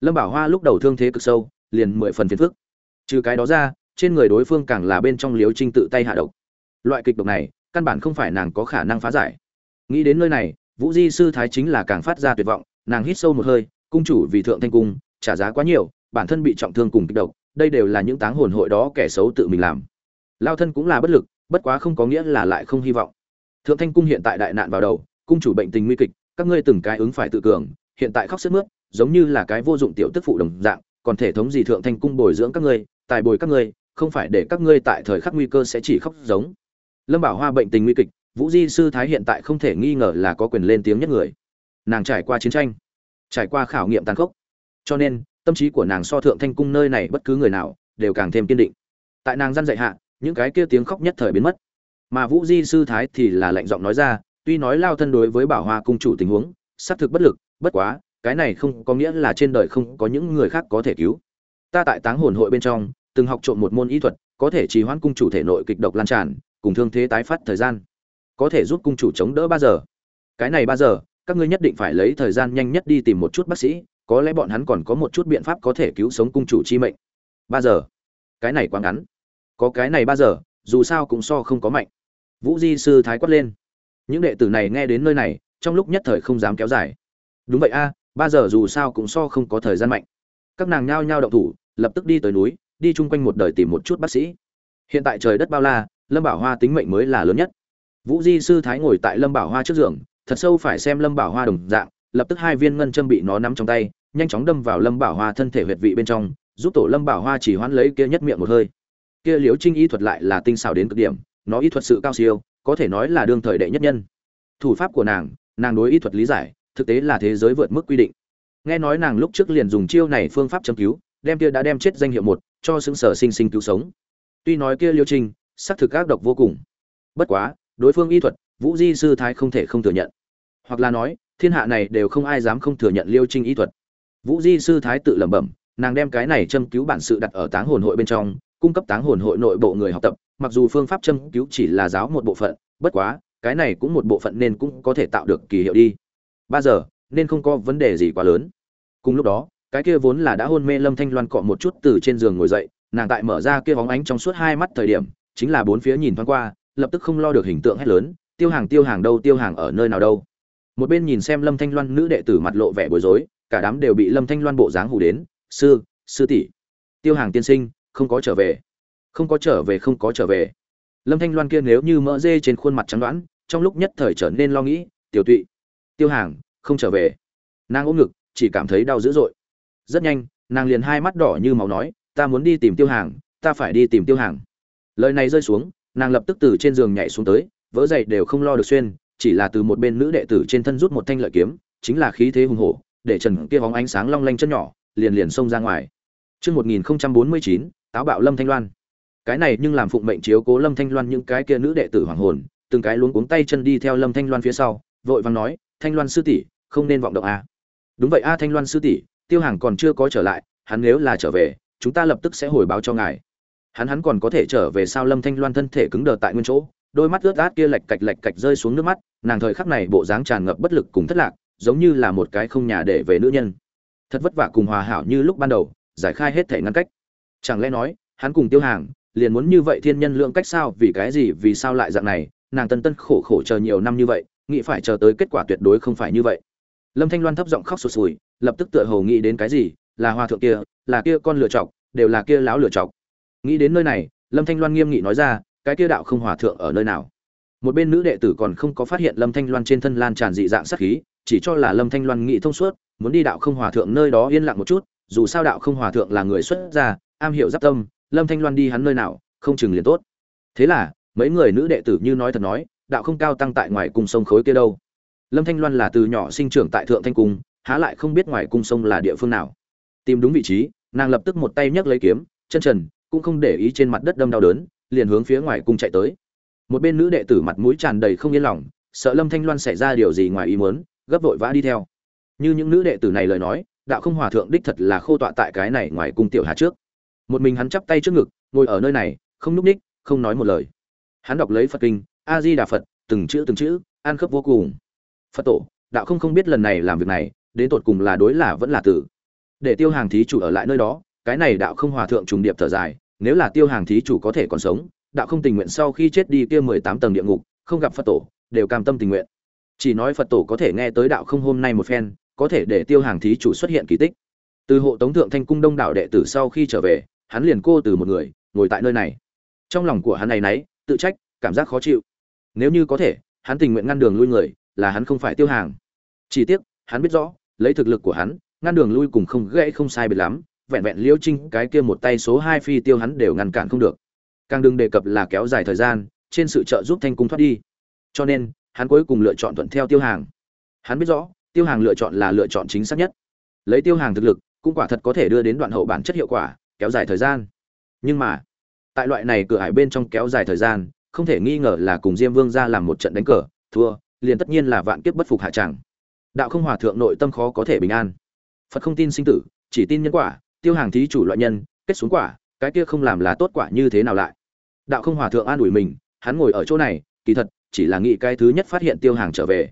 lâm bảo hoa lúc đầu thương thế cực sâu, liền mười phần phiền phức. Trừ cái đó ra, trên người đối phương càng là bên trong liếu trinh tự tay hạ độc. Loại kịch độc này, căn bản không phải nàng có khả năng phá giải. Nghĩ đến nơi này, vũ di sư thái chính là càng phát ra tuyệt vọng, nàng hít sâu một hơi, cung chủ vì thượng thanh cung, trả giá quá nhiều, bản thân bị trọng thương cùng kịch độc, đây đều là những táng hồn hội đó kẻ xấu tự mình làm. Lao thân cũng là bất lực, bất quá không có nghĩa là lại không hy vọng. Thượng thanh cung hiện tại đại nạn vào đầu, cung chủ bệnh tình nguy kịch, các ngươi từng cái ứng phải tự cường, hiện tại khóc sức mướt giống như là cái vô dụng tiểu tức phụ đồng dạng, còn thể thống gì thượng thanh cung bồi dưỡng các ngươi, tài bồi các ngươi, không phải để các ngươi tại thời khắc nguy cơ sẽ chỉ khóc giống. Lâm bảo hoa bệnh tình nguy kịch, vũ di sư thái hiện tại không thể nghi ngờ là có quyền lên tiếng nhất người. Nàng trải qua chiến tranh, trải qua khảo nghiệm tàn khốc, cho nên, tâm trí của nàng so thượng thanh cung nơi này bất cứ người nào, đều càng thêm kiên định. Tại nàng gian dạy hạ, những cái kia tiếng khóc nhất thời biến mất. Mà vũ di sư thái thì là lạnh giọng nói ra, tuy nói lao thân đối với bảo hoa cung chủ tình huống, xác thực bất lực, bất quá cái này không có nghĩa là trên đời không có những người khác có thể cứu. Ta tại táng hồn hội bên trong, từng học trộm một môn y thuật, có thể trì hoãn cung chủ thể nội kịch độc lan tràn, cùng thương thế tái phát thời gian. Có thể giúp cung chủ chống đỡ ba giờ. Cái này ba giờ, các ngươi nhất định phải lấy thời gian nhanh nhất đi tìm một chút bác sĩ, có lẽ bọn hắn còn có một chút biện pháp có thể cứu sống cung chủ chi mệnh. Ba giờ. Cái này quá ngắn. Có cái này ba giờ, dù sao cũng so không có mạnh. Vũ di sư thái quát lên. Những đệ tử này nghe đến nơi này, trong lúc nhất thời không dám kéo dài. Đúng vậy a ba giờ dù sao cũng so không có thời gian mạnh. Các nàng nhao nhao động thủ, lập tức đi tới núi, đi chung quanh một đời tìm một chút bác sĩ. Hiện tại trời đất bao la, lâm bảo hoa tính mệnh mới là lớn nhất. Vũ di sư thái ngồi tại lâm bảo hoa trước giường, thật sâu phải xem lâm bảo hoa đồng dạng, lập tức hai viên ngân châm bị nó nắm trong tay, nhanh chóng đâm vào lâm bảo hoa thân thể huyệt vị bên trong, giúp tổ lâm bảo hoa chỉ hoãn lấy kia nhất miệng một hơi. Kia liễu trinh y thuật lại là tinh xảo đến cực điểm, nó y thuật sự cao siêu, có thể nói là đương thời đệ nhất nhân. Thủ pháp của nàng nàng đối y thuật lý giải thực tế là thế giới vượt mức quy định. Nghe nói nàng lúc trước liền dùng chiêu này phương pháp châm cứu, đem kia đã đem chết danh hiệu một, cho xứng sở sinh sinh cứu sống. Tuy nói kia liêu trinh, xác thực ác độc vô cùng. Bất quá, đối phương y thuật, vũ di sư thái không thể không thừa nhận. Hoặc là nói, thiên hạ này đều không ai dám không thừa nhận liêu trinh y thuật. Vũ di sư thái tự lẩm bẩm, nàng đem cái này châm cứu bản sự đặt ở táng hồn hội bên trong, cung cấp táng hồn hội nội bộ người học tập, mặc dù phương pháp châm cứu chỉ là giáo một bộ phận, bất quá, cái này cũng một bộ phận nên cũng có thể tạo được kỳ hiệu đi ba giờ, nên không có vấn đề gì quá lớn. Cùng lúc đó, cái kia vốn là đã hôn mê lâm thanh loan cọ một chút từ trên giường ngồi dậy, nàng tại mở ra kia bóng ánh trong suốt hai mắt thời điểm, chính là bốn phía nhìn thoáng qua, lập tức không lo được hình tượng hét lớn, tiêu hàng tiêu hàng đâu, tiêu hàng ở nơi nào đâu. Một bên nhìn xem lâm thanh loan nữ đệ tử mặt lộ vẻ bối rối, cả đám đều bị lâm thanh loan bộ dáng hù đến, sư sư tỷ, tiêu hàng tiên sinh, không có trở về. Không có trở về, không có trở về. Lâm thanh loan kia nếu như mỡ dê trên khuôn mặt trắng đoán, trong lúc nhất thời trở nên lo nghĩ, tiểu tụy tiêu hàng không trở về. Nàng ôm ngực chỉ cảm thấy đau dữ dội. Rất nhanh nàng liền hai mắt đỏ như máu nói ta muốn đi tìm tiêu hàng ta phải đi tìm tiêu hàng. Lời này rơi xuống nàng lập tức từ trên giường nhảy xuống tới vỡ dậy đều không lo được xuyên chỉ là từ một bên nữ đệ tử trên thân rút một thanh lợi kiếm chính là khí thế hùng hổ để trần kia bóng ánh sáng long lanh chân nhỏ liền liền xông ra ngoài. Trước 1049, táo bạo Lâm Thanh Loan. Cái này nhưng làm phụng mệnh chiếu cố Lâm Thanh Loan những cái kia nữ đệ tử hoàng hồn, từng cái luống cuống tay chân đi theo Lâm Thanh Loan phía sau, vội vàng nói, "Thanh Loan sư tỷ, không nên vọng động a." À. "Đúng vậy a Thanh Loan sư tỷ, Tiêu Hàng còn chưa có trở lại, hắn nếu là trở về, chúng ta lập tức sẽ hồi báo cho ngài." Hắn hắn còn có thể trở về sao Lâm Thanh Loan thân thể cứng đờ tại nguyên chỗ, đôi mắt ướt át kia lệch cạch lệch cạch rơi xuống nước mắt, nàng thời khắc này bộ dáng tràn ngập bất lực cùng thất lạc, giống như là một cái không nhà để về nữ nhân. Thật vất vả cùng hòa hảo như lúc ban đầu, giải khai hết thể ngăn cách. Chẳng lẽ nói, hắn cùng Tiêu Hàng, liền muốn như vậy thiên nhân lượng cách sao, vì cái gì, vì sao lại dạng này, nàng tân tân khổ khổ chờ nhiều năm như vậy, nghĩ phải chờ tới kết quả tuyệt đối không phải như vậy. Lâm Thanh Loan thấp giọng khóc sụt sùi, lập tức tựa hồ nghĩ đến cái gì, là hòa thượng kia, là kia con lựa chọc, đều là kia láo lựa chọc. Nghĩ đến nơi này, Lâm Thanh Loan nghiêm nghị nói ra, cái kia đạo không hòa thượng ở nơi nào? Một bên nữ đệ tử còn không có phát hiện Lâm Thanh Loan trên thân lan tràn dị dạng sát khí, chỉ cho là Lâm Thanh Loan nghĩ thông suốt, muốn đi đạo không hòa thượng nơi đó yên lặng một chút, dù sao đạo không hòa thượng là người xuất gia, am hiểu giáp tâm, Lâm Thanh Loan đi hắn nơi nào, không chừng liền tốt. Thế là, mấy người nữ đệ tử như nói thật nói, đạo không cao tăng tại ngoài cung sông khối kia đâu. Lâm Thanh Loan là từ nhỏ sinh trưởng tại Thượng Thanh cung, há lại không biết ngoài cung sông là địa phương nào. Tìm đúng vị trí, nàng lập tức một tay nhấc lấy kiếm, chân trần, cũng không để ý trên mặt đất đâm đau đớn, liền hướng phía ngoài cung chạy tới. Một bên nữ đệ tử mặt mũi tràn đầy không yên lòng, sợ Lâm Thanh Loan xảy ra điều gì ngoài ý muốn, gấp vội vã đi theo. Như những nữ đệ tử này lời nói, đạo không hòa thượng đích thật là khô tọa tại cái này ngoài cung tiểu hà trước. Một mình hắn chắp tay trước ngực, ngồi ở nơi này, không núp ních, không nói một lời. Hắn đọc lấy Phật kinh, A Di Đà Phật, từng chữ từng chữ, an khớp vô cùng. Phật tổ, đạo không không biết lần này làm việc này, đến tột cùng là đối là vẫn là tử. để tiêu hàng thí chủ ở lại nơi đó cái này đạo không hòa thượng trùng điệp thở dài nếu là tiêu hàng thí chủ có thể còn sống đạo không tình nguyện sau khi chết đi kia mười tám tầng địa ngục không gặp phật tổ đều cam tâm tình nguyện chỉ nói phật tổ có thể nghe tới đạo không hôm nay một phen có thể để tiêu hàng thí chủ xuất hiện kỳ tích từ hộ tống thượng thanh cung đông đảo đệ tử sau khi trở về hắn liền cô từ một người ngồi tại nơi này trong lòng của hắn này nấy tự trách cảm giác khó chịu nếu như có thể, hắn tình nguyện ngăn đường lui người, là hắn không phải tiêu hàng. Chỉ tiếc, hắn biết rõ, lấy thực lực của hắn, ngăn đường lui cùng không gãy không sai biệt lắm, vẹn vẹn liễu trinh, cái kia một tay số hai phi tiêu hắn đều ngăn cản không được. Càng đừng đề cập là kéo dài thời gian, trên sự trợ giúp thanh cung thoát đi. Cho nên, hắn cuối cùng lựa chọn thuận theo tiêu hàng. Hắn biết rõ, tiêu hàng lựa chọn là lựa chọn chính xác nhất. Lấy tiêu hàng thực lực, cũng quả thật có thể đưa đến đoạn hậu bản chất hiệu quả, kéo dài thời gian. Nhưng mà, tại loại này cửa hải bên trong kéo dài thời gian không thể nghi ngờ là cùng diêm vương ra làm một trận đánh cờ, thua, liền tất nhiên là vạn kiếp bất phục hạ tràng đạo không hòa thượng nội tâm khó có thể bình an. Phật không tin sinh tử, chỉ tin nhân quả, tiêu hàng thí chủ loại nhân, kết xuống quả, cái kia không làm là tốt quả như thế nào lại? Đạo không hòa thượng an ủi mình, hắn ngồi ở chỗ này, kỳ thật, chỉ là nghĩ cái thứ nhất phát hiện tiêu hàng trở về.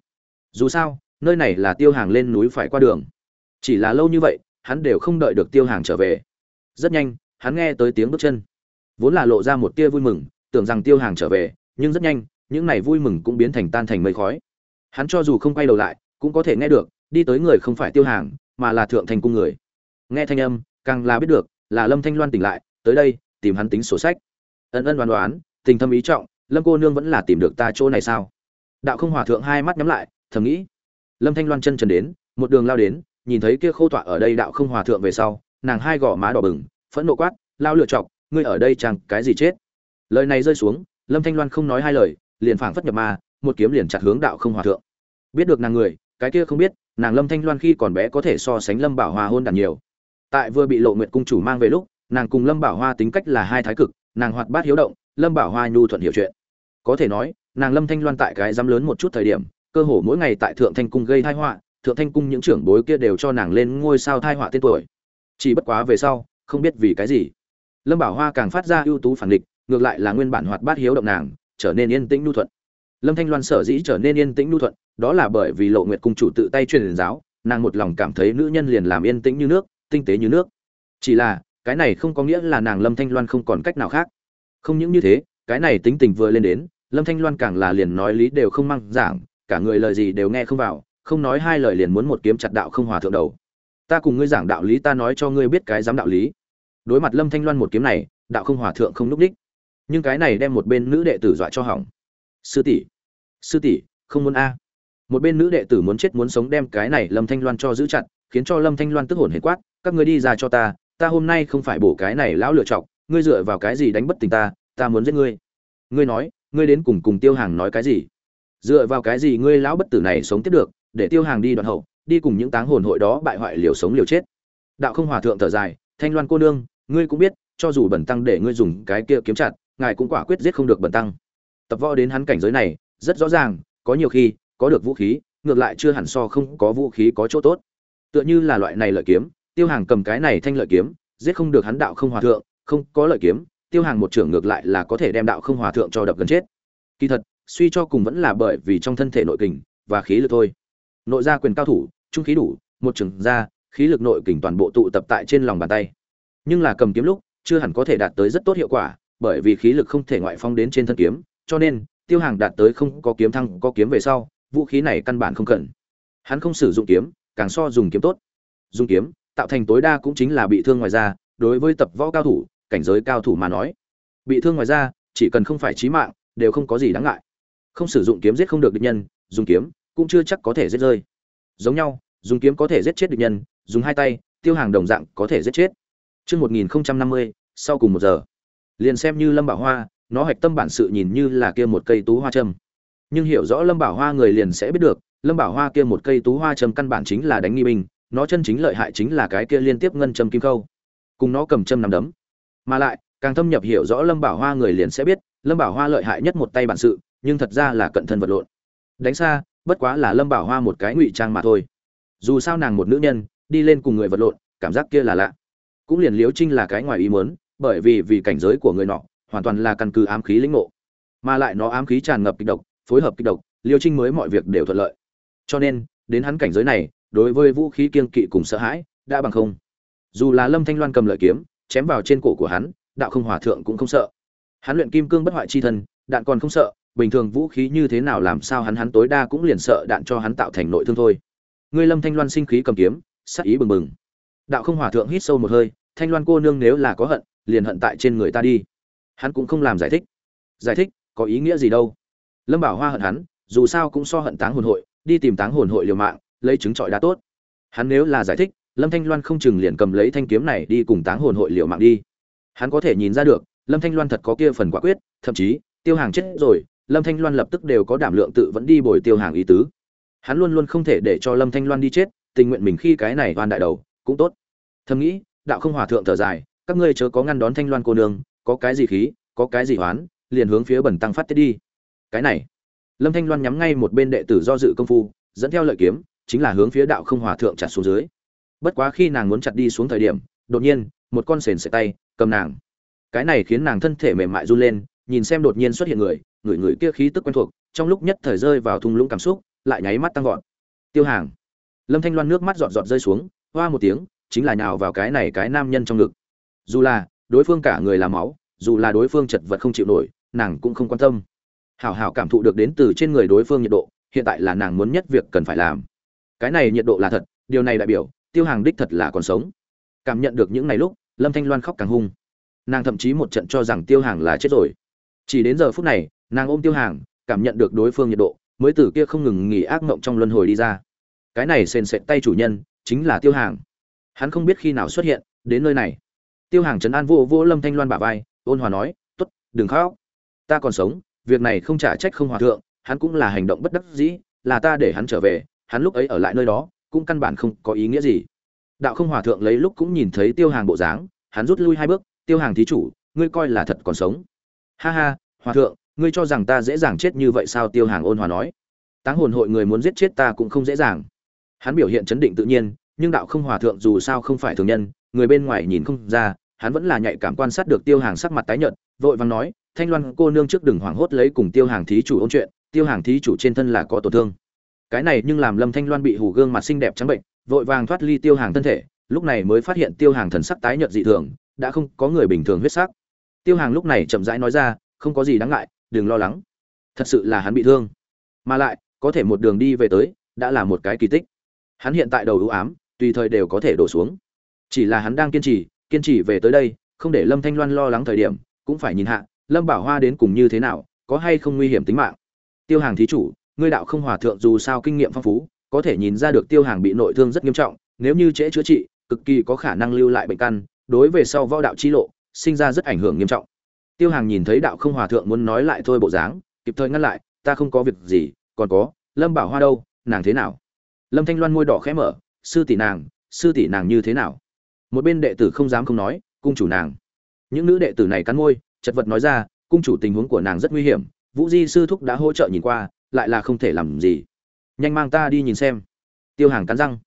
Dù sao, nơi này là tiêu hàng lên núi phải qua đường. Chỉ là lâu như vậy, hắn đều không đợi được tiêu hàng trở về. Rất nhanh, hắn nghe tới tiếng bước chân. Vốn là lộ ra một tia vui mừng tưởng rằng tiêu hàng trở về, nhưng rất nhanh, những này vui mừng cũng biến thành tan thành mây khói. Hắn cho dù không quay đầu lại, cũng có thể nghe được, đi tới người không phải tiêu hàng, mà là thượng thành cung người. Nghe thanh âm, càng là biết được, là lâm thanh loan tỉnh lại, tới đây, tìm hắn tính sổ sách. Ân ân đoán đoán, tình thâm ý trọng, lâm cô nương vẫn là tìm được ta chỗ này sao? Đạo không hòa thượng hai mắt nhắm lại, thầm nghĩ. Lâm thanh loan chân trần đến, một đường lao đến, nhìn thấy kia khô tọa ở đây đạo không hòa thượng về sau, nàng hai gò má đỏ bừng, phẫn nộ quát, lao lựa chọc, ngươi ở đây chẳng cái gì chết lời này rơi xuống, lâm thanh loan không nói hai lời, liền phảng phất nhập ma, một kiếm liền chặt hướng đạo không hòa thượng. Biết được nàng người, cái kia không biết, nàng lâm thanh loan khi còn bé có thể so sánh lâm bảo hoa hôn đàn nhiều. Tại vừa bị lộ nguyện cung chủ mang về lúc, nàng cùng lâm bảo hoa tính cách là hai thái cực, nàng hoạt bát hiếu động, lâm bảo hoa nhu thuận hiểu chuyện. Có thể nói, nàng lâm thanh loan tại cái dám lớn một chút thời điểm, cơ hồ mỗi ngày tại thượng thanh cung gây thai họa, thượng thanh cung những trưởng bối kia đều cho nàng lên ngôi sao thai họa tên tuổi. Chỉ bất quá về sau, không biết vì cái gì, lâm bảo hoa càng phát ra ưu tú phản địch ngược lại là nguyên bản hoạt bát hiếu động nàng, trở nên yên tĩnh nhu thuận. Lâm thanh loan sở dĩ trở nên yên tĩnh nhu thuận, đó là bởi vì lộ nguyệt cung chủ tự tay truyền giáo, nàng một lòng cảm thấy nữ nhân liền làm yên tĩnh như nước, tinh tế như nước. Chỉ là, cái này không có nghĩa là nàng lâm thanh loan không còn cách nào khác. Không những như thế, cái này tính tình vừa lên đến, lâm thanh loan càng là liền nói lý đều không mang giảng, cả người lời gì đều nghe không vào, không nói hai lời liền muốn một kiếm chặt đạo không hòa thượng đầu. Ta cùng ngươi giảng đạo lý, ta nói cho ngươi biết cái dám đạo lý. Đối mặt lâm thanh loan một kiếm này, đạo không hòa thượng không núp đích nhưng cái này đem một bên nữ đệ tử dọa cho hỏng. Sư tỷ sư tỷ, không muốn a. Một bên nữ đệ tử muốn chết muốn sống đem cái này lâm thanh loan cho giữ chặt, khiến cho lâm thanh loan tức hồn hệ quát, các ngươi đi ra cho ta ta hôm nay không phải bổ cái này lão lựa chọc, ngươi dựa vào cái gì đánh bất tình ta ta muốn giết ngươi. Ngươi nói, ngươi đến cùng cùng tiêu hàng nói cái gì? Dựa vào cái gì ngươi lão bất tử này sống tiếp được, để tiêu hàng đi đoạn hậu, đi cùng những táng hồn hội đó bại hoại liều sống liều chết? Đạo không hòa thượng thở dài, thanh loan cô nương, ngươi cũng biết, cho dù bẩn tăng để ngươi dùng cái kia kiếm chặt ngài cũng quả quyết giết không được bẩn tăng. Tập võ đến hắn cảnh giới này, rất rõ ràng, có nhiều khi, có được vũ khí, ngược lại chưa hẳn so không có vũ khí có chỗ tốt. Tựa như là loại này lợi kiếm, tiêu hàng cầm cái này thanh lợi kiếm, giết không được hắn đạo không hòa thượng, không có lợi kiếm, tiêu hàng một trưởng ngược lại là có thể đem đạo không hòa thượng cho đập gần chết. Kỳ thật, suy cho cùng vẫn là bởi vì trong thân thể nội kình và khí lực thôi. Nội gia quyền cao thủ, trung khí đủ, một trưởng ra, khí lực nội kình toàn bộ tụ tập tại trên lòng bàn tay. Nhưng là cầm kiếm lúc, chưa hẳn có thể đạt tới rất tốt hiệu quả bởi vì khí lực không thể ngoại phong đến trên thân kiếm cho nên tiêu hàng đạt tới không có kiếm thăng có kiếm về sau vũ khí này căn bản không cần. Hắn không sử dụng kiếm càng so dùng kiếm tốt. Dùng kiếm tạo thành tối đa cũng chính là bị thương ngoài ra đối với tập võ cao thủ cảnh giới cao thủ mà nói. Bị thương ngoài ra chỉ cần không phải chí mạng đều không có gì đáng ngại. Không sử dụng kiếm giết không được địch nhân dùng kiếm cũng chưa chắc có thể giết rơi. Giống nhau dùng kiếm có thể giết chết địch nhân dùng hai tay tiêu hàng đồng dạng có thể giết chết. Chương 1050, sau cùng một giờ. Liền xem như Lâm Bảo Hoa, nó hạch tâm bản sự nhìn như là kia một cây tú hoa châm. Nhưng hiểu rõ Lâm Bảo Hoa người liền sẽ biết được, Lâm Bảo Hoa kia một cây tú hoa châm căn bản chính là đánh nghi binh, nó chân chính lợi hại chính là cái kia liên tiếp ngân châm kim khâu. Cùng nó cầm châm nằm đấm. Mà lại, càng thâm nhập hiểu rõ Lâm Bảo Hoa người liền sẽ biết, Lâm Bảo Hoa lợi hại nhất một tay bản sự, nhưng thật ra là cận thân vật lộn. Đánh xa, bất quá là Lâm Bảo Hoa một cái ngụy trang mà thôi. Dù sao nàng một nữ nhân, đi lên cùng người vật lộn, cảm giác kia là lạ cũng liền liếu trinh là cái ngoài ý muốn bởi vì vì cảnh giới của người nọ, hoàn toàn là căn cứ ám khí lĩnh ngộ. Mà lại nó ám khí tràn ngập kịch độc, phối hợp kịch độc, liêu trinh mới mọi việc đều thuận lợi. Cho nên, đến hắn cảnh giới này, đối với vũ khí kiên kỵ cùng sợ hãi, đã bằng không. Dù là lâm thanh loan cầm lợi kiếm, chém vào trên cổ của hắn, đạo không hòa thượng cũng không sợ. Hắn luyện kim cương bất hoại chi thân, đạn còn không sợ, bình thường vũ khí như thế nào làm sao hắn hắn tối đa cũng liền sợ đạn cho hắn tạo thành nội thương thôi. Ngươi lâm thanh loan sinh khí cầm kiếm sắc ý bừng bừng. Đạo không hòa thượng hít sâu một hơi, thanh loan cô nương nếu là có hận liền hận tại trên người ta đi. Hắn cũng không làm giải thích. Giải thích, có ý nghĩa gì đâu? Lâm bảo hoa hận hắn, dù sao cũng so hận táng hồn hội, đi tìm táng hồn hội liều mạng, lấy chứng trọi đã tốt. Hắn nếu là giải thích, lâm thanh loan không chừng liền cầm lấy thanh kiếm này đi cùng táng hồn hội liều mạng đi. Hắn có thể nhìn ra được, lâm thanh loan thật có kia phần quả quyết, thậm chí, tiêu hàng chết rồi, lâm thanh loan lập tức đều có đảm lượng tự vẫn đi bồi tiêu hàng ý tứ. Hắn luôn luôn không thể để cho lâm thanh loan đi chết, tình nguyện mình khi cái này oan đại đầu, cũng tốt. Thầm nghĩ, đạo không hòa thượng thở dài các ngươi chớ có ngăn đón thanh loan cô nương, có cái gì khí, có cái gì hoán, liền hướng phía bẩn tăng phát tiết đi. Cái này, lâm thanh loan nhắm ngay một bên đệ tử do dự công phu, dẫn theo lợi kiếm, chính là hướng phía đạo không hòa thượng chặt xuống dưới. Bất quá khi nàng muốn chặt đi xuống thời điểm, đột nhiên, một con sền sệt tay, cầm nàng. Cái này khiến nàng thân thể mềm mại run lên, nhìn xem đột nhiên xuất hiện người người người kia khí tức quen thuộc, trong lúc nhất thời rơi vào thung lũng cảm xúc, lại nháy mắt tăng vọt. Tiêu hàng. Lâm thanh loan nước mắt giọt giọt rơi xuống, hoa một tiếng, chính là nhào vào cái này cái nam nhân trong ngực dù là đối phương cả người là máu, dù là đối phương chật vật không chịu nổi, nàng cũng không quan tâm. Hảo hảo cảm thụ được đến từ trên người đối phương nhiệt độ, hiện tại là nàng muốn nhất việc cần phải làm. Cái này nhiệt độ là thật, điều này đại biểu, tiêu hàng đích thật là còn sống. Cảm nhận được những ngày lúc, lâm thanh loan khóc càng hung. Nàng thậm chí một trận cho rằng tiêu hàng là chết rồi. Chỉ đến giờ phút này, nàng ôm tiêu hàng, cảm nhận được đối phương nhiệt độ, mới từ kia không ngừng nghỉ ác mộng trong luân hồi đi ra. Cái này sền sệt tay chủ nhân, chính là tiêu hàng. Hắn không biết khi nào xuất hiện, đến nơi này tiêu hàng trấn an vô vô lâm thanh loan bả vai, ôn hòa nói t ố t đừng khóc. Ta còn sống, việc này không trả trách không hòa thượng, hắn cũng là hành động bất đắc dĩ, là ta để hắn trở về, hắn lúc ấy ở lại nơi đó, cũng căn bản không có ý nghĩa gì. Đạo không hòa thượng lấy lúc cũng nhìn thấy tiêu hàng bộ dáng, hắn rút lui hai bước, tiêu hàng thí chủ, ngươi coi là thật còn sống. Ha ha, hòa thượng, ngươi cho rằng ta dễ dàng chết như vậy sao? Tiêu hàng ôn hòa nói. Táng hồn hội người muốn giết chết ta cũng không dễ dàng. Hắn biểu hiện chấn định tự nhiên, nhưng đạo không hòa thượng dù sao không phải thường nhân người bên ngoài nhìn không ra, hắn vẫn là nhạy cảm quan sát được tiêu hàng sắc mặt tái nhợt, vội vàng nói, thanh loan cô nương trước đừng hoảng hốt lấy cùng tiêu hàng thí chủ ôn chuyện, tiêu hàng thí chủ trên thân là có tổn thương. Cái này nhưng làm lâm thanh loan bị hù gương mặt xinh đẹp trắng bệnh, vội vàng thoát ly tiêu hàng thân thể, lúc này mới phát hiện tiêu hàng thần sắc tái nhợt dị thường, đã không có người bình thường huyết sắc. Tiêu hàng lúc này chậm rãi nói ra, không có gì đáng ngại, đừng lo lắng. Thật sự là hắn bị thương. Mà lại, có thể một đường đi về tới, đã là một cái kỳ tích. Hắn hiện tại đầu u ám, tùy thời đều có thể đổ xuống chỉ là hắn đang kiên trì kiên trì về tới đây, không để lâm thanh loan lo lắng thời điểm, cũng phải nhìn hạ, lâm bảo hoa đến cùng như thế nào, có hay không nguy hiểm tính mạng. Tiêu hàng thí chủ, ngươi đạo không hòa thượng dù sao kinh nghiệm phong phú, có thể nhìn ra được tiêu hàng bị nội thương rất nghiêm trọng, nếu như trễ chữa trị, cực kỳ có khả năng lưu lại bệnh căn, đối về sau võ đạo chi lộ, sinh ra rất ảnh hưởng nghiêm trọng. Tiêu hàng nhìn thấy đạo không hòa thượng muốn nói lại thôi bộ dáng, kịp thời ngăn lại, ta không có việc gì, còn có, lâm bảo hoa đâu, nàng thế nào? Lâm thanh loan môi đỏ khẽ mở, sư tỷ nàng, sư tỷ nàng như thế nào? Một bên đệ tử không dám không nói, cung chủ nàng. Những nữ đệ tử này cắn môi, chật vật nói ra, cung chủ tình huống của nàng rất nguy hiểm, vũ di sư thúc đã hỗ trợ nhìn qua, lại là không thể làm gì. Nhanh mang ta đi nhìn xem. Tiêu hàng cắn răng.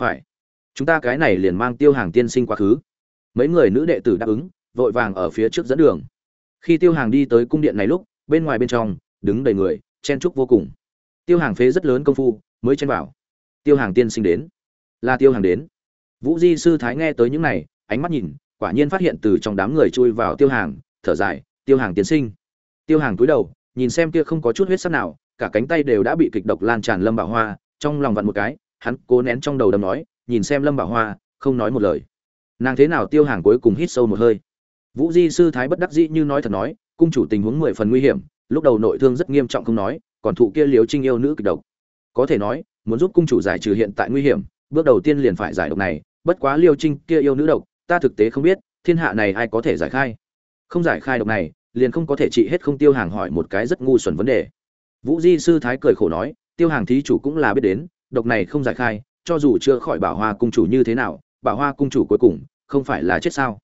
Phải. Chúng ta cái này liền mang tiêu hàng tiên sinh quá khứ. Mấy người nữ đệ tử đáp ứng, vội vàng ở phía trước dẫn đường. Khi tiêu hàng đi tới cung điện này lúc, bên ngoài bên trong, đứng đầy người, chen trúc vô cùng. Tiêu hàng phế rất lớn công phu, mới chen vào. Tiêu hàng tiên sinh đến. Là tiêu hàng đến vũ di sư thái nghe tới những này, ánh mắt nhìn, quả nhiên phát hiện từ trong đám người chui vào tiêu hàng, thở dài, tiêu hàng tiến sinh. Tiêu hàng cúi đầu, nhìn xem kia không có chút huyết sắc nào, cả cánh tay đều đã bị kịch độc lan tràn lâm bảo hoa, trong lòng vặn một cái, hắn cố nén trong đầu đầm nói, nhìn xem lâm bảo hoa, không nói một lời. Nàng thế nào tiêu hàng cuối cùng hít sâu một hơi. Vũ di sư thái bất đắc dĩ như nói thật nói, cung chủ tình huống mười phần nguy hiểm, lúc đầu nội thương rất nghiêm trọng không nói, còn thụ kia liếu trinh yêu nữ kịch độc. Có thể nói, muốn giúp cung chủ giải trừ hiện tại nguy hiểm, bước đầu tiên liền phải giải độc này bất quá liêu trinh kia yêu nữ độc, ta thực tế không biết, thiên hạ này ai có thể giải khai? Không giải khai độc này, liền không có thể trị hết không tiêu hàng hỏi một cái rất ngu xuẩn vấn đề. Vũ di sư thái cười khổ nói, tiêu hàng thí chủ cũng là biết đến, độc này không giải khai, cho dù chưa khỏi bảo hoa cung chủ như thế nào, bảo hoa cung chủ cuối cùng, không phải là chết sao?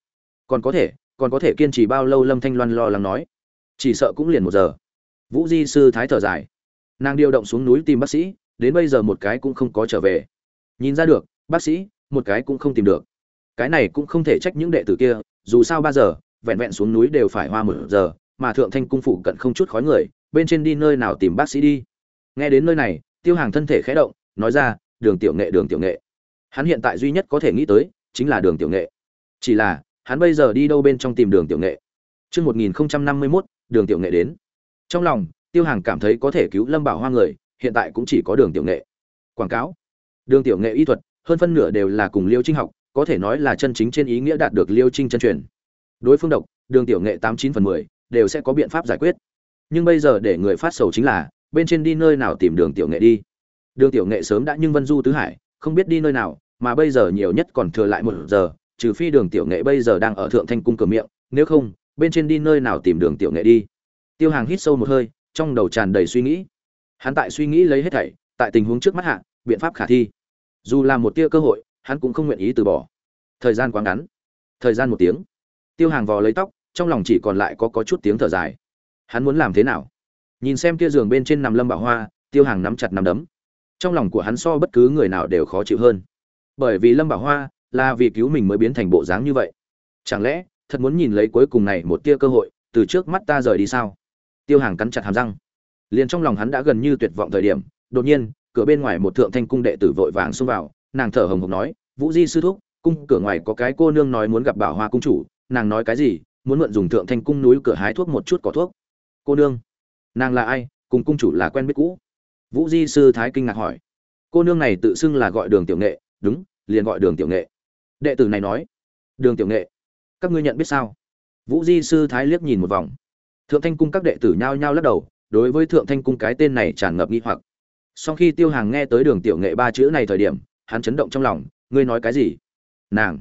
Còn có thể, còn có thể kiên trì bao lâu lâm thanh loan lo lắng nói. Chỉ sợ cũng liền một giờ. Vũ di sư thái thở dài. Nàng điều động xuống núi tìm bác sĩ, đến bây giờ một cái cũng không có trở về. Nhìn ra được, bác sĩ một cái cũng không tìm được. Cái này cũng không thể trách những đệ tử kia, dù sao ba giờ, vẹn vẹn xuống núi đều phải hoa một giờ, mà thượng thanh cung phụ cận không chút khói người, bên trên đi nơi nào tìm bác sĩ đi. Nghe đến nơi này, tiêu hàng thân thể khẽ động, nói ra, đường tiểu nghệ, đường tiểu nghệ. Hắn hiện tại duy nhất có thể nghĩ tới, chính là đường tiểu nghệ. Chỉ là, hắn bây giờ đi đâu bên trong tìm đường tiểu nghệ? Chương một nghìn năm mươi mốt, đường tiểu nghệ đến. Trong lòng, tiêu hàng cảm thấy có thể cứu lâm bảo hoa người, hiện tại cũng chỉ có đường tiểu nghệ. Quảng cáo. Đường tiểu nghệ y thuật hơn phân nửa đều là cùng liêu trinh học, có thể nói là chân chính trên ý nghĩa đạt được liêu trinh chân truyền. Đối phương độc, đường tiểu nghệ tám chín phần mười, đều sẽ có biện pháp giải quyết. Nhưng bây giờ để người phát sầu chính là, bên trên đi nơi nào tìm đường tiểu nghệ đi. Đường tiểu nghệ sớm đã nhưng vân du tứ hải, không biết đi nơi nào, mà bây giờ nhiều nhất còn thừa lại một giờ, trừ phi đường tiểu nghệ bây giờ đang ở thượng thanh cung cửa miệng, nếu không, bên trên đi nơi nào tìm đường tiểu nghệ đi. Tiêu hàng hít sâu một hơi, trong đầu tràn đầy suy nghĩ. Hắn tại suy nghĩ lấy hết thảy, tại tình huống trước mắt hạ, biện pháp khả thi dù là một tia cơ hội, hắn cũng không nguyện ý từ bỏ. Thời gian quá ngắn. Thời gian một tiếng. Tiêu hàng vò lấy tóc, trong lòng chỉ còn lại có có chút tiếng thở dài. Hắn muốn làm thế nào? Nhìn xem kia giường bên trên nằm lâm bảo hoa, tiêu hàng nắm chặt nắm đấm. Trong lòng của hắn so bất cứ người nào đều khó chịu hơn. Bởi vì lâm bảo hoa là vì cứu mình mới biến thành bộ dáng như vậy. Chẳng lẽ, thật muốn nhìn lấy cuối cùng này một tia cơ hội, từ trước mắt ta rời đi sao? Tiêu hàng cắn chặt hàm răng. Liền trong lòng hắn đã gần như tuyệt vọng thời điểm, đột nhiên cửa bên ngoài một thượng thanh cung đệ tử vội vàng xông vào, nàng thở hồng hộc nói, vũ di sư thúc, cung cửa ngoài có cái cô nương nói muốn gặp bảo hoa cung chủ, nàng nói cái gì, muốn mượn dùng thượng thanh cung núi cửa hái thuốc một chút cỏ thuốc. Cô nương? Nàng là ai? Cùng cung chủ là quen biết cũ? Vũ di sư thái kinh ngạc hỏi. Cô nương này tự xưng là gọi đường tiểu nghệ, đúng, liền gọi đường tiểu nghệ. Đệ tử này nói. Đường tiểu nghệ, các ngươi nhận biết sao? Vũ di sư thái liếc nhìn một vòng. Thượng thanh cung các đệ tử nhao nhao lắc đầu, đối với thượng thanh cung cái tên này tràn ngập nghi hoặc sau khi tiêu hàng nghe tới đường tiểu nghệ ba chữ này thời điểm, hắn chấn động trong lòng, ngươi nói cái gì? Nàng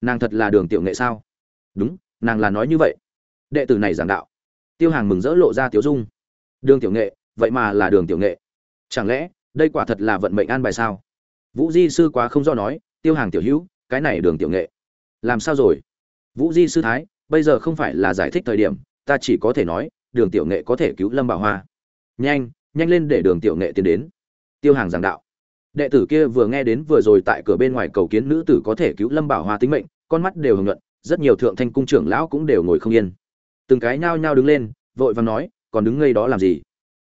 nàng thật là đường tiểu nghệ sao? Đúng, nàng là nói như vậy. Đệ tử này giảng đạo. Tiêu hàng mừng rỡ lộ ra tiểu dung. Đường tiểu nghệ, vậy mà là đường tiểu nghệ. Chẳng lẽ, đây quả thật là vận mệnh an bài sao? Vũ di sư quá không do nói, tiêu hàng tiểu hữu, cái này đường tiểu nghệ. Làm sao rồi? Vũ di sư thái, bây giờ không phải là giải thích thời điểm, ta chỉ có thể nói, đường tiểu nghệ có thể cứu lâm bảo hoa. Nhanh nhanh lên để đường tiểu nghệ tiến đến. Tiêu hàng giảng đạo. Đệ tử kia vừa nghe đến vừa rồi tại cửa bên ngoài cầu kiến nữ tử có thể cứu lâm bảo hoa tính mệnh, con mắt đều hưởng luận rất nhiều thượng thanh cung trưởng lão cũng đều ngồi không yên. Từng cái nhao nhao đứng lên, vội vàng nói, còn đứng ngây đó làm gì?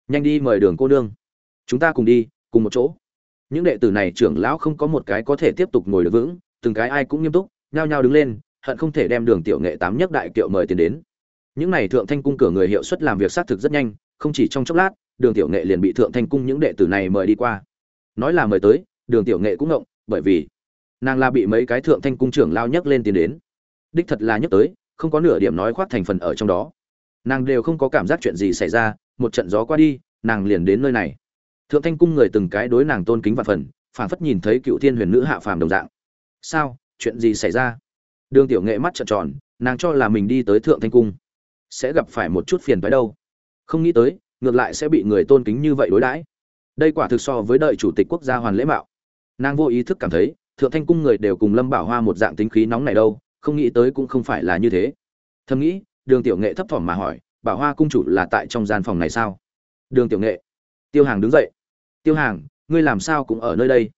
Nhanh đi mời đường cô nương. Chúng ta cùng đi, cùng một chỗ. Những đệ tử này trưởng lão không có một cái có thể tiếp tục ngồi được vững, từng cái ai cũng nghiêm túc, nhao nhao đứng lên, hận không thể đem đường tiểu nghệ tám nhất đại kiệu mời tiền đến. Những này thượng thanh cung cửa người hiệu suất làm việc xác thực rất nhanh, không chỉ trong chốc lát đường tiểu nghệ liền bị thượng thanh cung những đệ tử này mời đi qua. Nói là mời tới, đường tiểu nghệ cũng ngộng, bởi vì nàng là bị mấy cái thượng thanh cung trưởng lao nhấc lên tiến đến. Đích thật là nhấc tới, không có nửa điểm nói khoác thành phần ở trong đó. Nàng đều không có cảm giác chuyện gì xảy ra, một trận gió qua đi, nàng liền đến nơi này. Thượng thanh cung người từng cái đối nàng tôn kính và phần, phảng phất nhìn thấy cựu thiên huyền nữ hạ phàm đồng dạng. Sao, chuyện gì xảy ra? Đường tiểu nghệ mắt trợn tròn, nàng cho là mình đi tới thượng thanh cung, sẽ gặp phải một chút phiền phái đâu. Không nghĩ tới ngược lại sẽ bị người tôn kính như vậy đối đãi. Đây quả thực so với đợi chủ tịch quốc gia hoàn lễ mạo. Nàng vô ý thức cảm thấy, thượng thanh cung người đều cùng lâm bảo hoa một dạng tính khí nóng này đâu, không nghĩ tới cũng không phải là như thế. Thầm nghĩ, đường tiểu nghệ thấp thỏm mà hỏi, bảo hoa cung chủ là tại trong gian phòng này sao? Đường tiểu nghệ, tiêu hàng đứng dậy. Tiêu hàng, ngươi làm sao cũng ở nơi đây?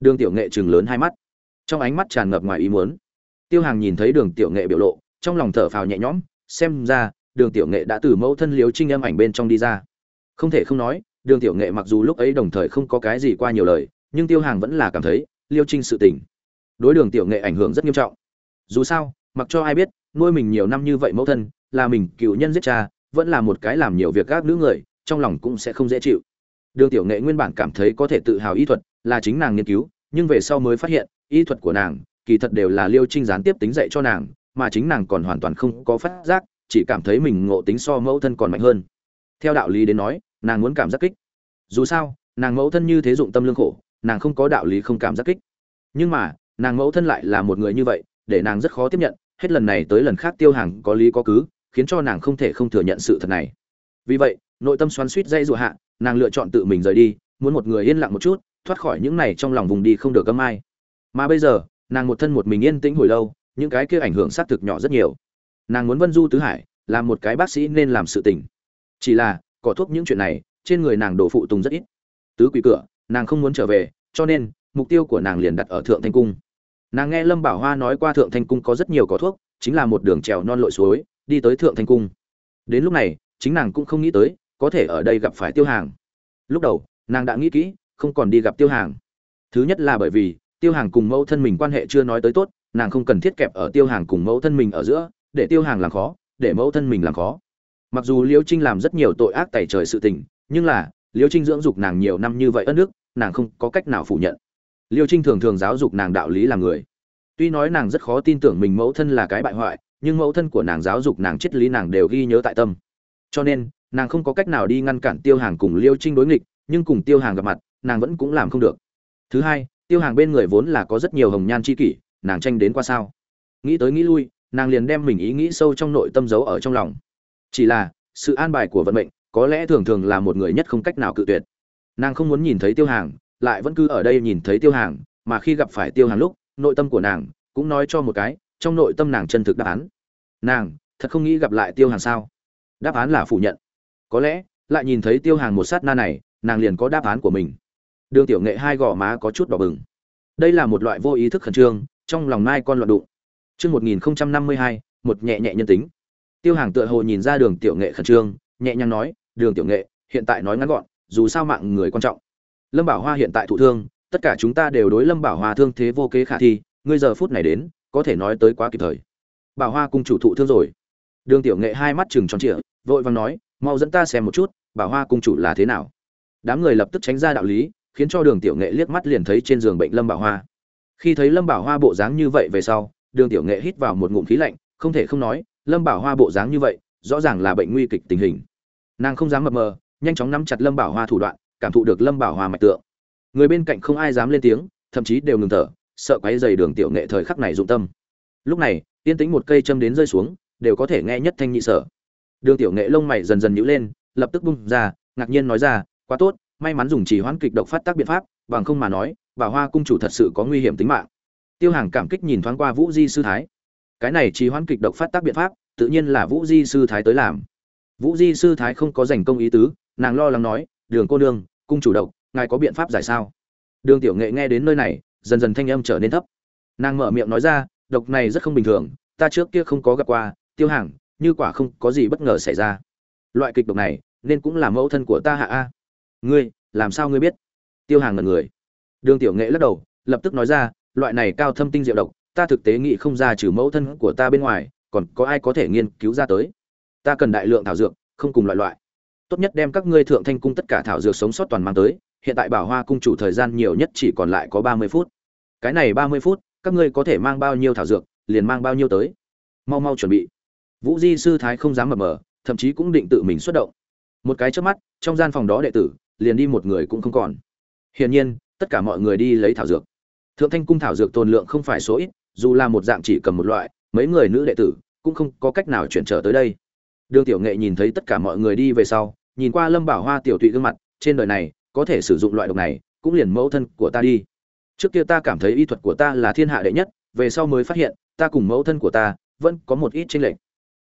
Đường tiểu nghệ chừng lớn hai mắt, trong ánh mắt tràn ngập ngoài ý muốn. Tiêu hàng nhìn thấy đường tiểu nghệ biểu lộ, trong lòng thở phào nhẹ nhõm, xem ra đường tiểu nghệ đã từ mẫu thân liếu trinh âm ảnh bên trong đi ra. Không thể không nói, đường tiểu nghệ mặc dù lúc ấy đồng thời không có cái gì qua nhiều lời, nhưng tiêu hàng vẫn là cảm thấy liêu trinh sự tình đối đường tiểu nghệ ảnh hưởng rất nghiêm trọng. Dù sao, mặc cho ai biết, nuôi mình nhiều năm như vậy mẫu thân, là mình cựu nhân giết cha, vẫn là một cái làm nhiều việc gác nữ người, trong lòng cũng sẽ không dễ chịu. Đường tiểu nghệ nguyên bản cảm thấy có thể tự hào y thuật là chính nàng nghiên cứu, nhưng về sau mới phát hiện, y thuật của nàng kỳ thật đều là liêu trinh gián tiếp tính dạy cho nàng, mà chính nàng còn hoàn toàn không có phát giác chỉ cảm thấy mình ngộ tính so mẫu thân còn mạnh hơn. Theo đạo lý đến nói, nàng muốn cảm giác kích. Dù sao, nàng mẫu thân như thế dụng tâm lương khổ, nàng không có đạo lý không cảm giác kích. Nhưng mà, nàng mẫu thân lại là một người như vậy, để nàng rất khó tiếp nhận, hết lần này tới lần khác tiêu hàng có lý có cứ, khiến cho nàng không thể không thừa nhận sự thật này. Vì vậy, nội tâm xoắn suýt dây dụa hạ, nàng lựa chọn tự mình rời đi, muốn một người yên lặng một chút, thoát khỏi những này trong lòng vùng đi không được gâm ai. Mà bây giờ, nàng một thân một mình yên tĩnh hồi lâu, những cái kia ảnh hưởng xác thực nhỏ rất nhiều nàng muốn vân du tứ hải làm một cái bác sĩ nên làm sự tình. Chỉ là, cỏ thuốc những chuyện này, trên người nàng đổ phụ tùng rất ít. Tứ quỷ cửa, nàng không muốn trở về, cho nên, mục tiêu của nàng liền đặt ở thượng thanh cung. Nàng nghe lâm bảo hoa nói qua thượng thanh cung có rất nhiều cỏ thuốc, chính là một đường trèo non lội suối, đi tới thượng thanh cung. Đến lúc này, chính nàng cũng không nghĩ tới, có thể ở đây gặp phải tiêu hàng. Lúc đầu, nàng đã nghĩ kỹ, không còn đi gặp tiêu hàng. Thứ nhất là bởi vì, tiêu hàng cùng mẫu thân mình quan hệ chưa nói tới tốt, nàng không cần thiết kẹp ở tiêu hàng cùng mẫu thân mình ở giữa để tiêu hàng làm khó, để mẫu thân mình làm khó. Mặc dù liêu trinh làm rất nhiều tội ác tày trời sự tình, nhưng là liêu trinh dưỡng dục nàng nhiều năm như vậy ất nước nàng không có cách nào phủ nhận. Liêu trinh thường thường giáo dục nàng đạo lý làm người. Tuy nói nàng rất khó tin tưởng mình mẫu thân là cái bại hoại, nhưng mẫu thân của nàng giáo dục nàng triết lý nàng đều ghi nhớ tại tâm. Cho nên, nàng không có cách nào đi ngăn cản tiêu hàng cùng liêu trinh đối nghịch, nhưng cùng tiêu hàng gặp mặt, nàng vẫn cũng làm không được. Thứ hai, tiêu hàng bên người vốn là có rất nhiều hồng nhan c h i kỷ, nàng tranh đến qua sao? Nghĩ tới nghĩ lui nàng liền đem mình ý nghĩ sâu trong nội tâm giấu ở trong lòng. Chỉ là, sự an bài của vận mệnh, có lẽ thường thường là một người nhất không cách nào cự tuyệt. Nàng không muốn nhìn thấy tiêu hàng, lại vẫn cứ ở đây nhìn thấy tiêu hàng, mà khi gặp phải tiêu hàng lúc, nội tâm của nàng cũng nói cho một cái, trong nội tâm nàng chân thực đáp án. Nàng, thật không nghĩ gặp lại tiêu hàng sao? Đáp án là phủ nhận. Có lẽ, lại nhìn thấy tiêu hàng một sát na này, nàng liền có đáp án của mình. Đường tiểu nghệ hai gò má có chút đỏ bừng. Đây là một loại vô ý thức khẩn trương, trong lòng mai con loạn đụng. Chương 1052, một nhẹ nhẹ nhân tính. Tiêu Hàng tựa hồ nhìn ra Đường Tiểu Nghệ khẩn trương, nhẹ nhàng nói, "Đường Tiểu Nghệ, hiện tại nói ngắn gọn, dù sao mạng người quan trọng. Lâm Bảo Hoa hiện tại thụ thương, tất cả chúng ta đều đối Lâm Bảo Hoa thương thế vô kế khả thi, ngươi giờ phút này đến, có thể nói tới quá kịp thời." Bảo Hoa cung chủ thụ thương rồi. Đường Tiểu Nghệ hai mắt trừng tròn trịa, vội vàng nói, "Mau dẫn ta xem một chút, Bảo Hoa cung chủ là thế nào?" Đám người lập tức tránh ra đạo lý, khiến cho Đường Tiểu Nghệ liếc mắt liền thấy trên giường bệnh Lâm Bảo Hoa. Khi thấy Lâm Bảo Hoa bộ dáng như vậy về sau, đường tiểu nghệ hít vào một ngụm khí lạnh, không thể không nói, lâm bảo hoa bộ dáng như vậy, rõ ràng là bệnh nguy kịch tình hình. Nàng không dám mập mờ, nhanh chóng nắm chặt lâm bảo hoa thủ đoạn, cảm thụ được lâm bảo hoa mạch tượng. Người bên cạnh không ai dám lên tiếng, thậm chí đều ngừng thở, sợ quấy dày đường tiểu nghệ thời khắc này dụng tâm. Lúc này, yên tĩnh một cây châm đến rơi xuống, đều có thể nghe nhất thanh nhị sở. Đường tiểu nghệ lông mày dần dần nhíu lên, lập tức bung ra, ngạc nhiên nói ra, quá tốt, may mắn dùng chỉ hoãn kịch độc phát tác biện pháp, bằng không mà nói, bảo hoa cung chủ thật sự có nguy hiểm tính mạng tiêu hàng cảm kích nhìn thoáng qua vũ di sư thái. Cái này trì hoãn kịch độc phát tác biện pháp, tự nhiên là vũ di sư thái tới làm. Vũ di sư thái không có giành công ý tứ, nàng lo lắng nói, đường cô nương, cung chủ độc, ngài có biện pháp giải sao? Đường tiểu nghệ nghe đến nơi này, dần dần thanh âm trở nên thấp. Nàng mở miệng nói ra, độc này rất không bình thường, ta trước kia không có gặp qua, tiêu hàng, như quả không có gì bất ngờ xảy ra. Loại kịch độc này, nên cũng là mẫu thân của ta hạ a. Ngươi, làm sao ngươi biết? Tiêu hàng ngần người. Đường tiểu nghệ lắc đầu, lập tức nói ra loại này cao thâm tinh diệu độc, ta thực tế nghĩ không ra trừ mẫu thân của ta bên ngoài, còn có ai có thể nghiên cứu ra tới. Ta cần đại lượng thảo dược, không cùng loại loại. Tốt nhất đem các ngươi thượng thanh cung tất cả thảo dược sống sót toàn mang tới, hiện tại Bảo Hoa cung chủ thời gian nhiều nhất chỉ còn lại có ba mươi phút. Cái này ba mươi phút, các ngươi có thể mang bao nhiêu thảo dược, liền mang bao nhiêu tới. Mau mau chuẩn bị. Vũ Di sư thái không dám mập mờ, thậm chí cũng định tự mình xuất động. Một cái chớp mắt, trong gian phòng đó đệ tử, liền đi một người cũng không còn. Hiển nhiên, tất cả mọi người đi lấy thảo dược thượng thanh cung thảo dược tồn lượng không phải số ít, dù là một dạng chỉ cầm một loại, mấy người nữ đệ tử cũng không có cách nào chuyển trở tới đây. Đường tiểu nghệ nhìn thấy tất cả mọi người đi về sau, nhìn qua lâm bảo hoa tiểu tụy gương mặt, trên đời này có thể sử dụng loại độc này, cũng liền mẫu thân của ta đi. Trước kia ta cảm thấy y thuật của ta là thiên hạ đệ nhất, về sau mới phát hiện, ta cùng mẫu thân của ta vẫn có một ít chênh lệch.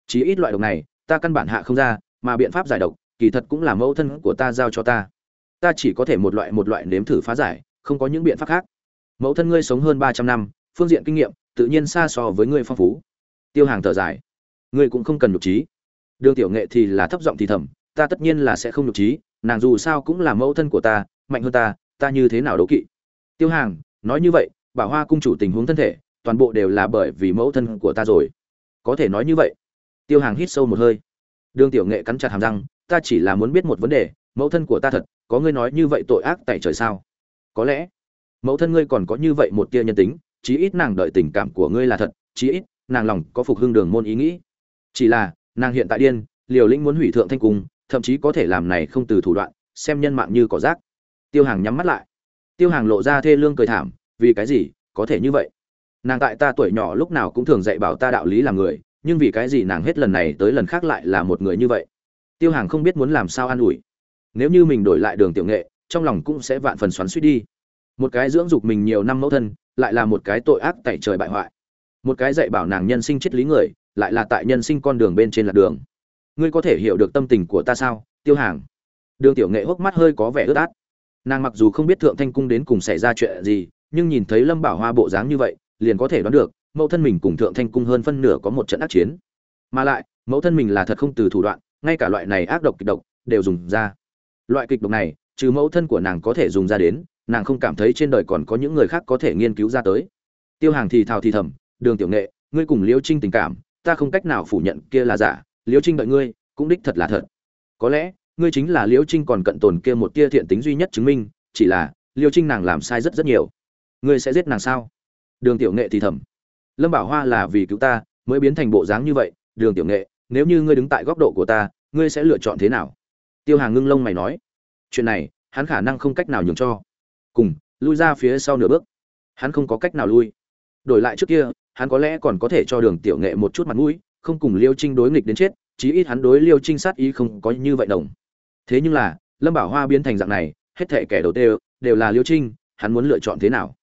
Chỉ ít loại độc này, ta căn bản hạ không ra, mà biện pháp giải độc, kỳ thật cũng là mẫu thân của ta giao cho ta. Ta chỉ có thể một loại một loại nếm thử phá giải, không có những biện pháp khác mẫu thân ngươi sống hơn ba trăm năm, phương diện kinh nghiệm, tự nhiên xa so với ngươi phong phú. Tiêu hàng thở dài. Ngươi cũng không cần nhục trí. Đường tiểu nghệ thì là thấp giọng thì thầm, ta tất nhiên là sẽ không nhục trí, nàng dù sao cũng là mẫu thân của ta, mạnh hơn ta ta như thế nào đấu kỵ? Tiêu hàng, nói như vậy, bảo hoa cung chủ tình huống thân thể, toàn bộ đều là bởi vì mẫu thân của ta rồi. Có thể nói như vậy. Tiêu hàng hít sâu một hơi. Đường tiểu nghệ cắn chặt hàm răng, ta chỉ là muốn biết một vấn đề, mẫu thân của ta thật, có ngươi nói như vậy tội ác tại trời sao? Có lẽ mẫu thân ngươi còn có như vậy một tia nhân tính, chí ít nàng đợi tình cảm của ngươi là thật, chí ít nàng lòng có phục hưng đường môn ý nghĩ. Chỉ là, nàng hiện tại điên, liều lĩnh muốn hủy thượng thanh cung, thậm chí có thể làm này không từ thủ đoạn, xem nhân mạng như cỏ rác. Tiêu hàng nhắm mắt lại. Tiêu hàng lộ ra thê lương cười thảm, vì cái gì, có thể như vậy? Nàng tại ta tuổi nhỏ lúc nào cũng thường dạy bảo ta đạo lý làm người, nhưng vì cái gì nàng hết lần này tới lần khác lại là một người như vậy? Tiêu hàng không biết muốn làm sao an ủi. Nếu như mình đổi lại đường tiểu nghệ, trong lòng cũng sẽ vạn phần xoắn suýt đi một cái dưỡng dục mình nhiều năm mẫu thân, lại là một cái tội ác tại trời bại hoại. Một cái dạy bảo nàng nhân sinh triết lý người, lại là tại nhân sinh con đường bên trên lạc đường. Ngươi có thể hiểu được tâm tình của ta sao, tiêu hàng? Đường tiểu nghệ hốc mắt hơi có vẻ ướt át. Nàng mặc dù không biết thượng thanh cung đến cùng xảy ra chuyện gì, nhưng nhìn thấy lâm bảo hoa bộ dáng như vậy, liền có thể đoán được, mẫu thân mình cùng thượng thanh cung hơn phân nửa có một trận ác chiến. Mà lại, mẫu thân mình là thật không từ thủ đoạn, ngay cả loại này ác độc kịch độc, đều dùng ra. Loại kịch độc này, trừ mẫu thân của nàng có thể dùng ra đến nàng không cảm thấy trên đời còn có những người khác có thể nghiên cứu ra tới. Tiêu hàng thì thào thì thầm, đường tiểu nghệ, ngươi cùng liêu trinh tình cảm, ta không cách nào phủ nhận kia là giả liêu trinh đợi ngươi, cũng đích thật là thật. Có lẽ, ngươi chính là liêu trinh còn cận tồn kia một tia thiện tính duy nhất chứng minh, chỉ là liêu trinh nàng làm sai rất rất nhiều. Ngươi sẽ giết nàng sao? Đường tiểu nghệ thì thầm, lâm bảo hoa là vì cứu ta, mới biến thành bộ dáng như vậy. Đường tiểu nghệ, nếu như ngươi đứng tại góc độ của ta, ngươi sẽ lựa chọn thế nào? Tiêu hàng ngưng lông mày nói, chuyện này, hắn khả năng không cách nào nhường cho cùng, lui ra phía sau nửa bước. Hắn không có cách nào lui. Đổi lại trước kia, hắn có lẽ còn có thể cho đường tiểu nghệ một chút mặt mũi, không cùng liêu trinh đối nghịch đến chết, chí ít hắn đối liêu trinh sát ý không có như vậy đồng. Thế nhưng là, lâm bảo hoa biến thành dạng này, hết thể kẻ đầu tiên đều là liêu trinh, hắn muốn lựa chọn thế nào?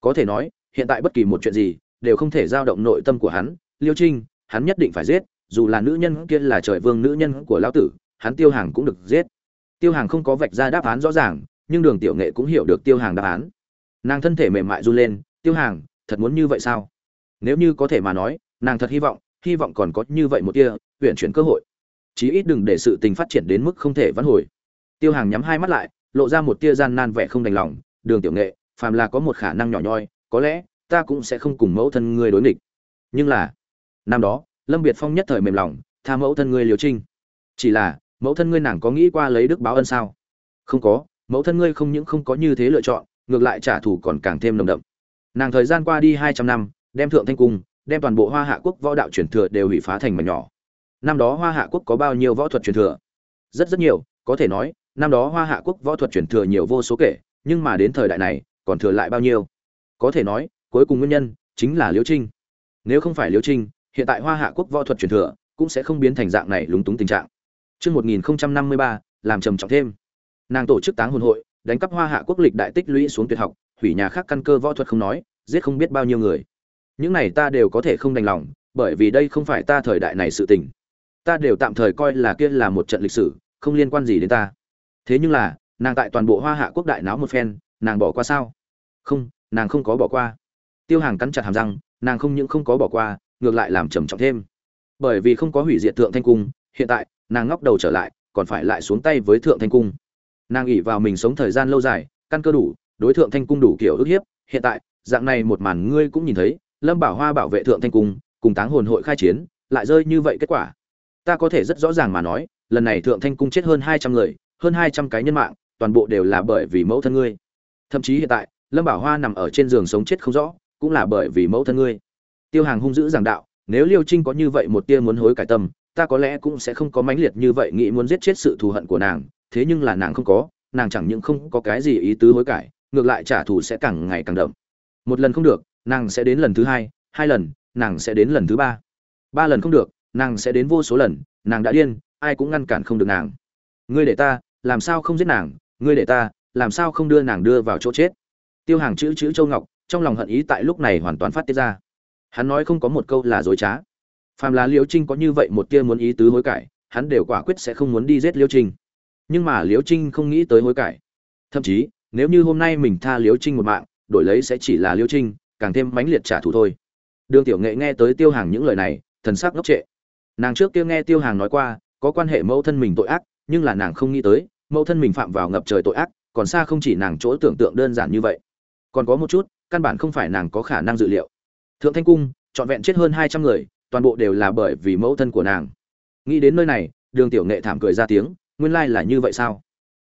Có thể nói, hiện tại bất kỳ một chuyện gì, đều không thể giao động nội tâm của hắn. Liêu trinh, hắn nhất định phải giết, dù là nữ nhân kia là trời vương nữ nhân của lão tử, hắn tiêu hàng cũng được giết. Tiêu hàng không có vạch ra đáp án rõ ràng nhưng đường tiểu nghệ cũng hiểu được tiêu hàng đáp án. Nàng thân thể mềm mại run lên, tiêu hàng, thật muốn như vậy sao? Nếu như có thể mà nói, nàng thật hy vọng hy vọng còn có như vậy một tia huyện chuyển cơ hội. Chí ít đừng để sự tình phát triển đến mức không thể vãn hồi. Tiêu hàng nhắm hai mắt lại, lộ ra một tia gian nan vẻ không đành lòng, đường tiểu nghệ, phàm là có một khả năng nhỏ nhoi, có lẽ ta cũng sẽ không cùng mẫu thân ngươi đối nghịch. Nhưng là, năm đó, lâm biệt phong nhất thời mềm lòng, tha mẫu thân ngươi liều trinh. Chỉ là, mẫu thân ngươi nàng có nghĩ qua lấy đức báo ân sao? Không có mẫu thân ngươi không những không có như thế lựa chọn ngược lại trả thù còn càng thêm nồng đậm. Nàng thời gian qua đi hai trăm năm đem thượng thanh cung đem toàn bộ hoa hạ quốc võ đạo truyền thừa đều hủy phá thành mảnh nhỏ. Năm đó hoa hạ quốc có bao nhiêu võ thuật truyền thừa? Rất rất nhiều có thể nói năm đó hoa hạ quốc võ thuật truyền thừa nhiều vô số kể nhưng mà đến thời đại này còn thừa lại bao nhiêu? Có thể nói cuối cùng nguyên nhân chính là liễu trinh. Nếu không phải liễu trinh hiện tại hoa hạ quốc võ thuật truyền thừa cũng sẽ không biến thành dạng này lúng túng tình trạng. Trước 1053, làm trầm trọng thêm. Nàng tổ chức táng hồn hội, đánh cắp hoa hạ quốc lịch đại tích lũy xuống tuyệt học, hủy nhà khác căn cơ võ thuật không nói, giết không biết bao nhiêu người. Những này ta đều có thể không đành lòng, bởi vì đây không phải ta thời đại này sự tình. Ta đều tạm thời coi là kia là một trận lịch sử, không liên quan gì đến ta. Thế nhưng là, nàng tại toàn bộ hoa hạ quốc đại náo một phen, nàng bỏ qua sao? Không, nàng không có bỏ qua. Tiêu Hàng cắn chặt hàm răng, nàng không những không có bỏ qua, ngược lại làm trầm trọng thêm. Bởi vì không có hủy diệt thượng thanh cung, hiện tại, nàng ngóc đầu trở lại, còn phải lại xuống tay với thượng thanh cung. Nàng ỉ vào mình sống thời gian lâu dài, căn cơ đủ, đối tượng thanh cung đủ kiểu ức hiếp, hiện tại, dạng này một màn ngươi cũng nhìn thấy, Lâm Bảo Hoa bảo vệ thượng thanh cung, cùng táng hồn hội khai chiến, lại rơi như vậy kết quả. Ta có thể rất rõ ràng mà nói, lần này thượng thanh cung chết hơn hai trăm người, hơn hai trăm cái nhân mạng, toàn bộ đều là bởi vì mẫu thân ngươi. Thậm chí hiện tại, Lâm Bảo Hoa nằm ở trên giường sống chết không rõ, cũng là bởi vì mẫu thân ngươi. Tiêu Hàng hung dữ giảng đạo, nếu Liêu Trinh có như vậy một tia muốn hối cải tâm, ta có lẽ cũng sẽ không có mãnh liệt như vậy nghĩ muốn giết chết sự thù hận của nàng, thế nhưng là nàng không có, nàng chẳng những không có cái gì ý tứ hối cải, ngược lại trả thù sẽ càng ngày càng đậm. Một lần không được, nàng sẽ đến lần thứ hai, hai lần, nàng sẽ đến lần thứ ba. Ba lần không được, nàng sẽ đến vô số lần, nàng đã điên, ai cũng ngăn cản không được nàng. Ngươi để ta, làm sao không giết nàng, ngươi để ta, làm sao không đưa nàng đưa vào chỗ chết. Tiêu Hàng chữ chữ Châu Ngọc, trong lòng hận ý tại lúc này hoàn toàn phát tiết ra. Hắn nói không có một câu là dối trá. Phàm là Liễu Trinh có như vậy một tia muốn ý tứ hối cải, hắn đều quả quyết sẽ không muốn đi giết Liễu Trinh. Nhưng mà Liễu Trinh không nghĩ tới hối cải. Thậm chí, nếu như hôm nay mình tha Liễu Trinh một mạng, đổi lấy sẽ chỉ là Liễu Trinh, càng thêm mãnh liệt trả thù thôi. Đường Tiểu Nghệ nghe tới Tiêu Hàng những lời này, thần sắc ngốc trệ. Nàng trước kia nghe Tiêu Hàng nói qua, có quan hệ mẫu thân mình tội ác, nhưng là nàng không nghĩ tới, mẫu thân mình phạm vào ngập trời tội ác, còn xa không chỉ nàng chỗ tưởng tượng đơn giản như vậy. Còn có một chút, căn bản không phải nàng có khả năng dự liệu. Thượng Thanh cung, trọn vẹn chết hơn hai trăm người, toàn bộ đều là bởi vì mẫu thân của nàng nghĩ đến nơi này đường tiểu nghệ thảm cười ra tiếng nguyên lai là như vậy sao?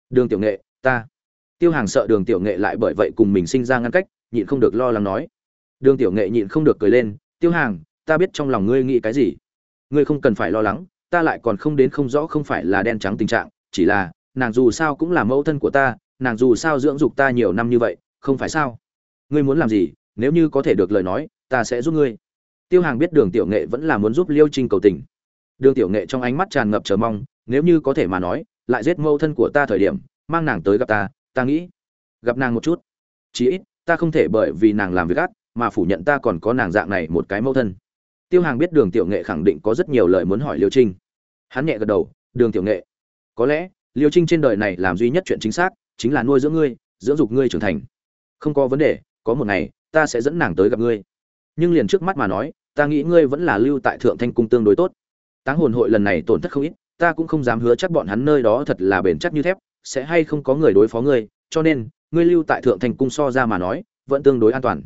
Đường tiểu nghệ, ta. Tiêu hàng sợ đường tiểu nghệ lại bởi vậy cùng mình sinh ra ngăn cách, nhịn không được lo lắng nói. Đường tiểu nghệ nhịn không được cười lên, tiêu hàng, ta biết trong lòng ngươi nghĩ cái gì. Ngươi không cần phải lo lắng, ta lại còn không đến không rõ không phải là đen trắng tình trạng, chỉ là, nàng dù sao cũng là mẫu thân của ta, nàng dù sao dưỡng dục ta nhiều năm như vậy, không phải sao? Ngươi muốn làm gì, nếu như có thể được lời nói, ta sẽ giúp ngươi. Tiêu hàng biết đường tiểu nghệ vẫn là muốn giúp liêu trinh cầu tình. Đường tiểu nghệ trong ánh mắt tràn ngập chờ mong nếu như có thể mà nói, lại giết mâu thân của ta thời điểm, mang nàng tới gặp ta ta nghĩ, gặp nàng một chút. Chí ít, ta không thể bởi vì nàng làm việc ác, mà phủ nhận ta còn có nàng dạng này một cái mâu thân. Tiêu hàng biết đường tiểu nghệ khẳng định có rất nhiều lời muốn hỏi liêu trinh. Hắn nhẹ gật đầu, đường tiểu nghệ, có lẽ, liêu trinh trên đời này làm duy nhất chuyện chính xác, chính là nuôi dưỡng ngươi, dưỡng dục ngươi trưởng thành. Không có vấn đề, có một ngày, ta sẽ dẫn nàng tới gặp ngươi. Nhưng liền trước mắt mà nói, ta nghĩ ngươi vẫn là lưu tại thượng thanh cung tương đối tốt. Táng hồn hội lần này tổn thất không ít ta cũng không dám hứa chắc bọn hắn nơi đó thật là bền chắc như thép, sẽ hay không có người đối phó ngươi, cho nên, ngươi lưu tại thượng thành cung so ra mà nói, vẫn tương đối an toàn.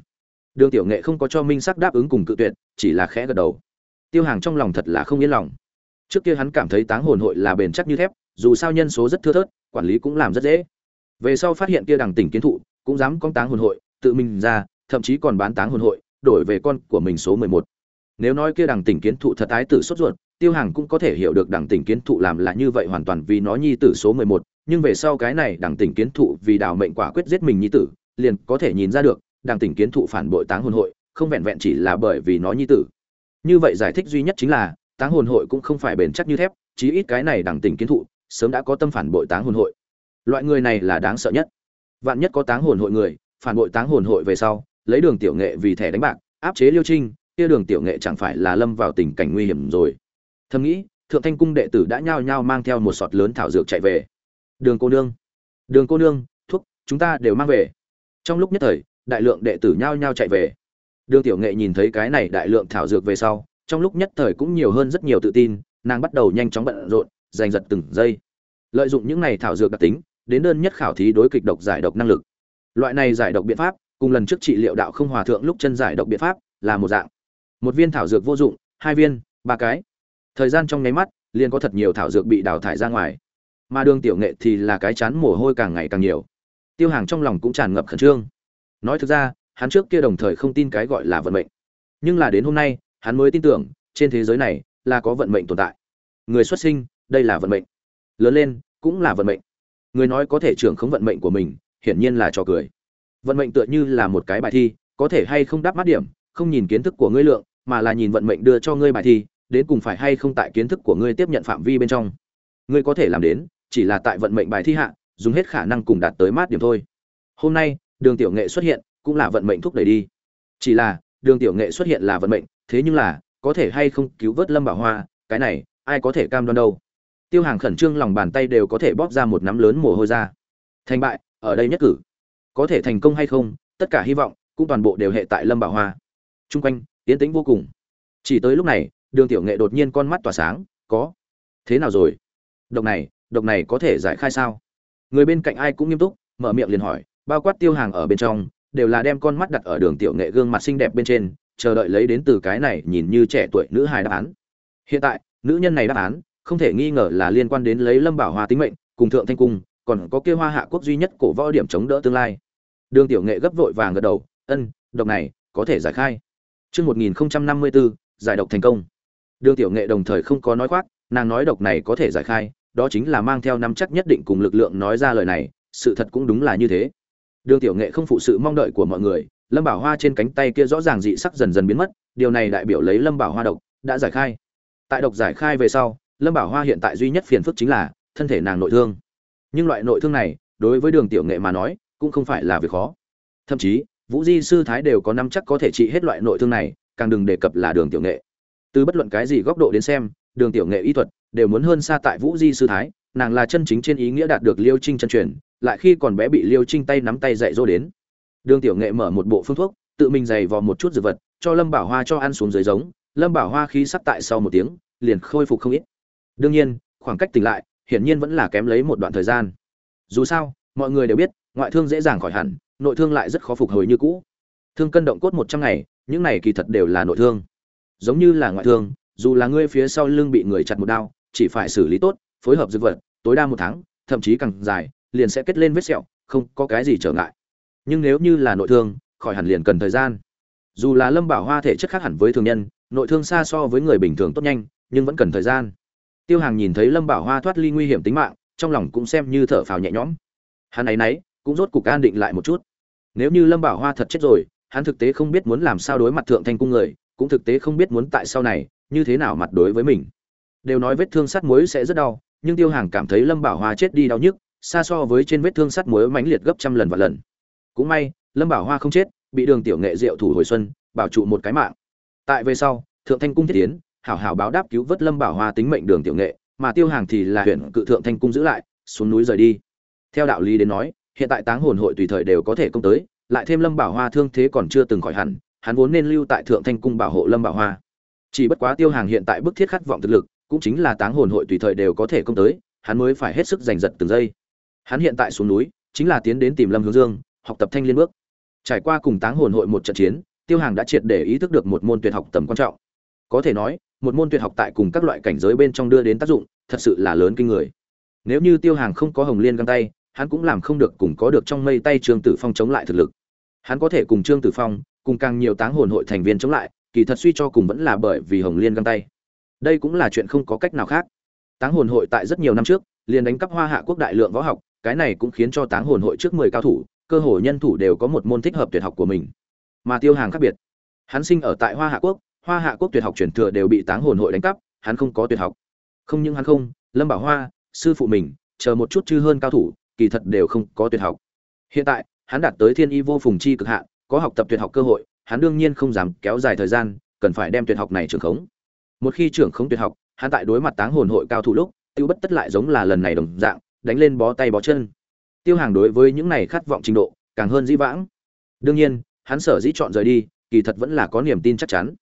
Đường tiểu nghệ không có cho minh sắc đáp ứng cùng cự tuyệt, chỉ là khẽ gật đầu. Tiêu hàng trong lòng thật là không yên lòng. Trước kia hắn cảm thấy táng hồn hội là bền chắc như thép, dù sao nhân số rất thưa thớt, quản lý cũng làm rất dễ. Về sau phát hiện kia đằng tỉnh kiến thụ, cũng dám con táng hồn hội, tự mình ra, thậm chí còn bán táng hồn hội, đổi về con của mình số mười một. Nếu nói kia đằng tỉnh kiến thụ thật ái tử sốt ruột tiêu hàng cũng có thể hiểu được đảng tỉnh kiến thụ làm là như vậy hoàn toàn vì nó nhi tử số mười một, nhưng về sau cái này đảng tỉnh kiến thụ vì đào mệnh quả quyết giết mình nhi tử, liền có thể nhìn ra được đảng tỉnh kiến thụ phản bội táng hồn hội, không vẹn vẹn chỉ là bởi vì nó nhi tử. Như vậy giải thích duy nhất chính là, táng hồn hội cũng không phải bền chắc như thép, chí ít cái này đảng tỉnh kiến thụ, sớm đã có tâm phản bội táng hồn hội. Loại người này là đáng sợ nhất. Vạn nhất có táng hồn hội người, phản bội táng hồn hội về sau, lấy đường tiểu nghệ vì thẻ đánh bạc, áp chế liêu trinh, kia đường tiểu nghệ chẳng phải là lâm vào tình cảnh nguy hiểm rồi thầm nghĩ, thượng thanh cung đệ tử đã nhao nhao mang theo một sọt lớn thảo dược chạy về. Đường cô nương, đường cô nương thuốc chúng ta đều mang về. Trong lúc nhất thời, đại lượng đệ tử nhao nhao chạy về. Đường tiểu nghệ nhìn thấy cái này đại lượng thảo dược về sau, trong lúc nhất thời cũng nhiều hơn rất nhiều tự tin, nàng bắt đầu nhanh chóng bận rộn, giành giật từng giây. Lợi dụng những này thảo dược đặc tính, đến đơn nhất khảo thí đối kịch độc giải độc năng lực. Loại này giải độc biện pháp, cùng lần trước trị liệu đạo không hòa thượng lúc chân giải độc biện pháp, là một dạng. Một viên thảo dược vô dụng, hai viên, ba cái thời gian trong nháy mắt, liền có thật nhiều thảo dược bị đào thải ra ngoài. Mà đường tiểu nghệ thì là cái chán mồ hôi càng ngày càng nhiều. Tiêu hàng trong lòng cũng tràn ngập khẩn trương. Nói thực ra, hắn trước kia đồng thời không tin cái gọi là vận mệnh. Nhưng là đến hôm nay, hắn mới tin tưởng, trên thế giới này là có vận mệnh tồn tại. Người xuất sinh, đây là vận mệnh. Lớn lên, cũng là vận mệnh. Người nói có thể trưởng khống vận mệnh của mình, hiển nhiên là trò cười. Vận mệnh tựa như là một cái bài thi, có thể hay không đáp mắt điểm, không nhìn kiến thức của ngươi lượng, mà là nhìn vận mệnh đưa cho ngươi bài thi đến cùng phải hay không tại kiến thức của ngươi tiếp nhận phạm vi bên trong. Ngươi có thể làm đến, chỉ là tại vận mệnh bài thi hạ, dùng hết khả năng cùng đạt tới mát điểm thôi. Hôm nay, đường tiểu nghệ xuất hiện, cũng là vận mệnh thúc đẩy đi. Chỉ là, đường tiểu nghệ xuất hiện là vận mệnh, thế nhưng là, có thể hay không cứu vớt lâm bảo hoa, cái này, ai có thể cam đoan đâu. Tiêu hàng khẩn trương lòng bàn tay đều có thể bóp ra một nắm lớn mồ hôi ra. Thành bại, ở đây nhất cử. Có thể thành công hay không, tất cả hy vọng, cũng toàn bộ đều hệ tại lâm bảo hoa. T r u n g quanh tiến tĩnh vô cùng. Chỉ tới lúc này đường tiểu nghệ đột nhiên con mắt tỏa sáng có. Thế nào rồi? Độc này độc này có thể giải khai sao? Người bên cạnh ai cũng nghiêm túc mở miệng liền hỏi bao quát tiêu hàng ở bên trong đều là đem con mắt đặt ở đường tiểu nghệ gương mặt xinh đẹp bên trên chờ đợi lấy đến từ cái này nhìn như trẻ tuổi nữ hài đáp án. Hiện tại nữ nhân này đáp án không thể nghi ngờ là liên quan đến lấy lâm bảo hoa tính mệnh cùng thượng thanh cung còn có kia hoa hạ quốc duy nhất cổ võ điểm chống đỡ tương lai. Đường tiểu nghệ gấp vội vàng gật đầu ân độc này có thể giải khai. Trước 1054, giải độc thành công. Đường tiểu nghệ đồng thời không có nói khoác, nàng nói độc này có thể giải khai, đó chính là mang theo năm chắc nhất định cùng lực lượng nói ra lời này, sự thật cũng đúng là như thế. Đường tiểu nghệ không phụ sự mong đợi của mọi người, Lâm Bảo Hoa trên cánh tay kia rõ ràng dị sắc dần dần biến mất, điều này đại biểu lấy Lâm Bảo Hoa độc đã giải khai. Tại độc giải khai về sau, Lâm Bảo Hoa hiện tại duy nhất phiền phức chính là thân thể nàng nội thương nhưng loại nội thương này đối với đường tiểu nghệ mà nói cũng không phải là việc khó thậm chí vũ di sư thái đều có năm chắc có thể trị hết loại nội thương này càng đừng đề cập là đường tiểu nghệ từ bất luận cái gì góc độ đến xem đường tiểu nghệ y thuật đều muốn hơn xa tại vũ di sư thái nàng là chân chính trên ý nghĩa đạt được liêu trinh chân truyền lại khi còn bé bị liêu trinh tay nắm tay dạy dỗ đến đường tiểu nghệ mở một bộ phương thuốc tự mình giày vò một chút dược vật cho lâm bảo hoa cho ăn xuống dưới giống lâm bảo hoa khí sắc tại sau một tiếng liền khôi phục không ít đương nhiên khoảng cách tỉnh lại hiển nhiên vẫn là kém lấy một đoạn thời gian. Dù sao, mọi người đều biết, ngoại thương dễ dàng khỏi hẳn, nội thương lại rất khó phục hồi như cũ. Thương cân động cốt 100 ngày, những này kỳ thật đều là nội thương. Giống như là ngoại thương, dù là ngươi phía sau lưng bị người chặt một đao, chỉ phải xử lý tốt, phối hợp dược vật, tối đa một tháng, thậm chí càng dài, liền sẽ kết lên vết sẹo, không có cái gì trở ngại. Nhưng nếu như là nội thương, khỏi hẳn liền cần thời gian. Dù là Lâm Bảo Hoa thể chất khác hẳn với thường nhân, nội thương xa so với người bình thường tốt nhanh, nhưng vẫn cần thời gian tiêu hàng nhìn thấy lâm bảo hoa thoát ly nguy hiểm tính mạng trong lòng cũng xem như thở phào nhẹ nhõm hắn ấy nấy cũng rốt cục an định lại một chút nếu như lâm bảo hoa thật chết rồi hắn thực tế không biết muốn làm sao đối mặt thượng thanh cung người cũng thực tế không biết muốn tại sau này như thế nào mặt đối với mình. Đều nói vết thương sắt muối sẽ rất đau, nhưng tiêu hàng cảm thấy lâm bảo hoa chết đi đau nhức, xa so với trên vết thương sắt muối mãnh liệt gấp trăm lần và lần. Cũng may, lâm bảo hoa không chết, bị đường tiểu nghệ diệu thủ hồi xuân, bảo trụ một cái mạng. Tại về sau, thượng thanh cung thiết tiến, hảo hảo báo đáp cứu vớt lâm bảo hoa tính mệnh đường tiểu nghệ, mà tiêu hàng thì là huyện cự thượng thanh cung giữ lại, xuống núi rời đi. Theo đạo lý đến nói, hiện tại táng hồn hội tùy thời đều có thể công tới, lại thêm lâm bảo hoa thương thế còn chưa từng khỏi hẳn hắn vốn nên lưu tại thượng thanh cung bảo hộ lâm bảo hoa. Chỉ bất quá tiêu hàng hiện tại bức thiết khát vọng thực lực, cũng chính là táng hồn hội tùy thời đều có thể công tới, hắn mới phải hết sức giành giật từng giây. Hắn hiện tại xuống núi, chính là tiến đến tìm lâm hướng dương, học tập thanh liên bước. Trải qua cùng táng hồn hội một trận chiến, tiêu hàng đã triệt để ý thức được một môn tuyệt học tầm quan trọng. Có thể nói, một môn tuyệt học tại cùng các loại cảnh giới bên trong đưa đến tác dụng, thật sự là lớn kinh người. Nếu như tiêu hàng không có hồng liên găng tay, hắn cũng làm không được cùng có được trong mây tay trương tử phong chống lại thực lực. Hắn có thể cùng trương tử phong cùng càng nhiều táng hồn hội thành viên chống lại, kỳ thật suy cho cùng vẫn là bởi vì hồng liên găng tay. Đây cũng là chuyện không có cách nào khác. Táng hồn hội tại rất nhiều năm trước, liền đánh cắp hoa hạ quốc đại lượng võ học, cái này cũng khiến cho táng hồn hội trước mười cao thủ, cơ hồ nhân thủ đều có một môn thích hợp tuyệt học của mình. Mà tiêu hàng khác biệt, hắn sinh ở tại hoa hạ quốc, hoa hạ quốc tuyệt học truyền thừa đều bị táng hồn hội đánh cắp, hắn không có tuyệt học. Không những hắn không, lâm bảo hoa, sư phụ mình, chờ một chút chư hơn cao thủ, kỳ thật đều không có tuyệt học. Hiện tại, hắn đạt tới thiên y vô phùng chi cực hạn có học tập tuyệt học cơ hội, hắn đương nhiên không dám kéo dài thời gian, cần phải đem tuyệt học này trưởng khống. Một khi trưởng khống tuyệt học, hắn tại đối mặt táng hồn hội cao thủ lúc, tiêu bất tất lại giống là lần này đồng dạng, đánh lên bó tay bó chân. Tiêu hàng đối với những này khát vọng trình độ, càng hơn dĩ vãng. Đương nhiên, hắn sở dĩ chọn rời đi, kỳ thật vẫn là có niềm tin chắc chắn.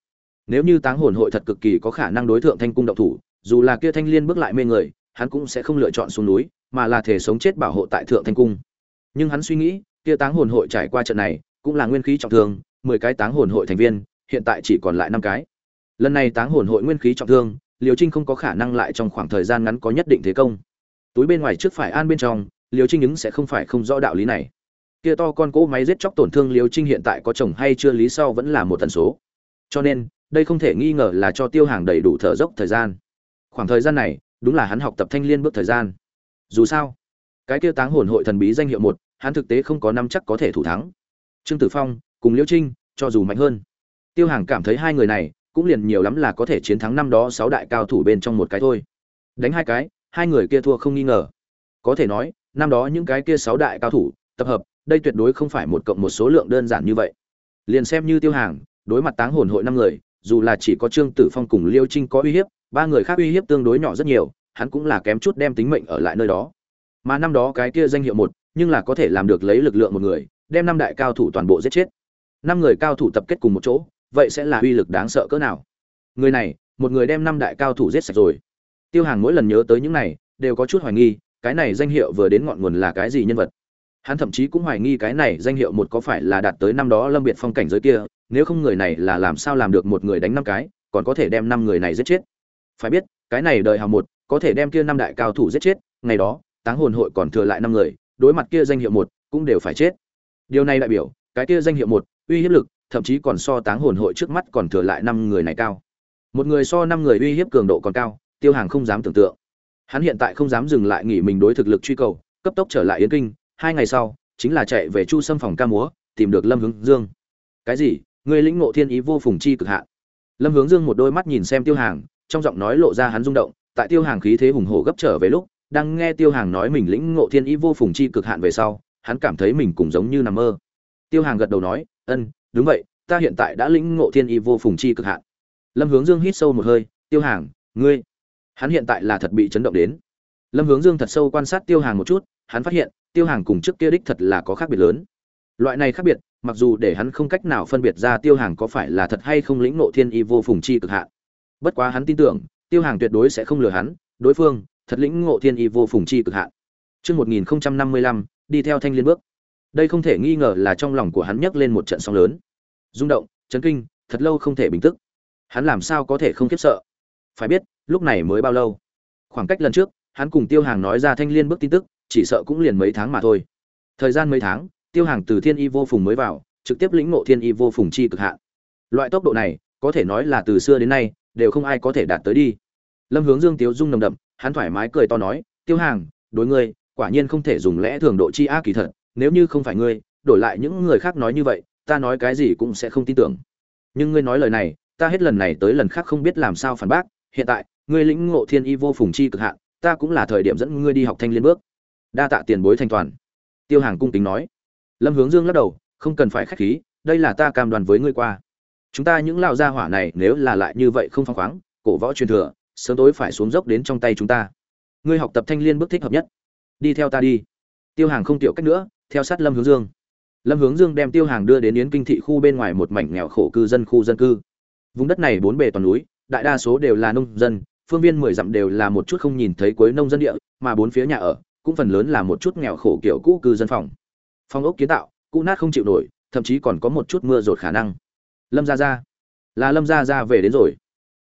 Nếu như táng hồn hội thật cực kỳ có khả năng đối thượng thanh cung động thủ, dù là kia thanh liên bước lại mê người, hắn cũng sẽ không lựa chọn xuống núi, mà là thể sống chết bảo hộ tại thượng thanh cung. Nhưng hắn suy nghĩ, kia táng hồn hội trải qua trận này cũng là nguyên khí trọng thương, mười cái táng hồn hội thành viên, hiện tại chỉ còn lại năm cái. Lần này táng hồn hội nguyên khí trọng thương, Liêu trinh không có khả năng lại trong khoảng thời gian ngắn có nhất định thế công. Túi bên ngoài trước phải an bên trong, Liêu trinh ứng sẽ không phải không rõ đạo lý này. Kia to con cỗ máy giết chóc tổn thương Liêu trinh hiện tại có chồng hay chưa lý sau vẫn là một tần số. Cho nên, đây không thể nghi ngờ là cho tiêu hàng đầy đủ thở dốc thời gian. Khoảng thời gian này, đúng là hắn học tập thanh liên bước thời gian. Dù sao, cái kia táng hồn hội thần bí danh hiệu một, hắn thực tế không có năm chắc có thể thủ thắng trương tử phong cùng liễu trinh, cho dù mạnh hơn. Tiêu hàng cảm thấy hai người này cũng liền nhiều lắm là có thể chiến thắng năm đó sáu đại cao thủ bên trong một cái thôi. Đánh hai cái, hai người kia thua không nghi ngờ. Có thể nói, năm đó những cái kia sáu đại cao thủ, tập hợp, đây tuyệt đối không phải một cộng một số lượng đơn giản như vậy. Liền xem như tiêu hàng, đối mặt táng hồn hội năm người, dù là chỉ có trương tử phong cùng liêu trinh có uy hiếp, ba người khác uy hiếp tương đối nhỏ rất nhiều, hắn cũng là kém chút đem tính mệnh ở lại nơi đó. Mà năm đó cái kia danh hiệu một, nhưng là có thể làm được lấy lực lượng một người đem năm đại cao thủ toàn bộ giết chết. Năm người cao thủ tập kết cùng một chỗ, vậy sẽ là uy lực đáng sợ cỡ nào? Người này, một người đem năm đại cao thủ giết sạch rồi. Tiêu hàng mỗi lần nhớ tới những này, đều có chút hoài nghi, cái này danh hiệu vừa đến ngọn nguồn là cái gì nhân vật? Hắn thậm chí cũng hoài nghi cái này danh hiệu một có phải là đạt tới năm đó lâm biệt phong cảnh giới kia, nếu không người này là làm sao làm được một người đánh năm cái, còn có thể đem năm người này giết chết. Phải biết, cái này đời hào một, có thể đem kia năm đại cao thủ giết chết, ngày đó, táng hồn hội còn thừa lại năm người, đối mặt kia danh hiệu một, cũng đều phải chết điều này đại biểu, cái kia danh hiệu một, uy hiếp lực, thậm chí còn so táng hồn hội trước mắt còn thừa lại năm người này cao. Một người so năm người uy hiếp cường độ còn cao, tiêu hàng không dám tưởng tượng. Hắn hiện tại không dám dừng lại nghỉ mình đối thực lực truy cầu, cấp tốc trở lại yến kinh, hai ngày sau, chính là chạy về chu sâm phòng ca múa, tìm được lâm hướng dương. Cái gì? Người lĩnh ngộ thiên ý vô phùng chi cực hạn. Lâm hướng dương một đôi mắt nhìn xem tiêu hàng, trong giọng nói lộ ra hắn rung động, tại tiêu hàng khí thế hùng hổ gấp trở về lúc, đang nghe tiêu hàng nói mình lĩnh ngộ thiên ý vô phùng chi cực hạn về sau hắn cảm thấy mình cũng giống như nằm mơ. Tiêu hàng gật đầu nói ân đúng vậy ta hiện tại đã lĩnh ngộ thiên Y vô phùng chi cực hạn. Lâm hướng dương hít sâu một hơi tiêu hàng ngươi hắn hiện tại là thật bị chấn động đến. Lâm hướng dương thật sâu quan sát tiêu hàng một chút hắn phát hiện tiêu hàng cùng trước kia đích thật là có khác biệt lớn. Loại này khác biệt mặc dù để hắn không cách nào phân biệt ra tiêu hàng có phải là thật hay không lĩnh ngộ thiên y vô phùng chi cực hạn. Bất quá hắn tin tưởng tiêu hàng tuyệt đối sẽ không lừa hắn đối phương thật lĩnh ngộ thiên y vô phùng chi cực hạn. Chương 1055, đi theo thanh liên bước. Đây không thể nghi ngờ là trong lòng của hắn nhấc lên một trận sóng lớn. Rung động, chấn kinh, thật lâu không thể bình tức. Hắn làm sao có thể không khiếp sợ? Phải biết, lúc này mới bao lâu? Khoảng cách lần trước, hắn cùng Tiêu Hàng nói ra thanh liên bước tin tức, chỉ sợ cũng liền mấy tháng mà thôi. Thời gian mấy tháng, Tiêu Hàng từ Thiên Y vô phùng mới vào, trực tiếp lĩnh ngộ Thiên Y vô phùng chi cực hạn. Loại tốc độ này, có thể nói là từ xưa đến nay đều không ai có thể đạt tới đi. Lâm Hướng Dương tiếu dung nồng đậm, hắn thoải mái cười to nói, "Tiêu Hàng, đối ngươi, quả nhiên không thể dùng lẽ thường độ chi ác kỳ thật, nếu như không phải ngươi, đổi lại những người khác nói như vậy, ta nói cái gì cũng sẽ không tin tưởng. Nhưng ngươi nói lời này, ta hết lần này tới lần khác không biết làm sao phản bác, hiện tại, ngươi lĩnh ngộ thiên y vô phùng chi cực hạn, ta cũng là thời điểm dẫn ngươi đi học thanh liên bước. Đa tạ tiền bối thanh toàn." Tiêu Hàng cung kính nói. Lâm Hướng Dương lắc đầu, không cần phải khách khí, đây là ta cam đoan với ngươi qua. Chúng ta những lão gia hỏa này nếu là lại như vậy không phăng khoáng, cổ võ truyền thừa, sớm tối phải xuống dốc đến trong tay chúng ta. Ngươi học tập thanh liên bước thích hợp nhất đi theo ta đi. Tiêu hàng không tiểu cách nữa, theo sát lâm hướng dương. Lâm hướng dương đem tiêu hàng đưa đến yến kinh thị khu bên ngoài một mảnh nghèo khổ cư dân khu dân cư. Vùng đất này bốn bề toàn núi, đại đa số đều là nông dân, phương viên mười dặm đều là một chút không nhìn thấy cuối nông dân địa, mà bốn phía nhà ở cũng phần lớn là một chút nghèo khổ kiểu cũ cư dân phòng. Phong ốc kiến tạo, cũ nát không chịu nổi, thậm chí còn có một chút mưa rột khả năng. Lâm gia gia. Là lâm gia gia về đến rồi.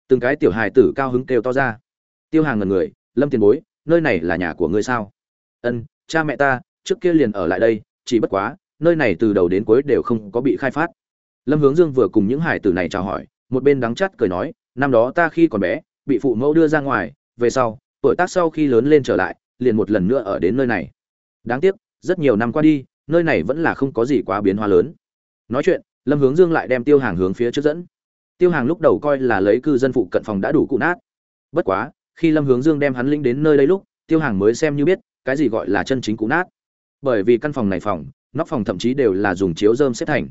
Từng cái tiểu hài tử cao hứng kêu to ra. Tiêu hàng ngần người, lâm tiền bối, nơi này là nhà của ngươi sao? Ân, cha mẹ ta, trước kia liền ở lại đây, chỉ bất quá, nơi này từ đầu đến cuối đều không có bị khai phát. Lâm hướng dương vừa cùng những hải tử này chào hỏi, một bên đắng chắt cười nói, năm đó ta khi còn bé, bị phụ mẫu đưa ra ngoài, về sau, tuổi tác sau khi lớn lên trở lại, liền một lần nữa ở đến nơi này. Đáng tiếc, rất nhiều năm qua đi, nơi này vẫn là không có gì quá biến hóa lớn. Nói chuyện, lâm hướng dương lại đem tiêu hàng hướng phía trước dẫn. Tiêu hàng lúc đầu coi là lấy cư dân phụ cận phòng đã đủ cụ nát. Bất quá, khi lâm hướng dương đem hắn linh đến nơi đây lúc, tiêu hàng mới xem như biết cái gì gọi là chân chính cũ nát. Bởi vì căn phòng này phòng, nóc phòng thậm chí đều là dùng chiếu dơm xếp thành.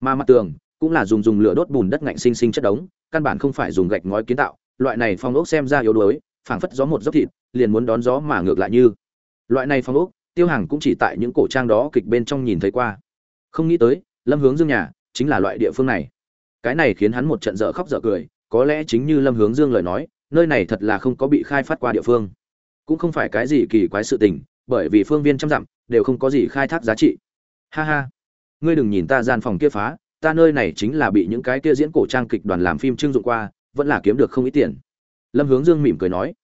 Mà mặt tường cũng là dùng dùng lửa đốt bùn đất ngạnh sinh sinh chất đống, căn bản không phải dùng gạch ngói kiến tạo. Loại này phòng ốc xem ra yếu đuối, phảng phất gió một dốc thịt, liền muốn đón gió mà ngược lại như. Loại này phòng ốc, tiêu hàng cũng chỉ tại những cổ trang đó kịch bên trong nhìn thấy qua. Không nghĩ tới, lâm hướng dương nhà chính là loại địa phương này. Cái này khiến hắn một trận dở khóc dở cười, có lẽ chính như lâm hướng dương lời nói, nơi này thật là không có bị khai phát qua địa phương cũng không phải cái gì kỳ quái sự tình, bởi vì phương viên trăm dặm đều không có gì khai thác giá trị. Ha ha. Ngươi đừng nhìn ta gian phòng kia phá, ta nơi này chính là bị những cái kia diễn cổ trang kịch đoàn làm phim trưng dụng qua, vẫn là kiếm được không ít tiền. Lâm hướng dương mỉm cười nói.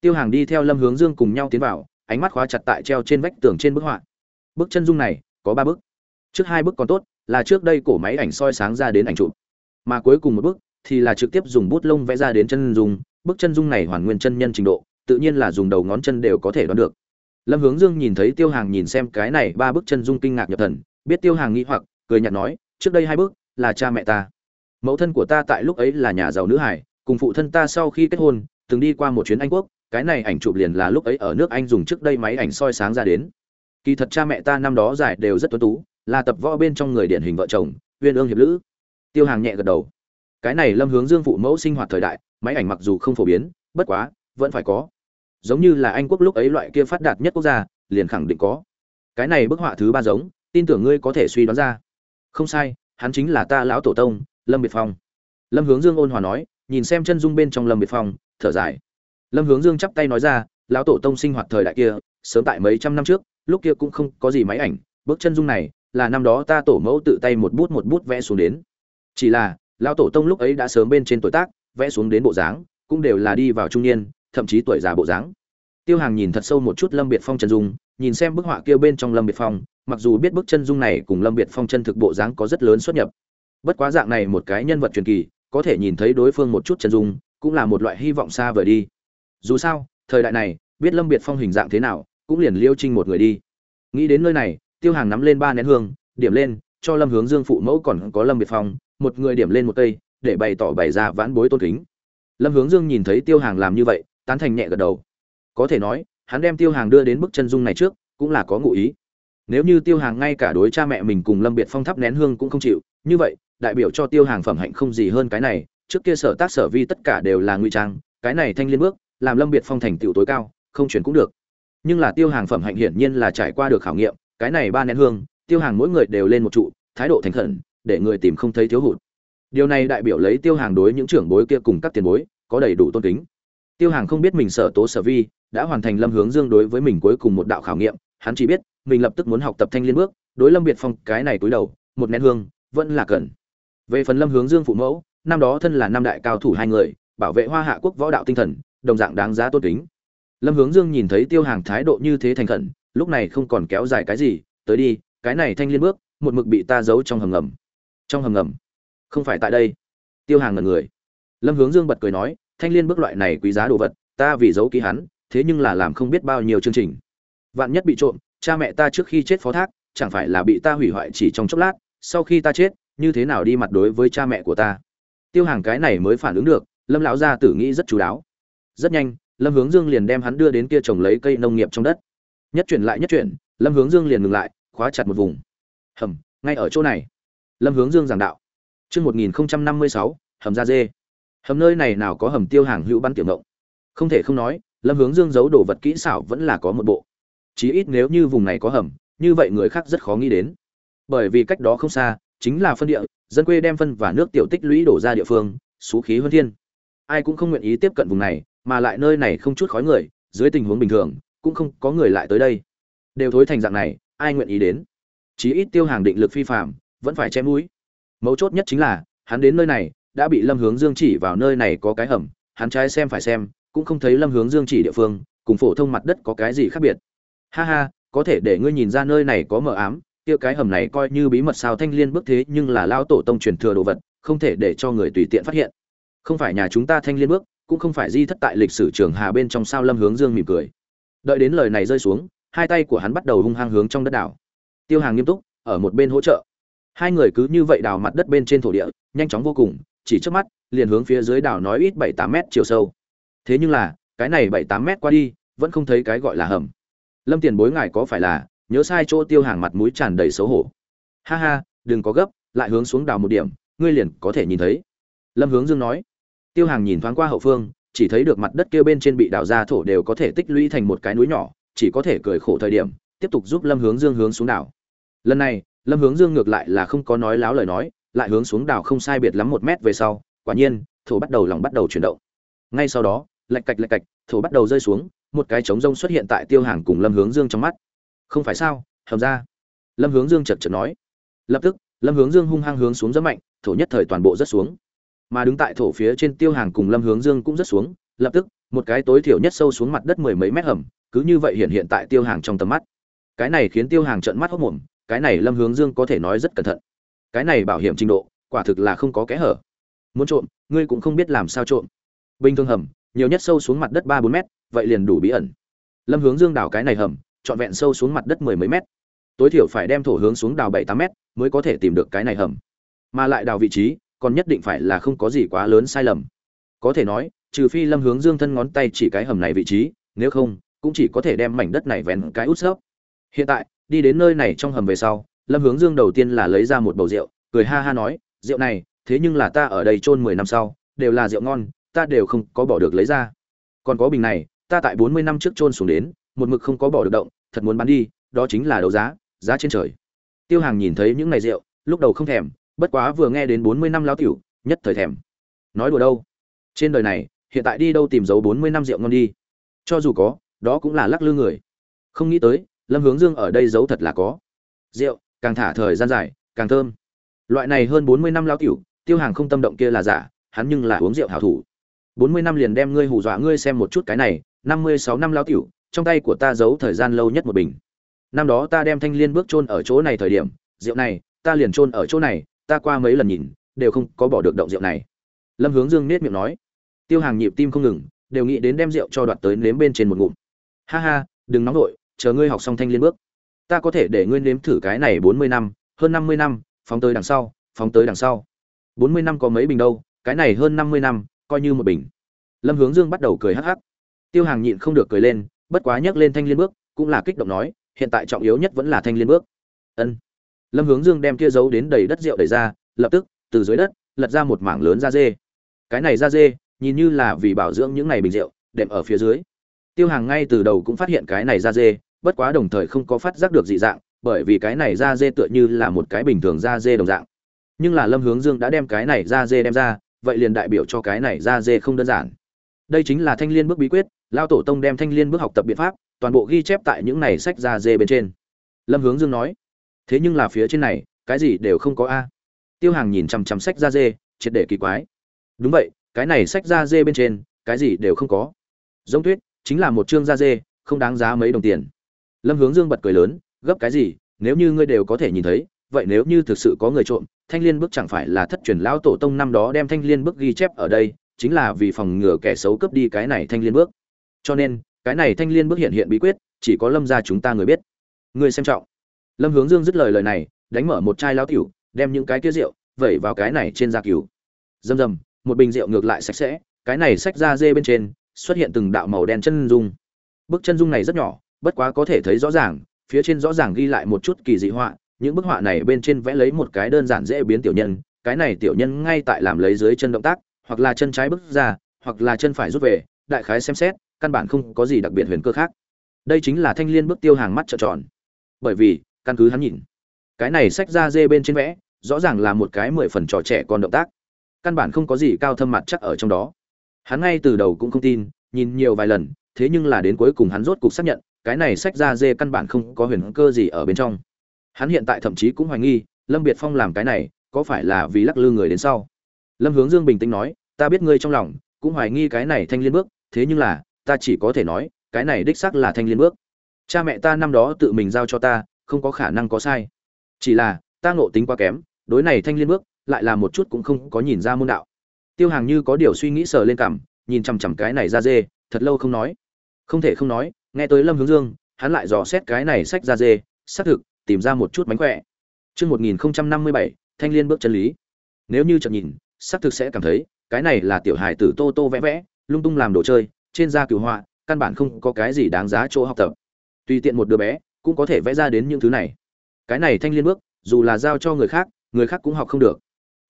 Tiêu hàng đi theo lâm hướng dương cùng nhau tiến vào, ánh mắt khóa chặt tại treo trên vách tường trên bức họa. Bức chân dung này, có ba bức trước hai bức còn tốt, là trước đây cổ máy ảnh soi sáng ra đến ảnh chụp. Mà cuối cùng một bức thì là trực tiếp dùng bút lông vẽ ra đến chân dung. Bức chân dung này hoàn nguyên chân nhân trình độ tự nhiên là dùng đầu ngón chân đều có thể đoán được. Lâm hướng dương nhìn thấy tiêu hàng nhìn xem cái này ba bước chân dung kinh ngạc nhập thần, biết tiêu hàng nghĩ hoặc, cười nhạt nói, trước đây hai bước là cha mẹ ta. Mẫu thân của ta tại lúc ấy là nhà giàu nữ hải, cùng phụ thân ta sau khi kết hôn, từng đi qua một chuyến anh quốc, cái này ảnh chụp liền là lúc ấy ở nước anh dùng trước đây máy ảnh soi sáng ra đến. Kỳ thật cha mẹ ta năm đó giải đều rất tuấn tú, là tập võ bên trong người điển hình vợ chồng, uyên ương hiệp lữ. Tiêu hàng nhẹ gật đầu. Cái này lâm hướng dương phụ mẫu sinh hoạt thời đại, máy ảnh mặc dù không phổ biến, bất quá, vẫn phải có giống như là anh quốc lúc ấy loại kia phát đạt nhất quốc gia, liền khẳng định có. Cái này bức họa thứ ba giống, tin tưởng ngươi có thể suy đoán ra. Không sai, hắn chính là ta lão tổ tông, lâm biệt phong. Lâm hướng dương ôn hòa nói, nhìn xem chân dung bên trong lâm biệt phong, thở dài. Lâm hướng dương chắp tay nói ra, lão tổ tông sinh hoạt thời đại kia, sớm tại mấy trăm năm trước, lúc kia cũng không có gì máy ảnh, bước chân dung này, là năm đó ta tổ mẫu tự tay một bút một bút vẽ xuống đến. Chỉ là, lão tổ tông lúc ấy đã sớm bên trên tuổi tác, vẽ xuống đến bộ dáng, cũng đều là đi vào trung niên thậm chí tuổi già bộ dáng. Tiêu hàng nhìn thật sâu một chút lâm biệt phong chân dung, nhìn xem bức họa kia bên trong lâm biệt phong, mặc dù biết bức chân dung này cùng lâm biệt phong chân thực bộ dáng có rất lớn xuất nhập. Bất quá dạng này một cái nhân vật truyền kỳ, có thể nhìn thấy đối phương một chút chân dung, cũng là một loại hy vọng xa vời đi. Dù sao, thời đại này, biết lâm biệt phong hình dạng thế nào, cũng liền liêu trinh một người đi. Nghĩ đến nơi này, tiêu hàng nắm lên ba nén hương, điểm lên, cho lâm hướng dương phụ mẫu còn có lâm biệt phong, một người điểm lên một cây, để bày tỏ bày ra vãn bối tôn kính. Lâm hướng dương nhìn thấy tiêu hàng làm như vậy tán thành nhẹ gật đầu. Có thể nói, hắn đem tiêu hàng đưa đến bức chân dung này trước, cũng là có ngụ ý. Nếu như tiêu hàng ngay cả đối cha mẹ mình cùng lâm biệt phong thắp nén hương cũng không chịu, như vậy, đại biểu cho tiêu hàng phẩm hạnh không gì hơn cái này, trước kia sở tác sở vi tất cả đều là ngụy trang, cái này thanh liên bước, làm lâm biệt phong thành tựu tối cao, không chuyển cũng được. Nhưng là tiêu hàng phẩm hạnh hiển nhiên là trải qua được khảo nghiệm, cái này ba nén hương, tiêu hàng mỗi người đều lên một trụ, thái độ thành khẩn, để người tìm không thấy thiếu hụt. Điều này đại biểu lấy tiêu hàng đối những trưởng bối kia cùng các tiền bối, có đầy đủ tôn kính tiêu hàng không biết mình sở tố sở vi, đã hoàn thành lâm hướng dương đối với mình cuối cùng một đạo khảo nghiệm, hắn chỉ biết, mình lập tức muốn học tập thanh liên bước, đối lâm biệt phong cái này túi đầu, một nén hương, vẫn là cần. Về phần lâm hướng dương phụ mẫu, năm đó thân là năm đại cao thủ hai người, bảo vệ hoa hạ quốc võ đạo tinh thần, đồng dạng đáng giá tôn kính. Lâm hướng dương nhìn thấy tiêu hàng thái độ như thế thành khẩn, lúc này không còn kéo dài cái gì, tới đi, cái này thanh liên bước, một mực bị ta giấu trong hầm ngầm. Trong hầm ngầm. Không phải tại đây. Tiêu hàng ngần người. Lâm hướng dương bật cười nói thanh liên bước loại này quý giá đồ vật ta vì giấu ký hắn thế nhưng là làm không biết bao nhiêu chương trình. Vạn nhất bị trộm cha mẹ ta trước khi chết phó thác chẳng phải là bị ta hủy hoại chỉ trong chốc lát sau khi ta chết như thế nào đi mặt đối với cha mẹ của ta? Tiêu hàng cái này mới phản ứng được lâm lão gia tử nghĩ rất chú đáo. Rất nhanh lâm hướng dương liền đem hắn đưa đến kia trồng lấy cây nông nghiệp trong đất. Nhất chuyển lại nhất chuyển lâm hướng dương liền ngừng lại khóa chặt một vùng. Hầm ngay ở chỗ này. Lâm hướng dương giảng đạo. Trước 1056, hầm ra dê. Hầm nơi này nào có hầm tiêu hàng hữu bắn tiểu ngộng. Không thể không nói, Lâm Hướng Dương giấu đồ vật kỹ xảo vẫn là có một bộ. Chí ít nếu như vùng này có hầm, như vậy người khác rất khó nghĩ đến. Bởi vì cách đó không xa, chính là phân địa, dân quê đem phân và nước tiểu tích lũy đổ ra địa phương, xú khí hơn thiên. Ai cũng không nguyện ý tiếp cận vùng này, mà lại nơi này không chút khói người, dưới tình huống bình thường, cũng không có người lại tới đây. Đều thối thành dạng này, ai nguyện ý đến? Chí ít tiêu hàng định lực phi phạm vẫn phải che mũi. Mấu chốt nhất chính là, hắn đến nơi này đã bị lâm hướng dương chỉ vào nơi này có cái hầm, hắn trái xem phải xem, cũng không thấy lâm hướng dương chỉ địa phương, cùng phổ thông mặt đất có cái gì khác biệt. Ha ha, có thể để ngươi nhìn ra nơi này có mờ ám, kia cái hầm này coi như bí mật sao thanh liên bước thế nhưng là lao tổ tông truyền thừa đồ vật, không thể để cho người tùy tiện phát hiện. Không phải nhà chúng ta thanh liên bước, cũng không phải di thất tại lịch sử trường hà bên trong sao lâm hướng dương mỉm cười. Đợi đến lời này rơi xuống, hai tay của hắn bắt đầu hung hăng hướng trong đất đảo. Tiêu hàng nghiêm túc, ở một bên hỗ trợ. Hai người cứ như vậy đào mặt đất bên trên thổ địa, nhanh chóng vô cùng chỉ trước mắt, liền hướng phía dưới đảo nói ít bảy tám mét chiều sâu. Thế nhưng là, cái này bảy tám mét qua đi, vẫn không thấy cái gọi là hầm. Lâm tiền bối ngài có phải là nhớ sai chỗ tiêu hàng mặt mũi tràn đầy xấu hổ? Ha ha, đừng có gấp, lại hướng xuống đào một điểm, ngươi liền có thể nhìn thấy. Lâm hướng dương nói. Tiêu hàng nhìn thoáng qua hậu phương, chỉ thấy được mặt đất kia bên trên bị đào ra thổ đều có thể tích lũy thành một cái núi nhỏ, chỉ có thể cười khổ thời điểm, tiếp tục giúp lâm hướng dương hướng xuống đảo. Lần này, lâm hướng dương ngược lại là không có nói láo lời nói lại hướng xuống đào không sai biệt lắm một mét về sau, quả nhiên, thổ bắt đầu lòng bắt đầu chuyển động. Ngay sau đó, lạch cạch lạch cạch, thổ bắt đầu rơi xuống, một cái trống rông xuất hiện tại tiêu hàng cùng lâm hướng dương trong mắt. Không phải sao? Hầm ra. Lâm hướng dương chật chật nói. Lập tức, lâm hướng dương hung hăng hướng xuống rất mạnh, thổ nhất thời toàn bộ rất xuống. Mà đứng tại thổ phía trên tiêu hàng cùng lâm hướng dương cũng rất xuống, lập tức, một cái tối thiểu nhất sâu xuống mặt đất mười mấy mét hầm, cứ như vậy hiện hiện tại tiêu hàng trong tầm mắt. Cái này khiến tiêu hàng trợn mắt hốc mồm, cái này lâm hướng dương có thể nói rất cẩn thận cái này bảo hiểm trình độ, quả thực là không có kẽ hở. Muốn trộm, ngươi cũng không biết làm sao trộm. Bình thường hầm, nhiều nhất sâu xuống mặt đất ba bốn mét, vậy liền đủ bí ẩn. Lâm hướng dương đào cái này hầm, trọn vẹn sâu xuống mặt đất mười mấy mét. Tối thiểu phải đem thổ hướng xuống đào bảy tám mét mới có thể tìm được cái này hầm. Mà lại đào vị trí, còn nhất định phải là không có gì quá lớn sai lầm. Có thể nói, trừ phi lâm hướng dương thân ngón tay chỉ cái hầm này vị trí, nếu không, cũng chỉ có thể đem mảnh đất này vén cái út xớp hiện tại, đi đến nơi này trong hầm về sau lâm hướng dương đầu tiên là lấy ra một bầu rượu, cười ha ha nói, rượu này, thế nhưng là ta ở đây chôn mười năm sau, đều là rượu ngon, ta đều không có bỏ được lấy ra. Còn có bình này, ta tại bốn mươi năm trước chôn xuống đến, một mực không có bỏ được động, thật muốn bán đi, đó chính là đấu giá giá trên trời. Tiêu hàng nhìn thấy những này rượu, lúc đầu không thèm, bất quá vừa nghe đến bốn mươi năm lao tiểu, nhất thời thèm. Nói đùa đâu? Trên đời này, hiện tại đi đâu tìm dấu bốn mươi năm rượu ngon đi? Cho dù có, đó cũng là lắc lư người. Không nghĩ tới, lâm hướng dương ở đây giấu thật là có. Rượu càng thả thời gian dài, càng thơm. Loại này hơn bốn mươi năm lao tiểu, tiêu hàng không tâm động kia là giả, hắn nhưng là uống rượu hảo thủ. Bốn mươi năm liền đem ngươi hù dọa ngươi xem một chút cái này, năm mươi sáu năm lao tiểu, trong tay của ta giấu thời gian lâu nhất một bình. Năm đó ta đem thanh liên bước chôn ở chỗ này thời điểm, rượu này, ta liền chôn ở chỗ này, ta qua mấy lần nhìn, đều không có bỏ được động rượu này. Lâm hướng dương nết miệng nói. Tiêu hàng nhịp tim không ngừng, đều nghĩ đến đem rượu cho đoạt tới nếm bên trên một ngụm. Ha ha, đừng nóng vội, chờ ngươi học xong thanh liên bước ta có thể để ngươi nếm thử cái này bốn mươi năm, hơn năm mươi năm, phóng tới đằng sau, phóng tới đằng sau. Bốn mươi năm có mấy bình đâu, cái này hơn năm mươi năm, coi như một bình. Lâm hướng dương bắt đầu cười hắc hắc. Tiêu hàng nhịn không được cười lên, bất quá nhắc lên thanh liên bước, cũng là kích động nói, hiện tại trọng yếu nhất vẫn là thanh liên bước. Ân. Lâm hướng dương đem kia giấu đến đầy đất rượu đẩy ra, lập tức, từ dưới đất, lật ra một mảng lớn da dê. Cái này da dê, nhìn như là vì bảo dưỡng những này bình rượu, đệm ở phía dưới. Tiêu hàng ngay từ đầu cũng phát hiện cái này da dê bất quá đồng thời không có phát giác được dị dạng, bởi vì cái này da dê tựa như là một cái bình thường da dê đồng dạng. Nhưng là lâm hướng dương đã đem cái này da dê đem ra, vậy liền đại biểu cho cái này da dê không đơn giản. Đây chính là thanh liên bước bí quyết, lao tổ tông đem thanh liên bước học tập biện pháp, toàn bộ ghi chép tại những này sách da dê bên trên. Lâm hướng dương nói, thế nhưng là phía trên này, cái gì đều không có a. Tiêu hàng nhìn chằm chằm sách da dê, triệt để kỳ quái. Đúng vậy, cái này sách da dê bên trên, cái gì đều không có. Giống tuyết, chính là một chương da dê, không đáng giá mấy đồng tiền lâm hướng dương bật cười lớn, gấp cái gì? Nếu như ngươi đều có thể nhìn thấy, vậy nếu như thực sự có người trộm, thanh liên bước chẳng phải là thất truyền lão tổ tông năm đó đem thanh liên bước ghi chép ở đây, chính là vì phòng ngừa kẻ xấu cướp đi cái này thanh liên bước. Cho nên, cái này thanh liên bước hiện hiện bí quyết, chỉ có lâm gia chúng ta người biết. Ngươi xem trọng. Lâm hướng dương dứt lời lời này, đánh mở một chai lão tiểu, đem những cái kia rượu vẩy vào cái này trên da cừu rầm rầm, một bình rượu ngược lại sạch sẽ, cái này sách da dê bên trên, xuất hiện từng đạo màu đen chân dung. Bức chân dung này rất nhỏ bất quá có thể thấy rõ ràng, phía trên rõ ràng ghi lại một chút kỳ dị họa, những bức họa này bên trên vẽ lấy một cái đơn giản dễ biến tiểu nhân, cái này tiểu nhân ngay tại làm lấy dưới chân động tác, hoặc là chân trái bước ra, hoặc là chân phải rút về, đại khái xem xét, căn bản không có gì đặc biệt huyền cơ khác. Đây chính là thanh liên bước tiêu hàng mắt trợn tròn. Bởi vì, căn cứ hắn nhìn, cái này sách ra dê bên trên vẽ, rõ ràng là một cái mười phần trò trẻ con động tác. Căn bản không có gì cao thâm mặt chắc ở trong đó. Hắn ngay từ đầu cũng không tin, nhìn nhiều vài lần, thế nhưng là đến cuối cùng hắn rốt cục xác nhận cái này sách ra dê căn bản không có huyền cơ gì ở bên trong. Hắn hiện tại thậm chí cũng hoài nghi, lâm biệt phong làm cái này, có phải là vì lắc lư người đến sau? Lâm hướng dương bình tĩnh nói, ta biết ngươi trong lòng, cũng hoài nghi cái này thanh liên bước, thế nhưng là, ta chỉ có thể nói, cái này đích xác là thanh liên bước. Cha mẹ ta năm đó tự mình giao cho ta, không có khả năng có sai. Chỉ là, ta ngộ tính quá kém, đối này thanh liên bước, lại là một chút cũng không có nhìn ra môn đạo. Tiêu hàng như có điều suy nghĩ sờ lên cằm, nhìn chằm chằm cái này ra dê, thật lâu không nói. Không thể không nói nghe tới lâm hướng dương hắn lại dò xét cái này sách ra dê xác thực tìm ra một chút mánh khỏe Chương 1057, Thanh Liên bước chân lý. Nếu như chợt nhìn, xác thực sẽ cảm thấy, cái này là tiểu hài tử tô tô vẽ vẽ, lung tung làm đồ chơi, trên da cửu họa, căn bản không có cái gì đáng giá chỗ học tập. Tùy tiện một đứa bé, cũng có thể vẽ ra đến những thứ này. Cái này Thanh Liên bước, dù là giao cho người khác, người khác cũng học không được.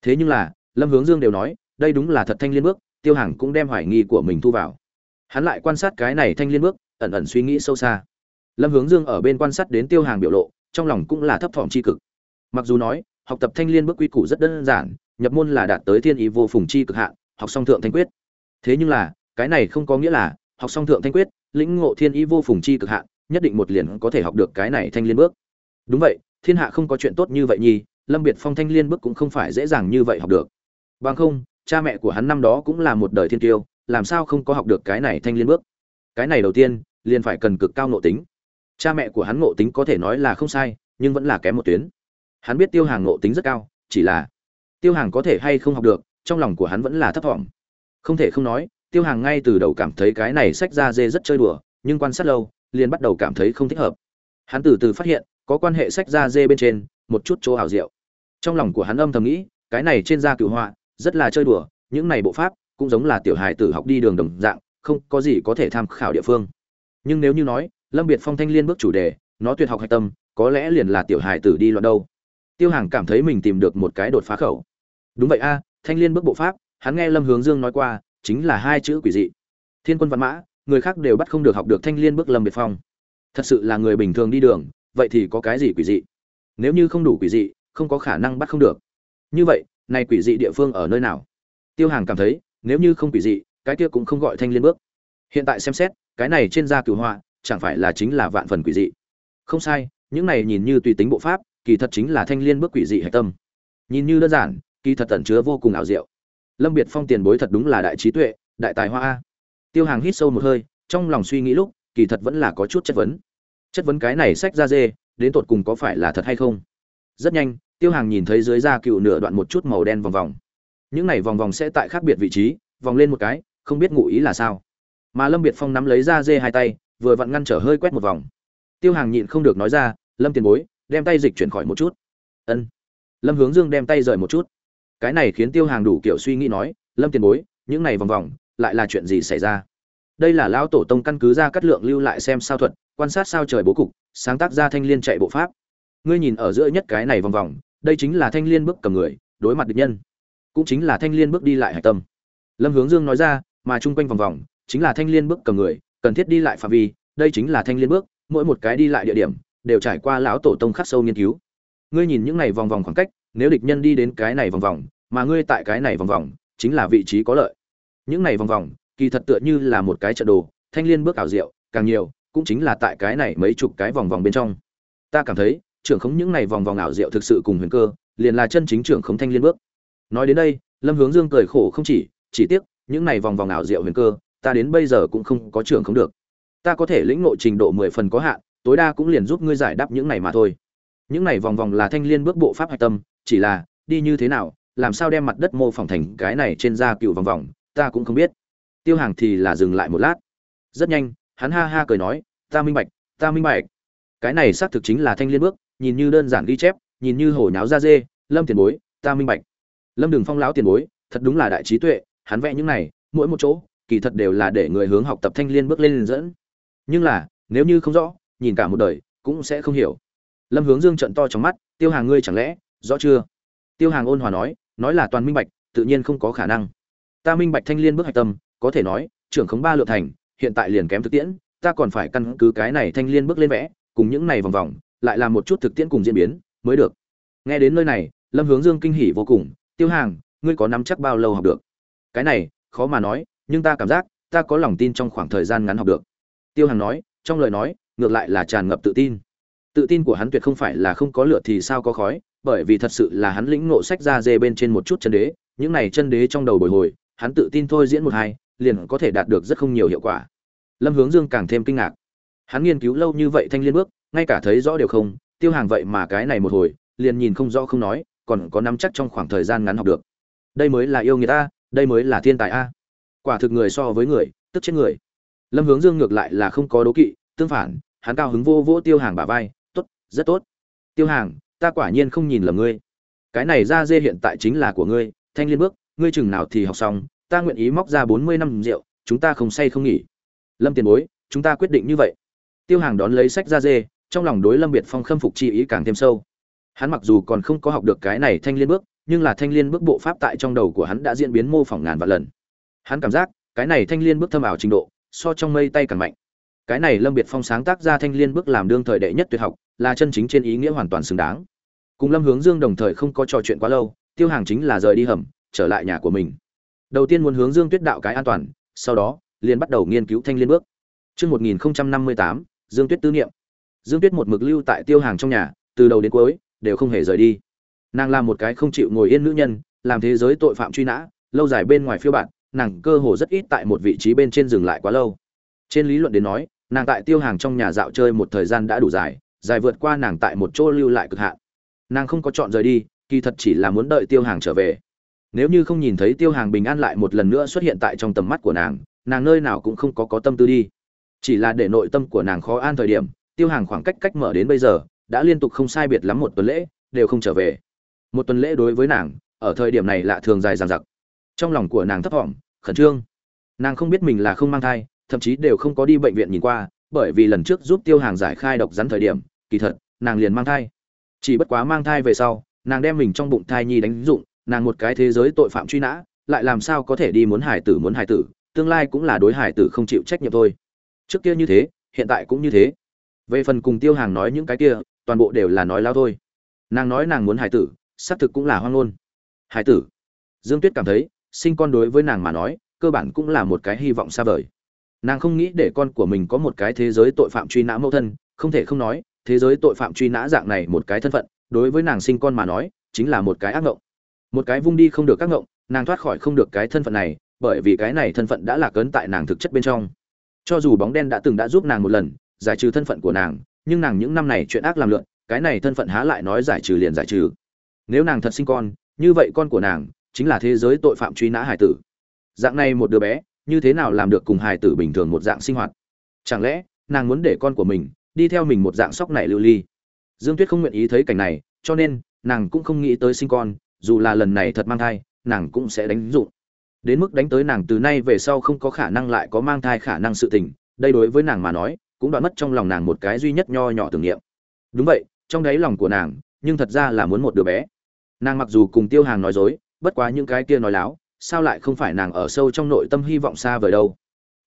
Thế nhưng là, Lâm Hướng Dương đều nói, đây đúng là thật Thanh Liên bước, Tiêu Hàng cũng đem hoài nghi của mình thu vào. Hắn lại quan sát cái này Thanh Liên bước, ẩn ẩn suy nghĩ sâu xa. Lâm Hướng Dương ở bên quan sát đến Tiêu Hàng biểu lộ, trong lòng cũng là thấp thỏm chi cực. Mặc dù nói học tập thanh liên bước quy củ rất đơn giản nhập môn là đạt tới thiên ý vô phùng chi cực hạn học song thượng thanh quyết. Thế nhưng là cái này không có nghĩa là học song thượng thanh quyết lĩnh ngộ thiên ý vô phùng chi cực hạn nhất định một liền có thể học được cái này thanh liên bước. Đúng vậy thiên hạ không có chuyện tốt như vậy nhi lâm biệt phong thanh liên bước cũng không phải dễ dàng như vậy học được. Bằng không cha mẹ của hắn năm đó cũng là một đời thiên tiêu làm sao không có học được cái này thanh liên bước? Cái này đầu tiên liền phải cần cực cao ngộ tính. Cha mẹ của hắn ngộ tính có thể nói là không sai, nhưng vẫn là kém một tuyến. Hắn biết tiêu hàng ngộ tính rất cao, chỉ là tiêu hàng có thể hay không học được, trong lòng của hắn vẫn là thấp thỏm. Không thể không nói, tiêu hàng ngay từ đầu cảm thấy cái này sách ra dê rất chơi đùa, nhưng quan sát lâu, liền bắt đầu cảm thấy không thích hợp. Hắn từ từ phát hiện, có quan hệ sách ra dê bên trên, một chút chỗ ảo diệu. Trong lòng của hắn âm thầm nghĩ, cái này trên da cựu họa, rất là chơi đùa, những này bộ pháp, cũng giống là tiểu hài tử học đi đường đồng dạng không có gì có thể tham khảo địa phương. Nhưng nếu như nói, lâm biệt phong thanh liên bước chủ đề, nó tuyệt học hạch tâm, có lẽ liền là tiểu hài tử đi loạn đâu. Tiêu hàng cảm thấy mình tìm được một cái đột phá khẩu. Đúng vậy a, thanh liên bước bộ pháp, hắn nghe lâm hướng dương nói qua, chính là hai chữ quỷ dị. Thiên quân văn mã, người khác đều bắt không được học được thanh liên bước lâm biệt phong. Thật sự là người bình thường đi đường, vậy thì có cái gì quỷ dị? Nếu như không đủ quỷ dị, không có khả năng bắt không được. Như vậy, này quỷ dị địa phương ở nơi nào? Tiêu hàng cảm thấy, nếu như không quỷ dị cái kia cũng không gọi thanh liên bước. Hiện tại xem xét, cái này trên da cửu họa, chẳng phải là chính là vạn phần quỷ dị. Không sai, những này nhìn như tùy tính bộ pháp, kỳ thật chính là thanh liên bước quỷ dị hạch tâm. Nhìn như đơn giản, kỳ thật tẩn chứa vô cùng ảo diệu. Lâm biệt phong tiền bối thật đúng là đại trí tuệ, đại tài hoa a. Tiêu hàng hít sâu một hơi, trong lòng suy nghĩ lúc, kỳ thật vẫn là có chút chất vấn. Chất vấn cái này sách ra dê, đến tột cùng có phải là thật hay không? Rất nhanh, tiêu hàng nhìn thấy dưới da cựu nửa đoạn một chút màu đen vòng vòng. Những này vòng vòng sẽ tại khác biệt vị trí, vòng lên một cái không biết ngụ ý là sao. Mà lâm biệt phong nắm lấy ra dê hai tay, vừa vặn ngăn trở hơi quét một vòng. Tiêu hàng nhịn không được nói ra, lâm tiền bối, đem tay dịch chuyển khỏi một chút. Ân. Lâm hướng dương đem tay rời một chút. Cái này khiến tiêu hàng đủ kiểu suy nghĩ nói, lâm tiền bối, những này vòng vòng, lại là chuyện gì xảy ra? Đây là lão tổ tông căn cứ ra cắt lượng lưu lại xem sao thuật, quan sát sao trời bố cục, sáng tác ra thanh liên chạy bộ pháp. Ngươi nhìn ở giữa nhất cái này vòng vòng, đây chính là thanh liên bước cầm người, đối mặt địch nhân. Cũng chính là thanh liên bước đi lại hải tâm. Lâm hướng dương nói ra mà chung quanh vòng vòng, chính là thanh liên bước cầm người, cần thiết đi lại phạm vi, đây chính là thanh liên bước, mỗi một cái đi lại địa điểm, đều trải qua lão tổ tông khắc sâu nghiên cứu. Ngươi nhìn những này vòng vòng khoảng cách, nếu địch nhân đi đến cái này vòng vòng, mà ngươi tại cái này vòng vòng, chính là vị trí có lợi. Những này vòng vòng, kỳ thật tựa như là một cái trận đồ, thanh liên bước ảo diệu, càng nhiều, cũng chính là tại cái này mấy chục cái vòng vòng bên trong. Ta cảm thấy, trưởng khống những này vòng vòng ảo diệu thực sự cùng huyền cơ, liền là chân chính trưởng khống thanh liên bước. Nói đến đây, lâm hướng dương cười khổ không chỉ chỉ tiếc những này vòng vòng ảo diệu huyền cơ, ta đến bây giờ cũng không có trưởng không được. Ta có thể lĩnh ngộ trình độ mười phần có hạn, tối đa cũng liền giúp ngươi giải đáp những này mà thôi. Những này vòng vòng là thanh liên bước bộ pháp hạch tâm, chỉ là, đi như thế nào, làm sao đem mặt đất mô phỏng thành cái này trên da cựu vòng vòng, ta cũng không biết. Tiêu hàng thì là dừng lại một lát. Rất nhanh, hắn ha ha cười nói, ta minh bạch, ta minh bạch. Cái này xác thực chính là thanh liên bước, nhìn như đơn giản ghi chép, nhìn như hổ nháo da dê, lâm tiền bối, ta minh bạch. Lâm đường phong lão tiền bối, thật đúng là đại trí tuệ hắn vẽ những này, mỗi một chỗ, kỳ thật đều là để người hướng học tập thanh liên bước lên dẫn. Nhưng là, nếu như không rõ, nhìn cả một đời, cũng sẽ không hiểu. Lâm hướng dương trận to trong mắt, tiêu hàng ngươi chẳng lẽ, rõ chưa? Tiêu hàng ôn hòa nói nói là toàn minh bạch, tự nhiên không có khả năng. Ta minh bạch thanh liên bước hạch tâm, có thể nói, trưởng khống ba lượng thành, hiện tại liền kém thực tiễn, ta còn phải căn cứ cái này thanh liên bước lên vẽ, cùng những này vòng vòng, lại làm một chút thực tiễn cùng diễn biến, mới được. Nghe đến nơi này, lâm hướng dương kinh hỉ vô cùng, tiêu hàng, ngươi có nắm chắc bao lâu học được? Cái này, khó mà nói, nhưng ta cảm giác, ta có lòng tin trong khoảng thời gian ngắn học được. Tiêu Hằng nói, trong lời nói, ngược lại là tràn ngập tự tin. Tự tin của hắn tuyệt không phải là không có lửa thì sao có khói, bởi vì thật sự là hắn lĩnh ngộ sách ra dê bên trên một chút chân đế, những này chân đế trong đầu bồi hồi, hắn tự tin thôi diễn một hai, liền có thể đạt được rất không nhiều hiệu quả. Lâm hướng dương càng thêm kinh ngạc. Hắn nghiên cứu lâu như vậy thanh liên bước, ngay cả thấy rõ điều không, tiêu hàng vậy mà cái này một hồi, liền nhìn không rõ không nói, còn có nắm chắc trong khoảng thời gian ngắn học được. Đây mới là yêu người ta đây mới là thiên tài a. Quả thực người so với người, tức chết người. Lâm hướng dương ngược lại là không có đố kỵ, tương phản, hắn cao hứng vô vỗ tiêu hàng bả vai, tốt, rất tốt. Tiêu hàng, ta quả nhiên không nhìn lầm ngươi. Cái này ra dê hiện tại chính là của ngươi, thanh liên bước, ngươi chừng nào thì học xong, ta nguyện ý móc ra bốn mươi năm rượu, chúng ta không say không nghỉ. Lâm tiền bối, chúng ta quyết định như vậy. Tiêu hàng đón lấy sách ra dê, trong lòng đối lâm biệt phong khâm phục chi ý càng thêm sâu. Hắn mặc dù còn không có học được cái này thanh liên bước nhưng là thanh liên bước bộ pháp tại trong đầu của hắn đã diễn biến mô phỏng ngàn vạn lần. Hắn cảm giác cái này thanh liên bước thâm ảo trình độ so trong mây tay càng mạnh. Cái này lâm biệt phong sáng tác ra thanh liên bước làm đương thời đệ nhất tuyệt học là chân chính trên ý nghĩa hoàn toàn xứng đáng. Cùng lâm hướng dương đồng thời không có trò chuyện quá lâu tiêu hàng chính là rời đi hầm trở lại nhà của mình. Đầu tiên muốn hướng dương tuyết đạo cái an toàn sau đó liền bắt đầu nghiên cứu thanh liên bước. Chương 1058, Dương Tuyết tư niệm. Dương Tuyết một mực lưu tại tiêu hàng trong nhà, từ đầu đến cuối đều không hề rời đi. Nàng là một cái không chịu ngồi yên nữ nhân, làm thế giới tội phạm truy nã, lâu dài bên ngoài phiêu bạn, nàng cơ hồ rất ít tại một vị trí bên trên dừng lại quá lâu. Trên lý luận đến nói, nàng tại tiêu hàng trong nhà dạo chơi một thời gian đã đủ dài, dài vượt qua nàng tại một chỗ lưu lại cực hạn. Nàng không có chọn rời đi, kỳ thật chỉ là muốn đợi tiêu hàng trở về. Nếu như không nhìn thấy tiêu hàng bình an lại một lần nữa xuất hiện tại trong tầm mắt của nàng, nàng nơi nào cũng không có có tâm tư đi. Chỉ là để nội tâm của nàng khó an thời điểm, tiêu hàng khoảng cách cách mở đến bây giờ, đã liên tục không sai biệt lắm một tuần lễ, đều không trở về. Một tuần lễ đối với nàng, ở thời điểm này lạ thường dài dằng dặc. Trong lòng của nàng thấp thỏm, khẩn trương. Nàng không biết mình là không mang thai, thậm chí đều không có đi bệnh viện nhìn qua, bởi vì lần trước giúp Tiêu Hàng giải khai độc rắn thời điểm, kỳ thật, nàng liền mang thai. Chỉ bất quá mang thai về sau, nàng đem mình trong bụng thai nhi đánh dụng, nàng một cái thế giới tội phạm truy nã, lại làm sao có thể đi muốn hải tử muốn hải tử, tương lai cũng là đối hải tử không chịu trách nhiệm thôi. Trước kia như thế, hiện tại cũng như thế. Về phần cùng Tiêu Hàng nói những cái kia, toàn bộ đều là nói lao thôi. Nàng nói nàng muốn hải tử, xác thực cũng là hoang ngôn. Hải tử. Dương Tuyết cảm thấy, sinh con đối với nàng mà nói, cơ bản cũng là một cái hy vọng xa vời nàng không nghĩ để con của mình có một cái thế giới tội phạm truy nã mẫu thân không thể không nói thế giới tội phạm truy nã dạng này một cái thân phận đối với nàng sinh con mà nói chính là một cái ác ngộng một cái vung đi không được các ngộng nàng thoát khỏi không được cái thân phận này bởi vì cái này thân phận đã lạc ấn tại nàng thực chất bên trong cho dù bóng đen đã từng đã giúp nàng một lần giải trừ thân phận của nàng nhưng nàng những năm này chuyện ác làm lượn cái này thân phận há lại nói giải trừ liền giải trừ nếu nàng thật sinh con, như vậy con của nàng chính là thế giới tội phạm truy nã hải tử. Dạng này một đứa bé, như thế nào làm được cùng hải tử bình thường một dạng sinh hoạt? Chẳng lẽ, nàng muốn để con của mình đi theo mình một dạng sóc này lưu ly? Dương tuyết không nguyện ý thấy cảnh này, cho nên nàng cũng không nghĩ tới sinh con, dù là lần này thật mang thai, nàng cũng sẽ đánh dụng. Đến mức đánh tới nàng từ nay về sau không có khả năng lại có mang thai khả năng sự tình, đây đối với nàng mà nói, cũng đoạn mất trong lòng nàng một cái duy nhất nho nhỏ tưởng niệm. Đúng vậy, trong đáy lòng của nàng, nhưng thật ra là muốn một đứa bé nàng mặc dù cùng tiêu hàng nói dối, bất quá những cái kia nói láo, sao lại không phải nàng ở sâu trong nội tâm hy vọng xa vời đâu?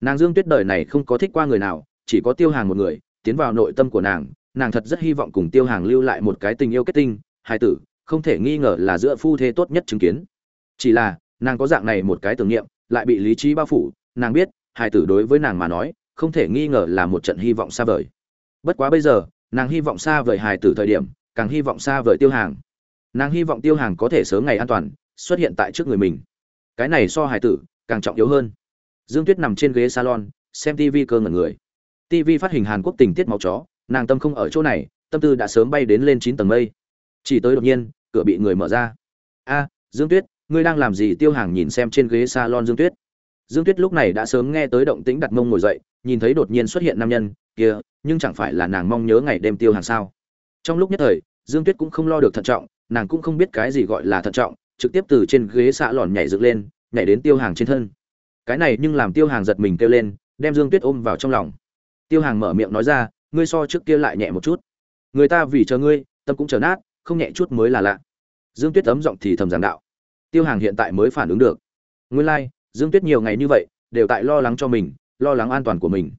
Nàng dương tuyết đời này không có thích qua người nào, chỉ có tiêu hàng một người, tiến vào nội tâm của nàng nàng thật rất hy vọng cùng tiêu hàng lưu lại một cái tình yêu kết tinh, hai tử, không thể nghi ngờ là giữa phu thê tốt nhất chứng kiến. Chỉ là, nàng có dạng này một cái tưởng niệm, lại bị lý trí bao phủ, nàng biết, hai tử đối với nàng mà nói, không thể nghi ngờ là một trận hy vọng xa vời. Bất quá bây giờ, nàng hy vọng xa vời hài tử thời điểm, càng hy vọng xa vời tiêu hàng nàng hy vọng tiêu hàng có thể sớm ngày an toàn, xuất hiện tại trước người mình. Cái này so hài tử, càng trọng yếu hơn. Dương tuyết nằm trên ghế salon, xem tv cơ ngẩn người. tv phát hình hàn quốc tình tiết máu chó, nàng tâm không ở chỗ này, tâm tư đã sớm bay đến lên chín tầng mây. Chỉ tới đột nhiên, cửa bị người mở ra. A, dương tuyết, ngươi đang làm gì? Tiêu hàng nhìn xem trên ghế salon dương tuyết. Dương tuyết lúc này đã sớm nghe tới động tĩnh đặt mông ngồi dậy, nhìn thấy đột nhiên xuất hiện nam nhân, kia, nhưng chẳng phải là nàng mong nhớ ngày đêm tiêu hàng sao? Trong lúc nhất thời, dương tuyết cũng không lo được thận trọng nàng cũng không biết cái gì gọi là thận trọng trực tiếp từ trên ghế xạ lòn nhảy dựng lên nhảy đến tiêu hàng trên thân. Cái này nhưng làm tiêu hàng giật mình kêu lên đem dương tuyết ôm vào trong lòng. Tiêu hàng mở miệng nói ra ngươi so trước kia lại nhẹ một chút. Người ta vì chờ ngươi tâm cũng chờ nát không nhẹ chút mới là lạ. Dương tuyết ấm giọng thì thầm giảng đạo. Tiêu hàng hiện tại mới phản ứng được. Nguyên lai、like, dương tuyết nhiều ngày như vậy đều tại lo lắng cho mình lo lắng an toàn của mình.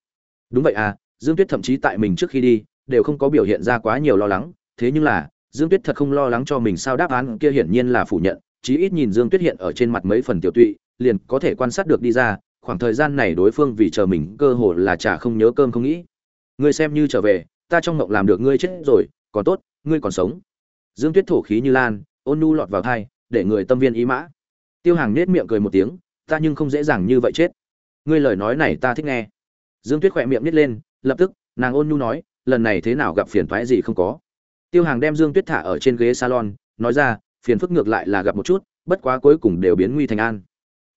Đúng vậy à dương tuyết thậm chí tại mình trước khi đi đều không có biểu hiện ra quá nhiều lo lắng thế nhưng là dương tuyết thật không lo lắng cho mình sao đáp án kia hiển nhiên là phủ nhận chí ít nhìn Dương Tuyết hiện ở trên mặt mấy phần tiểu tụy, liền có thể quan sát được đi ra, khoảng thời gian này đối phương vì chờ mình cơ hồ là chả không nhớ cơm không nghĩ. Ngươi xem như trở về, ta trong mộng làm được ngươi chết rồi, còn tốt, ngươi còn sống. Dương Tuyết thổ khí như lan, ôn nhu lọt vào tai, để người tâm viên ý mã. tiêu hàng nết miệng cười một tiếng ta nhưng không dễ dàng như vậy chết ngươi lời nói này ta thích nghe dương tuyết khỏe miệng nít lên lập tức nàng ôn nhu nói lần này thế nào gặp phiền toái gì không có tiêu hàng đem dương tuyết thả ở trên ghế salon, nói ra, phiền phức ngược lại là gặp một chút, bất quá cuối cùng đều biến nguy thành an.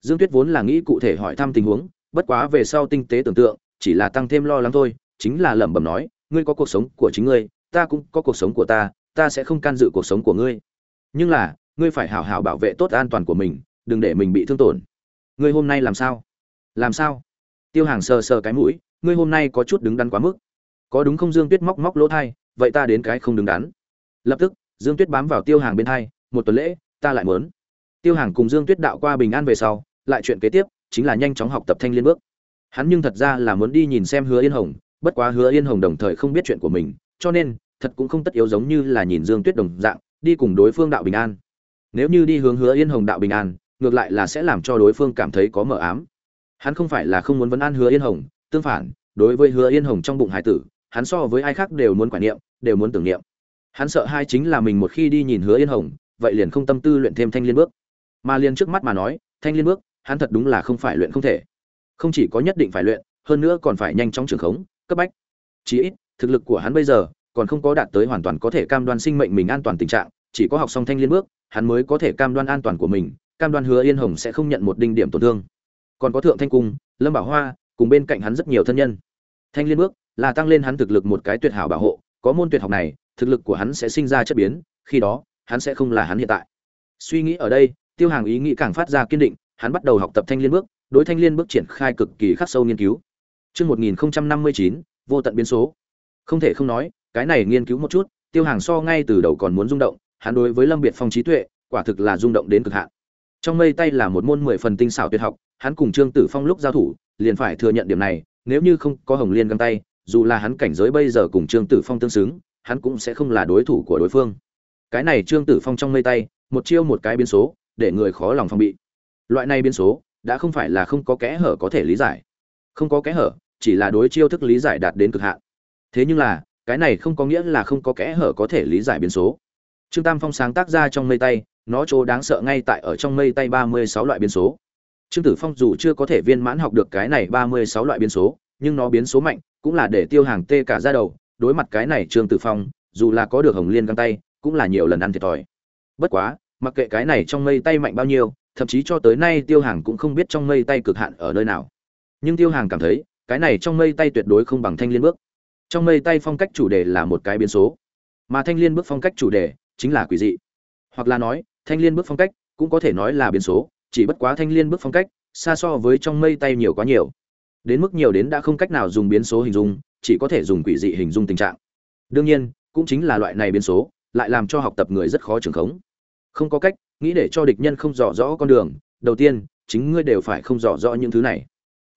Dương tuyết vốn là nghĩ cụ thể hỏi thăm tình huống, bất quá về sau tinh tế tưởng tượng, chỉ là tăng thêm lo lắng thôi, chính là lẩm bẩm nói, ngươi có cuộc sống của chính ngươi, ta cũng có cuộc sống của ta ta sẽ không can dự cuộc sống của ngươi. Nhưng là, ngươi phải hảo hảo bảo vệ tốt an toàn của mình, đừng để mình bị thương tổn. Ngươi hôm nay làm sao? Làm sao? Tiêu hàng sờ sờ cái mũi, ngươi hôm nay có chút đứng đắn quá mức. Có đúng không dương tuyết móc móc lỗ thai vậy ta đến cái không đứng đắn. Lập tức, dương tuyết bám vào tiêu hàng bên hai, một tuần lễ, ta lại muốn. Tiêu hàng cùng dương tuyết đạo qua bình an về sau, lại chuyện kế tiếp, chính là nhanh chóng học tập thanh liên bước. Hắn nhưng thật ra là muốn đi nhìn xem hứa yên hồng, bất quá hứa yên hồng đồng thời không biết chuyện của mình, cho nên, thật cũng không tất yếu giống như là nhìn dương tuyết đồng dạng, đi cùng đối phương đạo bình an. Nếu như đi hướng hứa yên hồng đạo bình an, ngược lại là sẽ làm cho đối phương cảm thấy có mờ ám. Hắn không phải là không muốn vấn an hứa yên hồng, tương phản, đối với hứa yên hồng trong bụng hải tử hắn so với ai khác đều muốn quản niệm, đều muốn tưởng niệm. Hắn sợ hai chính là mình một khi đi nhìn hứa yên hồng, vậy liền không tâm tư luyện thêm thanh liên bước. Mà liền trước mắt mà nói, thanh liên bước, hắn thật đúng là không phải luyện không thể. Không chỉ có nhất định phải luyện, hơn nữa còn phải nhanh chóng trưởng khống, cấp bách. Chí ít, thực lực của hắn bây giờ còn không có đạt tới hoàn toàn có thể cam đoan sinh mệnh mình an toàn tình trạng, chỉ có học xong thanh liên bước, hắn mới có thể cam đoan an toàn của mình, cam đoan hứa yên hồng sẽ không nhận một đinh điểm tổn thương. Còn có thượng thanh cung, lâm bảo hoa, cùng bên cạnh hắn rất nhiều thân nhân. Thanh liên bước là tăng lên hắn thực lực một cái tuyệt hảo bảo hộ có môn tuyệt học này thực lực của hắn sẽ sinh ra chất biến khi đó hắn sẽ không là hắn hiện tại suy nghĩ ở đây tiêu hàng ý nghĩ càng phát ra kiên định hắn bắt đầu học tập thanh liên bước đối thanh liên bước triển khai cực kỳ khắc sâu nghiên cứu chương 1059, vô tận biến số. Không thể không nói, cái này nghiên cứu một chút, tiêu hàng so ngay từ đầu còn muốn rung động, hắn đối với Lâm Biệt Phong trí tuệ, quả thực là rung động đến cực hạn. Trong mây tay là một môn mười phần tinh xảo tuyệt học, hắn cùng Trương Tử Phong lúc giao thủ, liền phải thừa nhận điểm này, nếu như không có Hồng Liên găng tay, dù là hắn cảnh giới bây giờ cùng Trương Tử Phong tương xứng, hắn cũng sẽ không là đối thủ của đối phương. Cái này Trương Tử Phong trong mây tay, một chiêu một cái biến số, để người khó lòng phòng bị. Loại này biến số, đã không phải là không có kẽ hở có thể lý giải. Không có kẽ hở, chỉ là đối chiêu thức lý giải đạt đến cực hạn. Thế nhưng là, cái này không có nghĩa là không có kẽ hở có thể lý giải biến số. Trương Tam Phong sáng tác ra trong mây tay, nó chỗ đáng sợ ngay tại ở trong mây tay ba mươi sáu loại biến số. Trương Tử Phong dù chưa có thể viên mãn học được cái này ba mươi sáu loại biến số, nhưng nó biến số mạnh, cũng là để tiêu hàng tê cả ra đầu, đối mặt cái này Trương Tử Phong, dù là có được Hồng Liên găng tay, cũng là nhiều lần ăn thiệt thòi. Bất quá, mặc kệ cái này trong mây tay mạnh bao nhiêu, thậm chí cho tới nay Tiêu Hàng cũng không biết trong mây tay cực hạn ở nơi nào. Nhưng Tiêu Hàng cảm thấy, cái này trong mây tay tuyệt đối không bằng Thanh Liên bước. Trong mây tay phong cách chủ đề là một cái biến số, mà Thanh Liên bước phong cách chủ đề chính là quỷ dị. Hoặc là nói, Thanh Liên bước phong cách cũng có thể nói là biến số, chỉ bất quá Thanh Liên bước phong cách xa so với trong mây tay nhiều quá nhiều. Đến mức nhiều đến đã không cách nào dùng biến số hình dung, chỉ có thể dùng quỷ dị hình dung tình trạng. Đương nhiên, cũng chính là loại này biến số, lại làm cho học tập người rất khó trường khống. Không có cách, nghĩ để cho địch nhân không rõ rõ con đường, đầu tiên, chính ngươi đều phải không rõ rõ những thứ này.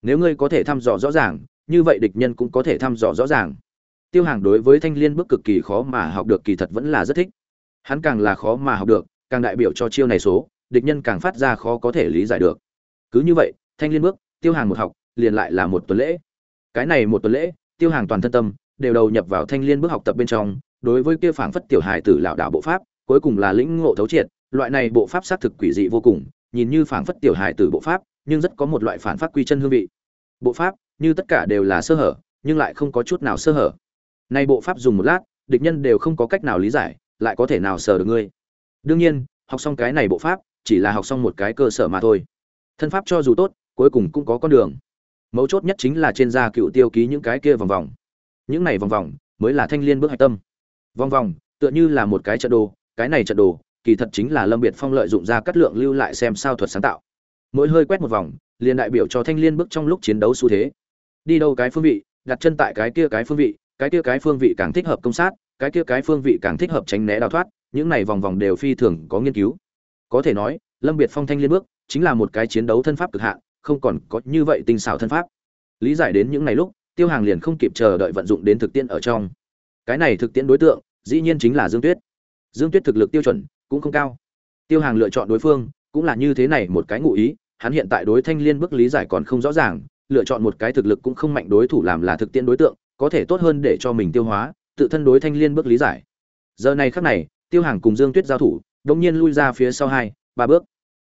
Nếu ngươi có thể thăm dò rõ ràng, như vậy địch nhân cũng có thể thăm dò rõ ràng. Tiêu Hàng đối với Thanh Liên bước cực kỳ khó mà học được kỳ thật vẫn là rất thích. Hắn càng là khó mà học được, càng đại biểu cho chiêu này số, địch nhân càng phát ra khó có thể lý giải được. Cứ như vậy, Thanh Liên bước, Tiêu Hàng một học, liền lại là một tuần lễ. Cái này một tuần lễ, Tiêu Hàng toàn thân tâm đều đầu nhập vào Thanh Liên bước học tập bên trong, đối với kia phảng phất tiểu hài tử lão đạo bộ pháp, cuối cùng là lĩnh ngộ thấu triệt, loại này bộ pháp xác thực quỷ dị vô cùng, nhìn như phảng phất tiểu hài tử bộ pháp, nhưng rất có một loại phản pháp quy chân hương vị. Bộ pháp, như tất cả đều là sơ hở, nhưng lại không có chút nào sơ hở. Nay bộ pháp dùng một lát, địch nhân đều không có cách nào lý giải, lại có thể nào sờ được ngươi. Đương nhiên, học xong cái này bộ pháp, chỉ là học xong một cái cơ sở mà thôi. Thân pháp cho dù tốt, cuối cùng cũng có con đường. Mấu chốt nhất chính là trên da cựu tiêu ký những cái kia vòng vòng. Những này vòng vòng mới là thanh liên bước hạch tâm. Vòng vòng, tựa như là một cái trận đồ, cái này trận đồ, kỳ thật chính là Lâm Biệt Phong lợi dụng ra cắt lượng lưu lại xem sao thuật sáng tạo. Mỗi hơi quét một vòng, liền đại biểu cho thanh liên bước trong lúc chiến đấu xu thế. Đi đâu cái phương vị, đặt chân tại cái kia cái phương vị, cái kia cái phương vị càng thích hợp công sát, cái kia cái phương vị càng thích hợp tránh né đào thoát, những này vòng vòng đều phi thường có nghiên cứu. Có thể nói, Lâm Biệt Phong thanh liên bước chính là một cái chiến đấu thân pháp cực hạn, không còn có như vậy tinh xảo thân pháp. Lý giải đến những này lúc, Tiêu Hàng liền không kịp chờ đợi vận dụng đến thực tiễn ở trong. Cái này thực tiễn đối tượng, dĩ nhiên chính là Dương Tuyết. Dương Tuyết thực lực tiêu chuẩn cũng không cao. Tiêu Hàng lựa chọn đối phương, cũng là như thế này một cái ngụ ý, hắn hiện tại đối Thanh Liên bước lý giải còn không rõ ràng, lựa chọn một cái thực lực cũng không mạnh đối thủ làm là thực tiễn đối tượng, có thể tốt hơn để cho mình tiêu hóa, tự thân đối Thanh Liên bước lý giải. Giờ này khắc này, Tiêu Hàng cùng Dương Tuyết giao thủ, đột nhiên lui ra phía sau hai, ba bước.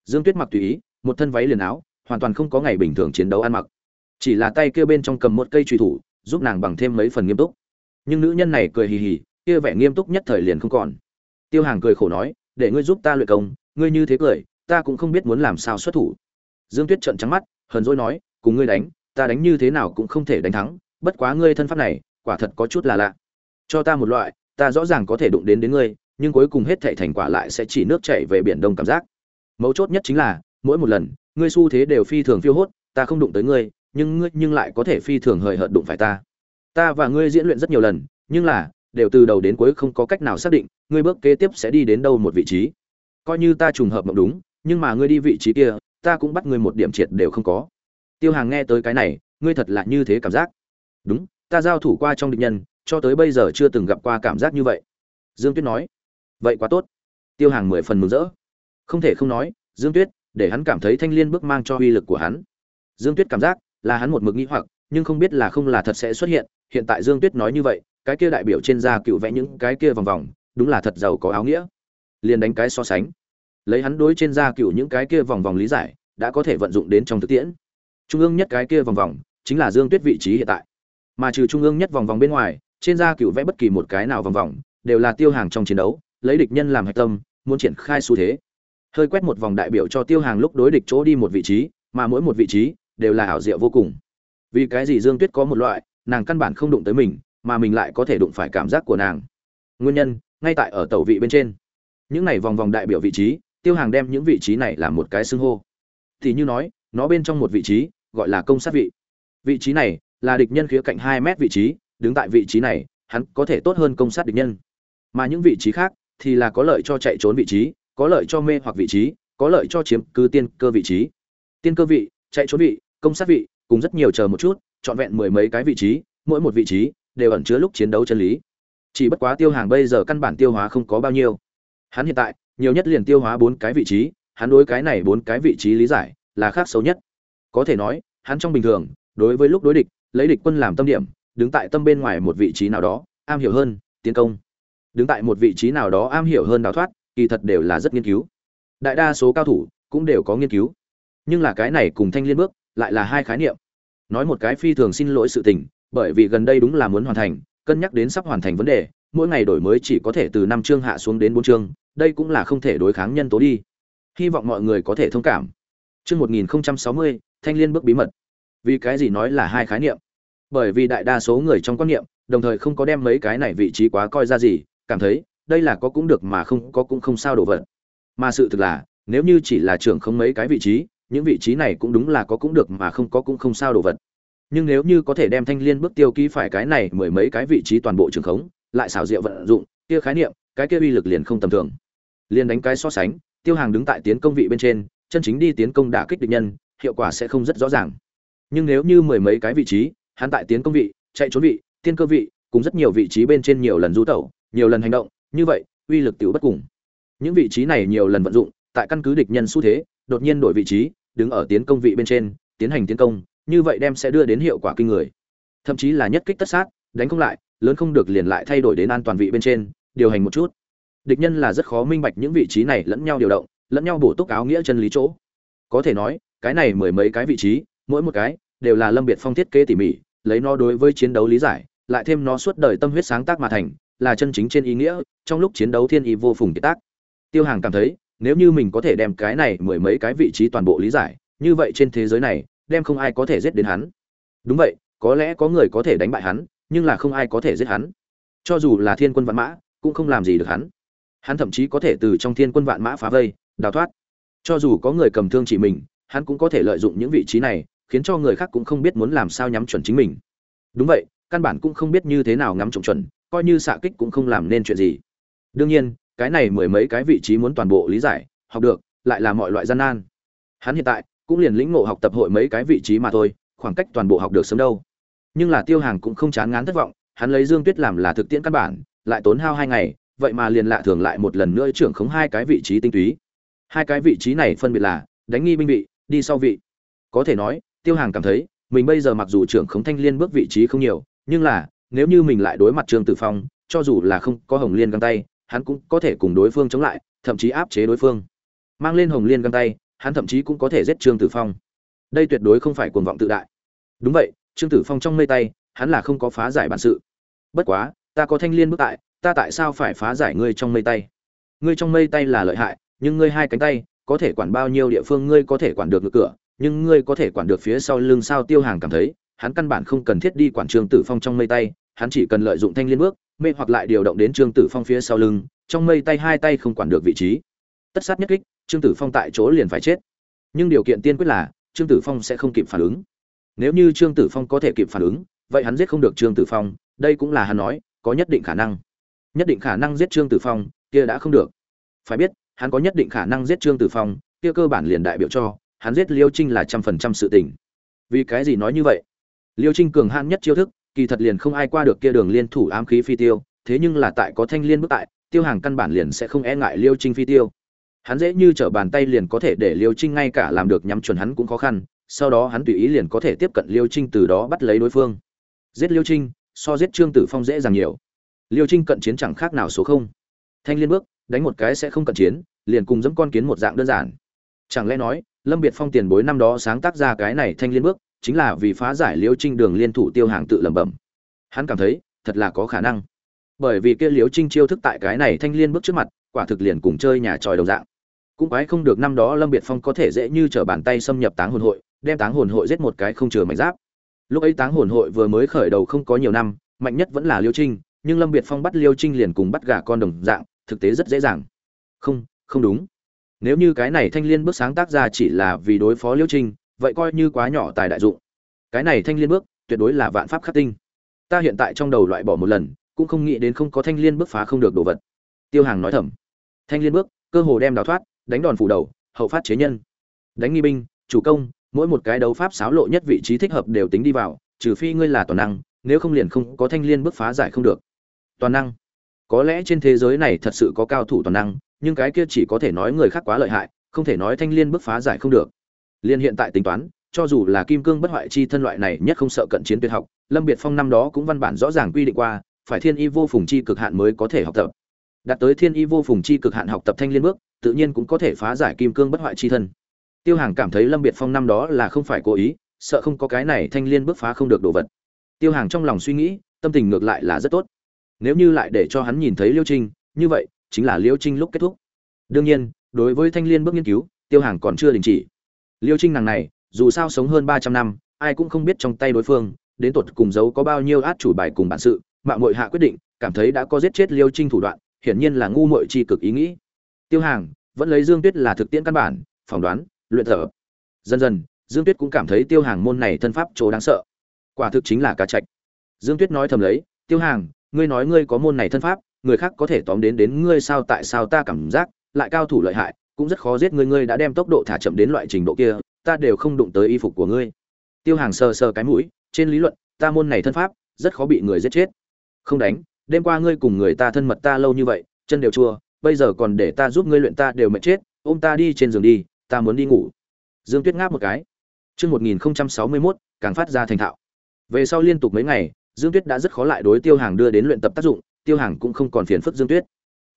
dương tuyết mặc tùy ý một thân váy liền áo hoàn toàn không có ngày bình thường chiến đấu ăn mặc. Chỉ là tay kia bên trong cầm một cây truy thủ, giúp nàng bằng thêm mấy phần nghiêm túc. Nhưng nữ nhân này cười hì hì, kia vẻ nghiêm túc nhất thời liền không còn. Tiêu hàng cười khổ nói, để ngươi giúp ta luyện công, ngươi như thế cười, ta cũng không biết muốn làm sao xuất thủ. Dương tuyết trợn trắng mắt, hờn dỗi nói, cùng ngươi đánh, ta đánh như thế nào cũng không thể đánh thắng, bất quá ngươi thân pháp này, quả thật có chút là lạ. Cho ta một loại, ta rõ ràng có thể đụng đến đến ngươi, nhưng cuối cùng hết thệ thành quả lại sẽ chỉ nước chảy về biển đông cảm giác. Mấu chốt nhất chính là, mỗi một lần ngươi xu thế đều phi thường phiêu hốt, ta không đụng tới ngươi, nhưng ngươi, nhưng lại có thể phi thường hời hợt đụng phải ta. Ta và ngươi diễn luyện rất nhiều lần, nhưng là, đều từ đầu đến cuối không có cách nào xác định, ngươi bước kế tiếp sẽ đi đến đâu một vị trí. Coi như ta trùng hợp mộng đúng, nhưng mà ngươi đi vị trí kia, ta cũng bắt ngươi một điểm triệt đều không có. Tiêu hàng nghe tới cái này, ngươi thật là như thế cảm giác. Đúng, ta giao thủ qua trong địch nhân, cho tới bây giờ chưa từng gặp qua cảm giác như vậy. Dương tuyết nói. Vậy quá tốt. Tiêu hàng mười phần mừng rỡ. Không thể không nói, dương tuyết để hắn cảm thấy thanh liên bước mang cho uy lực của hắn. Dương tuyết cảm giác là hắn một mực nghĩ hoặc, nhưng không biết là không là thật sẽ xuất hiện. Hiện tại dương tuyết nói như vậy, cái kia đại biểu trên da cựu vẽ những cái kia vòng vòng, đúng là thật giàu có áo nghĩa. Liền đánh cái so sánh. Lấy hắn đối trên da cựu những cái kia vòng vòng lý giải, đã có thể vận dụng đến trong thực tiễn. Trung ương nhất cái kia vòng vòng, chính là dương tuyết vị trí hiện tại. Mà trừ trung ương nhất vòng vòng bên ngoài, trên da cựu vẽ bất kỳ một cái nào vòng vòng, đều là tiêu hàng trong chiến đấu, lấy địch nhân làm hạch tâm, muốn triển khai xu thế hơi quét một vòng đại biểu cho tiêu hàng lúc đối địch chỗ đi một vị trí, mà mỗi một vị trí đều là ảo diệu vô cùng. Vì cái gì dương tuyết có một loại, nàng căn bản không đụng tới mình, mà mình lại có thể đụng phải cảm giác của nàng. Nguyên nhân, ngay tại ở tẩu vị bên trên. Những này vòng vòng đại biểu vị trí, tiêu hàng đem những vị trí này làm một cái xưng hô. Thì như nói, nó bên trong một vị trí, gọi là công sát vị. Vị trí này là địch nhân khía cạnh hai mét vị trí, đứng tại vị trí này, hắn có thể tốt hơn công sát địch nhân. Mà những vị trí khác thì là có lợi cho chạy trốn vị trí có lợi cho mê hoặc vị trí, có lợi cho chiếm cứ tiên cơ vị trí. Tiên cơ vị, chạy trốn vị, công sát vị, cùng rất nhiều chờ một chút, trọn vẹn mười mấy cái vị trí, mỗi một vị trí đều ẩn chứa lúc chiến đấu chân lý. Chỉ bất quá tiêu hàng bây giờ căn bản tiêu hóa không có bao nhiêu. Hắn hiện tại, nhiều nhất liền tiêu hóa bốn cái vị trí, hắn đối cái này bốn cái vị trí lý giải là khác xấu nhất. Có thể nói, hắn trong bình thường, đối với lúc đối địch, lấy địch quân làm tâm điểm, đứng tại tâm bên ngoài một vị trí nào đó, am hiểu hơn, tiến công. Đứng tại một vị trí nào đó am hiểu hơn đào thoát kỳ thật đều là rất nghiên cứu. Đại đa số cao thủ cũng đều có nghiên cứu. Nhưng là cái này cùng thanh liên bước, lại là hai khái niệm. Nói một cái phi thường xin lỗi sự tình, bởi vì gần đây đúng là muốn hoàn thành, cân nhắc đến sắp hoàn thành vấn đề, mỗi ngày đổi mới chỉ có thể từ năm chương hạ xuống đến bốn chương, đây cũng là không thể đối kháng nhân tố đi. Hy vọng mọi người có thể thông cảm. Chương một nghìn sáu mươi, thanh liên bước bí mật. Vì cái gì nói là hai khái niệm? Bởi vì đại đa số người trong quan niệm, đồng thời không có đem mấy cái này vị trí quá coi ra gì, cảm thấy đây là có cũng được mà không có cũng không sao đổ vật. Mà sự thực là, nếu như chỉ là trưởng không mấy cái vị trí, những vị trí này cũng đúng là có cũng được mà không có cũng không sao đồ vật. Nhưng nếu như có thể đem thanh liên bước tiêu ký phải cái này mười mấy cái vị trí toàn bộ trường khống, lại xảo diệu vận dụng, kia khái niệm, cái kia uy lực liền không tầm thường. Liền đánh cái so sánh, tiêu hàng đứng tại tiến công vị bên trên, chân chính đi tiến công đả kích địch nhân, hiệu quả sẽ không rất rõ ràng. Nhưng nếu như mười mấy cái vị trí, hắn tại tiến công vị, chạy trốn vị, tiên cơ vị, cùng rất nhiều vị trí bên trên nhiều lần du tẩu, nhiều lần hành động như vậy, uy lực tiểu bất cùng. Những vị trí này nhiều lần vận dụng, tại căn cứ địch nhân xu thế, đột nhiên đổi vị trí, đứng ở tiến công vị bên trên, tiến hành tiến công, như vậy đem sẽ đưa đến hiệu quả kinh người. Thậm chí là nhất kích tất sát, đánh không lại, lớn không được liền lại thay đổi đến an toàn vị bên trên, điều hành một chút. Địch nhân là rất khó minh bạch những vị trí này lẫn nhau điều động, lẫn nhau bổ túc áo nghĩa chân lý chỗ. Có thể nói, cái này mười mấy cái vị trí, mỗi một cái đều là lâm biệt phong thiết kế tỉ mỉ, lấy nó đối với chiến đấu lý giải, lại thêm nó suốt đời tâm huyết sáng tác mà thành là chân chính trên ý nghĩa, trong lúc chiến đấu thiên ý vô phùng kiệt tác. Tiêu hàng cảm thấy, nếu như mình có thể đem cái này mười mấy cái vị trí toàn bộ lý giải, như vậy trên thế giới này, đem không ai có thể giết đến hắn. Đúng vậy, có lẽ có người có thể đánh bại hắn, nhưng là không ai có thể giết hắn. Cho dù là thiên quân vạn mã, cũng không làm gì được hắn. Hắn thậm chí có thể từ trong thiên quân vạn mã phá vây, đào thoát. Cho dù có người cầm thương chỉ mình, hắn cũng có thể lợi dụng những vị trí này, khiến cho người khác cũng không biết muốn làm sao nhắm chuẩn chính mình. Đúng vậy, căn bản cũng không biết như thế nào ngắm trộm chuẩn coi như xạ kích cũng không làm nên chuyện gì. Đương nhiên, cái này mười mấy cái vị trí muốn toàn bộ lý giải, học được, lại là mọi loại gian nan. Hắn hiện tại, cũng liền lĩnh ngộ học tập hội mấy cái vị trí mà thôi, khoảng cách toàn bộ học được sớm đâu. Nhưng là tiêu hàng cũng không chán ngán thất vọng, hắn lấy dương tuyết làm là thực tiễn căn bản, lại tốn hao hai ngày, vậy mà liền lạ thường lại một lần nữa trưởng khống hai cái vị trí tinh túy. Hai cái vị trí này phân biệt là, đánh nghi binh vị, đi sau vị. Có thể nói, tiêu hàng cảm thấy, mình bây giờ mặc dù trưởng khống thanh liên bước vị trí không nhiều, nhưng là nếu như mình lại đối mặt trương tử phong, cho dù là không có hồng liên găng tay, hắn cũng có thể cùng đối phương chống lại, thậm chí áp chế đối phương. Mang lên hồng liên găng tay, hắn thậm chí cũng có thể giết trương tử phong. Đây tuyệt đối không phải cuồng vọng tự đại. Đúng vậy, trương tử phong trong mây tay, hắn là không có phá giải bản sự. Bất quá, ta có thanh liên bước tại, ta tại sao phải phá giải ngươi trong mây tay? Ngươi trong mây tay là lợi hại, nhưng ngươi hai cánh tay, có thể quản bao nhiêu địa phương ngươi có thể quản được ngược cửa, nhưng ngươi có thể quản được phía sau lưng sao tiêu hàng cảm thấy, hắn căn bản không cần thiết đi quản trương tử phong trong mây tay hắn chỉ cần lợi dụng thanh liên bước, mê hoặc lại điều động đến trương tử phong phía sau lưng, trong mây tay hai tay không quản được vị trí. Tất sát nhất kích, trương tử phong tại chỗ liền phải chết. Nhưng điều kiện tiên quyết là, trương tử phong sẽ không kịp phản ứng. Nếu như trương tử phong có thể kịp phản ứng, vậy hắn giết không được trương tử phong, đây cũng là hắn nói, có nhất định khả năng. Nhất định khả năng giết trương tử phong, kia đã không được. Phải biết, hắn có nhất định khả năng giết trương tử phong, kia cơ bản liền đại biểu cho, hắn giết liêu trinh là trăm phần trăm sự tình. Vì cái gì nói như vậy? Liêu trinh cường hãn nhất chiêu thức kỳ thật liền không ai qua được kia đường liên thủ ám khí phi tiêu, thế nhưng là tại có thanh liên bước tại, tiêu hàng căn bản liền sẽ không e ngại liêu trinh phi tiêu. Hắn dễ như trở bàn tay liền có thể để liêu trinh ngay cả làm được nhắm chuẩn hắn cũng khó khăn, sau đó hắn tùy ý liền có thể tiếp cận liêu trinh từ đó bắt lấy đối phương. Giết liêu trinh, so giết trương tử phong dễ dàng nhiều. Liêu trinh cận chiến chẳng khác nào số không. Thanh liên bước, đánh một cái sẽ không cận chiến, liền cùng dẫm con kiến một dạng đơn giản. Chẳng lẽ nói, lâm biệt phong tiền bối năm đó sáng tác ra cái này thanh liên bước chính là vì phá giải liễu trinh đường liên thủ tiêu hàng tự lẩm bẩm. Hắn cảm thấy, thật là có khả năng. Bởi vì kia liễu trinh chiêu thức tại cái này thanh liên bước trước mặt, quả thực liền cùng chơi nhà tròi đồng dạng. Cũng quái không được năm đó lâm biệt phong có thể dễ như trở bàn tay xâm nhập táng hồn hội, đem táng hồn hội giết một cái không chừa mảnh giáp. Lúc ấy táng hồn hội vừa mới khởi đầu không có nhiều năm, mạnh nhất vẫn là liêu trinh, nhưng lâm biệt phong bắt liêu trinh liền cùng bắt gà con đồng dạng, thực tế rất dễ dàng. Không không đúng. Nếu như cái này thanh liên bước sáng tác ra chỉ là vì đối phó liêu trinh vậy coi như quá nhỏ tài đại dụng. Cái này thanh liên bước, tuyệt đối là vạn pháp khắc tinh. Ta hiện tại trong đầu loại bỏ một lần, cũng không nghĩ đến không có thanh liên bước phá không được đồ vật. Tiêu hàng nói thầm. Thanh liên bước, cơ hồ đem đào thoát, đánh đòn phủ đầu, hậu phát chế nhân. Đánh nghi binh, chủ công, mỗi một cái đấu pháp xáo lộ nhất vị trí thích hợp đều tính đi vào, trừ phi ngươi là toàn năng, nếu không liền không có thanh liên bước phá giải không được. Toàn năng. Có lẽ trên thế giới này thật sự có cao thủ toàn năng, nhưng cái kia chỉ có thể nói người khác quá lợi hại, không thể nói thanh liên bước phá giải không được liên hiện tại tính toán, cho dù là kim cương bất hoại chi thân loại này nhất không sợ cận chiến tuyệt học, lâm biệt phong năm đó cũng văn bản rõ ràng quy định qua, phải thiên y vô phùng chi cực hạn mới có thể học tập. Đạt tới thiên y vô phùng chi cực hạn học tập thanh liên bước, tự nhiên cũng có thể phá giải kim cương bất hoại chi thân. Tiêu hàng cảm thấy lâm biệt phong năm đó là không phải cố ý, sợ không có cái này thanh liên bước phá không được đồ vật. Tiêu hàng trong lòng suy nghĩ, tâm tình ngược lại là rất tốt. Nếu như lại để cho hắn nhìn thấy liêu trinh, như vậy chính là liêu trinh lúc kết thúc. Đương nhiên, đối với thanh liên bước nghiên cứu, tiêu hàng còn chưa đình chỉ liêu trinh nàng này, dù sao sống hơn ba trăm năm, ai cũng không biết trong tay đối phương, đến tột cùng giấu có bao nhiêu át chủ bài cùng bản sự mạng mội hạ quyết định, cảm thấy đã có giết chết liêu trinh thủ đoạn, hiển nhiên là ngu mội chi cực ý nghĩ. Tiêu hàng, vẫn lấy dương tuyết là thực tiễn căn bản, phỏng đoán, luyện thở. Dần dần, dương tuyết cũng cảm thấy tiêu hàng môn này thân pháp chỗ đáng sợ. Quả thực chính là cá trạch dương tuyết nói thầm lấy, tiêu hàng, ngươi nói ngươi có môn này thân pháp, người khác có thể tóm đến đến ngươi sao tại sao ta cảm giác lại cao thủ lợi hại cũng rất khó giết ngươi ngươi đã đem tốc độ thả chậm đến loại trình độ kia ta đều không đụng tới y phục của ngươi tiêu hàng sờ sờ cái mũi trên lý luận ta môn này thân pháp rất khó bị người giết chết không đánh đêm qua ngươi cùng người ta thân mật ta lâu như vậy chân đều chua bây giờ còn để ta giúp ngươi luyện ta đều mệt chết ôm ta đi trên giường đi ta muốn đi ngủ dương tuyết ngáp một cái Trước 1061, càng phát ra thành thạo. Về sau liên tục mấy ngày, Dương Tuyết đã rất khó lại đối Tiêu Hàng đưa đến luyện tập tác dụng, Tiêu Hàng cũng không còn phiền phức Dương Tuyết.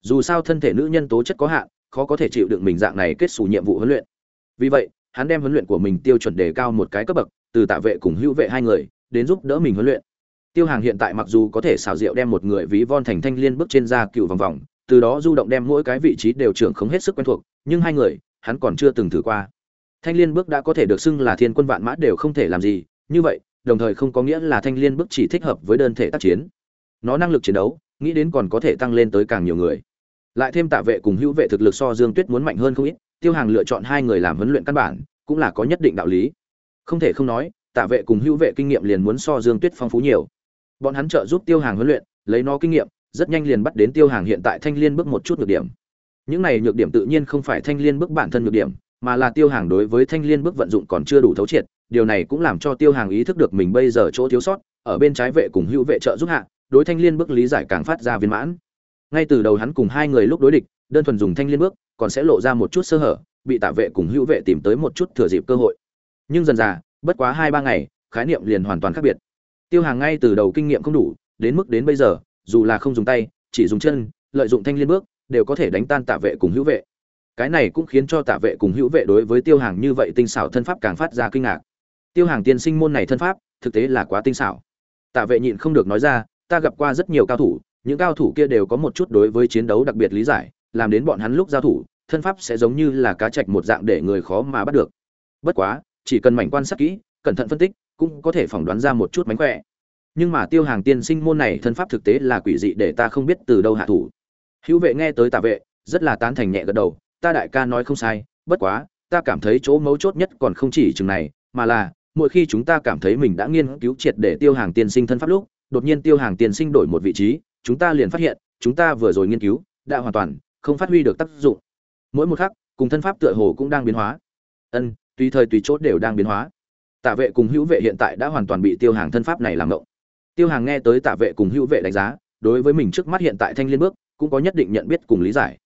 Dù sao thân thể nữ nhân tố chất có hạn, khó có thể chịu đựng mình dạng này kết xù nhiệm vụ huấn luyện. Vì vậy, hắn đem huấn luyện của mình tiêu chuẩn đề cao một cái cấp bậc, từ tạ vệ cùng hữu vệ hai người, đến giúp đỡ mình huấn luyện. Tiêu Hàng hiện tại mặc dù có thể xào rượu đem một người ví von thành thanh liên bước trên ra cựu vòng vòng, từ đó du động đem mỗi cái vị trí đều trưởng không hết sức quen thuộc, nhưng hai người, hắn còn chưa từng thử qua. Thanh liên bước đã có thể được xưng là thiên quân vạn mã đều không thể làm gì, như vậy, đồng thời không có nghĩa là thanh liên bước chỉ thích hợp với đơn thể tác chiến. Nó năng lực chiến đấu, nghĩ đến còn có thể tăng lên tới càng nhiều người. Lại thêm tạ vệ cùng hữu vệ thực lực so Dương Tuyết muốn mạnh hơn không ít, Tiêu Hàng lựa chọn hai người làm huấn luyện căn bản, cũng là có nhất định đạo lý. Không thể không nói, tạ vệ cùng hữu vệ kinh nghiệm liền muốn so Dương Tuyết phong phú nhiều. Bọn hắn trợ giúp Tiêu Hàng huấn luyện, lấy nó kinh nghiệm, rất nhanh liền bắt đến Tiêu Hàng hiện tại thanh liên bước một chút nhược điểm. Những này nhược điểm tự nhiên không phải thanh liên bước bản thân nhược điểm, mà là Tiêu Hàng đối với thanh liên bước vận dụng còn chưa đủ thấu triệt, điều này cũng làm cho Tiêu Hàng ý thức được mình bây giờ chỗ thiếu sót, ở bên trái vệ cùng hữu vệ trợ giúp hạ, đối thanh liên bước lý giải càng phát ra viên mãn. Ngay từ đầu hắn cùng hai người lúc đối địch, đơn thuần dùng thanh liên bước, còn sẽ lộ ra một chút sơ hở, bị tạ vệ cùng hữu vệ tìm tới một chút thừa dịp cơ hội. Nhưng dần dà, bất quá hai ba ngày, khái niệm liền hoàn toàn khác biệt. Tiêu Hàng ngay từ đầu kinh nghiệm không đủ, đến mức đến bây giờ, dù là không dùng tay, chỉ dùng chân, lợi dụng thanh liên bước, đều có thể đánh tan tạ vệ cùng hữu vệ. cái này cũng khiến cho tạ vệ cùng hữu vệ đối với tiêu hàng như vậy tinh xảo thân pháp càng phát ra kinh ngạc tiêu hàng tiên sinh môn này thân pháp thực tế là quá tinh xảo tạ vệ nhịn không được nói ra ta gặp qua rất nhiều cao thủ những cao thủ kia đều có một chút đối với chiến đấu đặc biệt lý giải, làm đến bọn hắn lúc giao thủ, thân pháp sẽ giống như là cá chạch một dạng để người khó mà bắt được. Bất quá, chỉ cần mảnh quan sát kỹ, cẩn thận phân tích, cũng có thể phỏng đoán ra một chút mánh khỏe. Nhưng mà tiêu hàng tiên sinh môn này thân pháp thực tế là quỷ dị để ta không biết từ đâu hạ thủ. Hữu vệ nghe tới tạ vệ, rất là tán thành nhẹ gật đầu, ta đại ca nói không sai, bất quá, ta cảm thấy chỗ mấu chốt nhất còn không chỉ chừng này, mà là, mỗi khi chúng ta cảm thấy mình đã nghiên cứu triệt để tiêu hàng tiên sinh thân pháp lúc, đột nhiên tiêu hàng tiên sinh đổi một vị trí chúng ta liền phát hiện, chúng ta vừa rồi nghiên cứu, đã hoàn toàn không phát huy được tác dụng. Mỗi một khắc, cùng thân pháp tựa hồ cũng đang biến hóa. Ân, tùy thời tùy chốt đều đang biến hóa. Tạ vệ cùng hữu vệ hiện tại đã hoàn toàn bị tiêu hàng thân pháp này làm ngộng. Tiêu hàng nghe tới tạ vệ cùng hữu vệ đánh giá, đối với mình trước mắt hiện tại thanh liên bước, cũng có nhất định nhận biết cùng lý giải.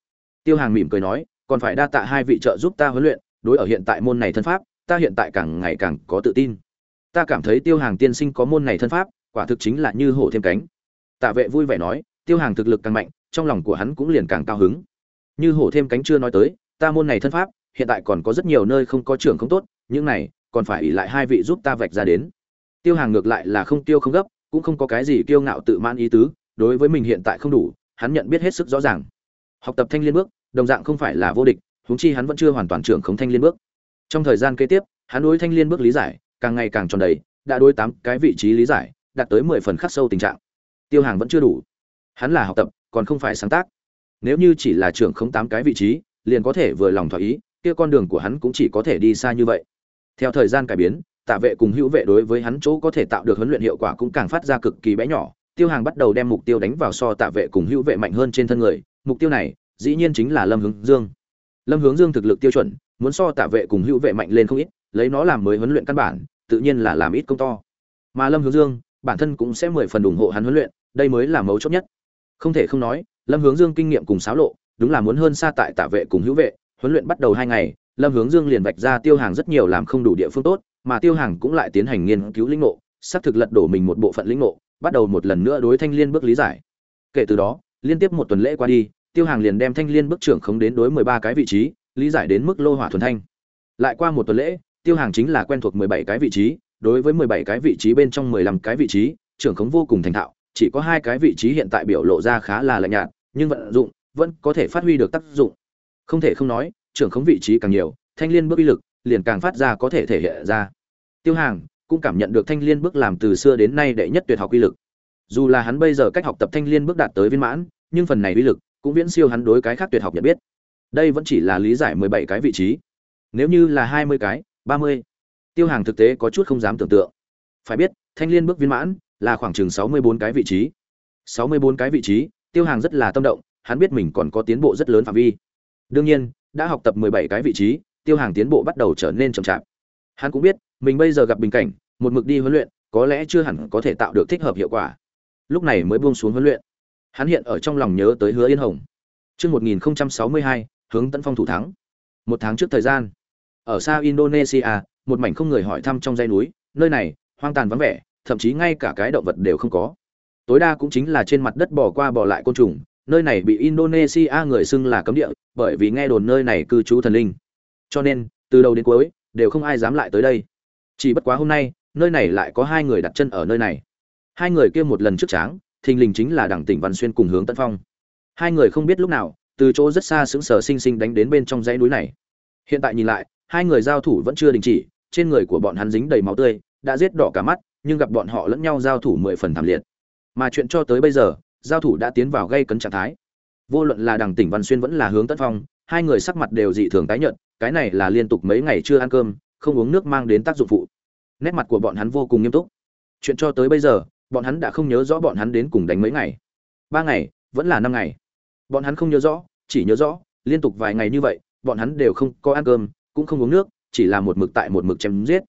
Tiêu hàng mỉm cười nói, còn phải đa tạ hai vị trợ giúp ta huấn luyện, đối ở hiện tại môn này thân pháp, ta hiện tại càng ngày càng có tự tin. Ta cảm thấy tiêu hàng tiên sinh có môn này thân pháp, quả thực chính là như hổ thêm cánh tạ vệ vui vẻ nói, tiêu hàng thực lực càng mạnh, trong lòng của hắn cũng liền càng cao hứng. Như hổ thêm cánh chưa nói tới, ta môn này thân pháp, hiện tại còn có rất nhiều nơi không có trưởng không tốt, những này, còn phải ỉ lại hai vị giúp ta vạch ra đến. Tiêu hàng ngược lại là không tiêu không gấp, cũng không có cái gì kiêu ngạo tự man ý tứ, đối với mình hiện tại không đủ, hắn nhận biết hết sức rõ ràng. Học tập thanh liên bước, đồng dạng không phải là vô địch, huống chi hắn vẫn chưa hoàn toàn trưởng khống thanh liên bước. Trong thời gian kế tiếp, hắn đối thanh liên bước lý giải càng ngày càng tròn đầy, đã đối tám cái vị trí lý giải, đạt tới mười phần khắc sâu tình trạng tiêu hàng vẫn chưa đủ. Hắn là học tập, còn không phải sáng tác. Nếu như chỉ là trưởng không tám cái vị trí, liền có thể vừa lòng thỏa ý, kia con đường của hắn cũng chỉ có thể đi xa như vậy. Theo thời gian cải biến, tạ vệ cùng hữu vệ đối với hắn chỗ có thể tạo được huấn luyện hiệu quả cũng càng phát ra cực kỳ bé nhỏ. Tiêu hàng bắt đầu đem mục tiêu đánh vào so tạ vệ cùng hữu vệ mạnh hơn trên thân người. Mục tiêu này, dĩ nhiên chính là lâm hướng dương. Lâm hướng dương thực lực tiêu chuẩn, muốn so tạ vệ cùng hữu vệ mạnh lên không ít, lấy nó làm mới huấn luyện căn bản, tự nhiên là làm ít công to. Mà lâm hướng dương, bản thân cũng sẽ mười phần ủng hộ hắn huấn luyện đây mới là mấu chốt nhất. Không thể không nói, lâm hướng dương kinh nghiệm cùng xáo lộ, đúng là muốn hơn xa tại tạ vệ cùng hữu vệ, huấn luyện bắt đầu hai ngày, lâm hướng dương liền vạch ra tiêu hàng rất nhiều làm không đủ địa phương tốt, mà tiêu hàng cũng lại tiến hành nghiên cứu lĩnh ngộ, xác thực lật đổ mình một bộ phận lĩnh ngộ, bắt đầu một lần nữa đối thanh liên bước lý giải. Kể từ đó, liên tiếp một tuần lễ qua đi, tiêu hàng liền đem thanh liên bước trưởng khống đến đối mười ba cái vị trí, lý giải đến mức lô hỏa thuần thanh. Lại qua một tuần lễ, tiêu hàng chính là quen thuộc mười bảy cái vị trí, đối với mười bảy cái vị trí bên trong mười lăm cái vị trí, trưởng khống vô cùng thành thạo chỉ có hai cái vị trí hiện tại biểu lộ ra khá là lạnh nhạt, nhưng vận dụng vẫn có thể phát huy được tác dụng. Không thể không nói, trưởng khống vị trí càng nhiều, thanh liên bước uy lực liền càng phát ra có thể thể hiện ra. Tiêu hàng cũng cảm nhận được thanh liên bước làm từ xưa đến nay đệ nhất tuyệt học uy lực. Dù là hắn bây giờ cách học tập thanh liên bước đạt tới viên mãn, nhưng phần này uy lực cũng viễn siêu hắn đối cái khác tuyệt học nhận biết. Đây vẫn chỉ là lý giải mười bảy cái vị trí. Nếu như là hai mươi cái, ba mươi, tiêu hàng thực tế có chút không dám tưởng tượng. Phải biết, thanh liên bước viên mãn là khoảng chừng sáu mươi bốn cái vị trí. sáu mươi bốn cái vị trí, tiêu hàng rất là tâm động, hắn biết mình còn có tiến bộ rất lớn phạm vi. Đương nhiên, đã học tập mười bảy cái vị trí, tiêu hàng tiến bộ bắt đầu trở nên chậm chạp. Hắn cũng biết, mình bây giờ gặp bình cảnh, một mực đi huấn luyện, có lẽ chưa hẳn có thể tạo được thích hợp hiệu quả. Lúc này mới buông xuống huấn luyện. Hắn hiện ở trong lòng nhớ tới hứa yên hồng. Chương một nghìn sáu mươi hai, hướng tấn phong thủ thắng. Một tháng trước thời gian, ở xa indonesia, một mảnh không người hỏi thăm trong dãy núi, nơi này, hoang tàn vắng vẻ thậm chí ngay cả cái động vật đều không có. Tối đa cũng chính là trên mặt đất bỏ qua bỏ lại côn trùng, nơi này bị indonesia người xưng là cấm địa, bởi vì nghe đồn nơi này cư trú thần linh. Cho nên, từ đầu đến cuối, đều không ai dám lại tới đây. Chỉ bất quá hôm nay, nơi này lại có hai người đặt chân ở nơi này. Hai người kia một lần trước tráng, thình lình chính là đảng tỉnh văn xuyên cùng hướng tân phong. Hai người không biết lúc nào, từ chỗ rất xa sững sờ sinh sinh đánh đến bên trong dãy núi này. Hiện tại nhìn lại, hai người giao thủ vẫn chưa đình chỉ, trên người của bọn hắn dính đầy máu tươi, đã giết đỏ cả mắt nhưng gặp bọn họ lẫn nhau giao thủ mười phần thảm liệt. Mà chuyện cho tới bây giờ, giao thủ đã tiến vào gây cấn trạng thái. Vô luận là đằng tỉnh văn xuyên vẫn là hướng tất phong, hai người sắc mặt đều dị thường tái nhợt, cái này là liên tục mấy ngày chưa ăn cơm, không uống nước mang đến tác dụng phụ. Nét mặt của bọn hắn vô cùng nghiêm túc. Chuyện cho tới bây giờ, bọn hắn đã không nhớ rõ bọn hắn đến cùng đánh mấy ngày. Ba ngày, vẫn là năm ngày. Bọn hắn không nhớ rõ, chỉ nhớ rõ, liên tục vài ngày như vậy, bọn hắn đều không có ăn cơm, cũng không uống nước, chỉ là một mực tại một mực chém giết.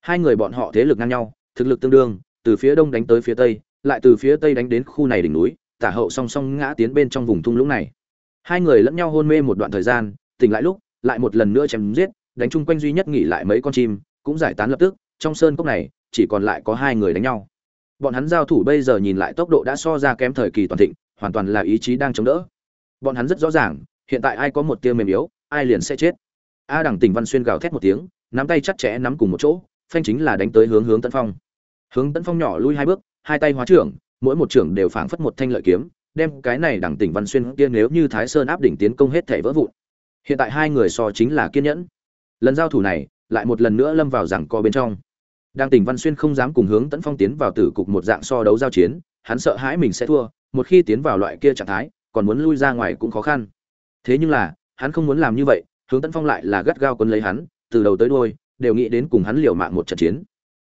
Hai người bọn họ thế lực ngang nhau thực lực tương đương, từ phía đông đánh tới phía tây, lại từ phía tây đánh đến khu này đỉnh núi, tả hậu song song ngã tiến bên trong vùng thung lũng này. Hai người lẫn nhau hôn mê một đoạn thời gian, tỉnh lại lúc, lại một lần nữa chém giết, đánh chung quanh duy nhất nghỉ lại mấy con chim, cũng giải tán lập tức, trong sơn cốc này, chỉ còn lại có hai người đánh nhau. Bọn hắn giao thủ bây giờ nhìn lại tốc độ đã so ra kém thời kỳ toàn thịnh, hoàn toàn là ý chí đang chống đỡ. Bọn hắn rất rõ ràng, hiện tại ai có một tia mềm yếu, ai liền sẽ chết. A đẳng tỉnh văn xuyên gào thét một tiếng, nắm tay chặt chẽ nắm cùng một chỗ, phanh chính là đánh tới hướng hướng tấn phong hướng tấn phong nhỏ lui hai bước, hai tay hóa trưởng, mỗi một trưởng đều phảng phất một thanh lợi kiếm, đem cái này đẳng tỉnh văn xuyên kia nếu như thái sơn áp đỉnh tiến công hết thể vỡ vụn. Hiện tại hai người so chính là kiên nhẫn. Lần giao thủ này, lại một lần nữa lâm vào rằng co bên trong. Đang tỉnh văn xuyên không dám cùng hướng tấn phong tiến vào tử cục một dạng so đấu giao chiến, hắn sợ hãi mình sẽ thua, một khi tiến vào loại kia trạng thái, còn muốn lui ra ngoài cũng khó khăn. Thế nhưng là, hắn không muốn làm như vậy, hướng tấn phong lại là gắt gao quân lấy hắn, từ đầu tới đuôi, đều nghĩ đến cùng hắn liều mạng một trận chiến.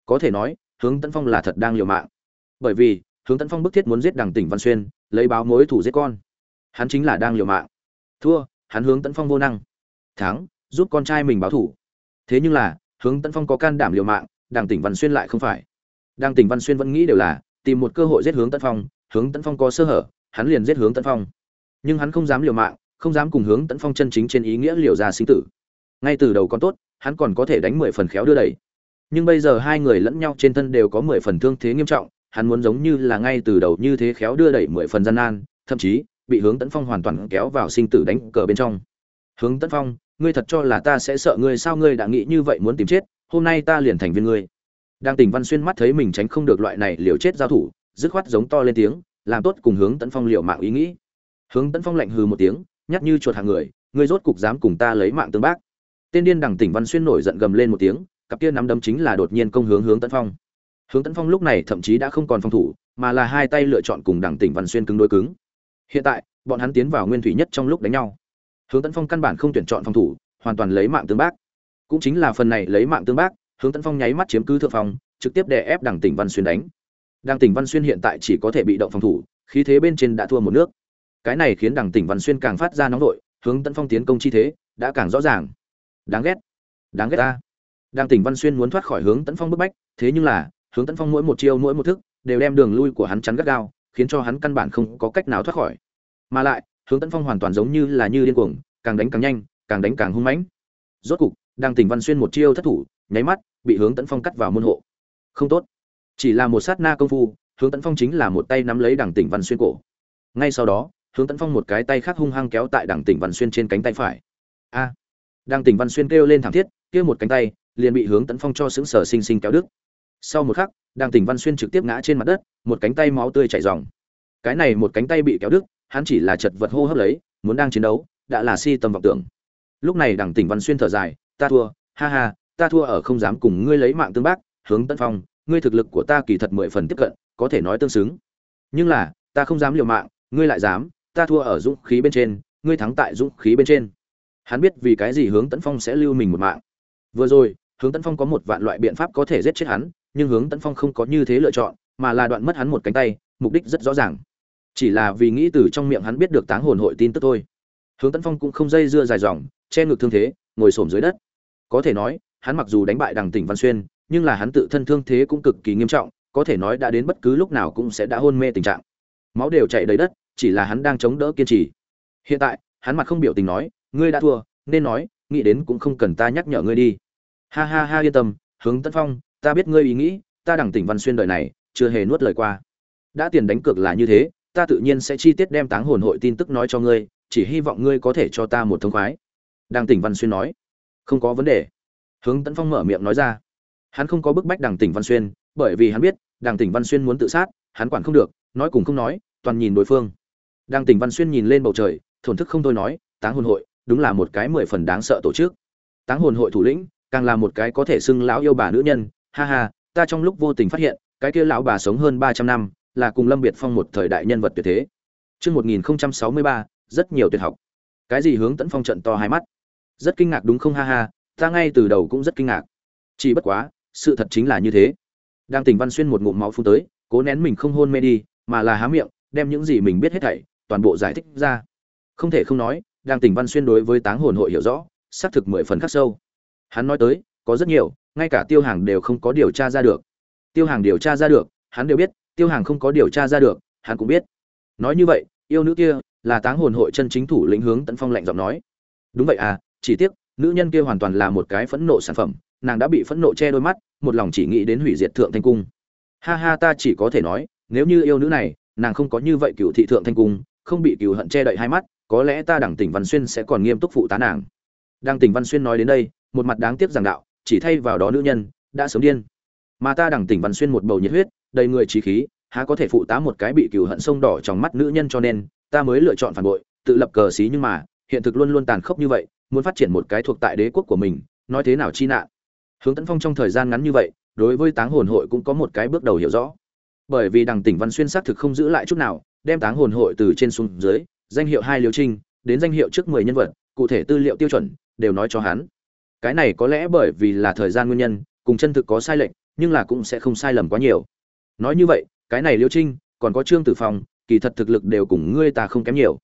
Có thể nói hướng tấn phong là thật đang liều mạng. Bởi vì, hướng tấn phong bức thiết muốn giết đằng tỉnh văn xuyên, lấy báo mối thủ giết con. Hắn chính là đang liều mạng. Thua, hắn hướng tấn phong vô năng. Thắng, giúp con trai mình báo thủ. Thế nhưng là, hướng tấn phong có can đảm liều mạng, đằng tỉnh văn xuyên lại không phải. Đằng tỉnh văn xuyên vẫn nghĩ đều là, tìm một cơ hội giết hướng tấn phong, hướng tấn phong có sơ hở, hắn liền giết hướng tấn phong. Nhưng hắn không dám liều mạng, không dám cùng hướng tấn phong chân chính trên ý nghĩa liều ra sinh tử. Ngay từ đầu còn tốt, hắn còn có thể đánh mười phần khéo đưa đẩy nhưng bây giờ hai người lẫn nhau trên thân đều có mười phần thương thế nghiêm trọng, hắn muốn giống như là ngay từ đầu như thế khéo đưa đẩy mười phần gian nan, thậm chí bị hướng tấn phong hoàn toàn kéo vào sinh tử đánh cờ bên trong. Hướng tấn phong, ngươi thật cho là ta sẽ sợ ngươi sao? Ngươi đã nghĩ như vậy muốn tìm chết, hôm nay ta liền thành viên ngươi. Đang tỉnh văn xuyên mắt thấy mình tránh không được loại này liều chết giao thủ, dứt khoát giống to lên tiếng, làm tốt cùng hướng tấn phong liều mạng ý nghĩ. Hướng tấn phong lạnh hừ một tiếng, nhắc như chuột hàng người, ngươi rốt cục dám cùng ta lấy mạng tương bác. Tên điên đằng tỉnh văn xuyên nổi giận gầm lên một tiếng cặp kia nắm đấm chính là đột nhiên công hướng hướng tấn phong. Hướng tấn phong lúc này thậm chí đã không còn phòng thủ, mà là hai tay lựa chọn cùng đảng tỉnh văn xuyên cứng đối cứng. Hiện tại, bọn hắn tiến vào nguyên thủy nhất trong lúc đánh nhau. Hướng tấn phong căn bản không tuyển chọn phòng thủ, hoàn toàn lấy mạng tương bác. Cũng chính là phần này lấy mạng tương bác, hướng tấn phong nháy mắt chiếm cứ thượng phòng trực tiếp đè ép đảng tỉnh văn xuyên đánh. Đảng tỉnh văn xuyên hiện tại chỉ có thể bị động phòng thủ, khí thế bên trên đã thua một nước. Cái này khiến đảng tỉnh văn xuyên càng phát ra nóng vội, hướng tấn phong tiến công chi thế đã càng rõ ràng. Đáng ghét. Đáng ghét ta đang tỉnh văn xuyên muốn thoát khỏi hướng tấn phong bức bách, thế nhưng là, hướng tấn phong mỗi một chiêu, mỗi một thức, đều đem đường lui của hắn chắn gắt gao, khiến cho hắn căn bản không có cách nào thoát khỏi. Mà lại, hướng tấn phong hoàn toàn giống như là như điên cuồng, càng đánh càng nhanh, càng đánh càng hung mãnh. Rốt cục, đang tỉnh văn xuyên một chiêu thất thủ, nháy mắt, bị hướng tấn phong cắt vào môn hộ. Không tốt. Chỉ là một sát na công phu, hướng tấn phong chính là một tay nắm lấy đằng tỉnh văn xuyên cổ. Ngay sau đó, hướng tấn phong một cái tay khác hung hăng kéo tại đằng tỉnh văn xuyên trên cánh tay phải. A. Đang tỉnh văn xuyên kêu lên thảm thiết, kia một cánh tay liền bị hướng tấn phong cho xứng sở sinh sinh kéo đứt. Sau một khắc đang tỉnh văn xuyên trực tiếp ngã trên mặt đất, một cánh tay máu tươi chảy ròng cái này một cánh tay bị kéo đứt, hắn chỉ là chật vật hô hấp lấy, muốn đang chiến đấu, đã là si tâm vọng tưởng. Lúc này đằng tỉnh văn xuyên thở dài, ta thua, ha ha, ta thua ở không dám cùng ngươi lấy mạng tương bác, hướng tấn phong, ngươi thực lực của ta kỳ thật mười phần tiếp cận, có thể nói tương xứng. Nhưng là, ta không dám liều mạng, ngươi lại dám, ta thua ở dũng khí bên trên, ngươi thắng tại dũng khí bên trên. Hắn biết vì cái gì hướng tấn phong sẽ lưu mình một mạng. Vừa rồi hướng tấn phong có một vạn loại biện pháp có thể giết chết hắn, nhưng hướng tấn phong không có như thế lựa chọn, mà là đoạn mất hắn một cánh tay, mục đích rất rõ ràng. Chỉ là vì nghĩ từ trong miệng hắn biết được táng hồn hội tin tức thôi. Hướng tấn phong cũng không dây dưa dài dòng, che ngực thương thế, ngồi xổm dưới đất. Có thể nói, hắn mặc dù đánh bại đằng tỉnh văn xuyên, nhưng là hắn tự thân thương thế cũng cực kỳ nghiêm trọng, có thể nói đã đến bất cứ lúc nào cũng sẽ đã hôn mê tình trạng. Máu đều chảy đầy đất, chỉ là hắn đang chống đỡ kiên trì. Hiện tại, hắn mặt không biểu tình nói, ngươi đã thua, nên nói, nghĩ đến cũng không cần ta nhắc nhở ngươi đi ha ha ha, yên tâm, hướng tân phong, ta biết ngươi ý nghĩ, ta đẳng tỉnh văn xuyên đời này, chưa hề nuốt lời qua. Đã tiền đánh cược là như thế, ta tự nhiên sẽ chi tiết đem táng hồn hội tin tức nói cho ngươi, chỉ hy vọng ngươi có thể cho ta một thông khoái. Đàng tỉnh văn xuyên nói. Không có vấn đề. Hướng tấn phong mở miệng nói ra. Hắn không có bức bách đàng tỉnh văn xuyên, bởi vì hắn biết đàng tỉnh văn xuyên muốn tự sát, hắn quản không được, nói cùng không nói, toàn nhìn đối phương. Đàng tỉnh văn xuyên nhìn lên bầu trời, thổn thức không thôi nói, táng hồn hội, đúng là một cái mười phần đáng sợ tổ chức. Táng hồn hội thủ lĩnh càng là một cái có thể xưng lão yêu bà nữ nhân ha ha ta trong lúc vô tình phát hiện cái kia lão bà sống hơn ba trăm năm là cùng lâm biệt phong một thời đại nhân vật tuyệt thế Trước 1063, rất nhiều tuyệt học. Cái gì hướng tấn phong trận to hai mắt. Rất kinh ngạc đúng không ha ha, ta ngay từ đầu cũng rất kinh ngạc. Chỉ bất quá, sự thật chính là như thế. Đang tỉnh Văn Xuyên một ngụm máu phun tới, cố nén mình không hôn mê đi, mà là há miệng, đem những gì mình biết hết thảy, toàn bộ giải thích ra. Không thể không nói, đang tỉnh Văn Xuyên đối với Táng Hồn hội hiểu rõ, xác thực mười phần khắc sâu. Hắn nói tới, có rất nhiều, ngay cả Tiêu Hàng đều không có điều tra ra được. Tiêu Hàng điều tra ra được, hắn đều biết, Tiêu Hàng không có điều tra ra được, hắn cũng biết. Nói như vậy, yêu nữ kia là Táng Hồn hội chân chính thủ lĩnh hướng Tấn Phong lạnh giọng nói. Đúng vậy à, chỉ tiếc, nữ nhân kia hoàn toàn là một cái phẫn nộ sản phẩm, nàng đã bị phẫn nộ che đôi mắt, một lòng chỉ nghĩ đến hủy diệt thượng thanh cung. Ha ha ta chỉ có thể nói, nếu như yêu nữ này, nàng không có như vậy cựu thị thượng thanh cung, không bị cựu hận che đậy hai mắt, có lẽ ta đẳng tỉnh Văn Xuyên sẽ còn nghiêm túc phụ tá nàng. Đằng tỉnh văn xuyên nói đến đây một mặt đáng tiếc giảng đạo, chỉ thay vào đó nữ nhân, đã sớm điên. Mà ta đằng tỉnh văn xuyên một bầu nhiệt huyết, đầy người trí khí, há có thể phụ tá một cái bị cừu hận sông đỏ trong mắt nữ nhân cho nên, ta mới lựa chọn phản bội, tự lập cờ xí nhưng mà, hiện thực luôn luôn tàn khốc như vậy, muốn phát triển một cái thuộc tại đế quốc của mình, nói thế nào chi nạn? Hướng tấn phong trong thời gian ngắn như vậy, đối với táng hồn hội cũng có một cái bước đầu hiểu rõ. Bởi vì đằng tỉnh văn xuyên xác thực không giữ lại chút nào, đem táng hồn hội từ trên xuống dưới, danh hiệu hai liều trinh, đến danh hiệu trước mười nhân vật, cụ thể tư liệu tiêu chuẩn, đều nói cho hắn cái này có lẽ bởi vì là thời gian nguyên nhân, cùng chân thực có sai lệch, nhưng là cũng sẽ không sai lầm quá nhiều. Nói như vậy, cái này liêu trinh, còn có trương tử phong, kỳ thật thực lực đều cùng ngươi ta không kém nhiều.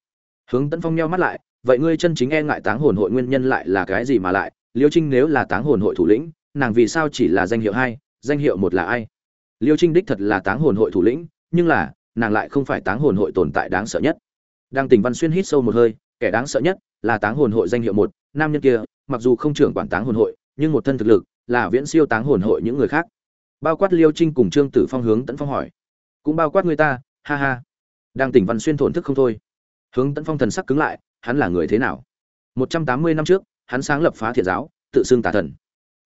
Hướng tấn phong nhau mắt lại, vậy ngươi chân chính e ngại táng hồn hội nguyên nhân lại là cái gì mà lại? Liêu trinh nếu là táng hồn hội thủ lĩnh, nàng vì sao chỉ là danh hiệu hai, danh hiệu một là ai? Liêu trinh đích thật là táng hồn hội thủ lĩnh, nhưng là, nàng lại không phải táng hồn hội tồn tại đáng sợ nhất. Đang tình văn xuyên hít sâu một hơi, kẻ đáng sợ nhất là táng hồn hội danh hiệu một, nam nhân kia mặc dù không trưởng quản táng hồn hội, nhưng một thân thực lực là viễn siêu táng hồn hội những người khác. Bao quát liêu trinh cùng trương tử phong hướng tấn phong hỏi. Cũng bao quát người ta, ha ha. Đang tỉnh văn xuyên thổn thức không thôi. Hướng tấn phong thần sắc cứng lại, hắn là người thế nào? Một trăm tám mươi năm trước, hắn sáng lập phá thiện giáo, tự xưng tà thần.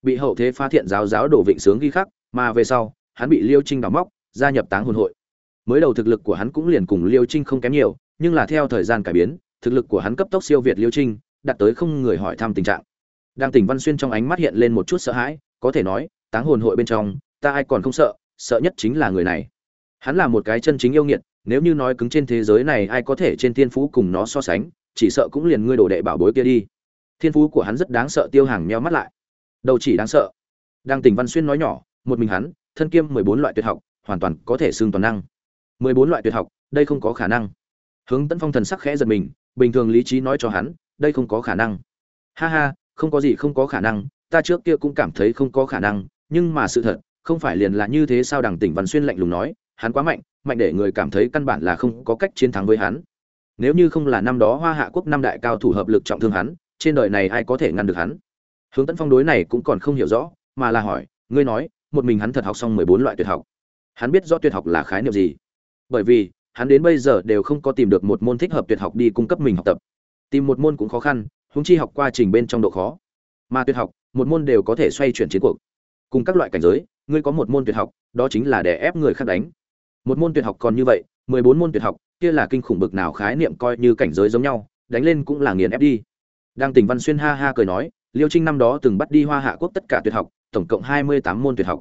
Bị hậu thế phá thiện giáo giáo đổ vịnh sướng ghi khắc, mà về sau, hắn bị liêu trinh đào móc, gia nhập táng hồn hội. Mới đầu thực lực của hắn cũng liền cùng liêu trinh không kém nhiều, nhưng là theo thời gian cải biến, thực lực của hắn cấp tốc siêu việt liêu trinh đạt tới không người hỏi thăm tình trạng. Đang tỉnh văn xuyên trong ánh mắt hiện lên một chút sợ hãi, có thể nói, táng hồn hội bên trong, ta ai còn không sợ sợ nhất chính là người này. Hắn là một cái chân chính yêu nghiệt, nếu như nói cứng trên thế giới này ai có thể trên thiên phú cùng nó so sánh, chỉ sợ cũng liền ngươi đồ đệ bảo bối kia đi. Thiên phú của hắn rất đáng sợ, tiêu hàng meo mắt lại. Đầu chỉ đáng sợ. Đang tỉnh văn xuyên nói nhỏ, một mình hắn, thân kiêm mười bốn loại tuyệt học, hoàn toàn có thể xương toàn năng. mười bốn loại tuyệt học, đây không có khả năng. Hướng tấn phong thần sắc khẽ giật mình, bình thường lý trí nói cho hắn đây không có khả năng. Ha ha, không có gì không có khả năng, ta trước kia cũng cảm thấy không có khả năng, nhưng mà sự thật, không phải liền là như thế sao đằng tỉnh văn xuyên lạnh lùng nói, hắn quá mạnh mạnh để người cảm thấy căn bản là không có cách chiến thắng với hắn. Nếu như không là năm đó hoa hạ quốc năm đại cao thủ hợp lực trọng thương hắn, trên đời này ai có thể ngăn được hắn? Hướng tấn phong đối này cũng còn không hiểu rõ, mà là hỏi, ngươi nói, một mình hắn thật học xong mười bốn loại tuyệt học. Hắn biết rõ tuyệt học là khái niệm gì? Bởi vì, hắn đến bây giờ đều không có tìm được một môn thích hợp tuyệt học đi cung cấp mình học tập tìm một môn cũng khó khăn húng chi học qua trình bên trong độ khó. Mà tuyệt học, một môn đều có thể xoay chuyển chiến cuộc. Cùng các loại cảnh giới, ngươi có một môn tuyệt học, đó chính là để ép người khác đánh. Một môn tuyệt học còn như vậy, mười bốn môn tuyệt học, kia là kinh khủng bực nào khái niệm coi như cảnh giới giống nhau, đánh lên cũng là nghiền ép đi. Đang tỉnh văn xuyên ha ha cười nói, liêu trinh năm đó từng bắt đi hoa hạ quốc tất cả tuyệt học, tổng cộng hai mươi tám môn tuyệt học.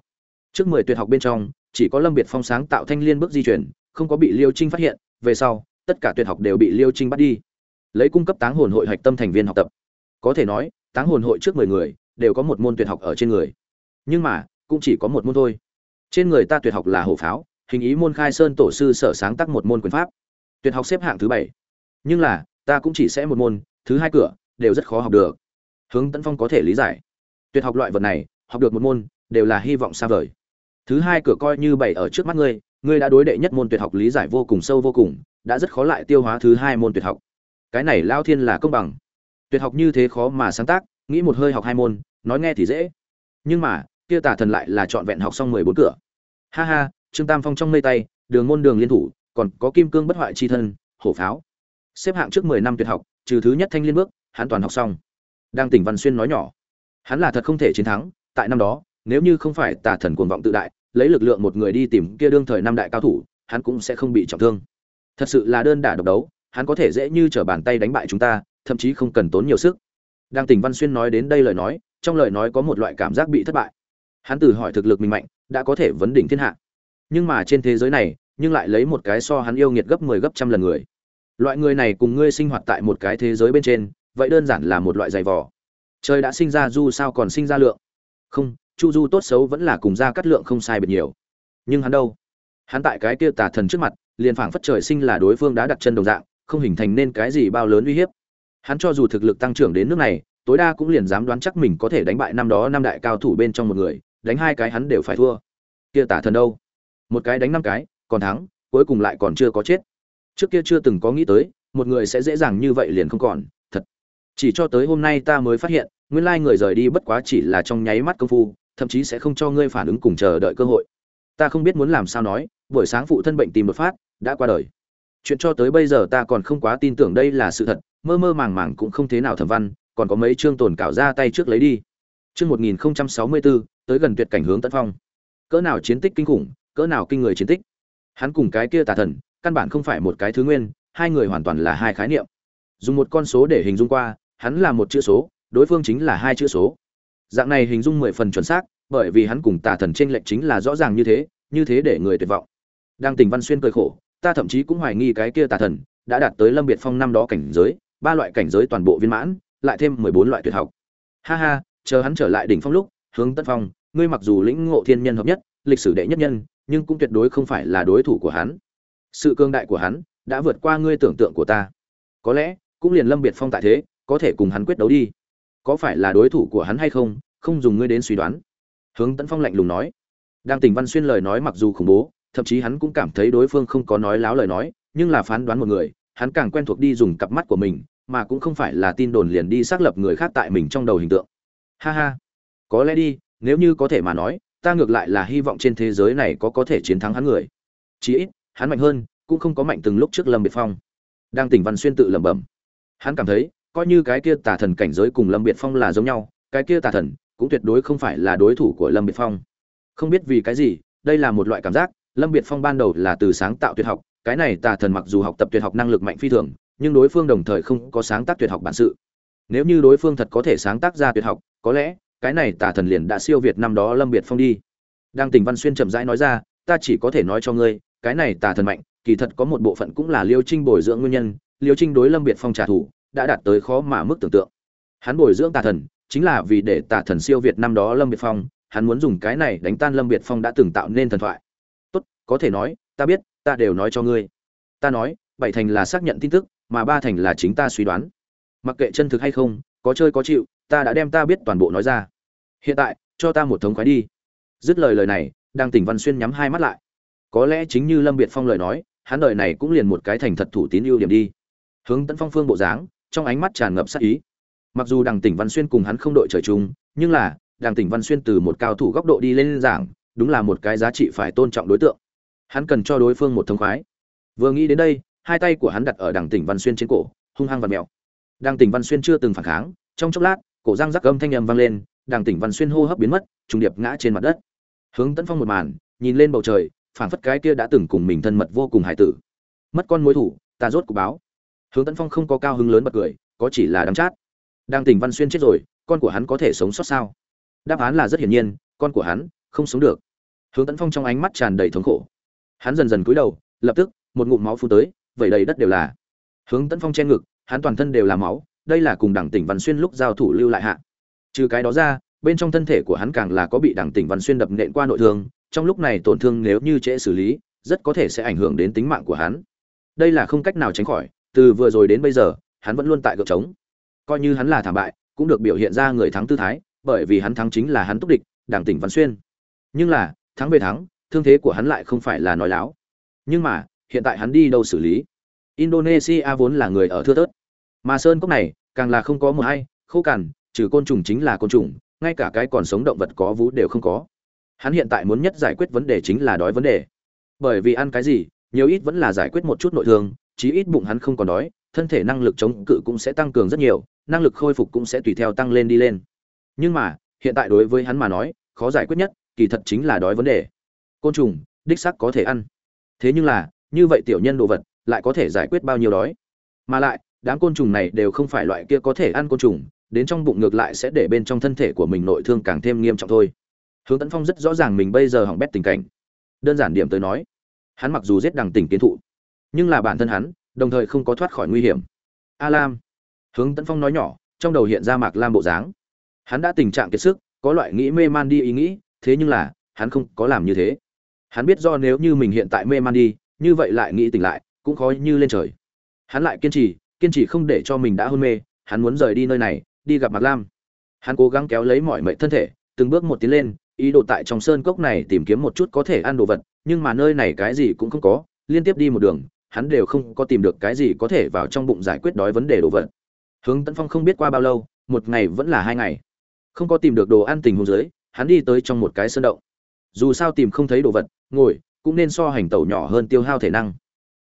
Trước mười tuyệt học bên trong, chỉ có lâm biệt phong sáng tạo thanh liên bước di chuyển, không có bị liêu trinh phát hiện, về sau, tất cả tuyệt học đều bị liêu trinh bắt đi lấy cung cấp táng hồn hội hạch tâm thành viên học tập. Có thể nói, táng hồn hội trước mười người, đều có một môn tuyệt học ở trên người. Nhưng mà, cũng chỉ có một môn thôi. Trên người ta tuyệt học là hổ pháo, hình ý môn khai sơn tổ sư sở sáng tác một môn quyền pháp. Tuyệt học xếp hạng thứ bảy. Nhưng là, ta cũng chỉ sẽ một môn, thứ hai cửa, đều rất khó học được. Hướng tấn phong có thể lý giải. Tuyệt học loại vật này, học được một môn, đều là hy vọng xa vời. Thứ hai cửa coi như bảy ở trước mắt ngươi ngươi đã đối đệ nhất môn tuyệt học lý giải vô cùng sâu vô cùng, đã rất khó lại tiêu hóa thứ hai môn tuyệt học cái này lao thiên là công bằng. Tuyệt học như thế khó mà sáng tác, nghĩ một hơi học hai môn, nói nghe thì dễ. Nhưng mà, kia tả thần lại là trọn vẹn học xong mười bốn cửa. Ha ha, trương tam phong trong mây tay, đường môn đường liên thủ, còn có kim cương bất hoại chi thân, hổ pháo. Xếp hạng trước mười năm tuyệt học, trừ thứ nhất thanh liên bước, hắn toàn học xong. Đang tỉnh văn xuyên nói nhỏ, hắn là thật không thể chiến thắng, tại năm đó, nếu như không phải tà thần cuồng vọng tự đại, lấy lực lượng một người đi tìm kia đương thời năm đại cao thủ, hắn cũng sẽ không bị trọng thương. Thật sự là đơn đả độc đấu hắn có thể dễ như trở bàn tay đánh bại chúng ta, thậm chí không cần tốn nhiều sức. Đang tỉnh văn xuyên nói đến đây lời nói, trong lời nói có một loại cảm giác bị thất bại. Hắn tự hỏi thực lực mình mạnh, đã có thể vấn đỉnh thiên hạ. Nhưng mà trên thế giới này, nhưng lại lấy một cái so hắn yêu nghiệt gấp 10 gấp trăm lần người. Loại người này cùng ngươi sinh hoạt tại một cái thế giới bên trên, vậy đơn giản là một loại giày vò. Trời đã sinh ra du sao còn sinh ra lượng. Không, chu du tốt xấu vẫn là cùng ra cắt lượng không sai biệt nhiều. Nhưng hắn đâu? Hắn tại cái kia tà thần trước mặt, liền phảng phất trời sinh là đối phương đã đặt chân đồng dạng không hình thành nên cái gì bao lớn uy hiếp. Hắn cho dù thực lực tăng trưởng đến nước này, tối đa cũng liền dám đoán chắc mình có thể đánh bại năm đó năm đại cao thủ bên trong một người, đánh hai cái hắn đều phải thua. Kia tả thần đâu? Một cái đánh năm cái, còn thắng, cuối cùng lại còn chưa có chết. Trước kia chưa từng có nghĩ tới, một người sẽ dễ dàng như vậy liền không còn, thật. Chỉ cho tới hôm nay ta mới phát hiện, nguyên lai người rời đi bất quá chỉ là trong nháy mắt công phu, thậm chí sẽ không cho ngươi phản ứng cùng chờ đợi cơ hội. Ta không biết muốn làm sao nói, buổi sáng phụ thân bệnh tìm một phát, đã qua đời chuyện cho tới bây giờ ta còn không quá tin tưởng đây là sự thật, mơ mơ màng màng cũng không thế nào thẩm văn, còn có mấy chương tồn cảo ra tay trước lấy đi. Chương một nghìn sáu mươi bốn tới gần tuyệt cảnh hướng tận phong. Cỡ nào chiến tích kinh khủng, cỡ nào kinh người chiến tích. Hắn cùng cái kia tà thần, căn bản không phải một cái thứ nguyên, hai người hoàn toàn là hai khái niệm. Dùng một con số để hình dung qua, hắn là một chữ số, đối phương chính là hai chữ số. Dạng này hình dung mười phần chuẩn xác, bởi vì hắn cùng tà thần t r ê n lệch chính là rõ ràng như thế như thế để người tuyệt vọng. Đang tình văn xuyên cười khổ ta thậm chí cũng hoài nghi cái kia tà thần đã đạt tới lâm biệt phong năm đó cảnh giới, ba loại cảnh giới toàn bộ viên mãn, lại thêm mười bốn loại tuyệt học. Ha ha, chờ hắn trở lại đỉnh phong lúc, hướng tân phong, ngươi mặc dù lĩnh ngộ thiên nhân hợp nhất, lịch sử đệ nhất nhân, nhưng cũng tuyệt đối không phải là đối thủ của hắn. Sự cương đại của hắn đã vượt qua ngươi tưởng tượng của ta. Có lẽ, cũng liền lâm biệt phong tại thế, có thể cùng hắn quyết đấu đi. Có phải là đối thủ của hắn hay không không dùng ngươi đến suy đoán. Hướng tấn phong lạnh lùng nói. Đang tình văn xuyên lời nói mặc dù khủng bố thậm chí hắn cũng cảm thấy đối phương không có nói láo lời nói, nhưng là phán đoán một người, hắn càng quen thuộc đi dùng cặp mắt của mình, mà cũng không phải là tin đồn liền đi xác lập người khác tại mình trong đầu hình tượng. Ha ha. Có lẽ đi, nếu như có thể mà nói, ta ngược lại là hy vọng trên thế giới này có có thể chiến thắng hắn người. Chí ít, hắn mạnh hơn, cũng không có mạnh từng lúc trước lâm biệt phong. Đang tỉnh văn xuyên tự lẩm bẩm. Hắn cảm thấy, coi như cái kia tà thần cảnh giới cùng lâm biệt phong là giống nhau, cái kia tà thần cũng tuyệt đối không phải là đối thủ của lâm biệt phong. Không biết vì cái gì, đây là một loại cảm giác lâm biệt phong ban đầu là từ sáng tạo tuyệt học, cái này tà thần mặc dù học tập tuyệt học năng lực mạnh phi thường, nhưng đối phương đồng thời không có sáng tác tuyệt học bản sự. Nếu như đối phương thật có thể sáng tác ra tuyệt học, có lẽ, cái này tà thần liền đã siêu việt năm đó lâm biệt phong đi. Đang tình văn xuyên chậm rãi nói ra, ta chỉ có thể nói cho ngươi, cái này tà thần mạnh, kỳ thật có một bộ phận cũng là liêu trinh bồi dưỡng nguyên nhân, liêu trinh đối lâm biệt phong trả thù, đã đạt tới khó mà mức tưởng tượng. Hắn bồi dưỡng tà thần, chính là vì để tà thần siêu việt năm đó lâm biệt phong, hắn muốn dùng cái này đánh tan lâm biệt phong đã từng tạo nên thần thoại có thể nói, ta biết, ta đều nói cho ngươi. Ta nói, bảy thành là xác nhận tin tức, mà ba thành là chính ta suy đoán. Mặc kệ chân thực hay không, có chơi có chịu, ta đã đem ta biết toàn bộ nói ra. Hiện tại, cho ta một thống khoái đi. Dứt lời lời này đang tỉnh văn xuyên nhắm hai mắt lại. Có lẽ chính như lâm biệt phong lời nói, hắn đời này cũng liền một cái thành thật thủ tín ưu điểm đi. Hướng tấn phong phương bộ dáng, trong ánh mắt tràn ngập sát ý. Mặc dù đằng tỉnh văn xuyên cùng hắn không đội trời chung, nhưng là đằng tỉnh văn xuyên từ một cao thủ góc độ đi lên giảng, đúng là một cái giá trị phải tôn trọng đối tượng hắn cần cho đối phương một thông khoái. Vừa nghĩ đến đây, hai tay của hắn đặt ở đằng tỉnh văn xuyên trên cổ, hung hăng và mèo. Đằng tỉnh văn xuyên chưa từng phản kháng, trong chốc lát, cổ răng rắc âm thanh âm vang lên, đằng tỉnh văn xuyên hô hấp biến mất, trùng điệp ngã trên mặt đất. Hướng tấn phong một màn, nhìn lên bầu trời phản phất cái kia đã từng cùng mình thân mật vô cùng hải tử. Mất con mối thủ, ta rốt cục báo. Hướng tấn phong không có cao hứng lớn bật cười, có chỉ là đắm chát. Đang tỉnh văn xuyên chết rồi, con của hắn có thể sống sót sao? Đáp án là rất hiển nhiên, con của hắn không sống được. Hướng tấn phong trong ánh mắt tràn đầy thống khổ hắn dần dần cúi đầu, lập tức, một ngụm máu phun tới vậy đầy đất đều là. Hướng tấn phong che ngực, hắn toàn thân đều là máu, đây là cùng đảng tỉnh văn xuyên lúc giao thủ lưu lại hạ. Trừ cái đó ra, bên trong thân thể của hắn càng là có bị đảng tỉnh văn xuyên đập nện qua nội thương, trong lúc này tổn thương nếu như trễ xử lý, rất có thể sẽ ảnh hưởng đến tính mạng của hắn. Đây là không cách nào tránh khỏi, từ vừa rồi đến bây giờ, hắn vẫn luôn tại gợp trống. Coi như hắn là thảm bại, cũng được biểu hiện ra người thắng tư thái, bởi vì hắn thắng chính là hắn túc địch đảng tỉnh văn xuyên. Nhưng là, thắng về thắng thương thế của hắn lại không phải là nói láo. Nhưng mà hiện tại hắn đi đâu xử lý? Indonesia vốn là người ở thưa tớt mà sơn cốc này càng là không có một hay khô cằn trừ côn trùng chính là côn trùng ngay cả cái còn sống động vật có vú đều không có. Hắn hiện tại muốn nhất giải quyết vấn đề chính là đói vấn đề. Bởi vì ăn cái gì nhiều ít vẫn là giải quyết một chút nội thương chí ít bụng hắn không còn đói, thân thể năng lực chống cự cũng sẽ tăng cường rất nhiều, năng lực khôi phục cũng sẽ tùy theo tăng lên đi lên. Nhưng mà, hiện tại đối với hắn mà nói, khó giải quyết nhất, kỳ thật chính là đói vấn đề. Côn trùng, đích xác có thể ăn. Thế nhưng là, như vậy tiểu nhân đồ vật, lại có thể giải quyết bao nhiêu đói? Mà lại, đám côn trùng này đều không phải loại kia có thể ăn côn trùng, đến trong bụng ngược lại sẽ để bên trong thân thể của mình nội thương càng thêm nghiêm trọng thôi. Hướng Tấn Phong rất rõ ràng mình bây giờ hỏng bét tình cảnh. Đơn giản điểm tới nói, hắn mặc dù giết đằng tỉnh kiến thụ, nhưng là bản thân hắn đồng thời không có thoát khỏi nguy hiểm a lam hướng tấn phong nói nhỏ trong đầu hiện ra mạc lam bộ dáng hắn đã tình trạng kiệt sức có loại nghĩ mê man đi ý nghĩ thế nhưng là hắn không có làm như thế hắn biết do nếu như mình hiện tại mê man đi, như vậy lại nghĩ tỉnh lại, cũng khó như lên trời. Hắn lại kiên trì kiên trì không để cho mình đã hôn mê, hắn muốn rời đi nơi này, đi gặp mặt lam. Hắn cố gắng kéo lấy mọi mệnh thân thể, từng bước một tiến lên, ý đồ tại trong sơn cốc này tìm kiếm một chút có thể ăn đồ vật, nhưng mà nơi này cái gì cũng không có, liên tiếp đi một đường, hắn đều không có tìm được cái gì có thể vào trong bụng giải quyết đói vấn đề đồ vật. Hướng tấn phong không biết qua bao lâu, một ngày vẫn là hai ngày. Không có tìm được đồ ăn tình hôn dưới, hắn đi tới trong một cái sơn động. Dù sao tìm không thấy đồ vật ngồi, cũng nên so hành tẩu nhỏ hơn tiêu hao thể năng.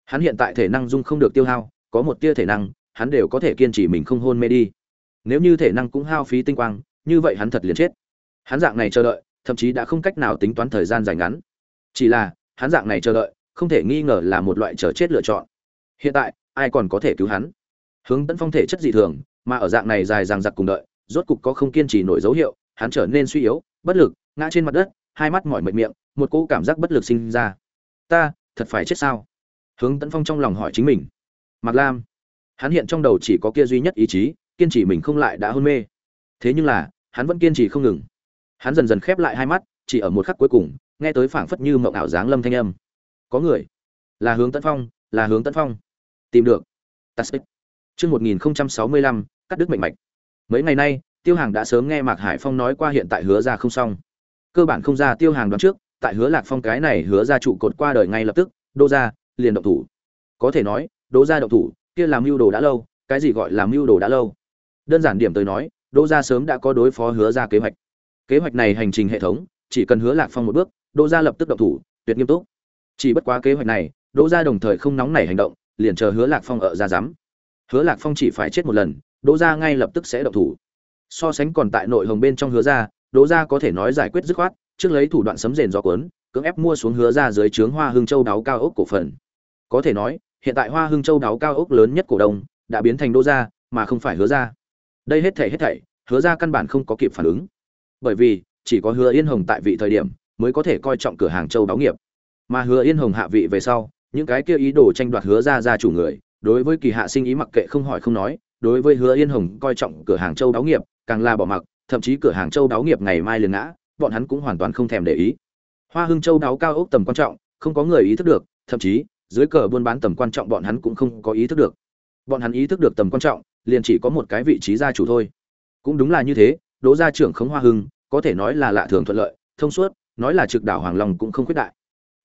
Hắn hiện tại thể năng dung không được tiêu hao, có một tia thể năng, hắn đều có thể kiên trì mình không hôn mê đi. Nếu như thể năng cũng hao phí tinh quang, như vậy hắn thật liền chết. Hắn dạng này chờ đợi, thậm chí đã không cách nào tính toán thời gian dài ngắn. Chỉ là, hắn dạng này chờ đợi, không thể nghi ngờ là một loại chờ chết lựa chọn. Hiện tại, ai còn có thể cứu hắn? Hướng tấn phong thể chất dị thường, mà ở dạng này dài dằng dặc cùng đợi, rốt cục có không kiên trì nổi dấu hiệu, hắn trở nên suy yếu, bất lực, ngã trên mặt đất, hai mắt mỏi mệt miệng một cỗ cảm giác bất lực sinh ra. Ta, thật phải chết sao? Hướng tấn phong trong lòng hỏi chính mình. Mạc lam, hắn hiện trong đầu chỉ có kia duy nhất ý chí, kiên trì mình không lại đã hôn mê. Thế nhưng là, hắn vẫn kiên trì không ngừng. Hắn dần dần khép lại hai mắt, chỉ ở một khắc cuối cùng, nghe tới phảng phất như mộng ảo dáng lâm thanh âm. Có người. Là hướng tấn phong, là hướng tấn phong. Tìm được. Taspic chương một nghìn sáu mươi lăm, cắt đứt mệnh mạch. Mấy ngày nay, tiêu hàng đã sớm nghe mạc hải phong nói qua hiện tại hứa ra không xong. Cơ bản không ra tiêu hàng đoán trước tại hứa lạc phong cái này hứa ra trụ cột qua đời ngay lập tức, đô ra liền động thủ. Có thể nói, đô ra động thủ, kia làm mưu đồ đã lâu, cái gì gọi là mưu đồ đã lâu? Đơn giản điểm tới nói, đô ra sớm đã có đối phó hứa ra kế hoạch. Kế hoạch này hành trình hệ thống, chỉ cần hứa lạc phong một bước, đô ra lập tức động thủ, tuyệt nghiêm túc. Chỉ bất quá kế hoạch này, đô ra đồng thời không nóng nảy hành động, liền chờ hứa lạc phong ở ra giám. Hứa lạc phong chỉ phải chết một lần đỗ ra ngay lập tức sẽ động thủ. So sánh còn tại nội hồng bên trong hứa ra đỗ ra có thể nói giải quyết dứt khoát trước lấy thủ đoạn sấm rền do cuốn, cưỡng ép mua xuống hứa ra dưới trướng hoa hưng châu đáo cao ốc cổ phần. Có thể nói, hiện tại hoa hưng châu đáo cao ốc lớn nhất cổ đông, đã biến thành đỗ gia, mà không phải hứa ra đây hết thảy hết thảy, hứa ra căn bản không có kịp phản ứng. Bởi vì, chỉ có hứa yên hồng tại vị thời điểm, mới có thể coi trọng cửa hàng châu đáo nghiệp. Mà hứa yên hồng hạ vị về sau, những cái kia ý đồ tranh đoạt hứa ra gia chủ người, đối với kỳ hạ sinh ý mặc kệ không hỏi không nói, đối với hứa yên hồng coi trọng cửa hàng châu đáo nghiệp, càng là bỏ mặc, thậm chí cửa hàng châu đáo nghiệp ngày mai liền ngã bọn hắn cũng hoàn toàn không thèm để ý. Hoa hưng châu đáo cao ốc tầm quan trọng, không có người ý thức được, thậm chí, dưới cờ buôn bán tầm quan trọng bọn hắn cũng không có ý thức được. Bọn hắn ý thức được tầm quan trọng, liền chỉ có một cái vị trí gia chủ thôi. Cũng đúng là như thế, đỗ gia trưởng khống hoa hưng, có thể nói là lạ thường thuận lợi, thông suốt, nói là trực đảo hoàng long cũng không khuyết đại.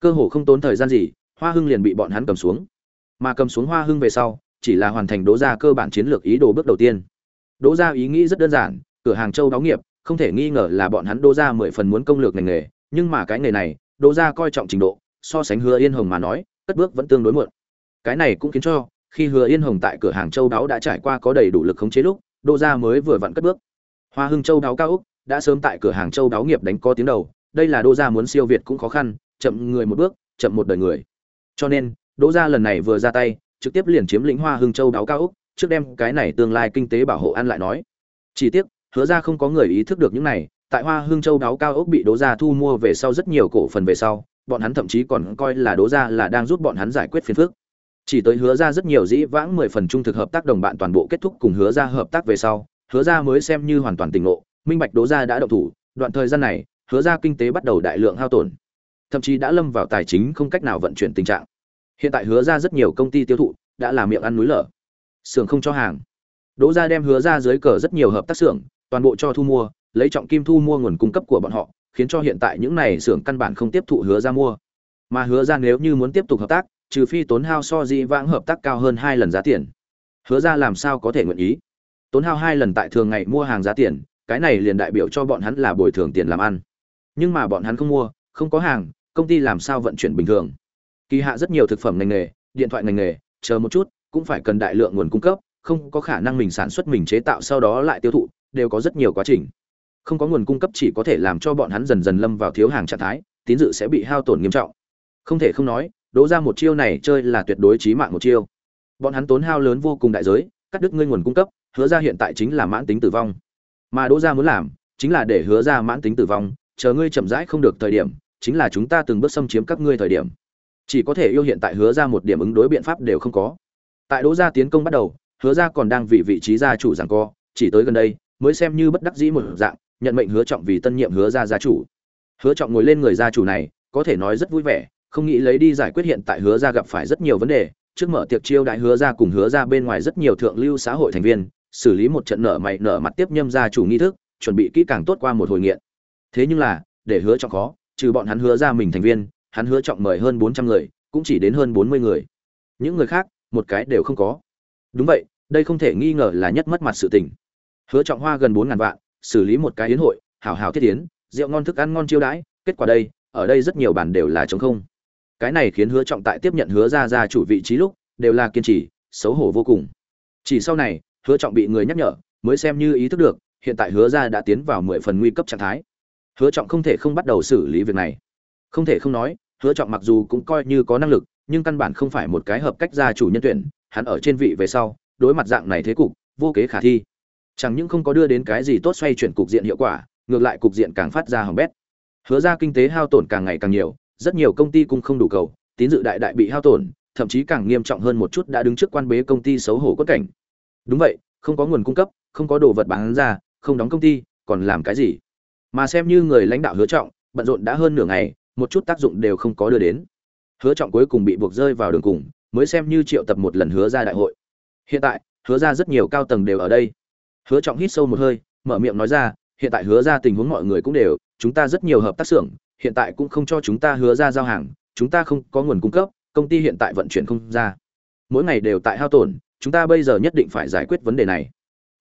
Cơ hồ không tốn thời gian gì, hoa hưng liền bị bọn hắn cầm xuống. Mà cầm xuống hoa hưng về sau, chỉ là hoàn thành đỗ gia cơ bản chiến lược ý đồ bước đầu tiên. Đỗ gia ý nghĩ rất đơn giản, cửa hàng châu đáo nghiệp không thể nghi ngờ là bọn hắn Đô gia mười phần muốn công lược ngành nghề, nhưng mà cái nghề này Đô gia coi trọng trình độ, so sánh hứa yên hồng mà nói, cất bước vẫn tương đối muộn. Cái này cũng khiến cho, khi hứa yên hồng tại cửa hàng châu đáo đã trải qua có đầy đủ lực khống chế lúc Đô gia mới vừa vặn cất bước. Hoa hưng châu đáo cao úc đã sớm tại cửa hàng châu đáo nghiệp đánh có tiếng đầu, đây là Đô gia muốn siêu việt cũng khó khăn, chậm người một bước, chậm một đời người. Cho nên, đỗ gia lần này vừa ra tay, trực tiếp liền chiếm lĩnh hoa hưng châu đáo cao úc trước đem cái này tương lai kinh tế bảo hộ ăn lại nói. Chỉ tiếc hứa ra không có người ý thức được những này, tại hoa Hương châu đáo cao úc bị đỗ gia thu mua về sau rất nhiều cổ phần về sau, bọn hắn thậm chí còn coi là đỗ gia là đang giúp bọn hắn giải quyết phiền phức. Chỉ tới hứa ra rất nhiều dĩ vãng mười phần trung thực hợp tác đồng bạn toàn bộ kết thúc cùng hứa ra hợp tác về sau, hứa ra mới xem như hoàn toàn tỉnh ngộ, minh bạch đỗ gia đã động thủ, đoạn thời gian này, hứa ra kinh tế bắt đầu đại lượng hao tổn, thậm chí đã lâm vào tài chính không cách nào vận chuyển tình trạng. Hiện tại hứa ra rất nhiều công ty tiêu thụ đã làm miệng ăn núi lở, xưởng không cho hàng. Đỗ gia đem hứa ra dưới cờ rất nhiều hợp tác xưởng toàn bộ cho thu mua, lấy trọng kim thu mua nguồn cung cấp của bọn họ, khiến cho hiện tại những này xưởng căn bản không tiếp thụ hứa ra mua. Mà hứa ra nếu như muốn tiếp tục hợp tác, trừ phi tốn hao so dị vãng hợp tác cao hơn hai lần giá tiền. Hứa ra làm sao có thể nguyện ý? Tốn hao hai lần tại thường ngày mua hàng giá tiền, cái này liền đại biểu cho bọn hắn là bồi thường tiền làm ăn. Nhưng mà bọn hắn không mua, không có hàng, công ty làm sao vận chuyển bình thường? Kỳ hạ rất nhiều thực phẩm ngành nghề, điện thoại ngành nghề, chờ một chút, cũng phải cần đại lượng nguồn cung cấp, không có khả năng mình sản xuất mình chế tạo sau đó lại tiêu thụ đều có rất nhiều quá trình. Không có nguồn cung cấp chỉ có thể làm cho bọn hắn dần dần lâm vào thiếu hàng trạng thái, tín dự sẽ bị hao tổn nghiêm trọng. Không thể không nói, đỗ ra một chiêu này chơi là tuyệt đối chí mạng một chiêu. Bọn hắn tốn hao lớn vô cùng đại giới, cắt đứt ngươi nguồn cung cấp, hứa ra hiện tại chính là mãn tính tử vong. Mà đỗ ra muốn làm, chính là để hứa ra mãn tính tử vong, chờ ngươi chậm rãi không được thời điểm, chính là chúng ta từng bước xâm chiếm các ngươi thời điểm. Chỉ có thể yêu hiện tại hứa ra một điểm ứng đối biện pháp đều không có. Tại đỗ gia tiến công bắt đầu, hứa ra còn đang vì vị trí gia chủ giằng co, chỉ tới gần đây mới xem như bất đắc dĩ một dạng, nhận mệnh hứa trọng vì tân nhiệm hứa ra gia chủ. Hứa trọng ngồi lên người gia chủ này, có thể nói rất vui vẻ, không nghĩ lấy đi giải quyết hiện tại hứa ra gặp phải rất nhiều vấn đề, trước mở tiệc chiêu đại hứa ra cùng hứa ra bên ngoài rất nhiều thượng lưu xã hội thành viên, xử lý một trận nợ mày nợ mặt tiếp nhâm gia chủ nghi thức, chuẩn bị kỹ càng tốt qua một hồi nghiện. Thế nhưng là, để hứa trọng khó, trừ bọn hắn hứa ra mình thành viên, hắn hứa trọng mời hơn bốn trăm người, cũng chỉ đến hơn bốn mươi người. Những người khác, một cái đều không có. Đúng vậy, đây không thể nghi ngờ là nhất mất mặt sự tình hứa trọng hoa gần bốn ngàn vạn, xử lý một cái yến hội, hảo hảo thiết tiến rượu ngon thức ăn ngon chiêu đãi, kết quả đây, ở đây rất nhiều bản đều là trống không. Cái này khiến hứa trọng tại tiếp nhận hứa ra ra chủ vị trí lúc, đều là kiên trì, xấu hổ vô cùng. Chỉ sau này, hứa trọng bị người nhắc nhở, mới xem như ý thức được, hiện tại hứa ra đã tiến vào mười phần nguy cấp trạng thái. Hứa trọng không thể không bắt đầu xử lý việc này. Không thể không nói, hứa trọng mặc dù cũng coi như có năng lực, nhưng căn bản không phải một cái hợp cách gia chủ nhân tuyển, hắn ở trên vị về sau, đối mặt dạng này thế cục, vô kế khả thi chẳng những không có đưa đến cái gì tốt xoay chuyển cục diện hiệu quả, ngược lại cục diện càng phát ra hỏng bét. Hứa ra kinh tế hao tổn càng ngày càng nhiều, rất nhiều công ty cũng không đủ cầu, tín dự đại đại bị hao tổn, thậm chí càng nghiêm trọng hơn một chút đã đứng trước quan bế công ty xấu hổ quất cảnh. Đúng vậy, không có nguồn cung cấp, không có đồ vật bán ra, không đóng công ty, còn làm cái gì? Mà xem như người lãnh đạo hứa trọng, bận rộn đã hơn nửa ngày, một chút tác dụng đều không có đưa đến. Hứa trọng cuối cùng bị buộc rơi vào đường cùng, mới xem như triệu tập một lần hứa ra đại hội. Hiện tại, hứa ra rất nhiều cao tầng đều ở đây hứa trọng hít sâu một hơi, mở miệng nói ra, hiện tại hứa ra tình huống mọi người cũng đều, chúng ta rất nhiều hợp tác xưởng, hiện tại cũng không cho chúng ta hứa ra giao hàng, chúng ta không có nguồn cung cấp, công ty hiện tại vận chuyển không ra. Mỗi ngày đều tại hao tổn, chúng ta bây giờ nhất định phải giải quyết vấn đề này.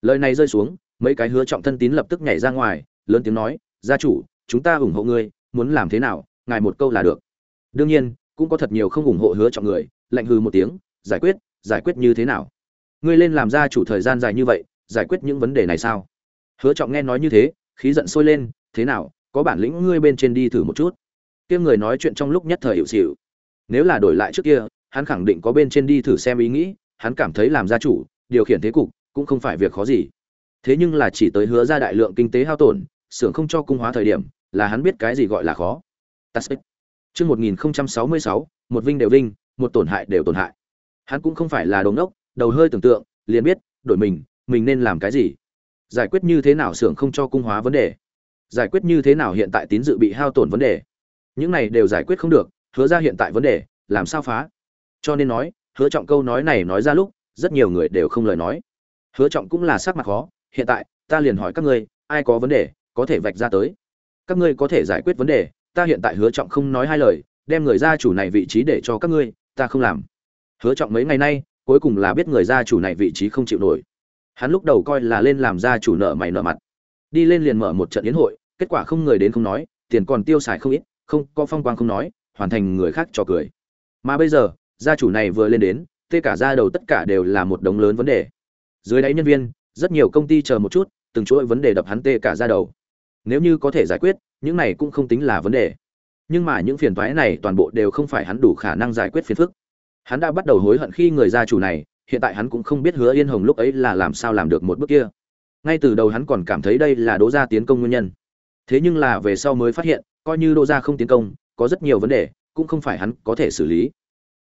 Lời này rơi xuống, mấy cái hứa trọng thân tín lập tức nhảy ra ngoài, lớn tiếng nói, gia chủ, chúng ta ủng hộ ngươi, muốn làm thế nào, ngài một câu là được. Đương nhiên, cũng có thật nhiều không ủng hộ hứa trọng người, lạnh hư một tiếng, giải quyết giải quyết như thế nào? Ngươi lên làm gia chủ thời gian dài như vậy giải quyết những vấn đề này sao? Hứa trọng nghe nói như thế khí giận sôi lên thế nào có bản lĩnh ngươi bên trên đi thử một chút? Kia người nói chuyện trong lúc nhất thời hiệu xịu nếu là đổi lại trước kia hắn khẳng định có bên trên đi thử xem ý nghĩ hắn cảm thấy làm gia chủ điều khiển thế cục cũng không phải việc khó gì. Thế nhưng là chỉ tới hứa ra đại lượng kinh tế hao tổn xưởng không cho cung hóa thời điểm là hắn biết cái gì gọi là khó. Trước 1066, một vinh đều vinh, một tổn hại đều tổn hại. Hắn cũng không phải là đồ ngốc, đầu hơi tưởng tượng, liền biết, đổi mình, mình nên làm cái gì. Giải quyết như thế nào xưởng không cho cung hóa vấn đề. Giải quyết như thế nào hiện tại tín dự bị hao tổn vấn đề. Những này đều giải quyết không được, hứa ra hiện tại vấn đề, làm sao phá? Cho nên nói, hứa trọng câu nói này nói ra lúc, rất nhiều người đều không lời nói. Hứa trọng cũng là sắc mặt khó, hiện tại, ta liền hỏi các ngươi, ai có vấn đề, có thể vạch ra tới. Các ngươi có thể giải quyết vấn đề, ta hiện tại hứa trọng không nói hai lời đem người gia chủ này vị trí để cho các ngươi ta không làm hứa trọng mấy ngày nay cuối cùng là biết người gia chủ này vị trí không chịu nổi hắn lúc đầu coi là lên làm gia chủ nợ mày nợ mặt. Đi lên liền mở một trận yến hội, kết quả không người đến không nói, tiền còn tiêu xài không ít, không, có phong quang không nói, hoàn thành người khác cho cười. Mà bây giờ, gia chủ này vừa lên đến, tê cả ra đầu tất cả đều là một đống lớn vấn đề. Dưới đáy nhân viên, rất nhiều công ty chờ một chút, từng chuỗi vấn đề đập hắn tê cả ra đầu. Nếu như có thể giải quyết, những này cũng không tính là vấn đề. Nhưng mà những phiền toái này toàn bộ đều không phải hắn đủ khả năng giải quyết phiền phức. Hắn đã bắt đầu hối hận khi người gia chủ này hiện tại hắn cũng không biết hứa yên hồng lúc ấy là làm sao làm được một bước kia. Ngay từ đầu hắn còn cảm thấy đây là đỗ gia tiến công nguyên nhân. Thế nhưng là về sau mới phát hiện, coi như đỗ gia không tiến công, có rất nhiều vấn đề, cũng không phải hắn có thể xử lý.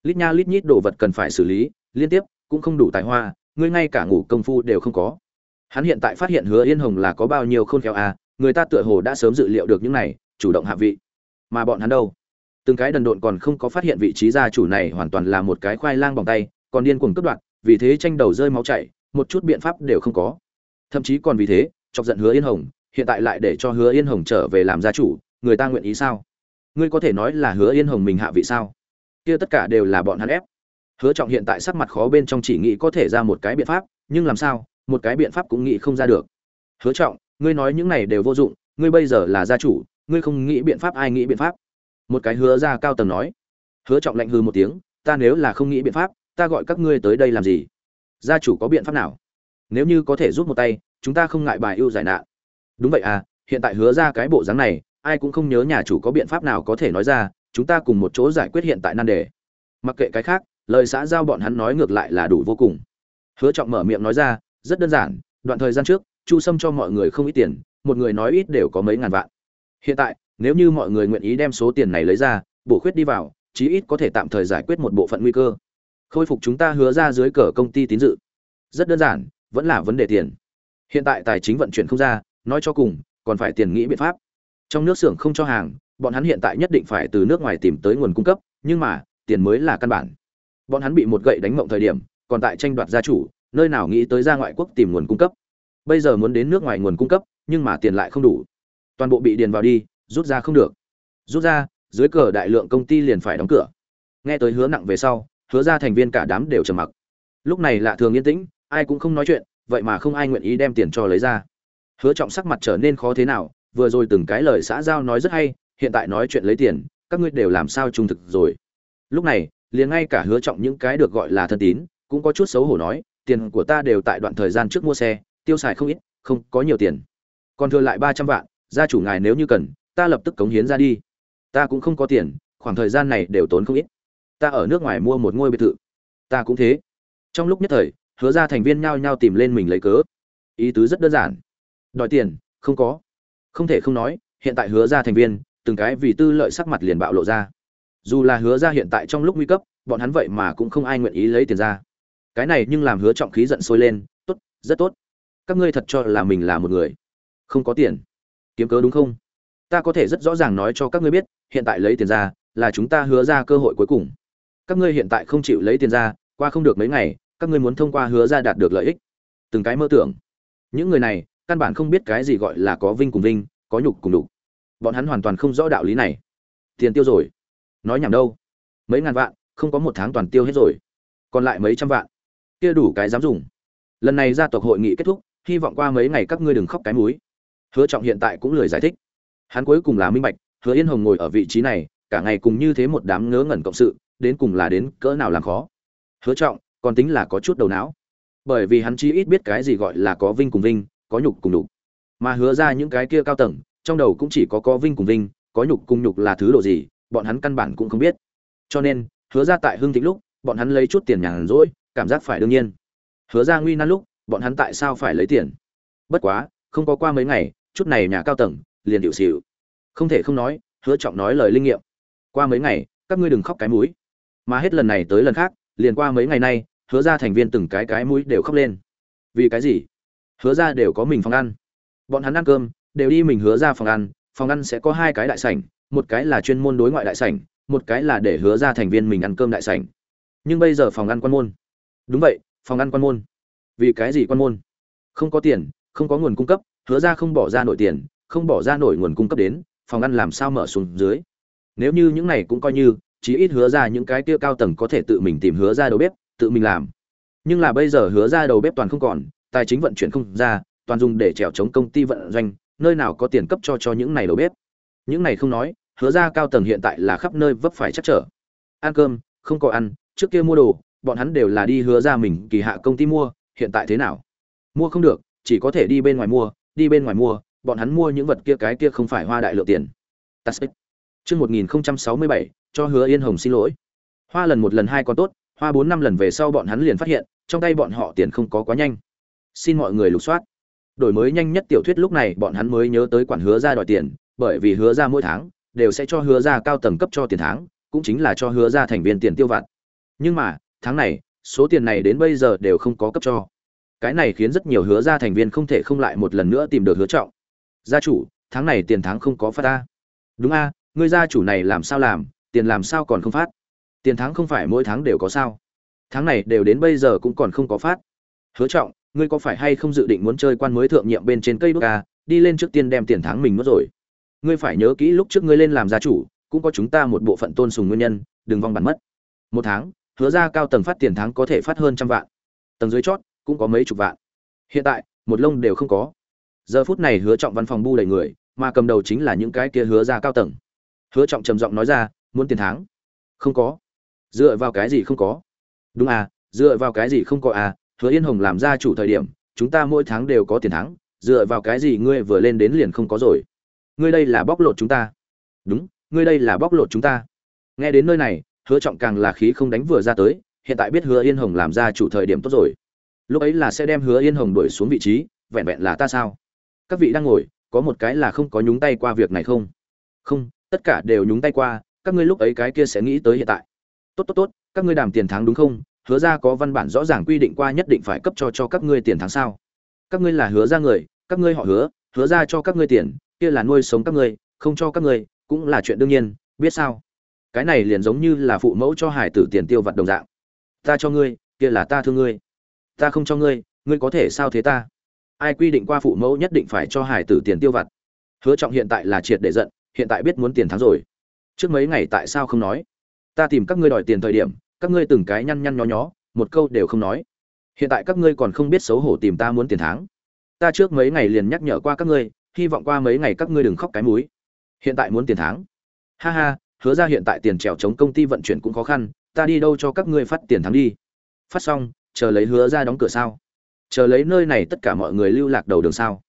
Lít nha lít nhít đồ vật cần phải xử lý, liên tiếp, cũng không đủ tài hoa, ngươi ngay cả ngủ công phu đều không có. Hắn hiện tại phát hiện hứa yên hồng là có bao nhiêu khôn khéo à người ta tựa hồ đã sớm dự liệu được những này, chủ động hạ vị. Mà bọn hắn đâu? Từng cái đần độn còn không có phát hiện vị trí gia chủ này hoàn toàn là một cái khoai lang bằng tay, còn điên cuồng cướp đoạt vì thế tranh đầu rơi máu chảy, một chút biện pháp đều không có. Thậm chí còn vì thế, chọc giận hứa yên hồng, hiện tại lại để cho hứa yên hồng trở về làm gia chủ, người ta nguyện ý sao? Ngươi có thể nói là hứa yên hồng mình hạ vị sao? Kia tất cả đều là bọn hắn ép. Hứa trọng hiện tại sắc mặt khó bên trong chỉ nghĩ có thể ra một cái biện pháp, nhưng làm sao, một cái biện pháp cũng nghĩ không ra được. Hứa trọng, ngươi nói những này đều vô dụng, ngươi bây giờ là gia chủ, ngươi không nghĩ biện pháp, ai nghĩ biện pháp? Một cái hứa ra cao tầng nói. Hứa trọng lạnh hừ một tiếng, ta nếu là không nghĩ biện pháp ta gọi các ngươi tới đây làm gì? Gia chủ có biện pháp nào? Nếu như có thể giúp một tay, chúng ta không ngại bài ưu giải nạn. Đúng vậy à hiện tại hứa ra cái bộ dáng này, ai cũng không nhớ nhà chủ có biện pháp nào có thể nói ra, chúng ta cùng một chỗ giải quyết hiện tại nan đề. Mặc kệ cái khác, lời xã giao bọn hắn nói ngược lại là đủ vô cùng. Hứa trọng mở miệng nói ra, rất đơn giản, đoạn thời gian trước, chu sâm cho mọi người không ít tiền, một người nói ít đều có mấy ngàn vạn. Hiện tại, nếu như mọi người nguyện ý đem số tiền này lấy ra, bổ khuyết đi vào, chí ít có thể tạm thời giải quyết một bộ phận nguy cơ khôi phục chúng ta hứa ra dưới cờ công ty tín dự. Rất đơn giản, vẫn là vấn đề tiền. Hiện tại tài chính vận chuyển không ra, nói cho cùng, còn phải tiền nghĩ biện pháp. Trong nước xưởng không cho hàng, bọn hắn hiện tại nhất định phải từ nước ngoài tìm tới nguồn cung cấp, nhưng mà, tiền mới là căn bản. Bọn hắn bị một gậy đánh mộng thời điểm, còn tại tranh đoạt gia chủ, nơi nào nghĩ tới ra ngoại quốc tìm nguồn cung cấp. Bây giờ muốn đến nước ngoài nguồn cung cấp, nhưng mà tiền lại không đủ. Toàn bộ bị điền vào đi, rút ra không được. Rút ra, dưới cờ đại lượng công ty liền phải đóng cửa. Nghe tới hứa nặng về sau hứa ra thành viên cả đám đều trầm mặc. Lúc này lạ thường yên tĩnh, ai cũng không nói chuyện, vậy mà không ai nguyện ý đem tiền cho lấy ra. Hứa trọng sắc mặt trở nên khó thế nào, vừa rồi từng cái lời xã giao nói rất hay, hiện tại nói chuyện lấy tiền, các ngươi đều làm sao trung thực rồi. Lúc này, liền ngay cả hứa trọng những cái được gọi là thân tín, cũng có chút xấu hổ nói, tiền của ta đều tại đoạn thời gian trước mua xe, tiêu xài không ít, không có nhiều tiền. Còn thừa lại ba trăm vạn, gia chủ ngài nếu như cần, ta lập tức cống hiến ra đi. Ta cũng không có tiền, khoảng thời gian này đều tốn không ít ta ở nước ngoài mua một ngôi biệt thự. Ta cũng thế. Trong lúc nhất thời, hứa ra thành viên nhao nhao tìm lên mình lấy cớ. Ý tứ rất đơn giản. Đòi tiền, không có. Không thể không nói, hiện tại hứa ra thành viên, từng cái vì tư lợi sắc mặt liền bạo lộ ra. Dù là hứa ra hiện tại trong lúc nguy cấp, bọn hắn vậy mà cũng không ai nguyện ý lấy tiền ra. Cái này nhưng làm hứa trọng khí giận sôi lên. Tốt, rất tốt. Các ngươi thật cho là mình là một người. Không có tiền. Kiếm cớ đúng không? Ta có thể rất rõ ràng nói cho các ngươi biết, hiện tại lấy tiền ra là chúng ta hứa ra cơ hội cuối cùng các ngươi hiện tại không chịu lấy tiền ra, qua không được mấy ngày, các ngươi muốn thông qua hứa ra đạt được lợi ích. Từng cái mơ tưởng. Những người này, căn bản không biết cái gì gọi là có vinh cùng vinh, có nhục cùng đục bọn hắn hoàn toàn không rõ đạo lý này. Tiền tiêu rồi. Nói nhảm đâu. Mấy ngàn vạn, không có một tháng toàn tiêu hết rồi. Còn lại mấy trăm vạn. Kia đủ cái dám dùng. Lần này gia tộc hội nghị kết thúc, hy vọng qua mấy ngày các ngươi đừng khóc cái múi hứa trọng hiện tại cũng lười giải thích. Hắn cuối cùng là minh bạch, hứa yên hồng ngồi ở vị trí này, cả ngày cùng như thế một đám ngớ ngẩn cộng sự đến cùng là đến cỡ nào làm khó. Hứa trọng, còn tính là có chút đầu não. Bởi vì hắn chỉ ít biết cái gì gọi là có vinh cùng vinh, có nhục cùng nhục. Mà hứa ra những cái kia cao tầng, trong đầu cũng chỉ có có vinh cùng vinh, có nhục cùng nhục là thứ độ gì, bọn hắn căn bản cũng không biết. Cho nên, hứa ra tại hưng thịnh lúc, bọn hắn lấy chút tiền nhàn rỗi, cảm giác phải đương nhiên. Hứa ra nguy nan lúc, bọn hắn tại sao phải lấy tiền? Bất quá, không có qua mấy ngày, chút này nhà cao tầng, liền điệu xỉu. Không thể không nói, hứa trọng nói lời linh nghiệm. Qua mấy ngày, các ngươi đừng khóc cái mũi mà hết lần này tới lần khác, liền qua mấy ngày nay, hứa ra thành viên từng cái cái mũi đều khóc lên. Vì cái gì? Hứa ra đều có mình phòng ăn. Bọn hắn ăn cơm, đều đi mình hứa ra phòng ăn phòng ăn sẽ có hai cái đại sảnh, một cái là chuyên môn đối ngoại đại sảnh, một cái là để hứa ra thành viên mình ăn cơm đại sảnh. Nhưng bây giờ phòng ăn quan môn. Đúng vậy, phòng ăn quan môn. Vì cái gì quan môn? Không có tiền, không có nguồn cung cấp, hứa ra không bỏ ra nổi tiền, không bỏ ra nổi nguồn cung cấp đến, phòng ăn làm sao mở xuống dưới? Nếu như những này cũng coi như chí ít hứa ra những cái kia cao tầng có thể tự mình tìm hứa ra đầu bếp tự mình làm. Nhưng là bây giờ hứa ra đầu bếp toàn không còn tài chính vận chuyển không ra toàn dùng để trèo chống công ty vận doanh nơi nào có tiền cấp cho cho những này đầu bếp. Những này không nói hứa ra cao tầng hiện tại là khắp nơi vấp phải chắc trở. Ăn cơm không có ăn trước kia mua đồ bọn hắn đều là đi hứa ra mình kỳ hạ công ty mua hiện tại thế nào? Mua không được chỉ có thể đi bên ngoài mua đi bên ngoài mua bọn hắn mua những vật kia cái kia không phải hoa đại lượng tiền. Tasbih. Chương 1067, cho Hứa Yên Hồng xin lỗi. Hoa lần một lần hai còn tốt, hoa bốn năm lần về sau bọn hắn liền phát hiện, trong tay bọn họ tiền không có quá nhanh. Xin mọi người lục soát. Đổi mới nhanh nhất tiểu thuyết lúc này bọn hắn mới nhớ tới quản hứa ra đòi tiền, bởi vì hứa ra mỗi tháng đều sẽ cho hứa ra cao tầng cấp cho tiền tháng, cũng chính là cho hứa ra thành viên tiền tiêu vặt. Nhưng mà, tháng này, số tiền này đến bây giờ đều không có cấp cho. Cái này khiến rất nhiều hứa ra thành viên không thể không lại một lần nữa tìm được hứa trọng. Gia chủ, tháng này tiền tháng không có phát ta. Đúng a, ngươi gia chủ này làm sao làm, tiền làm sao còn không phát? Tiền tháng không phải mỗi tháng đều có sao? Tháng này đều đến bây giờ cũng còn không có phát. Hứa trọng, ngươi có phải hay không dự định muốn chơi quan mới thượng nhiệm bên trên cây đuốc ca đi lên trước tiên đem tiền tháng mình mất rồi. Ngươi phải nhớ kỹ lúc trước ngươi lên làm gia chủ, cũng có chúng ta một bộ phận tôn sùng nguyên nhân, đừng vong bản mất. Một tháng, hứa ra cao tầng phát tiền tháng có thể phát hơn trăm vạn tầng dưới chót cũng có mấy chục vạn hiện tại một lông đều không có giờ phút này hứa trọng văn phòng bu đầy người mà cầm đầu chính là những cái kia hứa ra cao tầng hứa trọng trầm giọng nói ra muốn tiền tháng? Không có. Dựa vào cái gì không có? Đúng à dựa vào cái gì không có à? Hứa yên hồng làm ra chủ thời điểm, chúng ta mỗi tháng đều có tiền tháng, dựa vào cái gì ngươi vừa lên đến liền không có rồi? Ngươi đây là bóc lột chúng ta. Đúng, ngươi đây là bóc lột chúng ta. Nghe đến nơi này, hứa trọng càng là khí không đánh vừa ra tới, hiện tại biết hứa yên hồng làm ra chủ thời điểm tốt rồi. Lúc ấy là sẽ đem hứa yên hồng đuổi xuống vị trí, vẹn vẹn là ta sao? Các vị đang ngồi, có một cái là không có nhúng tay qua việc này không? Không, tất cả đều nhúng tay qua các ngươi lúc ấy cái kia sẽ nghĩ tới hiện tại. Tốt tốt tốt, các ngươi đàm tiền tháng đúng không? Hứa ra có văn bản rõ ràng quy định qua nhất định phải cấp cho cho các ngươi tiền tháng sao? Các ngươi là hứa ra người, các ngươi họ hứa hứa ra cho các ngươi tiền, kia là nuôi sống các ngươi, không cho các ngươi, cũng là chuyện đương nhiên, biết sao? Cái này liền giống như là phụ mẫu cho hải tử tiền tiêu vặt đồng dạng. Ta cho ngươi, kia là ta thương ngươi. Ta không cho ngươi ngươi có thể sao thế ta? Ai quy định qua phụ mẫu nhất định phải cho hải tử tiền tiêu vặt? Hứa trọng hiện tại là triệt để giận, hiện tại biết muốn tiền thắng rồi trước mấy ngày tại sao không nói? Ta tìm các ngươi đòi tiền thời điểm, các ngươi từng cái nhăn nhăn nhó nhó, một câu đều không nói. Hiện tại các ngươi còn không biết xấu hổ tìm ta muốn tiền tháng. Ta trước mấy ngày liền nhắc nhở qua các ngươi, hy vọng qua mấy ngày các ngươi đừng khóc cái múi hiện tại muốn tiền tháng. Ha ha, hứa ra hiện tại tiền trèo chống công ty vận chuyển cũng khó khăn, ta đi đâu cho các ngươi phát tiền tháng đi? Phát xong, chờ lấy hứa ra đóng cửa sao? Chờ lấy nơi này tất cả mọi người lưu lạc đầu đường sao?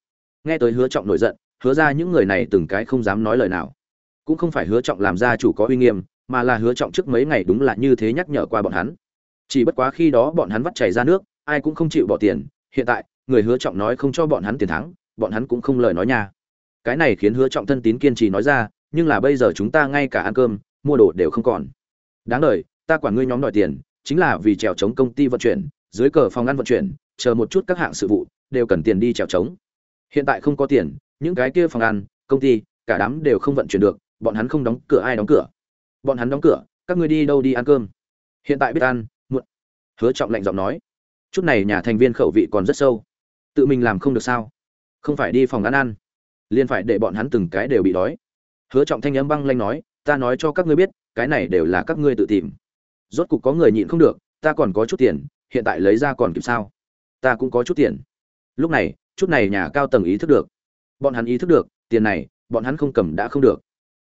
Nghe tới hứa trọng nổi giận, hứa ra những người này từng cái không dám nói lời nào cũng không phải hứa trọng làm gia chủ có uy nghiêm, mà là hứa trọng trước mấy ngày đúng là như thế nhắc nhở qua bọn hắn. Chỉ bất quá khi đó bọn hắn vắt chảy ra nước, ai cũng không chịu bỏ tiền, hiện tại, người hứa trọng nói không cho bọn hắn tiền thắng, bọn hắn cũng không lời nói nha. Cái này khiến hứa trọng thân tín kiên trì nói ra, nhưng là bây giờ chúng ta ngay cả ăn cơm, mua đồ đều không còn. Đáng đời, ta quản ngươi nhóm đòi tiền, chính là vì trèo chống công ty vận chuyển, dưới cờ phòng ăn vận chuyển, chờ một chút các hạng sự vụ, đều cần tiền đi trèo chống. Hiện tại không có tiền, những cái kia phòng ăn, công ty, cả đám đều không vận chuyển được bọn hắn không đóng cửa ai đóng cửa. Bọn hắn đóng cửa, các ngươi đi đâu đi ăn cơm? Hiện tại biết ăn, muộn. Hứa trọng lạnh giọng nói. Chút này nhà thành viên khẩu vị còn rất sâu. Tự mình làm không được sao? Không phải đi phòng ăn ăn. Liền phải để bọn hắn từng cái đều bị đói. Hứa trọng thanh âm băng lanh nói, ta nói cho các ngươi biết, cái này đều là các ngươi tự tìm. Rốt cục có người nhịn không được, ta còn có chút tiền, hiện tại lấy ra còn kịp sao? Ta cũng có chút tiền. Lúc này, chút này nhà cao tầng ý thức được. Bọn hắn ý thức được, tiền này, bọn hắn không cầm đã không được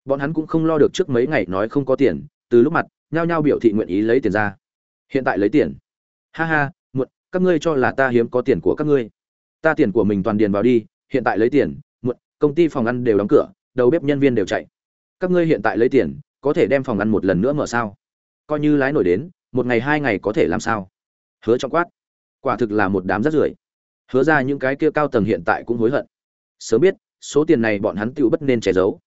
bọn hắn cũng không lo được trước mấy ngày nói không có tiền, từ lúc mặt, nhao nhao biểu thị nguyện ý lấy tiền ra. Hiện tại lấy tiền. Ha ha, muộn, các ngươi cho là ta hiếm có tiền của các ngươi. Ta tiền của mình toàn điền vào đi, hiện tại lấy tiền, muộn, công ty phòng ăn đều đóng cửa, đầu bếp nhân viên đều chạy. Các ngươi hiện tại lấy tiền, có thể đem phòng ăn một lần nữa mở sao? Coi như lái nổi đến, một ngày hai ngày có thể làm sao? Hứa trong quát. Quả thực là một đám rắt rưởi. Hứa ra những cái kia cao tầng hiện tại cũng hối hận. Sớm biết, số tiền này bọn hắn tựu bất nên che giấu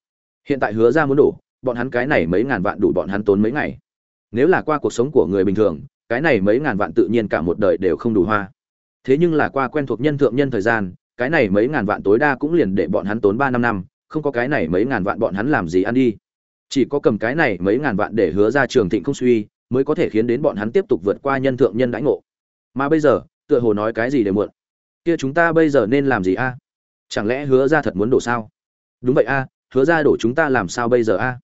hiện tại hứa ra muốn đủ, bọn hắn cái này mấy ngàn vạn đủ bọn hắn tốn mấy ngày. Nếu là qua cuộc sống của người bình thường cái này mấy ngàn vạn tự nhiên cả một đời đều không đủ hoa. Thế nhưng là qua quen thuộc nhân thượng nhân thời gian cái này mấy ngàn vạn tối đa cũng liền để bọn hắn tốn ba năm năm không có cái này mấy ngàn vạn bọn hắn làm gì ăn đi. Chỉ có cầm cái này mấy ngàn vạn để hứa ra trường thịnh không suy mới có thể khiến đến bọn hắn tiếp tục vượt qua nhân thượng nhân đãi ngộ. Mà bây giờ tựa hồ nói cái gì để muộn. Kia chúng ta bây giờ nên làm gì a? Chẳng lẽ hứa ra thật muốn đổ sao? Đúng vậy a hứa ra đổ chúng ta làm sao bây giờ a?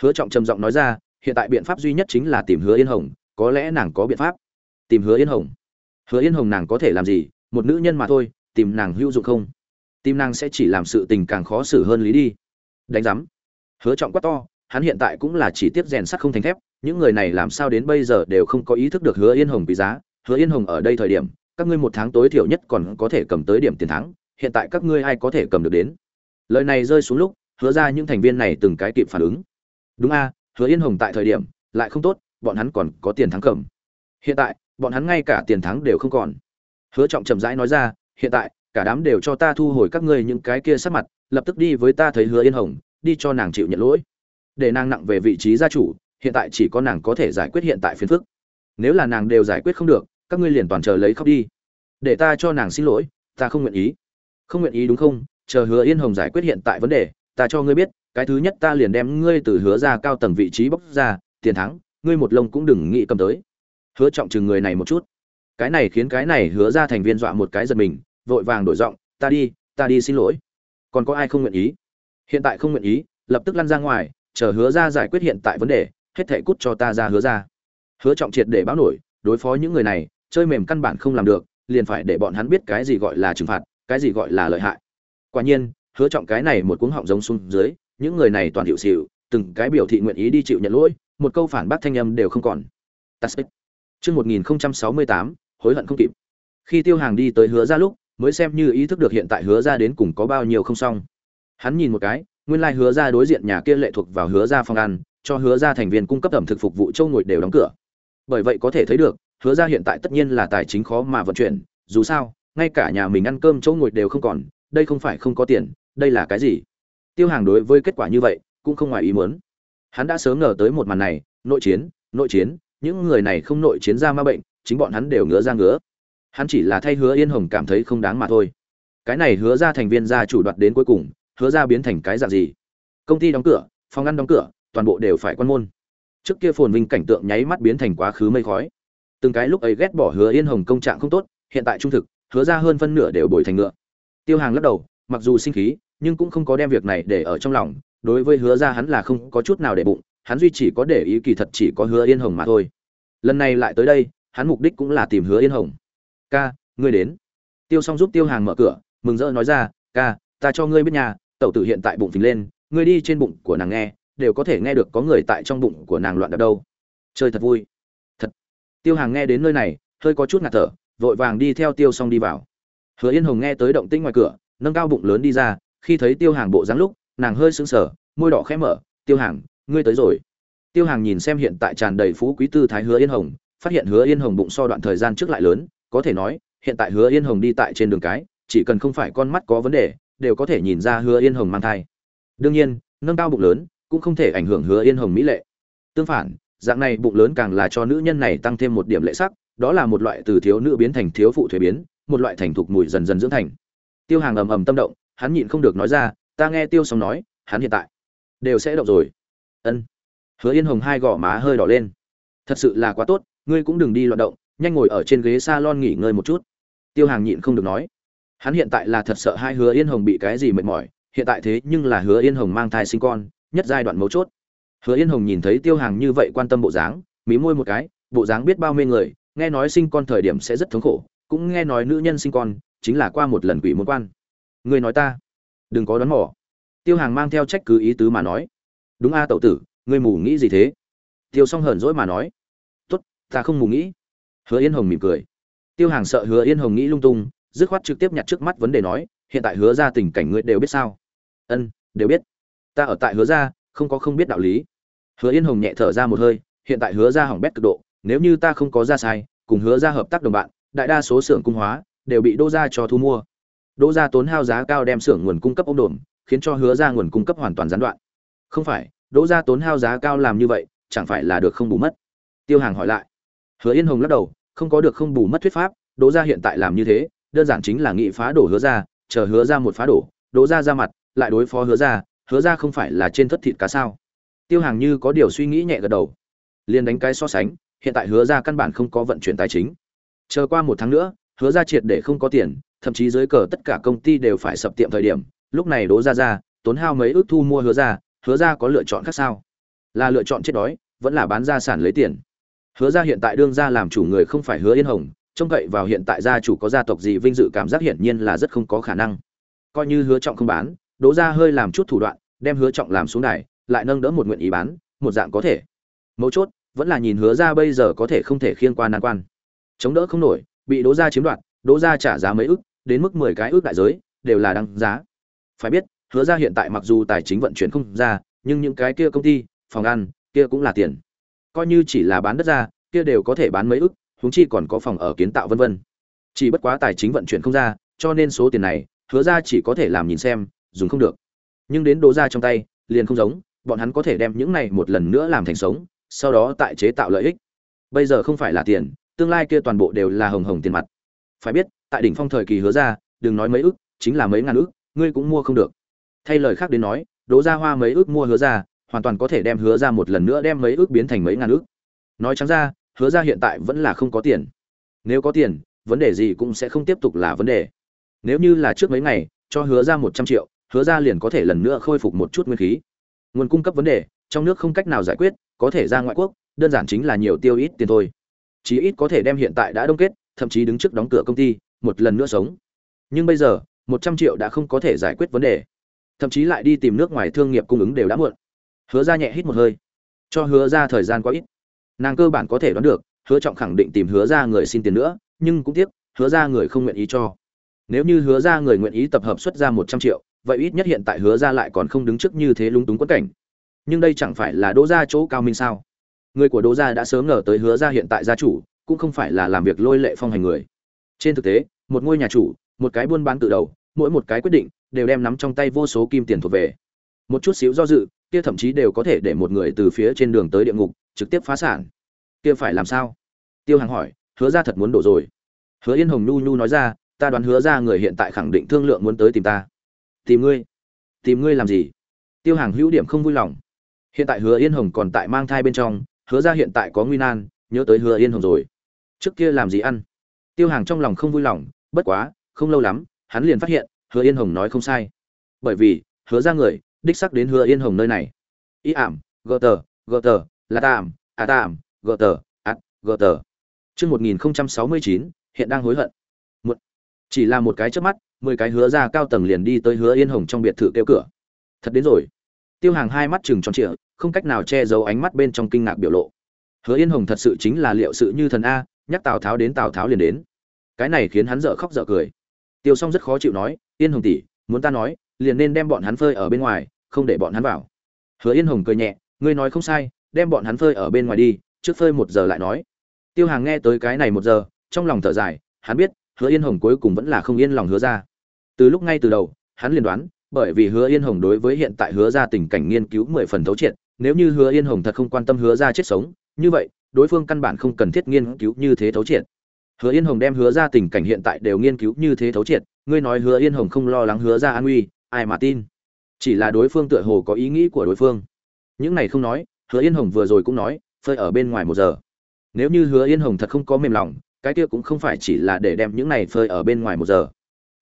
Hứa trọng trầm giọng nói ra, hiện tại biện pháp duy nhất chính là tìm hứa yên hồng, có lẽ nàng có biện pháp. Tìm hứa yên hồng? Hứa yên hồng nàng có thể làm gì? Một nữ nhân mà thôi, tìm nàng hữu dụng không? Tìm nàng sẽ chỉ làm sự tình càng khó xử hơn lý đi. Đánh giám. Hứa trọng quá to, hắn hiện tại cũng là chỉ tiếp rèn sắt không thành thép, những người này làm sao đến bây giờ đều không có ý thức được hứa yên hồng quý giá. Hứa yên hồng ở đây thời điểm, các ngươi một tháng tối thiểu nhất còn có thể cầm tới điểm tiền thắng, hiện tại các ngươi ai có thể cầm được đến? Lời này rơi xuống lúc hứa ra những thành viên này từng cái kịp phản ứng. Đúng a, hứa yên hồng tại thời điểm, lại không tốt, bọn hắn còn có tiền thắng cầm. Hiện tại, bọn hắn ngay cả tiền thắng đều không còn. Hứa trọng chậm rãi nói ra, hiện tại, cả đám đều cho ta thu hồi các ngươi những cái kia sát mặt, lập tức đi với ta thấy hứa yên hồng, đi cho nàng chịu nhận lỗi. Để nàng nặng về vị trí gia chủ, hiện tại chỉ có nàng có thể giải quyết hiện tại phiền phức. Nếu là nàng đều giải quyết không được, các ngươi liền toàn chờ lấy khóc đi. Để ta cho nàng xin lỗi, ta không nguyện ý. Không nguyện ý đúng không? Chờ hứa yên hồng giải quyết hiện tại vấn đề ta cho ngươi biết, cái thứ nhất ta liền đem ngươi từ hứa ra cao tầng vị trí bốc ra, tiền thắng, ngươi một lông cũng đừng nghĩ cầm tới. Hứa trọng chừng người này một chút. Cái này khiến cái này hứa ra thành viên dọa một cái giật mình, vội vàng đổi giọng, ta đi ta đi xin lỗi. Còn có ai không nguyện ý? Hiện tại không nguyện ý, lập tức lăn ra ngoài, chờ hứa ra giải quyết hiện tại vấn đề, hết thể cút cho ta ra hứa ra. Hứa trọng triệt để báo nổi, đối phó những người này, chơi mềm căn bản không làm được, liền phải để bọn hắn biết cái gì gọi là trừng phạt, cái gì gọi là lợi hại. Quả nhiên hứa trọng cái này một cuống họng giống xuống dưới những người này toàn hiệu xịu từng cái biểu thị nguyện ý đi chịu nhận lỗi một câu phản bác thanh âm đều không còn trước Chương 1068, hối hận không kịp. Khi Tiêu Hàng đi tới Hứa ra lúc, mới xem như ý thức được hiện tại Hứa ra đến cùng có bao nhiêu không xong. Hắn nhìn một cái, nguyên lai like Hứa ra đối diện nhà kia lệ thuộc vào Hứa ra phòng ăn, cho Hứa ra thành viên cung cấp ẩm thực phục vụ châu ngồi đều đóng cửa. Bởi vậy có thể thấy được, Hứa ra hiện tại tất nhiên là tài chính khó mà vận chuyển, dù sao, ngay cả nhà mình ăn cơm chỗ ngồi đều không còn, đây không phải không có tiền, đây là cái gì? Tiêu Hàng đối với kết quả như vậy, cũng không ngoài ý muốn. Hắn đã sớm ngờ tới một màn này, nội chiến, nội chiến, những người này không nội chiến ra ma bệnh, chính bọn hắn đều ngứa ra ngứa. Hắn chỉ là thay Hứa Yên Hồng cảm thấy không đáng mà thôi. Cái này hứa ra thành viên gia chủ đoạt đến cuối cùng, hứa ra biến thành cái dạng gì? Công ty đóng cửa, phòng ăn đóng cửa, toàn bộ đều phải quan môn. Trước kia phồn vinh cảnh tượng nháy mắt biến thành quá khứ mây khói. Từng cái lúc ấy ghét bỏ Hứa Yên Hồng công trạng không tốt, hiện tại trung thực, hứa ra hơn phân nửa đều bồi thành ngựa. Tiêu Hàng lắc đầu, mặc dù sinh khí, nhưng cũng không có đem việc này để ở trong lòng, đối với hứa ra hắn là không có chút nào để bụng, hắn duy chỉ có để ý kỳ thật chỉ có hứa yên hồng mà thôi. Lần này lại tới đây hắn mục đích cũng là tìm hứa yên hồng. Ca ngươi đến. Tiêu s o n g giúp tiêu hàng mở cửa mừng rỡ nói ra ca ta cho ngươi biết nhà tẩu tử hiện tại bụng phình lên ngươi đi trên bụng của nàng nghe đều có thể nghe được có người tại trong bụng của nàng loạn đập đâu. Chơi thật vui. Thật. Tiêu hàng nghe đến nơi này hơi có chút ngạt thở vội vàng đi theo tiêu xong đi vào. Hứa yên hồng nghe tới động tĩnh ngoài cửa nâng cao bụng lớn đi ra khi thấy tiêu hàng bộ dáng lúc, nàng hơi sững sờ, môi đỏ khẽ mở, tiêu hàng, ngươi tới rồi. Tiêu hàng nhìn xem hiện tại tràn đầy phú quý tư thái hứa yên hồng, phát hiện hứa yên hồng bụng so đoạn thời gian trước lại lớn, có thể nói, hiện tại hứa yên hồng đi tại trên đường cái, chỉ cần không phải con mắt có vấn đề, đều có thể nhìn ra hứa yên hồng mang thai. Đương nhiên, nâng cao bụng lớn, cũng không thể ảnh hưởng hứa yên hồng mỹ lệ. Tương phản, dạng này bụng lớn càng là cho nữ nhân này tăng thêm một điểm lệ sắc, đó là một loại từ thiếu nữ biến thành thiếu phụ thuế biến, một loại thành thục mùi dần dần dưỡng thành. Tiêu hàng ầm ầm tâm động hắn nhịn không được nói ra, ta nghe tiêu sóng nói, hắn hiện tại đều sẽ động rồi. Ân. Hứa yên hồng hai gò má hơi đỏ lên. Thật sự là quá tốt, ngươi cũng đừng đi loạn động, nhanh ngồi ở trên ghế s a lon nghỉ ngơi một chút. Tiêu hàng nhịn không được nói. Hắn hiện tại là thật sợ hai hứa yên hồng bị cái gì mệt mỏi, hiện tại thế nhưng là hứa yên hồng mang thai sinh con, nhất giai đoạn mấu chốt. Hứa yên hồng nhìn thấy tiêu hàng như vậy quan tâm bộ dáng, mí môi một cái, bộ dáng biết bao mê người, nghe nói sinh con thời điểm sẽ rất thống khổ, cũng nghe nói nữ nhân sinh con chính là qua một lần quỷ môn quan ngươi nói ta. Đừng có đoán mỏ tiêu hàng mang theo trách cứ ý tứ mà nói. Đúng a tậu tử, ngươi mù nghĩ gì thế? Tiêu s hờn dỗi mà nói. Tốt, ta không mù nghĩ. Hứa yên hồng mỉm cười. Tiêu hàng sợ hứa yên hồng nghĩ lung tung, dứt khoát trực tiếp nhặt trước mắt vấn đề nói, hiện tại hứa ra tình cảnh ngươi đều biết sao? Ân, đều biết. Ta ở tại hứa ra không có không biết đạo lý. Hứa yên hồng nhẹ thở ra một hơi, hiện tại hứa ra hỏng bét cực độ, nếu như ta không có ra sai, cùng hứa ra hợp tác đồng bạn, đại đa số xưởng cung hóa, đều bị đô ra cho thu mua. Đỗ gia tốn hao giá cao đem xưởng nguồn cung cấp ông đồn khiến cho hứa ra nguồn cung cấp hoàn toàn gián đoạn. Không phải, đỗ gia tốn hao giá cao làm như vậy, chẳng phải là được không bù mất? Tiêu hàng hỏi lại. Hứa yên hồng lắc đầu, không có được không bù mất thuyết pháp, đỗ gia hiện tại làm như thế, đơn giản chính là nghị phá đổ hứa ra chờ hứa ra một phá đổ, đỗ gia ra mặt, lại đối phó hứa ra hứa ra không phải là trên thất thịt cá sao? Tiêu hàng như có điều suy nghĩ nhẹ gật đầu. Liền đánh cái so sánh, hiện tại hứa ra căn bản không có vận chuyển tài chính. Chờ qua một tháng nữa, hứa ra triệt để không có tiền thậm chí dưới cờ tất cả công ty đều phải sập tiệm thời điểm, lúc này đố ra ra tốn hao mấy ước thu mua hứa ra hứa ra có lựa chọn khác sao? Là lựa chọn chết đói, vẫn là bán gia sản lấy tiền. Hứa ra hiện tại đương ra làm chủ người không phải hứa yên hồng, trông cậy vào hiện tại gia chủ có gia tộc gì vinh dự cảm giác hiển nhiên là rất không có khả năng. Coi như hứa trọng không bán đố ra hơi làm chút thủ đoạn, đem hứa trọng làm xuống đài, lại nâng đỡ một nguyện ý bán, một dạng có thể. Mấu chốt, vẫn là nhìn hứa ra bây giờ có thể không thể khiên qua nan quan. Chống đỡ không nổi, bị đố ra chiếm đoạt đố ra trả giá mấy ức đến mức mười cái ước đại giới, đều là đăng giá. Phải biết, hứa ra hiện tại mặc dù tài chính vận chuyển không ra, nhưng những cái kia công ty, phòng ăn, kia cũng là tiền. Coi như chỉ là bán đất ra, kia đều có thể bán mấy ức huống chi còn có phòng ở kiến tạo vân vân. Chỉ bất quá tài chính vận chuyển không ra, cho nên số tiền này, hứa ra chỉ có thể làm nhìn xem, dùng không được. Nhưng đến đồ ra trong tay, liền không giống, bọn hắn có thể đem những này một lần nữa làm thành sống, sau đó tại chế tạo lợi ích. Bây giờ không phải là tiền, tương lai kia toàn bộ đều là hồng hồng tiền mặt. Phải biết tại đỉnh phong thời kỳ hứa ra, đừng nói mấy ức chính là mấy ngàn ức ngươi cũng mua không được. Thay lời khác đến nói, đỗ gia hoa mấy ước mua hứa ra, hoàn toàn có thể đem hứa ra một lần nữa đem mấy ước biến thành mấy ngàn ước. Nói trắng ra, hứa ra hiện tại vẫn là không có tiền. Nếu có tiền, vấn đề gì cũng sẽ không tiếp tục là vấn đề. Nếu như là trước mấy ngày, cho hứa ra một trăm triệu, hứa ra liền có thể lần nữa khôi phục một chút nguyên khí. Nguồn cung cấp vấn đề, trong nước không cách nào giải quyết, có thể ra ngoại quốc, đơn giản chính là nhiều tiêu ít tiền thôi. Chí ít có thể đem hiện tại đã đông kết, thậm chí đứng trước đóng cửa công ty một lần nữa sống. Nhưng bây giờ, một trăm triệu đã không có thể giải quyết vấn đề. Thậm chí lại đi tìm nước ngoài thương nghiệp cung ứng đều đã muộn. Hứa ra nhẹ hít một hơi. Cho hứa ra thời gian quá ít. Nàng cơ bản có thể đoán được, hứa trọng khẳng định tìm hứa ra người xin tiền nữa, nhưng cũng tiếc, hứa ra người không nguyện ý cho. Nếu như hứa ra người nguyện ý tập hợp xuất ra một trăm triệu, vậy ít nhất hiện tại hứa ra lại còn không đứng trước như thế lúng túng quất cảnh. Nhưng đây chẳng phải là đỗ ra chỗ cao minh sao? Người của đỗ gia đã sớm ngờ tới hứa ra hiện tại gia chủ, cũng không phải là làm việc lôi lệ phong hành người trên thực tế, một ngôi nhà chủ, một cái buôn bán tự đầu, mỗi một cái quyết định đều đem nắm trong tay vô số kim tiền thuộc về. Một chút xíu do dự, kia thậm chí đều có thể để một người từ phía trên đường tới địa ngục, trực tiếp phá sản. Kia phải làm sao? Tiêu hàng hỏi, hứa ra thật muốn đổ rồi. Hứa yên hồng nhu nhu nói ra, ta đoán hứa ra người hiện tại khẳng định thương lượng muốn tới tìm ta. Tìm ngươi? Tìm ngươi làm gì? Tiêu hàng hữu điểm không vui lòng. Hiện tại hứa yên hồng còn tại mang thai bên trong, hứa ra hiện tại có nguy nan, nhớ tới hứa yên hồng rồi. Trước kia làm gì ăn? Tiêu hàng trong lòng không vui lòng, bất quá, không lâu lắm, hắn liền phát hiện, hứa yên hồng nói không sai. Bởi vì, hứa ra người, đích xác đến hứa yên hồng nơi này. Ý ảm, gờ tờ gờ tờ, là tạm à tạm, gờ tờ ạt gờ tờ. Chương một nghìn sáu mươi chín, hiện đang hối hận. Một, chỉ là một cái chớp mắt, mười cái hứa ra cao tầng liền đi tới hứa yên hồng trong biệt thự kêu cửa. Thật đến rồi. Tiêu hàng hai mắt trừng tròn trịa, không cách nào che giấu ánh mắt bên trong kinh ngạc biểu lộ. Hứa yên hồng thật sự chính là liệu sự như thần a nhắc tào tháo đến tào tháo liền đến. Cái này khiến hắn dở khóc dở cười. Tiêu s o n g rất khó chịu nói, yên hồng tỷ, muốn ta nói, liền nên đem bọn hắn phơi ở bên ngoài, không để bọn hắn vào. Hứa yên hồng cười nhẹ, ngươi nói không sai, đem bọn hắn phơi ở bên ngoài đi, trước phơi một giờ lại nói. Tiêu hàng nghe tới cái này một giờ, trong lòng thở dài, hắn biết, hứa yên hồng cuối cùng vẫn là không yên lòng hứa ra. Từ lúc ngay từ đầu, hắn liền đoán, bởi vì hứa yên hồng đối với hiện tại hứa ra tình cảnh nghiên cứu mười phần thấu triệt, nếu như hứa yên hồng thật không quan tâm hứa ra chết sống, như vậy đối phương căn bản không cần thiết nghiên cứu như thế thấu triệt. Hứa yên hồng đem hứa ra tình cảnh hiện tại đều nghiên cứu như thế thấu triệt, ngươi nói hứa yên hồng không lo lắng hứa ra an nguy, ai mà tin? Chỉ là đối phương tựa hồ có ý nghĩ của đối phương. Những này không nói, hứa yên hồng vừa rồi cũng nói, phơi ở bên ngoài một giờ. Nếu như hứa yên hồng thật không có mềm lòng, cái kia cũng không phải chỉ là để đem những này phơi ở bên ngoài một giờ.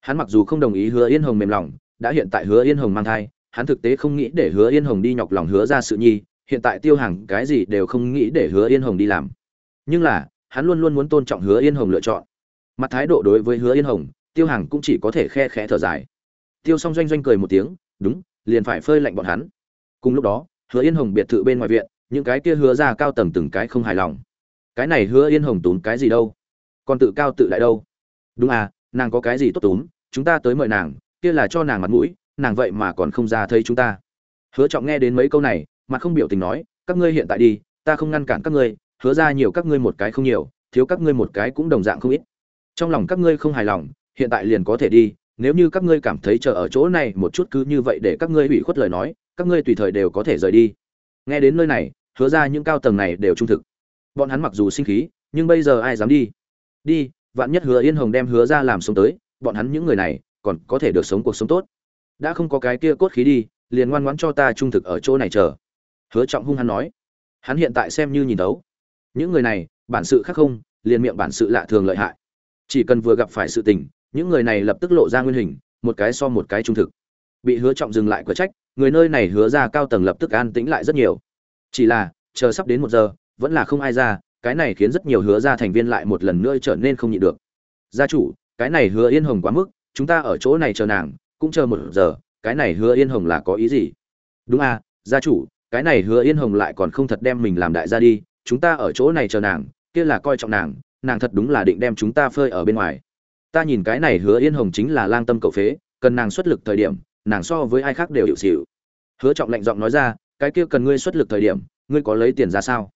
Hắn mặc dù không đồng ý hứa yên hồng mềm lòng, đã hiện tại hứa yên hồng mang thai, hắn thực tế không nghĩ để hứa yên hồng đi nhọc lòng hứa ra sự nhi hiện tại tiêu hàng cái gì đều không nghĩ để hứa yên hồng đi làm. Nhưng là, hắn luôn luôn muốn tôn trọng hứa yên hồng lựa chọn. Mặt thái độ đối với hứa yên hồng, tiêu hàng cũng chỉ có thể khe khẽ thở dài. Tiêu s o n g doanh doanh cười một tiếng, đúng, liền phải phơi lạnh bọn hắn. Cùng lúc đó, hứa yên hồng biệt thự bên ngoài viện, những cái kia hứa ra cao tầng từng cái không hài lòng. Cái này hứa yên hồng tốn cái gì đâu? Còn tự cao tự đại đâu? Đúng à nàng có cái gì tốt túm chúng ta tới mời nàng, kia là cho nàng mặt mũi, nàng vậy mà còn không ra thấy chúng ta. Hứa trọng nghe đến mấy câu này mặt không biểu tình nói, các ngươi hiện tại đi, ta không ngăn cản các ngươi, hứa ra nhiều các ngươi một cái không nhiều, thiếu các ngươi một cái cũng đồng dạng không ít. Trong lòng các ngươi không hài lòng, hiện tại liền có thể đi, nếu như các ngươi cảm thấy chờ ở chỗ này một chút cứ như vậy để các ngươi hủy khuất lời nói, các ngươi tùy thời đều có thể rời đi. Nghe đến nơi này, hứa ra những cao tầng này đều trung thực. Bọn hắn mặc dù sinh khí, nhưng bây giờ ai dám đi? Đi, vạn nhất hứa yên hồng đem hứa ra làm sống tới, bọn hắn những người này, còn có thể được sống cuộc sống tốt. Đã không có cái kia cốt khí đi, liền ngoan ngoãn cho ta trung thực ở chỗ này chờ hứa trọng hung hắn nói, hắn hiện tại xem như nhìn thấu. Những người này, bản sự khác không, liền miệng bản sự lạ thường lợi hại. Chỉ cần vừa gặp phải sự tình, những người này lập tức lộ ra nguyên hình, một cái so một cái trung thực. Bị hứa trọng dừng lại cửa trách, người nơi này hứa ra cao tầng lập tức an tĩnh lại rất nhiều. Chỉ là, chờ sắp đến một giờ, vẫn là không ai ra, cái này khiến rất nhiều hứa ra thành viên lại một lần nữa trở nên không nhịn được. Gia chủ, cái này hứa yên hồng quá mức, chúng ta ở chỗ này chờ nàng, cũng chờ một giờ, cái này hứa yên hồng là có ý gì? Đúng à gia chủ cái này hứa yên hồng lại còn không thật đem mình làm đại gia đi, chúng ta ở chỗ này chờ nàng, kia là coi trọng nàng nàng thật đúng là định đem chúng ta phơi ở bên ngoài. Ta nhìn cái này hứa yên hồng chính là lang tâm cậu phế, cần nàng xuất lực thời điểm, nàng so với ai khác đều hiệu xịu. Hứa trọng lạnh giọng nói ra, cái kia cần ngươi xuất lực thời điểm, ngươi có lấy tiền ra sao?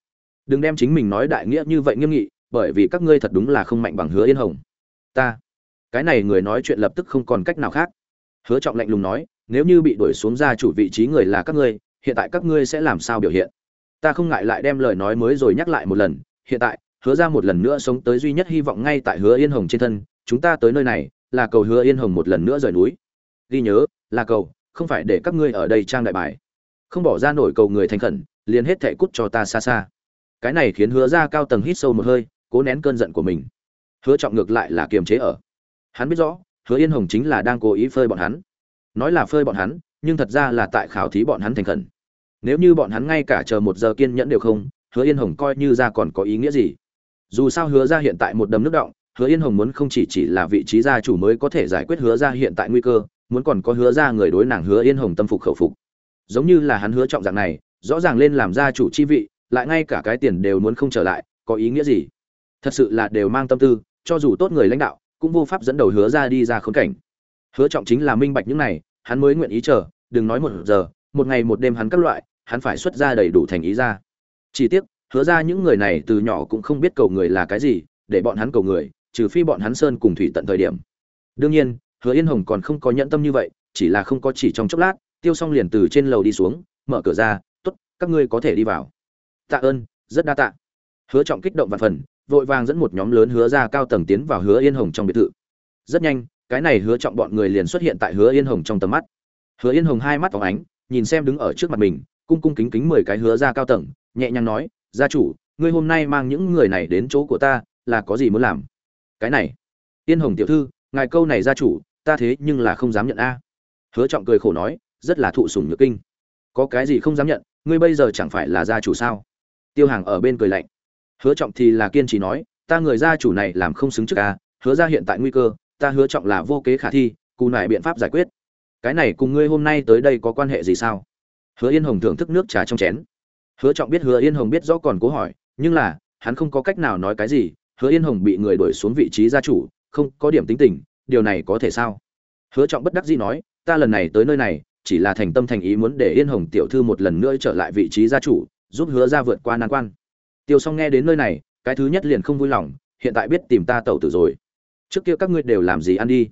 Đừng đem chính mình nói đại nghĩa như vậy nghiêm nghị, bởi vì các ngươi thật đúng là không mạnh bằng hứa yên hồng. Ta, cái này người nói chuyện lập tức không còn cách nào khác. Hứa trọng lạnh lùng nói, nếu như bị đuổi xuống ra chủ vị trí người là các ngươi hiện tại các ngươi sẽ làm sao biểu hiện? Ta không ngại lại đem lời nói mới rồi nhắc lại một lần, hiện tại, hứa ra một lần nữa sống tới duy nhất hy vọng ngay tại hứa yên hồng trên thân, chúng ta tới nơi này, là cầu hứa yên hồng một lần nữa rời núi. Ghi nhớ, là cầu, không phải để các ngươi ở đây trang đại bài. Không bỏ ra nổi cầu người thành khẩn, liền hết thệ cút cho ta xa xa. Cái này khiến hứa ra cao tầng hít sâu một hơi, cố nén cơn giận của mình. Hứa trọng ngược lại là kiềm chế ở. Hắn biết rõ, hứa yên hồng chính là đang cố ý phơi bọn hắn. Nói là phơi bọn hắn nhưng thật ra là tại khảo thí bọn hắn thành khẩn. Nếu như bọn hắn ngay cả chờ một giờ kiên nhẫn đều không, hứa yên hồng coi như ra còn có ý nghĩa gì? Dù sao hứa ra hiện tại một đầm nước động, hứa yên hồng muốn không chỉ chỉ là vị trí gia chủ mới có thể giải quyết hứa ra hiện tại nguy cơ, muốn còn có hứa ra người đối nàng hứa yên hồng tâm phục khẩu phục. Giống như là hắn hứa trọng dạng này, rõ ràng lên làm gia chủ chi vị, lại ngay cả cái tiền đều muốn không trở lại, có ý nghĩa gì? Thật sự là đều mang tâm tư, cho dù tốt người lãnh đạo, cũng vô pháp dẫn đầu hứa ra đi ra khốn cảnh. Hứa trọng chính là minh bạch những này hắn mới nguyện ý chờ, đừng nói một giờ, một ngày một đêm hắn các loại, hắn phải xuất ra đầy đủ thành ý ra. Chỉ tiếc, hứa ra những người này từ nhỏ cũng không biết cầu người là cái gì, để bọn hắn cầu người, trừ phi bọn hắn sơn cùng thủy tận thời điểm. Đương nhiên, hứa yên hồng còn không có nhẫn tâm như vậy, chỉ là không có chỉ trong chốc lát, tiêu xong liền từ trên lầu đi xuống, mở cửa ra, tốt, các ngươi có thể đi vào. Tạ ơn, rất đa tạ. Hứa trọng kích động và phần, vội vàng dẫn một nhóm lớn hứa ra cao tầng tiến vào hứa yên hồng trong biệt thự. Rất nhanh cái này hứa trọng bọn người liền xuất hiện tại hứa yên hồng trong tầm mắt. Hứa yên hồng hai mắt phóng ánh, nhìn xem đứng ở trước mặt mình, cung cung kính kính mười cái hứa ra cao tầng, nhẹ nhàng nói, gia chủ, ngươi hôm nay mang những người này đến chỗ của ta, là có gì muốn làm? Cái này. Yên hồng tiểu thư, ngài câu này gia chủ, ta thế nhưng là không dám nhận a. Hứa trọng cười khổ nói, rất là thụ sủng nhược kinh. Có cái gì không dám nhận, ngươi bây giờ chẳng phải là gia chủ sao? Tiêu hàng ở bên cười lạnh. Hứa trọng thì là kiên trì nói, ta người gia chủ này làm không xứng trước a, hứa ra hiện tại nguy cơ ta hứa trọng là vô kế khả thi, cù nại biện pháp giải quyết. Cái này cùng ngươi hôm nay tới đây có quan hệ gì sao? Hứa yên hồng thưởng thức nước trà trong chén. Hứa trọng biết hứa yên hồng biết rõ còn cố hỏi, nhưng là, hắn không có cách nào nói cái gì, hứa yên hồng bị người đuổi xuống vị trí gia chủ, không có điểm tính tình, điều này có thể sao? Hứa trọng bất đắc dĩ nói, ta lần này tới nơi này, chỉ là thành tâm thành ý muốn để yên hồng tiểu thư một lần nữa trở lại vị trí gia chủ, giúp hứa ra vượt qua nan quan. Tiêu s nghe đến nơi này, cái thứ nhất liền không vui lòng, hiện tại biết tìm ta tẩu tử rồi trước kia các ngươi đều làm gì ăn đi?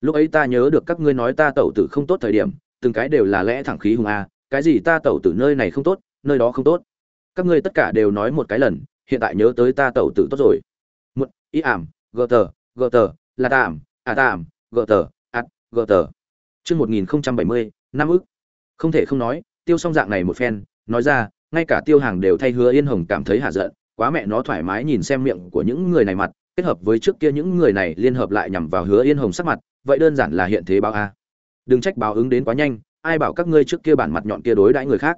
Lúc ấy ta nhớ được các ngươi nói ta tẩu tử không tốt thời điểm, từng cái đều là lẽ thẳng khí hùng a, cái gì ta tẩu tử nơi này không tốt, nơi đó không tốt. Các ngươi tất cả đều nói một cái lần, hiện tại nhớ tới ta tẩu tử tốt rồi. Một ý ảm, gờ tờ gờ tờ, là tạm à tạm, gờ tờ ạt gờ tờ. Chương một nghìn bảy mươi, năm ức. Không thể không nói, tiêu song dạng này một phen, nói ra, ngay cả tiêu hàng đều thay hứa yên hồng cảm thấy hạ giận, quá mẹ nó thoải mái nhìn xem miệng của những người này mặt kết hợp với trước kia những người này liên hợp lại nhằm vào hứa yên hồng sắc mặt, vậy đơn giản là hiện thế báo a. Đừng trách báo ứng đến quá nhanh, ai bảo các ngươi trước kia bản mặt nhọn kia đối đãi người khác?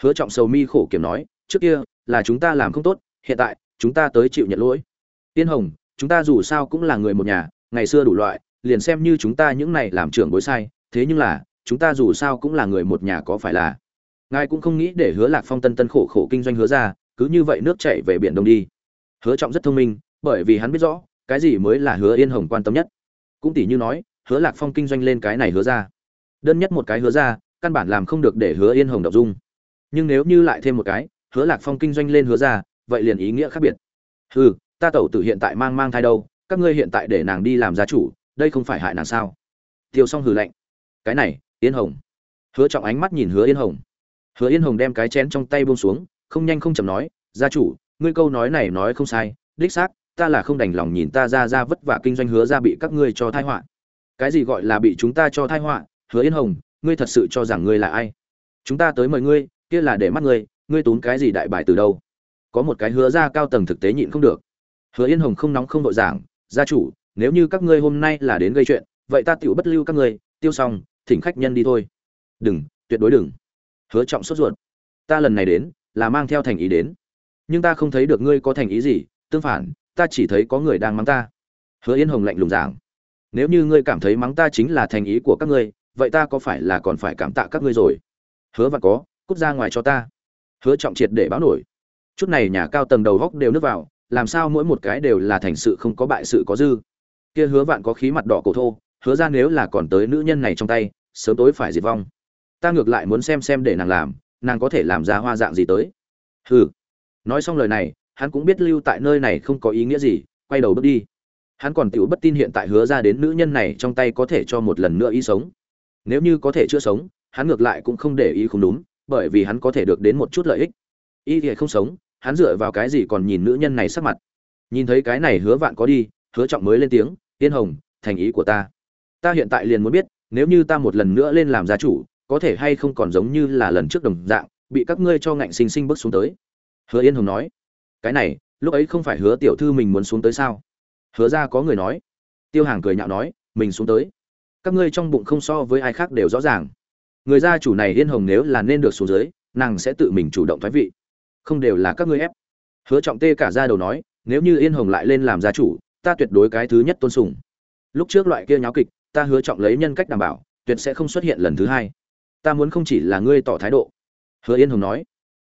Hứa trọng sầu mi khổ kiểm nói, trước kia là chúng ta làm không tốt, hiện tại, chúng ta tới chịu nhận lỗi. Tiên hồng, chúng ta dù sao cũng là người một nhà, ngày xưa đủ loại, liền xem như chúng ta những này làm trưởng bối sai, thế nhưng là, chúng ta dù sao cũng là người một nhà có phải là? Ngài cũng không nghĩ để hứa lạc phong tân tân khổ khổ kinh doanh hứa ra, cứ như vậy nước chảy về biển đông đi. Hứa trọng rất thông minh bởi vì hắn biết rõ, cái gì mới là hứa yên hồng quan tâm nhất. Cũng tỷ như nói, hứa lạc phong kinh doanh lên cái này hứa ra. Đơn nhất một cái hứa ra, căn bản làm không được để hứa yên hồng đọc dung. Nhưng nếu như lại thêm một cái, hứa lạc phong kinh doanh lên hứa ra, vậy liền ý nghĩa khác biệt. Hừ, ta tẩu tử hiện tại mang mang thai đâu, các ngươi hiện tại để nàng đi làm gia chủ, đây không phải hại nàng sao? Tiêu xong hừ lạnh. Cái này, yên hồng. Hứa trọng ánh mắt nhìn hứa yên hồng. Hứa yên hồng đem cái chén trong tay buông xuống, không nhanh không chậm nói, gia chủ, ngươi câu nói này nói không sai, đích xác ta là không đành lòng nhìn ta ra ra vất vả kinh doanh hứa ra bị các ngươi cho thai họa. Cái gì gọi là bị chúng ta cho thai họa? Hứa yên hồng, ngươi thật sự cho rằng ngươi là ai? Chúng ta tới mời ngươi, kia là để mắt ngươi ngươi tốn cái gì đại bài từ đâu? Có một cái hứa ra cao tầng thực tế nhịn không được. Hứa yên hồng không nóng không vội giảng, gia chủ, nếu như các ngươi hôm nay là đến gây chuyện, vậy ta tựu bất lưu các ngươi, tiêu xong, thỉnh khách nhân đi thôi. Đừng, tuyệt đối đừng. Hứa trọng sốt ruột. Ta lần này đến, là mang theo thành ý đến. Nhưng ta không thấy được ngươi có thành ý gì, tương phản ta chỉ thấy có người đang mắng ta. Hứa yên hồng lạnh lùng giảng. Nếu như ngươi cảm thấy mắng ta chính là thành ý của các ngươi, vậy ta có phải là còn phải cảm tạ các ngươi rồi? Hứa và có, cút ra ngoài cho ta. Hứa trọng triệt để báo nổi. Chút này nhà cao tầng đầu góc đều nước vào, làm sao mỗi một cái đều là thành sự không có bại sự có dư? Kia hứa vạn có khí mặt đỏ cổ thô, hứa ra nếu là còn tới nữ nhân này trong tay, sớm tối phải diệt vong. Ta ngược lại muốn xem xem để nàng làm, nàng có thể làm ra hoa dạng gì tới. Hừ. Nói xong lời này hắn cũng biết lưu tại nơi này không có ý nghĩa gì, quay đầu bước đi. Hắn còn tiểu bất tin hiện tại hứa ra đến nữ nhân này trong tay có thể cho một lần nữa ý sống. Nếu như có thể chữa sống, hắn ngược lại cũng không để ý không đúng, bởi vì hắn có thể được đến một chút lợi ích. Y thì không sống, hắn dựa vào cái gì còn nhìn nữ nhân này sắc mặt? Nhìn thấy cái này hứa vạn có đi, hứa trọng mới lên tiếng tiên hồng, thành ý của ta. Ta hiện tại liền muốn biết, nếu như ta một lần nữa lên làm gia chủ, có thể hay không còn giống như là lần trước đồng dạng, bị các ngươi cho ngạnh sinh sinh bước xuống tới? Hứa yên hồng nói cái này, lúc ấy không phải hứa tiểu thư mình muốn xuống tới sao? Hứa ra có người nói. Tiêu hàng cười nhạo nói, mình xuống tới. Các ngươi trong bụng không so với ai khác đều rõ ràng. Người gia chủ này yên hồng nếu là nên được xuống dưới, nàng sẽ tự mình chủ động thoái vị. Không đều là các ngươi ép. Hứa trọng tê cả ra đầu nói, nếu như yên hồng lại lên làm gia chủ, ta tuyệt đối cái thứ nhất tôn sùng. Lúc trước loại kia nháo kịch, ta hứa trọng lấy nhân cách đảm bảo, tuyệt sẽ không xuất hiện lần thứ hai. Ta muốn không chỉ là ngươi tỏ thái độ. Hứa yên hồng nói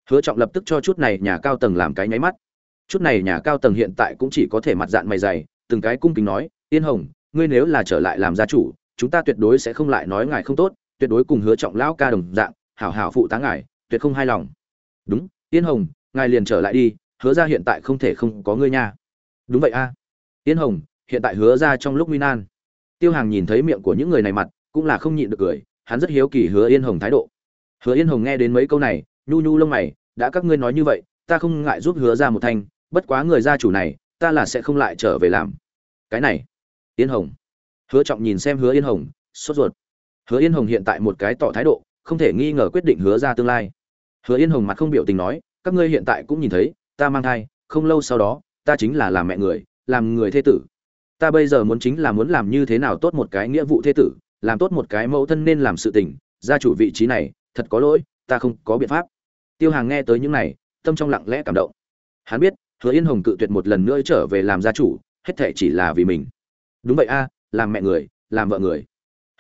hứa trọng lập tức cho chút này nhà cao tầng làm cái nháy mắt. Chút này nhà cao tầng hiện tại cũng chỉ có thể mặt dạng mày dày, từng cái cung kính nói, yên hồng, ngươi nếu là trở lại làm gia chủ, chúng ta tuyệt đối sẽ không lại nói ngài không tốt, tuyệt đối cùng hứa trọng lão ca đồng dạng, hảo hảo phụ tá ngài, tuyệt không hài lòng. Đúng, yên hồng, ngài liền trở lại đi, hứa ra hiện tại không thể không có ngươi nha. Đúng vậy a. À. yên hồng, hiện tại hứa ra trong lúc nguy nan. Tiêu hàng nhìn thấy miệng của những người này mặt, cũng là không nhịn được cười, hắn rất hiếu kỳ hứa yên hồng thái độ. Hứa yên hồng nghe đến mấy câu này nhu nhu lông mày, đã các ngươi nói như vậy, ta không ngại giúp hứa ra một thanh, bất quá người gia chủ này, ta là sẽ không lại trở về làm. Cái này, yên hồng. Hứa trọng nhìn xem hứa yên hồng, sốt ruột. Hứa yên hồng hiện tại một cái tỏ thái độ, không thể nghi ngờ quyết định hứa ra tương lai. Hứa yên hồng mặt không biểu tình nói, các ngươi hiện tại cũng nhìn thấy, ta mang thai, không lâu sau đó, ta chính là làm mẹ người, làm người thê tử. Ta bây giờ muốn chính là muốn làm như thế nào tốt một cái nghĩa vụ thê tử, làm tốt một cái mẫu thân nên làm sự tình, gia chủ vị trí này, thật có lỗi ta không có biện pháp. Tiêu hàng nghe tới những này, tâm trong lặng lẽ cảm động. Hắn biết, hứa yên hồng cự tuyệt một lần nữa trở về làm gia chủ, hết thệ chỉ là vì mình. Đúng vậy a, làm mẹ người, làm vợ người.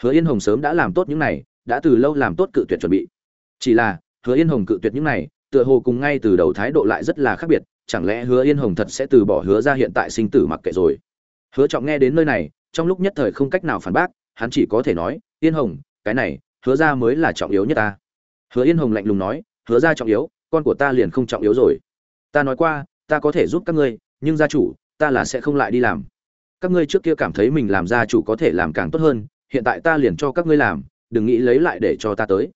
Hứa yên hồng sớm đã làm tốt những này, đã từ lâu làm tốt cự tuyệt chuẩn bị. Chỉ là, hứa yên hồng cự tuyệt những này, tựa hồ cùng ngay từ đầu thái độ lại rất là khác biệt, chẳng lẽ hứa yên hồng thật sẽ từ bỏ hứa ra hiện tại sinh tử mặc kệ rồi? Hứa trọng nghe đến nơi này, trong lúc nhất thời không cách nào phản bác, hắn chỉ có thể nói, yên hồng, cái này, hứa ra mới là trọng yếu nhất ta hứa yên hồng lạnh lùng nói, hứa ra trọng yếu, con của ta liền không trọng yếu rồi. Ta nói qua, ta có thể giúp các ngươi, nhưng gia chủ, ta là sẽ không lại đi làm. Các ngươi trước kia cảm thấy mình làm gia chủ có thể làm càng tốt hơn, hiện tại ta liền cho các ngươi làm, đừng nghĩ lấy lại để cho ta tới.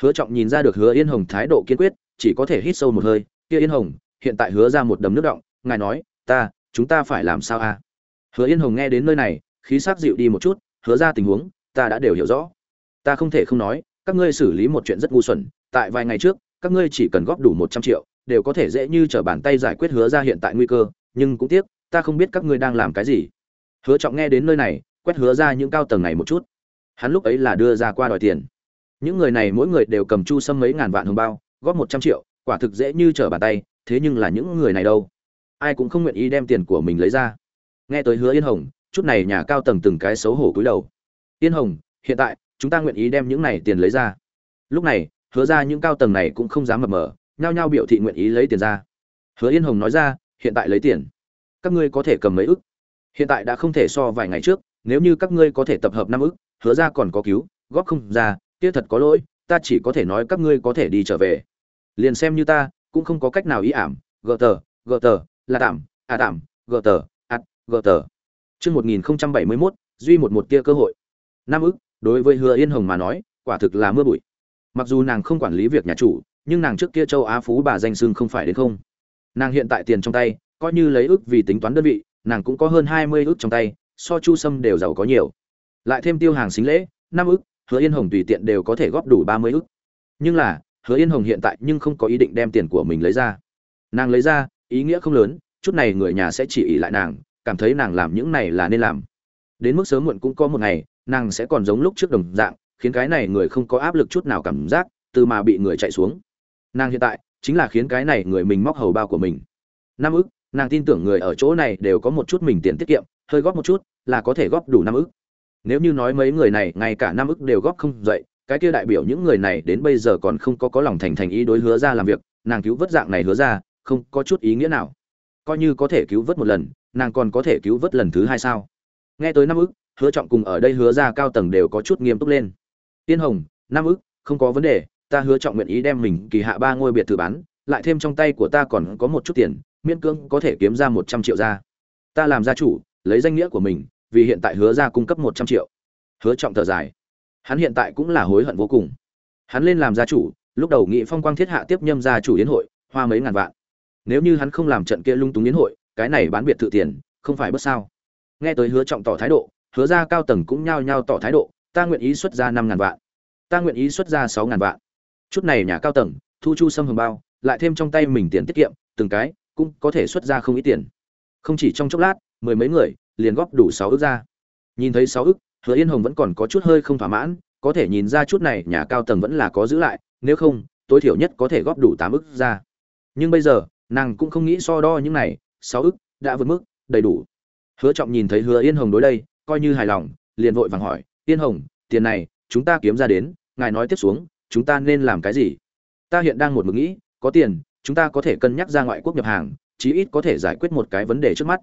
Hứa trọng nhìn ra được hứa yên hồng thái độ kiên quyết, chỉ có thể hít sâu một hơi, kia yên hồng, hiện tại hứa ra một đầm nước động, ngài nói, ta, chúng ta phải làm sao a? À? hứa yên hồng nghe đến nơi này, khí sắc dịu đi một chút, hứa ra tình huống, ta đã đều hiểu rõ. Ta không thể không nói các ngươi xử lý một chuyện rất ngu xuẩn, tại vài ngày trước, các ngươi chỉ cần góp đủ một trăm triệu, đều có thể dễ như trở bàn tay giải quyết hứa ra hiện tại nguy cơ, nhưng cũng tiếc, ta không biết các ngươi đang làm cái gì. Hứa trọng nghe đến nơi này, quét hứa ra những cao tầng này một chút. Hắn lúc ấy là đưa ra qua đòi tiền. Những người này mỗi người đều cầm chu sâm mấy ngàn vạn hồng bao, góp một trăm triệu, quả thực dễ như trở bàn tay, thế nhưng là những người này đâu? Ai cũng không nguyện ý đem tiền của mình lấy ra. Nghe tới hứa yên hồng, chút này nhà cao tầng từng cái xấu hổ cúi đầu. Yên hồng, hiện tại chúng ta nguyện ý đem những này tiền lấy ra. Lúc này, hứa ra những cao tầng này cũng không dám mập mờ, nhao nhao biểu thị nguyện ý lấy tiền ra. Hứa yên hồng nói ra, hiện tại lấy tiền. Các ngươi có thể cầm mấy ức? Hiện tại đã không thể so vài ngày trước, nếu như các ngươi có thể tập hợp năm ức, hứa ra còn có cứu, góp không ra, kia thật có lỗi, ta chỉ có thể nói các ngươi có thể đi trở về. Liền xem như ta, cũng không có cách nào ý ảm, gờ tờ gờ tờ, là tạm à tạm, gờ tờ, ạt, gờ tờ. Chương một nghìn bảy mươi mốt, duy một một tia cơ hội. Năm ức đối với hứa yên hồng mà nói, quả thực là mưa bụi. Mặc dù nàng không quản lý việc nhà chủ, nhưng nàng trước kia châu á phú bà danh sưng không phải đến không. Nàng hiện tại tiền trong tay, coi như lấy ức vì tính toán đơn vị, nàng cũng có hơn hai mươi ức trong tay, so chu sâm đều giàu có nhiều. Lại thêm tiêu hàng xính lễ, năm ức hứa yên hồng tùy tiện đều có thể góp đủ ba mươi ức nhưng là, hứa yên hồng hiện tại nhưng không có ý định đem tiền của mình lấy ra. Nàng lấy ra, ý nghĩa không lớn, chút này người nhà sẽ chỉ ỉ lại nàng, cảm thấy nàng làm những này là nên làm. Đến mức sớm muộn cũng có một ngày nàng sẽ còn giống lúc trước đồng dạng, khiến cái này người không có áp lực chút nào cảm giác, từ mà bị người chạy xuống. Nàng hiện tại, chính là khiến cái này người mình móc hầu bao của mình. Năm ức, nàng tin tưởng người ở chỗ này đều có một chút mình tiền tiết kiệm, hơi góp một chút, là có thể góp đủ năm ức. Nếu như nói mấy người này, ngay cả năm ức đều góp không dậy, cái kia đại biểu những người này đến bây giờ còn không có có lòng thành thành ý đối hứa ra làm việc, nàng cứu vớt dạng này hứa ra, không có chút ý nghĩa nào. Coi như có thể cứu vớt một lần, nàng còn có thể cứu vớt lần thứ hai sao? Nghe tới năm ức hứa trọng cùng ở đây hứa ra cao tầng đều có chút nghiêm túc lên. Tiên hồng năm ức, không có vấn đề, ta hứa trọng nguyện ý đem mình kỳ hạ ba ngôi biệt thự bán, lại thêm trong tay của ta còn có một chút tiền, miễn cưỡng có thể kiếm ra một trăm triệu ra. Ta làm gia chủ, lấy danh nghĩa của mình, vì hiện tại hứa ra cung cấp một trăm triệu. Hứa trọng thở dài. Hắn hiện tại cũng là hối hận vô cùng. Hắn lên làm gia chủ, lúc đầu nghị phong quang thiết hạ tiếp nhâm gia chủ yến hội, hoa mấy ngàn vạn. Nếu như hắn không làm trận kia lung túng yến hội, cái này bán biệt thự tiền, không phải bất sao. Nghe tới hứa trọng tỏ thái độ hứa ra cao tầng cũng nhao nhao tỏ thái độ, ta nguyện ý xuất ra năm ngàn vạn. Ta nguyện ý xuất ra sáu ngàn vạn. Chút này nhà cao tầng, thu chu xâm hồng bao, lại thêm trong tay mình tiền tiết kiệm, từng cái cũng có thể xuất ra không ít tiền. Không chỉ trong chốc lát, mười mấy người liền góp đủ sáu ức ra. Nhìn thấy sáu ức, hứa yên hồng vẫn còn có chút hơi không thỏa mãn, có thể nhìn ra chút này nhà cao tầng vẫn là có giữ lại, nếu không, tối thiểu nhất có thể góp đủ tám ức ra. Nhưng bây giờ, nàng cũng không nghĩ so đo những này, sáu ức đã vượt mức đầy đủ. Hứa trọng nhìn thấy hứa yên hồng đối đây coi như hài lòng, liền vội vàng hỏi tiên hồng, tiền này, chúng ta kiếm ra đến, ngài nói tiếp xuống, chúng ta nên làm cái gì? Ta hiện đang một mực nghĩ, có tiền, chúng ta có thể cân nhắc ra ngoại quốc nhập hàng, chí ít có thể giải quyết một cái vấn đề trước mắt.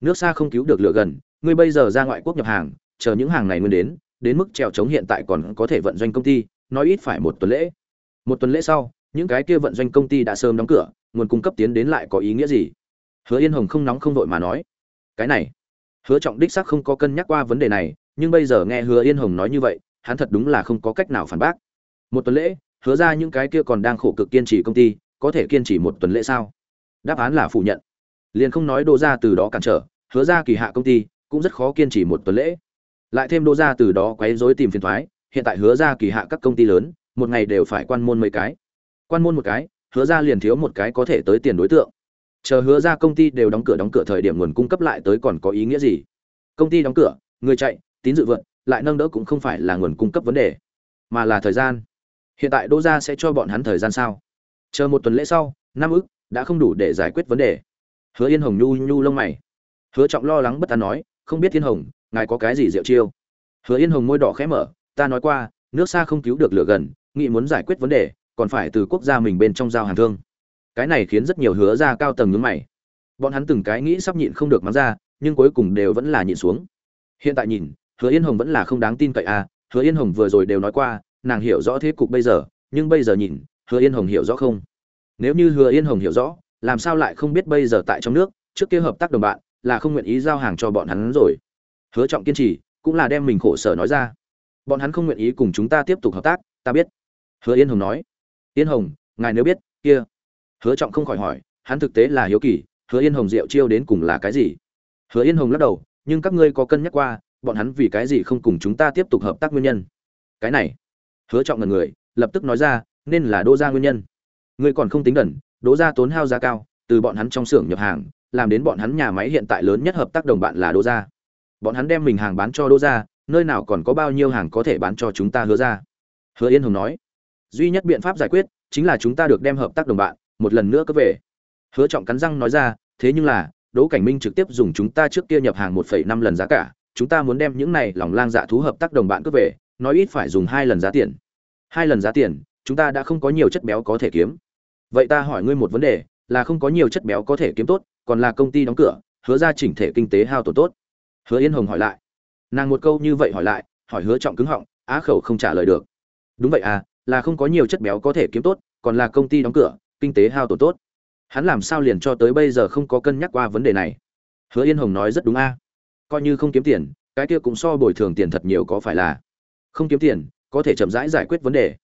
Nước xa không cứu được lửa gần, ngươi bây giờ ra ngoại quốc nhập hàng, chờ những hàng này nguyên đến đến mức trèo chống hiện tại còn có thể vận doanh công ty, nói ít phải một tuần lễ. Một tuần lễ sau, những cái kia vận doanh công ty đã sớm đóng cửa, nguồn cung cấp tiến đến lại có ý nghĩa gì? Hứa yên hồng không nóng không vội mà nói, cái này hứa trọng đích xác không có cân nhắc qua vấn đề này, nhưng bây giờ nghe hứa yên hồng nói như vậy, hắn thật đúng là không có cách nào phản bác. Một tuần lễ, hứa ra những cái kia còn đang khổ cực kiên trì công ty, có thể kiên trì một tuần lễ sao? Đáp án là phủ nhận. Liền không nói đô ra từ đó cản trở, hứa ra kỳ hạ công ty, cũng rất khó kiên trì một tuần lễ. Lại thêm đô ra từ đó quấy rối tìm phiền thoái, hiện tại hứa ra kỳ hạ các công ty lớn, một ngày đều phải quan môn mấy cái. Quan môn một cái, hứa ra liền thiếu một cái có thể tới tiền đối tượng chờ hứa ra công ty đều đóng cửa đóng cửa thời điểm nguồn cung cấp lại tới còn có ý nghĩa gì? Công ty đóng cửa, người chạy, tín dự vượt, lại nâng đỡ cũng không phải là nguồn cung cấp vấn đề, mà là thời gian. Hiện tại đỗ gia sẽ cho bọn hắn thời gian sao? Chờ một tuần lễ sau, năm ức, đã không đủ để giải quyết vấn đề. Hứa yên hồng nhu nhu lông mày. Hứa trọng lo lắng bất an nói, không biết thiên hồng, ngài có cái gì diệu chiêu? Hứa yên hồng môi đỏ khẽ mở, ta nói qua, nước xa không cứu được lửa gần, nghị muốn giải quyết vấn đề, còn phải từ quốc gia mình bên trong giao hàng thương cái này khiến rất nhiều hứa ra cao tầng nhướng mày. Bọn hắn từng cái nghĩ sắp nhịn không được mắng ra, nhưng cuối cùng đều vẫn là nhịn xuống. Hiện tại nhìn, hứa yên hồng vẫn là không đáng tin cậy à hứa yên hồng vừa rồi đều nói qua, nàng hiểu rõ thế cục bây giờ, nhưng bây giờ nhìn, hứa yên hồng hiểu rõ không? Nếu như hứa yên hồng hiểu rõ, làm sao lại không biết bây giờ tại trong nước, trước kia hợp tác đồng bạn, là không nguyện ý giao hàng cho bọn hắn rồi? Hứa trọng kiên trì, cũng là đem mình khổ sở nói ra. Bọn hắn không nguyện ý cùng chúng ta tiếp tục hợp tác, ta biết. Hứa yên hồng nói. Yên hồng, ngài nếu biết, kia hứa trọng không khỏi hỏi, hắn thực tế là hiếu kỳ, hứa yên hồng rượu chiêu đến cùng là cái gì? Hứa yên hồng lắc đầu, nhưng các ngươi có cân nhắc qua, bọn hắn vì cái gì không cùng chúng ta tiếp tục hợp tác nguyên nhân? Cái này, hứa trọng ngần người, lập tức nói ra, nên là Đỗ gia nguyên nhân. Ngươi còn không tính đẩn đỗ gia tốn hao giá cao, từ bọn hắn trong xưởng nhập hàng, làm đến bọn hắn nhà máy hiện tại lớn nhất hợp tác đồng bạn là Đỗ gia. Bọn hắn đem mình hàng bán cho Đỗ gia, nơi nào còn có bao nhiêu hàng có thể bán cho chúng ta hứa ra hứa yên hồng nói, duy nhất biện pháp giải quyết chính là chúng ta được đem hợp tác đồng bạn một lần nữa cứ về. Hứa trọng cắn răng nói ra, thế nhưng là, đỗ cảnh minh trực tiếp dùng chúng ta trước kia nhập hàng một phẩy năm lần giá cả, chúng ta muốn đem những này lòng lang dạ thú hợp tác đồng bạn cướp về, nói ít phải dùng hai lần giá tiền. Hai lần giá tiền, chúng ta đã không có nhiều chất béo có thể kiếm. Vậy ta hỏi ngươi một vấn đề, là không có nhiều chất béo có thể kiếm tốt, còn là công ty đóng cửa, hứa ra chỉnh thể kinh tế hao tổn tốt. Hứa yên hồng hỏi lại. Nàng một câu như vậy hỏi lại, hỏi hứa trọng cứng họng, á khẩu không trả lời được. Đúng vậy à là không có nhiều chất béo có thể kiếm tốt, còn là công ty đóng cửa kinh tế hao tổn tốt. Hắn làm sao liền cho tới bây giờ không có cân nhắc qua vấn đề này? Hứa yên hồng nói rất đúng a. Coi như không kiếm tiền cái kia cũng so bồi thường tiền thật nhiều có phải là? Không kiếm tiền có thể chậm rãi giải, giải quyết vấn đề.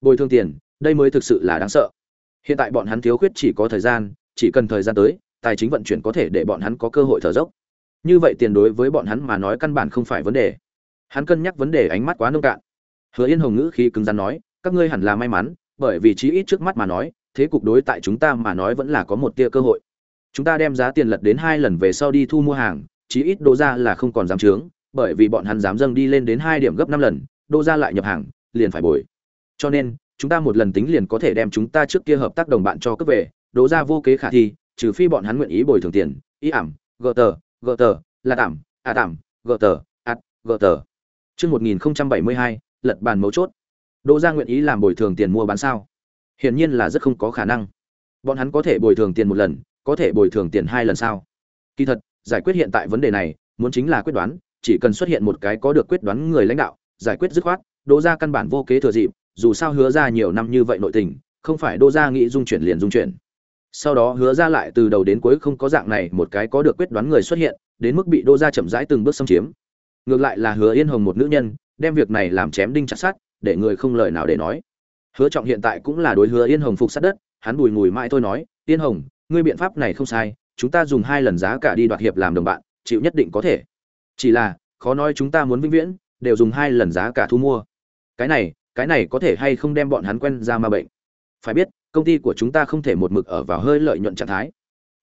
Bồi thường tiền đây mới thực sự là đáng sợ. Hiện tại bọn hắn thiếu khuyết chỉ có thời gian chỉ cần thời gian tới tài chính vận chuyển có thể để bọn hắn có cơ hội thở dốc. Như vậy tiền đối với bọn hắn mà nói căn bản không phải vấn đề. Hắn cân nhắc vấn đề ánh mắt quá nông cạn. Hứa yên hồng ngữ khí cứng rắn nói các ngươi hẳn là may mắn bởi vì chí ít trước mắt mà nói thế cục đối tại chúng ta mà nói vẫn là có một tia cơ hội. Chúng ta đem giá tiền lật đến hai lần về sau đi thu mua hàng, chí ít đô ra là không còn dám trướng bởi vì bọn hắn dám dâng đi lên đến hai điểm gấp năm lần đô ra lại nhập hàng, liền phải bồi. Cho nên, chúng ta một lần tính liền có thể đem chúng ta trước kia hợp tác đồng bạn cho cấp về đô ra vô kế khả thi, trừ phi bọn hắn nguyện ý bồi thường tiền ý ảm, gờ tờ gờ tờ, là tảm à tảm gờ tờ ạt gờ tờ. Chương một nghìn bảy mươi hai, lật bàn mấu chốt. Đô gia nguyện ý làm bồi thường tiền mua bán sao? Hiển nhiên là rất không có khả năng. Bọn hắn có thể bồi thường tiền một lần, có thể bồi thường tiền hai lần sao? Kỳ thật, giải quyết hiện tại vấn đề này, muốn chính là quyết đoán, chỉ cần xuất hiện một cái có được quyết đoán người lãnh đạo, giải quyết dứt khoát, đỗ gia căn bản vô kế thừa dịp, dù sao hứa ra nhiều năm như vậy nội tình, không phải đỗ gia nghĩ dung chuyển liền dung chuyển. Sau đó hứa ra lại từ đầu đến cuối không có dạng này một cái có được quyết đoán người xuất hiện, đến mức bị đô gia chậm rãi từng bước xâm chiếm. Ngược lại là hứa yên hồng một nữ nhân, đem việc này làm chém đinh chặt sắt, để người không lời nào để nói hứa trọng hiện tại cũng là đối hứa yên hồng phục sát đất, hắn bùi ngùi mãi thôi nói, yên hồng, ngươi biện pháp này không sai, chúng ta dùng hai lần giá cả đi đoạt hiệp làm đồng bạn, chịu nhất định có thể. Chỉ là, khó nói chúng ta muốn vĩnh viễn, đều dùng hai lần giá cả thu mua. Cái này cái này có thể hay không đem bọn hắn quen ra ma bệnh? Phải biết, công ty của chúng ta không thể một mực ở vào hơi lợi nhuận trạng thái.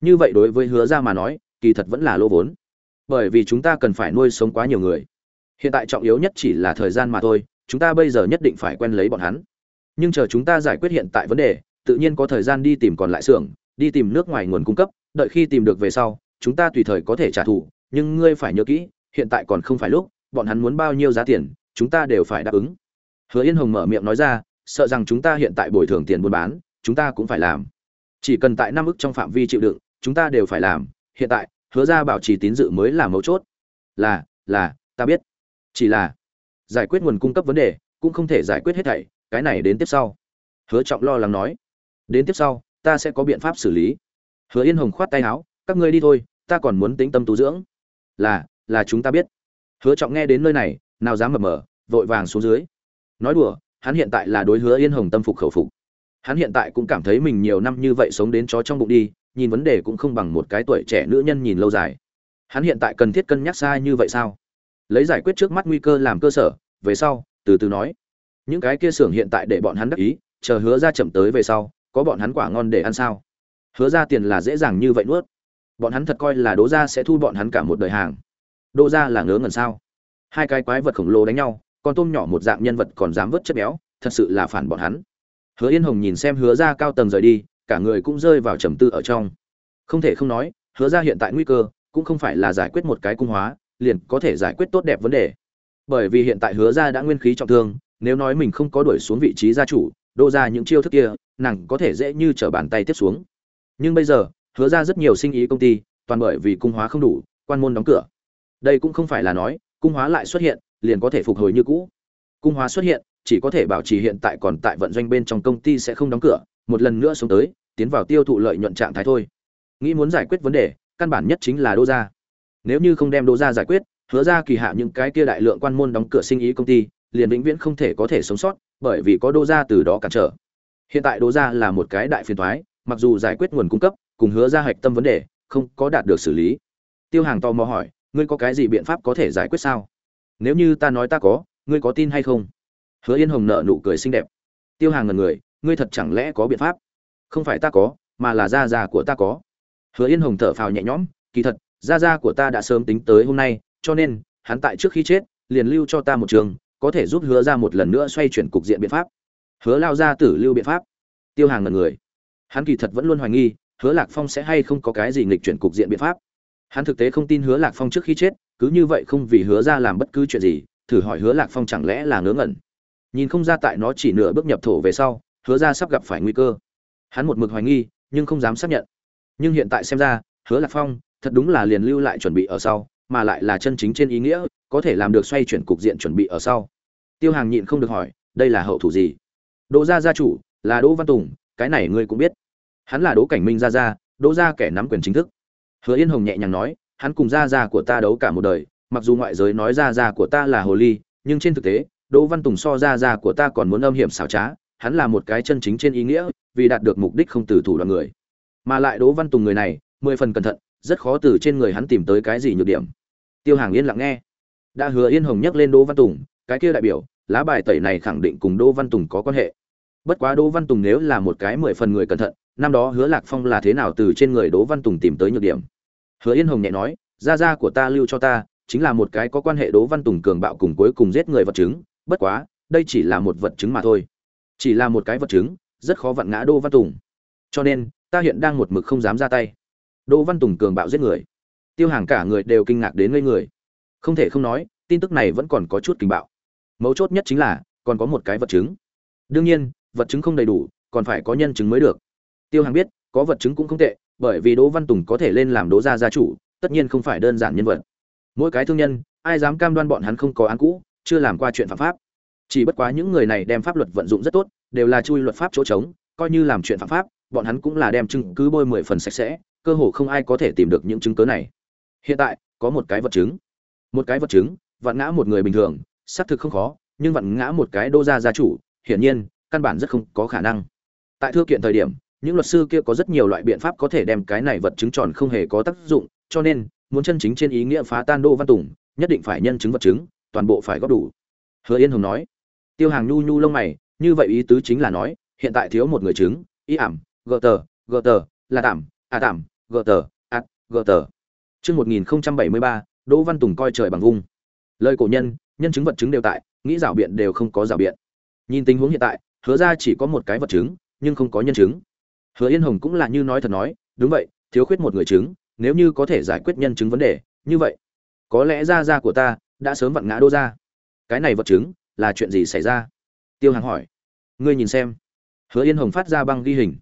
Như vậy đối với hứa ra mà nói, kỳ thật vẫn là lỗ vốn. Bởi vì chúng ta cần phải nuôi sống quá nhiều người. Hiện tại trọng yếu nhất chỉ là thời gian mà thôi, chúng ta bây giờ nhất định phải quen lấy bọn hắn nhưng chờ chúng ta giải quyết hiện tại vấn đề, tự nhiên có thời gian đi tìm còn lại xưởng, đi tìm nước ngoài nguồn cung cấp, đợi khi tìm được về sau, chúng ta tùy thời có thể trả thù, nhưng ngươi phải nhớ kỹ, hiện tại còn không phải lúc, bọn hắn muốn bao nhiêu giá tiền, chúng ta đều phải đáp ứng. Hứa yên hồng mở miệng nói ra, sợ rằng chúng ta hiện tại bồi thường tiền buôn bán, chúng ta cũng phải làm. Chỉ cần tại năm ức trong phạm vi chịu đựng, chúng ta đều phải làm. Hiện tại, hứa ra bảo trì tín dự mới là mấu chốt. Là là, ta biết. Chỉ là giải quyết nguồn cung cấp vấn đề, cũng không thể giải quyết hết thảy cái này đến tiếp sau. Hứa trọng lo lắng nói, đến tiếp sau, ta sẽ có biện pháp xử lý. Hứa yên hồng khoát tay áo, các ngươi đi thôi, ta còn muốn tính tâm tu dưỡng. Là là chúng ta biết. Hứa trọng nghe đến nơi này, nào dám mập mờ, vội vàng xuống dưới. Nói đùa, hắn hiện tại là đối hứa yên hồng tâm phục khẩu phục. Hắn hiện tại cũng cảm thấy mình nhiều năm như vậy sống đến chó trong bụng đi, nhìn vấn đề cũng không bằng một cái tuổi trẻ nữ nhân nhìn lâu dài. Hắn hiện tại cần thiết cân nhắc sai như vậy sao? Lấy giải quyết trước mắt nguy cơ làm cơ sở, về sau, từ từ nói những cái kia xưởng hiện tại để bọn hắn đắc ý, chờ hứa ra chậm tới về sau, có bọn hắn quả ngon để ăn sao? Hứa ra tiền là dễ dàng như vậy nuốt. Bọn hắn thật coi là đỗ ra sẽ thu bọn hắn cả một đời hàng. Đỗ ra là ngớ ngẩn sao? Hai cái quái vật khổng lồ đánh nhau, con tôm nhỏ một dạng nhân vật còn dám vớt chất béo, thật sự là phản bọn hắn. Hứa yên hồng nhìn xem hứa ra cao tầng rời đi, cả người cũng rơi vào trầm tư ở trong. Không thể không nói, hứa ra hiện tại nguy cơ, cũng không phải là giải quyết một cái cung hóa, liền có thể giải quyết tốt đẹp vấn đề. Bởi vì hiện tại hứa ra đã nguyên khí trọng thương nếu nói mình không có đuổi xuống vị trí gia chủ, đô ra những chiêu thức kia, nàng có thể dễ như trở bàn tay tiếp xuống. Nhưng bây giờ, hứa ra rất nhiều sinh ý công ty, toàn bởi vì cung hóa không đủ, quan môn đóng cửa. Đây cũng không phải là nói, cung hóa lại xuất hiện, liền có thể phục hồi như cũ. Cung hóa xuất hiện, chỉ có thể bảo trì hiện tại còn tại vận doanh bên trong công ty sẽ không đóng cửa, một lần nữa xuống tới, tiến vào tiêu thụ lợi nhuận trạng thái thôi. Nghĩ muốn giải quyết vấn đề, căn bản nhất chính là đô gia. Nếu như không đem đô gia giải quyết, hứa ra kỳ hạ những cái kia đại lượng quan môn đóng cửa sinh ý công ty liền vĩnh viễn không thể có thể sống sót, bởi vì có đô gia từ đó cản trở. Hiện tại đô gia là một cái đại phiền toái mặc dù giải quyết nguồn cung cấp, cùng hứa ra hạch tâm vấn đề, không có đạt được xử lý. Tiêu hàng tò mò hỏi, ngươi có cái gì biện pháp có thể giải quyết sao? Nếu như ta nói ta có, ngươi có tin hay không? Hứa yên hồng nợ nụ cười xinh đẹp. Tiêu hàng ngẩn người, ngươi thật chẳng lẽ có biện pháp? Không phải ta có, mà là gia gia của ta có. Hứa yên hồng thở phào nhẹ nhõm, kỳ thật, gia gia của ta đã sớm tính tới hôm nay, cho nên, hắn tại trước khi chết, liền lưu cho ta một trường có thể giúp hứa ra một lần nữa xoay chuyển cục diện biện pháp. Hứa lao ra tử lưu biện pháp. Tiêu hàng ngần người. Hắn kỳ thật vẫn luôn hoài nghi, hứa lạc phong sẽ hay không có cái gì nghịch chuyển cục diện biện pháp. Hắn thực tế không tin hứa lạc phong trước khi chết, cứ như vậy không vì hứa ra làm bất cứ chuyện gì, thử hỏi hứa lạc phong chẳng lẽ là ngớ ngẩn. Nhìn không ra tại nó chỉ nửa bước nhập thổ về sau, hứa ra sắp gặp phải nguy cơ. Hắn một mực hoài nghi, nhưng không dám xác nhận. Nhưng hiện tại xem ra, hứa lạc phong thật đúng là liền lưu lại chuẩn bị ở sau, mà lại là chân chính trên ý nghĩa có thể làm được xoay chuyển cục diện chuẩn bị ở sau. Tiêu hàng nhịn không được hỏi, đây là hậu thủ gì? Đỗ gia gia chủ, là đỗ văn tùng, cái này ngươi cũng biết. Hắn là đỗ cảnh minh gia gia, đỗ gia kẻ nắm quyền chính thức. Hứa yên hồng nhẹ nhàng nói, hắn cùng gia gia của ta đấu cả một đời, mặc dù ngoại giới nói gia gia của ta là hồ ly, nhưng trên thực tế, đỗ văn tùng so gia gia của ta còn muốn âm hiểm xảo trá, hắn là một cái chân chính trên ý nghĩa, vì đạt được mục đích không từ thủ đoạn người. Mà lại đỗ văn tùng người này, mười phần cẩn thận, rất khó từ trên người hắn tìm tới cái gì nhược điểm. Tiêu hàng yên lặng nghe đã hứa yên hồng nhắc lên đỗ văn tùng, cái kia đại biểu, lá bài tẩy này khẳng định cùng đỗ văn tùng có quan hệ. Bất quá đỗ văn tùng nếu là một cái mười phần người cẩn thận, năm đó hứa lạc phong là thế nào từ trên người đỗ văn tùng tìm tới nhược điểm. Hứa yên hồng nhẹ nói, gia gia của ta lưu cho ta, chính là một cái có quan hệ đỗ văn tùng cường bạo cùng cuối cùng giết người vật chứng, bất quá, đây chỉ là một vật chứng mà thôi. Chỉ là một cái vật chứng, rất khó vặn ngã đỗ văn tùng. Cho nên, ta hiện đang một mực không dám ra tay. Đỗ văn tùng cường bạo giết người. Tiêu hàng cả người đều kinh ngạc đến ngây người không thể không nói, tin tức này vẫn còn có chút kinh bạo. Mấu chốt nhất chính là, còn có một cái vật chứng. Đương nhiên, vật chứng không đầy đủ, còn phải có nhân chứng mới được. Tiêu hàng biết, có vật chứng cũng không tệ, bởi vì đỗ văn tùng có thể lên làm đỗ gia gia chủ, tất nhiên không phải đơn giản nhân vật. Mỗi cái thương nhân, ai dám cam đoan bọn hắn không có án cũ, chưa làm qua chuyện phạm pháp. Chỉ bất quá những người này đem pháp luật vận dụng rất tốt, đều là chui luật pháp chỗ trống, coi như làm chuyện phạm pháp, bọn hắn cũng là đem chứng cứ bôi mười phần sạch sẽ, cơ hồ không ai có thể tìm được những chứng cứ này. Hiện tại, có một cái vật chứng một cái vật chứng vặn ngã một người bình thường xác thực không khó nhưng vặn ngã một cái đô gia gia chủ hiển nhiên căn bản rất không có khả năng. Tại thư kiện thời điểm những luật sư kia có rất nhiều loại biện pháp có thể đem cái này vật chứng tròn không hề có tác dụng cho nên muốn chân chính trên ý nghĩa phá tan đô văn tùng nhất định phải nhân chứng vật chứng toàn bộ phải góp đủ. Hứa yên hồng nói. Tiêu hàng nhu nhu lông mày như vậy ý tứ chính là nói hiện tại thiếu một người chứng ý ảm gờ tờ gờ tờ là tạm à tạm gờ tờ ạt gờ tờ. Chương 1073, Đỗ Văn Tùng coi trời bằng vung. Lời cổ nhân, nhân chứng vật chứng đều tại, nghĩ rảo biện đều không có rảo biện. Nhìn tình huống hiện tại, hứa ra chỉ có một cái vật chứng, nhưng không có nhân chứng. Hứa Yên Hồng cũng là như nói thật nói, đúng vậy, thiếu khuyết một người chứng, nếu như có thể giải quyết nhân chứng vấn đề, như vậy, có lẽ gia gia của ta đã sớm vặn ngã đô ra. Cái này vật chứng, là chuyện gì xảy ra? Tiêu Hàng hỏi. Ngươi nhìn xem. Hứa Yên Hồng phát ra băng ghi hình.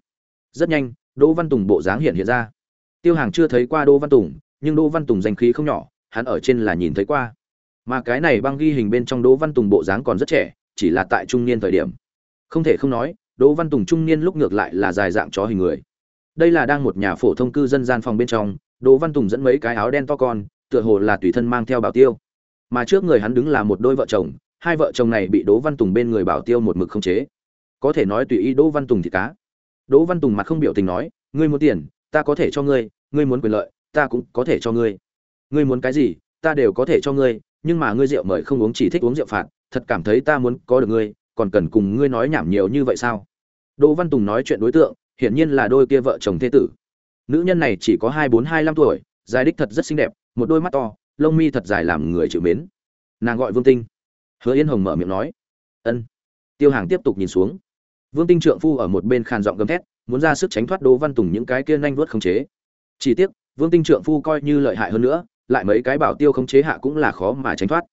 Rất nhanh, Đỗ Văn Tùng bộ dáng hiện hiện ra. Tiêu Hàng chưa thấy qua Đỗ Văn Tùng, nhưng Đỗ Văn Tùng danh khí không nhỏ, hắn ở trên là nhìn thấy qua. Mà cái này băng ghi hình bên trong Đỗ Văn Tùng bộ dáng còn rất trẻ, chỉ là tại trung niên thời điểm. Không thể không nói, Đỗ Văn Tùng trung niên lúc ngược lại là dài dạng chó hình người. Đây là đang một nhà phổ thông cư dân gian phòng bên trong, Đỗ Văn Tùng dẫn mấy cái áo đen to con, tựa hồ là tùy thân mang theo bảo tiêu. Mà trước người hắn đứng là một đôi vợ chồng, hai vợ chồng này bị Đỗ Văn Tùng bên người bảo tiêu một mực không chế. Có thể nói tùy ý Đỗ Văn Tùng thì cá. Đỗ Văn Tùng mặt không biểu tình nói, ngươi muốn tiền, ta có thể cho ngươi, ngươi muốn quyền lợi, ta cũng có thể cho ngươi ngươi muốn cái gì, ta đều có thể cho ngươi, nhưng mà ngươi rượu mời không uống chỉ thích uống rượu phạt, thật cảm thấy ta muốn có được ngươi, còn cần cùng ngươi nói nhảm nhiều như vậy sao? Đỗ văn tùng nói chuyện đối tượng, hiển nhiên là đôi kia vợ chồng thế tử. Nữ nhân này chỉ có hai bốn, hai năm tuổi, dài đích thật rất xinh đẹp, một đôi mắt to, lông mi thật dài làm người chịu mến. Nàng gọi vương tinh. Hứa yên hồng mở miệng nói, ân. Tiêu hàng tiếp tục nhìn xuống. Vương tinh trượng phu ở một bên khàn giọng gầm thét, muốn ra sức tránh thoát đỗ văn tùng những cái kia nhanh vuốt không chế. Chỉ tiếc, vương tinh trượng phu coi như lợi hại hơn nữa lại mấy cái bảo tiêu không chế hạ cũng là khó mà tránh thoát.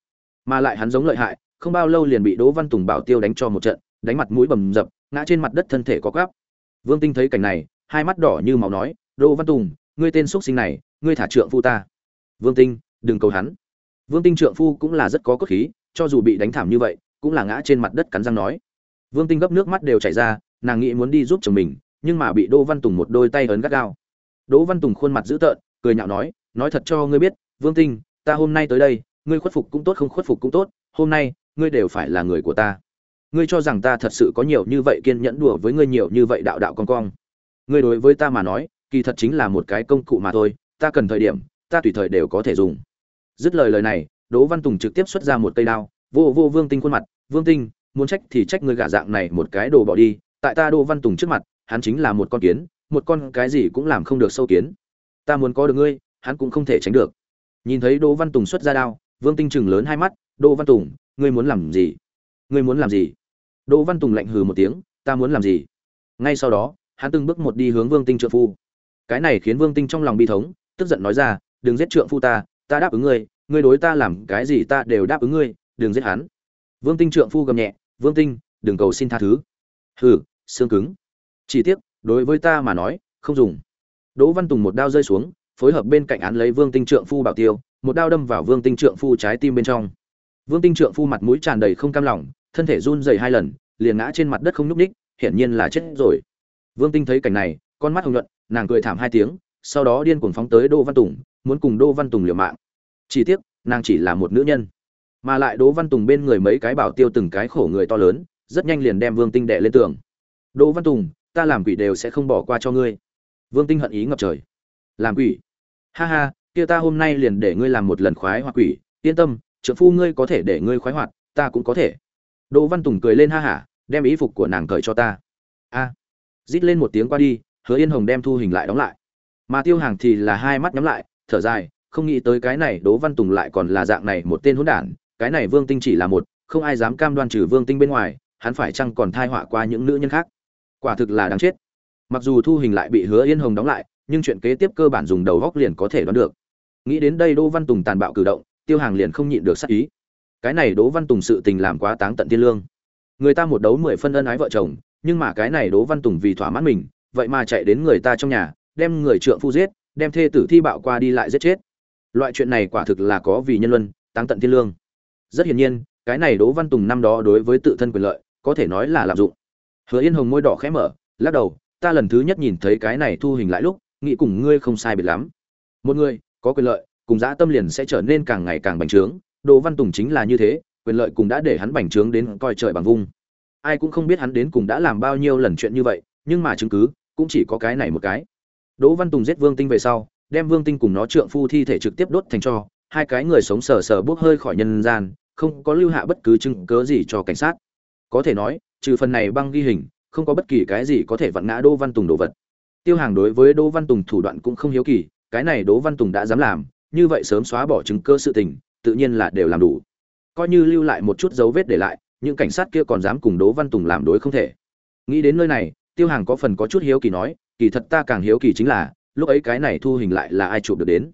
Mà lại hắn giống lợi hại, không bao lâu liền bị đỗ văn tùng bảo tiêu đánh cho một trận, đánh mặt mũi bầm dập, ngã trên mặt đất thân thể có gáp vương tinh thấy cảnh này, hai mắt đỏ như máu nói, đỗ văn tùng, ngươi tên xuất sinh này, ngươi thả trượng phu ta. Vương tinh, đừng cầu hắn. Vương tinh trượng phu cũng là rất có cốt khí, cho dù bị đánh thảm như vậy, cũng là ngã trên mặt đất cắn răng nói. Vương tinh gấp nước mắt đều chảy ra, nàng nghĩ muốn đi giúp chồng mình, nhưng mà bị đỗ văn tùng một đôi tay ấn gắt gao. Đỗ văn tùng khuôn mặt dữ tợn, cười nhạo nói nói thật cho ngươi biết vương tinh, ta hôm nay tới đây, ngươi khuất phục cũng tốt, không khuất phục cũng tốt, hôm nay, ngươi đều phải là người của ta. Ngươi cho rằng ta thật sự có nhiều như vậy kiên nhẫn đùa với ngươi nhiều như vậy đạo đạo con cong ngươi đối với ta mà nói, kỳ thật chính là một cái công cụ mà thôi, ta cần thời điểm, ta tùy thời đều có thể dùng. Dứt lời lời này, đỗ văn tùng trực tiếp xuất ra một cây đao, vô vô vương tinh khuôn mặt, vương tinh, muốn trách thì trách ngươi gả dạng này một cái đồ bỏ đi, tại ta đỗ văn tùng trước mặt, hắn chính là một con kiến, một con cái gì cũng làm không được sâu kiến. Ta muốn có được ngươi, hắn cũng không thể tránh được nhìn thấy đỗ văn tùng xuất ra đao, vương tinh chừng lớn hai mắt, đỗ văn tùng, ngươi muốn làm gì? Ngươi muốn làm gì? Đỗ văn tùng lạnh hừ một tiếng, ta muốn làm gì? Ngay sau đó, hắn từng bước một đi hướng vương tinh trượng phu. Cái này khiến vương tinh trong lòng bi thống, tức giận nói ra, đừng giết trượng phu ta ta đáp ứng ngươi ngươi đối ta làm cái gì ta đều đáp ứng ngươi, đừng giết hắn. Vương tinh trượng phu gầm nhẹ, vương tinh, đừng cầu xin tha thứ. Hừ, xương cứng. Chỉ tiếc, đối với ta mà nói, không dùng. Đỗ văn tùng một đao rơi xuống phối hợp bên cạnh án lấy vương tinh trượng phu bảo tiêu một đao đâm vào vương tinh trượng phu trái tim bên trong. Vương tinh trượng phu mặt mũi tràn đầy không cam lòng thân thể run rẩy hai lần liền ngã trên mặt đất không nhúc nhích, hiển nhiên là chết rồi. Vương tinh thấy cảnh này con mắt hồng nhuận nàng cười thảm hai tiếng sau đó điên cuồng phóng tới đỗ văn tùng muốn cùng đỗ văn tùng liều mạng. Chỉ tiếc nàng chỉ là một nữ nhân. Mà lại đỗ văn tùng bên người mấy cái bảo tiêu từng cái khổ người to lớn rất nhanh liền đem vương tinh đè lên tường. Đỗ văn tùng ta làm quỷ đều sẽ không bỏ qua cho ngươi. Vương tinh hận ý ngập trời. Làm quỷ? Ha ha, kia ta hôm nay liền để ngươi làm một lần khoái hoạt quỷ, yên tâm trợ phu ngươi có thể để ngươi khoái hoạt, ta cũng có thể. Đỗ văn tùng cười lên ha hả, đem ý phục của nàng cởi cho ta. A. Rít lên một tiếng qua đi, hứa yên hồng đem thu hình lại đóng lại. Mà tiêu hàng thì là hai mắt nhắm lại, thở dài, không nghĩ tới cái này đỗ văn tùng lại còn là dạng này một tên hỗn đản, cái này vương tinh chỉ là một, không ai dám cam đoan trừ vương tinh bên ngoài, hắn phải chăng còn thai họa qua những nữ nhân khác? Quả thực là đáng chết. Mặc dù thu hình lại bị hứa yên hồng đóng lại nhưng chuyện kế tiếp cơ bản dùng đầu góc liền có thể đoán được. Nghĩ đến đây đỗ văn tùng tàn bạo cử động, tiêu hàng liền không nhịn được sắc ý. Cái này đỗ văn tùng sự tình làm quá táng tận thiên lương. Người ta một đấu mười phân ân ái vợ chồng, nhưng mà cái này đỗ văn tùng vì thỏa mãn mình, vậy mà chạy đến người ta trong nhà, đem người trượng phu giết, đem thê tử thi bạo qua đi lại giết chết. Loại chuyện này quả thực là có vì nhân luân, táng tận thiên lương. Rất hiển nhiên, cái này đỗ văn tùng năm đó đối với tự thân quyền lợi, có thể nói là lạm dụng. Hứa yên hồng môi đỏ khẽ mở, lắc đầu, ta lần thứ nhất nhìn thấy cái này thu hình lại lúc nghĩ cùng ngươi không sai biệt lắm. Một người, có quyền lợi, cùng dã tâm liền sẽ trở nên càng ngày càng bành trướng. Đỗ văn tùng chính là như thế, quyền lợi cùng đã để hắn bành trướng đến coi trời bằng vung. Ai cũng không biết hắn đến cùng đã làm bao nhiêu lần chuyện như vậy, nhưng mà chứng cứ cũng chỉ có cái này một cái. Đỗ văn tùng giết vương tinh về sau, đem vương tinh cùng nó trượng phu thi thể trực tiếp đốt thành cho, hai cái người sống sờ sờ bốc hơi khỏi nhân gian, không có lưu hạ bất cứ chứng cớ gì cho cảnh sát. Có thể nói, trừ phần này băng ghi hình, không có bất kỳ cái gì có thể vặn ngã đỗ văn tùng đồ vật tiêu hàng đối với đỗ văn tùng thủ đoạn cũng không hiếu kỳ, cái này đỗ văn tùng đã dám làm, như vậy sớm xóa bỏ chứng cơ sự tình, tự nhiên là đều làm đủ. Coi như lưu lại một chút dấu vết để lại, những cảnh sát kia còn dám cùng đỗ văn tùng làm đối không thể. Nghĩ đến nơi này, tiêu hàng có phần có chút hiếu kỳ nói, kỳ thật ta càng hiếu kỳ chính là, lúc ấy cái này thu hình lại là ai chụp được đến?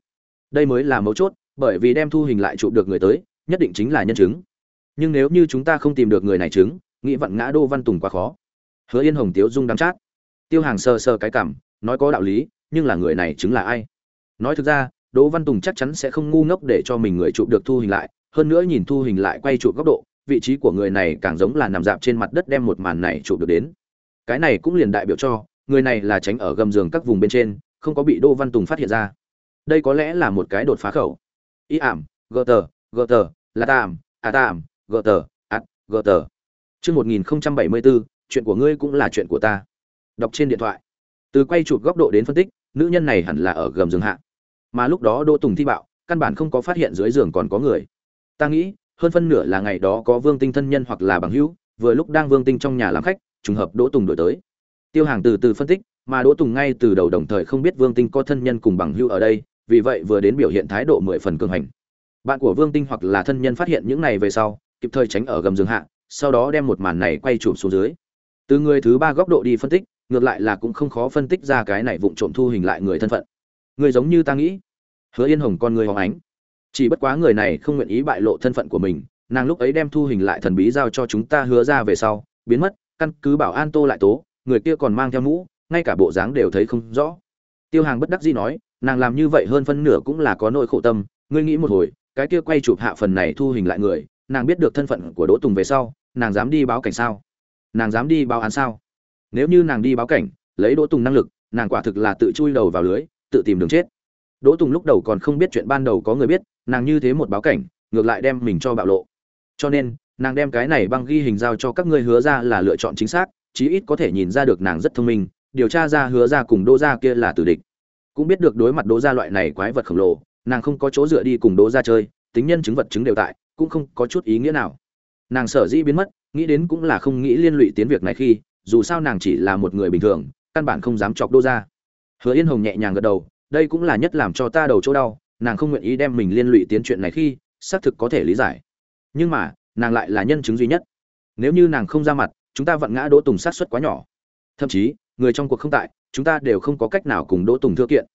Đây mới là mấu chốt, bởi vì đem thu hình lại chụp được người tới, nhất định chính là nhân chứng. Nhưng nếu như chúng ta không tìm được người này chứng, nghĩ vặn ngã đô văn tùng quá khó. Hứa yên hồng tiếu dung đắm chát tiêu hàng sờ sờ cái cảm nói có đạo lý nhưng là người này chứng là ai? Nói thực ra đỗ văn tùng chắc chắn sẽ không ngu ngốc để cho mình người chụp được thu hình lại hơn nữa nhìn thu hình lại quay chụp góc độ vị trí của người này càng giống là nằm dạp trên mặt đất đem một màn này chụp được đến. Cái này cũng liền đại biểu cho người này là tránh ở gầm giường các vùng bên trên không có bị đỗ văn tùng phát hiện ra. Đây có lẽ là một cái đột phá khẩu. Ý ảm gờ tờ gờ tờ là tạm, à tạm, gờ tờ ạt gờ tờ chương một nghìn bảy mươi bốn chuyện của ngươi cũng là chuyện của ta đọc trên điện thoại. Từ quay chụp góc độ đến phân tích, nữ nhân này hẳn là ở gầm giường hạ. Mà lúc đó đỗ tùng thi bạo, căn bản không có phát hiện dưới giường còn có người. Ta nghĩ, hơn phân nửa là ngày đó có vương tinh thân nhân hoặc là bằng hữu, vừa lúc đang vương tinh trong nhà làm khách, trùng hợp đỗ tùng đổi tới. Tiêu hàng từ từ phân tích, mà đỗ tùng ngay từ đầu đồng thời không biết vương tinh có thân nhân cùng bằng hữu ở đây, vì vậy vừa đến biểu hiện thái độ mười phần cường hành. Bạn của vương tinh hoặc là thân nhân phát hiện những này về sau, kịp thời tránh ở gầm giường hạ, sau đó đem một màn này quay chụp xuống dưới. Từ người thứ ba góc độ đi phân tích ngược lại là cũng không khó phân tích ra cái này vụng trộm thu hình lại người thân phận. Người giống như ta nghĩ, hứa yên hồng con người hóng ánh. Chỉ bất quá người này không nguyện ý bại lộ thân phận của mình, nàng lúc ấy đem thu hình lại thần bí giao cho chúng ta hứa ra về sau, biến mất, căn cứ bảo an tô lại tố, người kia còn mang theo mũ, ngay cả bộ dáng đều thấy không rõ. Tiêu hàng bất đắc dĩ nói, nàng làm như vậy hơn phân nửa cũng là có nỗi khổ tâm, ngươi nghĩ một hồi, cái kia quay chụp hạ phần này thu hình lại người, nàng biết được thân phận của đỗ tùng về sau, nàng dám đi báo cảnh sao? Nàng dám đi báo án sao? Nếu như nàng đi báo cảnh, lấy đỗ tùng năng lực, nàng quả thực là tự chui đầu vào lưới, tự tìm đường chết. Đỗ tùng lúc đầu còn không biết chuyện ban đầu có người biết, nàng như thế một báo cảnh, ngược lại đem mình cho bạo lộ. Cho nên, nàng đem cái này băng ghi hình giao cho các ngươi hứa ra là lựa chọn chính xác, chí ít có thể nhìn ra được nàng rất thông minh, điều tra ra hứa ra cùng đỗ gia kia là tử địch. Cũng biết được đối mặt đỗ gia loại này quái vật khổng lồ, nàng không có chỗ dựa đi cùng đỗ gia chơi, tính nhân chứng vật chứng đều tại, cũng không có chút ý nghĩa nào. Nàng sở dĩ biến mất, nghĩ đến cũng là không nghĩ liên lụy tiến việc này khi dù sao nàng chỉ là một người bình thường, căn bản không dám chọc đỗ ra. hứa yên hồng nhẹ nhàng gật đầu, đây cũng là nhất làm cho ta đầu chỗ đau, nàng không nguyện ý đem mình liên lụy tiến chuyện này khi, xác thực có thể lý giải. Nhưng mà, nàng lại là nhân chứng duy nhất. Nếu như nàng không ra mặt, chúng ta vặn ngã đỗ tùng sát xuất quá nhỏ. Thậm chí, người trong cuộc không tại, chúng ta đều không có cách nào cùng đỗ tùng thưa kiện.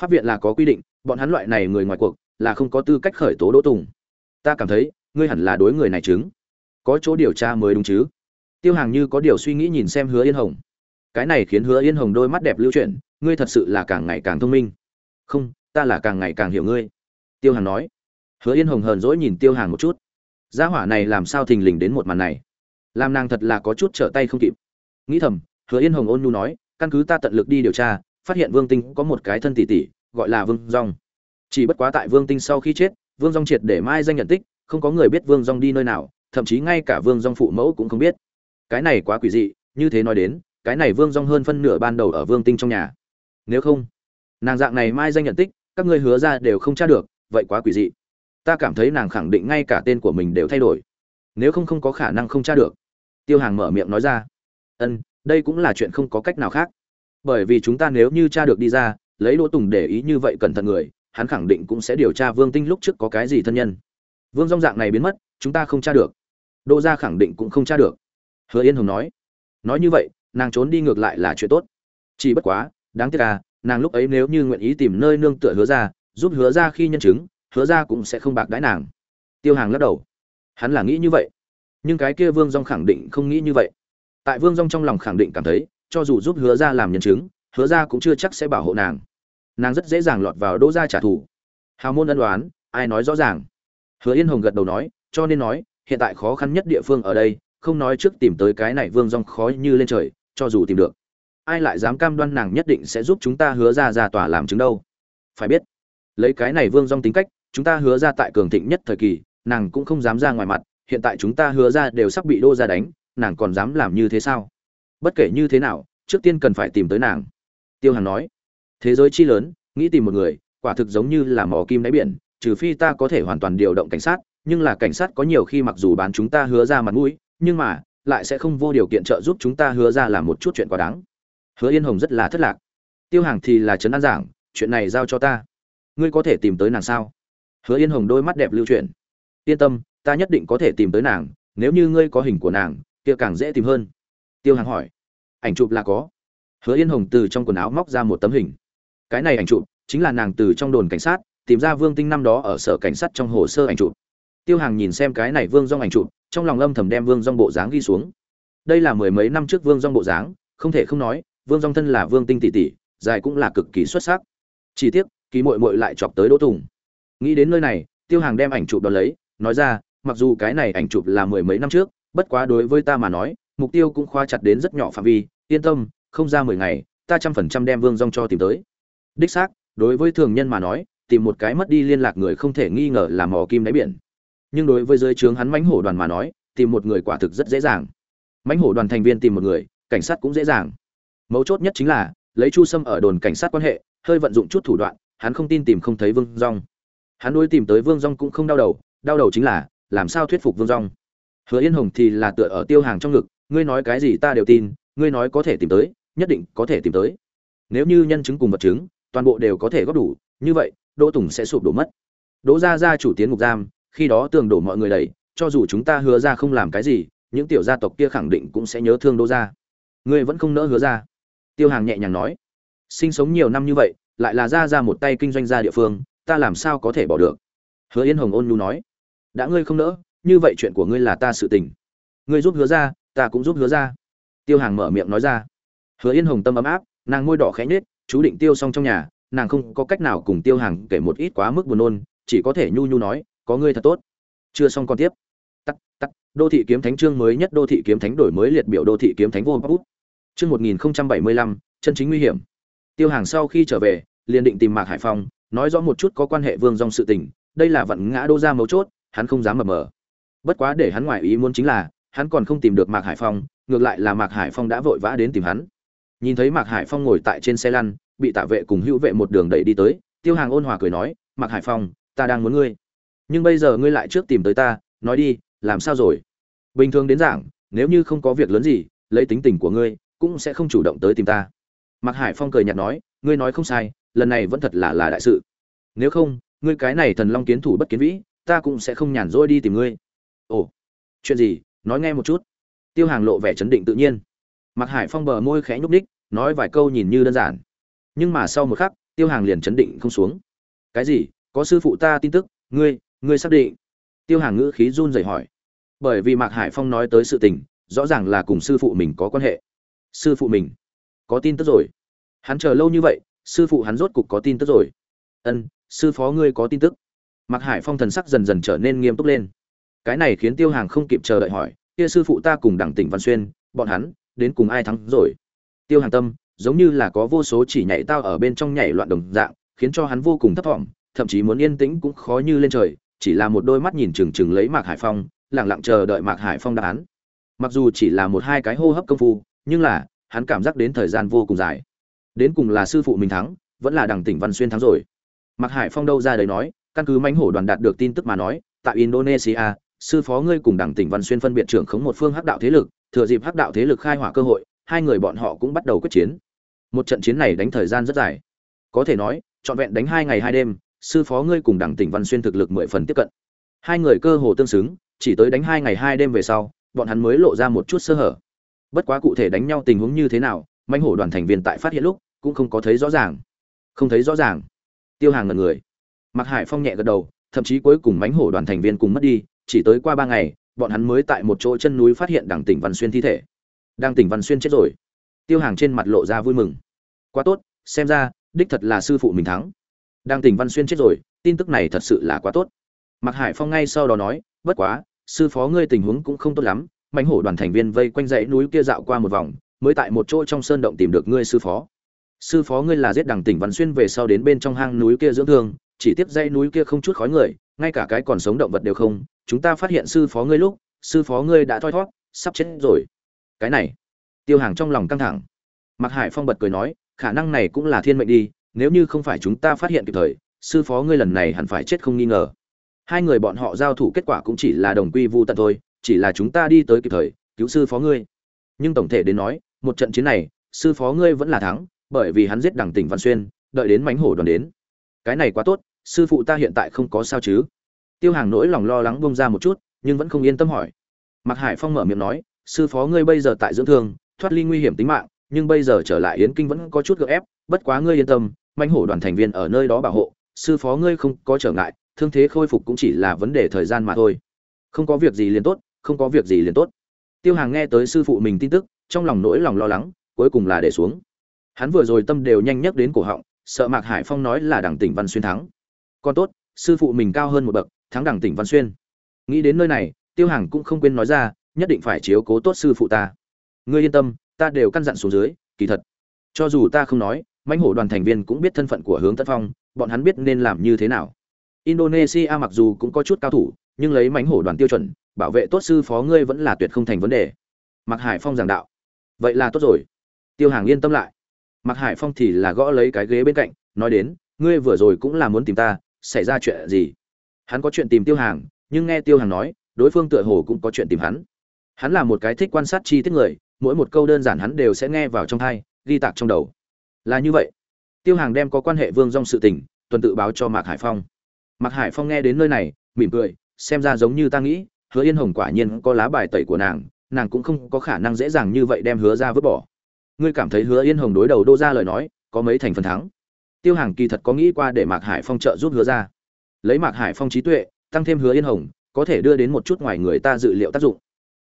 Pháp viện là có quy định, bọn hắn loại này người ngoài cuộc, là không có tư cách khởi tố đỗ tùng. Ta cảm thấy, ngươi hẳn là đối người này chứng. Có chỗ điều tra mới đúng chứ? Tiêu hàng như có điều suy nghĩ nhìn xem hứa yên hồng. Cái này khiến hứa yên hồng đôi mắt đẹp lưu chuyển, ngươi thật sự là càng ngày càng thông minh. Không, ta là càng ngày càng hiểu ngươi. Tiêu hàng nói. Hứa yên hồng hờn dỗi nhìn tiêu hàng một chút. Gia hỏa này làm sao thình lình đến một màn này? Làm nàng thật là có chút trở tay không kịp. Nghĩ thầm, hứa yên hồng ôn nhu nói, căn cứ ta tận lực đi điều tra, phát hiện vương tinh có một cái thân tỷ tỷ, gọi là vương dong. Chỉ bất quá tại vương tinh sau khi chết, vương dong triệt để mai danh nhận tích, không có người biết vương dong đi nơi nào, thậm chí ngay cả vương dong phụ mẫu cũng không biết cái này quá quỷ dị, như thế nói đến, cái này vương rong hơn phân nửa ban đầu ở vương tinh trong nhà. Nếu không, nàng dạng này mai danh nhận tích, các ngươi hứa ra đều không tra được, vậy quá quỷ dị. Ta cảm thấy nàng khẳng định ngay cả tên của mình đều thay đổi. Nếu không không có khả năng không tra được. Tiêu hàng mở miệng nói ra. Ân, đây cũng là chuyện không có cách nào khác. Bởi vì chúng ta nếu như tra được đi ra, lấy đỗ tùng để ý như vậy cẩn thận người, hắn khẳng định cũng sẽ điều tra vương tinh lúc trước có cái gì thân nhân. Vương rong dạng này biến mất, chúng ta không tra được. Đỗ gia khẳng định cũng không tra được hứa yên hồng nói nói như vậy, nàng trốn đi ngược lại là chuyện tốt. Chỉ bất quá, đáng tiếc à nàng lúc ấy nếu như nguyện ý tìm nơi nương tựa hứa ra giúp hứa ra khi nhân chứng, hứa ra cũng sẽ không bạc đãi nàng. Tiêu hàng lắc đầu, hắn là nghĩ như vậy, nhưng cái kia vương dong khẳng định không nghĩ như vậy. Tại vương dong trong lòng khẳng định cảm thấy, cho dù giúp hứa ra làm nhân chứng, hứa ra cũng chưa chắc sẽ bảo hộ nàng. Nàng rất dễ dàng lọt vào đỗ gia trả thù. Hào môn ân đoán ai nói rõ ràng? Hứa yên hồng gật đầu nói, cho nên nói, hiện tại khó khăn nhất địa phương ở đây không nói trước tìm tới cái này vương rong khó như lên trời, cho dù tìm được. Ai lại dám cam đoan nàng nhất định sẽ giúp chúng ta hứa ra ra tòa làm chứng đâu? Phải biết, lấy cái này vương rong tính cách, chúng ta hứa ra tại cường thịnh nhất thời kỳ, nàng cũng không dám ra ngoài mặt, hiện tại chúng ta hứa ra đều sắp bị đô ra đánh, nàng còn dám làm như thế sao? Bất kể như thế nào, trước tiên cần phải tìm tới nàng. Tiêu Hằng nói, thế giới chi lớn, nghĩ tìm một người, quả thực giống như là mỏ kim đáy biển, trừ phi ta có thể hoàn toàn điều động cảnh sát, nhưng là cảnh sát có nhiều khi mặc dù bán chúng ta hứa ra mặt mũi nhưng mà, lại sẽ không vô điều kiện trợ giúp chúng ta hứa ra làm một chút chuyện quá đáng. Hứa yên hồng rất là thất lạc. Tiêu hàng thì là trấn an giảng, chuyện này giao cho ta. Ngươi có thể tìm tới nàng sao? Hứa yên hồng đôi mắt đẹp lưu truyền yên tâm, ta nhất định có thể tìm tới nàng, nếu như ngươi có hình của nàng, kia càng dễ tìm hơn. Tiêu hàng hỏi. Ảnh chụp là có. Hứa yên hồng từ trong quần áo móc ra một tấm hình. Cái này ảnh chụp chính là nàng từ trong đồn cảnh sát, tìm ra vương tinh năm đó ở sở cảnh sát trong hồ sơ ảnh chụp tiêu hàng nhìn xem cái này vương dong ảnh chụp, trong lòng âm thầm đem vương dong bộ dáng ghi xuống. Đây là mười mấy năm trước vương dong bộ dáng, không thể không nói, vương dong thân là vương tinh tỷ tỷ, dài cũng là cực kỳ xuất sắc. Chỉ tiếc, kỳ mội mội lại chọc tới đỗ tùng. Nghĩ đến nơi này, tiêu hàng đem ảnh chụp đó lấy, nói ra, mặc dù cái này ảnh chụp là mười mấy năm trước, bất quá đối với ta mà nói, mục tiêu cũng khoa chặt đến rất nhỏ phạm vi, yên tâm, không ra mười ngày, ta trăm phần trăm đem vương dong cho tìm tới. Đích xác, đối với thường nhân mà nói, tìm một cái mất đi liên lạc người không thể nghi ngờ là mò kim đáy biển nhưng đối với giới trướng hắn mãnh hổ đoàn mà nói, tìm một người quả thực rất dễ dàng. Mãnh hổ đoàn thành viên tìm một người, cảnh sát cũng dễ dàng. Mấu chốt nhất chính là, lấy chu sâm ở đồn cảnh sát quan hệ, hơi vận dụng chút thủ đoạn, hắn không tin tìm không thấy vương rong hắn đối tìm tới vương rong cũng không đau đầu đau đầu chính là, làm sao thuyết phục vương rong hứa yên hồng thì là tựa ở tiêu hàng trong ngực, ngươi nói cái gì ta đều tin, ngươi nói có thể tìm tới, nhất định có thể tìm tới. Nếu như nhân chứng cùng vật chứng, toàn bộ đều có thể góp đủ, như vậy, đỗ tùng sẽ sụp đổ mất. Đỗ gia gia chủ tiến ngục giam khi đó tường đổ mọi người đầy, cho dù chúng ta hứa ra không làm cái gì, những tiểu gia tộc kia khẳng định cũng sẽ nhớ thương đô gia. Ngươi vẫn không nỡ hứa ra. Tiêu hàng nhẹ nhàng nói. Sinh sống nhiều năm như vậy, lại là ra ra một tay kinh doanh ra địa phương, ta làm sao có thể bỏ được? Hứa yên hồng ôn nhu nói. Đã ngươi không nỡ, như vậy chuyện của ngươi là ta sự tình. Ngươi giúp hứa ra, ta cũng giúp hứa ra. Tiêu hàng mở miệng nói ra. Hứa yên hồng tâm ấm áp, nàng môi đỏ khẽ nhết chú định tiêu xong trong nhà, nàng không có cách nào cùng tiêu hàng kể một ít quá mức buồn nôn, chỉ có thể nhu nhu nói có ngươi thật tốt. Chưa xong còn tiếp. Tắt tắt, đô thị kiếm thánh chương mới nhất đô thị kiếm thánh đổi mới liệt biểu đô thị kiếm thánh vô bút. Chương một nghìn bảy mươi lăm, chân chính nguy hiểm. Tiêu hàng sau khi trở về, liền định tìm mạc hải phong, nói rõ một chút có quan hệ vương dòng sự tình, đây là vận ngã đô ra mấu chốt, hắn không dám mập mờ. Bất quá để hắn ngoài ý muốn chính là, hắn còn không tìm được mạc hải phong, ngược lại là mạc hải phong đã vội vã đến tìm hắn. Nhìn thấy mạc hải phong ngồi tại trên xe lăn, bị tạ vệ cùng hữu vệ một đường đẩy đi tới, tiêu hàng ôn hòa cười nói, mạc hải phong, ta đang muốn ngươi nhưng bây giờ ngươi lại trước tìm tới ta, nói đi, làm sao rồi? Bình thường đến giảng, nếu như không có việc lớn gì, lấy tính tình của ngươi, cũng sẽ không chủ động tới tìm ta. Mạc hải phong cười nhạt nói, ngươi nói không sai, lần này vẫn thật là là đại sự. Nếu không, ngươi cái này thần long kiến thủ bất kiến vĩ, ta cũng sẽ không nhàn rỗi đi tìm ngươi. Ồ, chuyện gì? Nói nghe một chút. Tiêu hàng lộ vẻ chấn định tự nhiên. Mạc hải phong bờ môi khẽ nhúc ních nói vài câu nhìn như đơn giản. Nhưng mà sau một khắc, tiêu hàng liền chấn định không xuống. Cái gì? Có sư phụ ta tin tức, ngươi ngươi xác định? Tiêu hàng ngữ khí run rẩy hỏi. Bởi vì mạc hải phong nói tới sự tình, rõ ràng là cùng sư phụ mình có quan hệ. Sư phụ mình? Có tin tức rồi. Hắn chờ lâu như vậy, sư phụ hắn rốt cục có tin tức rồi. Ân, sư phó ngươi có tin tức. Mạc hải phong thần sắc dần dần trở nên nghiêm túc lên. Cái này khiến tiêu hàng không kịp chờ đợi hỏi, kia sư phụ ta cùng đẳng tỉnh văn xuyên, bọn hắn đến cùng ai thắng rồi? Tiêu hàng tâm, giống như là có vô số chỉ nhảy tao ở bên trong nhảy loạn đồng dạng, khiến cho hắn vô cùng thấp thỏm, thậm chí muốn yên tĩnh cũng khó như lên trời chỉ là một đôi mắt nhìn chừng chừng lấy mạc hải phong lẳng lặng chờ đợi mạc hải phong đáp án. Mặc dù chỉ là một hai cái hô hấp công phu, nhưng là, hắn cảm giác đến thời gian vô cùng dài. Đến cùng là sư phụ mình thắng, vẫn là đằng tỉnh văn xuyên thắng rồi. Mạc hải phong đâu ra đấy nói, căn cứ mãnh hổ đoàn đạt được tin tức mà nói, tại indonesia, sư phó ngươi cùng đảng tỉnh văn xuyên phân biệt trưởng khống một phương hắc đạo thế lực, thừa dịp hắc đạo thế lực khai hỏa cơ hội, hai người bọn họ cũng bắt đầu quyết chiến. Một trận chiến này đánh thời gian rất dài. Có thể nói, trọn vẹn đánh hai ngày hai đêm sư phó ngươi cùng đảng tỉnh văn xuyên thực lực mười phần tiếp cận. Hai người cơ hồ tương xứng, chỉ tới đánh hai ngày hai đêm về sau, bọn hắn mới lộ ra một chút sơ hở. Bất quá cụ thể đánh nhau tình huống như thế nào manh hổ đoàn thành viên tại phát hiện lúc, cũng không có thấy rõ ràng. Không thấy rõ ràng. Tiêu hàng ngần người. Mặc hải phong nhẹ gật đầu, thậm chí cuối cùng mánh hổ đoàn thành viên cùng mất đi, chỉ tới qua ba ngày, bọn hắn mới tại một chỗ chân núi phát hiện đảng tỉnh văn xuyên thi thể. Đang tỉnh văn xuyên chết rồi. Tiêu hàng trên mặt lộ ra vui mừng. Quá tốt, xem ra, đích thật là sư phụ mình thắng đang tỉnh văn xuyên chết rồi, tin tức này thật sự là quá tốt. Mặc hải phong ngay sau đó nói, bất quá, sư phó ngươi tình huống cũng không tốt lắm mảnh hổ đoàn thành viên vây quanh dãy núi kia dạo qua một vòng, mới tại một chỗ trong sơn động tìm được ngươi sư phó. Sư phó ngươi là giết đằng tỉnh văn xuyên về sau đến bên trong hang núi kia dưỡng thương, chỉ tiếp dãy núi kia không chút khói người, ngay cả cái còn sống động vật đều không. Chúng ta phát hiện sư phó ngươi lúc, sư phó ngươi đã thoi thót sắp chết rồi. Cái này, tiêu hàng trong lòng căng thẳng. Mặc hải phong bật cười nói, khả năng này cũng là thiên mệnh đi nếu như không phải chúng ta phát hiện kịp thời, sư phó ngươi lần này hẳn phải chết không nghi ngờ. Hai người bọn họ giao thủ kết quả cũng chỉ là đồng quy vu tận thôi, chỉ là chúng ta đi tới kịp thời, cứu sư phó ngươi. Nhưng tổng thể đến nói, một trận chiến này, sư phó ngươi vẫn là thắng, bởi vì hắn giết đằng tỉnh văn xuyên, đợi đến mánh hổ đoàn đến. Cái này quá tốt, sư phụ ta hiện tại không có sao chứ. Tiêu hàng nỗi lòng lo lắng bông ra một chút, nhưng vẫn không yên tâm hỏi. Mạc hải phong mở miệng nói, sư phó ngươi bây giờ tại dưỡng thương, thoát ly nguy hiểm tính mạng nhưng bây giờ trở lại yến kinh vẫn có chút gượng ép, bất quá ngươi yên tâm manh hổ đoàn thành viên ở nơi đó bảo hộ, sư phó ngươi không có trở ngại, thương thế khôi phục cũng chỉ là vấn đề thời gian mà thôi. Không có việc gì liền tốt, không có việc gì liền tốt. Tiêu hàng nghe tới sư phụ mình tin tức, trong lòng nỗi lòng lo lắng, cuối cùng là để xuống. Hắn vừa rồi tâm đều nhanh nhất đến cổ họng, sợ mạc hải phong nói là đảng tỉnh văn xuyên thắng. Còn tốt, sư phụ mình cao hơn một bậc, thắng đảng tỉnh văn xuyên. Nghĩ đến nơi này, tiêu hàng cũng không quên nói ra, nhất định phải chiếu cố tốt sư phụ ta. Ngươi yên tâm ta đều căn dặn xuống dưới, kỳ thật. Cho dù ta không nói, mãnh hổ đoàn thành viên cũng biết thân phận của hướng tất phong, bọn hắn biết nên làm như thế nào. Indonesia mặc dù cũng có chút cao thủ, nhưng lấy mãnh hổ đoàn tiêu chuẩn, bảo vệ tốt sư phó ngươi vẫn là tuyệt không thành vấn đề. Mạc hải phong giảng đạo. Vậy là tốt rồi. Tiêu hàng yên tâm lại. Mạc hải phong thì là gõ lấy cái ghế bên cạnh, nói đến, ngươi vừa rồi cũng là muốn tìm ta, xảy ra chuyện gì? Hắn có chuyện tìm tiêu hàng, nhưng nghe tiêu hàng nói, đối phương tựa hồ cũng có chuyện tìm hắn. Hắn là một cái thích quan sát chi tiết người mỗi một câu đơn giản hắn đều sẽ nghe vào trong thai, ghi tạc trong đầu. Là như vậy. Tiêu hàng đem có quan hệ vương dong sự tình, tuần tự báo cho mạc hải phong. Mạc hải phong nghe đến nơi này, mỉm cười, xem ra giống như ta nghĩ, hứa yên hồng quả nhiên có lá bài tẩy của nàng nàng cũng không có khả năng dễ dàng như vậy đem hứa ra vứt bỏ. Ngươi cảm thấy hứa yên hồng đối đầu đô ra lời nói, có mấy thành phần thắng? Tiêu hàng kỳ thật có nghĩ qua để mạc hải phong trợ giúp hứa ra. Lấy mạc hải phong trí tuệ, tăng thêm hứa yên hồng, có thể đưa đến một chút ngoài người ta dự liệu tác dụng.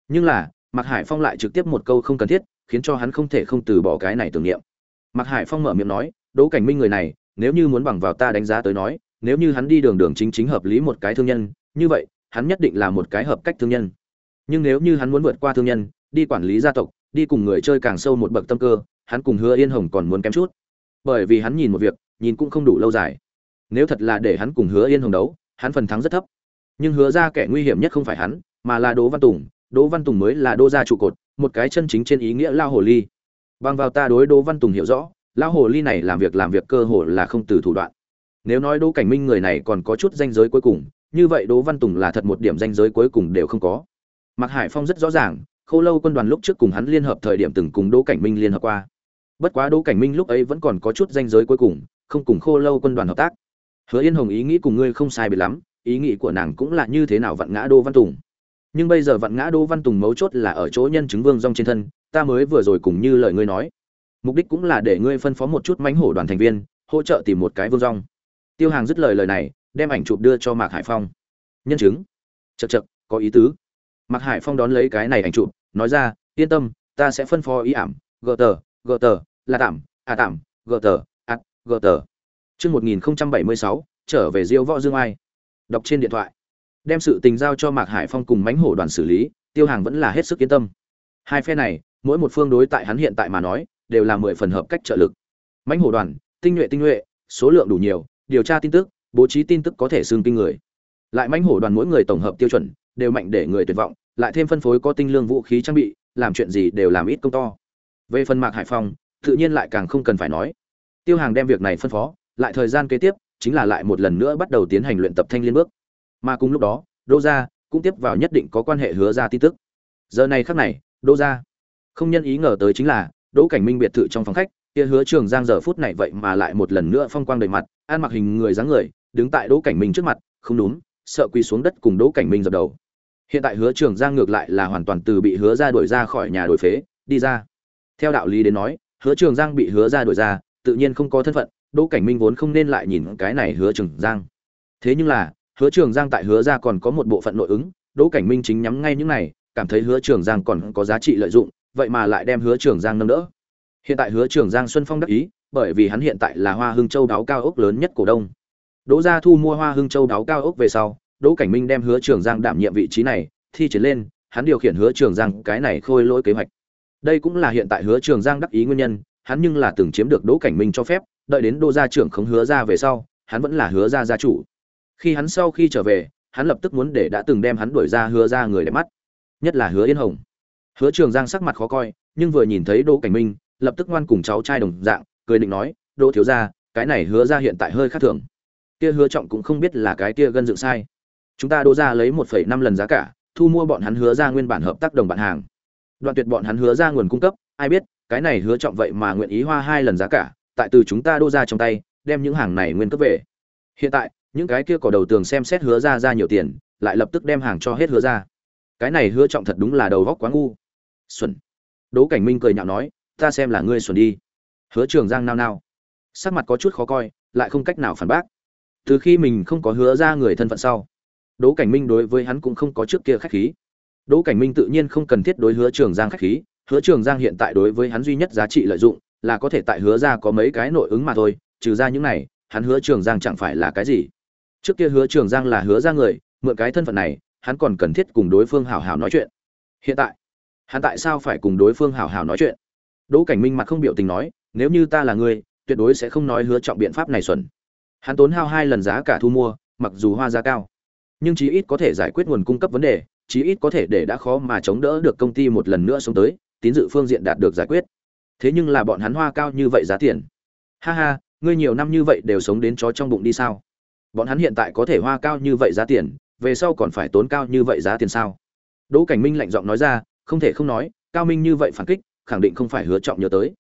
Nhưng là mạc hải phong lại trực tiếp một câu không cần thiết, khiến cho hắn không thể không từ bỏ cái này tưởng niệm. Mạc hải phong mở miệng nói, đỗ cảnh minh người này, nếu như muốn bằng vào ta đánh giá tới nói, nếu như hắn đi đường đường chính chính hợp lý một cái thương nhân, như vậy, hắn nhất định là một cái hợp cách thương nhân. Nhưng nếu như hắn muốn vượt qua thương nhân, đi quản lý gia tộc, đi cùng người chơi càng sâu một bậc tâm cơ, hắn cùng hứa yên hồng còn muốn kém chút. Bởi vì hắn nhìn một việc, nhìn cũng không đủ lâu dài. Nếu thật là để hắn cùng hứa yên hồng đấu, hắn phần thắng rất thấp. Nhưng hứa ra kẻ nguy hiểm nhất không phải hắn, mà là đỗ văn tùng đỗ văn tùng mới là đô gia trụ cột, một cái chân chính trên ý nghĩa lao hồ ly. Bằng vào ta đối đỗ văn tùng hiểu rõ lao hồ ly này làm việc làm việc cơ hồ là không từ thủ đoạn. Nếu nói đỗ cảnh minh người này còn có chút danh giới cuối cùng, như vậy đỗ văn tùng là thật một điểm danh giới cuối cùng đều không có. Mạc hải phong rất rõ ràng, khâu lâu quân đoàn lúc trước cùng hắn liên hợp thời điểm từng cùng đỗ cảnh minh liên hợp qua. Bất quá đỗ cảnh minh lúc ấy vẫn còn có chút danh giới cuối cùng, không cùng khô lâu quân đoàn hợp tác. Hứa yên hồng ý nghĩ cùng ngươi không sai biệt lắm, ý nghĩ của nàng cũng là như thế nào vặn ngã đỗ văn tùng? Nhưng bây giờ vặn ngã đỗ văn tùng mấu chốt là ở chỗ nhân chứng vương rong trên thân, ta mới vừa rồi cùng như lời ngươi nói. Mục đích cũng là để ngươi phân phó một chút mánh hổ đoàn thành viên, hỗ trợ tìm một cái vương rong tiêu hàng dứt lời lời này, đem ảnh chụp đưa cho mạc hải phong. Nhân chứng? Chật chật có ý tứ. Mạc hải phong đón lấy cái này ảnh chụp, nói ra, yên tâm, ta sẽ phân phó ý ảm, gờ tờ gờ tờ, là tạm à tạm, gờ tờ ạt gờ tờ. Chương một nghìn bảy mươi sáu, trở về diêu võ dương ai. Đọc trên điện thoại đem sự tình giao cho mạc hải phong cùng mánh hổ đoàn xử lý, tiêu hàng vẫn là hết sức yên tâm. Hai phe này, mỗi một phương đối tại hắn hiện tại mà nói, đều là mười phần hợp cách trợ lực. Mánh hổ đoàn, tinh nhuệ tinh nhuệ, số lượng đủ nhiều, điều tra tin tức, bố trí tin tức có thể xương kinh người. Lại mánh hổ đoàn mỗi người tổng hợp tiêu chuẩn, đều mạnh để người tuyệt vọng, lại thêm phân phối có tinh lương vũ khí trang bị, làm chuyện gì đều làm ít công to. Về phần mạc hải phong, tự nhiên lại càng không cần phải nói. Tiêu hàng đem việc này phân phó, lại thời gian kế tiếp, chính là lại một lần nữa bắt đầu tiến hành luyện tập thanh liên bước mà cùng lúc đó đô gia cũng tiếp vào nhất định có quan hệ hứa ra tin tức. Giờ này khắc này đô gia không nhân ý ngờ tới chính là, đỗ cảnh minh biệt thự trong phòng khách, kia hứa trường giang giờ phút này vậy mà lại một lần nữa phong quang đầy mặt ăn mặc hình người dáng người, đứng tại đỗ cảnh minh trước mặt, không đúng, sợ quỳ xuống đất cùng đỗ cảnh minh dập đầu. Hiện tại hứa trường giang ngược lại là hoàn toàn từ bị hứa ra đuổi ra khỏi nhà đổi phế, đi ra. Theo đạo lý đến nói, hứa trường giang bị hứa ra đuổi ra, tự nhiên không có thân phận, đỗ cảnh minh vốn không nên lại nhìn cái này hứa trường giang. Thế nhưng là hứa trường giang tại hứa ra còn có một bộ phận nội ứng, đỗ cảnh minh chính nhắm ngay những này, cảm thấy hứa trường giang còn có giá trị lợi dụng, vậy mà lại đem hứa trường giang nâng đỡ. Hiện tại hứa trường giang xuân phong đắc ý, bởi vì hắn hiện tại là hoa hưng châu đáo cao ốc lớn nhất cổ đông. Đỗ gia thu mua hoa hưng châu đáo cao ốc về sau, đỗ cảnh minh đem hứa trường giang đảm nhiệm vị trí này, thi triển lên, hắn điều khiển hứa trường giang cái này khôi lỗi kế hoạch. Đây cũng là hiện tại hứa trường giang đắc ý nguyên nhân, hắn nhưng là từng chiếm được đỗ cảnh minh cho phép, đợi đến đô gia trưởng không hứa ra về sau, hắn vẫn là hứa ra gia chủ khi hắn sau khi trở về, hắn lập tức muốn để đã từng đem hắn đuổi ra hứa ra người đẹp mắt. Nhất là hứa yên hồng. Hứa trường giang sắc mặt khó coi, nhưng vừa nhìn thấy đỗ cảnh minh, lập tức ngoan cùng cháu trai đồng dạng, cười định nói, đỗ thiếu gia, cái này hứa ra hiện tại hơi khác thường. Kia hứa trọng cũng không biết là cái kia gân dựng sai. Chúng ta đỗ ra lấy một phẩy năm lần giá cả, thu mua bọn hắn hứa ra nguyên bản hợp tác đồng bạn hàng. Đoạn tuyệt bọn hắn hứa ra nguồn cung cấp, ai biết, cái này hứa trọng vậy mà nguyện ý hoa hai lần giá cả, tại từ chúng ta đô ra trong tay, đem những hàng này nguyên cấp về. Hiện tại những cái kia cỏ đầu tường xem xét hứa ra ra nhiều tiền, lại lập tức đem hàng cho hết hứa ra. Cái này hứa trọng thật đúng là đầu góc quá ngu. Xuẩn. Đỗ cảnh minh cười nhạo nói, ta xem là ngươi xuẩn đi. Hứa trường giang nao nao. Sắc mặt có chút khó coi, lại không cách nào phản bác. Từ khi mình không có hứa ra người thân phận sau, đỗ cảnh minh đối với hắn cũng không có trước kia khách khí. Đỗ cảnh minh tự nhiên không cần thiết đối hứa trường giang khách khí, hứa trường giang hiện tại đối với hắn duy nhất giá trị lợi dụng là có thể tại hứa ra có mấy cái nội ứng mà thôi, trừ ra những này, hắn hứa trường giang chẳng phải là cái gì trước kia hứa trường giang là hứa ra người, mượn cái thân phận này, hắn còn cần thiết cùng đối phương hảo hảo nói chuyện. Hiện tại, hắn tại sao phải cùng đối phương hảo hảo nói chuyện? Đỗ cảnh minh mặt không biểu tình nói, nếu như ta là người, tuyệt đối sẽ không nói hứa trọng biện pháp này xuẩn. Hắn tốn hao hai lần giá cả thu mua, mặc dù hoa giá cao, nhưng chí ít có thể giải quyết nguồn cung cấp vấn đề, chí ít có thể để đã khó mà chống đỡ được công ty một lần nữa sống tới, tín dự phương diện đạt được giải quyết. Thế nhưng là bọn hắn hoa cao như vậy giá tiền. Ha ha, ngươi nhiều năm như vậy đều sống đến chó trong bụng đi sao? Bọn hắn hiện tại có thể hoa cao như vậy giá tiền, về sau còn phải tốn cao như vậy giá tiền sao? Đỗ cảnh minh lạnh giọng nói ra, không thể không nói, cao minh như vậy phản kích, khẳng định không phải hứa trọng nhớ tới.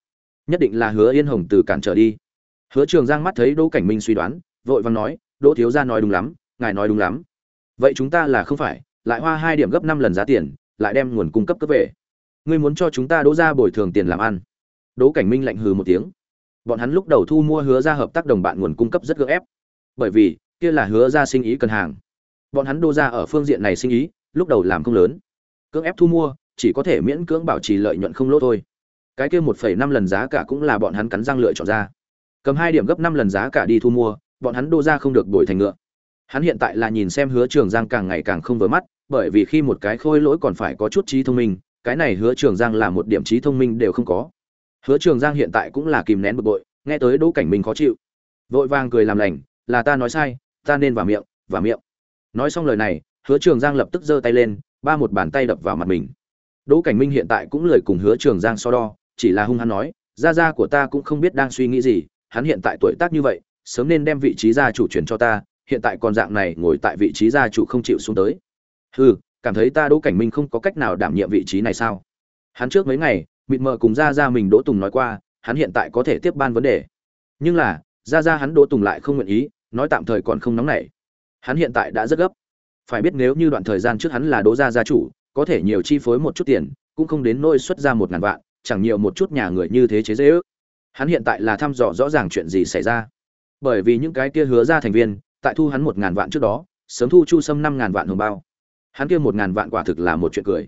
Nhất định là hứa yên hồng từ cản trở đi. Hứa trường giang mắt thấy đỗ cảnh minh suy đoán, vội vàng nói, đỗ thiếu gia nói đúng lắm, ngài nói đúng lắm. Vậy chúng ta là không phải, lại hoa hai điểm gấp năm lần giá tiền, lại đem nguồn cung cấp cấp về. Ngươi muốn cho chúng ta đỗ ra bồi thường tiền làm ăn. Đỗ cảnh minh lạnh hừ một tiếng. Bọn hắn lúc đầu thu mua hứa ra hợp tác đồng bạn nguồn cung cấp rất gỡ ép. Bởi vì kia là hứa ra sinh ý cần hàng. Bọn hắn đô ra ở phương diện này sinh ý, lúc đầu làm không lớn. Cưỡng ép thu mua, chỉ có thể miễn cưỡng bảo trì lợi nhuận không lỗ thôi. Cái kia một phẩy năm lần giá cả cũng là bọn hắn cắn răng lựa chọn ra. Cầm hai điểm gấp năm lần giá cả đi thu mua, bọn hắn đô ra không được đổi thành ngựa. Hắn hiện tại là nhìn xem hứa trường giang càng ngày càng không vừa mắt, bởi vì khi một cái khôi lỗi còn phải có chút trí thông minh, cái này hứa trường giang là một điểm trí thông minh đều không có. Hứa trường giang hiện tại cũng là kìm nén bực bội, nghe tới đỗ cảnh minh khó chịu. Vội vàng cười làm lành, là ta nói sai ta nên vào miệng vào miệng. Nói xong lời này, hứa trường giang lập tức giơ tay lên, ba một bàn tay đập vào mặt mình. Đỗ cảnh minh hiện tại cũng lời cùng hứa trường giang so đo, chỉ là hung hăng nói, gia gia của ta cũng không biết đang suy nghĩ gì, hắn hiện tại tuổi tác như vậy, sớm nên đem vị trí gia chủ chuyển cho ta, hiện tại còn dạng này ngồi tại vị trí gia chủ không chịu xuống tới. Hừ, cảm thấy ta đỗ cảnh minh không có cách nào đảm nhiệm vị trí này sao? Hắn trước mấy ngày, mịt mờ cùng gia gia mình đỗ tùng nói qua, hắn hiện tại có thể tiếp ban vấn đề. Nhưng là, gia gia hắn đỗ tùng lại không nguyện ý nói tạm thời còn không nóng nảy. Hắn hiện tại đã rất gấp. Phải biết nếu như đoạn thời gian trước hắn là đỗ gia gia chủ, có thể nhiều chi phối một chút tiền, cũng không đến nỗi xuất ra một ngàn vạn, chẳng nhiều một chút nhà người như thế chế dễ ước. Hắn hiện tại là thăm dò rõ ràng chuyện gì xảy ra. Bởi vì những cái kia hứa ra thành viên, tại thu hắn một ngàn vạn trước đó, sớm thu chu sâm năm ngàn vạn hồng bao. Hắn kia một ngàn vạn quả thực là một chuyện cười.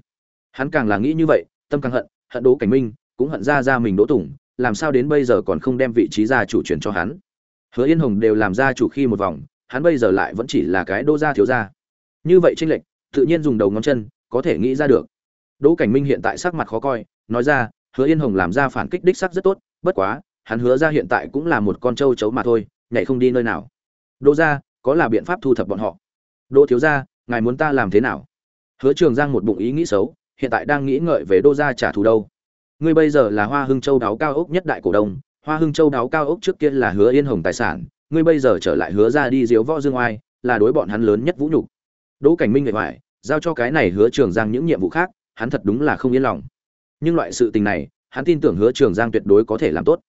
Hắn càng là nghĩ như vậy, tâm càng hận hận đỗ cảnh minh, cũng hận ra ra mình đỗ tùng, làm sao đến bây giờ còn không đem vị trí gia chủ chuyển cho hắn hứa yên hồng đều làm gia chủ khi một vòng, hắn bây giờ lại vẫn chỉ là cái đô gia thiếu gia. Như vậy tranh lệch, tự nhiên dùng đầu ngón chân, có thể nghĩ ra được. Đỗ cảnh minh hiện tại sắc mặt khó coi, nói ra, hứa yên hồng làm ra phản kích đích sắc rất tốt, bất quá, hắn hứa ra hiện tại cũng là một con trâu chấu mà thôi, nhảy không đi nơi nào. Đỗ gia, có là biện pháp thu thập bọn họ? Đỗ thiếu gia, ngài muốn ta làm thế nào? Hứa trường giang một bụng ý nghĩ xấu, hiện tại đang nghĩ ngợi về đô gia trả thù đâu. Ngươi bây giờ là hoa hưng châu đáo cao ốc nhất đại cổ đông hoa hưng châu đáo cao ốc trước kia là hứa yên hồng tài sản, ngươi bây giờ trở lại hứa ra đi diếu võ dương oai, là đối bọn hắn lớn nhất vũ nhục. Đỗ cảnh minh ngại hoài giao cho cái này hứa trường giang những nhiệm vụ khác, hắn thật đúng là không yên lòng. Nhưng loại sự tình này, hắn tin tưởng hứa trường giang tuyệt đối có thể làm tốt.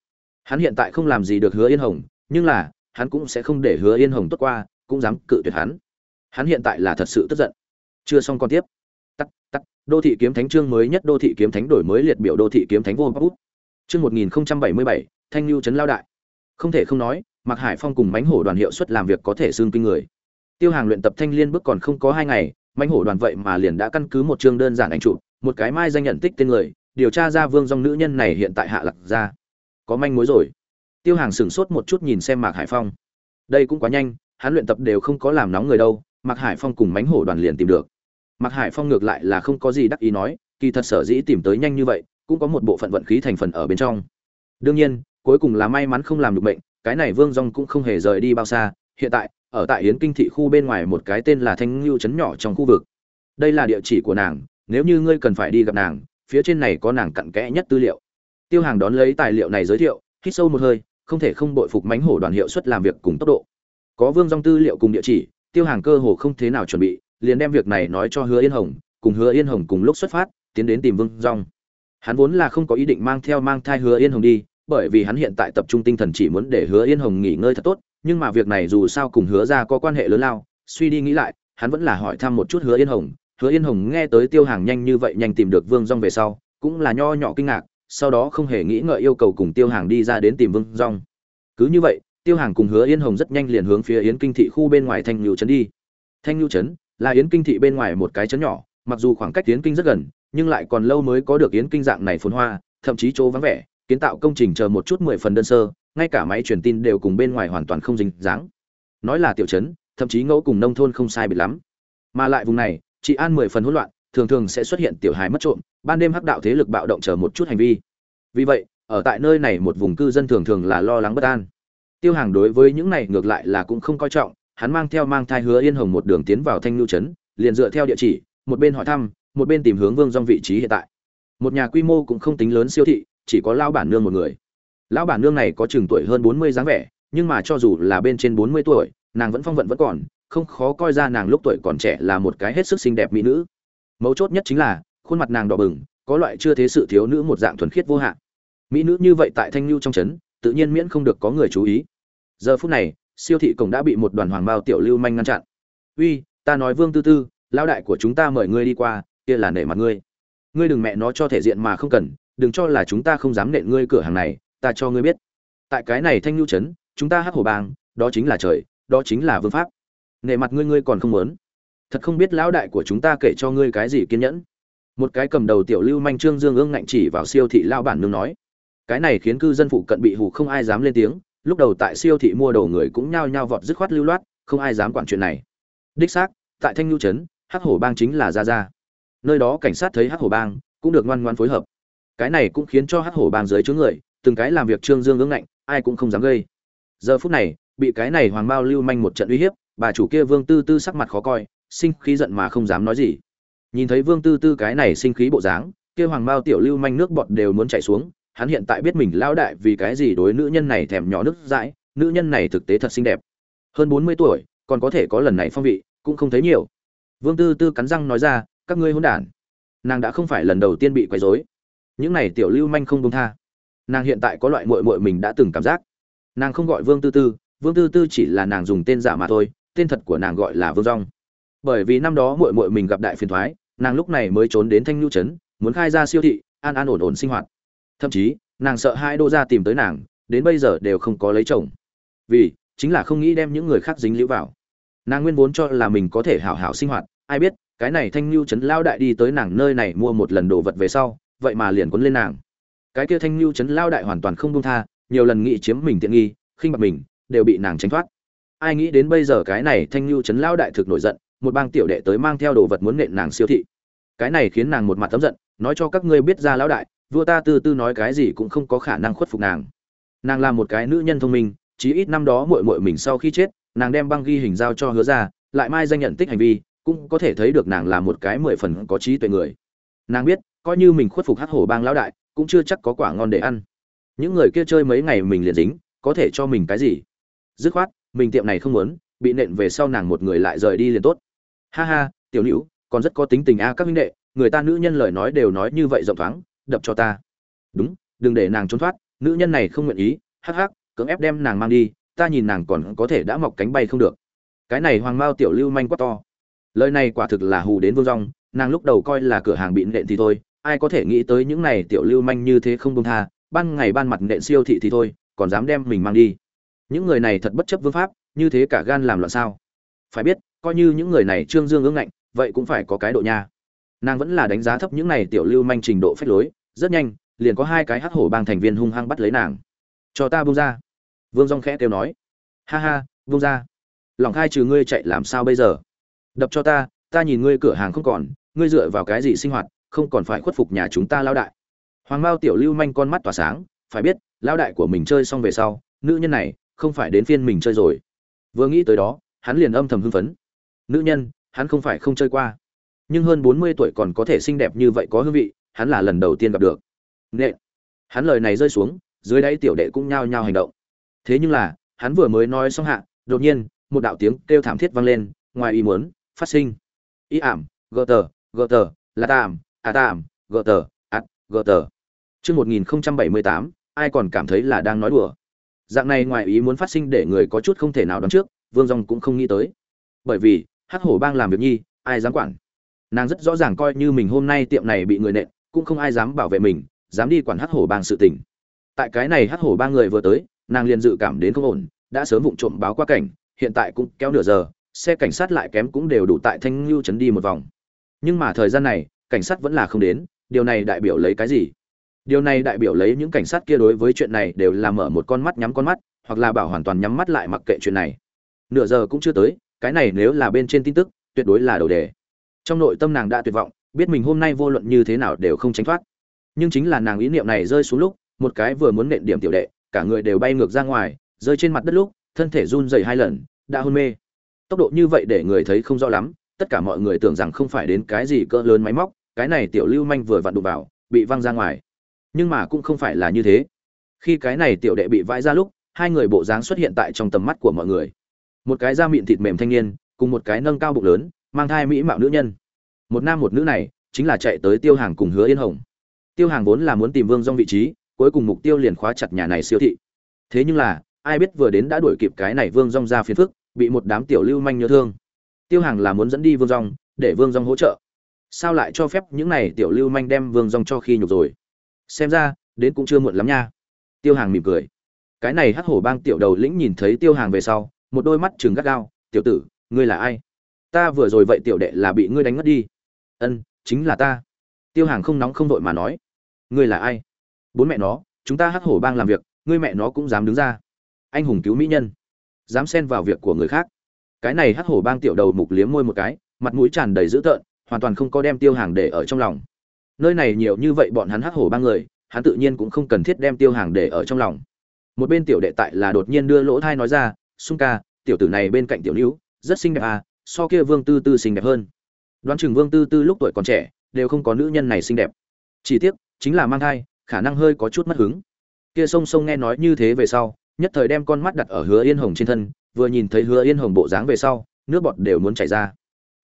Hắn hiện tại không làm gì được hứa yên hồng, nhưng là, hắn cũng sẽ không để hứa yên hồng tốt qua, cũng dám cự tuyệt hắn. Hắn hiện tại là thật sự tức giận. Chưa xong còn tiếp. Tắt tắt, đô thị kiếm thánh chương mới nhất, đô thị kiếm thánh đổi mới liệt biểu đô thị kiếm thánh vô bút. Chương một nghìn bảy mươi bảy thanh lưu trấn lao đại. Không thể không nói, mạc hải phong cùng mánh hổ đoàn hiệu suất làm việc có thể xương kinh người. Tiêu hàng luyện tập thanh liên bước còn không có hai ngày mánh hổ đoàn vậy mà liền đã căn cứ một chương đơn giản ảnh chụp, một cái mai danh nhận tích tên người, điều tra ra vương dòng nữ nhân này hiện tại hạ lạc ra. Có manh mối rồi. Tiêu hàng sửng sốt một chút nhìn xem mạc hải phong. Đây cũng quá nhanh, hắn luyện tập đều không có làm nóng người đâu, mạc hải phong cùng mánh hổ đoàn liền tìm được. Mạc hải phong ngược lại là không có gì đắc ý nói, kỳ thật sở dĩ tìm tới nhanh như vậy, cũng có một bộ phận vận khí thành phần ở bên trong. Đương nhiên cuối cùng là may mắn không làm được bệnh, cái này vương Dung cũng không hề rời đi bao xa, hiện tại, ở tại yến kinh thị khu bên ngoài một cái tên là thanh Nưu trấn nhỏ trong khu vực. Đây là địa chỉ của nàng, nếu như ngươi cần phải đi gặp nàng, phía trên này có nàng cặn kẽ nhất tư liệu. Tiêu hàng đón lấy tài liệu này giới thiệu, hít sâu một hơi, không thể không bội phục mánh hổ đoàn hiệu suất làm việc cùng tốc độ. Có vương Dung tư liệu cùng địa chỉ, tiêu hàng cơ hồ không thế nào chuẩn bị, liền đem việc này nói cho hứa yên hồng, cùng hứa yên hồng cùng lúc xuất phát, tiến đến tìm vương Dung. hắn vốn là không có ý định mang theo mang thai hứa yên hồng đi bởi vì hắn hiện tại tập trung tinh thần chỉ muốn để hứa yên hồng nghỉ ngơi thật tốt, nhưng mà việc này dù sao cùng hứa ra có quan hệ lớn lao, suy đi nghĩ lại, hắn vẫn là hỏi thăm một chút hứa yên hồng. Hứa yên hồng nghe tới tiêu hàng nhanh như vậy nhanh tìm được vương Dung về sau, cũng là nho nhỏ kinh ngạc, sau đó không hề nghĩ ngợi yêu cầu cùng tiêu hàng đi ra đến tìm vương Dung. cứ như vậy, tiêu hàng cùng hứa yên hồng rất nhanh liền hướng phía yến kinh thị khu bên ngoài thanh lưu trấn đi. Thanh lưu trấn là yến kinh thị bên ngoài một cái trấn nhỏ, mặc dù khoảng cách yến kinh rất gần, nhưng lại còn lâu mới có được yến kinh dạng này phồn hoa, thậm chí chỗ vắng vẻ kiến tạo công trình chờ một chút mười phần đơn sơ, ngay cả máy truyền tin đều cùng bên ngoài hoàn toàn không dính dáng. Nói là tiểu trấn, thậm chí ngẫu cùng nông thôn không sai biệt lắm. Mà lại vùng này chị an mười phần hỗn loạn, thường thường sẽ xuất hiện tiểu hài mất trộm, ban đêm hắc đạo thế lực bạo động chờ một chút hành vi. Vì vậy, ở tại nơi này một vùng cư dân thường thường là lo lắng bất an. Tiêu hàng đối với những này ngược lại là cũng không coi trọng, hắn mang theo mang thai hứa yên hồng một đường tiến vào thanh lưu trấn, liền dựa theo địa chỉ, một bên hỏi thăm, một bên tìm hướng vương dong vị trí hiện tại. Một nhà quy mô cũng không tính lớn siêu thị chỉ có lão bản nương một người. Lão bản nương này có chừng tuổi hơn bốn mươi dáng vẻ, nhưng mà cho dù là bên trên bốn mươi tuổi, nàng vẫn phong vận vẫn còn, không khó coi ra nàng lúc tuổi còn trẻ là một cái hết sức xinh đẹp mỹ nữ. Mấu chốt nhất chính là, khuôn mặt nàng đỏ bừng, có loại chưa thế sự thiếu nữ một dạng thuần khiết vô hạn. Mỹ nữ như vậy tại thanh lưu trong trấn, tự nhiên miễn không được có người chú ý. Giờ phút này, siêu thị cổng đã bị một đoàn hoàng bao tiểu lưu manh ngăn chặn. Uy, ta nói vương tư tư, lão đại của chúng ta mời ngươi đi qua, kia là nể mặt ngươi. Ngươi đừng mẹ nó cho thể diện mà không cần đừng cho là chúng ta không dám nện ngươi cửa hàng này, ta cho ngươi biết. Tại cái này thanh lưu trấn, chúng ta hắc hổ bang, đó chính là trời, đó chính là vương pháp. Nể mặt ngươi ngươi còn không muốn. Thật không biết lão đại của chúng ta kể cho ngươi cái gì kiên nhẫn. Một cái cầm đầu tiểu lưu manh trương dương ương ngạnh chỉ vào siêu thị lao bản nương nói. Cái này khiến cư dân phụ cận bị hù không ai dám lên tiếng, lúc đầu tại siêu thị mua đồ người cũng nhao nhao vọt dứt khoát lưu loát, không ai dám quản chuyện này. Đích xác, tại thanh nhu trấn hắc hổ bang chính là ra ra nơi đó cảnh sát thấy hắc hổ bang, cũng được ngoan ngoan phối hợp cái này cũng khiến cho hắc hổ bang dưới chướng người, từng cái làm việc trương dương ương ngạnh, ai cũng không dám gây. Giờ phút này, bị cái này hoàng mao lưu manh một trận uy hiếp, bà chủ kia vương tư tư sắc mặt khó coi, sinh khí giận mà không dám nói gì. Nhìn thấy vương tư tư cái này sinh khí bộ dáng, kia hoàng mao tiểu lưu manh nước bọt đều muốn chảy xuống, hắn hiện tại biết mình lão đại vì cái gì đối nữ nhân này thèm nhỏ nước dãi, nữ nhân này thực tế thật xinh đẹp. Hơn bốn mươi tuổi, còn có thể có lần này phong vị, cũng không thấy nhiều. Vương tư tư cắn răng nói ra, các ngươi hôn đản. Nàng đã không phải lần đầu tiên bị quấy rối những này tiểu lưu manh không công tha. Nàng hiện tại có loại mội mội mình đã từng cảm giác. Nàng không gọi vương tư tư, vương tư tư chỉ là nàng dùng tên giả mà thôi, tên thật của nàng gọi là vương rong bởi vì năm đó mội mội mình gặp đại phiền thoái, nàng lúc này mới trốn đến thanh nhu trấn, muốn khai ra siêu thị, an an ổn ổn sinh hoạt. Thậm chí, nàng sợ hai đô gia tìm tới nàng, đến bây giờ đều không có lấy chồng. Vì, chính là không nghĩ đem những người khác dính liễu vào. Nàng nguyên vốn cho là mình có thể hảo hảo sinh hoạt, ai biết, cái này thanh lưu trấn lao đại đi tới nàng nơi này mua một lần đồ vật về sau vậy mà liền cuốn lên nàng. Cái kia thanh lưu trấn lao đại hoàn toàn không dung tha, nhiều lần nghĩ chiếm mình tiện nghi, khinh bạc mình, đều bị nàng tránh thoát. Ai nghĩ đến bây giờ cái này thanh lưu trấn lao đại thực nổi giận, một bang tiểu đệ tới mang theo đồ vật muốn nện nàng siêu thị. Cái này khiến nàng một mặt tấm giận, nói cho các ngươi biết ra lão đại, vua ta tư tư nói cái gì cũng không có khả năng khuất phục nàng. Nàng là một cái nữ nhân thông minh, chí ít năm đó muội muội mình sau khi chết, nàng đem băng ghi hình giao cho hứa ra, lại mai danh nhận tích hành vi, cũng có thể thấy được nàng là một cái mười phần có trí tuệ người. Nàng biết coi như mình khuất phục hắc hổ bang lão đại, cũng chưa chắc có quả ngon để ăn. Những người kia chơi mấy ngày mình liền dính, có thể cho mình cái gì? Dứt khoát, mình tiệm này không muốn, bị nện về sau nàng một người lại rời đi liền tốt. Ha ha, tiểu nữ, còn rất có tính tình a các huynh đệ, người ta nữ nhân lời nói đều nói như vậy rộng thoáng, đập cho ta. Đúng, đừng để nàng trốn thoát, nữ nhân này không nguyện ý, hắc hắc, cưỡng ép đem nàng mang đi, ta nhìn nàng còn có thể đã mọc cánh bay không được. Cái này hoàng mao tiểu lưu manh quá to. Lời này quả thực là hù đến vương rong, nàng lúc đầu coi là cửa hàng bị nện thì thôi ai có thể nghĩ tới những này tiểu lưu manh như thế không công tha, ban ngày ban mặt nện siêu thị thì thôi, còn dám đem mình mang đi. Những người này thật bất chấp vương pháp, như thế cả gan làm loạn sao? Phải biết, coi như những người này trương dương ương ngạnh, vậy cũng phải có cái độ nha. Nàng vẫn là đánh giá thấp những này tiểu lưu manh trình độ phách lối, rất nhanh, liền có hai cái hắc hổ bang thành viên hung hăng bắt lấy nàng. Cho ta buông ra. Vương dong khẽ kêu nói. Ha ha, buông ra. Lòng khai trừ ngươi chạy làm sao bây giờ? Đập cho ta ta nhìn ngươi cửa hàng không còn, ngươi dựa vào cái gì sinh hoạt không còn phải khuất phục nhà chúng ta lao đại. Hoàng mao tiểu lưu manh con mắt tỏa sáng, phải biết lao đại của mình chơi xong về sau, nữ nhân này không phải đến phiên mình chơi rồi. Vừa nghĩ tới đó, hắn liền âm thầm hưng phấn. Nữ nhân, hắn không phải không chơi qua. Nhưng hơn bốn mươi tuổi còn có thể xinh đẹp như vậy có hương vị, hắn là lần đầu tiên gặp được. Nệ hắn lời này rơi xuống, dưới đáy tiểu đệ cũng nhao nhao hành động. Thế nhưng là, hắn vừa mới nói xong hạ, đột nhiên, một đạo tiếng kêu thảm thiết vang lên, ngoài ý muốn phát sinh. Ý ảm, gờ tờ gờ tờ, là tàm à tạm, gờ tờ ạt gờ tờ. Chương một nghìn bảy mươi tám ai còn cảm thấy là đang nói đùa? Dạng này ngoài ý muốn phát sinh để người có chút không thể nào đoán trước vương dòng cũng không nghĩ tới. Bởi vì hắc hổ bang làm việc nhi ai dám quản? Nàng rất rõ ràng coi như mình hôm nay tiệm này bị người nện cũng không ai dám bảo vệ mình dám đi quản hắc hổ bang sự tình. Tại cái này hắc hổ bang người vừa tới nàng liền dự cảm đến không ổn đã sớm vụng trộm báo qua cảnh hiện tại cũng kéo nửa giờ xe cảnh sát lại kém cũng đều đủ tại thanh lưu trấn đi một vòng. Nhưng mà thời gian này cảnh sát vẫn là không đến, điều này đại biểu lấy cái gì? Điều này đại biểu lấy những cảnh sát kia đối với chuyện này đều là mở một con mắt nhắm con mắt, hoặc là bảo hoàn toàn nhắm mắt lại mặc kệ chuyện này. Nửa giờ cũng chưa tới, cái này nếu là bên trên tin tức, tuyệt đối là đầu đề. Trong nội tâm nàng đã tuyệt vọng, biết mình hôm nay vô luận như thế nào đều không tránh thoát. Nhưng chính là nàng ý niệm này rơi xuống lúc, một cái vừa muốn nện điểm tiểu đệ, cả người đều bay ngược ra ngoài, rơi trên mặt đất lúc, thân thể run dày hai lần, đã hôn mê. Tốc độ như vậy để người thấy không rõ lắm, tất cả mọi người tưởng rằng không phải đến cái gì cỡ lớn máy móc cái này tiểu lưu manh vừa vặn đụng vào, bị văng ra ngoài. Nhưng mà cũng không phải là như thế. Khi cái này tiểu đệ bị vãi ra lúc, hai người bộ dáng xuất hiện tại trong tầm mắt của mọi người. Một cái da miệng thịt mềm thanh niên, cùng một cái nâng cao bụng lớn, mang thai mỹ mạo nữ nhân. Một nam một nữ này, chính là chạy tới tiêu hàng cùng hứa yên hồng. Tiêu hàng vốn là muốn tìm vương dong vị trí, cuối cùng mục tiêu liền khóa chặt nhà này siêu thị. Thế nhưng là, ai biết vừa đến đã đuổi kịp cái này vương dong ra phiền phức, bị một đám tiểu lưu manh nhớ thương. Tiêu hàng là muốn dẫn đi vương dong để vương dong hỗ trợ sao lại cho phép những này tiểu lưu manh đem vương rong cho khi nhục rồi? Xem ra, đến cũng chưa muộn lắm nha. Tiêu hàng mỉm cười. Cái này hắc hổ bang tiểu đầu lĩnh nhìn thấy tiêu hàng về sau, một đôi mắt chừng gắt gao, tiểu tử, ngươi là ai? Ta vừa rồi vậy tiểu đệ là bị ngươi đánh ngất đi. Ân, chính là ta. Tiêu hàng không nóng không vội mà nói. Ngươi là ai? Bốn mẹ nó, chúng ta hắc hổ bang làm việc, ngươi mẹ nó cũng dám đứng ra. Anh hùng cứu mỹ nhân, dám xen vào việc của người khác. Cái này hắc hổ bang tiểu đầu mục liếm môi một cái, mặt mũi tràn đầy dữ tợn hoàn toàn không có đem tiêu hàng để ở trong lòng. Nơi này nhiều như vậy bọn hắn hắc hổ ba người, hắn tự nhiên cũng không cần thiết đem tiêu hàng để ở trong lòng. Một bên tiểu đệ tại là đột nhiên đưa lỗ thai nói ra sung ca, tiểu tử này bên cạnh tiểu nữ rất xinh đẹp à so kia vương tư tư xinh đẹp hơn. Đoán chừng vương tư tư lúc tuổi còn trẻ, đều không có nữ nhân này xinh đẹp. Chỉ tiếc, chính là mang thai, khả năng hơi có chút mất hứng. Kia sông sông nghe nói như thế về sau, nhất thời đem con mắt đặt ở hứa yên hồng trên thân, vừa nhìn thấy hứa yên hồng bộ dáng về sau, nước bọt đều muốn chảy ra.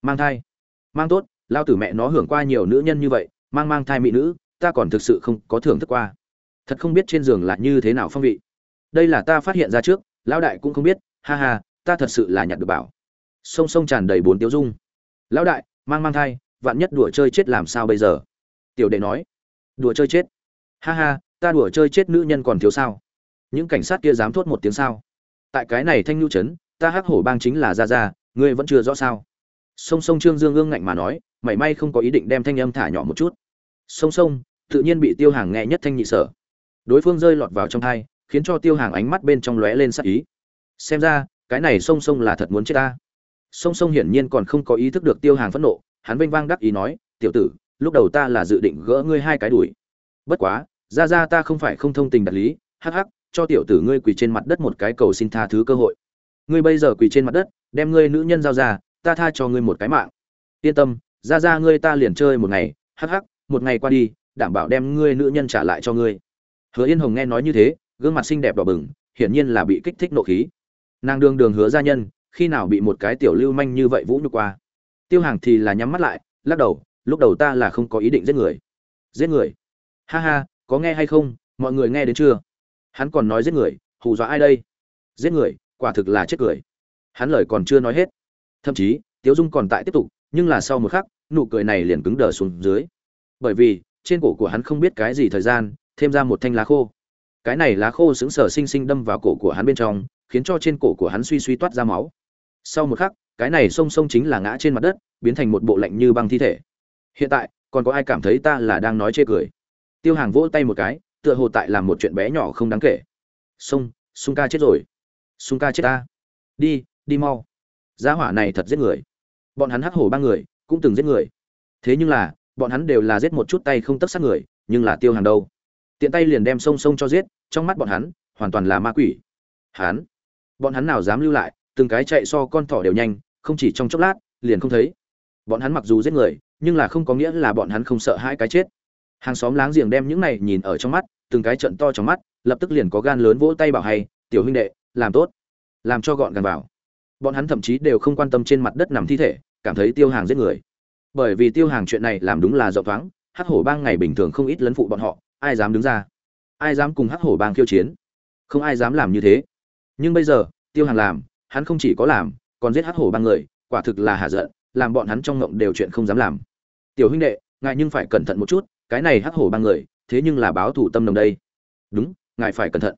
Mang thai. Mang tốt lao tử mẹ nó hưởng qua nhiều nữ nhân như vậy, mang mang thai mỹ nữ, ta còn thực sự không có thưởng thức qua. Thật không biết trên giường là như thế nào phong vị. Đây là ta phát hiện ra trước, lão đại cũng không biết, ha ha, ta thật sự là nhặt được bảo. Sông sông tràn đầy bốn tiêu dung. Lão đại, mang mang thai, vạn nhất đùa chơi chết làm sao bây giờ? Tiểu đệ nói. Đùa chơi chết. Ha ha, ta đùa chơi chết nữ nhân còn thiếu sao? Những cảnh sát kia dám thốt một tiếng sao? Tại cái này thanh nhu trấn, ta hắc hổ bang chính là ra ra ngươi vẫn chưa rõ sao? Sông sông trương dương ương ngạnh mà nói mảy may không có ý định đem thanh âm thả nhỏ một chút. Song Song, tự nhiên bị tiêu hàng nghe nhất thanh nhị sở. Đối phương rơi lọt vào trong thai khiến cho tiêu hàng ánh mắt bên trong lóe lên sắc ý. Xem ra cái này Song Song là thật muốn chết ta. Song Song hiển nhiên còn không có ý thức được tiêu hàng phẫn nộ hắn vênh vang đắc ý nói tiểu tử lúc đầu ta là dự định gỡ ngươi hai cái đuổi. Bất quá ra ra ta không phải không thông tình đạt lý hắc hắc cho tiểu tử ngươi quỳ trên mặt đất một cái cầu xin tha thứ cơ hội. Ngươi bây giờ quỳ trên mặt đất đem ngươi nữ nhân giao ra ta tha cho ngươi một cái mạng. Yên tâm ra ra ngươi ta liền chơi một ngày, hắc hắc, một ngày qua đi, đảm bảo đem ngươi nữ nhân trả lại cho ngươi. Hứa yên hồng nghe nói như thế, gương mặt xinh đẹp đỏ bừng, hiển nhiên là bị kích thích nộ khí. Nàng đường đường hứa gia nhân, khi nào bị một cái tiểu lưu manh như vậy vũ nhục qua? Tiêu hàng thì là nhắm mắt lại, lắc đầu, lúc đầu ta là không có ý định giết người. Giết người? Ha ha, có nghe hay không? Mọi người nghe đến chưa? Hắn còn nói giết người, hù dọa ai đây? Giết người, quả thực là chết cười. Hắn lời còn chưa nói hết. Thậm chí, tiếu dung còn tại tiếp tục, nhưng là sau một khắc nụ cười này liền cứng đờ xuống dưới. Bởi vì, trên cổ của hắn không biết cái gì thời gian, thêm ra một thanh lá khô. Cái này lá khô sững sờ xinh xinh đâm vào cổ của hắn bên trong, khiến cho trên cổ của hắn suy suy toát ra máu. Sau một khắc, cái này song song chính là ngã trên mặt đất, biến thành một bộ lạnh như băng thi thể. Hiện tại, còn có ai cảm thấy ta là đang nói chê cười? Tiêu hàng vỗ tay một cái, tựa hồ tại làm một chuyện bé nhỏ không đáng kể. Sông, sung ca chết rồi. Sung ca chết ta. Đi đi mau. Giá hỏa này thật giết người. Bọn hắn hắc hổ ba người cũng từng giết người. Thế nhưng là, bọn hắn đều là giết một chút tay không tất sát người, nhưng là tiêu hàng đâu? Tiện tay liền đem sông sông cho giết, trong mắt bọn hắn, hoàn toàn là ma quỷ. Hắn, bọn hắn nào dám lưu lại, từng cái chạy so con thỏ đều nhanh, không chỉ trong chốc lát, liền không thấy. Bọn hắn mặc dù giết người, nhưng là không có nghĩa là bọn hắn không sợ hãi cái chết. Hàng xóm láng giềng đem những này nhìn ở trong mắt, từng cái trận to trong mắt, lập tức liền có gan lớn vỗ tay bảo hay, tiểu huynh đệ, làm tốt, làm cho gọn gàng vào. Bọn hắn thậm chí đều không quan tâm trên mặt đất nằm thi thể cảm thấy tiêu hàng giết người. Bởi vì tiêu hàng chuyện này làm đúng là rộng thoáng, hắc hổ bang ngày bình thường không ít lấn phụ bọn họ, ai dám đứng ra? Ai dám cùng hắc hổ bang khiêu chiến? Không ai dám làm như thế. Nhưng bây giờ, tiêu hàng làm, hắn không chỉ có làm, còn giết hắc hổ bang người, quả thực là hạ giận, làm bọn hắn trong ngộng đều chuyện không dám làm. Tiểu huynh đệ, ngài nhưng phải cẩn thận một chút, cái này hắc hổ bang người, thế nhưng là báo thủ tâm đồng đây. Đúng, ngài phải cẩn thận.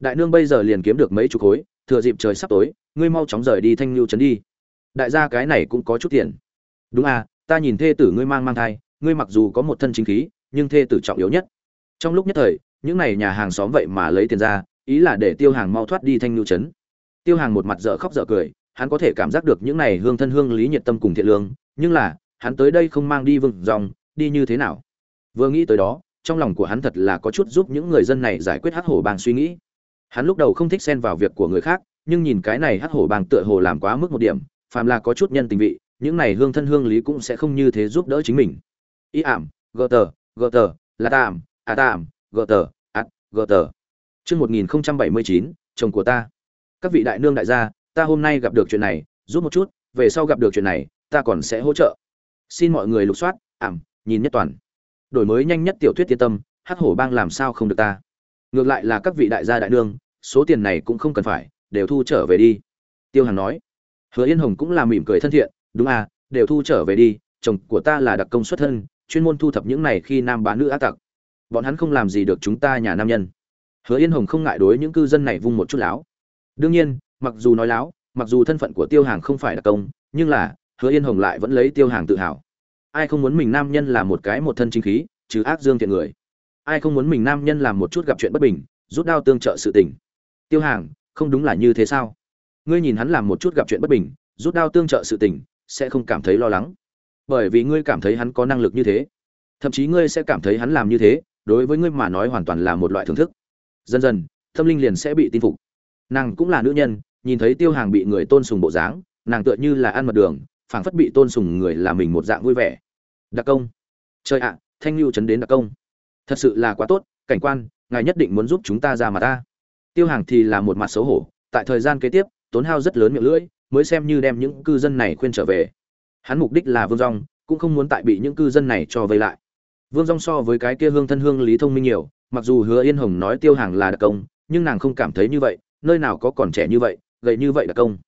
Đại nương bây giờ liền kiếm được mấy chục khối, thừa dịp trời sắp tối, ngươi mau chóng rời đi thanh lưu trấn đi đại gia cái này cũng có chút tiền. Đúng à ta nhìn thê tử ngươi mang mang thai, ngươi mặc dù có một thân chính khí, nhưng thê tử trọng yếu nhất. Trong lúc nhất thời, những này nhà hàng xóm vậy mà lấy tiền ra, ý là để tiêu hàng mau thoát đi thanh lưu trấn. Tiêu hàng một mặt dở khóc dở cười, hắn có thể cảm giác được những này hương thân hương lý nhiệt tâm cùng thiện lương, nhưng là, hắn tới đây không mang đi vừng dòng, đi như thế nào? Vừa nghĩ tới đó, trong lòng của hắn thật là có chút giúp những người dân này giải quyết hắc hổ bang suy nghĩ. Hắn lúc đầu không thích xen vào việc của người khác, nhưng nhìn cái này hắc hổ bang tựa hồ làm quá mức một điểm phàm là có chút nhân tình vị, những này hương thân hương lý cũng sẽ không như thế giúp đỡ chính mình. Ý ảm, gờ tờ gờ tờ, là tạm à tạm, gờ tờ ạt gờ tờ. Chương một nghìn bảy mươi chín, chồng của ta. Các vị đại nương đại gia, ta hôm nay gặp được chuyện này, giúp một chút, về sau gặp được chuyện này, ta còn sẽ hỗ trợ. Xin mọi người lục soát, ảm, nhìn nhất toàn. Đổi mới nhanh nhất tiểu thuyết tiên tâm hắc hổ bang làm sao không được ta. Ngược lại là các vị đại gia đại nương, số tiền này cũng không cần phải, đều thu trở về đi. Tiêu Hằng nói hứa yên hồng cũng là mỉm cười thân thiện, đúng à đều thu trở về đi, chồng của ta là đặc công xuất thân, chuyên môn thu thập những này khi nam bán nữ ác tặc. Bọn hắn không làm gì được chúng ta nhà nam nhân. Hứa yên hồng không ngại đối những cư dân này vung một chút láo. Đương nhiên, mặc dù nói láo, mặc dù thân phận của tiêu hàng không phải đặc công, nhưng là, hứa yên hồng lại vẫn lấy tiêu hàng tự hào. Ai không muốn mình nam nhân là một cái một thân chính khí chứ ác dương thiện người. Ai không muốn mình nam nhân làm một chút gặp chuyện bất bình, rút đao tương trợ sự tình. Tiêu hàng, không đúng là như thế sao? Ngươi nhìn hắn làm một chút gặp chuyện bất bình, rút đao tương trợ sự tình, sẽ không cảm thấy lo lắng. Bởi vì ngươi cảm thấy hắn có năng lực như thế, thậm chí ngươi sẽ cảm thấy hắn làm như thế, đối với ngươi mà nói hoàn toàn là một loại thưởng thức. Dần dần, tâm linh liền sẽ bị tin phục. Nàng cũng là nữ nhân, nhìn thấy tiêu hàng bị người tôn sùng bộ dáng, nàng tựa như là ăn mật đường, phảng phất bị tôn sùng người là mình một dạng vui vẻ. Đặc công. Trời ạ, thanh lưu chấn đến đặc công. Thật sự là quá tốt, cảnh quan, ngài nhất định muốn giúp chúng ta ra mà ta. Tiêu hàng thì là một mặt xấu hổ, tại thời gian kế tiếp tốn hao rất lớn miệng lưỡi, mới xem như đem những cư dân này khuyên trở về. Hắn mục đích là vương rong cũng không muốn tại bị những cư dân này cho vây lại. Vương rong so với cái kia hương thân hương lý thông minh nhiều, mặc dù hứa yên hồng nói tiêu hàng là đặc công, nhưng nàng không cảm thấy như vậy, nơi nào có còn trẻ như vậy, gầy như vậy đặc công.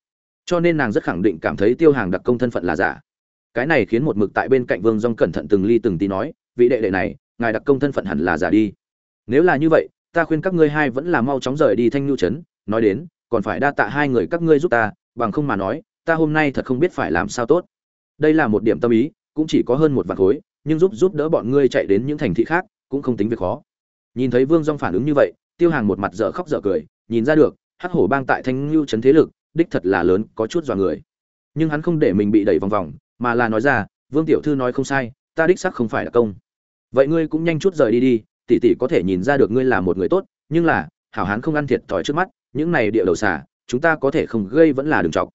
Cho nên nàng rất khẳng định cảm thấy tiêu hàng đặc công thân phận là giả. Cái này khiến một mực tại bên cạnh vương rong cẩn thận từng ly từng tí nói, vị đệ đệ này, ngài đặc công thân phận hẳn là giả đi. Nếu là như vậy, ta khuyên các ngươi hai vẫn là mau chóng rời đi thanh nhu trấn. Nói đến còn phải đa tạ hai người các ngươi giúp ta, bằng không mà nói, ta hôm nay thật không biết phải làm sao tốt. Đây là một điểm tâm ý, cũng chỉ có hơn một vạn khối, nhưng giúp giúp đỡ bọn ngươi chạy đến những thành thị khác, cũng không tính việc khó. Nhìn thấy vương dong phản ứng như vậy, tiêu hàng một mặt dở khóc dở cười, nhìn ra được, hắc hổ bang tại thanh lưu trấn thế lực, đích thật là lớn, có chút dọa người. Nhưng hắn không để mình bị đẩy vòng vòng, mà là nói ra, vương tiểu thư nói không sai, ta đích xác không phải là công. Vậy ngươi cũng nhanh chút rời đi đi, tỷ tỷ có thể nhìn ra được ngươi là một người tốt, nhưng là, hảo hán không ăn thiệt thòi trước mắt những này địa đầu xả, chúng ta có thể không gây vẫn là đường trọc.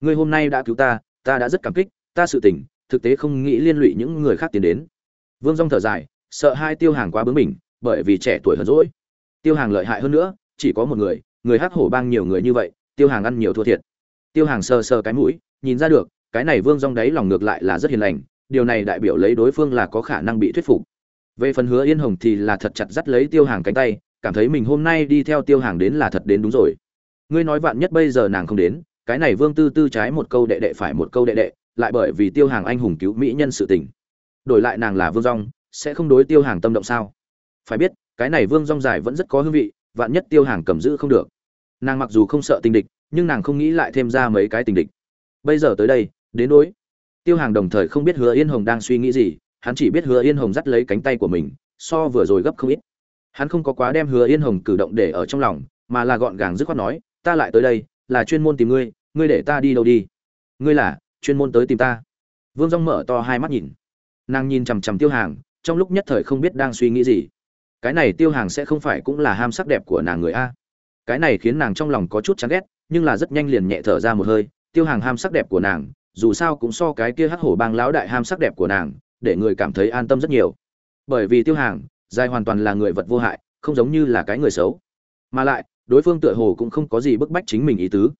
Ngươi hôm nay đã cứu ta ta đã rất cảm kích, ta sự tình, thực tế không nghĩ liên lụy những người khác tiến đến. Vương dong thở dài, sợ hai tiêu hàng quá bướng mình bởi vì trẻ tuổi hơn rỗi tiêu hàng lợi hại hơn nữa, chỉ có một người người hát hổ bang nhiều người như vậy, tiêu hàng ăn nhiều thua thiệt. Tiêu hàng sờ sờ cái mũi, nhìn ra được, cái này vương dong đấy lòng ngược lại là rất hiền lành, điều này đại biểu lấy đối phương là có khả năng bị thuyết phục. Về phần hứa yên hồng thì là thật chặt dắt lấy tiêu hàng cánh tay cảm thấy mình hôm nay đi theo tiêu hàng đến là thật đến đúng rồi. Ngươi nói vạn nhất bây giờ nàng không đến, cái này vương tư tư trái một câu đệ đệ phải một câu đệ đệ, lại bởi vì tiêu hàng anh hùng cứu mỹ nhân sự tình. Đổi lại nàng là vương rong sẽ không đối tiêu hàng tâm động sao? Phải biết, cái này vương rong dài vẫn rất có hương vị, vạn nhất tiêu hàng cầm giữ không được. Nàng mặc dù không sợ tình địch, nhưng nàng không nghĩ lại thêm ra mấy cái tình địch. Bây giờ tới đây, đến đối. Tiêu hàng đồng thời không biết hứa yên hồng đang suy nghĩ gì, hắn chỉ biết hứa yên hồng dắt lấy cánh tay của mình, so vừa rồi gấp không ít hắn không có quá đem hứa yên hồng cử động để ở trong lòng, mà là gọn gàng dứt khoát nói, ta lại tới đây, là chuyên môn tìm ngươi ngươi để ta đi đâu đi? Ngươi là, chuyên môn tới tìm ta. Vương rong mở to hai mắt nhìn. Nàng nhìn chằm chằm tiêu hàng, trong lúc nhất thời không biết đang suy nghĩ gì. Cái này tiêu hàng sẽ không phải cũng là ham sắc đẹp của nàng người a? Cái này khiến nàng trong lòng có chút chán ghét, nhưng là rất nhanh liền nhẹ thở ra một hơi, tiêu hàng ham sắc đẹp của nàng, dù sao cũng so cái kia hắc hổ bang lão đại ham sắc đẹp của nàng, để người cảm thấy an tâm rất nhiều. Bởi vì tiêu hàng dài hoàn toàn là người vật vô hại, không giống như là cái người xấu. Mà lại, đối phương tựa hồ cũng không có gì bức bách chính mình ý tứ.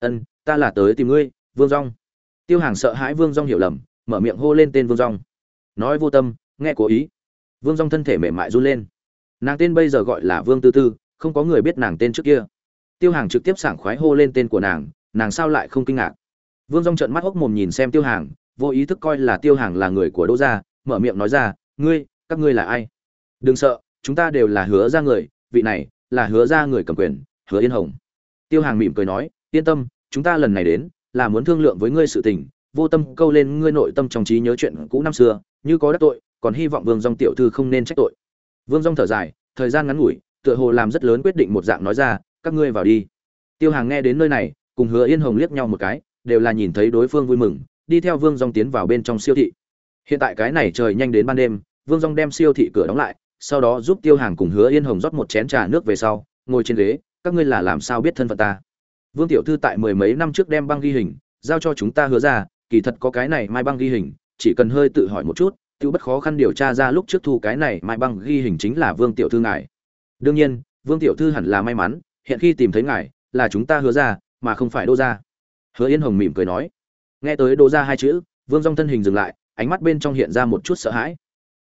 Ân, ta là tới tìm ngươi, vương rong. tiêu hàng sợ hãi vương rong hiểu lầm, mở miệng hô lên tên vương rong. nói vô tâm, nghe cố ý. Vương rong thân thể mềm mại run lên. Nàng tên bây giờ gọi là vương tư tư, không có người biết nàng tên trước kia. Tiêu hàng trực tiếp sảng khoái hô lên tên của nàng nàng sao lại không kinh ngạc? Vương rong trợn mắt hốc mồm nhìn xem tiêu hàng, vô ý thức coi là tiêu hàng là người của đỗ gia, mở miệng nói ra, ngươi, các ngươi là ai? Đừng sợ, chúng ta đều là hứa ra người, vị này là hứa ra người cầm quyền, hứa yên hồng. Tiêu hàng mỉm cười nói, yên tâm, chúng ta lần này đến là muốn thương lượng với ngươi sự tình, vô tâm câu lên ngươi nội tâm trong trí nhớ chuyện cũ năm xưa, như có đắc tội, còn hy vọng vương dong tiểu thư không nên trách tội. Vương dong thở dài, thời gian ngắn ngủi, tựa hồ làm rất lớn quyết định một dạng nói ra, các ngươi vào đi. Tiêu hàng nghe đến nơi này, cùng hứa yên hồng liếc nhau một cái, đều là nhìn thấy đối phương vui mừng, đi theo vương dong tiến vào bên trong siêu thị. Hiện tại cái này trời nhanh đến ban đêm, vương dong đem siêu thị cửa đóng lại sau đó giúp tiêu hàng cùng hứa yên hồng rót một chén trà nước về sau, ngồi trên ghế, các ngươi là làm sao biết thân phận ta? Vương tiểu thư tại mười mấy năm trước đem băng ghi hình, giao cho chúng ta hứa ra kỳ thật có cái này mai băng ghi hình, chỉ cần hơi tự hỏi một chút tự bất khó khăn điều tra ra lúc trước thu cái này mai băng ghi hình chính là vương tiểu thư ngài. Đương nhiên, vương tiểu thư hẳn là may mắn, hiện khi tìm thấy ngài, là chúng ta hứa ra mà không phải đô ra hứa yên hồng mỉm cười nói. Nghe tới đô ra hai chữ, vương dong thân hình dừng lại, ánh mắt bên trong hiện ra một chút sợ hãi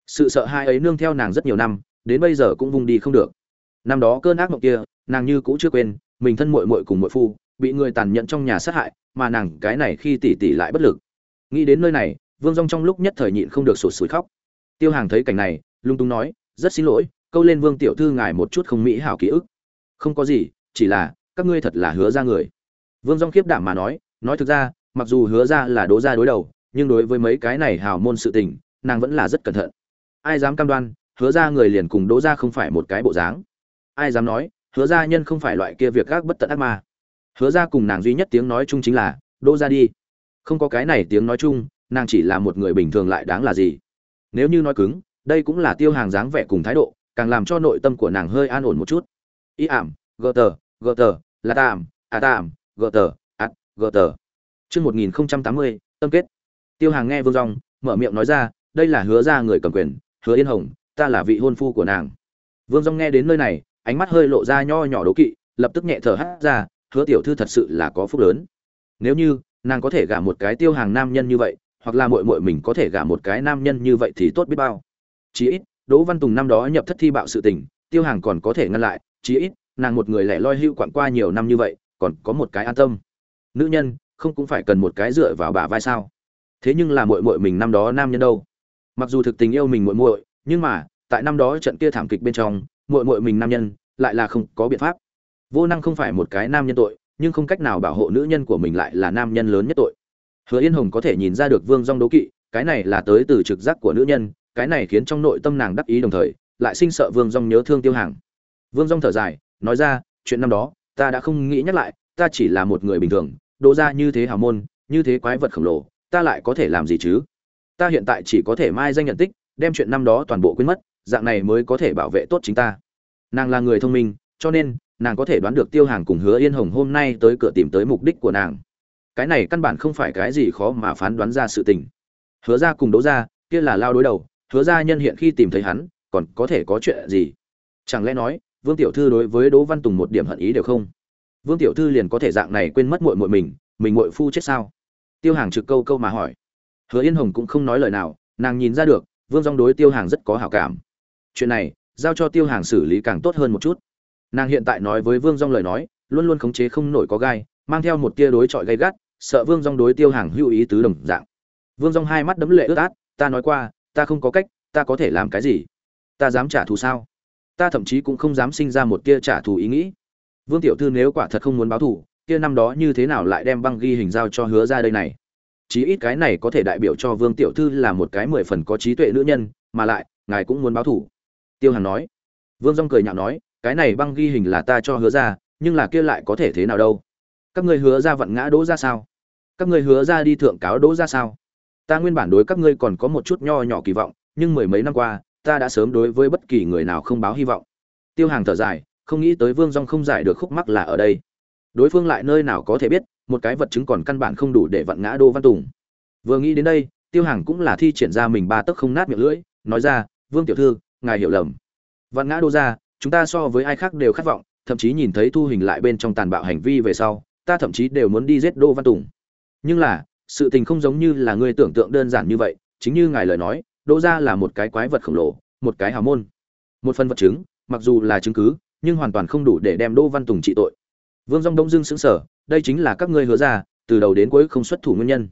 sự sợ hãi ấy nương theo nàng rất nhiều năm, đến bây giờ cũng vung đi không được. Năm đó cơn ác mộng kia, nàng như cũ chưa quên, mình thân muội muội cùng muội phu, bị người tàn nhẫn trong nhà sát hại, mà nàng cái này khi tỷ tỷ lại bất lực. Nghĩ đến nơi này, vương dong trong lúc nhất thời nhịn không được sụt sùi khóc. Tiêu hàng thấy cảnh này, lung tung nói, rất xin lỗi, câu lên vương tiểu thư ngài một chút không mỹ hảo ký ức. Không có gì, chỉ là, các ngươi thật là hứa ra người. Vương dong khiếp đảm mà nói nói thực ra, mặc dù hứa ra là đố ra đối đầu, nhưng đối với mấy cái này hào môn sự tình, nàng vẫn là rất cẩn thận ai dám cam đoan, hứa ra người liền cùng Đỗ ra không phải một cái bộ dáng. Ai dám nói, hứa ra nhân không phải loại kia việc gác bất tận ác ma. Hứa ra cùng nàng duy nhất tiếng nói chung chính là, đỗ ra đi. Không có cái này tiếng nói chung, nàng chỉ là một người bình thường lại đáng là gì? Nếu như nói cứng, đây cũng là tiêu hàng dáng vẻ cùng thái độ, càng làm cho nội tâm của nàng hơi an ổn một chút. Y ảm gờ tờ gờ tờ là tàm à tàm gờ tờ ạt à, gờ tờ chương một nghìn tám mươi, tâm kết. Tiêu hàng nghe vương rong mở miệng nói ra, đây là hứa ra người cầm quyền hứa yên hồng, ta là vị hôn phu của nàng. Vương dong nghe đến nơi này, ánh mắt hơi lộ ra nho nhỏ đố kỵ, lập tức nhẹ thở hắt ra, hứa tiểu thư thật sự là có phúc lớn. Nếu như nàng có thể gả một cái tiêu hàng nam nhân như vậy, hoặc là muội muội mình có thể gả một cái nam nhân như vậy thì tốt biết bao. Chí ít, đỗ văn tùng năm đó nhập thất thi bạo sự tình, tiêu hàng còn có thể ngăn lại, chí ít, nàng một người lẻ loi hưu quặn qua nhiều năm như vậy, còn có một cái an tâm. Nữ nhân, không cũng phải cần một cái dựa vào bả vai sao? Thế nhưng là muội muội mình năm đó nam nhân đâu? Mặc dù thực tình yêu mình muội muội, nhưng mà, tại năm đó trận kia thảm kịch bên trong, muội muội mình nam nhân, lại là không có biện pháp. Vô năng không phải một cái nam nhân tội, nhưng không cách nào bảo hộ nữ nhân của mình lại là nam nhân lớn nhất tội. Hứa yên hồng có thể nhìn ra được vương dong đố kỵ, cái này là tới từ trực giác của nữ nhân, cái này khiến trong nội tâm nàng đắc ý đồng thời, lại sinh sợ vương dong nhớ thương tiêu hàng. Vương dong thở dài, nói ra, chuyện năm đó, ta đã không nghĩ nhắc lại, ta chỉ là một người bình thường đỗ ra như thế hào môn, như thế quái vật khổng lồ, ta lại có thể làm gì chứ? Ta hiện tại chỉ có thể mai danh nhận tích, đem chuyện năm đó toàn bộ quên mất, dạng này mới có thể bảo vệ tốt chính ta. Nàng là người thông minh, cho nên, nàng có thể đoán được tiêu hàng cùng hứa yên hồng hôm nay tới cửa tìm tới mục đích của nàng. Cái này căn bản không phải cái gì khó mà phán đoán ra sự tình. Hứa ra cùng đấu ra kia là lao đối đầu, hứa ra nhân hiện khi tìm thấy hắn, còn có thể có chuyện gì? Chẳng lẽ nói, vương tiểu thư đối với đỗ văn tùng một điểm hận ý đều không? Vương tiểu thư liền có thể dạng này quên mất muội muội mình mình muội phu chết sao? Tiêu hàng trực câu câu mà hỏi hứa yên hồng cũng không nói lời nào, nàng nhìn ra được, vương dong đối tiêu hàng rất có hảo cảm. Chuyện này, giao cho tiêu hàng xử lý càng tốt hơn một chút. Nàng hiện tại nói với vương dong lời nói, luôn luôn khống chế không nổi có gai, mang theo một tia đối chọi gay gắt, sợ vương dong đối tiêu hàng hữu ý tứ đồng dạng. Vương dong hai mắt đấm lệ ướt át, ta nói qua, ta không có cách, ta có thể làm cái gì? Ta dám trả thù sao? Ta thậm chí cũng không dám sinh ra một tia trả thù ý nghĩ. Vương tiểu thư nếu quả thật không muốn báo thù, kia năm đó như thế nào lại đem băng ghi hình giao cho hứa ra đây này? Chí ít cái này có thể đại biểu cho vương tiểu thư là một cái mười phần có trí tuệ nữ nhân, mà lại, ngài cũng muốn báo thù tiêu hàn nói. Vương Dung cười nhạo nói, cái này băng ghi hình là ta cho hứa ra, nhưng là kia lại có thể thế nào đâu? Các ngươi hứa ra vận ngã đỗ ra sao? Các ngươi hứa ra đi thượng cáo đỗ ra sao? Ta nguyên bản đối các ngươi còn có một chút nho nhỏ kỳ vọng, nhưng mười mấy năm qua, ta đã sớm đối với bất kỳ người nào không báo hy vọng. Tiêu hàng thở dài, không nghĩ tới vương Dung không giải được khúc mắc là ở đây. Đối phương lại nơi nào có thể biết một cái vật chứng còn căn bản không đủ để vặn ngã đô văn tùng. Vừa nghĩ đến đây tiêu hàng cũng là thi triển ra mình ba tấc không nát miệng lưỡi nói ra vương tiểu thư ngài hiểu lầm. Vặn ngã đô gia, chúng ta so với ai khác đều khát vọng thậm chí nhìn thấy thu hình lại bên trong tàn bạo hành vi về sau ta thậm chí đều muốn đi giết đô văn tùng. Nhưng là sự tình không giống như là ngươi tưởng tượng đơn giản như vậy chính như ngài lời nói đỗ gia là một cái quái vật khổng lồ một cái hào môn. Một phần vật chứng mặc dù là chứng cứ nhưng hoàn toàn không đủ để đem đỗ văn tùng trị tội vương Dung đông Dương sững sờ, đây chính là các ngươi hứa ra từ đầu đến cuối không xuất thủ nguyên nhân.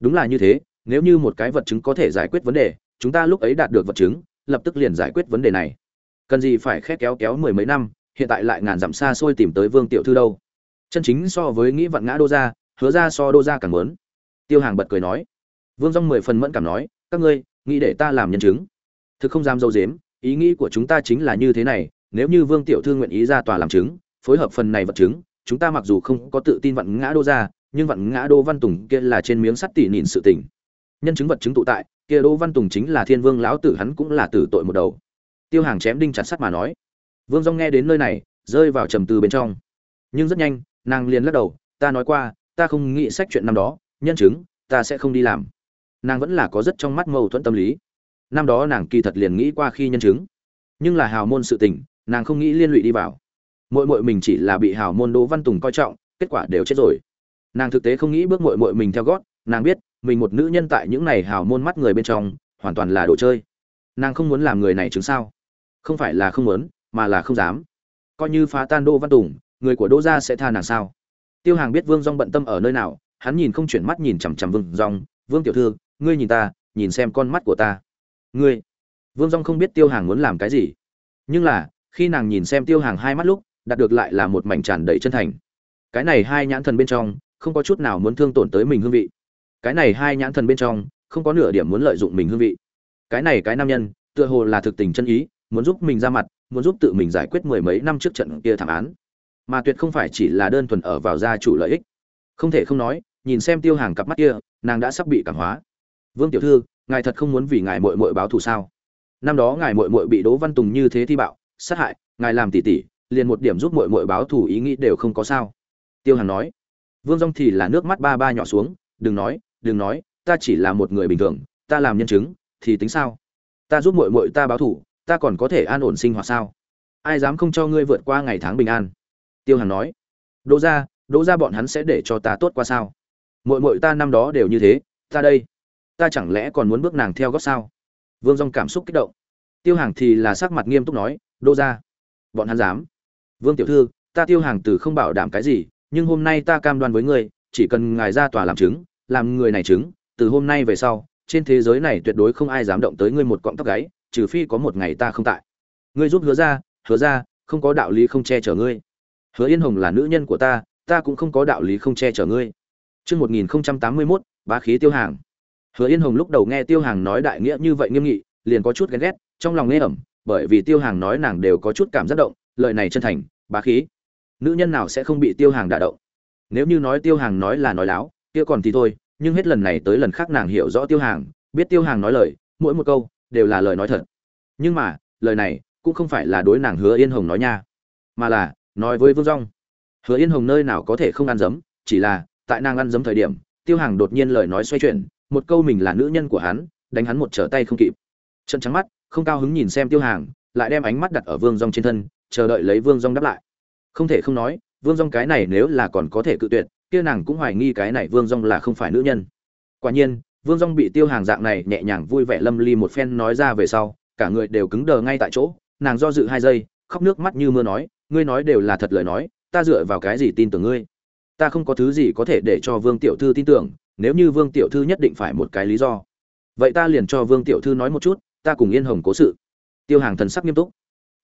Đúng là như thế nếu như một cái vật chứng có thể giải quyết vấn đề chúng ta lúc ấy đạt được vật chứng lập tức liền giải quyết vấn đề này. Cần gì phải khét kéo kéo mười mấy năm hiện tại lại ngàn dặm xa xôi tìm tới vương tiểu thư đâu. Chân chính so với nghĩ vặn ngã đô ra hứa ra so đô ra càng muốn. Tiêu hàng bật cười nói. Vương Dung mười phần mẫn cảm nói các ngươi nghĩ để ta làm nhân chứng. Thực không dám dâu dếm ý nghĩ của chúng ta chính là như thế này nếu như vương tiểu thư nguyện ý ra tòa làm chứng phối hợp phần này vật chứng chúng ta mặc dù không có tự tin vặn ngã đô ra, nhưng vặn ngã đô văn tùng kia là trên miếng sắt tỉ nhìn sự tình. Nhân chứng vật chứng tụ tại, kia đô văn tùng chính là thiên vương lão tử, hắn cũng là tử tội một đầu. Tiêu hàng chém đinh chặt sắt mà nói. Vương dong nghe đến nơi này, rơi vào trầm tư bên trong. Nhưng rất nhanh, nàng liền lắc đầu, ta nói qua, ta không nghĩ sách chuyện năm đó, nhân chứng, ta sẽ không đi làm. Nàng vẫn là có rất trong mắt mâu thuẫn tâm lý. Năm đó nàng kỳ thật liền nghĩ qua khi nhân chứng. Nhưng là hào môn sự tình, nàng không nghĩ liên lụy đi vào mội mội mình chỉ là bị hào môn đỗ văn tùng coi trọng, kết quả đều chết rồi. Nàng thực tế không nghĩ bước mội mội mình theo gót, nàng biết, mình một nữ nhân tại những này hào môn mắt người bên trong, hoàn toàn là đồ chơi. Nàng không muốn làm người này chứng sao? Không phải là không muốn, mà là không dám. Coi như phá tan đỗ văn tùng, người của đỗ gia sẽ tha nàng sao? Tiêu hàng biết vương dong bận tâm ở nơi nào, hắn nhìn không chuyển mắt nhìn chằm chằm vương dong. Vương tiểu thư, ngươi nhìn ta, nhìn xem con mắt của ta. Ngươi? Vương dong không biết tiêu hàng muốn làm cái gì. Nhưng là, khi nàng nhìn xem tiêu hàng hai mắt lúc đạt được lại là một mảnh tràn đầy chân thành. Cái này hai nhãn thần bên trong, không có chút nào muốn thương tổn tới mình hương vị. Cái này hai nhãn thần bên trong, không có nửa điểm muốn lợi dụng mình hương vị. Cái này cái nam nhân, tựa hồ là thực tình chân ý, muốn giúp mình ra mặt, muốn giúp tự mình giải quyết mười mấy năm trước trận kia thảm án. Mà tuyệt không phải chỉ là đơn thuần ở vào gia chủ lợi ích. Không thể không nói, nhìn xem tiêu hàng cặp mắt kia, nàng đã sắp bị cảm hóa. Vương tiểu thư, ngài thật không muốn vì ngài mội mội báo thù sao? Năm đó ngài mội mội bị đỗ văn tùng như thế thi bạo, sát hại, ngài làm tỉ tỉ liền một điểm giúp muội muội báo thù ý nghĩ đều không có sao. Tiêu Hằng nói, vương dong thì là nước mắt ba ba nhỏ xuống, đừng nói đừng nói, ta chỉ là một người bình thường, ta làm nhân chứng, thì tính sao? Ta giúp muội muội ta báo thù, ta còn có thể an ổn sinh hoạt sao? Ai dám không cho ngươi vượt qua ngày tháng bình an? Tiêu Hằng nói, đỗ ra đỗ ra bọn hắn sẽ để cho ta tốt qua sao? Muội muội ta năm đó đều như thế, ta đây, ta chẳng lẽ còn muốn bước nàng theo gót sao? Vương dong cảm xúc kích động. Tiêu hàng thì là sắc mặt nghiêm túc nói, đỗ ra bọn hắn dám vương tiểu thư ta tiêu hàng từ không bảo đảm cái gì nhưng hôm nay ta cam đoan với ngươi chỉ cần ngài ra tòa làm chứng làm người này chứng từ hôm nay về sau trên thế giới này tuyệt đối không ai dám động tới ngươi một cọng tóc gáy trừ phi có một ngày ta không tại. Ngươi giúp hứa ra hứa ra không có đạo lý không che chở ngươi. Hứa yên hồng là nữ nhân của ta ta cũng không có đạo lý không che chở ngươi. Trước 1081, bá khí tiêu hàng. Hứa Yên Hồng lúc đầu nghe Tiêu Hàng nói đại nghĩa như vậy nghiêm nghị, liền có chút ghen ghét, trong lòng nghe ẩm, bởi vì Tiêu Hàng nói nàng đều có chút cảm giác động, lời này chân thành, bá khí. Nữ nhân nào sẽ không bị Tiêu Hàng đả động? Nếu như nói Tiêu Hàng nói là nói láo, kia còn thì thôi, nhưng hết lần này tới lần khác nàng hiểu rõ Tiêu Hàng, biết Tiêu Hàng nói lời, mỗi một câu đều là lời nói thật. Nhưng mà, lời này cũng không phải là đối nàng Hứa Yên Hồng nói nha, mà là nói với Vương rong Hứa Yên Hồng nơi nào có thể không ăn dấm, chỉ là tại nàng ăn dấm thời điểm, Tiêu Hàng đột nhiên lời nói xoay chuyển, một câu mình là nữ nhân của hắn, đánh hắn một trở tay không kịp. Trận trắng mắt, không cao hứng nhìn xem Tiêu Hàng, lại đem ánh mắt đặt ở Vương rong trên thân, chờ đợi lấy Vương Dung đáp lại. Không thể không nói, Vương Dung cái này nếu là còn có thể cự tuyệt, kia nàng cũng hoài nghi cái này Vương Dung là không phải nữ nhân. Quả nhiên, Vương Dung bị Tiêu Hàng dạng này nhẹ nhàng vui vẻ lâm ly một phen nói ra về sau, cả người đều cứng đờ ngay tại chỗ, nàng do dự hai giây, khóc nước mắt như mưa nói, ngươi nói đều là thật lời nói, ta dựa vào cái gì tin tưởng ngươi? Ta không có thứ gì có thể để cho Vương tiểu thư tin tưởng, nếu như Vương tiểu thư nhất định phải một cái lý do. Vậy ta liền cho Vương tiểu thư nói một chút, ta cùng Yên Hồng cố sự. Tiêu Hàng thần sắc nghiêm túc.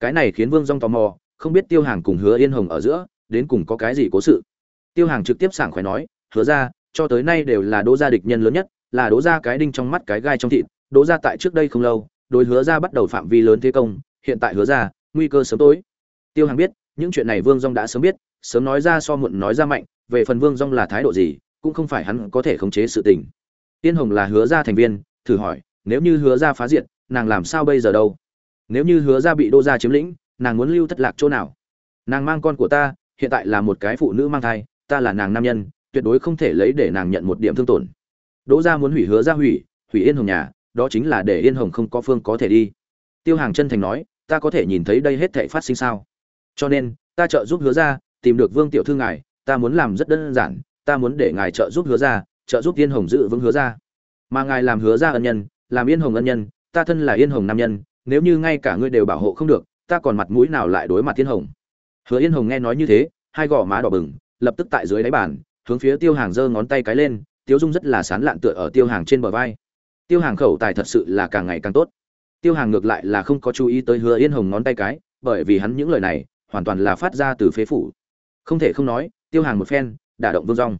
Cái này khiến Vương dong tò mò, không biết Tiêu Hàng cùng Hứa Yên Hồng ở giữa, đến cùng có cái gì cố sự. Tiêu Hàng trực tiếp sảng khoái nói, hứa ra, cho tới nay đều là Đỗ gia địch nhân lớn nhất, là Đỗ gia cái đinh trong mắt cái gai trong thịt, Đỗ gia tại trước đây không lâu, đối hứa ra bắt đầu phạm vi lớn thế công, hiện tại hứa ra, nguy cơ sớm tối. Tiêu Hàng biết, những chuyện này Vương dong đã sớm biết, sớm nói ra so muộn nói ra mạnh, về phần Vương dong là thái độ gì, cũng không phải hắn có thể khống chế sự tình. Tiên Hồng là hứa ra thành viên, thử hỏi, nếu như hứa ra phá diện, nàng làm sao bây giờ đâu? Nếu như hứa ra bị Đỗ gia chiếm lĩnh, nàng muốn lưu thất lạc chỗ nào? Nàng mang con của ta, hiện tại là một cái phụ nữ mang thai, ta là nàng nam nhân, tuyệt đối không thể lấy để nàng nhận một điểm thương tổn. Đỗ gia muốn hủy hứa ra hủy, hủy Yên Hồng nhà, đó chính là để Yên Hồng không có phương có thể đi. Tiêu Hàng chân thành nói, ta có thể nhìn thấy đây hết thảy phát sinh sao? Cho nên, ta trợ giúp hứa ra, tìm được Vương tiểu thư ngài, ta muốn làm rất đơn giản, ta muốn để ngài trợ giúp hứa ra, trợ giúp Yên Hồng giữ vững hứa ra. Mà ngài làm hứa ra ân nhân, làm Yên Hồng ân nhân, ta thân là Yên Hồng nam nhân, nếu như ngay cả ngươi đều bảo hộ không được, ta còn mặt mũi nào lại đối mặt thiên Hồng? Hứa Yên Hồng nghe nói như thế, hai gò má đỏ bừng, lập tức tại dưới đáy bàn, hướng phía Tiêu Hàng giơ ngón tay cái lên, Tiêu Dung rất là sán lạn tựa ở Tiêu Hàng trên bờ vai. Tiêu Hàng khẩu tài thật sự là càng ngày càng tốt. Tiêu Hàng ngược lại là không có chú ý tới Hứa Yên Hồng ngón tay cái, bởi vì hắn những lời này hoàn toàn là phát ra từ phế phủ. Không thể không nói, Tiêu Hàng một phen, đả động Vương Dung.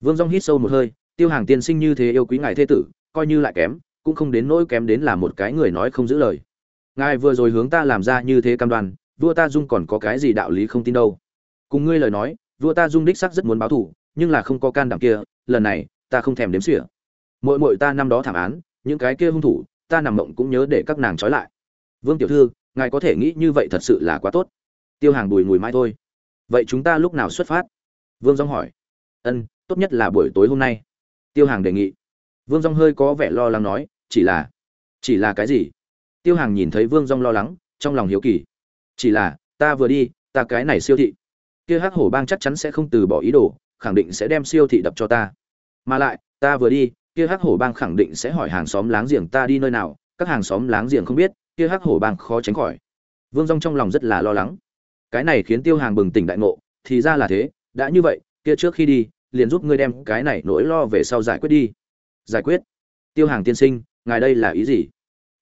Vương Dung hít sâu một hơi, Tiêu Hàng tiên sinh như thế yêu quý ngài thế tử, coi như lại kém, cũng không đến nỗi kém đến là một cái người nói không giữ lời. Ngài vừa rồi hướng ta làm ra như thế cam đoan, vua ta dung còn có cái gì đạo lý không tin đâu. Cùng ngươi lời nói, vua ta dung đích xác rất muốn báo thù, nhưng là không có can đảm kia, lần này, ta không thèm đếm xỉa. mỗi mỗi ta năm đó thảm án, những cái kia hung thủ, ta nằm mộng cũng nhớ để các nàng trói lại. Vương tiểu thư, ngài có thể nghĩ như vậy thật sự là quá tốt. Tiêu Hàng bùi ngùi mai thôi. Vậy chúng ta lúc nào xuất phát? Vương Dung hỏi. Ân, tốt nhất là buổi tối hôm nay. Tiêu Hàng đề nghị. Vương Dung hơi có vẻ lo lắng nói, chỉ là, chỉ là cái gì? Tiêu Hàng nhìn thấy Vương Dung lo lắng, trong lòng hiếu kỳ. Chỉ là, ta vừa đi, ta cái này siêu thị. Kia Hắc Hổ Bang chắc chắn sẽ không từ bỏ ý đồ, khẳng định sẽ đem siêu thị đập cho ta. Mà lại, ta vừa đi, kia Hắc Hổ Bang khẳng định sẽ hỏi hàng xóm láng giềng ta đi nơi nào, các hàng xóm láng giềng không biết, kia Hắc Hổ Bang khó tránh khỏi. Vương Dung trong lòng rất là lo lắng. Cái này khiến Tiêu Hàng bừng tỉnh đại ngộ, thì ra là thế, đã như vậy, kia trước khi đi, liền giúp ngươi đem cái này nỗi lo về sau giải quyết đi. Giải quyết? Tiêu Hàng tiên sinh, ngài đây là ý gì?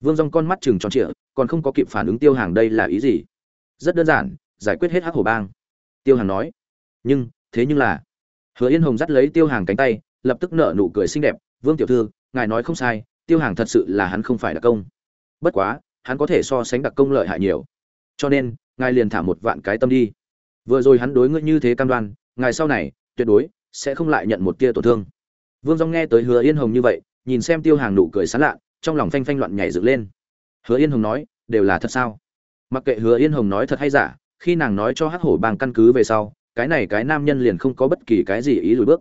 Vương Dung con mắt trừng tròn trịa, còn không có kịp phản ứng Tiêu Hàng đây là ý gì. Rất đơn giản, giải quyết hết Hắc Hổ Bang. Tiêu Hàng nói. Nhưng, thế nhưng là, Hứa Yên Hồng dắt lấy Tiêu Hàng cánh tay, lập tức nở nụ cười xinh đẹp, "Vương tiểu thư, ngài nói không sai, Tiêu Hàng thật sự là hắn không phải đặc công. Bất quá, hắn có thể so sánh đặc công lợi hại nhiều. Cho nên, ngài liền thả một vạn cái tâm đi." vừa rồi hắn đối ngươi như thế cam đoan ngài sau này tuyệt đối sẽ không lại nhận một tia tổn thương vương dong nghe tới hứa yên hồng như vậy nhìn xem tiêu hàng nụ cười sán lạ trong lòng phanh phanh loạn nhảy dựng lên. Hứa yên hồng nói, đều là thật sao? Mặc kệ hứa yên hồng nói thật hay giả, khi nàng nói cho hắc hổ bang căn cứ về sau, cái này cái nam nhân liền không có bất kỳ cái gì ý lùi bước.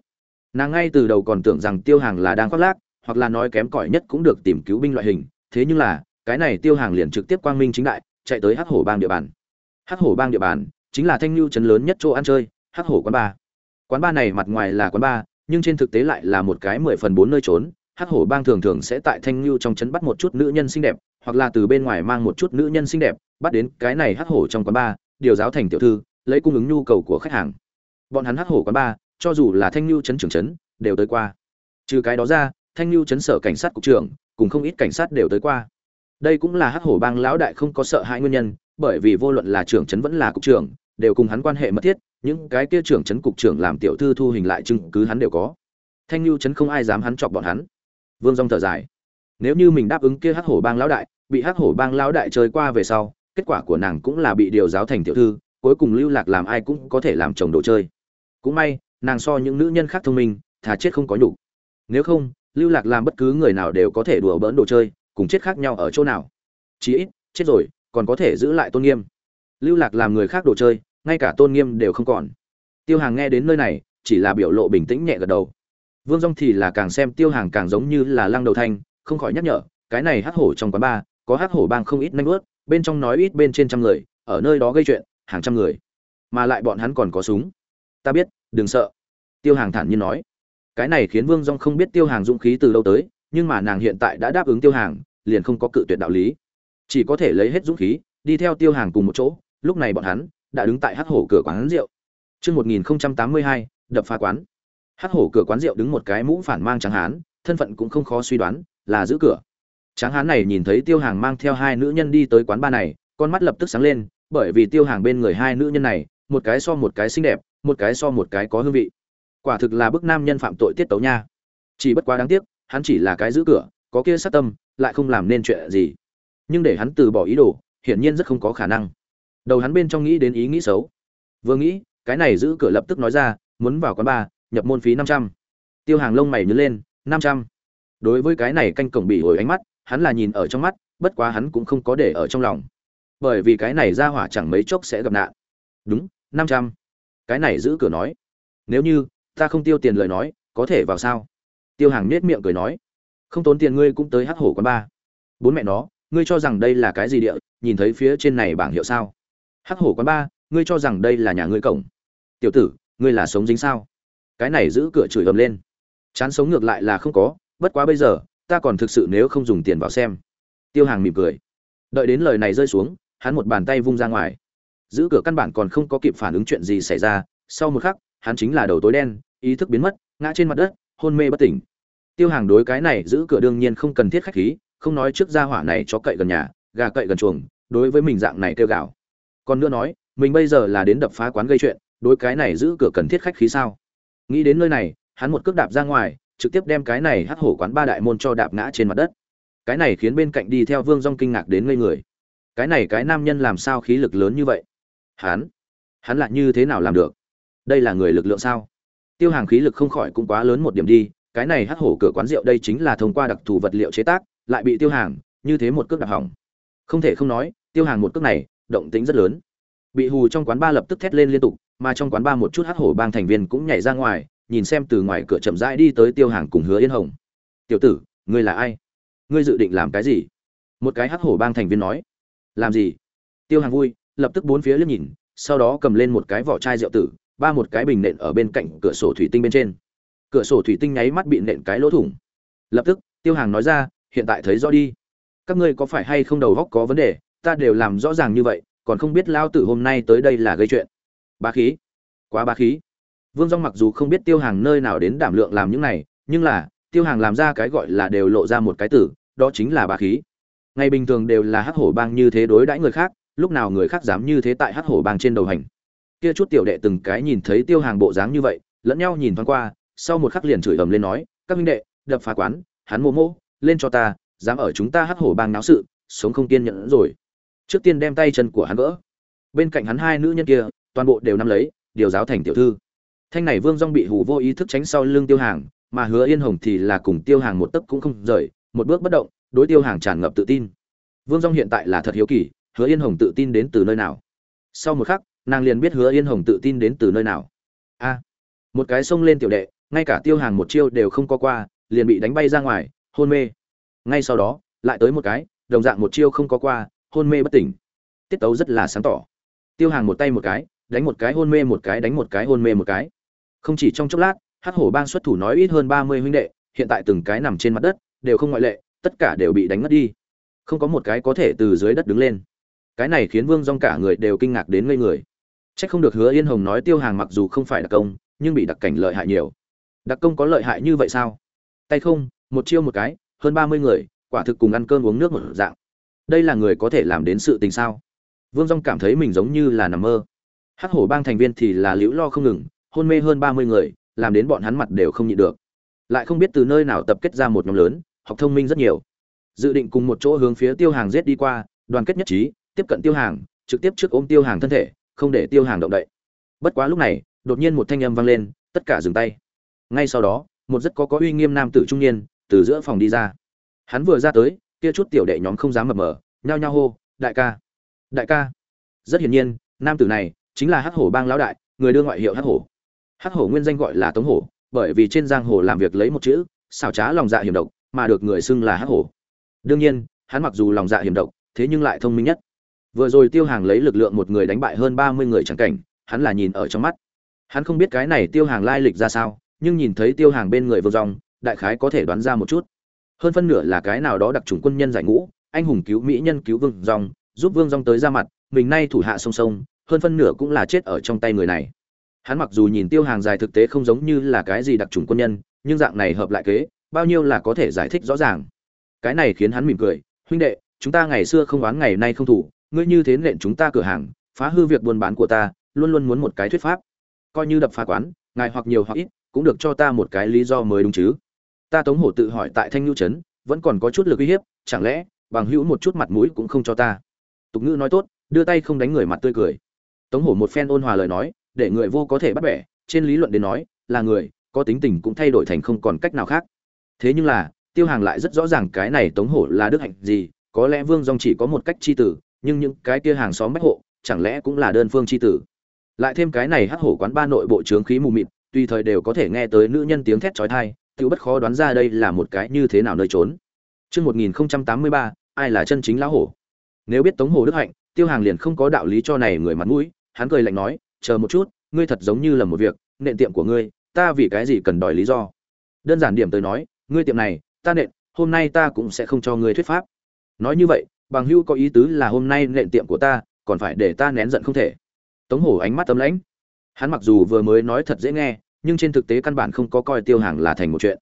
Nàng ngay từ đầu còn tưởng rằng tiêu hàng là đang khoác lác, hoặc là nói kém cỏi nhất cũng được tìm cứu binh loại hình, thế nhưng là, cái này tiêu hàng liền trực tiếp quang minh chính đại, chạy tới hắc hổ bang địa bàn. Hắc hổ bang địa bàn chính là thanh lưu trấn lớn nhất chỗ ăn chơi, hắc hổ quán ba. Quán ba này mặt ngoài là quán ba, nhưng trên thực tế lại là một cái mười phần bốn nơi trốn hắc hổ bang thường thường sẽ tại thanh lưu trong trấn bắt một chút nữ nhân xinh đẹp, hoặc là từ bên ngoài mang một chút nữ nhân xinh đẹp, bắt đến cái này hắc hổ trong quán ba, điều giáo thành tiểu thư, lấy cung ứng nhu cầu của khách hàng. Bọn hắn hắc hổ quán ba, cho dù là thanh lưu trấn trưởng trấn, đều tới qua. Trừ cái đó ra, thanh lưu trấn sở cảnh sát cục trưởng, cùng không ít cảnh sát đều tới qua. Đây cũng là hắc hổ bang lão đại không có sợ hãi nguyên nhân, bởi vì vô luận là trưởng trấn vẫn là cục trưởng, đều cùng hắn quan hệ mật thiết, những cái kia trưởng trấn cục trưởng làm tiểu thư thu hình lại chứng cứ hắn đều có. Thanh lưu trấn không ai dám hắn chọc bọn hắn vương dong thở dài. Nếu như mình đáp ứng kia hắc hổ bang lão đại, bị hắc hổ bang lão đại chơi qua về sau, kết quả của nàng cũng là bị điều giáo thành tiểu thư, cuối cùng lưu lạc làm ai cũng có thể làm chồng đồ chơi. Cũng may, nàng so những nữ nhân khác thông minh, thà chết không có nhục. Nếu không, lưu lạc làm bất cứ người nào đều có thể đùa bỡn đồ chơi, cùng chết khác nhau ở chỗ nào. Chí ít, chết rồi, còn có thể giữ lại tôn nghiêm. Lưu lạc làm người khác đồ chơi, ngay cả tôn nghiêm đều không còn. Tiêu hàng nghe đến nơi này, chỉ là biểu lộ bình tĩnh nhẹ gật đầu vương Dung thì là càng xem tiêu hàng càng giống như là lăng đầu thanh không khỏi nhắc nhở cái này hắc hổ trong quán ba có hắc hổ bang không ít nhanh ướt bên trong nói ít bên trên trăm người ở nơi đó gây chuyện hàng trăm người. Mà lại bọn hắn còn có súng. Ta biết đừng sợ. Tiêu hàng thản nhiên nói. Cái này khiến vương Dung không biết tiêu hàng dũng khí từ đâu tới nhưng mà nàng hiện tại đã đáp ứng tiêu hàng liền không có cự tuyệt đạo lý. Chỉ có thể lấy hết dũng khí đi theo tiêu hàng cùng một chỗ lúc này bọn hắn đã đứng tại hắc hổ cửa quán rượu. Trước 1082, đập phá quán. Hắc hổ cửa quán rượu đứng một cái mũ phản mang trắng hán, thân phận cũng không khó suy đoán, là giữ cửa. Tráng hán này nhìn thấy Tiêu Hàng mang theo hai nữ nhân đi tới quán ba này, con mắt lập tức sáng lên, bởi vì Tiêu Hàng bên người hai nữ nhân này, một cái so một cái xinh đẹp, một cái so một cái có hương vị. Quả thực là bức nam nhân phạm tội tiết tấu nha. Chỉ bất quá đáng tiếc, hắn chỉ là cái giữ cửa, có kia sát tâm, lại không làm nên chuyện gì. Nhưng để hắn từ bỏ ý đồ, hiển nhiên rất không có khả năng. Đầu hắn bên trong nghĩ đến ý nghĩ xấu. Vừa nghĩ, cái này giữ cửa lập tức nói ra, muốn vào quán bar nhập môn phí năm trăm. Tiêu Hàng lông mày nhướng lên, năm trăm. Đối với cái này canh cổng bị hồi ánh mắt, hắn là nhìn ở trong mắt, bất quá hắn cũng không có để ở trong lòng. Bởi vì cái này ra hỏa chẳng mấy chốc sẽ gặp nạn. Đúng, năm trăm. Cái này giữ cửa nói, nếu như ta không tiêu tiền lời nói, có thể vào sao? Tiêu Hàng nhếch miệng cười nói, không tốn tiền ngươi cũng tới hắc hổ quán ba. Bốn mẹ nó, ngươi cho rằng đây là cái gì địa, nhìn thấy phía trên này bảng hiệu sao? Hắc hổ quán ba, ngươi cho rằng đây là nhà ngươi cổng. Tiểu tử, ngươi là sống dính sao? Cái này giữ cửa chửi ầm lên. Chán sống ngược lại là không có, bất quá bây giờ, ta còn thực sự nếu không dùng tiền vào xem. Tiêu hàng mỉm cười. Đợi đến lời này rơi xuống hắn một bàn tay vung ra ngoài. Giữ cửa căn bản còn không có kịp phản ứng chuyện gì xảy ra sau một khắc hắn chính là đầu tối đen ý thức biến mất ngã trên mặt đất hôn mê bất tỉnh. Tiêu hàng đối cái này giữ cửa đương nhiên không cần thiết khách khí không nói trước gia hỏa này cho cậy gần nhà gà cậy gần chuồng đối với mình dạng này kêu gào. Còn nữa nói mình bây giờ là đến đập phá quán gây chuyện đối cái này giữ cửa cần thiết khách khí sao? Nghĩ đến nơi này, hắn một cước đạp ra ngoài, trực tiếp đem cái này hắc hổ quán ba đại môn cho đạp ngã trên mặt đất. Cái này khiến bên cạnh đi theo vương dong kinh ngạc đến ngây người. Cái này cái nam nhân làm sao khí lực lớn như vậy? Hắn hắn lại như thế nào làm được? Đây là người lực lượng sao? Tiêu hàng khí lực không khỏi cũng quá lớn một điểm đi, cái này hắc hổ cửa quán rượu đây chính là thông qua đặc thù vật liệu chế tác, lại bị tiêu hàng, như thế một cước đạp hỏng. Không thể không nói, tiêu hàng một cước này, động tính rất lớn. Bị hù trong quán ba lập tức thét lên liên tục mà trong quán ba một chút hắc hổ bang thành viên cũng nhảy ra ngoài, nhìn xem từ ngoài cửa chậm rãi đi tới tiêu hàng cùng hứa yên hồng. Tiểu tử, ngươi là ai? Ngươi dự định làm cái gì? Một cái hắc hổ bang thành viên nói. Làm gì? Tiêu hàng vui, lập tức bốn phía liếc nhìn, sau đó cầm lên một cái vỏ chai rượu tử, ba một cái bình nện ở bên cạnh cửa sổ thủy tinh bên trên. Cửa sổ thủy tinh nháy mắt bị nện cái lỗ thủng. Lập tức, tiêu hàng nói ra, hiện tại thấy rõ đi. Các ngươi có phải hay không đầu góc có vấn đề? Ta đều làm rõ ràng như vậy, còn không biết lao tử hôm nay tới đây là gây chuyện bá khí quá bá khí Vương Dung mặc dù không biết Tiêu Hàng nơi nào đến đảm lượng làm những này, nhưng là, Tiêu Hàng làm ra cái gọi là đều lộ ra một cái tử, đó chính là bá khí. Ngày bình thường đều là Hắc Hổ Bang như thế đối đãi người khác, lúc nào người khác dám như thế tại Hắc Hổ Bang trên đầu hành. Kia chút tiểu đệ từng cái nhìn thấy Tiêu Hàng bộ dáng như vậy, lẫn nhau nhìn thoáng qua, sau một khắc liền chửi ầm lên nói, "Các minh đệ, đập phá quán, hắn mô mô, lên cho ta, dám ở chúng ta Hắc Hổ Bang náo sự, sống không kiên nhẫn rồi." Trước tiên đem tay chân của hắn gỡ. Bên cạnh hắn hai nữ nhân kia, toàn bộ đều nắm lấy, điều giáo thành tiểu thư. Thanh này vương Dung bị hù vô ý thức tránh sau lưng tiêu hàng, mà hứa yên hồng thì là cùng tiêu hàng một tấc cũng không rời, một bước bất động, đối tiêu hàng tràn ngập tự tin. Vương Dung hiện tại là thật hiếu kỳ, hứa yên hồng tự tin đến từ nơi nào? Sau một khắc, nàng liền biết hứa yên hồng tự tin đến từ nơi nào. A, một cái xông lên tiểu đệ, ngay cả tiêu hàng một chiêu đều không có qua, liền bị đánh bay ra ngoài, hôn mê. Ngay sau đó, lại tới một cái, đồng dạng một chiêu không có qua, hôn mê bất tỉnh. Tiết tấu rất là sáng tỏ. Tiêu hàng một tay một cái đánh một cái hôn mê một cái, đánh một cái hôn mê một cái. Không chỉ trong chốc lát hát hổ bang xuất thủ nói ít hơn ba mươi huynh đệ, hiện tại từng cái nằm trên mặt đất, đều không ngoại lệ, tất cả đều bị đánh ngất đi. Không có một cái có thể từ dưới đất đứng lên. Cái này khiến vương dong cả người đều kinh ngạc đến ngây người. C h ắ c không được hứa yên hồng nói tiêu hàng mặc dù không phải đặc công, nhưng bị đặc cảnh lợi hại nhiều. Đặc công có lợi hại như vậy sao? Tay không, một chiêu một cái, hơn ba mươi người, quả thực cùng ăn cơm uống nước một dạng. Đây là người có thể làm đến sự tình sao? Vương dong cảm thấy mình giống như là nằm mơ hắc hổ bang thành viên thì là liễu lo không ngừng, hôn mê hơn ba mươi người, làm đến bọn hắn mặt đều không nhịn được. Lại không biết từ nơi nào tập kết ra một nhóm lớn, học thông minh rất nhiều. Dự định cùng một chỗ hướng phía tiêu hàng giết đi qua, đoàn kết nhất trí, tiếp cận tiêu hàng, trực tiếp trước ôm tiêu hàng thân thể, không để tiêu hàng động đậy. Bất quá lúc này, đột nhiên một thanh âm vang lên, tất cả dừng tay. Ngay sau đó, một rất có có uy nghiêm nam tử trung niên, từ giữa phòng đi ra. Hắn vừa ra tới, kia chút tiểu đệ nhóm không dám mập mờ, nhao nhao hô, đại ca! Đại ca! Rất hiển nhiên, nam tử này chính là hắc hổ bang lão đại, người đưa ngoại hiệu hắc hổ. Hắc hổ nguyên danh gọi là tống hổ, bởi vì trên giang hồ làm việc lấy một chữ, xảo trá lòng dạ hiểm độc, mà được người xưng là hắc hổ. Đương nhiên, hắn mặc dù lòng dạ hiểm độc, thế nhưng lại thông minh nhất. Vừa rồi tiêu hàng lấy lực lượng một người đánh bại hơn ba mươi người chẳng cảnh, hắn là nhìn ở trong mắt. Hắn không biết cái này tiêu hàng lai lịch ra sao, nhưng nhìn thấy tiêu hàng bên người vô dòng, đại khái có thể đoán ra một chút. Hơn phân nửa là cái nào đó đặc trùng quân nhân giải ngũ, anh hùng cứu mỹ nhân cứu vương dòng, giúp vương dòng tới ra mặt, mình nay thủ hạ song song hơn phân nửa cũng là chết ở trong tay người này. Hắn mặc dù nhìn tiêu hàng dài thực tế không giống như là cái gì đặc trùng quân nhân, nhưng dạng này hợp lại kế, bao nhiêu là có thể giải thích rõ ràng. Cái này khiến hắn mỉm cười, huynh đệ, chúng ta ngày xưa không oán ngày nay không thủ, ngươi như thế nện chúng ta cửa hàng, phá hư việc buôn bán của ta, luôn luôn muốn một cái thuyết pháp. Coi như đập phá quán, ngài hoặc nhiều hoặc ít, cũng được cho ta một cái lý do mới đúng chứ. Ta tống hổ tự hỏi tại thanh nhu trấn, vẫn còn có chút lực uy hiếp, chẳng lẽ bằng hữu một chút mặt mũi cũng không cho ta? Tục ngữ nói tốt, đưa tay không đánh người mặt tươi cười tống hổ một phen ôn hòa lời nói để người vô có thể bắt bẻ trên lý luận đến nói là người có tính tình cũng thay đổi thành không còn cách nào khác. Thế nhưng là tiêu hàng lại rất rõ ràng cái này tống hổ là đức hạnh gì có lẽ vương dòng chỉ có một cách chi tử nhưng những cái kia hàng xóm bách hộ chẳng lẽ cũng là đơn phương chi tử. Lại thêm cái này hắc hổ quán ba nội bộ trướng khí mù mịt tùy thời đều có thể nghe tới nữ nhân tiếng thét chói tai tự bất khó đoán ra đây là một cái như thế nào nơi trốn. Trước 1083, ai là chân chính lão hổ? Nếu biết Tống Hồ Đức Hạnh, Tiêu Hàng liền không có đạo lý cho này người mặt mũi, hắn cười lạnh nói, chờ một chút, ngươi thật giống như là một việc, nện tiệm của ngươi, ta vì cái gì cần đòi lý do? Đơn giản điểm tới nói, ngươi tiệm này, ta nện, hôm nay ta cũng sẽ không cho ngươi thuyết pháp. Nói như vậy, bằng Hưu có ý tứ là hôm nay nện tiệm của ta, còn phải để ta nén giận không thể. Tống Hổ ánh mắt tấm lãnh. Hắn mặc dù vừa mới nói thật dễ nghe, nhưng trên thực tế căn bản không có coi tiêu hàng là thành một chuyện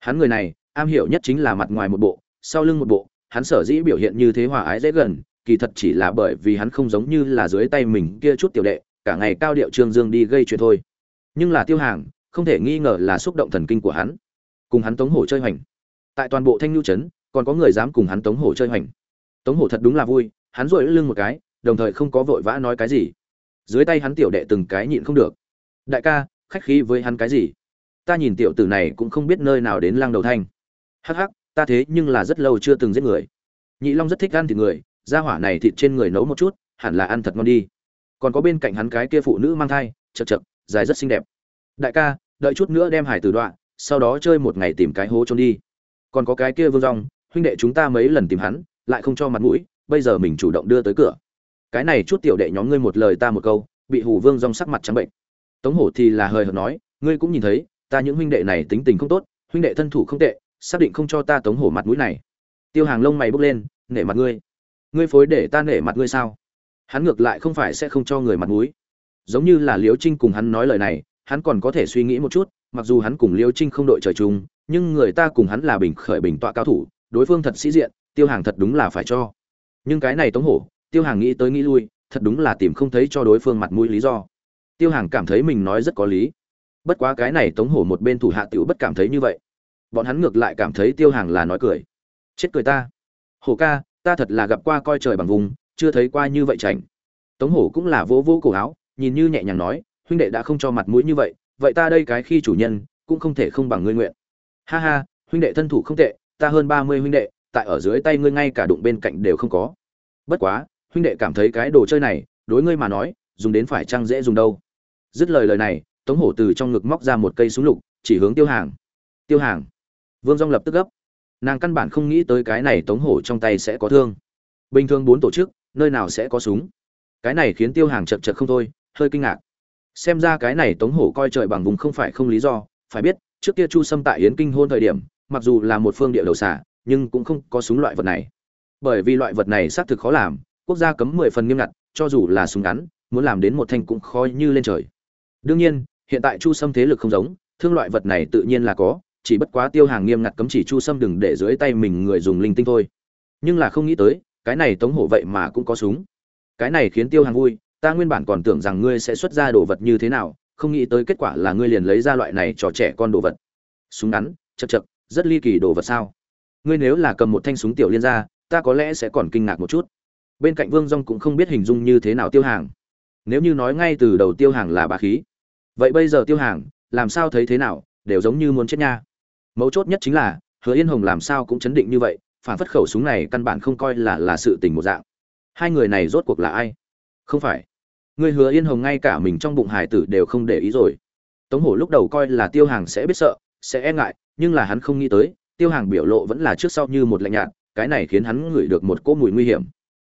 hắn người này am hiểu nhất chính là mặt ngoài một bộ sau lưng một bộ hắn sở dĩ biểu hiện như thế hòa ái dễ gần kỳ thật chỉ là bởi vì hắn không giống như là dưới tay mình kia chút tiểu đệ, cả ngày cao điệu trương dương đi gây chuyện thôi. Nhưng là tiêu hàng, không thể nghi ngờ là xúc động thần kinh của hắn. Cùng hắn tống hổ chơi hoành. Tại toàn bộ thanh nhu trấn, còn có người dám cùng hắn tống hổ chơi hoành. Tống hổ thật đúng là vui, hắn rội lưng một cái, đồng thời không có vội vã nói cái gì. Dưới tay hắn tiểu đệ từng cái nhịn không được. Đại ca, khách khí với hắn cái gì? Ta nhìn tiểu tử này cũng không biết nơi nào đến lang đầu thanh. Hắc hắc, ta thế nhưng là rất lâu chưa từng giết người. Nhị long rất thích ăn thịt người da hỏa này thịt trên người nấu một chút, hẳn là ăn thật ngon đi. Còn có bên cạnh hắn cái kia phụ nữ mang thai, chật chật, dài rất xinh đẹp. Đại ca, đợi chút nữa đem hải từ đoạn sau đó chơi một ngày tìm cái hố trốn đi. Còn có cái kia vương rong huynh đệ chúng ta mấy lần tìm hắn, lại không cho mặt mũi, bây giờ mình chủ động đưa tới cửa. Cái này chút tiểu đệ nhóm ngươi một lời ta một câu, bị hủ vương rong sắc mặt trắng bệnh. Tống hổ thì là hời hợt nói, ngươi cũng nhìn thấy, ta những huynh đệ này tính tình không tốt, huynh đệ thân thủ không tệ, xác định không cho ta tống hổ mặt mũi này. Tiêu hàng lông mày bốc lên, nể mặt ngươi ngươi phối để ta nể mặt ngươi sao? Hắn ngược lại không phải sẽ không cho người mặt mũi. Giống như là liễu trinh cùng hắn nói lời này, hắn còn có thể suy nghĩ một chút, mặc dù hắn cùng liễu trinh không đội trời chung, nhưng người ta cùng hắn là bình khởi bình tọa cao thủ, đối phương thật sĩ diện, tiêu hàng thật đúng là phải cho. Nhưng cái này tống hổ, tiêu hàng nghĩ tới nghĩ lui, thật đúng là tìm không thấy cho đối phương mặt mũi lý do. Tiêu hàng cảm thấy mình nói rất có lý. Bất quá cái này tống hổ một bên thủ hạ tiểu bất cảm thấy như vậy. Bọn hắn ngược lại cảm thấy tiêu hàng là nói cười. Chết cười ta. Hổ ca ta thật là gặp qua coi trời bằng vùng, chưa thấy qua như vậy chảnh. Tống hổ cũng là vô vỗ cổ áo, nhìn như nhẹ nhàng nói, huynh đệ đã không cho mặt mũi như vậy vậy ta đây cái khi chủ nhân, cũng không thể không bằng ngươi nguyện. Ha ha, huynh đệ thân thủ không tệ, ta hơn ba mươi huynh đệ, tại ở dưới tay ngươi ngay cả đụng bên cạnh đều không có. Bất quá, huynh đệ cảm thấy cái đồ chơi này, đối ngươi mà nói, dùng đến phải chăng dễ dùng đâu. Dứt lời lời này, tống hổ từ trong ngực móc ra một cây súng lục, chỉ hướng tiêu hàng. Tiêu hàng. Vương dong lập tức gấp nàng căn bản không nghĩ tới cái này tống hổ trong tay sẽ có thương. Bình thường bốn tổ chức, nơi nào sẽ có súng? Cái này khiến tiêu hàng chật chật không thôi, hơi kinh ngạc. Xem ra cái này tống hổ coi trời bằng vùng không phải không lý do, phải biết, trước kia chu sâm tại yến kinh hôn thời điểm, mặc dù là một phương địa đầu xả, nhưng cũng không có súng loại vật này. Bởi vì loại vật này xác thực khó làm, quốc gia cấm mười phần nghiêm ngặt, cho dù là súng ngắn, muốn làm đến một thanh cũng khó như lên trời. Đương nhiên, hiện tại chu sâm thế lực không giống, thương loại vật này tự nhiên là có chỉ bất quá tiêu hàng nghiêm ngặt cấm chỉ chu sâm đừng để dưới tay mình người dùng linh tinh thôi. Nhưng là không nghĩ tới, cái này tống hổ vậy mà cũng có súng. Cái này khiến tiêu hàng vui, ta nguyên bản còn tưởng rằng ngươi sẽ xuất ra đồ vật như thế nào, không nghĩ tới kết quả là ngươi liền lấy ra loại này cho trẻ con đồ vật. Súng ngắn, chật chật, rất ly kỳ đồ vật sao? Ngươi nếu là cầm một thanh súng tiểu liên ra, ta có lẽ sẽ còn kinh ngạc một chút. Bên cạnh vương dong cũng không biết hình dung như thế nào tiêu hàng. Nếu như nói ngay từ đầu tiêu hàng là bà khí. Vậy bây giờ tiêu hàng, làm sao thấy thế nào, đều giống như muốn chết nha mấu chốt nhất chính là, hứa yên hồng làm sao cũng chấn định như vậy, phản phất khẩu súng này căn bản không coi là là sự tình một dạng. Hai người này rốt cuộc là ai? Không phải. Người hứa yên hồng ngay cả mình trong bụng hải tử đều không để ý rồi. Tống hổ lúc đầu coi là tiêu hàng sẽ biết sợ, sẽ e ngại, nhưng là hắn không nghĩ tới, tiêu hàng biểu lộ vẫn là trước sau như một lạnh nhạt, cái này khiến hắn ngửi được một cỗ mùi nguy hiểm.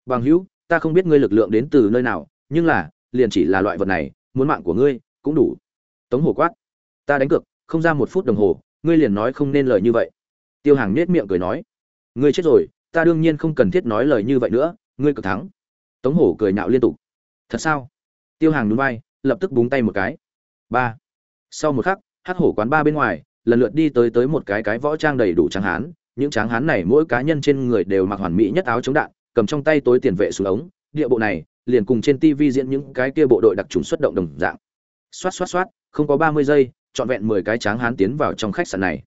Bằng hữu, ta không biết ngươi lực lượng đến từ nơi nào, nhưng là, liền chỉ là loại vật này, muốn mạng của ngươi, cũng đủ. Tống hổ quát. Ta đánh cược, không ra một phút đồng hồ ngươi liền nói không nên lời như vậy. Tiêu hàng nết miệng cười nói, ngươi chết rồi, ta đương nhiên không cần thiết nói lời như vậy nữa, ngươi cực thắng. Tống hổ cười nhạo liên tục, thật sao? Tiêu hàng núi vai, lập tức búng tay một cái. Ba. Sau một khắc hát hổ quán ba bên ngoài, lần lượt đi tới tới một cái cái võ trang đầy đủ tráng hán, những tráng hán này mỗi cá nhân trên người đều mặc hoàn mỹ nhất áo chống đạn, cầm trong tay tối tiền vệ xuống ống, địa bộ này, liền cùng trên tv diễn những cái kia bộ đội đặc trùng xuất động đồng dạng. Xoát xoát xoát, không có ba mươi giây trọn vẹn mười cái tráng hán tiến vào trong khách sạn này.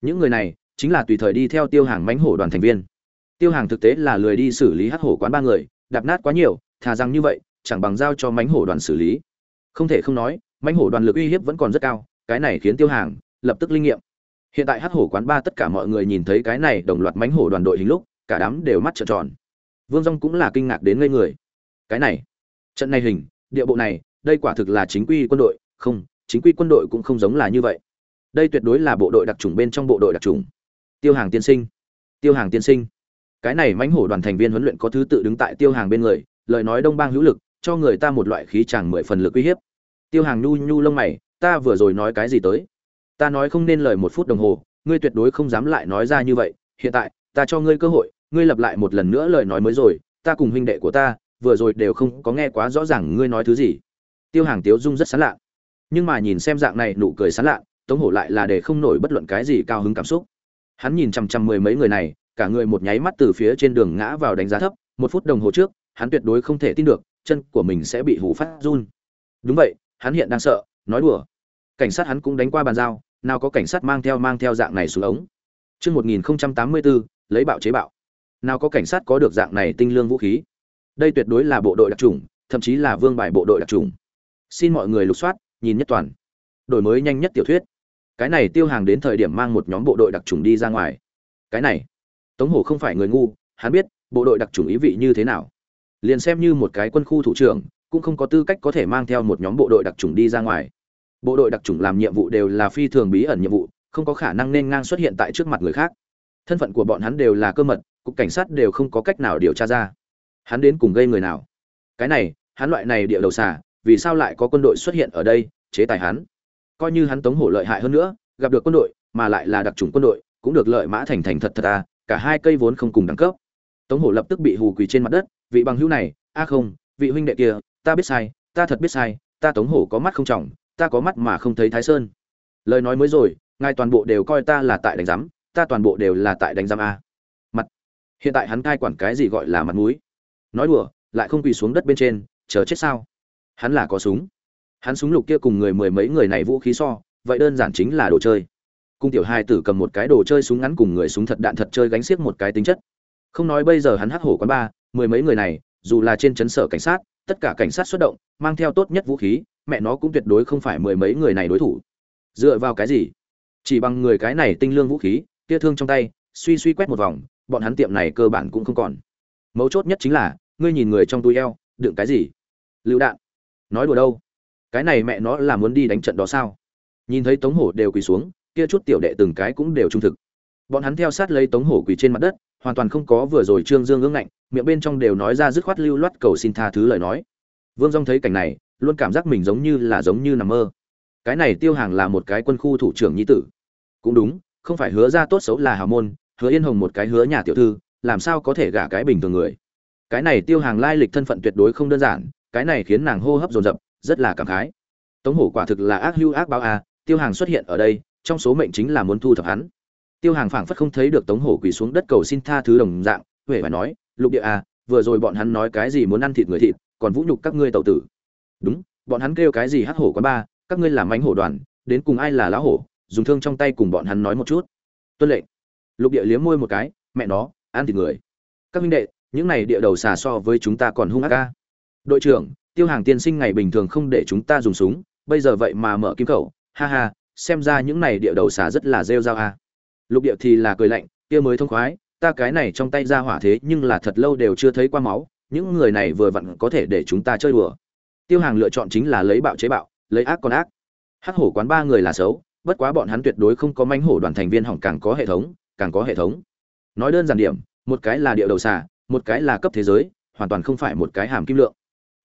Những người này chính là tùy thời đi theo tiêu hàng mánh hổ đoàn thành viên. Tiêu hàng thực tế là lười đi xử lý hắc hổ quán ba người, đạp nát quá nhiều, thà rằng như vậy, chẳng bằng giao cho mánh hổ đoàn xử lý. Không thể không nói mánh hổ đoàn lực uy hiếp vẫn còn rất cao, cái này khiến tiêu hàng lập tức linh nghiệm. Hiện tại hắc hổ quán ba tất cả mọi người nhìn thấy cái này đồng loạt mánh hổ đoàn đội hình lúc, cả đám đều mắt trợn tròn. Vương dong cũng là kinh ngạc đến ngây người. Cái này, trận này hình, địa bộ này, đây quả thực là chính quy quân đội, không chính quy quân đội cũng không giống là như vậy. Đây tuyệt đối là bộ đội đặc trùng bên trong bộ đội đặc trùng tiêu hàng tiên sinh. Tiêu hàng tiên sinh. Cái này mãnh hổ đoàn thành viên huấn luyện có thứ tự đứng tại tiêu hàng bên người, lời nói đông bang hữu lực, cho người ta một loại khí chàng mười phần lực uy hiếp. Tiêu hàng nhu nhu lông mày, ta vừa rồi nói cái gì tới? Ta nói không nên lời một phút đồng hồ, ngươi tuyệt đối không dám lại nói ra như vậy. Hiện tại, ta cho ngươi cơ hội, ngươi lặp lại một lần nữa lời nói mới rồi, ta cùng huynh đệ của ta, vừa rồi đều không có nghe quá rõ ràng ngươi nói thứ gì. Tiêu hàng tiếu dung rất sán lạ nhưng mà nhìn xem dạng này nụ cười sán lạ tống hổ lại là để không nổi bất luận cái gì cao hứng cảm xúc hắn nhìn chằm chằm mười mấy người này cả người một nháy mắt từ phía trên đường ngã vào đánh giá thấp một phút đồng hồ trước hắn tuyệt đối không thể tin được chân của mình sẽ bị hủ phát run đúng vậy hắn hiện đang sợ nói đùa cảnh sát hắn cũng đánh qua bàn giao nào có cảnh sát mang theo mang theo dạng này xuống ống Trước 1084, lấy bạo chế bạo. Nào có cảnh sát có được dạng này tinh lương vũ khí. Đây tuyệt đối là bộ đội đặc trùng, thậm chí là vương bài bộ đội đặc trùng. Xin mọi người lục soát, nhìn nhất toàn. Đổi mới nhanh nhất tiểu thuyết. Cái này tiêu hàng đến thời điểm mang một nhóm bộ đội đặc trùng đi ra ngoài. Cái này, Tống Hổ không phải người ngu, hắn biết bộ đội đặc trùng ý vị như thế nào. Liền xem như một cái quân khu thủ trưởng, cũng không có tư cách có thể mang theo một nhóm bộ đội đặc trùng đi ra ngoài bộ đội đặc trùng làm nhiệm vụ đều là phi thường bí ẩn nhiệm vụ không có khả năng nên ngang xuất hiện tại trước mặt người khác thân phận của bọn hắn đều là cơ mật cục cảnh sát đều không có cách nào điều tra ra hắn đến cùng gây người nào cái này hắn loại này địa đầu xả vì sao lại có quân đội xuất hiện ở đây, chế tài hắn? Coi như hắn tống hổ lợi hại hơn nữa, gặp được quân đội, mà lại là đặc trùng quân đội, cũng được lợi mã thành thành thật thật à cả hai cây vốn không cùng đẳng cấp. Tống hổ lập tức bị hù quỳ trên mặt đất, vị bằng hữu này, a không, vị huynh đệ kia, ta biết sai, ta thật biết sai, ta tống hổ có mắt không trọng, ta có mắt mà không thấy thái sơn. Lời nói mới rồi, ngài toàn bộ đều coi ta là tại đánh giám, ta toàn bộ đều là tại đánh giám a. Mặt. Hiện tại hắn cai quản cái gì gọi là mặt mũi? Nói đùa, lại không quỳ xuống đất bên trên, chờ chết sao? Hắn là có súng. Hắn súng lục kia cùng người mười mấy người này vũ khí so, vậy đơn giản chính là đồ chơi. Cung tiểu hai tử cầm một cái đồ chơi súng ngắn cùng người súng thật đạn thật chơi gánh xiếc một cái tính chất. Không nói bây giờ hắn hắc hổ quán ba, mười mấy người này, dù là trên chấn sở cảnh sát, tất cả cảnh sát xuất động, mang theo tốt nhất vũ khí, mẹ nó cũng tuyệt đối không phải mười mấy người này đối thủ. Dựa vào cái gì? Chỉ bằng người cái này tinh lương vũ khí, kia thương trong tay, suy suy quét một vòng, bọn hắn tiệm này cơ bản cũng không còn. Mấu chốt nhất chính là, ngươi nhìn người trong túi eo, đựng cái gì? Lựu đạn nói đùa đâu? Cái này mẹ nó là muốn đi đánh trận đó sao? Nhìn thấy tống hổ đều quỳ xuống, kia chút tiểu đệ từng cái cũng đều trung thực. Bọn hắn theo sát lấy tống hổ quỳ trên mặt đất, hoàn toàn không có vừa rồi trương dương ương ngạnh, miệng bên trong đều nói ra dứt khoát lưu loát cầu xin tha thứ lời nói. Vương dong thấy cảnh này, luôn cảm giác mình giống như là giống như nằm mơ. Cái này tiêu hàng là một cái quân khu thủ trưởng nhi tử. Cũng đúng, không phải hứa ra tốt xấu là hào môn, hứa yên hồng một cái hứa nhà tiểu thư, làm sao có thể gả cái bình thường người? Cái này tiêu hàng lai lịch thân phận tuyệt đối không đơn giản cái này khiến nàng hô hấp dồn dập, rất là cảm khái. Tống hổ quả thực là ác hưu ác báo a, tiêu hàng xuất hiện ở đây, trong số mệnh chính là muốn thu thập hắn. Tiêu hàng phảng phất không thấy được tống hổ quỳ xuống đất cầu xin tha thứ đồng dạng, huệ phải nói, lục địa a, vừa rồi bọn hắn nói cái gì muốn ăn thịt người thịt, còn vũ nhục các ngươi tẩu tử. Đúng, bọn hắn kêu cái gì hắc hổ quá ba, các ngươi làm mánh hổ đoàn, đến cùng ai là lão hổ, dùng thương trong tay cùng bọn hắn nói một chút. Tuân lệnh. Lục địa liếm môi một cái, mẹ nó, ăn thịt người. Các minh đệ, những này địa đầu xà so với chúng ta còn hung ác ca đội trưởng, tiêu hàng tiên sinh ngày bình thường không để chúng ta dùng súng, bây giờ vậy mà mở kim khẩu, ha ha, xem ra những này địa đầu xà rất là rêu rao a. Lục địa thì là cười lạnh, kia mới thông khoái, ta cái này trong tay ra hỏa thế nhưng là thật lâu đều chưa thấy qua máu, những người này vừa vặn có thể để chúng ta chơi đùa. Tiêu hàng lựa chọn chính là lấy bạo chế bạo, lấy ác còn ác. Hắc hổ quán ba người là xấu, bất quá bọn hắn tuyệt đối không có manh hổ đoàn thành viên hỏng càng có hệ thống, càng có hệ thống. Nói đơn giản điểm, một cái là địa đầu xà, một cái là cấp thế giới, hoàn toàn không phải một cái hàm kim lượng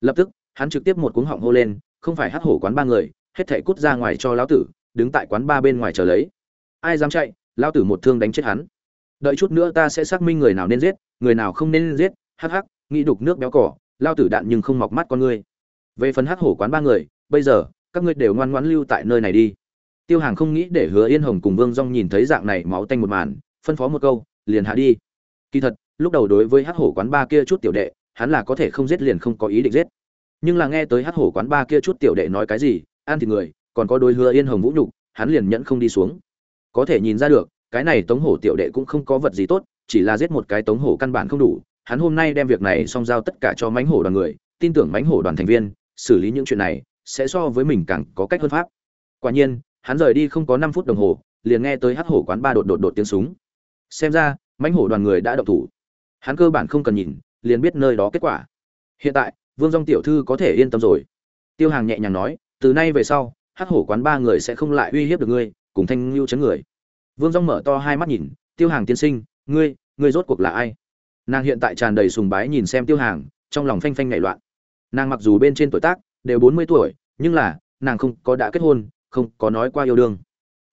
lập tức, hắn trực tiếp một cuống họng hô lên, không phải hắc hổ quán ba người, hết thảy cút ra ngoài cho lão tử, đứng tại quán ba bên ngoài chờ lấy. Ai dám chạy, lão tử một thương đánh chết hắn. Đợi chút nữa ta sẽ xác minh người nào nên giết, người nào không nên giết, hắc hắc, nghĩ đục nước béo cỏ lao tử đạn nhưng không mọc mắt con ngươi. Về phần hắc hổ quán ba người, bây giờ, các ngươi đều ngoan ngoãn lưu tại nơi này đi. Tiêu hàng không nghĩ để hứa yên hồng cùng vương dong nhìn thấy dạng này máu tanh một màn, phân phó một câu, liền hạ đi. Kỳ thật, lúc đầu đối với hắc hổ quán ba kia chút tiểu đệ hắn là có thể không giết liền không có ý định giết. Nhưng là nghe tới hắc hổ quán ba kia chút tiểu đệ nói cái gì, ăn thịt người, còn có đôi hứa yên hồng vũ nhục, hắn liền nhẫn không đi xuống. Có thể nhìn ra được, cái này tống hổ tiểu đệ cũng không có vật gì tốt, chỉ là giết một cái tống hổ căn bản không đủ. Hắn hôm nay đem việc này xong giao tất cả cho mánh hổ đoàn người, tin tưởng mánh hổ đoàn thành viên, xử lý những chuyện này, sẽ so với mình càng có cách hơn pháp. Quả nhiên, hắn rời đi không có năm phút đồng hồ, liền nghe tới hắc hổ quán ba đột đột đột tiếng súng. Xem ra mánh hổ đoàn người đã động thủ. Hắn cơ bản không cần nhìn liền biết nơi đó kết quả. Hiện tại, vương dong tiểu thư có thể yên tâm rồi. Tiêu hàng nhẹ nhàng nói, từ nay về sau, hắc hổ quán ba người sẽ không lại uy hiếp được ngươi, cùng thanh lưu chấn người. Vương dong mở to hai mắt nhìn, tiêu hàng tiên sinh, ngươi ngươi rốt cuộc là ai? Nàng hiện tại tràn đầy sùng bái nhìn xem tiêu hàng, trong lòng phanh phanh nảy loạn. Nàng mặc dù bên trên tuổi tác, đều bốn mươi tuổi, nhưng là, nàng không có đã kết hôn, không có nói qua yêu đương.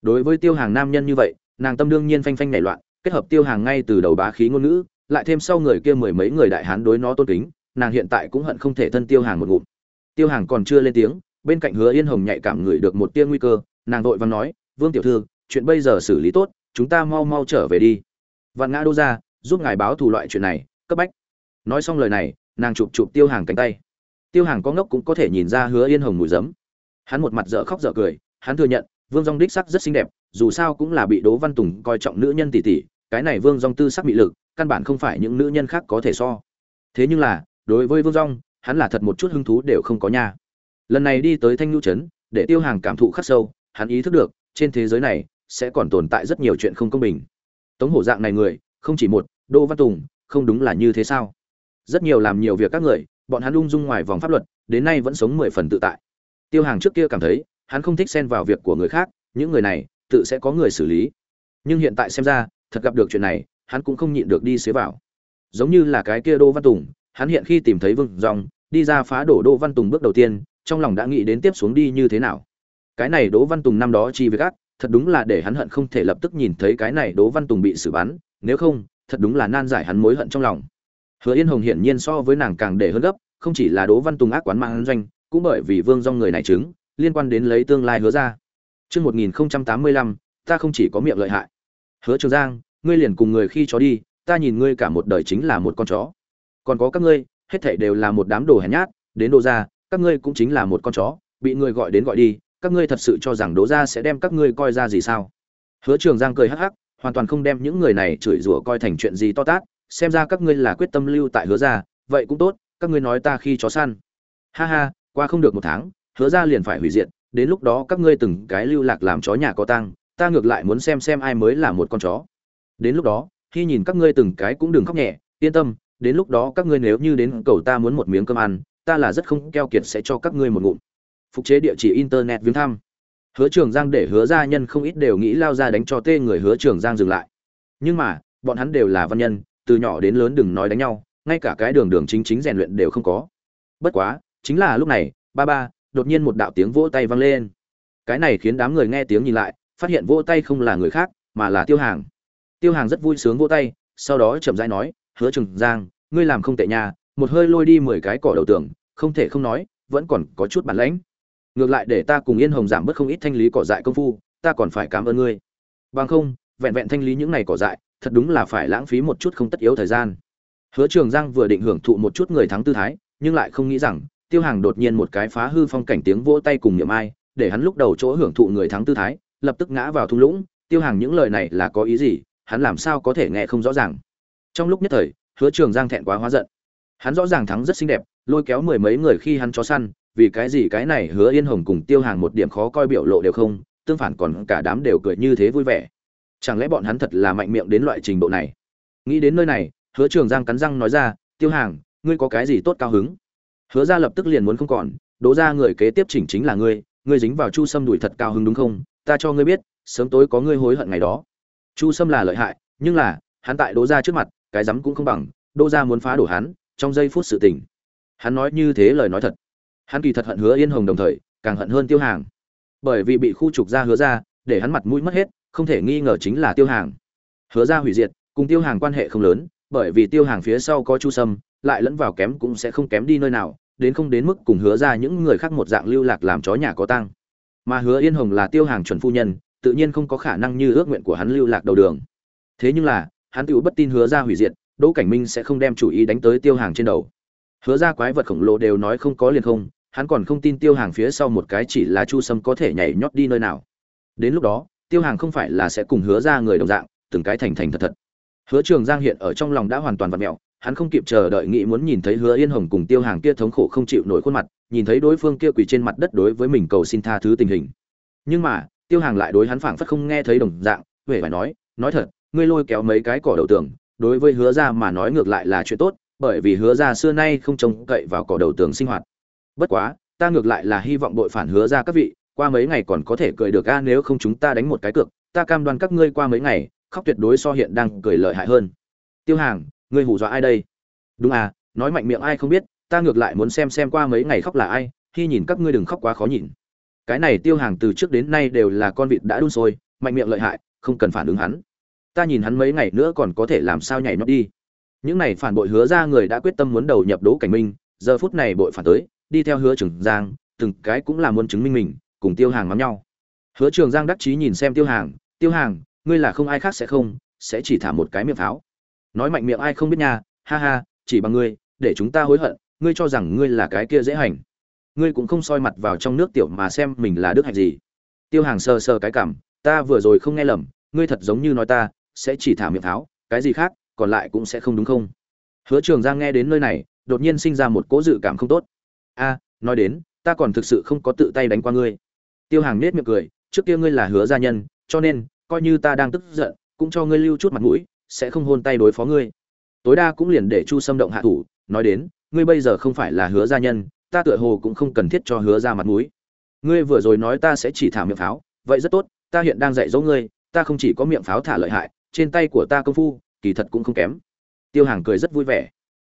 Đối với tiêu hàng nam nhân như vậy, nàng tâm đương nhiên phanh phanh nảy loạn, kết hợp tiêu hàng ngay từ đầu bá khí ngôn ngữ lại thêm sau người kia mười mấy người đại hán đối nó tôn kính, nàng hiện tại cũng hận không thể thân tiêu hàng một ngụm. Tiêu hàng còn chưa lên tiếng, bên cạnh hứa yên hồng nhạy cảm người được một tia nguy cơ, nàng vội vàng nói, vương tiểu thư, chuyện bây giờ xử lý tốt, chúng ta mau mau trở về đi. Vạn ngã đô ra, giúp ngài báo thù loại chuyện này, cấp bách. Nói xong lời này, nàng chụp chụp tiêu hàng cánh tay. Tiêu hàng có ngốc cũng có thể nhìn ra hứa yên hồng mùi giấm. Hắn một mặt dở khóc dở cười, hắn thừa nhận, vương dung đích sắc rất xinh đẹp, dù sao cũng là bị đố văn tùng coi trọng nữ nhân tỷ tỷ, cái này vương dung tư sắc bị lực căn bản không phải những nữ nhân khác có thể so. Thế nhưng là đối với vương Dung, hắn là thật một chút hứng thú đều không có nha. Lần này đi tới thanh nhu trấn để tiêu hàng cảm thụ khắc sâu hắn ý thức được trên thế giới này sẽ còn tồn tại rất nhiều chuyện không công bình. Tống hổ dạng này người không chỉ một đỗ văn tùng không đúng là như thế sao? Rất nhiều làm nhiều việc các người bọn hắn ung dung ngoài vòng pháp luật đến nay vẫn sống mười phần tự tại. Tiêu hàng trước kia cảm thấy hắn không thích xen vào việc của người khác những người này tự sẽ có người xử lý. Nhưng hiện tại xem ra thật gặp được chuyện này hắn cũng không nhịn được đi xế vào. Giống như là cái kia Đô văn tùng hắn hiện khi tìm thấy vương dòng đi ra phá đổ Đô văn tùng bước đầu tiên trong lòng đã nghĩ đến tiếp xuống đi như thế nào. Cái này đỗ văn tùng năm đó chi với gác, thật đúng là để hắn hận không thể lập tức nhìn thấy cái này đỗ văn tùng bị xử bắn nếu không thật đúng là nan giải hắn mối hận trong lòng. Hứa yên hồng hiển nhiên so với nàng càng để hơn gấp không chỉ là đỗ văn tùng ác quán mang doanh cũng bởi vì vương do người này chứng liên quan đến lấy tương lai hứa ra. Trước 1085, ta không chỉ có miệng lợi hại. Hứa Trường Giang, ngươi liền cùng người khi chó đi, ta nhìn ngươi cả một đời chính là một con chó. Còn có các ngươi, hết thảy đều là một đám đồ hèn nhát, đến đồ ra, các ngươi cũng chính là một con chó, bị người gọi đến gọi đi, các ngươi thật sự cho rằng đố ra sẽ đem các ngươi coi ra gì sao? Hứa Trường Giang cười hắc hắc, hoàn toàn không đem những người này chửi rủa coi thành chuyện gì to tát, xem ra các ngươi là quyết tâm lưu tại hứa ra, vậy cũng tốt, các ngươi nói ta khi chó săn. ha ha qua không được một tháng hứa ra liền phải hủy diệt đến lúc đó các ngươi từng cái lưu lạc làm chó nhà có tăng ta ngược lại muốn xem xem ai mới là một con chó đến lúc đó, khi nhìn các ngươi từng cái cũng đừng khóc nhẹ, yên tâm, đến lúc đó các ngươi nếu như đến cầu ta muốn một miếng cơm ăn, ta là rất không keo kiệt sẽ cho các ngươi một ngụm. Phục chế địa chỉ internet viếng thăm. Hứa trường giang để hứa gia nhân không ít đều nghĩ lao ra đánh cho tê người hứa trường giang dừng lại. Nhưng mà, bọn hắn đều là văn nhân, từ nhỏ đến lớn đừng nói đánh nhau, ngay cả cái đường đường chính chính rèn luyện đều không có. Bất quá, chính là lúc này, ba ba, đột nhiên một đạo tiếng vỗ tay vang lên. Cái này khiến đám người nghe tiếng nhìn lại, phát hiện vỗ tay không là người khác, mà là tiêu hàng tiêu hàng rất vui sướng vỗ tay, sau đó chậm rãi nói, hứa trường giang, ngươi làm không tệ nhà một hơi lôi đi mười cái cỏ đầu tường, không thể không nói, vẫn còn có chút bản lãnh. Ngược lại để ta cùng yên hồng giảm bớt không ít thanh lý cỏ dại công phu, ta còn phải cảm ơn ngươi. Bằng không, vẹn vẹn thanh lý những này cỏ dại, thật đúng là phải lãng phí một chút không tất yếu thời gian. Hứa trường giang vừa định hưởng thụ một chút người thắng tư thái, nhưng lại không nghĩ rằng, tiêu hàng đột nhiên một cái phá hư phong cảnh tiếng vỗ tay cùng niệm ai, để hắn lúc đầu chỗ hưởng thụ người thắng tư thái, lập tức ngã vào thung lũng. Tiêu hàng những lời này là có ý gì? Hắn làm sao có thể nghe không rõ ràng. Trong lúc nhất thời, hứa trường giang thẹn quá hóa giận. Hắn rõ ràng thắng rất xinh đẹp, lôi kéo mười mấy người khi hắn chó săn, vì cái gì cái này hứa yên hồng cùng tiêu hàng một điểm khó coi biểu lộ đều không, tương phản còn cả đám đều cười như thế vui vẻ. Chẳng lẽ bọn hắn thật là mạnh miệng đến loại trình độ này? Nghĩ đến nơi này, hứa trường giang cắn răng nói ra, tiêu hàng, ngươi có cái gì tốt cao hứng? Hứa ra lập tức liền muốn không còn, đố ra người kế tiếp chỉnh chính là ngươi ngươi dính vào chu sâm đuổi thật cao hứng đúng không? Ta cho ngươi biết, sớm tối có ngươi hối hận ngày đó chu sâm là lợi hại, nhưng là, hắn tại Đỗ gia trước mặt, cái rắm cũng không bằng đô Gia muốn phá đổ hắn, trong giây phút sự tình. Hắn nói như thế lời nói thật. Hắn kỳ thật hận hứa yên hồng đồng thời, càng hận hơn tiêu hàng. Bởi vì bị khu trục ra hứa ra, để hắn mặt mũi mất hết, không thể nghi ngờ chính là tiêu hàng. Hứa ra hủy diệt, cùng tiêu hàng quan hệ không lớn, bởi vì tiêu hàng phía sau có chu sâm, lại lẫn vào kém cũng sẽ không kém đi nơi nào, đến không đến mức cùng hứa ra những người khác một dạng lưu lạc làm chó nhà có tăng mà hứa yên hồng là tiêu hàng chuẩn phu nhân tự nhiên không có khả năng như ước nguyện của hắn lưu lạc đầu đường. Thế nhưng là hắn tiểu bất tin hứa ra hủy diệt đỗ cảnh minh sẽ không đem chủ ý đánh tới tiêu hàng trên đầu. Hứa ra quái vật khổng lồ đều nói không có liền không hắn còn không tin tiêu hàng phía sau một cái chỉ là chu sâm có thể nhảy nhót đi nơi nào. Đến lúc đó tiêu hàng không phải là sẽ cùng hứa ra người đồng dạng từng cái thành thành thật thật. Hứa trường giang hiện ở trong lòng đã hoàn toàn vặn mèo, hắn không kịp chờ đợi nghĩ muốn nhìn thấy hứa yên hồng cùng tiêu hàng kia thống khổ không chịu nổi khuôn mặt nhìn thấy đối phương kia quỳ trên mặt đất đối với mình cầu xin tha thứ tình hình. Nhưng mà tiêu hàng lại đối hắn phảng phất không nghe thấy đồng dạng huệ phải nói nói thật, ngươi lôi kéo mấy cái cỏ đầu tường, đối với hứa ra mà nói ngược lại là chuyện tốt, bởi vì hứa ra xưa nay không trông cậy vào cỏ đầu tường sinh hoạt. Bất quá, ta ngược lại là hy vọng đội phản hứa ra các vị, qua mấy ngày còn có thể cười được a, nếu không chúng ta đánh một cái cược, ta cam đoan các ngươi qua mấy ngày, khóc tuyệt đối so hiện đang cười lợi hại hơn. Tiêu hàng, ngươi hù dọa ai đây? Đúng à nói mạnh miệng ai không biết, ta ngược lại muốn xem xem qua mấy ngày khóc là ai, khi nhìn các ngươi đừng khóc quá khó nhìn cái này tiêu hàng từ trước đến nay đều là con vịt đã đun sôi, mạnh miệng lợi hại, không cần phản ứng hắn. Ta nhìn hắn mấy ngày nữa còn có thể làm sao nhảy nhót đi. Những này phản bội hứa ra người đã quyết tâm muốn đầu nhập đỗ cảnh minh, giờ phút này bội phản tới, đi theo hứa trường giang, từng cái cũng là muốn chứng minh mình, cùng tiêu hàng mắm nhau. Hứa trường giang đắc chí nhìn xem tiêu hàng tiêu hàng, ngươi là không ai khác sẽ không, sẽ chỉ thả một cái miệng pháo. Nói mạnh miệng ai không biết nha, ha ha, chỉ bằng ngươi, để chúng ta hối hận, ngươi cho rằng ngươi là cái kia dễ hành ngươi cũng không soi mặt vào trong nước tiểu mà xem mình là đức hạnh gì. Tiêu hàng sờ sờ cái cảm ta vừa rồi không nghe lầm ngươi thật giống như nói ta sẽ chỉ thả miệng tháo, cái gì khác còn lại cũng sẽ không đúng không? Hứa trường giang nghe đến nơi này đột nhiên sinh ra một cố dự cảm không tốt. A nói đến ta còn thực sự không có tự tay đánh qua ngươi. Tiêu hàng nết miệng cười trước kia ngươi là hứa gia nhân cho nên coi như ta đang tức giận cũng cho ngươi lưu chút mặt mũi sẽ không hôn tay đối phó ngươi. Tối đa cũng liền để chu xâm động hạ thủ nói đến ngươi bây giờ không phải là hứa gia nhân ta tựa hồ cũng không cần thiết cho hứa ra mặt mũi. Ngươi vừa rồi nói ta sẽ chỉ thả miệng pháo, vậy rất tốt, ta hiện đang dạy dỗ ngươi, ta không chỉ có miệng pháo thả lợi hại, trên tay của ta công phu, kỳ thật cũng không kém. Tiêu hàng cười rất vui vẻ.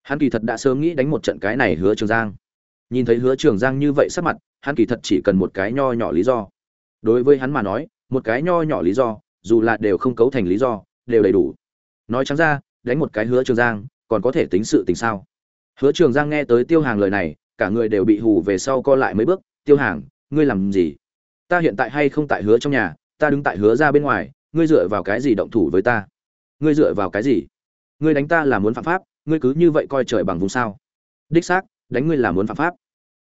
Hắn kỳ thật đã sớm nghĩ đánh một trận cái này hứa trường giang. Nhìn thấy hứa trường giang như vậy sắc mặt, hắn kỳ thật chỉ cần một cái nho nhỏ lý do. Đối với hắn mà nói, một cái nho nhỏ lý do, dù là đều không cấu thành lý do, đều đầy đủ. Nói trắng ra, đánh một cái hứa trường giang, còn có thể tính sự tình sao? Hứa trường giang nghe tới tiêu hàng lời này cả người đều bị hù về sau co lại mấy bước, tiêu hàng, ngươi làm gì? Ta hiện tại hay không tại hứa trong nhà, ta đứng tại hứa ra bên ngoài, ngươi dựa vào cái gì động thủ với ta? Ngươi dựa vào cái gì? Ngươi đánh ta là muốn phạm pháp, ngươi cứ như vậy coi trời bằng vùng sao? Đích xác, đánh ngươi là muốn phạm pháp.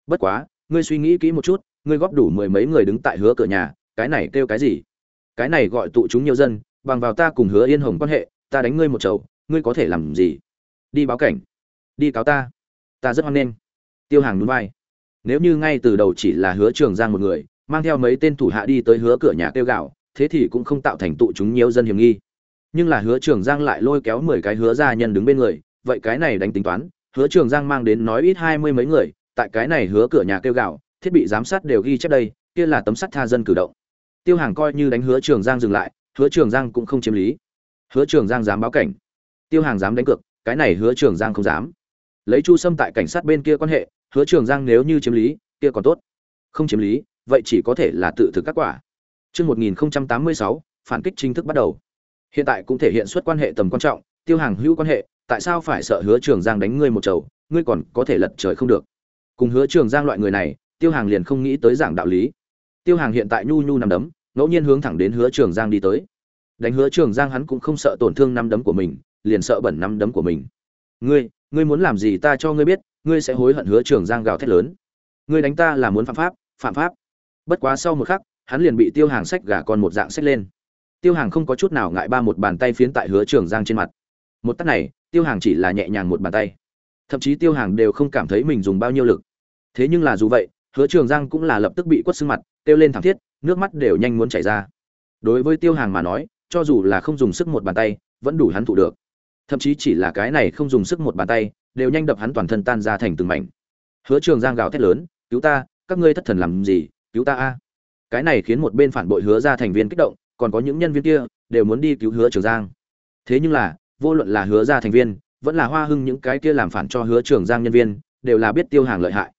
Bất quá, ngươi suy nghĩ kỹ một chút, ngươi góp đủ mười mấy người đứng tại hứa cửa nhà, cái này kêu cái gì? Cái này gọi tụ chúng nhiều dân, bằng vào ta cùng hứa yên hồng quan hệ, ta đánh ngươi một chầu, ngươi có thể làm gì? Đi báo cảnh, đi cáo ta. Ta rất hoan nghênh tiêu hàng núi vai. Nếu như ngay từ đầu chỉ là hứa trường giang một người, mang theo mấy tên thủ hạ đi tới hứa cửa nhà tiêu gạo, thế thì cũng không tạo thành tụ chúng nhiều dân hiểm nghi. Nhưng là hứa trường giang lại lôi kéo mười cái hứa gia nhân đứng bên người, vậy cái này đánh tính toán, hứa trường giang mang đến nói ít hai mươi mấy người, tại cái này hứa cửa nhà kêu gạo, thiết bị giám sát đều ghi chép đây, kia là tấm sắt tha dân cử động. Tiêu hàng coi như đánh hứa trường giang dừng lại, hứa trường giang cũng không chiếm lý. Hứa trường giang dám báo cảnh. Tiêu hàng dám đánh cược, cái này hứa trường giang không dám. Lấy chu sâm tại cảnh sát bên kia quan hệ hứa trường giang nếu như chiếm lý kia còn tốt không chiếm lý vậy chỉ có thể là tự thực các quả Trước 1086, phản kích chính thức bắt đầu. Hiện tại cũng thể hiện xuất quan hệ tầm quan trọng, tiêu hàng hữu quan hệ, tại sao phải sợ hứa trường giang đánh ngươi một chầu, ngươi còn có thể lật trời không được. Cùng hứa trường giang loại người này, tiêu hàng liền không nghĩ tới giảng đạo lý. Tiêu hàng hiện tại nhu nhu nằm đấm, ngẫu nhiên hướng thẳng đến hứa trường giang đi tới. Đánh hứa trường giang hắn cũng không sợ tổn thương năm đấm của mình, liền sợ bẩn năm đấm của mình. Ngươi, ngươi muốn làm gì ta cho ngươi biết, ngươi sẽ hối hận hứa trường giang gào thét lớn. Ngươi đánh ta là muốn phạm pháp, phạm pháp. Bất quá sau một khắc, hắn liền bị tiêu hàng sách gà con một dạng sách lên. Tiêu hàng không có chút nào ngại ba một bàn tay phiến tại hứa trường giang trên mặt. Một tắt này tiêu hàng chỉ là nhẹ nhàng một bàn tay. Thậm chí tiêu hàng đều không cảm thấy mình dùng bao nhiêu lực. Thế nhưng là dù vậy hứa trường giang cũng là lập tức bị quất xương mặt tiêu lên thảm thiết nước mắt đều nhanh muốn chảy ra. Đối với tiêu hàng mà nói cho dù là không dùng sức một bàn tay vẫn đủ hắn thụ được. Thậm chí chỉ là cái này không dùng sức một bàn tay đều nhanh đập hắn toàn thân tan ra thành từng mảnh. Hứa trường giang gào thét lớn, cứu ta, các ngươi thất thần làm gì? Cứu ta a. Cái này khiến một bên phản bội hứa ra thành viên kích động, còn có những nhân viên kia đều muốn đi cứu hứa trường giang. Thế nhưng là, vô luận là hứa ra thành viên, vẫn là hoa hưng những cái kia làm phản cho hứa trường giang nhân viên, đều là biết tiêu hàng lợi hại.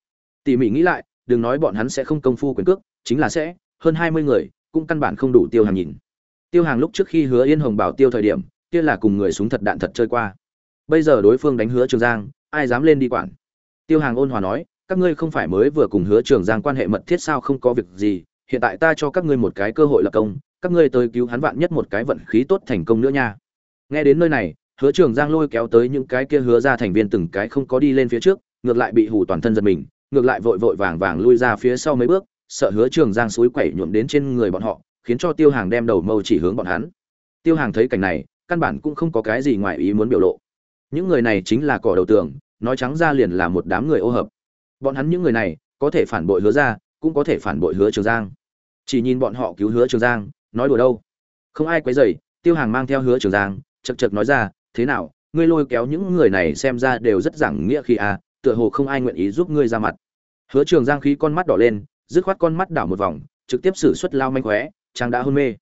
Tỉ mỉ nghĩ lại, đừng nói bọn hắn sẽ không công phu quyền cước, chính là sẽ, hơn hai mươi người, cũng căn bản không đủ tiêu hàng nhìn. Tiêu hàng lúc trước khi hứa yên hồng bảo tiêu thời điểm, kia là cùng người súng thật đạn thật chơi qua bây giờ đối phương đánh hứa trường giang, ai dám lên đi quản? Tiêu hàng ôn hòa nói, các ngươi không phải mới vừa cùng hứa trường giang quan hệ mật thiết sao không có việc gì, hiện tại ta cho các ngươi một cái cơ hội lập công, các ngươi tới cứu hắn vạn nhất một cái vận khí tốt thành công nữa nha. Nghe đến nơi này, hứa trường giang lôi kéo tới những cái kia hứa ra thành viên từng cái không có đi lên phía trước, ngược lại bị hù toàn thân giật mình, ngược lại vội vội vàng vàng lui ra phía sau mấy bước, sợ hứa trường giang suối quẩy nhuộm đến trên người bọn họ, khiến cho tiêu hàng đem đầu mâu chỉ hướng bọn hắn. Tiêu hàng thấy cảnh này, căn bản cũng không có cái gì ngoài ý muốn biểu lộ những người này chính là cỏ đầu tường, nói trắng ra liền là một đám người ô hợp. Bọn hắn những người này, có thể phản bội hứa ra cũng có thể phản bội hứa trường giang. Chỉ nhìn bọn họ cứu hứa trường giang, nói đùa đâu. Không ai quấy dày tiêu hàng mang theo hứa trường giang, chật chật nói ra, thế nào, ngươi lôi kéo những người này xem ra đều rất giảng nghĩa khi à tựa hồ không ai nguyện ý giúp ngươi ra mặt. Hứa trường giang khí con mắt đỏ lên, dứt khoát con mắt đảo một vòng, trực tiếp xử suất lao manh khóe, trang đã hôn mê.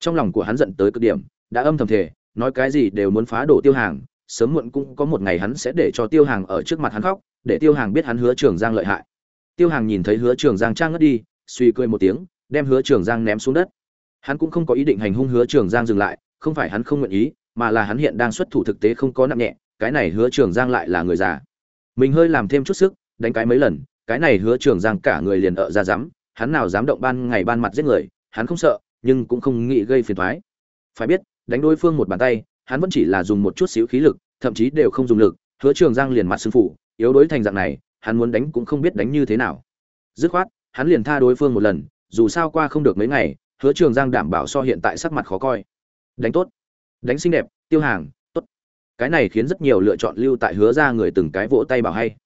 Trong lòng của hắn giận tới cực điểm, đã âm thầm thể nói cái gì đều muốn phá đổ tiêu hàng sớm muộn cũng có một ngày hắn sẽ để cho tiêu hàng ở trước mặt hắn khóc, để tiêu hàng biết hắn hứa trường giang lợi hại. Tiêu hàng nhìn thấy hứa trường giang trang ngất đi, suy cười một tiếng, đem hứa trường giang ném xuống đất. Hắn cũng không có ý định hành hung hứa trường giang dừng lại, không phải hắn không nguyện ý, mà là hắn hiện đang xuất thủ thực tế không có nặng nhẹ, cái này hứa trường giang lại là người già. Mình hơi làm thêm chút sức, đánh cái mấy lần, cái này hứa trường giang cả người liền ở ra dám, hắn nào dám động ban ngày ban mặt giết người, hắn không sợ, nhưng cũng không nghĩ gây phiền thoái phải biết, đánh đối phương một bàn tay hắn vẫn chỉ là dùng một chút xíu khí lực, thậm chí đều không dùng lực, hứa trường giang liền mặt sưng phủ yếu đối thành dạng này, hắn muốn đánh cũng không biết đánh như thế nào. Dứt khoát, hắn liền tha đối phương một lần, dù sao qua không được mấy ngày, hứa trường giang đảm bảo so hiện tại sắc mặt khó coi. Đánh tốt, đánh xinh đẹp, tiêu hàng, tốt. Cái này khiến rất nhiều lựa chọn lưu tại hứa ra người từng cái vỗ tay bảo hay.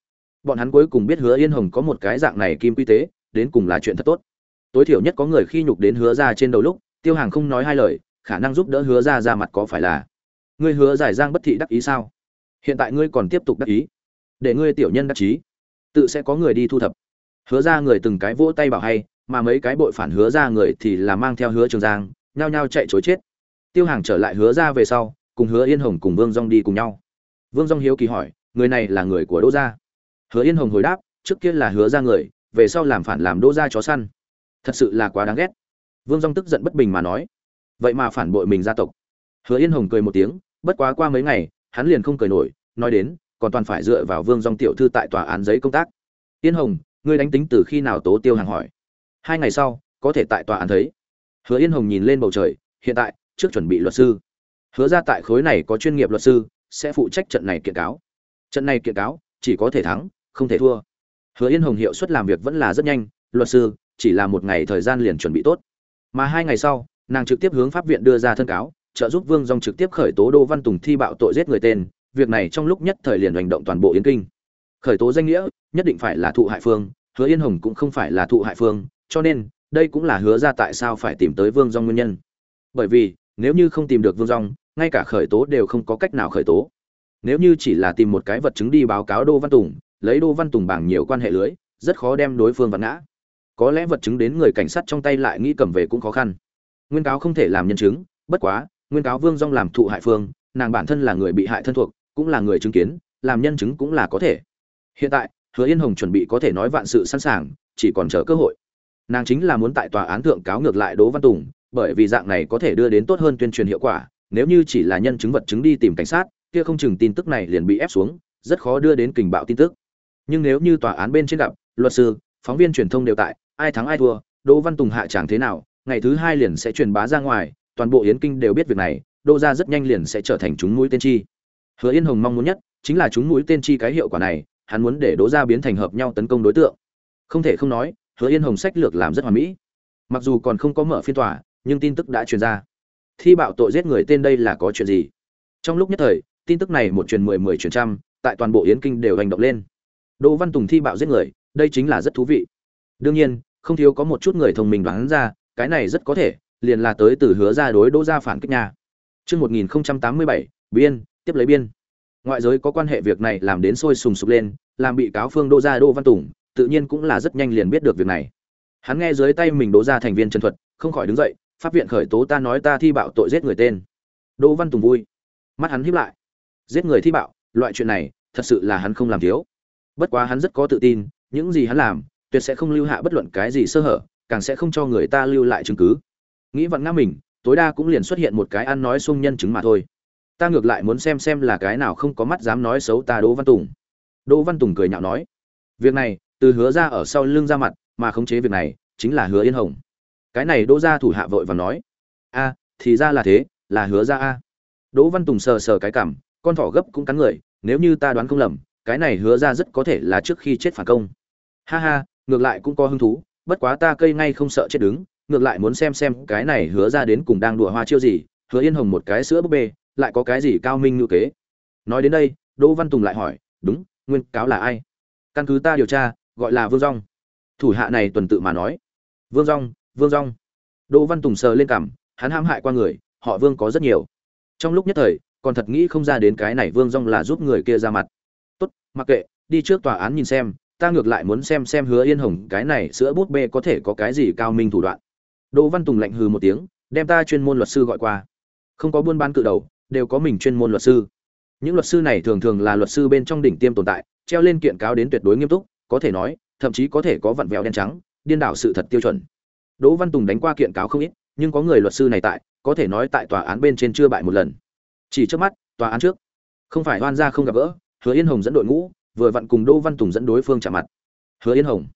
Bọn hắn cuối cùng biết hứa yên hồng có một cái dạng này kim quy tế, đến cùng là chuyện thật tốt. Tối thiểu nhất có người khi nhục đến hứa ra trên đầu lúc, tiêu hàng không nói hai lời, khả năng giúp đỡ hứa ra ra mặt có phải là ngươi hứa giải giang bất thị đắc ý sao? Hiện tại ngươi còn tiếp tục đắc ý, để ngươi tiểu nhân đắc chí, tự sẽ có người đi thu thập. Hứa ra người từng cái vỗ tay bảo hay, mà mấy cái bội phản hứa ra người thì là mang theo hứa trường giang, nhao nhao chạy chối chết. Tiêu hàng trở lại hứa ra về sau, cùng hứa yên hồng cùng vương dong đi cùng nhau. Vương dong hiếu kỳ hỏi, người này là người của đỗ gia? Hứa yên hồng hồi đáp, trước kia là hứa ra người, về sau làm phản làm đỗ gia chó săn. Thật sự là quá đáng ghét. Vương dong tức giận bất bình mà nói, vậy mà phản bội mình gia tộc. Hứa yên hồng cười một tiếng bất quá qua mấy ngày, hắn liền không cười nổi, nói đến, còn toàn phải dựa vào vương dòng tiểu thư tại tòa án giấy công tác. Yên hồng, ngươi đánh tính từ khi nào tố tiêu hàng hỏi? Hai ngày sau, có thể tại tòa án thấy. Hứa yên hồng nhìn lên bầu trời, hiện tại, trước chuẩn bị luật sư. Hứa ra tại khối này có chuyên nghiệp luật sư, sẽ phụ trách trận này kiện cáo. Trận này kiện cáo, chỉ có thể thắng, không thể thua. Hứa yên hồng hiệu suất làm việc vẫn là rất nhanh, luật sư, chỉ là một ngày thời gian liền chuẩn bị tốt. Mà hai ngày sau, nàng trực tiếp hướng pháp viện đưa ra thân cáo trợ giúp vương Dung trực tiếp khởi tố đô văn tùng thi bạo tội giết người tên việc này trong lúc nhất thời liền hành động toàn bộ yến kinh. Khởi tố danh nghĩa nhất định phải là thụ hại phương hứa yên hồng cũng không phải là thụ hại phương cho nên đây cũng là hứa ra tại sao phải tìm tới vương Dung nguyên nhân. Bởi vì nếu như không tìm được vương Dung, ngay cả khởi tố đều không có cách nào khởi tố. Nếu như chỉ là tìm một cái vật chứng đi báo cáo đô văn tùng lấy đô văn tùng bằng nhiều quan hệ lưới rất khó đem đối phương vặn ngã. Có lẽ vật chứng đến người cảnh sát trong tay lại nghĩ cầm về cũng khó khăn. Nguyên cáo không thể làm nhân chứng bất quá nguyên cáo vương dong làm thụ hại phương, nàng bản thân là người bị hại thân thuộc, cũng là người chứng kiến, làm nhân chứng cũng là có thể. Hiện tại, hứa yên hồng chuẩn bị có thể nói vạn sự sẵn sàng, chỉ còn chờ cơ hội. Nàng chính là muốn tại tòa án thượng cáo ngược lại đỗ văn tùng, bởi vì dạng này có thể đưa đến tốt hơn tuyên truyền hiệu quả, nếu như chỉ là nhân chứng vật chứng đi tìm cảnh sát, kia không chừng tin tức này liền bị ép xuống, rất khó đưa đến kình bạo tin tức. Nhưng nếu như tòa án bên trên gặp, luật sư, phóng viên truyền thông đều tại, ai thắng ai thua, đỗ văn tùng hạ chẳng thế nào, ngày thứ hai liền sẽ truyền bá ra ngoài toàn bộ yến kinh đều biết việc này, đô ra rất nhanh liền sẽ trở thành chúng mũi tên chi. Hứa yên hồng mong muốn nhất chính là chúng mũi tên chi cái hiệu quả này, hắn muốn để đỗ ra biến thành hợp nhau tấn công đối tượng. Không thể không nói, hứa yên hồng sách lược làm rất hoàn mỹ. Mặc dù còn không có mở phiên tòa, nhưng tin tức đã truyền ra. Thi bạo tội giết người tên đây là có chuyện gì? Trong lúc nhất thời, tin tức này một truyền mười mười truyền trăm, tại toàn bộ yến kinh đều hành động lên. Đỗ văn tùng thi bạo giết người, đây chính là rất thú vị. Đương nhiên, không thiếu có một chút người thông minh đoán ra, cái này rất có thể liền là tới từ hứa ra đối đỗ ra phản kích nhà Trước 1087, biên, tiếp lấy biên. Ngoại giới có quan hệ việc này làm đến sôi sùng sục lên, làm bị cáo phương Đỗ gia Đỗ Văn Tùng, tự nhiên cũng là rất nhanh liền biết được việc này. Hắn nghe dưới tay mình Đỗ gia thành viên chân thuật, không khỏi đứng dậy, pháp viện khởi tố ta nói ta thi bạo tội giết người tên. Đỗ Văn Tùng vui. Mắt hắn híp lại. Giết người thi bạo, loại chuyện này, thật sự là hắn không làm thiếu. Bất quá hắn rất có tự tin, những gì hắn làm, tuyệt sẽ không lưu hạ bất luận cái gì sơ hở, càng sẽ không cho người ta lưu lại chứng cứ. Nghĩ vận ngã mình, tối đa cũng liền xuất hiện một cái ăn nói xung nhân chứng mà thôi. Ta ngược lại muốn xem xem là cái nào không có mắt dám nói xấu ta đỗ văn tùng. Đỗ văn tùng cười nhạo nói việc này từ hứa ra ở sau lưng ra mặt mà khống chế việc này chính là hứa yên hồng. Cái này đỗ ra thủ hạ vội và nói a thì ra là thế là hứa ra a. Đỗ văn tùng sờ sờ cái cảm con thỏ gấp cũng cắn người nếu như ta đoán không lầm cái này hứa ra rất có thể là trước khi chết phản công. Ha ha ngược lại cũng có hứng thú bất quá ta cây ngay không sợ chết đứng ngược lại muốn xem xem cái này hứa ra đến cùng đang đùa hoa chiêu gì, hứa yên hồng một cái sữa búp bê, lại có cái gì cao minh ngữ kế. Nói đến đây, đỗ văn tùng lại hỏi, đúng, nguyên cáo là ai? Căn cứ ta điều tra, gọi là vương rong thủ hạ này tuần tự mà nói. Vương rong vương rong đỗ văn tùng sờ lên cằm, hắn hãm hại qua người, họ vương có rất nhiều. Trong lúc nhất thời, còn thật nghĩ không ra đến cái này vương rong là giúp người kia ra mặt. Tốt, mặc kệ, đi trước tòa án nhìn xem, ta ngược lại muốn xem xem hứa yên hồng cái này sữa bút bê có thể có cái gì cao minh thủ đoạn đỗ văn tùng lạnh hừ một tiếng, đem ta chuyên môn luật sư gọi qua. Không có buôn bán cự đầu, đều có mình chuyên môn luật sư. Những luật sư này thường thường là luật sư bên trong đỉnh tiêm tồn tại, treo lên kiện cáo đến tuyệt đối nghiêm túc, có thể nói, thậm chí có thể có vặn vẹo đen trắng, điên đảo sự thật tiêu chuẩn. Đỗ văn tùng đánh qua kiện cáo không ít, nhưng có người luật sư này tại, có thể nói tại tòa án bên trên chưa bại một lần. Chỉ trước mắt, tòa án trước. Không phải oan gia không gặp gỡ, hứa yên hồng dẫn đội ngũ, vừa vặn cùng đỗ văn tùng dẫn đối phương chạm mặt. Hứa yên hồng.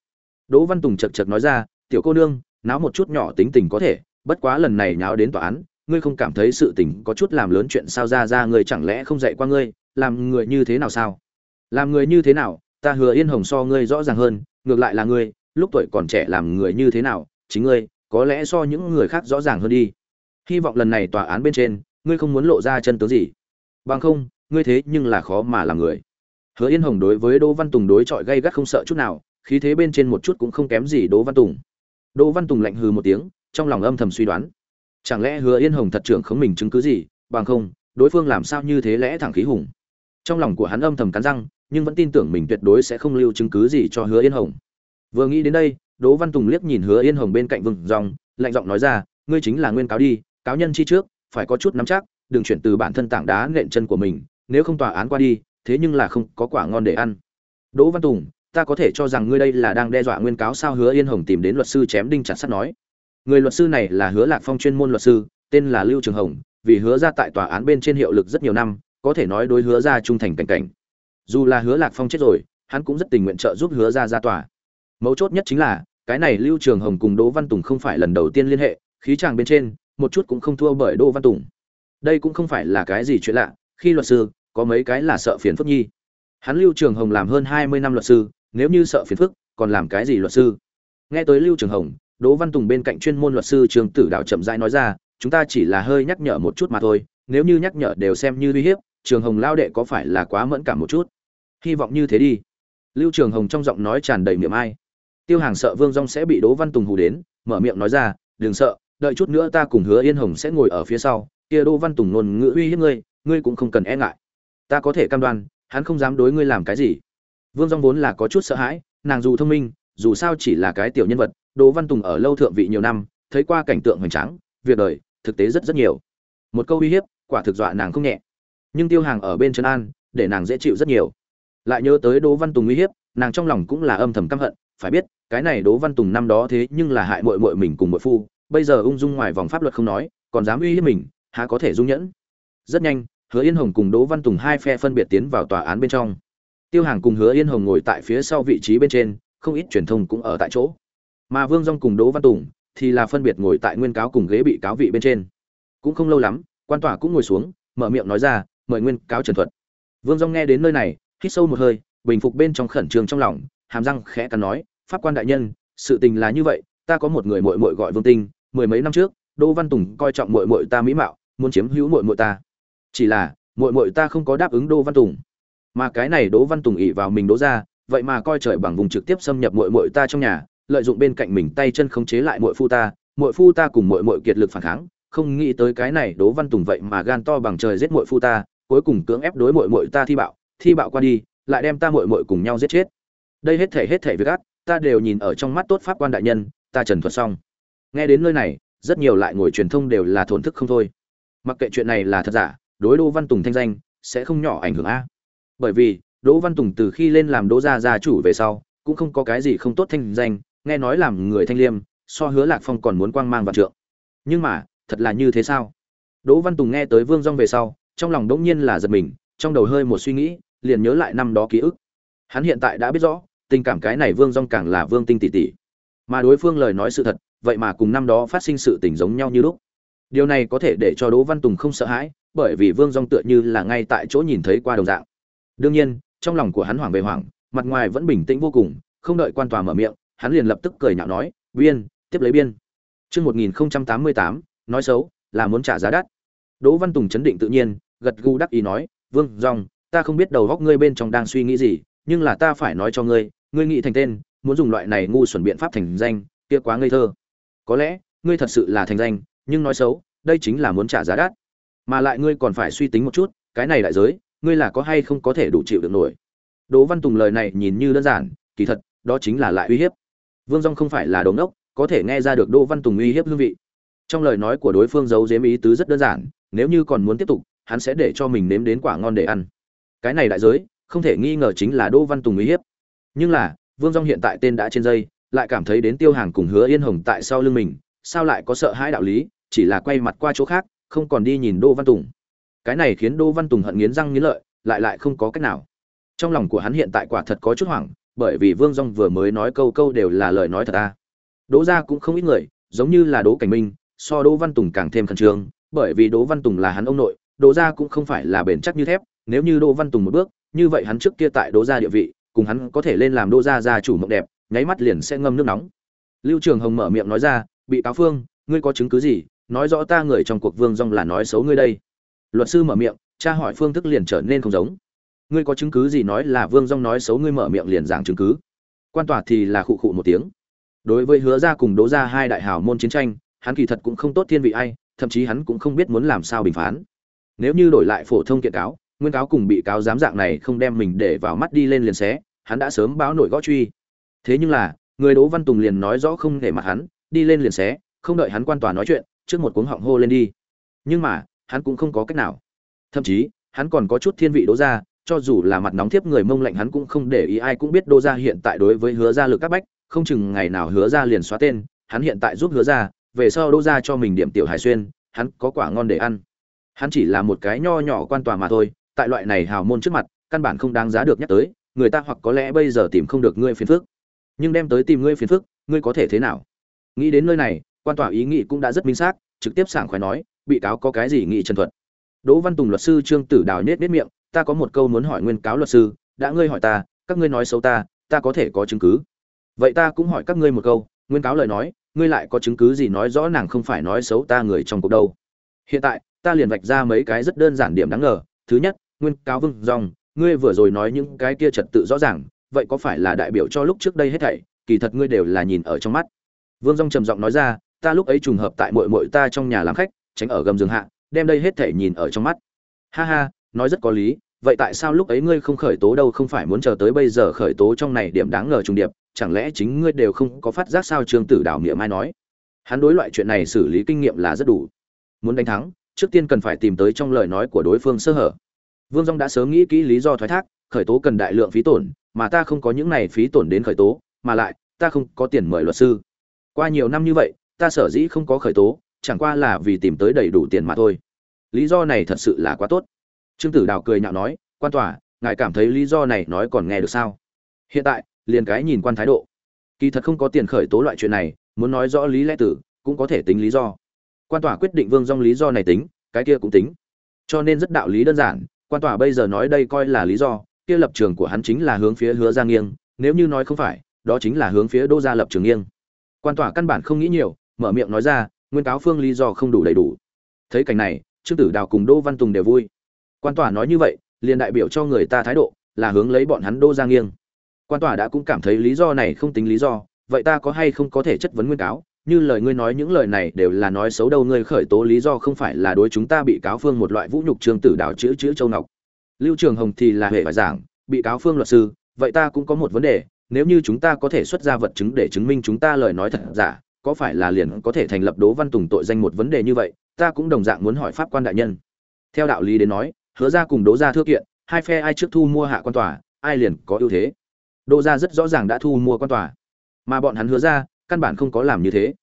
Đỗ văn tùng chật chật nói ra, tiểu cô nương náo một chút nhỏ tính tình có thể, bất quá lần này nháo đến tòa án, ngươi không cảm thấy sự tình có chút làm lớn chuyện sao? Ra ra, ngươi chẳng lẽ không dạy qua ngươi, làm người như thế nào sao? Làm người như thế nào, ta hứa yên hồng so ngươi rõ ràng hơn, ngược lại là ngươi, lúc tuổi còn trẻ làm người như thế nào, chính ngươi, có lẽ so những người khác rõ ràng hơn đi. Hy vọng lần này tòa án bên trên, ngươi không muốn lộ ra chân tướng gì. Bằng không, ngươi thế nhưng là khó mà làm người. Hứa yên hồng đối với đỗ văn tùng đối chọi gây gắt không sợ chút nào, khí thế bên trên một chút cũng không kém gì đỗ văn tùng đỗ văn tùng lạnh hừ một tiếng, trong lòng âm thầm suy đoán. Chẳng lẽ hứa yên hồng thật trưởng khống mình chứng cứ gì, bằng không, đối phương làm sao như thế lẽ thẳng khí hùng? Trong lòng của hắn âm thầm cắn răng, nhưng vẫn tin tưởng mình tuyệt đối sẽ không lưu chứng cứ gì cho hứa yên hồng. Vừa nghĩ đến đây, đỗ văn tùng liếc nhìn hứa yên hồng bên cạnh vừng dòng lạnh giọng nói ra, ngươi chính là nguyên cáo đi, cáo nhân chi trước, phải có chút nắm chắc, đừng chuyển từ bản thân tảng đá nện chân của mình, nếu không tòa án qua đi, thế nhưng là không có quả ngon để ăn. Đỗ văn tùng ta có thể cho rằng ngươi đây là đang đe dọa nguyên cáo sao hứa yên hồng tìm đến luật sư chém đinh chặt sắt nói. Người luật sư này là hứa lạc phong chuyên môn luật sư, tên là lưu trường hồng, vì hứa ra tại tòa án bên trên hiệu lực rất nhiều năm, có thể nói đối hứa ra trung thành cảnh cảnh. Dù là hứa lạc phong chết rồi, hắn cũng rất tình nguyện trợ giúp hứa ra ra tòa. Mấu chốt nhất chính là, cái này lưu trường hồng cùng đỗ văn tùng không phải lần đầu tiên liên hệ, khí tràng bên trên, một chút cũng không thua bởi đỗ văn tùng. Đây cũng không phải là cái gì chuyện lạ, khi luật sư, có mấy cái là sợ phiền phức nhi. Hắn lưu trường hồng làm hơn hai mươi năm luật sư nếu như sợ phiền phức còn làm cái gì luật sư nghe tới lưu trường hồng Đỗ Văn Tùng bên cạnh chuyên môn luật sư Trương Tử Đạo chậm rãi nói ra, chúng ta chỉ là hơi nhắc nhở một chút mà thôi, nếu như nhắc nhở đều xem như uy hiếp, Trường Hồng lao đệ có phải là quá mẫn cảm một chút? Hy vọng như thế đi. Lưu Trường Hồng trong giọng nói tràn đầy niềm ai. tiêu hàng sợ vương Dung sẽ bị đỗ văn tùng hù đến mở miệng nói ra đừng sợ đợi chút nữa ta cùng hứa yên hồng sẽ ngồi ở phía sau kia đỗ văn tùng ngôn ngữ uy hiếp ngươi ngươi cũng không cần e ngại ta có thể cam đoan hắn không dám đối ngươi làm cái gì vương dong vốn là có chút sợ hãi, nàng dù thông minh, dù sao chỉ là cái tiểu nhân vật, đỗ văn tùng ở lâu thượng vị nhiều năm, thấy qua cảnh tượng hoành tráng, việc đời, thực tế rất rất nhiều. Một câu uy hiếp, quả thực dọa nàng không nhẹ. Nhưng tiêu hàng ở bên trấn an, để nàng dễ chịu rất nhiều. Lại nhớ tới đỗ văn tùng uy hiếp, nàng trong lòng cũng là âm thầm căm hận, phải biết, cái này đỗ văn tùng năm đó thế nhưng là hại muội muội mình cùng muội phu, bây giờ ung dung ngoài vòng pháp luật không nói, còn dám uy hiếp mình, há có thể dung nhẫn. Rất nhanh, hứa yên hồng cùng đỗ văn tùng hai phe phân biệt tiến vào tòa án bên trong tiêu hàng cùng hứa yên hồng ngồi tại phía sau vị trí bên trên, không ít truyền thông cũng ở tại chỗ. Mà vương dong cùng đỗ văn tùng thì là phân biệt ngồi tại nguyên cáo cùng ghế bị cáo vị bên trên. Cũng không lâu lắm, quan tòa cũng ngồi xuống, mở miệng nói ra, mời nguyên cáo trần thuật. Vương dong nghe đến nơi này, hít sâu một hơi, bình phục bên trong khẩn trương trong lòng, hàm răng khẽ cắn nói, pháp quan đại nhân, sự tình là như vậy, ta có một người muội muội gọi vương tinh, mười mấy năm trước, đỗ văn tùng coi trọng muội muội ta mỹ mạo, muốn chiếm hữu muội muội ta. Chỉ là, muội muội ta không có đáp ứng đỗ văn tùng mà cái này đỗ văn tùng ỉ vào mình đỗ ra vậy mà coi trời bằng vùng trực tiếp xâm nhập muội muội ta trong nhà, lợi dụng bên cạnh mình tay chân khống chế lại muội phu ta, muội phu ta cùng muội muội kiệt lực phản kháng, không nghĩ tới cái này đỗ văn tùng vậy mà gan to bằng trời giết muội phu ta, cuối cùng cưỡng ép đối muội muội ta thi bạo thi bạo qua đi, lại đem ta muội muội cùng nhau giết chết. Đây hết thể hết thể việc ác, ta đều nhìn ở trong mắt tốt pháp quan đại nhân, ta trần thuật xong. Nghe đến nơi này, rất nhiều lại ngồi truyền thông đều là thổn thức không thôi. Mặc kệ chuyện này là thật giả, đối đỗ văn tùng thanh danh, sẽ không nhỏ ảnh hưởng a bởi vì, đỗ văn tùng từ khi lên làm đỗ gia gia chủ về sau, cũng không có cái gì không tốt thanh danh, nghe nói làm người thanh liêm, so hứa lạc phong còn muốn quang mang vạn trượng. Nhưng mà, thật là như thế sao? Đỗ văn tùng nghe tới vương dong về sau, trong lòng đỗng nhiên là giật mình, trong đầu hơi một suy nghĩ, liền nhớ lại năm đó ký ức. Hắn hiện tại đã biết rõ, tình cảm cái này vương dong càng là vương tinh tỷ tỷ. Mà đối phương lời nói sự thật, vậy mà cùng năm đó phát sinh sự tình giống nhau như lúc. Điều này có thể để cho đỗ văn tùng không sợ hãi, bởi vì vương dong tựa như là ngay tại chỗ nhìn thấy qua đồng dạng đương nhiên, trong lòng của hắn hoảng về hoảng, mặt ngoài vẫn bình tĩnh vô cùng, không đợi quan tòa mở miệng, hắn liền lập tức cười nhạo nói, biên, tiếp lấy biên. Chương một nghìn tám mươi tám, nói xấu, là muốn trả giá đắt. Đỗ văn tùng chấn định tự nhiên, gật gù đắc ý nói, vương, dòng, ta không biết đầu góc ngươi bên trong đang suy nghĩ gì, nhưng là ta phải nói cho ngươi ngươi nghĩ thành tên, muốn dùng loại này ngu xuẩn biện pháp thành danh, kia quá ngây thơ. Có lẽ, ngươi thật sự là thành danh, nhưng nói xấu, đây chính là muốn trả giá đắt. Mà lại ngươi còn phải suy tính một chút, cái này đại giới ngươi là có hay không có thể đủ chịu được nổi? Đỗ văn tùng lời này nhìn như đơn giản, kỳ thật, đó chính là lại uy hiếp. Vương dong không phải là đống đốc, có thể nghe ra được đỗ văn tùng uy hiếp hương vị. Trong lời nói của đối phương giấu dếm ý tứ rất đơn giản, nếu như còn muốn tiếp tục, hắn sẽ để cho mình nếm đến quả ngon để ăn. Cái này đại giới, không thể nghi ngờ chính là đỗ văn tùng uy hiếp. Nhưng là, vương dong hiện tại tên đã trên dây, lại cảm thấy đến tiêu hàng cùng hứa yên hồng tại sau lưng mình, sao lại có sợ hãi đạo lý, chỉ là quay mặt qua chỗ khác, không còn đi nhìn đỗ văn tùng cái này khiến đỗ văn tùng hận nghiến răng nghiến lợi, lại lại không có cách nào. Trong lòng của hắn hiện tại quả thật có chút hoảng, bởi vì vương dong vừa mới nói câu câu đều là lời nói thật ta đỗ ra cũng không ít người, giống như là đỗ cảnh minh, so đỗ văn tùng càng thêm khẩn trương, bởi vì đỗ văn tùng là hắn ông nội, đỗ ra cũng không phải là bền chắc như thép, nếu như đỗ văn tùng một bước, như vậy hắn trước kia tại đỗ gia địa vị, cùng hắn có thể lên làm đỗ gia gia chủ mộng đẹp, nháy mắt liền sẽ ngâm nước nóng. Lưu trường hồng mở miệng nói ra, bị cáo phương, ngươi có chứng cứ gì? Nói rõ ta người trong cuộc vương dong là nói xấu ngươi đây luật sư mở miệng, tra hỏi phương thức liền trở nên không giống. Ngươi có chứng cứ gì nói là vương dong nói xấu ngươi mở miệng liền giảng chứng cứ? Quan tòa thì là khụ khụ một tiếng. Đối với hứa ra cùng đố ra hai đại hào môn chiến tranh, hắn kỳ thật cũng không tốt thiên vị ai, thậm chí hắn cũng không biết muốn làm sao bình phán. Nếu như đổi lại phổ thông kiện cáo, nguyên cáo cùng bị cáo giám dạng này không đem mình để vào mắt đi lên liền xé, hắn đã sớm báo nổi gõ truy. Thế nhưng là, người đỗ văn tùng liền nói rõ không để mặt hắn, đi lên liền xé, không đợi hắn quan tòa nói chuyện, trước một cuống họng hô lên đi. Nhưng mà hắn cũng không có cách nào. Thậm chí hắn còn có chút thiên vị đỗ gia, cho dù là mặt nóng thiếp người mông lạnh hắn cũng không để ý ai cũng biết đỗ gia hiện tại đối với hứa gia lực các bách không chừng ngày nào hứa gia liền xóa tên hắn hiện tại giúp hứa gia, về sau đỗ gia cho mình điểm tiểu hải xuyên hắn có quả ngon để ăn. Hắn chỉ là một cái nho nhỏ quan tòa mà thôi tại loại này hào môn trước mặt căn bản không đáng giá được nhắc tới người ta hoặc có lẽ bây giờ tìm không được ngươi phiền phức. Nhưng đem tới tìm ngươi phiền phức ngươi có thể thế nào? Nghĩ đến nơi này quan tòa ý nghĩ cũng đã rất minh xác trực tiếp sảng khoái nói bị cáo có cái gì nghị trần thuật? Đỗ văn tùng luật sư trương tử đào nết nết miệng, ta có một câu muốn hỏi nguyên cáo luật sư, đã ngươi hỏi ta, các ngươi nói xấu ta ta có thể có chứng cứ. Vậy ta cũng hỏi các ngươi một câu, nguyên cáo lời nói, ngươi lại có chứng cứ gì nói rõ nàng không phải nói xấu ta người trong cuộc đâu? Hiện tại, ta liền vạch ra mấy cái rất đơn giản điểm đáng ngờ. Thứ nhất, nguyên cáo vương dòng, ngươi vừa rồi nói những cái kia trật tự rõ ràng, vậy có phải là đại biểu cho lúc trước đây hết thảy? Kỳ thật ngươi đều là nhìn ở trong mắt. Vương dung trầm giọng nói ra, ta lúc ấy trùng hợp tại muội muội ta trong nhà làm khách tránh ở gầm giường hạ, đem đây hết thể nhìn ở trong mắt. Ha ha, nói rất có lý, vậy tại sao lúc ấy ngươi không khởi tố đâu, không phải muốn chờ tới bây giờ khởi tố trong này điểm đáng ngờ trùng điệp, chẳng lẽ chính ngươi đều không có phát giác sao trương tử đảo miệng mai nói? Hắn đối loại chuyện này xử lý kinh nghiệm là rất đủ. Muốn đánh thắng, trước tiên cần phải tìm tới trong lời nói của đối phương sơ hở. Vương dong đã sớm nghĩ kỹ lý do thoái thác, khởi tố cần đại lượng phí tổn, mà ta không có những này phí tổn đến khởi tố, mà lại, ta không có tiền mời luật sư. Qua nhiều năm như vậy, ta sở dĩ không có khởi tố chẳng qua là vì tìm tới đầy đủ tiền mà thôi. Lý do này thật sự là quá tốt. Trương tử đào cười nhạo nói, quan tòa, ngài cảm thấy lý do này nói còn nghe được sao? Hiện tại, liền cái nhìn quan thái độ. Kỳ thật không có tiền khởi tố loại chuyện này, muốn nói rõ lý lẽ tử, cũng có thể tính lý do. Quan tòa quyết định vương dong lý do này tính, cái kia cũng tính. Cho nên rất đạo lý đơn giản, quan tòa bây giờ nói đây coi là lý do, kia lập trường của hắn chính là hướng phía hứa ra nghiêng, nếu như nói không phải, đó chính là hướng phía đô gia lập trường nghiêng. Quan tòa căn bản không nghĩ nhiều, mở miệng nói ra nguyên cáo phương lý do không đủ đầy đủ. Thấy cảnh này, trương tử đào cùng đô văn tùng đều vui. Quan tòa nói như vậy, liền đại biểu cho người ta thái độ, là hướng lấy bọn hắn đô ra nghiêng. Quan tòa đã cũng cảm thấy lý do này không tính lý do, vậy ta có hay không có thể chất vấn nguyên cáo? Như lời ngươi nói những lời này đều là nói xấu đâu, ngươi khởi tố lý do không phải là đối chúng ta bị cáo phương một loại vũ nhục trương tử đào chữ chữ châu ngọc. Lưu trường hồng thì là hệ phải giảng, bị cáo phương luật sư, vậy ta cũng có một vấn đề, nếu như chúng ta có thể xuất ra vật chứng để chứng minh chúng ta lời nói thật giả có phải là liền có thể thành lập đố văn tùng tội danh một vấn đề như vậy, ta cũng đồng dạng muốn hỏi pháp quan đại nhân. Theo đạo lý đến nói, hứa ra cùng đố ra thưa kiện, hai phe ai trước thu mua hạ quan tòa, ai liền có ưu thế. Đỗ ra rất rõ ràng đã thu mua quan tòa, mà bọn hắn hứa ra, căn bản không có làm như thế.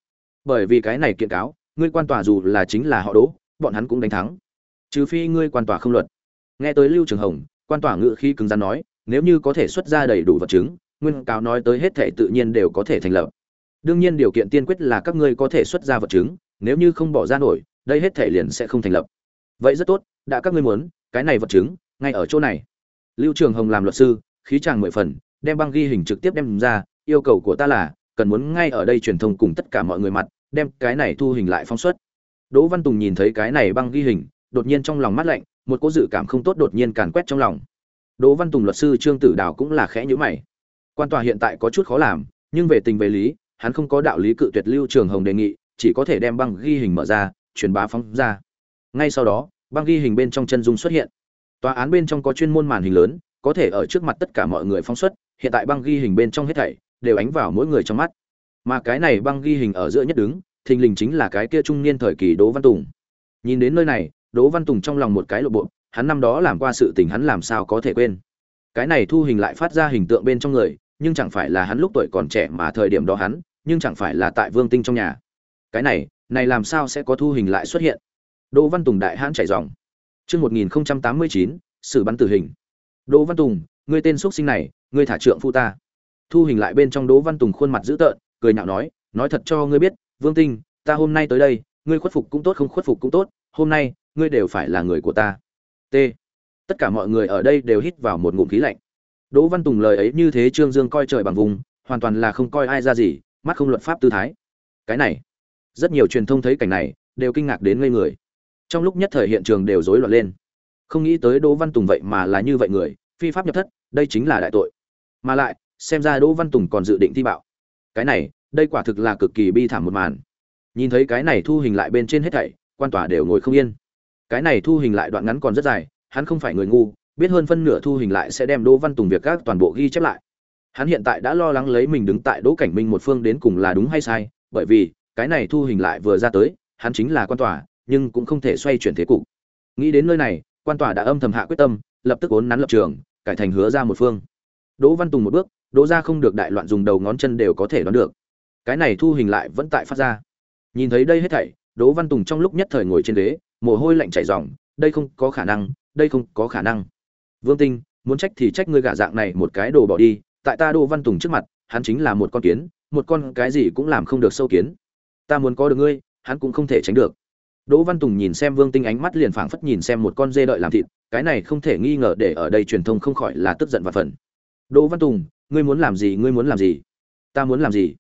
Bởi vì cái này kiện cáo, ngươi quan tòa dù là chính là họ đố bọn hắn cũng đánh thắng. Trừ phi ngươi quan tòa không luật. Nghe tới lưu trường hồng, quan tòa ngự khi cứng rắn nói, nếu như có thể xuất ra đầy đủ vật chứng, nguyên cáo nói tới hết thể tự nhiên đều có thể thành lập đương nhiên điều kiện tiên quyết là các ngươi có thể xuất ra vật chứng, nếu như không bỏ ra nổi, đây hết thể liền sẽ không thành lập. Vậy rất tốt, đã các ngươi muốn, cái này vật chứng, ngay ở chỗ này. Lưu trường hồng làm luật sư, khí tràng mười phần, đem băng ghi hình trực tiếp đem ra, yêu cầu của ta là, cần muốn ngay ở đây truyền thông cùng tất cả mọi người mặt, đem cái này thu hình lại phóng xuất. Đỗ văn tùng nhìn thấy cái này băng ghi hình, đột nhiên trong lòng mắt lạnh, một cô dự cảm không tốt đột nhiên càn quét trong lòng. Đỗ văn tùng luật sư trương tử đào cũng là khẽ nhữ mày. Quan tòa hiện tại có chút khó làm, nhưng về tình về lý hắn không có đạo lý cự tuyệt lưu trường hồng đề nghị, chỉ có thể đem băng ghi hình mở ra, truyền bá phóng ra. Ngay sau đó, băng ghi hình bên trong chân dung xuất hiện. Tòa án bên trong có chuyên môn màn hình lớn, có thể ở trước mặt tất cả mọi người phóng xuất, hiện tại băng ghi hình bên trong hết thảy đều ánh vào mỗi người trong mắt. Mà cái này băng ghi hình ở giữa nhất đứng, thình lình chính là cái kia trung niên thời kỳ đỗ văn tùng. Nhìn đến nơi này, đỗ văn tùng trong lòng một cái lộ bộ, hắn năm đó làm qua sự tình hắn làm sao có thể quên. Cái này thu hình lại phát ra hình tượng bên trong người nhưng chẳng phải là hắn lúc tuổi còn trẻ mà thời điểm đó hắn, nhưng chẳng phải là tại vương tinh trong nhà. Cái này này làm sao sẽ có thu hình lại xuất hiện? Đỗ văn tùng đại hãn chảy dòng. Chương một nghìn tám mươi chín xử bắn tử hình. Đỗ văn tùng, ngươi tên xuất sinh này, ngươi thả trượng phu ta. Thu hình lại bên trong đỗ văn tùng khuôn mặt dữ tợn, cười nhạo nói nói thật cho ngươi biết, vương tinh, ta hôm nay tới đây, ngươi khuất phục cũng tốt, không khuất phục cũng tốt, hôm nay, ngươi đều phải là người của ta. T. Tất cả mọi người ở đây đều hít vào một ngụm khí lạnh đỗ văn tùng lời ấy như thế trương dương coi trời bằng vùng, hoàn toàn là không coi ai ra gì, mắt không luật pháp tư thái. Cái này, rất nhiều truyền thông thấy cảnh này, đều kinh ngạc đến ngây người. Trong lúc nhất thời hiện trường đều rối loạn lên. Không nghĩ tới đỗ văn tùng vậy mà là như vậy người, phi pháp nhập thất, đây chính là đại tội. Mà lại, xem ra đỗ văn tùng còn dự định thi bạo. Cái này, đây quả thực là cực kỳ bi thảm một màn. Nhìn thấy cái này thu hình lại bên trên hết thảy, quan tòa đều ngồi không yên. Cái này thu hình lại đoạn ngắn còn rất dài, hắn không phải người ngu biết hơn phân nửa thu hình lại sẽ đem đỗ văn tùng việc các toàn bộ ghi chép lại. Hắn hiện tại đã lo lắng lấy mình đứng tại đỗ cảnh minh một phương đến cùng là đúng hay sai, bởi vì, cái này thu hình lại vừa ra tới, hắn chính là quan tòa, nhưng cũng không thể xoay chuyển thế cục. Nghĩ đến nơi này, quan tòa đã âm thầm hạ quyết tâm, lập tức uốn nắn lập trường, cải thành hứa ra một phương. Đỗ văn tùng một bước, đỗ ra không được đại loạn dùng đầu ngón chân đều có thể đoán được. Cái này thu hình lại vẫn tại phát ra. Nhìn thấy đây hết thảy, đỗ văn tùng trong lúc nhất thời ngồi trên ghế, mồ hôi lạnh chảy ròng, đây không có khả năng, đây không có khả năng vương tinh, muốn trách thì trách ngươi gả dạng này một cái đồ bỏ đi, tại ta đô văn tùng trước mặt, hắn chính là một con kiến, một con cái gì cũng làm không được sâu kiến. Ta muốn có được ngươi, hắn cũng không thể tránh được. Đỗ văn tùng nhìn xem vương tinh ánh mắt liền phảng phất nhìn xem một con dê đợi làm thịt, cái này không thể nghi ngờ để ở đây truyền thông không khỏi là tức giận và phần đỗ văn tùng, ngươi muốn làm gì, ngươi muốn làm gì? Ta muốn làm gì?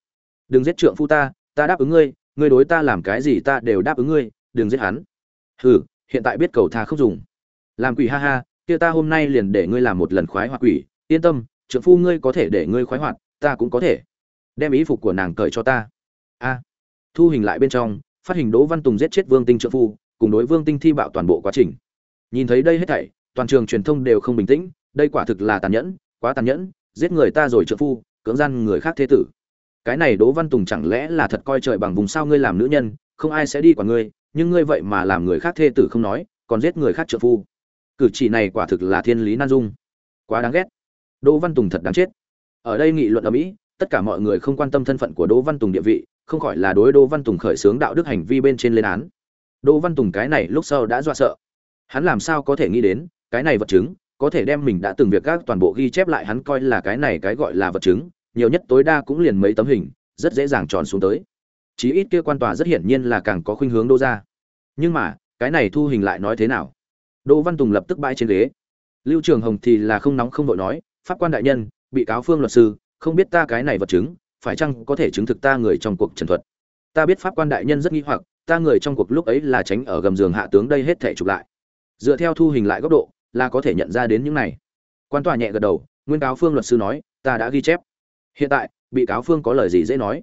Đừng giết trượng phu ta ta đáp ứng ngươi ngươi đối ta làm cái gì ta đều đáp ứng ngươi, đừng giết hắn. Hừ, hiện tại biết cầu tha không dùng. Làm quỷ ha ha kia ta hôm nay liền để ngươi làm một lần khoái hoạt quỷ, yên tâm trượng phu ngươi có thể để ngươi khoái hoạt, ta cũng có thể. Đem ý phục của nàng cởi cho ta. A. Thu hình lại bên trong, phát hình đỗ văn tùng giết chết vương tinh trợ phu, cùng đối vương tinh thi bạo toàn bộ quá trình. Nhìn thấy đây hết thảy, toàn trường truyền thông đều không bình tĩnh, đây quả thực là tàn nhẫn, quá tàn nhẫn, giết người ta rồi trợ phu, cưỡng gian người khác thế tử. Cái này đỗ văn tùng chẳng lẽ là thật coi trời bằng vùng sao ngươi làm nữ nhân, không ai sẽ đi quản ngươi, nhưng ngươi vậy mà làm người khác thê tử không nói, còn giết người khác trợ phu cử chỉ này quả thực là thiên lý nan dung. Quá đáng ghét. Đỗ văn tùng thật đáng chết. Ở đây nghị luận ở mỹ, tất cả mọi người không quan tâm thân phận của đỗ văn tùng địa vị, không khỏi là đối đỗ văn tùng khởi xướng đạo đức hành vi bên trên lên án. Đỗ văn tùng cái này lúc sau đã dọa sợ. Hắn làm sao có thể nghĩ đến, cái này vật chứng, có thể đem mình đã từng việc các toàn bộ ghi chép lại hắn coi là cái này cái gọi là vật chứng, nhiều nhất tối đa cũng liền mấy tấm hình, rất dễ dàng tròn xuống tới. Chí ít kia quan tòa rất hiển nhiên là càng có khuynh hướng đô ra nhưng mà, cái này thu hình lại nói thế nào? Đỗ văn tùng lập tức bãi trên ghế. Lưu trường hồng thì là không nóng không vội nói pháp quan đại nhân bị cáo phương luật sư không biết ta cái này vật chứng phải chăng có thể chứng thực ta người trong cuộc trần thuật? Ta biết pháp quan đại nhân rất nghi hoặc ta người trong cuộc lúc ấy là tránh ở gầm giường hạ tướng đây hết thể chụp lại. Dựa theo thu hình lại góc độ là có thể nhận ra đến những này. Quan tòa nhẹ gật đầu nguyên cáo phương luật sư nói ta đã ghi chép. Hiện tại bị cáo phương có lời gì dễ nói?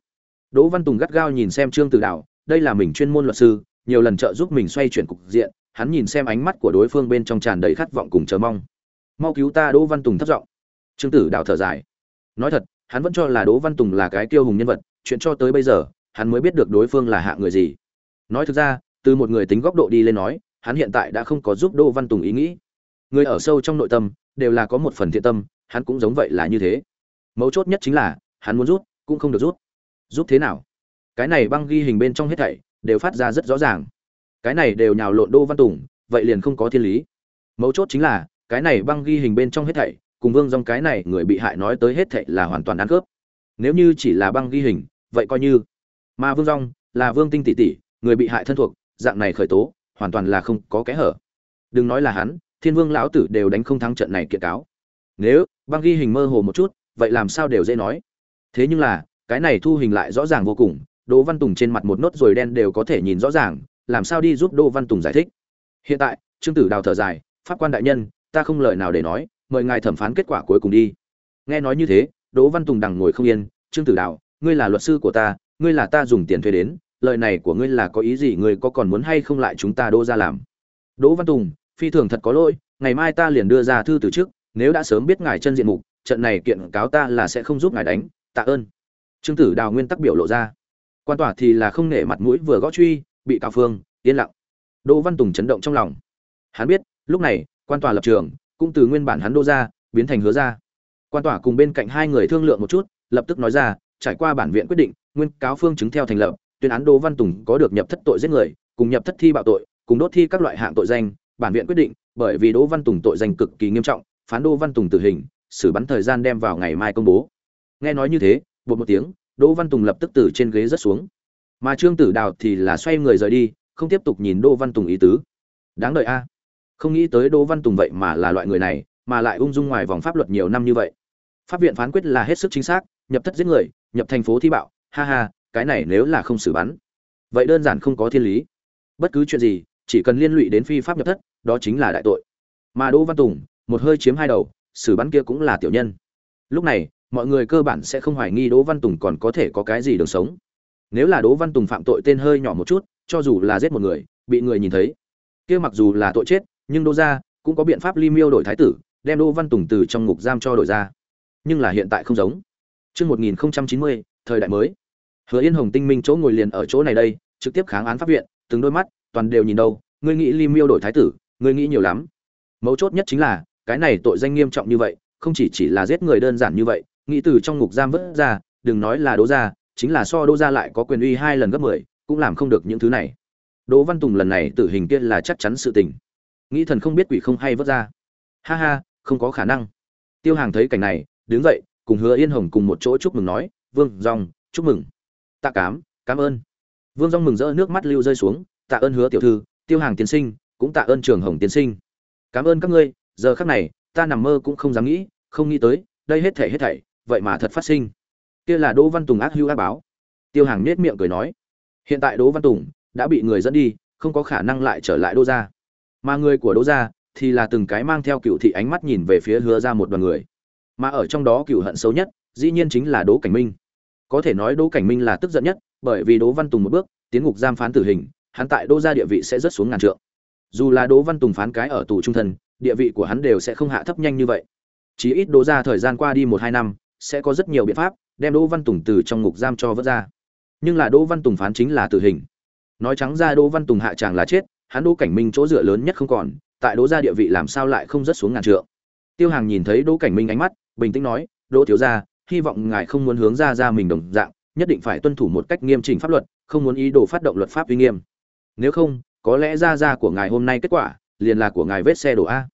Đỗ văn tùng gắt gao nhìn xem trương từ Đào, đây là mình chuyên môn luật sư nhiều lần trợ giúp mình xoay chuyển cục diện hắn nhìn xem ánh mắt của đối phương bên trong tràn đầy khát vọng cùng chờ mong. Mau cứu ta, đỗ văn tùng thất giọng. Trương tử đào thở dài. Nói thật, hắn vẫn cho là đỗ văn tùng là cái kiêu hùng nhân vật, chuyện cho tới bây giờ, hắn mới biết được đối phương là hạ người gì. Nói thực ra, từ một người tính góc độ đi lên nói, hắn hiện tại đã không có giúp đỗ văn tùng ý nghĩ. Người ở sâu trong nội tâm, đều là có một phần thiện tâm, hắn cũng giống vậy là như thế. Mấu chốt nhất chính là, hắn muốn rút, cũng không được rút. Rút thế nào? Cái này băng ghi hình bên trong hết thảy, đều phát ra rất rõ ràng cái này đều nhào lộn đô văn tùng, vậy liền không có thiên lý. Mấu chốt chính là, cái này băng ghi hình bên trong hết thảy, cùng vương Dung cái này người bị hại nói tới hết thảy là hoàn toàn ăn cướp nếu như chỉ là băng ghi hình, vậy coi như. Mà vương Dung là vương tinh tỷ tỷ, người bị hại thân thuộc, dạng này khởi tố, hoàn toàn là không có kẽ hở. Đừng nói là hắn, thiên vương lão tử đều đánh không thắng trận này kiện cáo. Nếu băng ghi hình mơ hồ một chút, vậy làm sao đều dễ nói. Thế nhưng là, cái này thu hình lại rõ ràng vô cùng, đỗ văn tùng trên mặt một nốt rồi đen đều có thể nhìn rõ ràng làm sao đi giúp đỗ văn tùng giải thích? Hiện tại, trương tử đào thở dài, pháp quan đại nhân, ta không lời nào để nói, mời ngài thẩm phán kết quả cuối cùng đi. Nghe nói như thế, đỗ văn tùng đằng ngồi không yên, trương tử đào, ngươi là luật sư của ta, ngươi là ta dùng tiền thuê đến, lời này của ngươi là có ý gì, ngươi có còn muốn hay không lại chúng ta đô ra làm? Đỗ văn tùng, phi thường thật có lỗi, ngày mai ta liền đưa ra thư từ trước, nếu đã sớm biết ngài chân diện mục, trận này kiện cáo ta là sẽ không giúp ngài đánh, tạ ơn. Trương tử đào nguyên tắc biểu lộ ra, quan tòa thì là không nể mặt mũi vừa gõ truy bị cáo phương, yên lặng. Đỗ văn tùng chấn động trong lòng. Hắn biết, lúc này, quan tòa lập trường, cũng từ nguyên bản hắn đô ra, biến thành hứa ra. Quan tòa cùng bên cạnh hai người thương lượng một chút, lập tức nói ra, trải qua bản viện quyết định, nguyên cáo phương chứng theo thành lập, tuyên án đỗ văn tùng có được nhập thất tội giết người, cùng nhập thất thi bạo tội, cùng đốt thi các loại hạng tội danh, bản viện quyết định, bởi vì đỗ văn tùng tội danh cực kỳ nghiêm trọng, phán đỗ văn tùng tử hình, xử bắn thời gian đem vào ngày mai công bố. Nghe nói như thế, bột một tiếng, đỗ văn tùng lập tức từ trên ghế rất xuống mà trương tử đào thì là xoay người rời đi, không tiếp tục nhìn đỗ văn tùng ý tứ. Đáng đợi a. Không nghĩ tới đỗ văn tùng vậy mà là loại người này, mà lại ung dung ngoài vòng pháp luật nhiều năm như vậy. Pháp viện phán quyết là hết sức chính xác, nhập thất giết người, nhập thành phố thi bạo, ha ha, cái này nếu là không xử bắn. Vậy đơn giản không có thiên lý. Bất cứ chuyện gì, chỉ cần liên lụy đến phi pháp nhập thất, đó chính là đại tội. Mà đỗ văn tùng, một hơi chiếm hai đầu, xử bắn kia cũng là tiểu nhân. Lúc này, mọi người cơ bản sẽ không hoài nghi đỗ văn tùng còn có thể có cái gì đường sống nếu là đỗ văn tùng phạm tội tên hơi nhỏ một chút cho dù là giết một người bị người nhìn thấy kia mặc dù là tội chết nhưng đỗ gia cũng có biện pháp ly miêu đổi thái tử đem đỗ văn tùng từ trong ngục giam cho đổi ra nhưng là hiện tại không giống Trước 1090, thời đại mới. Hứa Yên Hồng tinh minh chỗ ngồi liền ở chỗ này đây, trực tiếp kháng án pháp viện, từng đôi mắt, toàn đều nhìn đâu, ngươi nghĩ Ly Miêu đổi thái tử, ngươi nghĩ nhiều lắm. Mấu chốt nhất chính là, cái này tội danh nghiêm trọng như vậy, không chỉ chỉ là giết người đơn giản như vậy, nghĩ từ trong ngục giam vớt ra, đừng nói là Đỗ gia, chính là so Đỗ gia lại có quyền uy hai lần gấp 10, cũng làm không được những thứ này. Đỗ Văn Tùng lần này tử hình kia là chắc chắn sự tình. Nghĩ thần không biết quỷ không hay vớt ra. Ha ha, không có khả năng. Tiêu Hàng thấy cảnh này, đứng dậy, cùng Hứa Yên Hồng cùng một chỗ chúc mừng nói, "Vương dòng chúc mừng." Tạ cám, cảm ơn. Vương dòng mừng rỡ nước mắt lưu rơi xuống, "Tạ ơn Hứa tiểu thư, Tiêu Hàng tiến sinh, cũng tạ ơn Trường Hồng tiến sinh. Cảm ơn các ngươi, giờ khắc này, ta nằm mơ cũng không dám nghĩ, không nghĩ tới, đây hết thảy hết thảy, vậy mà thật phát sinh. Kia là Đỗ Văn Tùng ác hữu ác báo. Tiêu Hàng nhếch miệng cười nói, hiện tại Đỗ Văn Tùng đã bị người dẫn đi, không có khả năng lại trở lại Đỗ gia. Mà người của Đỗ gia thì là từng cái mang theo cựu thị ánh mắt nhìn về phía Hứa ra một đoàn người. Mà ở trong đó cựu hận xấu nhất, dĩ nhiên chính là Đỗ Cảnh Minh. có thể nói đỗ cảnh minh là tức giận nhất bởi vì đỗ văn tùng một bước tiến ngục giam phán tử hình hắn tại đỗ gia địa vị sẽ rất xuống ngàn trượng dù là đỗ văn tùng phán cái ở tù trung thân địa vị của hắn đều sẽ không hạ thấp nhanh như vậy chỉ ít đỗ gia thời gian qua đi một hai năm sẽ có rất nhiều biện pháp đem đỗ văn tùng từ trong ngục giam cho vớt ra. Nhưng là đỗ văn tùng phán chính là tử hình. Nói trắng ra đỗ văn tùng hạ tràng là chết, hắn đỗ cảnh minh chỗ dựa lớn nhất không còn, tại đỗ gia địa vị làm sao lại không rất xuống ngàn trượng. Tiêu hàng nhìn thấy đỗ cảnh minh ánh mắt, bình tĩnh nói, đỗ thiếu gia, hy vọng ngài không muốn hướng ra ra mình đồng dạng, nhất định phải tuân thủ một cách nghiêm chỉnh pháp luật, không muốn ý đồ phát động luật pháp uy nghiêm. Nếu không, có lẽ ra ra của ngài hôm nay kết quả, liền là của ngài vết xe đổ a.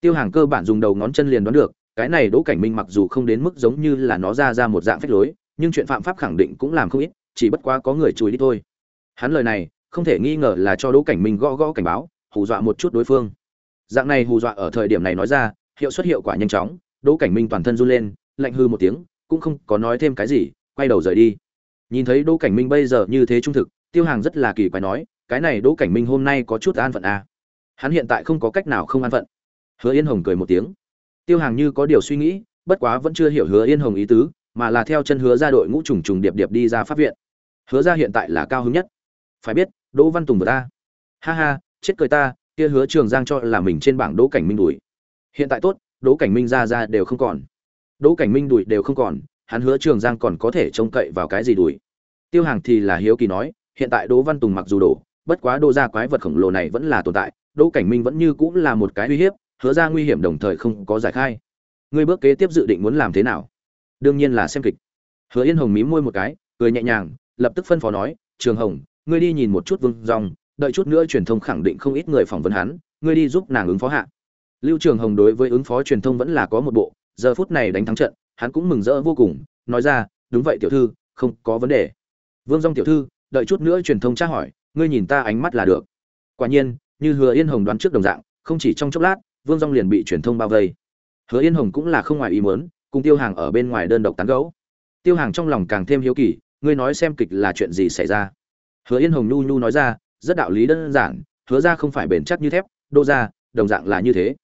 Tiêu hàng cơ bản dùng đầu ngón chân liền đoán được cái này đỗ cảnh minh mặc dù không đến mức giống như là nó ra ra một dạng phách lối, nhưng chuyện phạm pháp khẳng định cũng làm không ít, chỉ bất quá có người chùi đi thôi. Hắn lời này, không thể nghi ngờ là cho đỗ cảnh minh gõ gõ cảnh báo, hù dọa một chút đối phương. Dạng này hù dọa ở thời điểm này nói ra, hiệu suất hiệu quả nhanh chóng, đỗ cảnh minh toàn thân run lên, lạnh hư một tiếng, cũng không có nói thêm cái gì, quay đầu rời đi. Nhìn thấy đỗ cảnh minh bây giờ như thế trung thực, tiêu hàng rất là kỳ quái nói, cái này đỗ cảnh minh hôm nay có chút an phận à. hắn hiện tại không có cách nào không an phận. Hứa yên hồng cười một tiếng tiêu hàng như có điều suy nghĩ, bất quá vẫn chưa hiểu hứa yên hồng ý tứ, mà là theo chân hứa ra đội ngũ trùng trùng điệp điệp đi ra pháp viện. Hứa ra hiện tại là cao hứng nhất. Phải biết, đỗ văn tùng vừa ta ha ha, chết cười ta, kia hứa trường giang cho là mình trên bảng đỗ cảnh minh đuổi. Hiện tại tốt, đỗ cảnh minh ra ra đều không còn. Đỗ cảnh minh đuổi đều không còn, hắn hứa trường giang còn có thể trông cậy vào cái gì đuổi. Tiêu hàng thì là hiếu kỳ nói, hiện tại đỗ văn tùng mặc dù đổ, bất quá đô gia quái vật khổng lồ này vẫn là tồn tại, đỗ cảnh minh vẫn như cũng là một cái uy hiếp hứa ra nguy hiểm đồng thời không có giải khai. Ngươi bước kế tiếp dự định muốn làm thế nào? Đương nhiên là xem kịch. Hứa yên hồng mím môi một cái, cười nhẹ nhàng, lập tức phân phó nói, trường hồng, ngươi đi nhìn một chút vương dòng, đợi chút nữa truyền thông khẳng định không ít người phỏng vấn hắn, ngươi đi giúp nàng ứng phó hạ. Lưu trường hồng đối với ứng phó truyền thông vẫn là có một bộ, giờ phút này đánh thắng trận, hắn cũng mừng rỡ vô cùng, nói ra, đúng vậy tiểu thư, không có vấn đề. Vương dòng tiểu thư, đợi chút nữa truyền thông tra hỏi, ngươi nhìn ta ánh mắt là được. Quả nhiên, như hứa yên hồng đoán trước đồng dạng, không chỉ trong chốc lát vương Dung liền bị truyền thông bao vây. Hứa yên hồng cũng là không ngoài ý muốn, cùng tiêu hàng ở bên ngoài đơn độc tán gẫu. Tiêu hàng trong lòng càng thêm hiếu kỳ, ngươi nói xem kịch là chuyện gì xảy ra. Hứa yên hồng nhu nhu nói ra, rất đạo lý đơn giản, hứa ra không phải bền chắc như thép đô ra đồng dạng là như thế.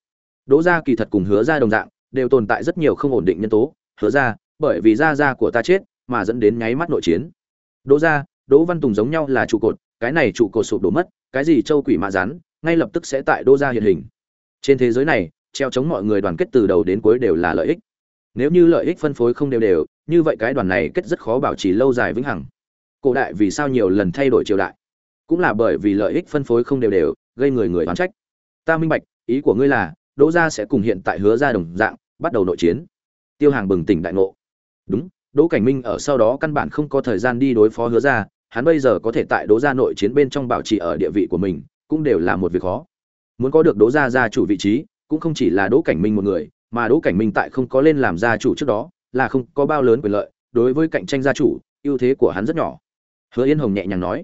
Đỗ ra kỳ thật cùng hứa ra đồng dạng, đều tồn tại rất nhiều không ổn định nhân tố, hứa ra, bởi vì gia gia của ta chết, mà dẫn đến nháy mắt nội chiến. Đỗ ra đỗ văn tùng giống nhau là trụ cột, cái này trụ cột sụp đổ mất, cái gì châu quỷ mà rắn ngay lập tức sẽ tại đỗ ra hiện hình trên thế giới này, treo chống mọi người đoàn kết từ đầu đến cuối đều là lợi ích. Nếu như lợi ích phân phối không đều đều, như vậy cái đoàn này kết rất khó bảo trì lâu dài vĩnh hằng. Cổ đại vì sao nhiều lần thay đổi triều đại? Cũng là bởi vì lợi ích phân phối không đều đều, gây người người oán trách. Ta minh bạch, ý của ngươi là, đỗ gia sẽ cùng hiện tại hứa ra đồng dạng, bắt đầu nội chiến. Tiêu hàng bừng tỉnh đại ngộ. Đúng, đỗ cảnh minh ở sau đó căn bản không có thời gian đi đối phó hứa ra, hắn bây giờ có thể tại đỗ gia nội chiến bên trong bảo trì ở địa vị của mình, cũng đều là một việc khó muốn có được đỗ gia gia chủ vị trí, cũng không chỉ là đỗ cảnh minh một người, mà đỗ cảnh minh tại không có lên làm gia chủ trước đó, là không có bao lớn quyền lợi, đối với cạnh tranh gia chủ, ưu thế của hắn rất nhỏ. Hứa yên hồng nhẹ nhàng nói,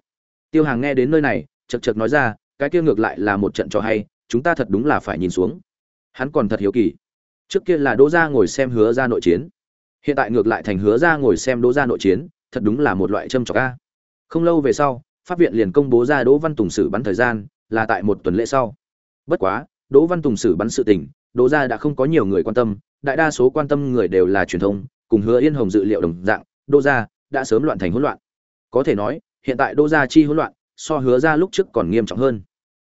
tiêu hàng nghe đến nơi này chật chật nói ra, cái kia ngược lại là một trận cho hay, chúng ta thật đúng là phải nhìn xuống. Hắn còn thật hiếu kỳ. Trước kia là đỗ gia ngồi xem hứa ra nội chiến. Hiện tại ngược lại thành hứa ra ngồi xem đỗ gia nội chiến, thật đúng là một loại châm trọc ca không lâu về sau, pháp viện liền công bố ra đỗ văn tùng xử bắn thời gian, là tại một tuần lễ sau bất quá, đỗ văn tùng xử bắn sự tình, đỗ gia đã không có nhiều người quan tâm, đại đa số quan tâm người đều là truyền thông, cùng hứa yên hồng dự liệu đồng dạng, đỗ gia đã sớm loạn thành hỗn loạn. Có thể nói, hiện tại đỗ gia chi hỗn loạn, so hứa ra lúc trước còn nghiêm trọng hơn.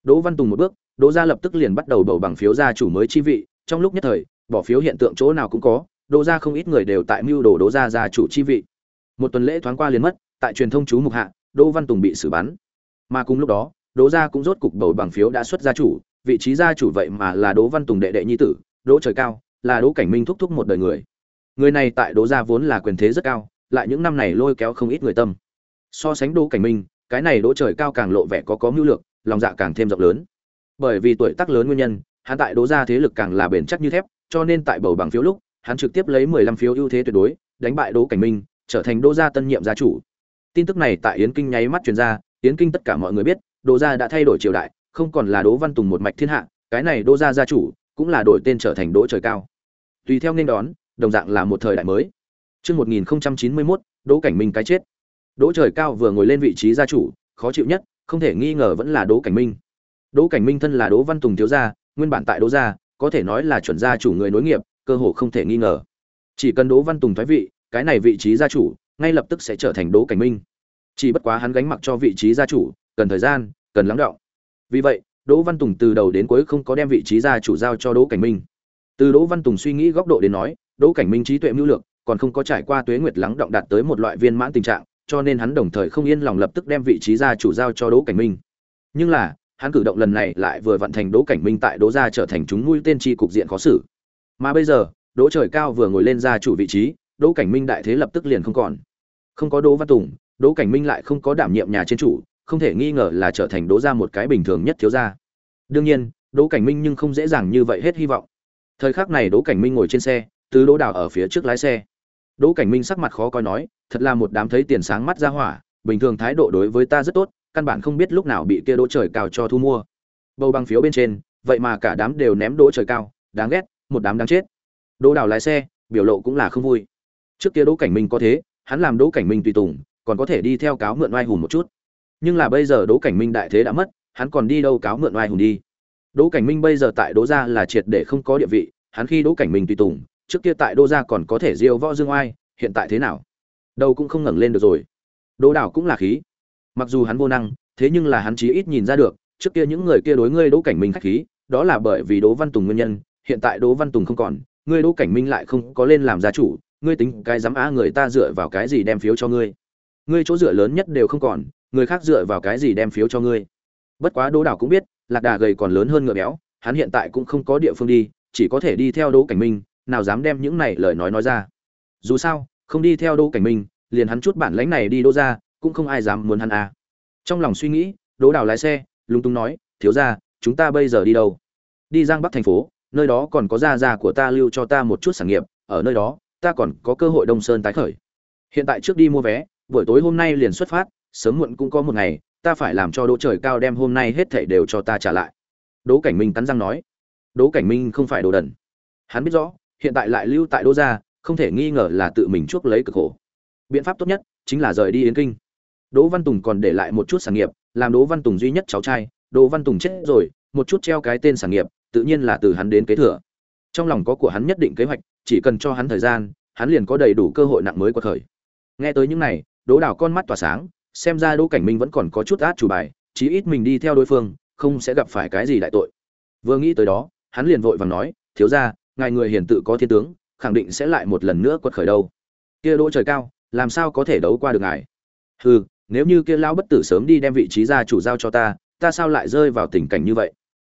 Đỗ văn tùng một bước, đỗ gia lập tức liền bắt đầu bầu bằng phiếu gia chủ mới chi vị, trong lúc nhất thời, bỏ phiếu hiện tượng chỗ nào cũng có, đỗ gia không ít người đều tại mưu đồ đỗ gia gia chủ chi vị. Một tuần lễ thoáng qua liền mất, tại truyền thông chú mục hạ, đỗ văn tùng bị xử bắn. Mà cùng lúc đó, đỗ gia cũng rốt cục bầu bằng phiếu đã xuất gia chủ vị trí gia chủ vậy mà là đỗ văn tùng đệ đệ nhi tử, đỗ trời cao, là đỗ cảnh minh thúc thúc một đời người. Người này tại đỗ gia vốn là quyền thế rất cao, lại những năm này lôi kéo không ít người tâm. So sánh đỗ cảnh minh, cái này đỗ trời cao càng lộ vẻ có có mưu lược, lòng dạ càng thêm rộng lớn. Bởi vì tuổi tác lớn nguyên nhân, hắn tại đỗ gia thế lực càng là bền chắc như thép, cho nên tại bầu bằng phiếu lúc, hắn trực tiếp lấy 15 phiếu ưu thế tuyệt đối, đánh bại đỗ cảnh minh, trở thành đỗ gia tân nhiệm gia chủ. Tin tức này tại yến kinh nháy mắt truyền ra, yến kinh tất cả mọi người biết, đỗ gia đã thay đổi triều đại không còn là đỗ văn tùng một mạch thiên hạ cái này đỗ gia gia chủ cũng là đổi tên trở thành đỗ trời cao tùy theo nên đón đồng dạng là một thời đại mới Chương 1091, Đỗ Cảnh Minh cái chết. Đỗ Trời Cao vừa ngồi lên vị trí gia chủ, khó chịu nhất, không thể nghi ngờ vẫn là Đỗ Cảnh Minh. Đỗ Cảnh Minh thân là Đỗ Văn Tùng thiếu gia, nguyên bản tại Đỗ gia, có thể nói là chuẩn gia chủ người nối nghiệp, cơ hồ không thể nghi ngờ. Chỉ cần Đỗ Văn Tùng thoái vị, cái này vị trí gia chủ ngay lập tức sẽ trở thành Đỗ Cảnh Minh. Chỉ bất quá hắn gánh mặc cho vị trí gia chủ, cần thời gian, cần lắng đọng. Vì vậy, Đỗ Văn Tùng từ đầu đến cuối không có đem vị trí gia chủ giao cho Đỗ Cảnh Minh. Từ Đỗ Văn Tùng suy nghĩ góc độ đến nói, Đỗ Cảnh Minh trí tuệ mưu lược, còn không có trải qua tuế nguyệt lắng động đạt tới một loại viên mãn tình trạng, cho nên hắn đồng thời không yên lòng lập tức đem vị trí gia chủ giao cho Đỗ Cảnh Minh. Nhưng là, hắn cử động lần này lại vừa vận thành Đỗ Cảnh Minh tại Đỗ gia trở thành chúng nuôi tên chi cục diện khó xử. Mà bây giờ, Đỗ Trời Cao vừa ngồi lên gia chủ vị trí, Đỗ Cảnh Minh đại thế lập tức liền không còn. Không có Đỗ Văn Tùng, Đỗ Cảnh Minh lại không có đảm nhiệm nhà trên chủ, không thể nghi ngờ là trở thành Đỗ gia một cái bình thường nhất thiếu gia. Đương nhiên, Đỗ Cảnh Minh nhưng không dễ dàng như vậy hết hy vọng. Thời khắc này Đỗ Cảnh Minh ngồi trên xe, từ Đỗ Đào ở phía trước lái xe. Đỗ Cảnh Minh sắc mặt khó coi nói, thật là một đám thấy tiền sáng mắt ra hỏa, bình thường thái độ đối với ta rất tốt, căn bản không biết lúc nào bị kia Đỗ Trời Cao cho thu mua. Bầu bằng phiếu bên trên, vậy mà cả đám đều ném Đỗ Trời Cao, đáng ghét, một đám đáng chết. Đỗ Đào lái xe, biểu lộ cũng là không vui. Trước kia Đỗ Cảnh Minh có thế, hắn làm Đỗ Cảnh Minh tùy tùng, còn có thể đi theo cáo mượn oai hùng một chút. Nhưng là bây giờ Đỗ Cảnh Minh đại thế đã mất, hắn còn đi đâu cáo mượn oai hùng đi. Đỗ Cảnh Minh bây giờ tại Đỗ gia là triệt để không có địa vị, hắn khi Đỗ Cảnh Minh tùy tùng, trước kia tại Đỗ gia còn có thể diêu võ dương oai, hiện tại thế nào? đâu cũng không ngẩng lên được rồi. Đỗ Đảo cũng là khí. Mặc dù hắn vô năng, thế nhưng là hắn chí ít nhìn ra được, trước kia những người kia đối ngươi Đỗ Cảnh Minh khách khí, đó là bởi vì Đỗ Văn Tùng nguyên nhân, hiện tại Đỗ Văn Tùng không còn, ngươi Đỗ Cảnh Minh lại không có lên làm gia chủ, ngươi tính cái dám á người ta dựa vào cái gì đem phiếu cho ngươi? Ngươi chỗ dựa lớn nhất đều không còn, người khác dựa vào cái gì đem phiếu cho ngươi? Bất quá Đỗ Đảo cũng biết, lạc đà gầy còn lớn hơn ngựa béo, hắn hiện tại cũng không có địa phương đi, chỉ có thể đi theo Đỗ Cảnh Minh, nào dám đem những này lời nói nói ra. Dù sao, không đi theo Đỗ Cảnh Minh, liền hắn chút bản lãnh này đi Đỗ ra, cũng không ai dám muốn hắn à. Trong lòng suy nghĩ, Đỗ Đảo lái xe, lúng túng nói, "Thiếu gia, chúng ta bây giờ đi đâu?" "Đi Giang Bắc thành phố, nơi đó còn có gia gia của ta lưu cho ta một chút sản nghiệp, ở nơi đó, ta còn có cơ hội Đông Sơn tái khởi. Hiện tại trước đi mua vé, buổi tối hôm nay liền xuất phát, sớm muộn cũng có một ngày, ta phải làm cho Đỗ Trời Cao đem hôm nay hết thảy đều cho ta trả lại." Đỗ Cảnh Minh cắn răng nói. Đỗ Cảnh Minh không phải đồ đần. Hắn biết rõ, hiện tại lại lưu tại Đỗ gia, không thể nghi ngờ là tự mình chuốc lấy cực khổ. Biện pháp tốt nhất chính là rời đi Yến Kinh. Đỗ Văn Tùng còn để lại một chút sản nghiệp, làm Đỗ Văn Tùng duy nhất cháu trai, Đỗ Văn Tùng chết rồi, một chút treo cái tên sản nghiệp, tự nhiên là từ hắn đến kế thừa. Trong lòng có của hắn nhất định kế hoạch, chỉ cần cho hắn thời gian, hắn liền có đầy đủ cơ hội nặng mới của thời. Nghe tới những này, Đỗ Đào con mắt tỏa sáng, xem ra Đỗ Cảnh Minh vẫn còn có chút át chủ bài, chí ít mình đi theo đối phương, không sẽ gặp phải cái gì đại tội. Vừa nghĩ tới đó, hắn liền vội vàng nói, thiếu gia, ngài người hiền tự có thiên tướng, khẳng định sẽ lại một lần nữa quật khởi đâu. Kia Đỗ trời cao, làm sao có thể đấu qua được ngài? Hừ, nếu như kia lão bất tử sớm đi đem vị trí gia chủ giao cho ta, ta sao lại rơi vào tình cảnh như vậy?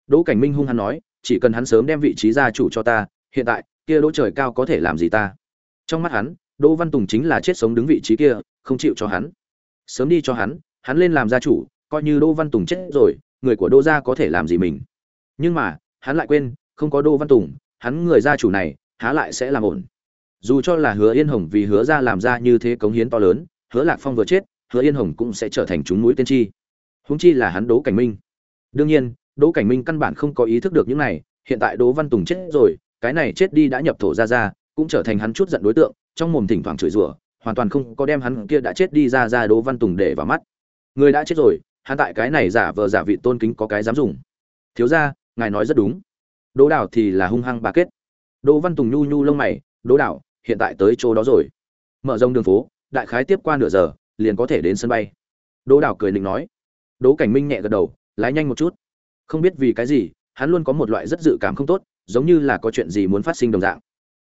Đỗ Cảnh Minh hung hăng nói, chỉ cần hắn sớm đem vị trí gia chủ cho ta, hiện tại, kia Đỗ trời cao có thể làm gì ta? Trong mắt hắn, Đỗ Văn Tùng chính là chết sống đứng vị trí kia, không chịu cho hắn. Sớm đi cho hắn, hắn lên làm gia chủ, coi như Đỗ Văn Tùng chết rồi, người của Đỗ gia có thể làm gì mình? Nhưng mà, hắn lại quên, không có Đỗ Văn Tùng, hắn người gia chủ này, há lại sẽ làm ổn. Dù cho là Hứa Yên Hồng vì hứa ra làm ra như thế cống hiến to lớn, Hứa Lạc Phong vừa chết, Hứa Yên Hồng cũng sẽ trở thành chúng núi tiên tri. húng chi là hắn Đỗ Cảnh Minh. Đương nhiên, Đỗ Cảnh Minh căn bản không có ý thức được những này, hiện tại Đỗ Văn Tùng chết rồi, cái này chết đi đã nhập thổ ra ra, cũng trở thành hắn chút giận đối tượng, trong mồm thỉnh thoảng chửi rủa, hoàn toàn không có đem hắn kia đã chết đi ra ra Đỗ Văn Tùng để vào mắt. Người đã chết rồi, hắn tại cái này giả vờ giả vị tôn kính có cái dám dùng. Thiếu gia, ngài nói rất đúng. Đỗ Đào thì là hung hăng bà kết. Đỗ Văn Tùng nhu nhu lông mày, Đỗ Đào, hiện tại tới chỗ đó rồi. Mở rộng đường phố, đại khái tiếp qua nửa giờ, liền có thể đến sân bay. Đỗ Đào cười định nói. Đỗ Cảnh Minh nhẹ gật đầu, lái nhanh một chút. Không biết vì cái gì, hắn luôn có một loại rất dự cảm không tốt, giống như là có chuyện gì muốn phát sinh đồng dạng.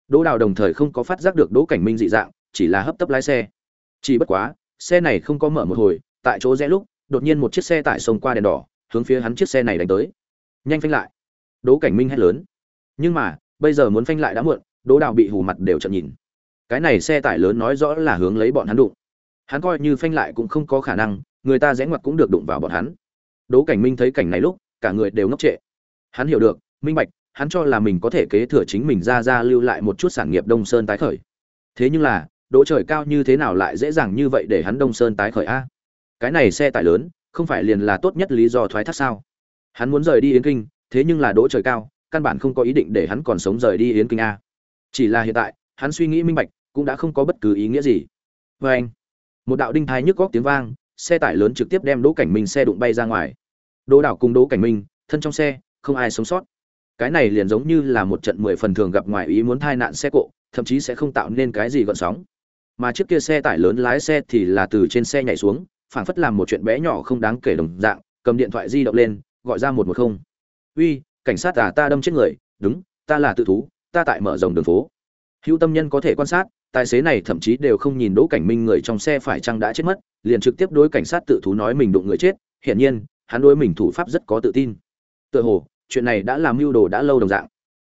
Đỗ Đào đồng thời không có phát giác được Đỗ Cảnh Minh dị dạng, chỉ là hấp tấp lái xe. Chỉ bất quá, xe này không có mở một hồi, tại chỗ rẽ lúc, đột nhiên một chiếc xe tải xông qua đèn đỏ, hướng phía hắn chiếc xe này đánh tới. Nhanh phanh lại. Đỗ Cảnh Minh hét lớn. Nhưng mà, bây giờ muốn phanh lại đã muộn, Đỗ Đào bị hù mặt đều trợn nhìn. Cái này xe tải lớn nói rõ là hướng lấy bọn hắn đụng. Hắn coi như phanh lại cũng không có khả năng, người ta rẽ ngoặt cũng được đụng vào bọn hắn. Đỗ Cảnh Minh thấy cảnh này lúc, cả người đều ngốc trệ. Hắn hiểu được, minh bạch, hắn cho là mình có thể kế thừa chính mình ra ra lưu lại một chút sản nghiệp Đông Sơn tái khởi. Thế nhưng là, đỗ trời cao như thế nào lại dễ dàng như vậy để hắn Đông Sơn tái khởi a? Cái này xe tải lớn, không phải liền là tốt nhất lý do thoái thác sao? Hắn muốn rời đi Yến Kinh, thế nhưng là đỗ trời cao, căn bản không có ý định để hắn còn sống rời đi Yến Kinh a. Chỉ là hiện tại, hắn suy nghĩ minh bạch, cũng đã không có bất cứ ý nghĩa gì. vê anh, một đạo đinh thái nhức góc tiếng vang, xe tải lớn trực tiếp đem Đỗ Cảnh Minh xe đụng bay ra ngoài. Đỗ Đảo cùng Đỗ Cảnh Minh, thân trong xe, không ai sống sót. Cái này liền giống như là một trận mười phần thường gặp ngoài ý muốn tai nạn xe cộ, thậm chí sẽ không tạo nên cái gì gợn sóng mà chiếc kia xe tải lớn lái xe thì là từ trên xe nhảy xuống, phảng phất làm một chuyện bé nhỏ không đáng kể đồng dạng, cầm điện thoại di động lên, gọi ra một một không. Uy, cảnh sát à ta đâm chết người. Đúng, ta là tự thú, ta tại mở rộng đường phố. Hữu tâm nhân có thể quan sát, tài xế này thậm chí đều không nhìn đỗ cảnh minh người trong xe phải chăng đã chết mất, liền trực tiếp đối cảnh sát tự thú nói mình đụng người chết, hiển nhiên, hắn đối mình thủ pháp rất có tự tin. Tựa hồ, chuyện này đã làm mưu đồ đã lâu đồng dạng.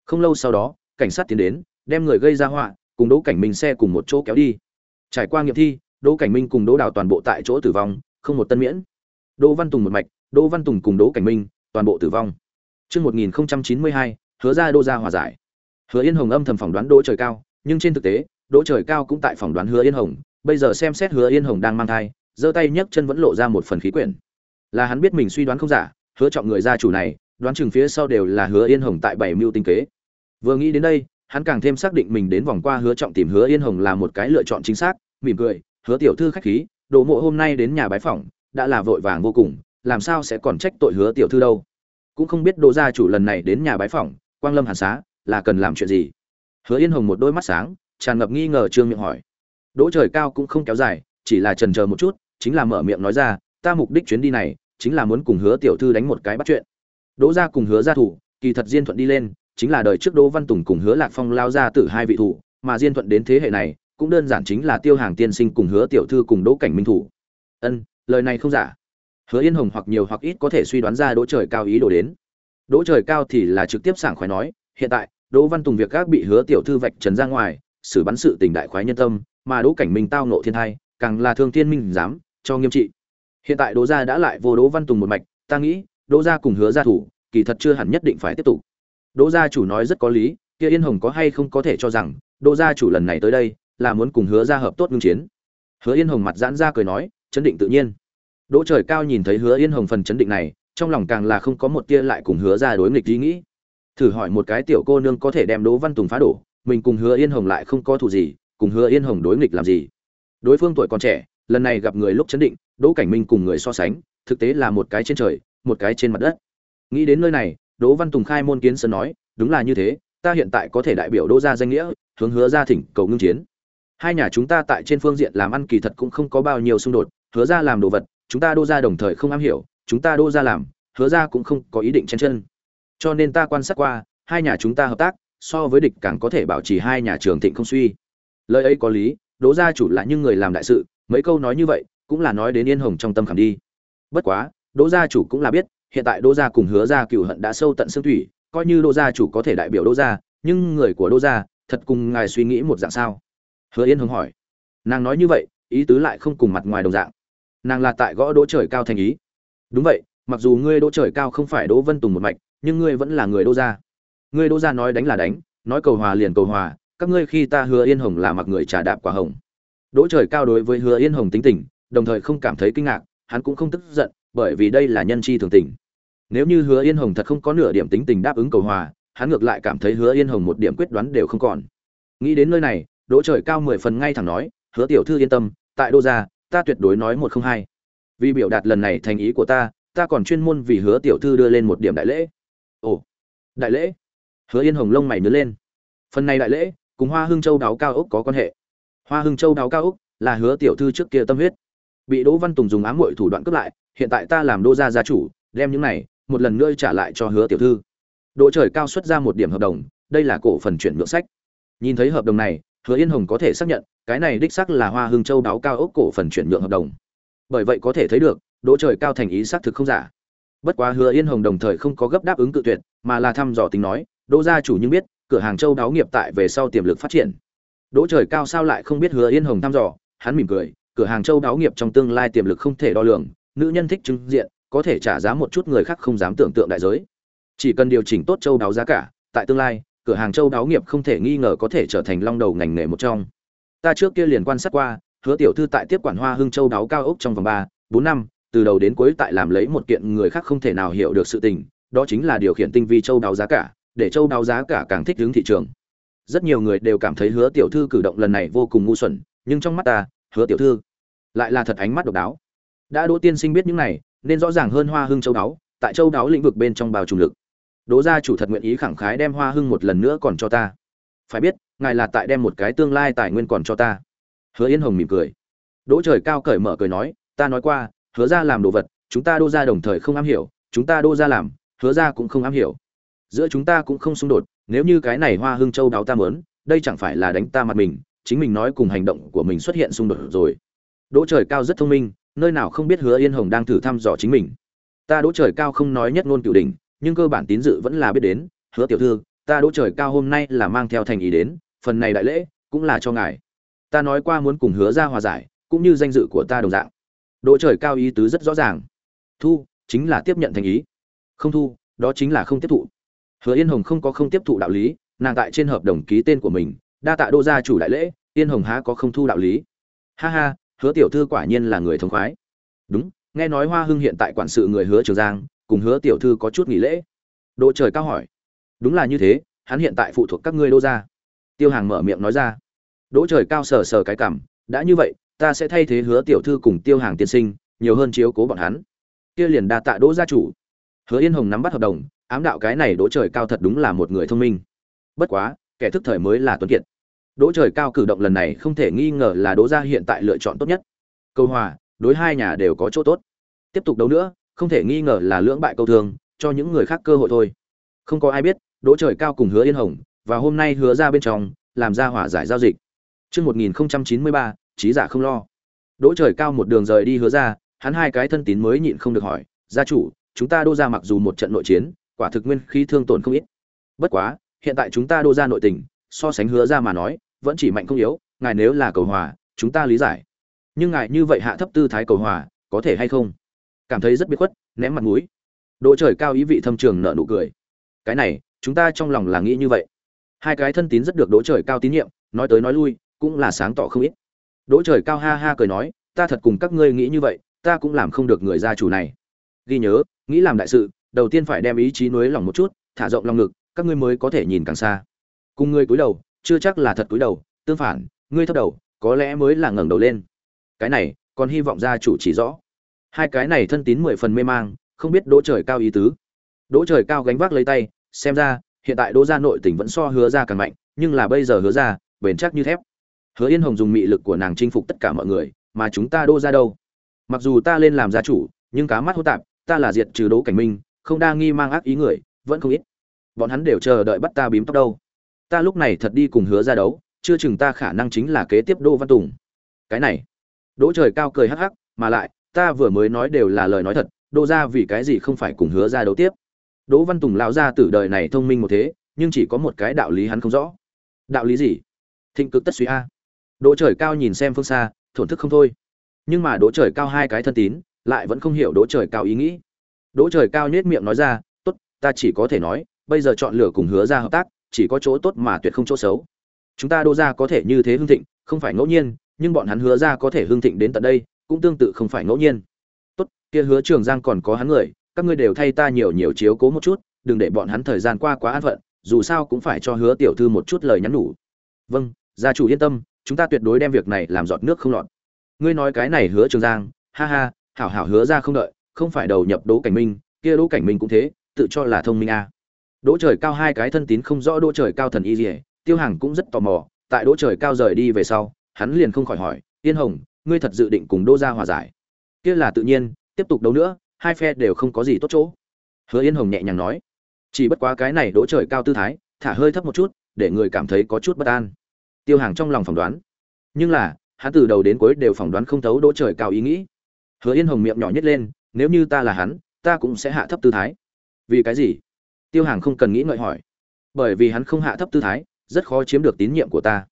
Không lâu sau đó, cảnh sát tiến đến, đem người gây ra họa, cùng đỗ cảnh minh xe cùng một chỗ kéo đi trải qua nghiệm thi đỗ cảnh minh cùng đỗ đào toàn bộ tại chỗ tử vong không một tân miễn đỗ văn tùng một mạch đỗ văn tùng cùng đỗ cảnh minh toàn bộ tử vong Trước 1092, hứa ra đô ra hòa giải. Hứa Yên Hồng âm thầm phỏng đoán Đỗ Trời Cao, nhưng trên thực tế, Đỗ Trời Cao cũng tại phỏng đoán Hứa Yên Hồng, bây giờ xem xét Hứa Yên Hồng đang mang thai, giơ tay nhấc chân vẫn lộ ra một phần khí quyển. Là hắn biết mình suy đoán không giả, hứa trọng người gia chủ này, đoán chừng phía sau đều là Hứa Yên Hồng tại bảy mưu tinh kế. Vừa nghĩ đến đây, hắn càng thêm xác định mình đến vòng qua Hứa trọng tìm Hứa Yên Hồng là một cái lựa chọn chính xác, mỉm cười, "Hứa tiểu thư khách khí, Đỗ Mộ hôm nay đến nhà bái phỏng, đã là vội vàng vô cùng, làm sao sẽ còn trách tội Hứa tiểu thư đâu?" Cũng không biết Đỗ gia chủ lần này đến nhà bái phỏng, Quang Lâm Hàn Xá, là cần làm chuyện gì? Hứa Yên Hồng một đôi mắt sáng, tràn ngập nghi ngờ trương miệng hỏi. Đỗ Trời Cao cũng không kéo dài, chỉ là trần chờ một chút, chính là mở miệng nói ra, ta mục đích chuyến đi này, chính là muốn cùng Hứa tiểu thư đánh một cái bắt chuyện. Đỗ gia cùng Hứa gia thủ, kỳ thật Diên Thuận đi lên, chính là đời trước Đỗ Văn Tùng cùng Hứa Lạc Phong lao ra từ hai vị thủ, mà Diên Thuận đến thế hệ này, cũng đơn giản chính là Tiêu Hàng tiên sinh cùng Hứa tiểu thư cùng Đỗ Cảnh Minh thủ. Ân, lời này không giả. Hứa Yên Hồng hoặc nhiều hoặc ít có thể suy đoán ra Đỗ Trời Cao ý đồ đến. Đỗ Trời Cao thì là trực tiếp sảng khoái nói, hiện tại, Đỗ Văn Tùng việc các bị Hứa tiểu thư vạch trần ra ngoài, xử bắn sự tình đại khoái nhân tâm, mà Đỗ Cảnh Minh tao nộ thiên tai, càng là thương thiên minh dám cho nghiêm trị. Hiện tại Đỗ gia đã lại vô Đỗ Văn Tùng một mạch, ta nghĩ, Đỗ gia cùng Hứa gia thủ, kỳ thật chưa hẳn nhất định phải tiếp tục. Đỗ gia chủ nói rất có lý, kia Yên Hồng có hay không có thể cho rằng, Đỗ gia chủ lần này tới đây, là muốn cùng Hứa gia hợp tốt ngưng chiến. Hứa Yên Hồng mặt giãn ra cười nói, chấn định tự nhiên. Đỗ Trời Cao nhìn thấy Hứa Yên Hồng phần chấn định này, trong lòng càng là không có một tia lại cùng Hứa gia đối nghịch ý nghĩ. Thử hỏi một cái tiểu cô nương có thể đem Đỗ Văn Tùng phá đổ, mình cùng Hứa Yên Hồng lại không có thù gì, cùng Hứa Yên Hồng đối nghịch làm gì? Đối phương tuổi còn trẻ, lần này gặp người lúc chấn định, Đỗ Cảnh Minh cùng người so sánh, thực tế là một cái trên trời, một cái trên mặt đất. Nghĩ đến nơi này, Đỗ Văn Tùng khai môn kiến sơn nói, đúng là như thế, ta hiện tại có thể đại biểu Đỗ gia danh nghĩa, hướng Hứa gia thỉnh cầu ngưng chiến. Hai nhà chúng ta tại trên phương diện làm ăn kỳ thật cũng không có bao nhiêu xung đột, Hứa gia làm đồ vật, chúng ta Đỗ gia đồng thời không am hiểu, chúng ta Đỗ gia làm, Hứa gia cũng không có ý định chen chân. Cho nên ta quan sát qua, hai nhà chúng ta hợp tác, so với địch càng có thể bảo trì hai nhà trường thịnh không suy lời ấy có lý đỗ gia chủ là những người làm đại sự mấy câu nói như vậy cũng là nói đến yên hồng trong tâm khảm đi bất quá đỗ gia chủ cũng là biết hiện tại đỗ gia cùng hứa gia cừu hận đã sâu tận xương thủy, coi như đỗ gia chủ có thể đại biểu đỗ gia, nhưng người của đỗ gia thật cùng ngài suy nghĩ một dạng sao? Hứa yên hồng hỏi. Nàng nói như vậy, ý tứ lại không cùng mặt ngoài đồng dạng. Nàng là tại gõ đỗ trời cao thành ý. Đúng vậy, mặc dù ngươi đỗ trời cao không phải đỗ vân tùng một mạch, nhưng ngươi vẫn là người đỗ gia. Ngươi đỗ gia nói đánh là đánh, nói cầu hòa liền cầu hòa, các ngươi khi ta hứa yên hồng là mặc người trà đạp quả hồng. Đỗ trời cao đối với hứa yên hồng tính tình, đồng thời không cảm thấy kinh ngạc, hắn cũng không tức giận bởi vì đây là nhân chi thường tình. Nếu như hứa yên hồng thật không có nửa điểm tính tình đáp ứng cầu hòa, hắn ngược lại cảm thấy hứa yên hồng một điểm quyết đoán đều không còn. Nghĩ đến nơi này, đỗ trời cao mười phần ngay thẳng nói, hứa tiểu thư yên tâm, tại đô gia, ta tuyệt đối nói một không hai. Vì biểu đạt lần này thành ý của ta ta còn chuyên môn vì hứa tiểu thư đưa lên một điểm đại lễ. Ồ, đại lễ? Hứa yên hồng lông mày nhớ lên. Phần này đại lễ, cùng hoa hưng châu đáo cao ốc có quan hệ. Hoa hưng châu đáo cao ốc là hứa tiểu thư trước kia tâm huyết. Bị đỗ văn tùng dùng ám muội thủ đoạn cướp lại hiện tại ta làm đô gia gia chủ, đem những này, một lần nữa trả lại cho hứa tiểu thư. Đỗ trời cao xuất ra một điểm hợp đồng, đây là cổ phần chuyển nhượng sách. Nhìn thấy hợp đồng này, hứa yên hồng có thể xác nhận, cái này đích xác là hoa hưng châu đáo cao ốc cổ phần chuyển nhượng hợp đồng. Bởi vậy có thể thấy được, đỗ trời cao thành ý xác thực không giả. Bất quá hứa yên hồng đồng thời không có gấp đáp ứng cự tuyệt, mà là thăm dò tính nói, đỗ gia chủ nhưng biết, cửa hàng châu đáo nghiệp tại về sau tiềm lực phát triển. Đỗ trời cao sao lại không biết hứa yên hồng thăm dò, hắn mỉm cười, cửa hàng châu đáo nghiệp trong tương lai tiềm lực không thể đo lường nữ nhân thích trưng diện, có thể trả giá một chút người khác không dám tưởng tượng đại giới. Chỉ cần điều chỉnh tốt châu đáo giá cả, tại tương lai, cửa hàng châu đáo nghiệp không thể nghi ngờ có thể trở thành long đầu ngành nghề một trong. Ta trước kia liền quan sát qua, hứa tiểu thư tại tiếp quản hoa hưng châu đáo cao ốc trong vòng ba, bốn năm, từ đầu đến cuối tại làm lấy một kiện người khác không thể nào hiểu được sự tình, đó chính là điều khiển tinh vi châu đáo giá cả, để châu đáo giá cả càng thích hướng thị trường. Rất nhiều người đều cảm thấy hứa tiểu thư cử động lần này vô cùng ngu xuẩn, nhưng trong mắt ta, hứa tiểu thư lại là thật ánh mắt độc đáo đã đỗ tiên sinh biết những này, nên rõ ràng hơn hoa hưng châu đáo, tại châu đáo lĩnh vực bên trong bào trùng lực. Đỗ gia chủ thật nguyện ý khẳng khái đem hoa hưng một lần nữa còn cho ta. Phải biết, ngài là tại đem một cái tương lai tài nguyên còn cho ta. Hứa yên hồng mỉm cười. Đỗ trời cao cởi mở cười nói, ta nói qua, hứa ra làm đồ vật, chúng ta đô ra đồng thời không am hiểu, chúng ta đô ra làm, hứa ra cũng không am hiểu. Giữa chúng ta cũng không xung đột, nếu như cái này hoa hưng châu đáo ta mớn đây chẳng phải là đánh ta mặt mình, chính mình nói cùng hành động của mình xuất hiện xung đột rồi. Đỗ trời cao rất thông minh nơi nào không biết hứa yên hồng đang thử thăm dò chính mình. Ta đỗ trời cao không nói nhất ngôn cửu đỉnh, nhưng cơ bản tín dự vẫn là biết đến, hứa tiểu thư, ta đỗ trời cao hôm nay là mang theo thành ý đến, phần này đại lễ cũng là cho ngài. Ta nói qua muốn cùng hứa ra hòa giải, cũng như danh dự của ta đồng dạng. Đỗ trời cao ý tứ rất rõ ràng. Thu, chính là tiếp nhận thành ý. Không thu, đó chính là không tiếp thụ. Hứa yên hồng không có không tiếp thụ đạo lý, nàng tại trên hợp đồng ký tên của mình, đa tạ đô gia chủ đại lễ, yên hồng há có không thu đạo lý. Ha ha hứa tiểu thư quả nhiên là người thông khoái. Đúng, nghe nói hoa hưng hiện tại quản sự người hứa trường giang, cùng hứa tiểu thư có chút nghỉ lễ. Đỗ trời cao hỏi. Đúng là như thế, hắn hiện tại phụ thuộc các ngươi đô gia. Tiêu hàng mở miệng nói ra. Đỗ trời cao sờ sờ cái cảm, đã như vậy, ta sẽ thay thế hứa tiểu thư cùng tiêu hàng tiên sinh, nhiều hơn chiếu cố bọn hắn. Kia liền đa tạ đỗ gia chủ. Hứa yên hồng nắm bắt hợp đồng, ám đạo cái này đỗ trời cao thật đúng là một người thông minh. Bất quá, kẻ thức thời mới là tuấn kiệt đỗ trời cao cử động lần này không thể nghi ngờ là đỗ gia hiện tại lựa chọn tốt nhất câu hòa đối hai nhà đều có chỗ tốt tiếp tục đấu nữa không thể nghi ngờ là lưỡng bại câu thường, cho những người khác cơ hội thôi không có ai biết đỗ trời cao cùng hứa yên hồng và hôm nay hứa ra bên trong làm ra hỏa giải giao dịch Trước 1093, trí giả không lo. Đỗ trời cao một đường rời đi hứa ra, hắn hai cái thân tín mới nhịn không được hỏi, gia chủ, chúng ta đô ra mặc dù một trận nội chiến, quả thực nguyên khí thương tổn không ít. Bất quá, hiện tại chúng ta đô ra nội tình, so sánh hứa ra mà nói, vẫn chỉ mạnh không yếu, ngài nếu là cầu hòa, chúng ta lý giải. Nhưng ngài như vậy hạ thấp tư thái cầu hòa, có thể hay không? Cảm thấy rất biết khuất, ném mặt mũi. Đỗ trời cao ý vị thâm trường nở nụ cười. Cái này, chúng ta trong lòng là nghĩ như vậy. Hai cái thân tín rất được Đỗ trời cao tín nhiệm, nói tới nói lui, cũng là sáng tỏ không ít. Đỗ trời cao ha ha cười nói, ta thật cùng các ngươi nghĩ như vậy, ta cũng làm không được người gia chủ này. Ghi nhớ, nghĩ làm đại sự, đầu tiên phải đem ý chí nuối lòng một chút, thả rộng lòng ngực, các ngươi mới có thể nhìn càng xa. Cùng ngươi cúi đầu, chưa chắc là thật cúi đầu, tương phản, ngươi thấp đầu, có lẽ mới là ngẩng đầu lên. Cái này, còn hy vọng gia chủ chỉ rõ. Hai cái này thân tín mười phần mê mang, không biết Đỗ trời cao ý tứ. Đỗ trời cao gánh vác lấy tay, xem ra, hiện tại Đỗ gia nội tình vẫn so hứa gia càng mạnh, nhưng là bây giờ hứa gia, bền chắc như thép. Hứa Yên Hồng dùng mị lực của nàng chinh phục tất cả mọi người, mà chúng ta đô ra đâu? Mặc dù ta lên làm gia chủ, nhưng cá mắt hô tạp, ta là diệt trừ Đỗ Cảnh Minh, không đa nghi mang ác ý người, vẫn không ít. Bọn hắn đều chờ đợi bắt ta bím tóc đâu. Ta lúc này thật đi cùng hứa ra đấu, chưa chừng ta khả năng chính là kế tiếp Đỗ Văn Tùng. Cái này, Đỗ Trời cao cười hắc hắc, mà lại, ta vừa mới nói đều là lời nói thật, Đỗ gia vì cái gì không phải cùng hứa ra đấu tiếp? Đỗ Văn Tùng lão gia tử đời này thông minh một thế, nhưng chỉ có một cái đạo lý hắn không rõ. Đạo lý gì? Thịnh cực tất suy a. Đỗ Trời Cao nhìn xem phương xa, thổn thức không thôi. Nhưng mà Đỗ Trời Cao hai cái thân tín, lại vẫn không hiểu Đỗ Trời Cao ý nghĩ. Đỗ Trời Cao nhếch miệng nói ra, "Tốt, ta chỉ có thể nói, bây giờ chọn lựa cùng hứa ra hợp tác, chỉ có chỗ tốt mà tuyệt không chỗ xấu. Chúng ta đô gia có thể như thế hưng thịnh, không phải ngẫu nhiên, nhưng bọn hắn hứa ra có thể hưng thịnh đến tận đây, cũng tương tự không phải ngẫu nhiên. Tốt, kia hứa Trường Giang còn có hắn người, các ngươi đều thay ta nhiều nhiều chiếu cố một chút, đừng để bọn hắn thời gian qua quá an phận, dù sao cũng phải cho hứa tiểu thư một chút lời nhắn nhủ." "Vâng, gia chủ yên tâm, chúng ta tuyệt đối đem việc này làm giọt nước không lọt ngươi nói cái này hứa trường giang ha ha hảo hảo hứa ra không đợi không phải đầu nhập đỗ cảnh minh kia đỗ cảnh minh cũng thế tự cho là thông minh à đỗ trời cao hai cái thân tín không rõ đỗ trời cao thần y gì tiêu hàng cũng rất tò mò, tại đỗ trời cao rời đi về sau, hắn liền không khỏi hỏi, Yên hồng, ngươi thật dự định cùng đỗ gia hòa giải? Kia là tự nhiên, tiếp tục đấu nữa, hai phe đều không có gì tốt chỗ. Hứa yên hồng nhẹ nhàng nói, chỉ bất quá cái này đỗ trời cao tư thái, thả hơi thấp một chút, để người cảm thấy có chút bất an. Tiêu hàng trong lòng phỏng đoán, nhưng là, hắn từ đầu đến cuối đều phỏng đoán không thấu đỗ trời cao ý nghĩ. Hứa yên hồng miệng nhỏ nhất lên, nếu như ta là hắn, ta cũng sẽ hạ thấp tư thái. Vì cái gì? Tiêu hàng không cần nghĩ ngợi hỏi. Bởi vì hắn không hạ thấp tư thái, rất khó chiếm được tín nhiệm của ta.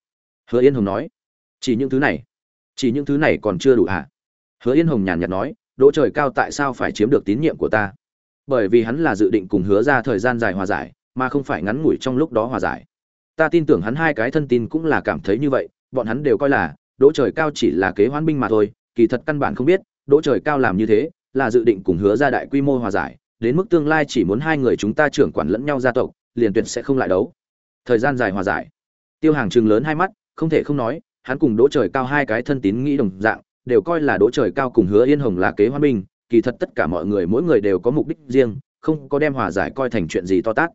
Hứa yên hồng nói. Chỉ những thứ này. Chỉ những thứ này còn chưa đủ hả? hứa yên hồng nhàn nhạt nói, đỗ trời cao tại sao phải chiếm được tín nhiệm của ta? Bởi vì hắn là dự định cùng hứa ra thời gian dài hòa giải, mà không phải ngắn ngủi trong lúc đó hòa giải. Ta tin tưởng hắn hai cái thân tin cũng là cảm thấy như vậy, bọn hắn đều coi là, đỗ trời cao chỉ là kế hoán binh mà thôi, kỳ thật căn bản không biết, đỗ trời cao làm như thế, là dự định cùng hứa ra đại quy mô hòa giải đến mức tương lai chỉ muốn hai người chúng ta trưởng quản lẫn nhau gia tộc, liền tuyệt sẽ không lại đấu. Thời gian dài hòa giải. Tiêu hàng chừng lớn hai mắt, không thể không nói, hắn cùng đỗ trời cao hai cái thân tín nghĩ đồng dạng, đều coi là đỗ trời cao cùng hứa yên hồng là kế hoán binh, kỳ thật tất cả mọi người mỗi người đều có mục đích riêng, không có đem hòa giải coi thành chuyện gì to tát.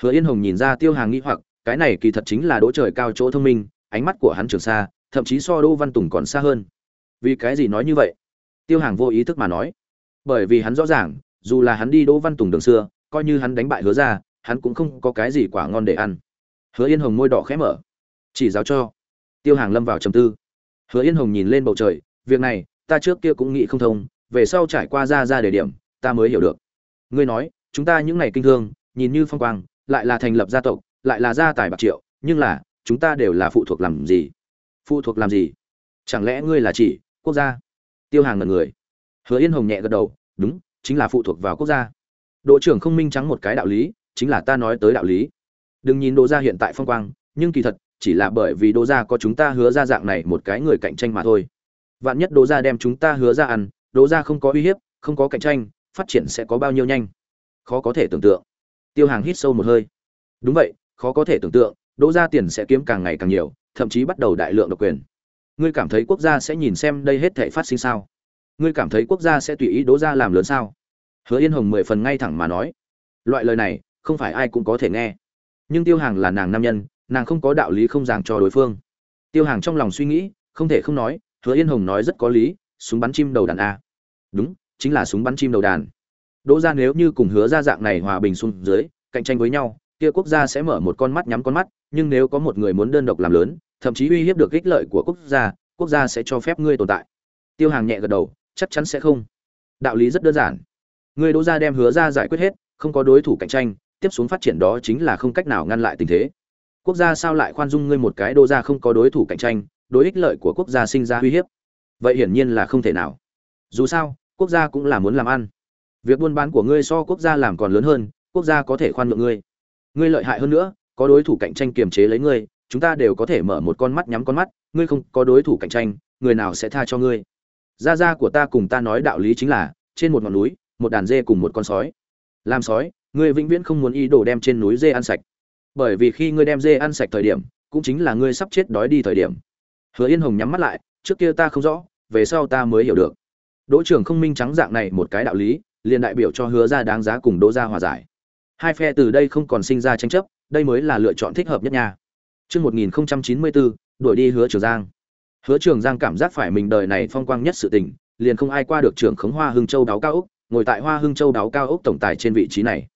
Hứa yên hồng nhìn ra tiêu hàng nghĩ hoặc, cái này kỳ thật chính là đỗ trời cao chỗ thông minh, ánh mắt của hắn trường xa, thậm chí so đỗ văn tùng còn xa hơn. Vì cái gì nói như vậy? Tiêu hàng vô ý thức mà nói. Bởi vì hắn rõ ràng dù là hắn đi đỗ văn tùng đường xưa, coi như hắn đánh bại hứa ra hắn cũng không có cái gì quả ngon để ăn. Hứa yên hồng môi đỏ khẽ mở. Chỉ giáo cho. Tiêu hàng lâm vào trầm tư. Hứa yên hồng nhìn lên bầu trời, việc này, ta trước kia cũng nghĩ không thông, về sau trải qua ra ra để điểm, ta mới hiểu được. Ngươi nói, chúng ta những ngày kinh thương, nhìn như phong quang, lại là thành lập gia tộc, lại là gia tài bạc triệu, nhưng là, chúng ta đều là phụ thuộc làm gì? Phụ thuộc làm gì? Chẳng lẽ ngươi là chỉ quốc gia? Tiêu hàng ngẩn người. Hứa yên hồng nhẹ gật đầu, đúng chính là phụ thuộc vào quốc gia. Đội trưởng không minh trắng một cái đạo lý, chính là ta nói tới đạo lý. Đừng nhìn đỗ gia hiện tại phong quang, nhưng kỳ thật, chỉ là bởi vì đỗ gia có chúng ta hứa ra dạng này một cái người cạnh tranh mà thôi. Vạn nhất đỗ gia đem chúng ta hứa ra ăn, đỗ gia không có uy hiếp, không có cạnh tranh, phát triển sẽ có bao nhiêu nhanh? Khó có thể tưởng tượng. Tiêu hàng hít sâu một hơi. Đúng vậy, khó có thể tưởng tượng, đỗ gia tiền sẽ kiếm càng ngày càng nhiều, thậm chí bắt đầu đại lượng độc quyền. Ngươi cảm thấy quốc gia sẽ nhìn xem đây hết thể phát sinh sao? Ngươi cảm thấy quốc gia sẽ tùy ý đỗ gia làm lớn sao? Hứa yên hồng mười phần ngay thẳng mà nói, loại lời này, không phải ai cũng có thể nghe. Nhưng tiêu hàng là nàng nam nhân, nàng không có đạo lý không giảng cho đối phương. Tiêu hàng trong lòng suy nghĩ, không thể không nói, hứa yên hồng nói rất có lý, súng bắn chim đầu đàn a đúng, chính là súng bắn chim đầu đàn. Đỗ ra nếu như cùng hứa ra dạng này hòa bình xuống dưới, cạnh tranh với nhau, kia quốc gia sẽ mở một con mắt nhắm con mắt, nhưng nếu có một người muốn đơn độc làm lớn, thậm chí uy hiếp được ích lợi của quốc gia quốc gia sẽ cho phép ngươi tồn tại. Tiêu hàng nhẹ gật đầu, chắc chắn sẽ không. Đạo lý rất đơn giản ngươi đỗ ra đem hứa ra giải quyết hết, không có đối thủ cạnh tranh, tiếp xuống phát triển đó chính là không cách nào ngăn lại tình thế. Quốc gia sao lại khoan dung ngươi một cái Đỗ gia không có đối thủ cạnh tranh, đối ích lợi của quốc gia sinh ra uy hiếp? Vậy hiển nhiên là không thể nào. Dù sao, quốc gia cũng là muốn làm ăn. Việc buôn bán của ngươi so quốc gia làm còn lớn hơn, quốc gia có thể khoan nhượng ngươi. Ngươi lợi hại hơn nữa, có đối thủ cạnh tranh kiềm chế lấy ngươi, chúng ta đều có thể mở một con mắt nhắm con mắt, ngươi không có đối thủ cạnh tranh, người nào sẽ tha cho ngươi? Gia gia của ta cùng ta nói đạo lý chính là, trên một ngọn núi một đàn dê cùng một con sói. Làm sói ngươi vĩnh viễn không muốn ý đồ đem trên núi dê ăn sạch. Bởi vì khi ngươi đem dê ăn sạch thời điểm cũng chính là ngươi sắp chết đói đi thời điểm. Hứa yên hồng nhắm mắt lại trước kia ta không rõ về sau ta mới hiểu được. Đỗ trưởng không minh trắng dạng này một cái đạo lý liền đại biểu cho hứa ra đáng giá cùng đỗ ra hòa giải. Hai phe từ đây không còn sinh ra tranh chấp đây mới là lựa chọn thích hợp nhất nha. Trước 1094, đuổi đi hứa trường giang. Hứa trường giang cảm giác phải mình đời này phong quang nhất sự tình liền không ai qua được trưởng khống hoa hưng châu đáo cao úc ngồi tại hoa hưng châu đáo cao ốc tổng tài trên vị trí này.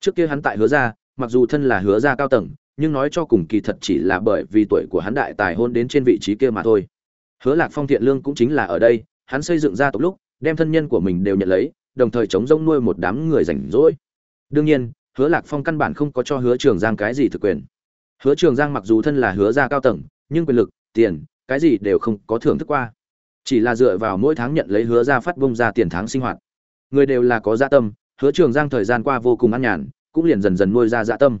Trước kia hắn tại hứa Gia, mặc dù thân là hứa Gia cao tầng nhưng nói cho cùng kỳ thật chỉ là bởi vì tuổi của hắn đại tài hôn đến trên vị trí kia mà thôi. Hứa lạc phong thiện lương cũng chính là ở đây hắn xây dựng gia tộc lúc đem thân nhân của mình đều nhận lấy đồng thời chống rông nuôi một đám người rảnh rỗi. Đương nhiên hứa lạc phong căn bản không có cho hứa trường giang cái gì thực quyền. Hứa trường giang mặc dù thân là hứa gia cao tầng nhưng quyền lực tiền cái gì đều không có thưởng thức qua. Chỉ là dựa vào mỗi tháng nhận lấy hứa gia phát bông ra tiền tháng sinh hoạt người đều là có dạ tâm, hứa trường giang thời gian qua vô cùng ăn nhàn, cũng liền dần dần nuôi ra dạ tâm.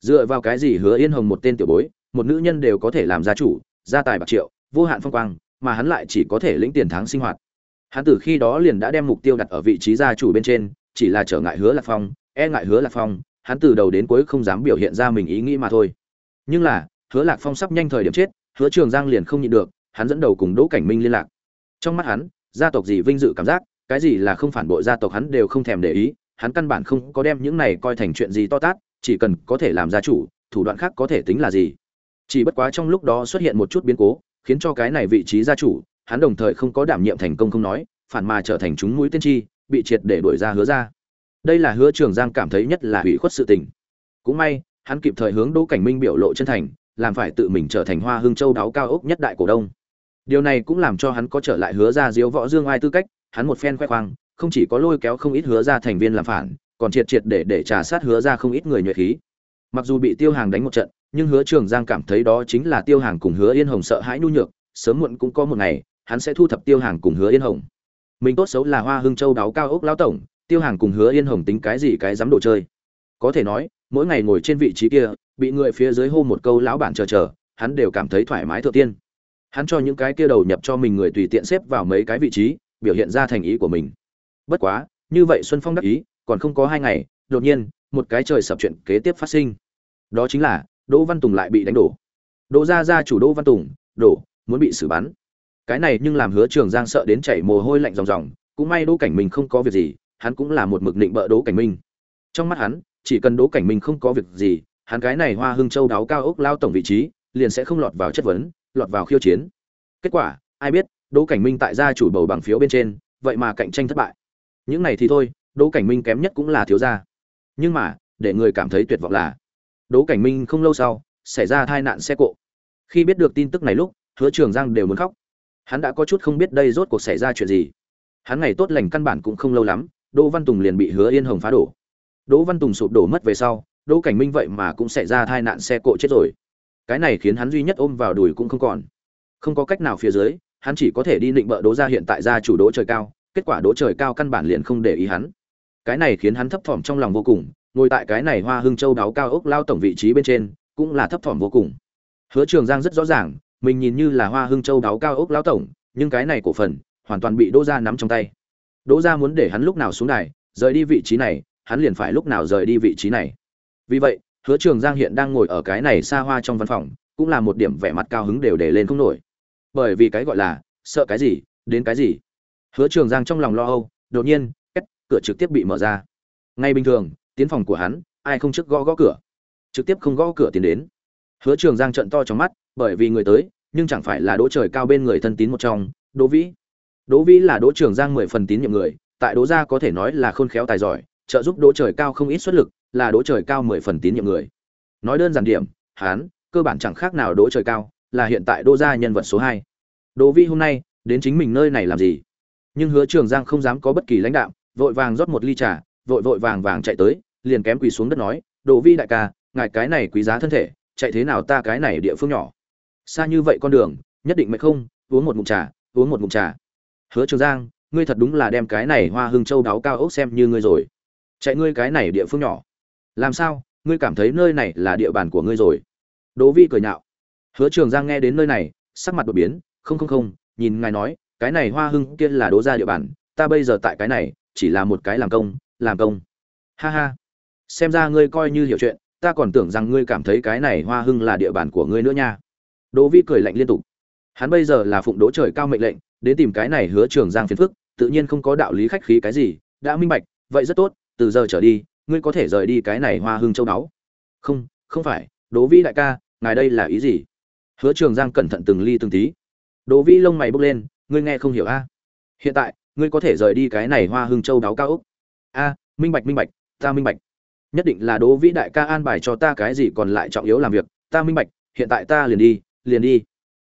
Dựa vào cái gì hứa yên hồng một tên tiểu bối, một nữ nhân đều có thể làm gia chủ, gia tài bạc triệu, vô hạn phong quang, mà hắn lại chỉ có thể lĩnh tiền tháng sinh hoạt. Hắn từ khi đó liền đã đem mục tiêu đặt ở vị trí gia chủ bên trên, chỉ là trở ngại hứa lạc phong e ngại hứa lạc phong, hắn từ đầu đến cuối không dám biểu hiện ra mình ý nghĩ mà thôi. Nhưng là, hứa lạc phong sắp nhanh thời điểm chết, hứa trường giang liền không nhịn được, hắn dẫn đầu cùng đỗ cảnh minh liên lạc. Trong mắt hắn, gia tộc gì vinh dự cảm giác cái gì là không phản bội gia tộc hắn đều không thèm để ý, hắn căn bản không có đem những này coi thành chuyện gì to tát, chỉ cần có thể làm gia chủ, thủ đoạn khác có thể tính là gì. Chỉ bất quá trong lúc đó xuất hiện một chút biến cố, khiến cho cái này vị trí gia chủ, hắn đồng thời không có đảm nhiệm thành công không nói, phản mà trở thành chúng mũi tiên tri bị triệt để đuổi ra hứa ra. Đây là hứa trường giang cảm thấy nhất là hủy khuất sự tình. Cũng may, hắn kịp thời hướng đỗ cảnh minh biểu lộ chân thành, làm phải tự mình trở thành hoa hương châu đáo cao ốc nhất đại cổ đông. Điều này cũng làm cho hắn có trở lại hứa ra diếu võ dương ai tư cách hắn một phen khoe khoang, không chỉ có lôi kéo không ít hứa ra thành viên làm phản, còn triệt triệt để để trà sát hứa ra không ít người nhuệ khí. Mặc dù bị tiêu hàng đánh một trận, nhưng hứa trường giang cảm thấy đó chính là tiêu hàng cùng hứa yên hồng sợ hãi nhu nhược, sớm muộn cũng có một ngày, hắn sẽ thu thập tiêu hàng cùng hứa yên hồng. Mình tốt xấu là hoa hưng châu đáo cao ốc lão tổng, tiêu hàng cùng hứa yên hồng tính cái gì cái dám đồ chơi. Có thể nói, mỗi ngày ngồi trên vị trí kia, bị người phía dưới hô một câu lão bản chờ chờ, hắn đều cảm thấy thoải mái thượng tiên. Hắn cho những cái kia đầu nhập cho mình người tùy tiện xếp vào mấy cái vị trí biểu hiện ra thành ý của mình. Bất quá, như vậy xuân phong đắc ý, còn không có hai ngày, đột nhiên, một cái trời sập chuyện kế tiếp phát sinh. Đó chính là, đỗ văn tùng lại bị đánh đổ. Đỗ gia gia chủ đỗ văn tùng đổ muốn bị xử bắn. Cái này nhưng làm hứa trường giang sợ đến chảy mồ hôi lạnh ròng ròng, cũng may đỗ cảnh minh không có việc gì, hắn cũng là một mực định bợ đỗ cảnh minh. Trong mắt hắn, chỉ cần đỗ cảnh minh không có việc gì, hắn cái này hoa hưng châu đáo cao ốc lao tổng vị trí, liền sẽ không lọt vào chất vấn, lọt vào khiêu chiến. Kết quả, ai biết đỗ cảnh minh tại gia chủ bầu bằng phiếu bên trên, vậy mà cạnh tranh thất bại. Những này thì thôi, đỗ cảnh minh kém nhất cũng là thiếu gia. Nhưng mà, để người cảm thấy tuyệt vọng là, đỗ cảnh minh không lâu sau, xảy ra tai nạn xe cộ. Khi biết được tin tức này lúc, hứa trường giang đều muốn khóc. Hắn đã có chút không biết đây rốt cuộc xảy ra chuyện gì. Hắn ngày tốt lành căn bản cũng không lâu lắm, đỗ văn tùng liền bị hứa yên hồng phá đổ. Đỗ văn tùng sụp đổ mất về sau, đỗ cảnh minh vậy mà cũng xảy ra tai nạn xe cộ chết rồi. Cái này khiến hắn duy nhất ôm vào đùi cũng không còn. Không có cách nào phía dưới hắn chỉ có thể đi định bợ đố ra hiện tại gia chủ đỗ trời cao, kết quả đỗ trời cao căn bản liền không để ý hắn. Cái này khiến hắn thấp thỏm trong lòng vô cùng, ngồi tại cái này hoa hưng châu đáo cao ốc lao tổng vị trí bên trên, cũng là thấp thỏm vô cùng. Hứa trường giang rất rõ ràng, mình nhìn như là hoa hưng châu đáo cao ốc lao tổng, nhưng cái này cổ phần, hoàn toàn bị đỗ gia nắm trong tay. Đỗ gia muốn để hắn lúc nào xuống đài, rời đi vị trí này, hắn liền phải lúc nào rời đi vị trí này. Vì vậy, hứa trường giang hiện đang ngồi ở cái này xa hoa trong văn phòng, cũng là một điểm vẻ mặt cao hứng đều để lên không nổi bởi vì cái gọi là, sợ cái gì, đến cái gì. Hứa trường giang trong lòng lo âu, đột nhiên, két, cửa trực tiếp bị mở ra. Ngay bình thường, tiến phòng của hắn, ai không trước gõ gõ cửa? Trực tiếp không gõ cửa tiến đến. Hứa trường giang trận to trong mắt, bởi vì người tới, nhưng chẳng phải là đỗ trời cao bên người thân tín một trong, đỗ vĩ. Đỗ vĩ là đỗ trường giang mười phần tín nhiệm người, tại đỗ gia có thể nói là khôn khéo tài giỏi, trợ giúp đỗ trời cao không ít xuất lực, là đỗ trời cao mười phần tín nhiệm người. Nói đơn giản điểm hán cơ bản chẳng khác nào đỗ trời cao là hiện tại Đô gia nhân vật số hai. Đỗ Vi hôm nay, đến chính mình nơi này làm gì? Nhưng hứa trường giang không dám có bất kỳ lãnh đạo, vội vàng rót một ly trà, vội vội vàng vàng chạy tới, liền kém quỳ xuống đất nói, đỗ vi đại ca, ngài cái này quý giá thân thể, chạy thế nào ta cái này địa phương nhỏ? Xa như vậy con đường, nhất định mệt không? Uống một ngụm trà, uống một ngụm trà. Hứa trường giang, ngươi thật đúng là đem cái này hoa hưng châu đáo cao ốc xem như ngươi rồi. Chạy ngươi cái này địa phương nhỏ. Làm sao? Ngươi cảm thấy nơi này là địa bàn của ngươi rồi? Đỗ vi cười nhạo hứa trường giang nghe đến nơi này, sắc mặt đột biến, không không không, nhìn ngài nói, cái này hoa hưng kia là đố ra địa bàn, ta bây giờ tại cái này, chỉ là một cái làm công làm công. Ha ha, xem ra ngươi coi như hiểu chuyện, ta còn tưởng rằng ngươi cảm thấy cái này hoa hưng là địa bàn của ngươi nữa nha. Đỗ vi cười lạnh liên tục. Hắn bây giờ là phụng đỗ trời cao mệnh lệnh, đến tìm cái này hứa trường giang phiền phức, tự nhiên không có đạo lý khách khí cái gì, đã minh bạch, vậy rất tốt, từ giờ trở đi, ngươi có thể rời đi cái này hoa hưng châu đáo không không phải, đỗ vi đại ca, ngài đây là ý gì? Hứa trường giang cẩn thận từng ly từng tí. Đỗ vi lông mày bốc lên, ngươi nghe không hiểu a? Hiện tại, ngươi có thể rời đi cái này hoa hưng châu đáo cao úc a, minh bạch minh bạch, ta minh bạch. Nhất định là đỗ vĩ đại ca an bài cho ta cái gì còn lại trọng yếu làm việc, ta minh bạch, hiện tại ta liền đi liền đi.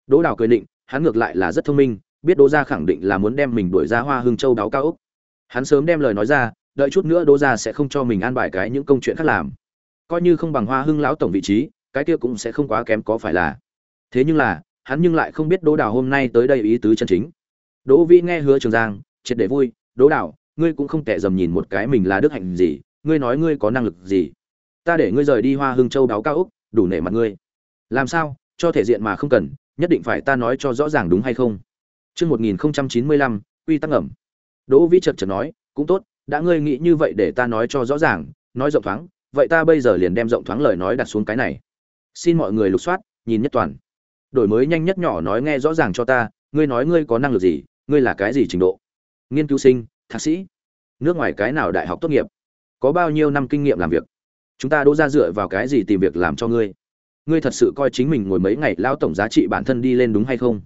Đỗ đào cười định hắn ngược lại là rất thông minh, biết đỗ gia khẳng định là muốn đem mình đuổi ra hoa hưng châu đáo cao úc hắn sớm đem lời nói ra, đợi chút nữa đỗ gia sẽ không cho mình an bài cái những công chuyện khác làm. Coi như không bằng hoa hưng lão tổng vị trí, cái kia cũng sẽ không quá kém, có phải là thế nhưng là hắn nhưng lại không biết đỗ đào hôm nay tới đây ý tứ chân chính đỗ vĩ nghe hứa trường giang triệt để vui đỗ đào ngươi cũng không tệ dầm nhìn một cái mình là đức hạnh gì ngươi nói ngươi có năng lực gì ta để ngươi rời đi hoa hương châu đáo cao úc đủ nể mặt ngươi làm sao cho thể diện mà không cần nhất định phải ta nói cho rõ ràng đúng hay không Trước 1095, quy tắc ẩm. Đỗ Vĩ chợt chợt nói, cũng tốt, đã ngươi nghĩ như vậy để ta nói cho rõ ràng, nói rộng thoáng, vậy ta bây giờ liền đem rộng thoáng lời nói đặt xuống cái này. Xin mọi người lục soát, nhìn nhất toàn. Đổi mới nhanh nhất nhỏ nói nghe rõ ràng cho ta, ngươi nói ngươi có năng lực gì, ngươi là cái gì trình độ? Nghiên cứu sinh, thạc sĩ, nước ngoài cái nào đại học tốt nghiệp? có bao nhiêu năm kinh nghiệm làm việc? Chúng ta đỗ ra dựa vào cái gì tìm việc làm cho ngươi? Ngươi thật sự coi chính mình ngồi mấy ngày lao tổng giá trị bản thân đi lên đúng hay không?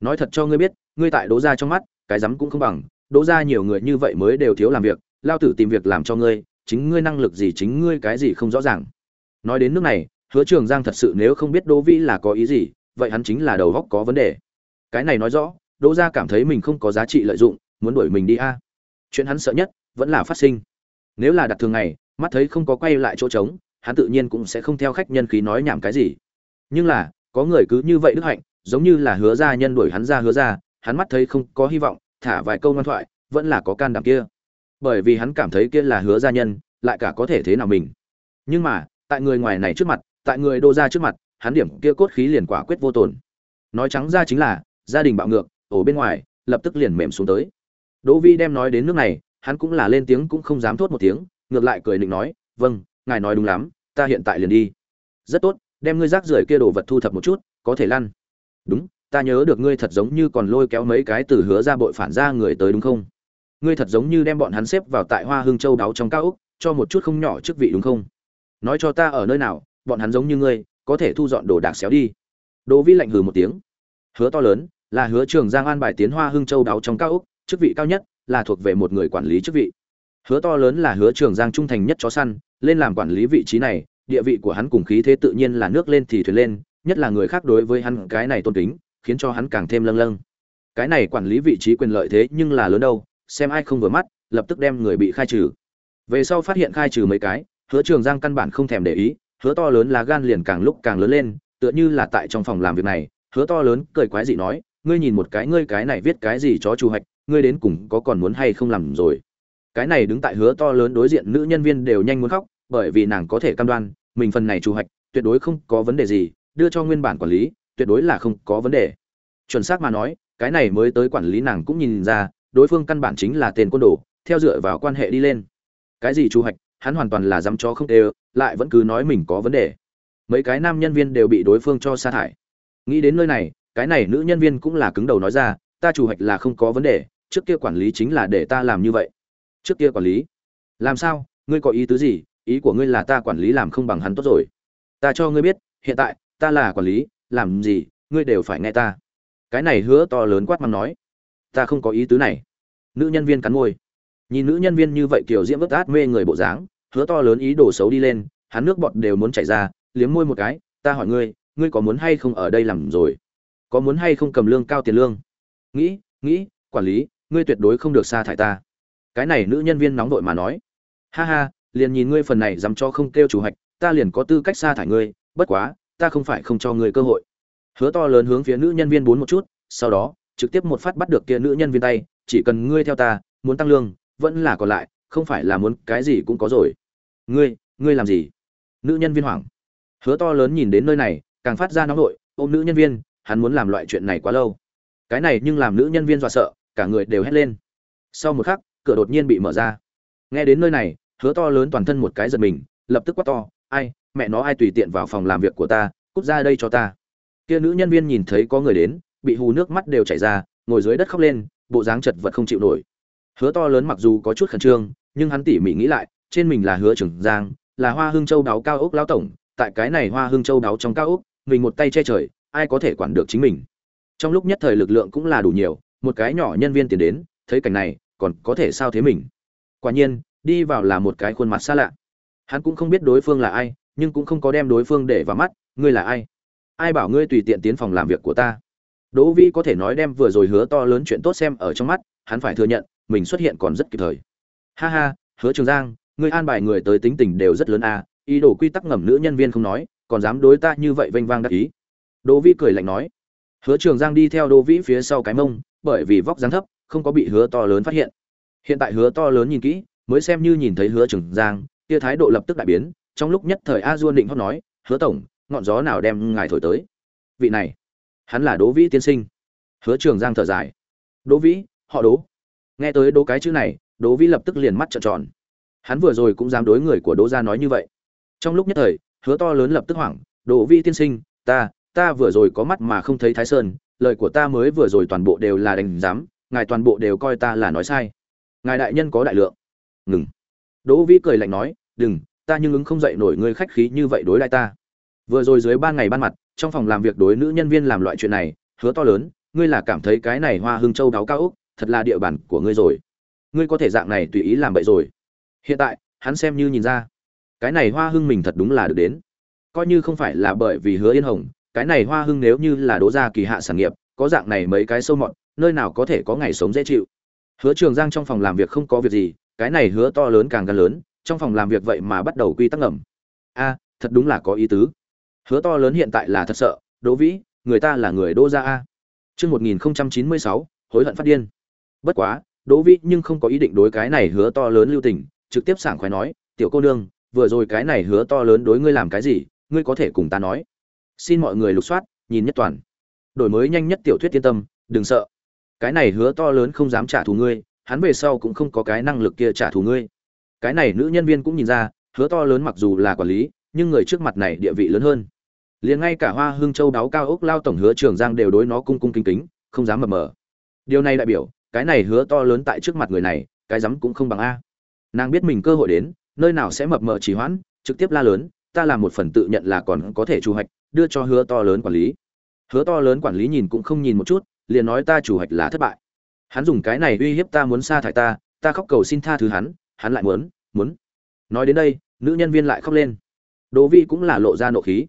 Nói thật cho ngươi biết ngươi tại đỗ ra trong mắt cái rắm cũng không bằng. Đỗ ra nhiều người như vậy mới đều thiếu làm việc lao tử tìm việc làm cho ngươi chính ngươi năng lực gì chính ngươi cái gì không rõ ràng. Nói đến nước này hứa trường giang thật sự nếu không biết đỗ vĩ là có ý gì vậy hắn chính là đầu góc có vấn đề. Cái này nói rõ, đỗ gia cảm thấy mình không có giá trị lợi dụng, muốn đuổi mình đi a. Chuyện hắn sợ nhất vẫn là phát sinh. Nếu là đặt thường ngày, mắt thấy không có quay lại chỗ trống, hắn tự nhiên cũng sẽ không theo khách nhân khí nói nhảm cái gì. Nhưng là, có người cứ như vậy đức hạnh, giống như là hứa gia nhân đuổi hắn ra hứa ra hắn mắt thấy không có hy vọng, thả vài câu ngoan thoại, vẫn là có can đảm kia. Bởi vì hắn cảm thấy kia là hứa gia nhân, lại cả có thể thế nào mình. Nhưng mà, tại người ngoài này trước mặt, tại người đô gia trước mặt hắn điểm kia cốt khí liền quả quyết vô tồn. Nói trắng ra chính là, gia đình bạo ngược, ổ bên ngoài, lập tức liền mềm xuống tới. Đỗ vi đem nói đến nước này, hắn cũng là lên tiếng cũng không dám thốt một tiếng, ngược lại cười định nói vâng ngài nói đúng lắm, ta hiện tại liền đi. Rất tốt, đem ngươi rác rưởi kia đồ vật thu thập một chút, có thể lăn. Đúng, ta nhớ được ngươi thật giống như còn lôi kéo mấy cái từ hứa ra bội phản ra người tới đúng không? Ngươi thật giống như đem bọn hắn xếp vào tại hoa hương châu đáo trong cao úc cho một chút không nhỏ chức vị đúng không? Nói cho ta ở nơi nào, bọn hắn giống như ngươi có thể thu dọn đồ đạc xéo đi. Đỗ vi lạnh hừ một tiếng. Hứa to lớn, là hứa trường giang an bài tiến hoa hưng châu đáo trong cao úc chức vị cao nhất là thuộc về một người quản lý chức vị. Hứa to lớn là hứa trường giang trung thành nhất chó săn, lên làm quản lý vị trí này, địa vị của hắn cùng khí thế tự nhiên là nước lên thì thuyền lên, nhất là người khác đối với hắn cái này tôn kính, khiến cho hắn càng thêm lâng lâng. Cái này quản lý vị trí quyền lợi thế nhưng là lớn đâu, xem ai không vừa mắt, lập tức đem người bị khai trừ. Về sau phát hiện khai trừ mấy cái, hứa trường giang căn bản không thèm để ý hứa to lớn là gan liền càng lúc càng lớn lên, tựa như là tại trong phòng làm việc này, hứa to lớn cười quái dị nói, ngươi nhìn một cái, ngươi cái này viết cái gì chó chu hạch, ngươi đến cùng có còn muốn hay không làm rồi? Cái này đứng tại hứa to lớn đối diện nữ nhân viên đều nhanh muốn khóc, bởi vì nàng có thể cam đoan, mình phần này chu hạch, tuyệt đối không có vấn đề gì, đưa cho nguyên bản quản lý, tuyệt đối là không có vấn đề. Chuẩn xác mà nói, cái này mới tới quản lý nàng cũng nhìn ra, đối phương căn bản chính là tên côn đồ, theo dựa vào quan hệ đi lên. Cái gì chu hạch, hắn hoàn toàn là dám cho không đều lại vẫn cứ nói mình có vấn đề. Mấy cái nam nhân viên đều bị đối phương cho sa thải. Nghĩ đến nơi này, cái này nữ nhân viên cũng là cứng đầu nói ra, ta chủ hạch là không có vấn đề, trước kia quản lý chính là để ta làm như vậy. Trước kia quản lý? Làm sao? Ngươi có ý tứ gì? Ý của ngươi là ta quản lý làm không bằng hắn tốt rồi. Ta cho ngươi biết, hiện tại, ta là quản lý, làm gì, ngươi đều phải nghe ta. Cái này hứa to lớn quát mắng nói. Ta không có ý tứ này. Nữ nhân viên cắn môi. Nhìn nữ nhân viên như vậy kiểu diễm vớt át mê người bộ dáng hứa to lớn ý đồ xấu đi lên, hắn nước bọt đều muốn chảy ra, liếm môi một cái, ta hỏi ngươi ngươi có muốn hay không ở đây làm rồi? Có muốn hay không cầm lương cao tiền lương? Nghĩ nghĩ, quản lý, ngươi tuyệt đối không được sa thải ta. Cái này nữ nhân viên nóng vội mà nói. Ha ha, liền nhìn ngươi phần này dám cho không kêu chủ hạch, ta liền có tư cách sa thải ngươi, bất quá, ta không phải không cho ngươi cơ hội. Hứa to lớn hướng phía nữ nhân viên bốn một chút, sau đó, trực tiếp một phát bắt được kia nữ nhân viên tay, chỉ cần ngươi theo ta, muốn tăng lương, vẫn là còn lại, không phải là muốn cái gì cũng có rồi ngươi ngươi làm gì? Nữ nhân viên hoảng. Hứa to lớn nhìn đến nơi này, càng phát ra nóng nội, ôm nữ nhân viên, hắn muốn làm loại chuyện này quá lâu. Cái này nhưng làm nữ nhân viên dọa sợ, cả người đều hét lên. Sau một khắc, cửa đột nhiên bị mở ra. Nghe đến nơi này, hứa to lớn toàn thân một cái giật mình, lập tức quát to, ai, mẹ nó, ai tùy tiện vào phòng làm việc của ta, cút ra đây cho ta. Kia nữ nhân viên nhìn thấy có người đến, bị hù nước mắt đều chảy ra, ngồi dưới đất khóc lên, bộ dáng chật vật không chịu nổi. Hứa to lớn mặc dù có chút khẩn trương, nhưng hắn tỉ mỉ nghĩ lại trên mình là hứa trưởng giang, là hoa hương châu đáo cao ốc lão tổng, tại cái này hoa hương châu đáo trong cao ốc, mình một tay che trời, ai có thể quản được chính mình. Trong lúc nhất thời lực lượng cũng là đủ nhiều, một cái nhỏ nhân viên tiền đến, thấy cảnh này, còn có thể sao thế mình? Quả nhiên, đi vào là một cái khuôn mặt xa lạ. Hắn cũng không biết đối phương là ai, nhưng cũng không có đem đối phương để vào mắt, ngươi là ai? Ai bảo ngươi tùy tiện tiến phòng làm việc của ta? Đỗ vĩ có thể nói đem vừa rồi hứa to lớn chuyện tốt xem ở trong mắt, hắn phải thừa nhận, mình xuất hiện còn rất kịp thời. Ha ha, hứa trường giang Người an bài người tới tính tình đều rất lớn à ý đồ quy tắc ngầm nữ nhân viên không nói, còn dám đối ta như vậy vênh vang đắc ý. Đỗ vĩ cười lạnh nói. Hứa trường giang đi theo đỗ vĩ phía sau cái mông, bởi vì vóc dáng thấp, không có bị hứa to lớn phát hiện. Hiện tại hứa to lớn nhìn kỹ, mới xem như nhìn thấy hứa trường giang, kia thái độ lập tức đại biến, trong lúc nhất thời a duôn định hót nói, hứa tổng, ngọn gió nào đem ngài thổi tới? Vị này, hắn là đỗ vĩ tiên sinh. Hứa trường giang thở dài. Đỗ vĩ, họ đỗ. Nghe tới đỗ cái chữ này, đỗ vĩ lập tức liền mắt trợn tròn hắn vừa rồi cũng dám đối người của đỗ gia nói như vậy. Trong lúc nhất thời, hứa to lớn lập tức hoảng đỗ Vi tiên sinh, ta ta vừa rồi có mắt mà không thấy thái sơn, lời của ta mới vừa rồi toàn bộ đều là đánh giám, ngài toàn bộ đều coi ta là nói sai. Ngài đại nhân có đại lượng. Ngừng. Đỗ Vi cười lạnh nói, đừng, ta nhưng ứng không dậy nổi ngươi khách khí như vậy đối lại ta. Vừa rồi dưới ban ngày ban mặt, trong phòng làm việc đối nữ nhân viên làm loại chuyện này, hứa to lớn, ngươi là cảm thấy cái này hoa hưng châu đáo cao úc, thật là địa bàn của ngươi rồi. Ngươi có thể dạng này tùy ý làm vậy rồi hiện tại, hắn xem như nhìn ra. Cái này hoa hưng mình thật đúng là được đến. Coi như không phải là bởi vì hứa yên hồng, cái này hoa hưng nếu như là đỗ gia kỳ hạ sản nghiệp, có dạng này mấy cái sâu mọt, nơi nào có thể có ngày sống dễ chịu. Hứa trường giang trong phòng làm việc không có việc gì, cái này hứa to lớn càng càng lớn, trong phòng làm việc vậy mà bắt đầu quy tắc ngầm. A, thật đúng là có ý tứ. Hứa to lớn hiện tại là thật sợ, đỗ vĩ, người ta là người đô gia a. Chương một nghìn chín mươi sáu, hối hận phát điên. Bất quá, đỗ vĩ nhưng không có ý định đối cái này hứa to lớn lưu tình trực tiếp sảng khoái nói, tiểu cô nương, vừa rồi cái này hứa to lớn đối ngươi làm cái gì, ngươi có thể cùng ta nói. Xin mọi người lục soát, nhìn nhất toàn. Đổi mới nhanh nhất tiểu thuyết yên tâm, đừng sợ. Cái này hứa to lớn không dám trả thù ngươi, hắn về sau cũng không có cái năng lực kia trả thù ngươi. Cái này nữ nhân viên cũng nhìn ra, hứa to lớn mặc dù là quản lý, nhưng người trước mặt này địa vị lớn hơn. Liền ngay cả hoa hương châu đáo cao ốc lao tổng hứa trưởng giang đều đối nó cung cung kính kính, không dám mập mờ. Điều này đại biểu, cái này hứa to lớn tại trước mặt người này, cái dám cũng không bằng a nàng biết mình cơ hội đến, nơi nào sẽ mập mờ trì hoãn, trực tiếp la lớn, ta làm một phần tự nhận là còn có thể chủ hoạch, đưa cho hứa to lớn quản lý. Hứa to lớn quản lý nhìn cũng không nhìn một chút, liền nói, ta chủ hoạch là thất bại. Hắn dùng cái này uy hiếp ta muốn sa thải ta ta khóc cầu xin tha thứ hắn hắn lại muốn muốn. Nói đến đây, nữ nhân viên lại khóc lên. Đỗ vi cũng là lộ ra nộ khí.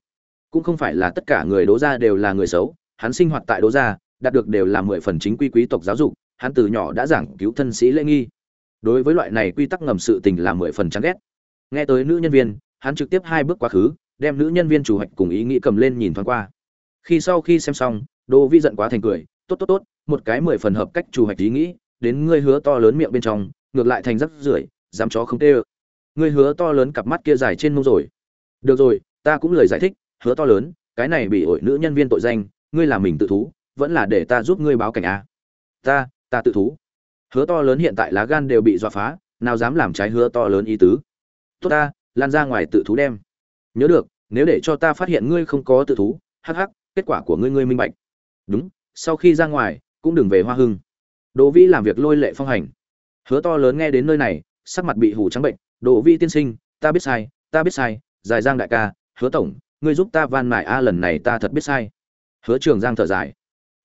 Cũng không phải là tất cả người đỗ gia đều là người xấu, hắn sinh hoạt tại đỗ gia, đạt được đều là mười phần chính quy quý tộc giáo dục, hắn từ nhỏ đã giảng cứu thân sĩ lễ nghi đối với loại này quy tắc ngầm sự tình là mười phần chán ghét. Nghe tới nữ nhân viên, hắn trực tiếp hai bước quá khứ, đem nữ nhân viên chủ hoạch cùng ý nghĩ cầm lên nhìn thoáng qua. Khi sau khi xem xong, đỗ vi giận quá thành cười, tốt tốt tốt, một cái mười phần hợp cách chủ hoạch ý nghĩ, đến ngươi hứa to lớn miệng bên trong, ngược lại thành rắc rưởi, dám chó không tê ơ. Ngươi hứa to lớn cặp mắt kia dài trên mông rồi. Được rồi, ta cũng lời giải thích, hứa to lớn, cái này bị ổi nữ nhân viên tội danh, ngươi làm mình tự thú, vẫn là để ta giúp ngươi báo cảnh a. Ta ta tự thú hứa to lớn hiện tại lá gan đều bị dọa phá, nào dám làm trái hứa to lớn ý tứ. Tốt ta, lan ra ngoài tự thú đem. Nhớ được, nếu để cho ta phát hiện ngươi không có tự thú, hắc hắc, kết quả của ngươi ngươi minh bạch. Đúng, sau khi ra ngoài, cũng đừng về hoa hưng. Đỗ vĩ làm việc lôi lệ phong hành. Hứa to lớn nghe đến nơi này, sắc mặt bị hủ trắng bệnh. Đỗ vĩ tiên sinh, ta biết sai, ta biết sai, dài giang đại ca, hứa tổng, ngươi giúp ta van mải a lần này ta thật biết sai. Hứa trường giang thở dài.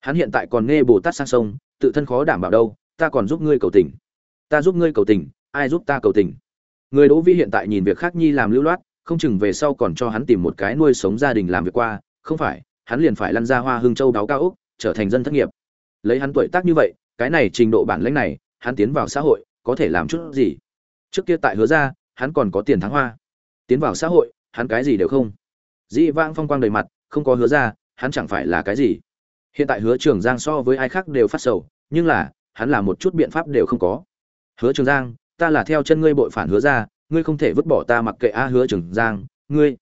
Hắn hiện tại còn nghe bồ tát sang sông, tự thân khó đảm bảo đâu ta còn giúp ngươi cầu tình. Ta giúp ngươi cầu tình, ai giúp ta cầu tình? Người đỗ vĩ hiện tại nhìn việc khác nhi làm lưu loát, không chừng về sau còn cho hắn tìm một cái nuôi sống gia đình làm việc qua, không phải, hắn liền phải lăn ra hoa hương châu đáo cao úc, trở thành dân thất nghiệp. Lấy hắn tuổi tác như vậy, cái này trình độ bản lãnh này, hắn tiến vào xã hội, có thể làm chút gì? Trước kia tại hứa ra, hắn còn có tiền thắng hoa. Tiến vào xã hội, hắn cái gì đều không. Dĩ vãng phong quang đầy mặt, không có hứa ra, hắn chẳng phải là cái gì. Hiện tại hứa trường giang so với ai khác đều phát sầu, nhưng là hắn là một chút biện pháp đều không có. Hứa trường giang, ta là theo chân ngươi bội phản hứa ra, ngươi không thể vứt bỏ ta mặc kệ a, hứa trường giang, ngươi.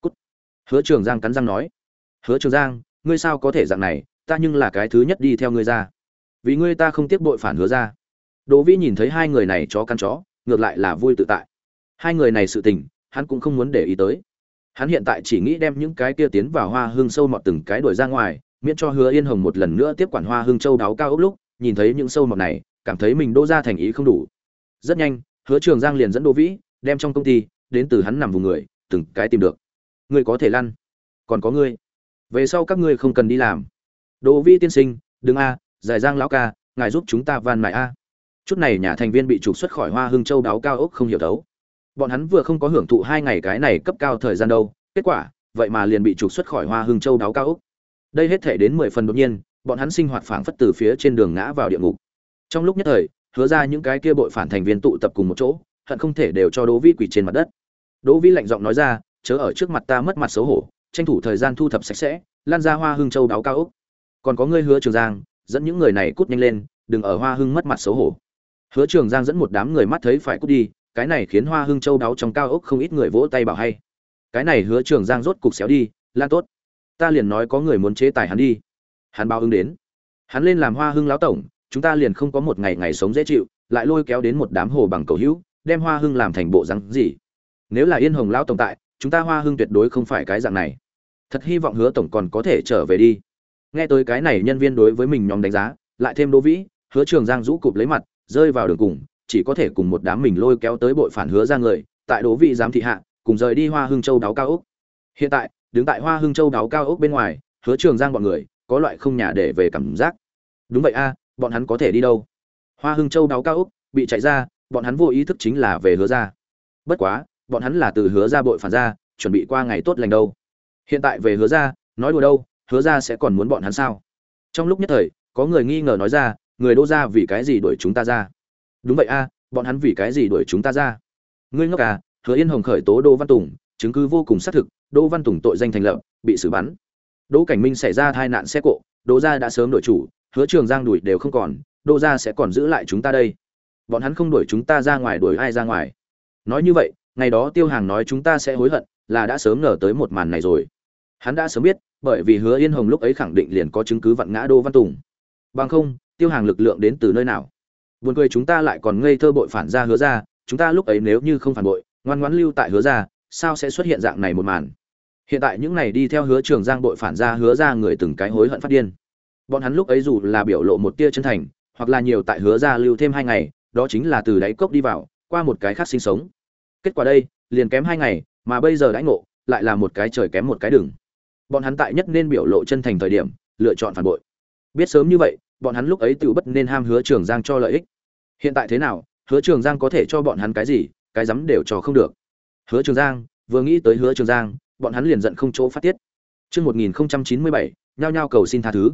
Cút. Hứa trường giang cắn răng nói. Hứa trường giang, ngươi sao có thể dạng này, ta nhưng là cái thứ nhất đi theo ngươi ra. Vì ngươi ta không tiếc bội phản hứa ra. Đỗ vĩ nhìn thấy hai người này chó căn chó, ngược lại là vui tự tại. Hai người này sự tình, hắn cũng không muốn để ý tới. Hắn hiện tại chỉ nghĩ đem những cái kia tiến vào hoa hương sâu mọt từng cái đuổi ra ngoài, miễn cho hứa yên hồng một lần nữa tiếp quản hoa hương châu đáo cao ốc lúc nhìn thấy những sâu mọt này, cảm thấy mình đô ra thành ý không đủ. Rất nhanh, hứa trường giang liền dẫn đô vĩ, đem trong công ty, đến từ hắn nằm vùng người, từng cái tìm được. Ngươi có thể lăn, còn có ngươi. Về sau các ngươi không cần đi làm. Đỗ vĩ tiên sinh, đừng a, giải giang lão ca, ngài giúp chúng ta van mại a. Chút này nhà thành viên bị trục xuất khỏi hoa hưng châu đáo cao ốc không hiểu đấu bọn hắn vừa không có hưởng thụ hai ngày cái này cấp cao thời gian đâu, kết quả, vậy mà liền bị trục xuất khỏi hoa hưng châu đáo cao ốc. Đây hết thể đến mười phần đột nhiên bọn hắn sinh hoạt phảng phất từ phía trên đường ngã vào địa ngục. Trong lúc nhất thời, hứa ra những cái kia bội phản thành viên tụ tập cùng một chỗ, hận không thể đều cho đỗ vi quỳ trên mặt đất. Đỗ vi lạnh giọng nói ra, chớ ở trước mặt ta mất mặt xấu hổ, tranh thủ thời gian thu thập sạch sẽ, lan ra hoa hương châu đáo cao ốc. Còn có ngươi hứa trường giang, dẫn những người này cút nhanh lên, đừng ở hoa hưng mất mặt xấu hổ. Hứa trường giang dẫn một đám người mắt thấy phải cút đi, cái này khiến hoa hưng châu đáo trong cao ốc không ít người vỗ tay bảo hay. Cái này hứa trường giang rốt cục xéo đi, lan tốt, ta liền nói có người muốn chế tài hắn đi hắn báo ứng đến. Hắn lên làm hoa hưng lão tổng, chúng ta liền không có một ngày ngày sống dễ chịu, lại lôi kéo đến một đám hồ bằng cầu hữu, đem hoa hưng làm thành bộ rắn gì. Nếu là yên hồng lão tổng tại, chúng ta hoa hưng tuyệt đối không phải cái dạng này. Thật hy vọng hứa tổng còn có thể trở về đi. Nghe tới cái này nhân viên đối với mình nhóm đánh giá, lại thêm đỗ vĩ, hứa trường giang rũ cụp lấy mặt, rơi vào đường cùng, chỉ có thể cùng một đám mình lôi kéo tới bội phản hứa ra người, tại đỗ vĩ giám thị hạ, cùng rời đi hoa hưng châu đáo cao ốc. Hiện tại, đứng tại hoa hưng châu đáo cao ốc bên ngoài, hứa trường giang bọn người có loại không nhà để về cảm giác. Đúng vậy a, bọn hắn có thể đi đâu? Hoa hưng châu đáo cao ốc bị chạy ra, bọn hắn vô ý thức chính là về hứa ra bất quá, bọn hắn là từ hứa ra bội phản ra, chuẩn bị qua ngày tốt lành đâu. Hiện tại về hứa ra nói đùa đâu, hứa ra sẽ còn muốn bọn hắn sao? Trong lúc nhất thời, có người nghi ngờ nói ra, người đô ra vì cái gì đuổi chúng ta ra? Đúng vậy a, bọn hắn vì cái gì đuổi chúng ta ra? Ngươi ngốc à hứa yên hồng khởi tố đô văn tùng, chứng cứ vô cùng xác thực, đô văn tùng tội danh thành lập, bị xử bắn đỗ cảnh minh xảy ra tai nạn xe cộ đỗ gia đã sớm đổi chủ hứa trường giang đuổi đều không còn đỗ gia sẽ còn giữ lại chúng ta đây. Bọn hắn không đuổi chúng ta ra ngoài đuổi ai ra ngoài. Nói như vậy ngày đó tiêu hàng nói chúng ta sẽ hối hận là đã sớm ngờ tới một màn này rồi. Hắn đã sớm biết bởi vì hứa yên hồng lúc ấy khẳng định liền có chứng cứ vặn ngã Đỗ văn tùng. Bằng không tiêu hàng lực lượng đến từ nơi nào? Buồn cười chúng ta lại còn ngây thơ bội phản ra hứa Gia, chúng ta lúc ấy nếu như không phản bội ngoan ngoãn lưu tại hứa Gia, sao sẽ xuất hiện dạng này một màn? Hiện tại những này đi theo hứa trường giang bội phản ra hứa ra người từng cái hối hận phát điên. Bọn hắn lúc ấy dù là biểu lộ một tia chân thành, hoặc là nhiều tại hứa ra lưu thêm hai ngày, đó chính là từ đáy cốc đi vào, qua một cái khác sinh sống. Kết quả đây, liền kém hai ngày, mà bây giờ đãi ngộ, lại là một cái trời kém một cái đường. Bọn hắn tại nhất nên biểu lộ chân thành thời điểm, lựa chọn phản bội. Biết sớm như vậy, bọn hắn lúc ấy tự bất nên ham hứa trường giang cho lợi ích. Hiện tại thế nào, hứa trường giang có thể cho bọn hắn cái gì, cái dám đều cho không được. Hứa trường giang, vừa nghĩ tới hứa trường giang bọn hắn liền giận không chỗ phát tiết Chương 1097, nhao nhao cầu xin tha thứ.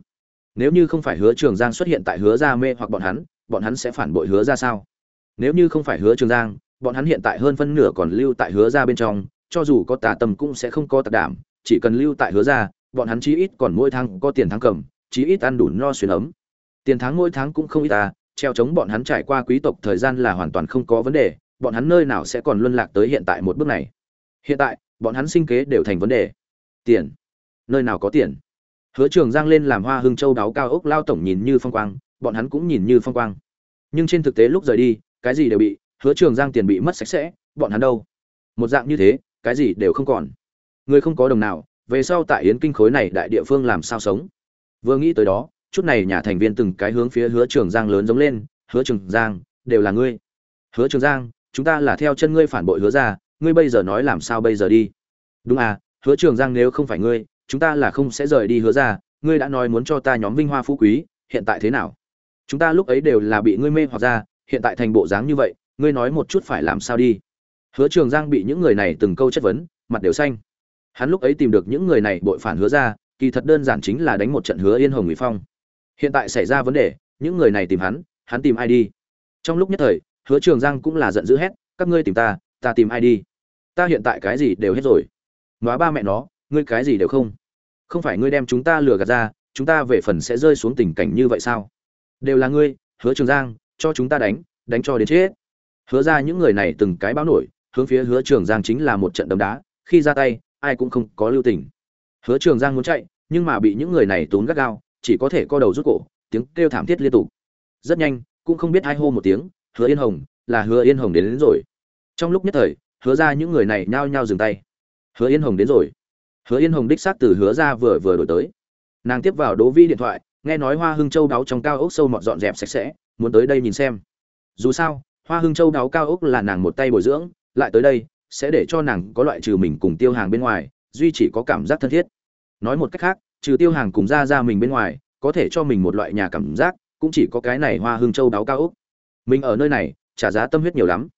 Nếu như không phải hứa trường giang xuất hiện tại hứa gia mê hoặc bọn hắn, bọn hắn sẽ phản bội hứa Gia sao? Nếu như không phải hứa trường giang, bọn hắn hiện tại hơn phân nửa còn lưu tại hứa gia bên trong, cho dù có tà tâm cũng sẽ không có tà đảm, chỉ cần lưu tại hứa gia, bọn hắn chí ít còn mỗi tháng có tiền tháng cầm, chí ít ăn đủ no xuyên ấm. Tiền tháng mỗi tháng cũng không ít à? treo chống bọn hắn trải qua quý tộc thời gian là hoàn toàn không có vấn đề, bọn hắn nơi nào sẽ còn luân lạc tới hiện tại một bước này. Hiện tại, bọn hắn sinh kế đều thành vấn đề. Tiền, nơi nào có tiền? Hứa Trường Giang lên làm Hoa Hưng Châu đáo cao ốc lao tổng nhìn như phong quang, bọn hắn cũng nhìn như phong quang. Nhưng trên thực tế lúc rời đi, cái gì đều bị, Hứa Trường Giang tiền bị mất sạch sẽ, bọn hắn đâu? Một dạng như thế, cái gì đều không còn. Người không có đồng nào, về sau tại Yến Kinh khối này đại địa phương làm sao sống? Vừa nghĩ tới đó, chút này nhà thành viên từng cái hướng phía Hứa Trường Giang lớn giống lên, "Hứa Trường Giang, đều là ngươi." "Hứa Trường Giang, chúng ta là theo chân ngươi phản bội Hứa gia, ngươi bây giờ nói làm sao bây giờ đi?" "Đúng à, Hứa Trường Giang nếu không phải ngươi, chúng ta là không sẽ rời đi Hứa ra. ngươi đã nói muốn cho ta nhóm vinh hoa phú quý, hiện tại thế nào?" Chúng ta lúc ấy đều là bị ngươi mê hoặc ra, hiện tại thành bộ dáng như vậy, ngươi nói một chút phải làm sao đi? Hứa Trường Giang bị những người này từng câu chất vấn, mặt đều xanh. Hắn lúc ấy tìm được những người này bội phản hứa ra, kỳ thật đơn giản chính là đánh một trận hứa yên hồng ngụy phong. Hiện tại xảy ra vấn đề, những người này tìm hắn, hắn tìm ai đi? Trong lúc nhất thời, Hứa Trường Giang cũng là giận dữ hét, các ngươi tìm ta, ta tìm ai đi? Ta hiện tại cái gì đều hết rồi. Nói ba mẹ nó, ngươi cái gì đều không. Không phải ngươi đem chúng ta lừa gạt ra, chúng ta về phần sẽ rơi xuống tình cảnh như vậy sao? Đều là ngươi, Hứa Trường Giang, cho chúng ta đánh, đánh cho đến chết. Hứa ra những người này từng cái báo nổi, hướng phía Hứa Trường Giang chính là một trận đấm đá, khi ra tay, ai cũng không có lưu tình. Hứa Trường Giang muốn chạy, nhưng mà bị những người này tốn gắt gao, chỉ có thể co đầu rút cổ, tiếng kêu thảm thiết liên tục. Rất nhanh, cũng không biết ai hô một tiếng, Hứa Yên Hồng, là Hứa Yên Hồng đến, đến rồi. Trong lúc nhất thời, Hứa ra những người này nhao nhao dừng tay. Hứa Yên Hồng đến rồi. Hứa Yên Hồng đích xác từ Hứa ra vừa vừa đổi tới. Nàng tiếp vào đố Vi điện thoại, nghe nói Hoa Hưng Châu đáo trong cao ốc sâu mọt dọn dẹp sạch sẽ, muốn tới đây nhìn xem. Dù sao, Hoa Hưng Châu đáo cao ốc là nàng một tay bồi dưỡng, lại tới đây, sẽ để cho nàng có loại trừ mình cùng tiêu hàng bên ngoài duy chỉ có cảm giác thân thiết nói một cách khác trừ tiêu hàng cùng ra ra mình bên ngoài có thể cho mình một loại nhà cảm giác cũng chỉ có cái này hoa hương châu đáo cao úc mình ở nơi này trả giá tâm huyết nhiều lắm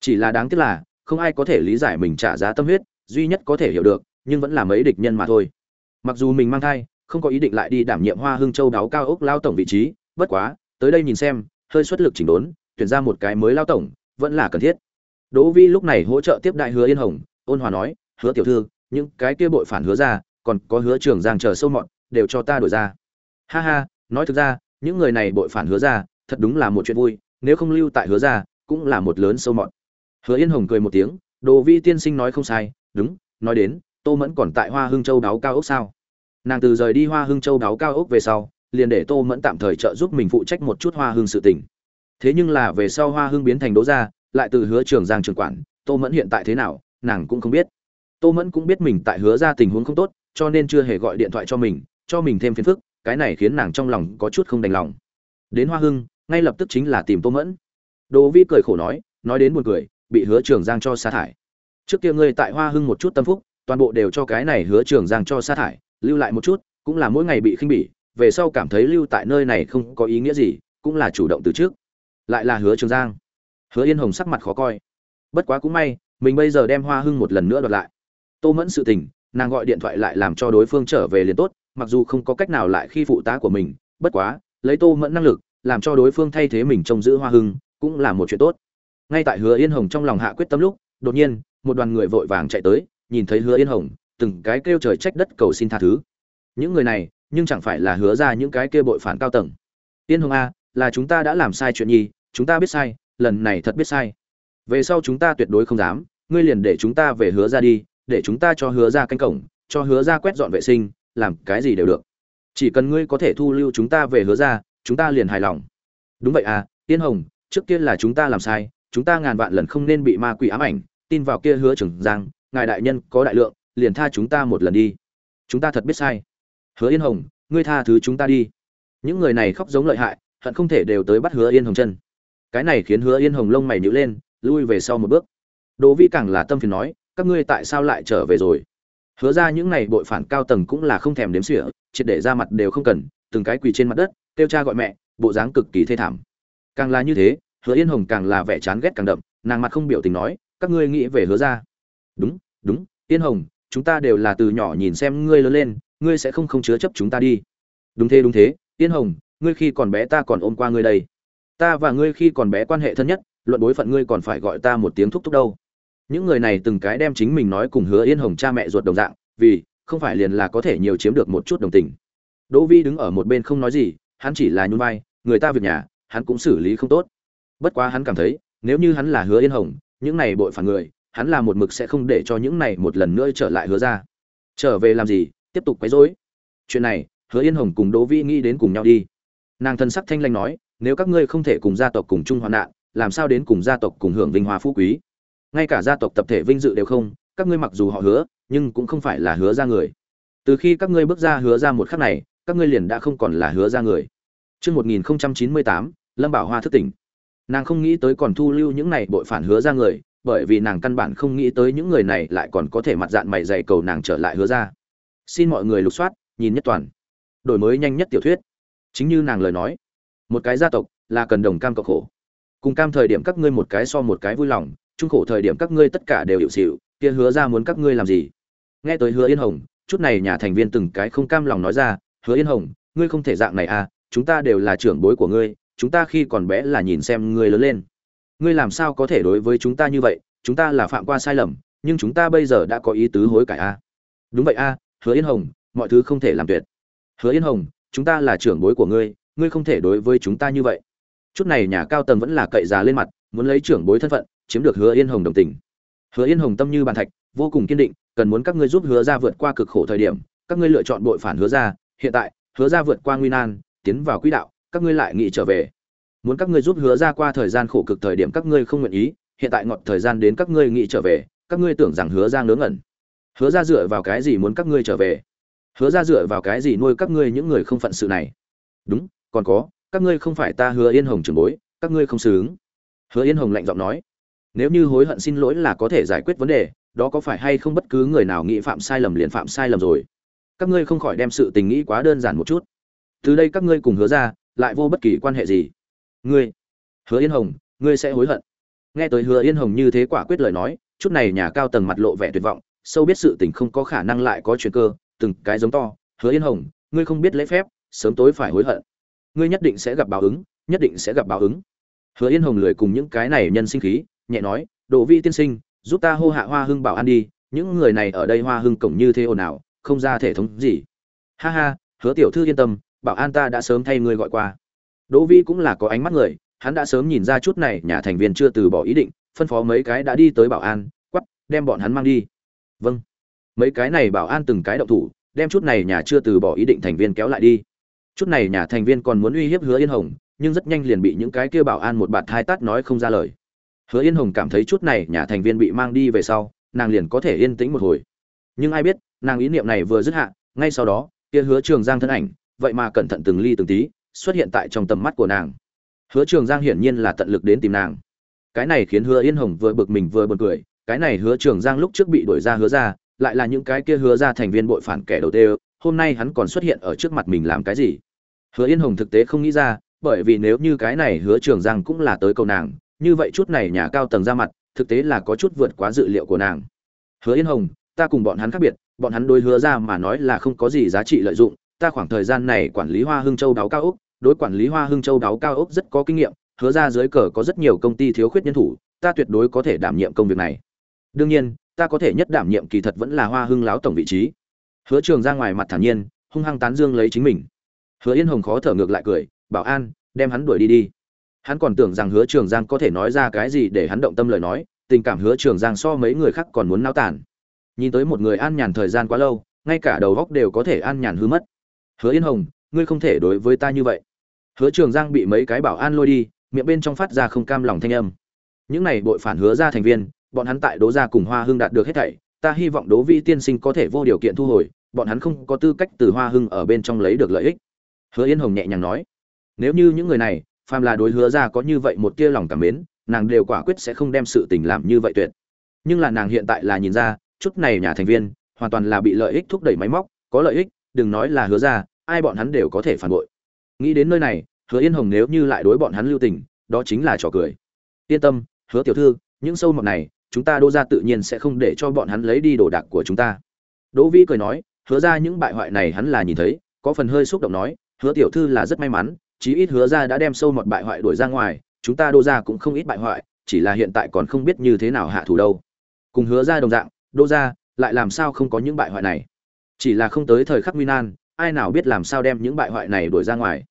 chỉ là đáng tiếc là không ai có thể lý giải mình trả giá tâm huyết duy nhất có thể hiểu được nhưng vẫn là mấy địch nhân mà thôi mặc dù mình mang thai không có ý định lại đi đảm nhiệm hoa hương châu đáo cao ốc lao tổng vị trí bất quá tới đây nhìn xem hơi xuất lực chỉnh đốn tuyển ra một cái mới lao tổng vẫn là cần thiết Đỗ Vi lúc này hỗ trợ tiếp đại Hứa Yên Hồng, ôn hòa nói, "Hứa tiểu thư, những cái kia bội phản hứa ra, còn có Hứa trưởng Giang chờ sâu mọn, đều cho ta đổi ra." Ha ha, nói thực ra, những người này bội phản hứa ra, thật đúng là một chuyện vui, nếu không lưu tại hứa ra, cũng là một lớn sâu mọn. Hứa Yên Hồng cười một tiếng, Đồ Vi tiên sinh nói không sai, đúng, nói đến, Tô Mẫn còn tại Hoa Hưng Châu đáo cao ốc sao? Nàng từ rời đi Hoa Hưng Châu đáo cao ốc về sau, liền để Tô Mẫn tạm thời trợ giúp mình phụ trách một chút Hoa Hưng sự tình. Thế nhưng là về sau Hoa Hưng biến thành Đỗ gia, lại từ hứa trường giang trường quản tô mẫn hiện tại thế nào nàng cũng không biết tô mẫn cũng biết mình tại hứa ra tình huống không tốt cho nên chưa hề gọi điện thoại cho mình cho mình thêm phiền phức cái này khiến nàng trong lòng có chút không đành lòng đến hoa hưng ngay lập tức chính là tìm tô mẫn Đồ vi cười khổ nói nói đến buồn cười bị hứa trường giang cho sa thải. Trước kia ngươi tại hoa hưng một chút tâm phúc, toàn bộ đều cho cái này hứa trường giang cho sa thải, lưu lại một chút, cũng là mỗi ngày bị khinh bỉ, về sau cảm thấy lưu tại nơi này không có ý nghĩa gì, cũng là chủ động từ trước. Lại là hứa trường giang. Hứa yên hồng sắc mặt khó coi. Bất quá cũng may, mình bây giờ đem hoa hưng một lần nữa đoạt lại. Tô mẫn sự tình, nàng gọi điện thoại lại làm cho đối phương trở về liền tốt, mặc dù không có cách nào lại khi phụ tá của mình, bất quá, lấy tô mẫn năng lực, làm cho đối phương thay thế mình trông giữ hoa hưng, cũng là một chuyện tốt ngay tại hứa yên hồng trong lòng hạ quyết tâm lúc, đột nhiên, một đoàn người vội vàng chạy tới, nhìn thấy hứa yên hồng, từng cái kêu trời trách đất cầu xin tha thứ. Những người này, nhưng chẳng phải là hứa ra những cái kêu bội phản cao tầng. Yên hồng a là chúng ta đã làm sai chuyện nhi chúng ta biết sai, lần này thật biết sai. Về sau chúng ta tuyệt đối không dám, ngươi liền để chúng ta về hứa ra đi, để chúng ta cho hứa ra canh cổng, cho hứa ra quét dọn vệ sinh, làm cái gì đều được. Chỉ cần ngươi có thể thu lưu chúng ta về hứa ra, chúng ta liền hài lòng. Đúng vậy à tiên hồng, trước kia là chúng ta làm sai chúng ta ngàn vạn lần không nên bị ma quỷ ám ảnh, tin vào kia hứa trưởng giang, ngài đại nhân có đại lượng, liền tha chúng ta một lần đi. Chúng ta thật biết sai. Hứa yên hồng, ngươi tha thứ chúng ta đi. Những người này khóc giống lợi hại, hận không thể đều tới bắt hứa yên hồng chân. Cái này khiến hứa yên hồng lông mày nhữ lên, lui về sau một bước. Đỗ vi càng là tâm phiền nói, các ngươi tại sao lại trở về rồi? Hứa ra những này bội phản cao tầng cũng là không thèm đếm xỉa, triệt để ra mặt đều không cần, từng cái quỳ trên mặt đất, kêu cha gọi mẹ, bộ dáng cực kỳ thê thảm. Càng là như thế hứa yên hồng càng là vẻ chán ghét càng đậm, nàng mặt không biểu tình nói, các ngươi nghĩ về hứa ra đúng đúng, yên hồng, chúng ta đều là từ nhỏ nhìn xem ngươi lớn lên, ngươi sẽ không không chứa chấp chúng ta đi. Đúng thế đúng thế, yên hồng, ngươi khi còn bé ta còn ôm qua ngươi đây. Ta và ngươi khi còn bé quan hệ thân nhất, luận bối phận ngươi còn phải gọi ta một tiếng thúc thúc đâu. Những người này từng cái đem chính mình nói cùng hứa yên hồng cha mẹ ruột đồng dạng, vì không phải liền là có thể nhiều chiếm được một chút đồng tình. Đỗ vi đứng ở một bên không nói gì, hắn chỉ là nhún vai, người ta việc nhà, hắn cũng xử lý không tốt bất quá hắn cảm thấy nếu như hắn là hứa yên hồng những này bội phản người hắn là một mực sẽ không để cho những này một lần nữa trở lại hứa ra. Trở về làm gì tiếp tục quấy rối. Chuyện này hứa yên hồng cùng đỗ vi nghĩ đến cùng nhau đi. Nàng thân sắc thanh lanh nói nếu các ngươi không thể cùng gia tộc cùng chung hoạn nạn làm sao đến cùng gia tộc cùng hưởng vinh hoa phú quý? Ngay cả gia tộc tập thể vinh dự đều không các ngươi mặc dù họ hứa nhưng cũng không phải là hứa ra người. Từ khi các ngươi bước ra hứa ra một khắc này các ngươi liền đã không còn là hứa ra người. Trước 1098, Lâm Bảo Hoa thức tỉnh. Nàng không nghĩ tới còn thu lưu những này bội phản hứa ra người, bởi vì nàng căn bản không nghĩ tới những người này lại còn có thể mặt dạng mày dày cầu nàng trở lại hứa ra. Xin mọi người lục soát, nhìn nhất toàn. Đổi mới nhanh nhất tiểu thuyết. Chính như nàng lời nói, một cái gia tộc là cần đồng cam cộng khổ. Cùng cam thời điểm các ngươi một cái so một cái vui lòng, trung khổ thời điểm các ngươi tất cả đều hiểu xịu kia hứa ra muốn các ngươi làm gì? Nghe tới Hứa Yên Hồng, chút này nhà thành viên từng cái không cam lòng nói ra, "Hứa Yên Hồng, ngươi không thể dạng này à, chúng ta đều là trưởng bối của ngươi, chúng ta khi còn bé là nhìn xem ngươi lớn lên. Ngươi làm sao có thể đối với chúng ta như vậy, chúng ta là phạm qua sai lầm, nhưng chúng ta bây giờ đã có ý tứ hối cải a." À? Đúng vậy a, à, Hứa Yên Hồng, mọi thứ không thể làm tuyệt. Hứa Yên Hồng, chúng ta là trưởng bối của ngươi, ngươi không thể đối với chúng ta như vậy. Chút này nhà cao tầng vẫn là cậy già lên mặt, muốn lấy trưởng bối thân phận, chiếm được Hứa Yên Hồng đồng tình. Hứa Yên Hồng tâm như bàn thạch, vô cùng kiên định, cần muốn các ngươi giúp Hứa ra vượt qua cực khổ thời điểm, các ngươi lựa chọn bội phản Hứa ra, hiện tại, Hứa ra vượt qua nguy nan, tiến vào quỹ đạo, các ngươi lại nghĩ trở về. Muốn các ngươi giúp Hứa ra qua thời gian khổ cực thời điểm các ngươi không nguyện ý, hiện tại ngọt thời gian đến các ngươi nghĩ trở về, các ngươi tưởng rằng Hứa ra ngớ ngẩn. Hứa ra dựa vào cái gì muốn các ngươi trở về? Hứa ra dựa vào cái gì nuôi các ngươi những người không phận sự này? Đúng, còn có, các ngươi không phải ta Hứa Yên Hồng trưởng bối, các ngươi không xứng. Hứa Yên Hồng lạnh giọng nói nếu như hối hận xin lỗi là có thể giải quyết vấn đề đó có phải hay không bất cứ người nào nghĩ phạm sai lầm liền phạm sai lầm rồi các ngươi không khỏi đem sự tình nghĩ quá đơn giản một chút từ đây các ngươi cùng hứa ra lại vô bất kỳ quan hệ gì. Ngươi, hứa yên hồng, ngươi sẽ hối hận. Nghe tới hứa yên hồng như thế quả quyết lời nói, chút này nhà cao tầng mặt lộ vẻ tuyệt vọng, sâu biết sự tình không có khả năng lại có chuyện cơ, từng cái giống to, hứa yên hồng, ngươi không biết lễ phép, sớm tối phải hối hận. Ngươi nhất định sẽ gặp báo ứng, nhất định sẽ gặp báo ứng. Hứa yên hồng lười cùng những cái này nhân sinh khí, nhẹ nói đỗ vi tiên sinh, giúp ta hô hạ hoa hưng bảo an đi, những người này ở đây hoa hưng cổng như thế ồn ào, không ra thể thống gì. Ha ha, hứa tiểu thư yên tâm bảo an ta đã sớm thay người gọi qua. Đỗ vi cũng là có ánh mắt người hắn đã sớm nhìn ra chút này nhà thành viên chưa từ bỏ ý định phân phó mấy cái đã đi tới bảo an quắp đem bọn hắn mang đi. Vâng. Mấy cái này bảo an từng cái động thủ đem chút này nhà chưa từ bỏ ý định thành viên kéo lại đi. Chút này nhà thành viên còn muốn uy hiếp hứa yên hồng nhưng rất nhanh liền bị những cái kia bảo an một bạt hai tát nói không ra lời. Hứa Yên Hồng cảm thấy chút này nhà thành viên bị mang đi về sau, nàng liền có thể yên tĩnh một hồi. Nhưng ai biết, nàng ý niệm này vừa dứt hạ, ngay sau đó, kia Hứa Trường Giang thân ảnh, vậy mà cẩn thận từng ly từng tí, xuất hiện tại trong tầm mắt của nàng. Hứa Trường Giang hiển nhiên là tận lực đến tìm nàng. Cái này khiến Hứa Yên Hồng vừa bực mình vừa buồn cười, cái này Hứa Trường Giang lúc trước bị đuổi ra hứa ra, lại là những cái kia hứa ra thành viên bội phản kẻ đầu tiên, hôm nay hắn còn xuất hiện ở trước mặt mình làm cái gì? Hứa Yên Hồng thực tế không nghĩ ra, bởi vì nếu như cái này Hứa Trường Giang cũng là tới cầu nàng, như vậy chút này nhà cao tầng ra mặt thực tế là có chút vượt quá dự liệu của nàng hứa yên hồng ta cùng bọn hắn khác biệt bọn hắn đối hứa ra mà nói là không có gì giá trị lợi dụng ta khoảng thời gian này quản lý hoa hưng châu đáo cao ốc, đối quản lý hoa hưng châu đáo cao ốc rất có kinh nghiệm, hứa ra dưới cờ có rất nhiều công ty thiếu khuyết nhân thủ, ta tuyệt đối có thể đảm nhiệm công việc này. Đương nhiên, ta có thể nhất đảm nhiệm kỳ thật vẫn là hoa hưng láo tổng vị trí. Hứa trường ra ngoài mặt thản nhiên, hung hăng tán dương lấy chính mình. Hứa yên hồng khó thở ngược lại cười, bảo an, đem hắn đuổi đi đi. Hắn còn tưởng rằng hứa trường giang có thể nói ra cái gì để hắn động tâm lời nói, tình cảm hứa trường giang so mấy người khác còn muốn náo tản nhìn tới một người an nhàn thời gian quá lâu, ngay cả đầu góc đều có thể an nhàn hư mất hứa yên hồng, ngươi không thể đối với ta như vậy. Hứa trường giang bị mấy cái bảo an lôi đi, miệng bên trong phát ra không cam lòng thanh âm. Những này bội phản hứa ra thành viên, bọn hắn tại đố gia cùng hoa hưng đạt được hết thảy, ta hy vọng đố vi tiên sinh có thể vô điều kiện thu hồi, bọn hắn không có tư cách từ hoa hưng ở bên trong lấy được lợi ích. Hứa yên hồng nhẹ nhàng nói, nếu như những người này, phàm là đối hứa ra có như vậy một tia lòng cảm mến, nàng đều quả quyết sẽ không đem sự tình làm như vậy tuyệt. Nhưng là nàng hiện tại là nhìn ra, chút này nhà thành viên, hoàn toàn là bị lợi ích thúc đẩy máy móc, có lợi ích đừng nói là hứa ra, ai bọn hắn đều có thể phản bội. Nghĩ đến nơi này, hứa yên hồng nếu như lại đối bọn hắn lưu tình, đó chính là trò cười. Yên tâm, hứa tiểu thư, những sâu mọt này, chúng ta đô ra tự nhiên sẽ không để cho bọn hắn lấy đi đồ đạc của chúng ta. Đỗ vĩ cười nói, hứa ra những bại hoại này hắn là nhìn thấy, có phần hơi xúc động nói, hứa tiểu thư là rất may mắn, chí ít hứa ra đã đem sâu mọt bại hoại đuổi ra ngoài, chúng ta đô ra cũng không ít bại hoại, chỉ là hiện tại còn không biết như thế nào hạ thủ đâu. Cùng hứa ra đồng dạng đô ra lại làm sao không có những bại hoại này? Chỉ là không tới thời khắc nguy nan, ai nào biết làm sao đem những bại hoại này đuổi ra ngoài.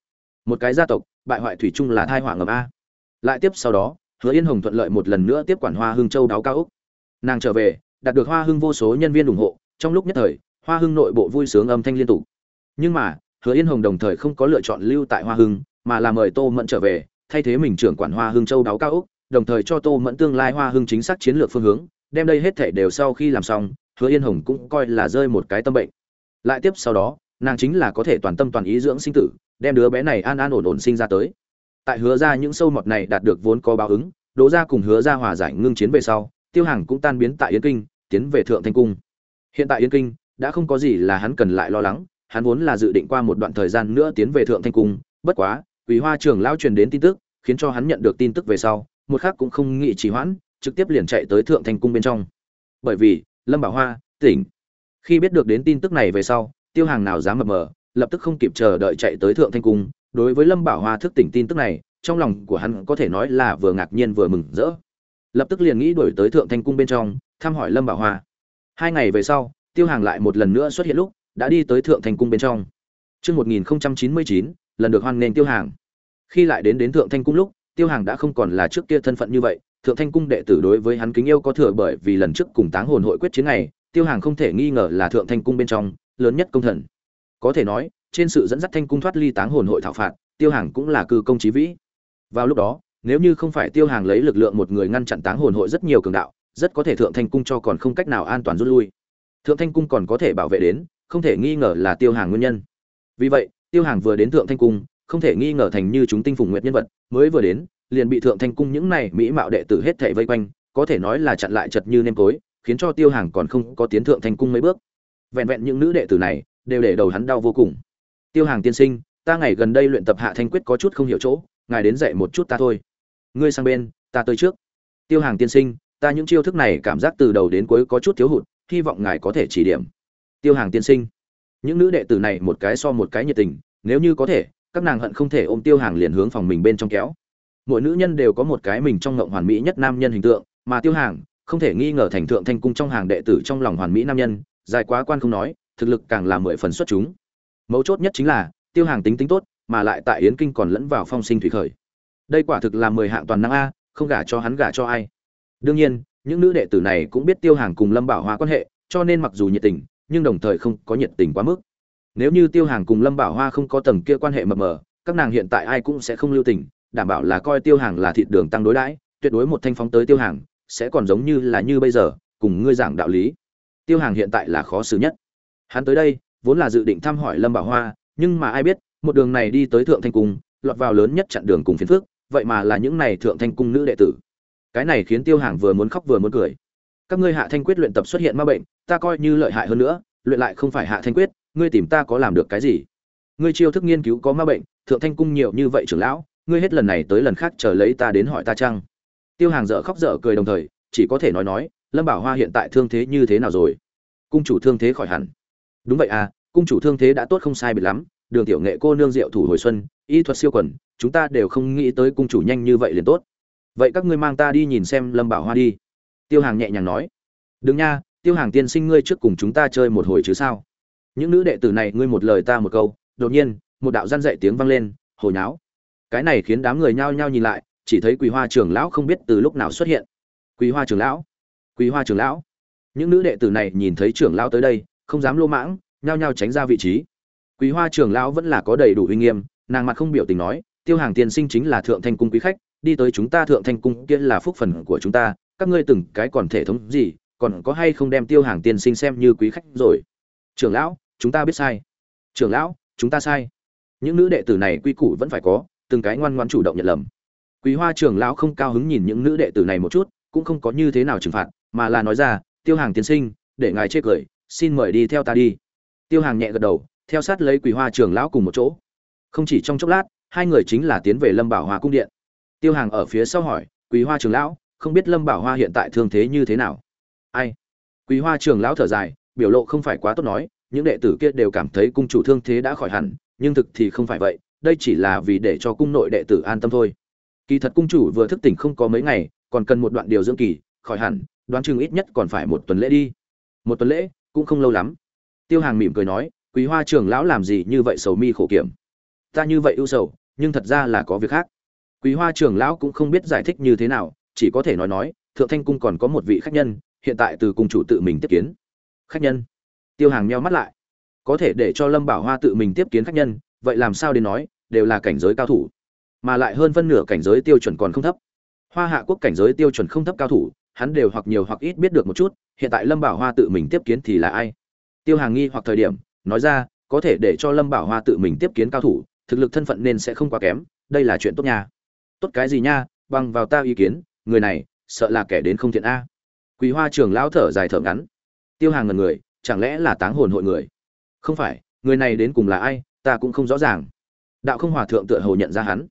Một cái gia tộc, bại hoại thủy chung là thai họa ngầm a. Lại tiếp sau đó, hứa yên hồng thuận lợi một lần nữa tiếp quản hoa hưng châu đáo cao úc. Nàng trở về, đạt được hoa hưng vô số nhân viên ủng hộ, trong lúc nhất thời, hoa hưng nội bộ vui sướng âm thanh liên tục. Nhưng mà, hứa yên hồng đồng thời không có lựa chọn lưu tại hoa hưng, mà là mời tô mẫn trở về, thay thế mình trưởng quản hoa hưng châu đáo cao úc, đồng thời cho tô mẫn tương lai hoa hưng chính xác chiến lược phương hướng, đem đây hết thể đều sau khi làm xong hứa yên hồng cũng coi là rơi một cái tâm bệnh. Lại tiếp sau đó, nàng chính là có thể toàn tâm toàn ý dưỡng sinh tử, đem đứa bé này an an ổn ổn sinh ra tới. Tại hứa ra những sâu mọt này đạt được vốn có báo ứng, đỗ ra cùng hứa ra hòa giải ngưng chiến về sau, tiêu hàng cũng tan biến tại Yên kinh, tiến về thượng thanh cung. Hiện tại Yên kinh, đã không có gì là hắn cần lại lo lắng, hắn vốn là dự định qua một đoạn thời gian nữa tiến về thượng thanh cung, bất quá quý hoa trưởng lão truyền đến tin tức, khiến cho hắn nhận được tin tức về sau, một khác cũng không nghĩ trì hoãn, trực tiếp liền chạy tới thượng thanh cung bên trong. Bởi vì lâm bảo hoa tỉnh. Khi biết được đến tin tức này về sau tiêu hàng nào dám mập mờ lập tức không kịp chờ đợi chạy tới thượng thanh cung. Đối với lâm bảo hoa thức tỉnh tin tức này trong lòng của hắn có thể nói là vừa ngạc nhiên vừa mừng rỡ. Lập tức liền nghĩ đuổi tới thượng thanh cung bên trong thăm hỏi lâm bảo hoa. Hai ngày về sau tiêu hàng lại một lần nữa xuất hiện lúc đã đi tới thượng thanh cung bên trong. Trước 1099, lần được hoan nghênh tiêu hàng. Khi lại đến đến thượng thanh cung lúc, tiêu hàng đã không còn là trước kia thân phận như vậy, thượng thanh cung đệ tử đối với hắn kính yêu có thừa bởi vì lần trước cùng táng hồn hội quyết chiến này, tiêu hàng không thể nghi ngờ là thượng thanh cung bên trong lớn nhất công thần. Có thể nói, trên sự dẫn dắt thanh cung thoát ly táng hồn hội thảo phạt, tiêu hàng cũng là cư công trí vĩ. Vào lúc đó, nếu như không phải tiêu hàng lấy lực lượng một người ngăn chặn táng hồn hội rất nhiều cường đạo, rất có thể thượng thanh cung cho còn không cách nào an toàn rút lui. Thượng thanh cung còn có thể bảo vệ đến, không thể nghi ngờ là tiêu hàng nguyên nhân. Vì vậy, tiêu hàng vừa đến thượng thanh cung, không thể nghi ngờ thành như chúng tinh phùng nguyệt nhân vật, mới vừa đến, liền bị thượng thanh cung những này mỹ mạo đệ tử hết thảy vây quanh, có thể nói là chặn lại chật như nêm tối, khiến cho tiêu hàng còn không có tiến thượng thanh cung mấy bước. Vẹn vẹn những nữ đệ tử này, đều để đầu hắn đau vô cùng. Tiêu hàng tiên sinh, ta ngày gần đây luyện tập hạ thanh quyết có chút không hiểu chỗ, ngài đến dạy một chút ta thôi. Ngươi sang bên, ta tới trước. Tiêu hàng tiên sinh, ta những chiêu thức này cảm giác từ đầu đến cuối có chút thiếu hụt, hy vọng ngài có thể chỉ điểm. Tiêu hàng tiên sinh, những nữ đệ tử này một cái so một cái nhiệt tình, nếu như có thể, các nàng hận không thể ôm Tiêu hàng liền hướng phòng mình bên trong kéo mỗi nữ nhân đều có một cái mình trong ngộng hoàn mỹ nhất nam nhân hình tượng, mà tiêu hàng không thể nghi ngờ thành thượng thanh cung trong hàng đệ tử trong lòng hoàn mỹ nam nhân, dài quá quan không nói, thực lực càng là mười phần xuất chúng. Mấu chốt nhất chính là, tiêu hàng tính tính tốt, mà lại tại yến kinh còn lẫn vào phong sinh thủy khởi. Đây quả thực là mười hạng toàn năng a, không gả cho hắn gả cho ai. Đương nhiên, những nữ đệ tử này cũng biết tiêu hàng cùng lâm bảo hoa quan hệ, cho nên mặc dù nhiệt tình, nhưng đồng thời không có nhiệt tình quá mức. Nếu như tiêu hàng cùng lâm bảo hoa không có tầng kia quan hệ mập mờ, các nàng hiện tại ai cũng sẽ không lưu tình đảm bảo là coi tiêu hàng là thịt đường tăng đối đãi, tuyệt đối một thanh phóng tới tiêu hàng, sẽ còn giống như là như bây giờ, cùng ngươi giảng đạo lý. Tiêu hàng hiện tại là khó xử nhất. Hắn tới đây, vốn là dự định thăm hỏi lâm bảo hoa, nhưng mà ai biết, một đường này đi tới thượng thanh cung, lọt vào lớn nhất chặn đường cùng phiến phước vậy mà là những này thượng thanh cung nữ đệ tử. Cái này khiến tiêu hàng vừa muốn khóc vừa muốn cười. Các ngươi hạ thanh quyết luyện tập xuất hiện ma bệnh, ta coi như lợi hại hơn nữa, luyện lại không phải hạ thanh quyết, ngươi tìm ta có làm được cái gì? Ngươi chiêu thức nghiên cứu có ma bệnh, thượng thanh cung nhiều như vậy trưởng lão ngươi hết lần này tới lần khác chờ lấy ta đến hỏi ta chăng? Tiêu hàng dở khóc dở cười đồng thời, chỉ có thể nói nói, lâm bảo hoa hiện tại thương thế như thế nào rồi? Cung chủ thương thế khỏi hẳn. Đúng vậy à cung chủ thương thế đã tốt không sai biệt lắm, đường tiểu nghệ cô nương diệu thủ hồi xuân, y thuật siêu quần, chúng ta đều không nghĩ tới cung chủ nhanh như vậy liền tốt. Vậy các ngươi mang ta đi nhìn xem lâm bảo hoa đi. Tiêu hàng nhẹ nhàng nói. Đừng nha, tiêu hàng tiên sinh ngươi trước cùng chúng ta chơi một hồi chứ sao? Những nữ đệ tử này ngươi một lời ta một câu, đột nhiên, một đạo gian dạy tiếng vang lên, hồi nháo cái này khiến đám người nhao nhao nhìn lại, chỉ thấy quỳ hoa trưởng lão không biết từ lúc nào xuất hiện. Quỳ hoa trưởng lão? Quỳ hoa trưởng lão? Những nữ đệ tử này nhìn thấy trưởng lão tới đây, không dám lô mãng, nhao nhao tránh ra vị trí. Quỳ hoa trưởng lão vẫn là có đầy đủ uy nghiêm, nàng mặt không biểu tình nói, tiêu hàng tiên sinh chính là thượng thanh cung quý khách, đi tới chúng ta thượng thanh cung kia là phúc phần của chúng ta, các ngươi từng cái còn thể thống gì, còn có hay không đem tiêu hàng tiên sinh xem như quý khách rồi? Trưởng lão, chúng ta biết sai. Trưởng lão, chúng ta sai. Những nữ đệ tử này quy củ vẫn phải có từng cái ngoan ngoan chủ động nhận lầm. Quý hoa trưởng lão không cao hứng nhìn những nữ đệ tử này một chút, cũng không có như thế nào trừng phạt, mà là nói ra, tiêu hàng tiến sinh, để ngài chê cười, xin mời đi theo ta đi. Tiêu hàng nhẹ gật đầu, theo sát lấy quý hoa trưởng lão cùng một chỗ. Không chỉ trong chốc lát, hai người chính là tiến về lâm bảo hoa cung điện. Tiêu hàng ở phía sau hỏi, quý hoa trưởng lão, không biết lâm bảo hoa hiện tại thương thế như thế nào? Ai? Quý hoa trưởng lão thở dài, biểu lộ không phải quá tốt nói, những đệ tử kia đều cảm thấy cung chủ thương thế đã khỏi hẳn, nhưng thực thì không phải vậy đây chỉ là vì để cho cung nội đệ tử an tâm thôi. Kỳ thật cung chủ vừa thức tỉnh không có mấy ngày, còn cần một đoạn điều dưỡng kỳ, khỏi hẳn, đoán chừng ít nhất còn phải một tuần lễ đi. Một tuần lễ, cũng không lâu lắm. Tiêu hàng mỉm cười nói, quý hoa trưởng lão làm gì như vậy sầu mi khổ kiểm? Ta như vậy ưu sầu, nhưng thật ra là có việc khác. Quý hoa trưởng lão cũng không biết giải thích như thế nào, chỉ có thể nói nói, thượng thanh cung còn có một vị khách nhân, hiện tại từ cung chủ tự mình tiếp kiến. Khách nhân? Tiêu hàng meo mắt lại. Có thể để cho lâm bảo hoa tự mình tiếp kiến khách nhân, vậy làm sao đến nói đều là cảnh giới cao thủ, mà lại hơn phân nửa cảnh giới tiêu chuẩn còn không thấp. Hoa hạ quốc cảnh giới tiêu chuẩn không thấp cao thủ, hắn đều hoặc nhiều hoặc ít biết được một chút, hiện tại lâm bảo hoa tự mình tiếp kiến thì là ai? Tiêu hàng nghi hoặc thời điểm, nói ra, có thể để cho lâm bảo hoa tự mình tiếp kiến cao thủ, thực lực thân phận nên sẽ không quá kém, đây là chuyện tốt nha. Tốt cái gì nha, bằng vào ta ý kiến, người này, sợ là kẻ đến không thiện a. Quý hoa trường lão thở dài thở ngắn. Tiêu hàng ngần người, chẳng lẽ là táng hồn hội người? Không phải, người này đến cùng là ai, ta cũng không rõ ràng đạo không hòa thượng tựa hồ nhận ra hắn.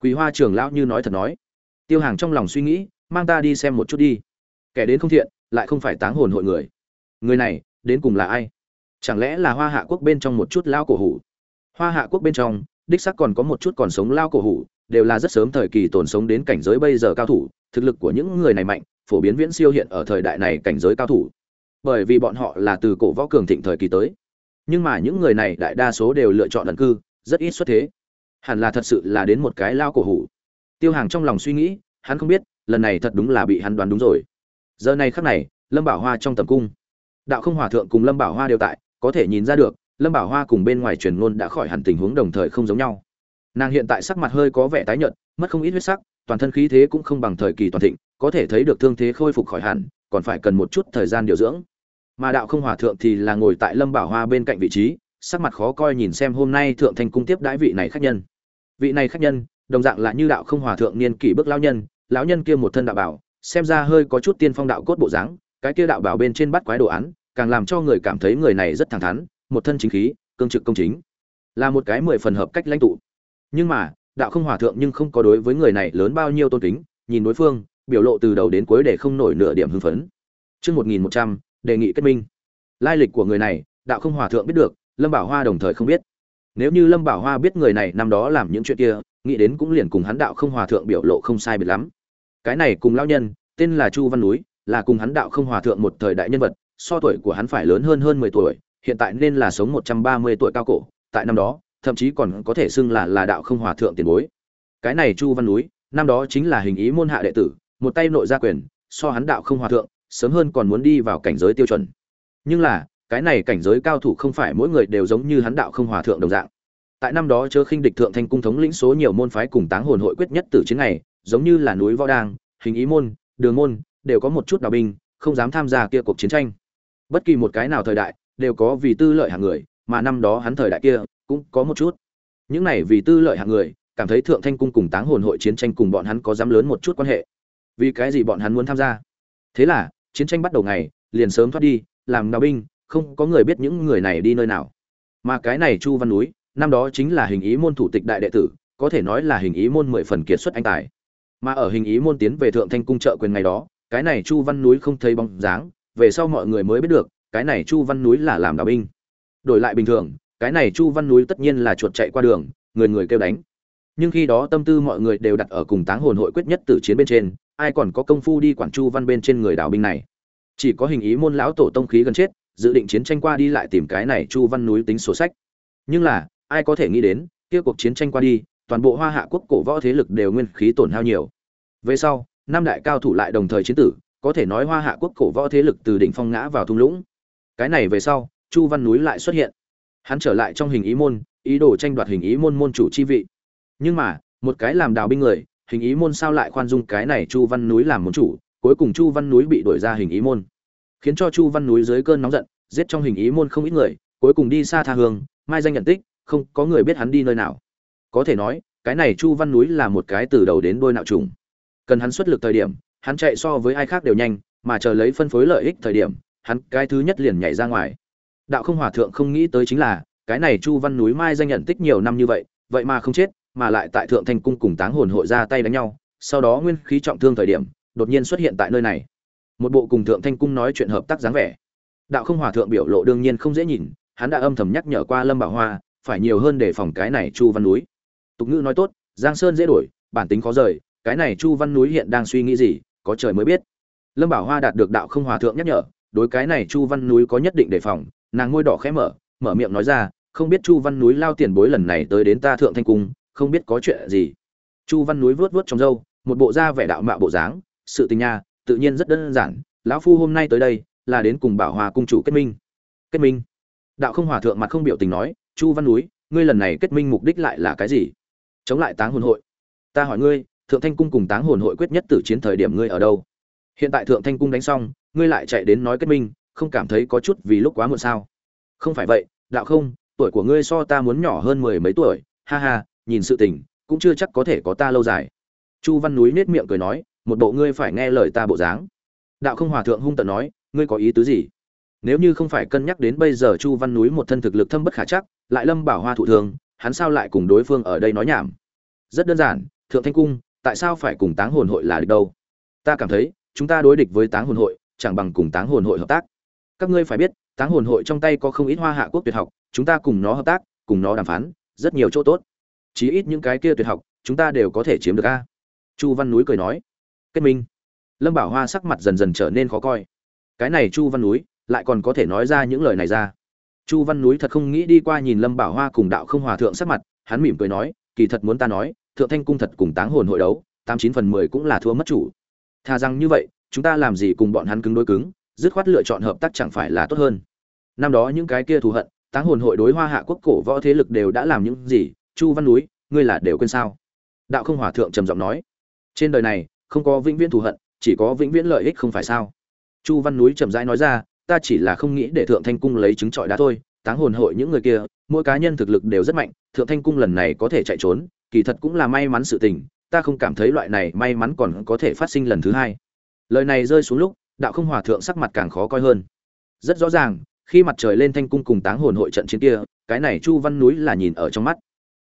Quý hoa trường lão như nói thật nói. Tiêu hàng trong lòng suy nghĩ, mang ta đi xem một chút đi. Kẻ đến không thiện, lại không phải táng hồn hội người. Người này, đến cùng là ai? Chẳng lẽ là hoa hạ quốc bên trong một chút lao cổ hủ? Hoa hạ quốc bên trong, đích sắc còn có một chút còn sống lao cổ hủ, đều là rất sớm thời kỳ tồn sống đến cảnh giới bây giờ cao thủ, thực lực của những người này mạnh, phổ biến viễn siêu hiện ở thời đại này cảnh giới cao thủ. Bởi vì bọn họ là từ cổ võ cường thịnh thời kỳ tới. Nhưng mà những người này đại đa số đều lựa chọn ẩn cư rất ít xuất thế. Hẳn là thật sự là đến một cái lao cổ hủ. Tiêu hàng trong lòng suy nghĩ, hắn không biết, lần này thật đúng là bị hắn đoán đúng rồi. Giờ này khắc này, lâm bảo hoa trong tầm cung. Đạo không hòa thượng cùng lâm bảo hoa đều tại, có thể nhìn ra được, lâm bảo hoa cùng bên ngoài truyền ngôn đã khỏi hẳn tình huống đồng thời không giống nhau. Nàng hiện tại sắc mặt hơi có vẻ tái nhợt, mất không ít huyết sắc, toàn thân khí thế cũng không bằng thời kỳ toàn thịnh, có thể thấy được thương thế khôi phục khỏi hẳn, còn phải cần một chút thời gian điều dưỡng. Mà đạo không hòa thượng thì là ngồi tại lâm bảo hoa bên cạnh vị trí sắc mặt khó coi nhìn xem hôm nay thượng thành cung tiếp đãi vị này khách nhân. Vị này khách nhân, đồng dạng là như đạo không hòa thượng niên kỷ bước lão nhân lão nhân kia một thân đạo bảo, xem ra hơi có chút tiên phong đạo cốt bộ dáng, cái kia đạo bảo bên trên bắt quái đồ án, càng làm cho người cảm thấy người này rất thẳng thắn, một thân chính khí, cương trực công chính, là một cái mười phần hợp cách lãnh tụ. Nhưng mà, đạo không hòa thượng nhưng không có đối với người này lớn bao nhiêu tôn kính, nhìn đối phương, biểu lộ từ đầu đến cuối để không nổi nửa điểm hưng phấn. Chương một nghìn một trăm, đề nghị kết minh. Lai lịch của người này, đạo không hòa thượng biết được lâm bảo hoa đồng thời không biết. Nếu như lâm bảo hoa biết người này năm đó làm những chuyện kia, nghĩ đến cũng liền cùng hắn đạo không hòa thượng biểu lộ không sai biệt lắm. Cái này cùng lão nhân, tên là chu văn núi, là cùng hắn đạo không hòa thượng một thời đại nhân vật, so tuổi của hắn phải lớn hơn hơn mười tuổi, hiện tại nên là sống một trăm ba mươi tuổi cao cổ, tại năm đó, thậm chí còn có thể xưng là là đạo không hòa thượng tiền bối. Cái này chu văn núi, năm đó chính là hình ý môn hạ đệ tử, một tay nội gia quyền, so hắn đạo không hòa thượng, sớm hơn còn muốn đi vào cảnh giới tiêu chuẩn. Nhưng là cái này cảnh giới cao thủ không phải mỗi người đều giống như hắn đạo không hòa thượng đồng dạng. Tại năm đó chớ khinh địch thượng thanh cung thống lĩnh số nhiều môn phái cùng táng hồn hội quyết nhất tử chiến này, giống như là núi võ đang, hình ý môn, đường môn, đều có một chút đạo binh, không dám tham gia kia cuộc chiến tranh. Bất kỳ một cái nào thời đại, đều có vì tư lợi hàng người, mà năm đó hắn thời đại kia, cũng có một chút. Những này vì tư lợi hàng người, cảm thấy thượng thanh cung cùng táng hồn hội chiến tranh cùng bọn hắn có dám lớn một chút quan hệ. Vì cái gì bọn hắn muốn tham gia? Thế là, chiến tranh bắt đầu ngày, liền sớm thoát đi, làm đào binh không có người biết những người này đi nơi nào. Mà cái này chu văn núi, năm đó chính là hình ý môn thủ tịch đại đệ tử, có thể nói là hình ý môn mười phần kiệt xuất anh tài. Mà ở hình ý môn tiến về thượng thanh cung trợ quyền ngày đó, cái này chu văn núi không thấy bóng dáng, về sau mọi người mới biết được, cái này chu văn núi là làm đạo binh. Đổi lại bình thường, cái này chu văn núi tất nhiên là chuột chạy qua đường, người người kêu đánh. Nhưng khi đó tâm tư mọi người đều đặt ở cùng táng hồn hội quyết nhất tử chiến bên trên, ai còn có công phu đi quản chu văn bên trên người đào binh này? Chỉ có hình ý môn lão tổ tông khí gần chết dự định chiến tranh qua đi lại tìm cái này chu văn núi tính sổ sách. Nhưng là, ai có thể nghĩ đến, kia cuộc chiến tranh qua đi, toàn bộ hoa hạ quốc cổ võ thế lực đều nguyên khí tổn hao nhiều. Về sau, năm đại cao thủ lại đồng thời chiến tử, có thể nói hoa hạ quốc cổ võ thế lực từ đỉnh phong ngã vào thung lũng. Cái này về sau, chu văn núi lại xuất hiện. Hắn trở lại trong hình ý môn, ý đồ tranh đoạt hình ý môn môn chủ chi vị. Nhưng mà, một cái làm đào binh người, hình ý môn sao lại khoan dung cái này chu văn núi làm môn chủ, cuối cùng chu văn núi bị đuổi ra hình ý môn khiến cho chu văn núi dưới cơn nóng giận, giết trong hình ý môn không ít người, cuối cùng đi xa tha hương, mai danh nhận tích, không có người biết hắn đi nơi nào. Có thể nói, cái này chu văn núi là một cái từ đầu đến đôi nạo trùng. Cần hắn xuất lực thời điểm, hắn chạy so với ai khác đều nhanh, mà chờ lấy phân phối lợi ích thời điểm, hắn cái thứ nhất liền nhảy ra ngoài. Đạo không hòa thượng không nghĩ tới chính là, cái này chu văn núi mai danh nhận tích nhiều năm như vậy vậy mà không chết, mà lại tại thượng thanh cung cùng táng hồn hội ra tay đánh nhau, sau đó nguyên khí trọng thương thời điểm, đột nhiên xuất hiện tại nơi này một bộ cùng thượng thanh cung nói chuyện hợp tác dáng vẻ. Đạo không hòa thượng biểu lộ đương nhiên không dễ nhìn, hắn đã âm thầm nhắc nhở qua lâm bảo hoa, phải nhiều hơn để phòng cái này chu văn núi. Tục ngữ nói tốt, giang sơn dễ đổi, bản tính khó rời, cái này chu văn núi hiện đang suy nghĩ gì, có trời mới biết. Lâm bảo hoa đạt được đạo không hòa thượng nhắc nhở, đối cái này chu văn núi có nhất định đề phòng, nàng ngôi đỏ khẽ mở mở miệng nói ra, không biết chu văn núi lao tiền bối lần này tới đến ta thượng thanh cung, không biết có chuyện gì. Chu văn núi vớt vớt trong râu, một bộ da vẻ đạo mạo bộ dáng, sự tình nha tự nhiên rất đơn giản, lão phu hôm nay tới đây là đến cùng bảo hòa cung chủ kết minh. Kết minh? Đạo không hòa thượng mặt không biểu tình nói, chu văn núi, ngươi lần này kết minh mục đích lại là cái gì? Chống lại táng hồn hội. Ta hỏi ngươi, thượng thanh cung cùng táng hồn hội quyết nhất tử chiến thời điểm ngươi ở đâu? Hiện tại thượng thanh cung đánh xong, ngươi lại chạy đến nói kết minh, không cảm thấy có chút vì lúc quá muộn sao? Không phải vậy, đạo không, tuổi của ngươi so ta muốn nhỏ hơn mười mấy tuổi, ha ha, nhìn sự tình, cũng chưa chắc có thể có ta lâu dài. Chu văn núi nết miệng cười nói một bộ ngươi phải nghe lời ta bộ dáng. Đạo không hòa thượng hung tận nói, ngươi có ý tứ gì? Nếu như không phải cân nhắc đến bây giờ chu văn núi một thân thực lực thâm bất khả chắc, lại lâm bảo hoa thụ thường, hắn sao lại cùng đối phương ở đây nói nhảm? Rất đơn giản, thượng thanh cung, tại sao phải cùng táng hồn hội là địch đâu? Ta cảm thấy, chúng ta đối địch với táng hồn hội, chẳng bằng cùng táng hồn hội hợp tác. Các ngươi phải biết, táng hồn hội trong tay có không ít hoa hạ quốc tuyệt học, chúng ta cùng nó hợp tác, cùng nó đàm phán, rất nhiều chỗ tốt. Chí ít những cái kia tuyệt học, chúng ta đều có thể chiếm được a. Chu văn núi cười nói kết minh. Lâm bảo hoa sắc mặt dần dần trở nên khó coi. Cái này chu văn núi, lại còn có thể nói ra những lời này ra. Chu văn núi thật không nghĩ đi qua nhìn lâm bảo hoa cùng đạo không hòa thượng sắc mặt, hắn mỉm cười nói, kỳ thật muốn ta nói, thượng thanh cung thật cùng táng hồn hội đấu, tám chín phần mười cũng là thua mất chủ. Thà rằng như vậy, chúng ta làm gì cùng bọn hắn cứng đối cứng, dứt khoát lựa chọn hợp tác chẳng phải là tốt hơn. Năm đó những cái kia thù hận, táng hồn hội đối hoa hạ quốc cổ võ thế lực đều đã làm những gì? Chu văn núi, ngươi là đều quên sao? Đạo không hòa thượng trầm giọng nói. Trên đời này không có vĩnh viễn thù hận, chỉ có vĩnh viễn lợi ích không phải sao? Chu văn núi chậm rãi nói ra, ta chỉ là không nghĩ để thượng thanh cung lấy trứng trọi đá thôi, táng hồn hội những người kia, mỗi cá nhân thực lực đều rất mạnh, thượng thanh cung lần này có thể chạy trốn, kỳ thật cũng là may mắn sự tình, ta không cảm thấy loại này may mắn còn có thể phát sinh lần thứ hai. Lời này rơi xuống lúc, đạo không hòa thượng sắc mặt càng khó coi hơn. Rất rõ ràng, khi mặt trời lên thanh cung cùng táng hồn hội trận chiến kia, cái này chu văn núi là nhìn ở trong mắt.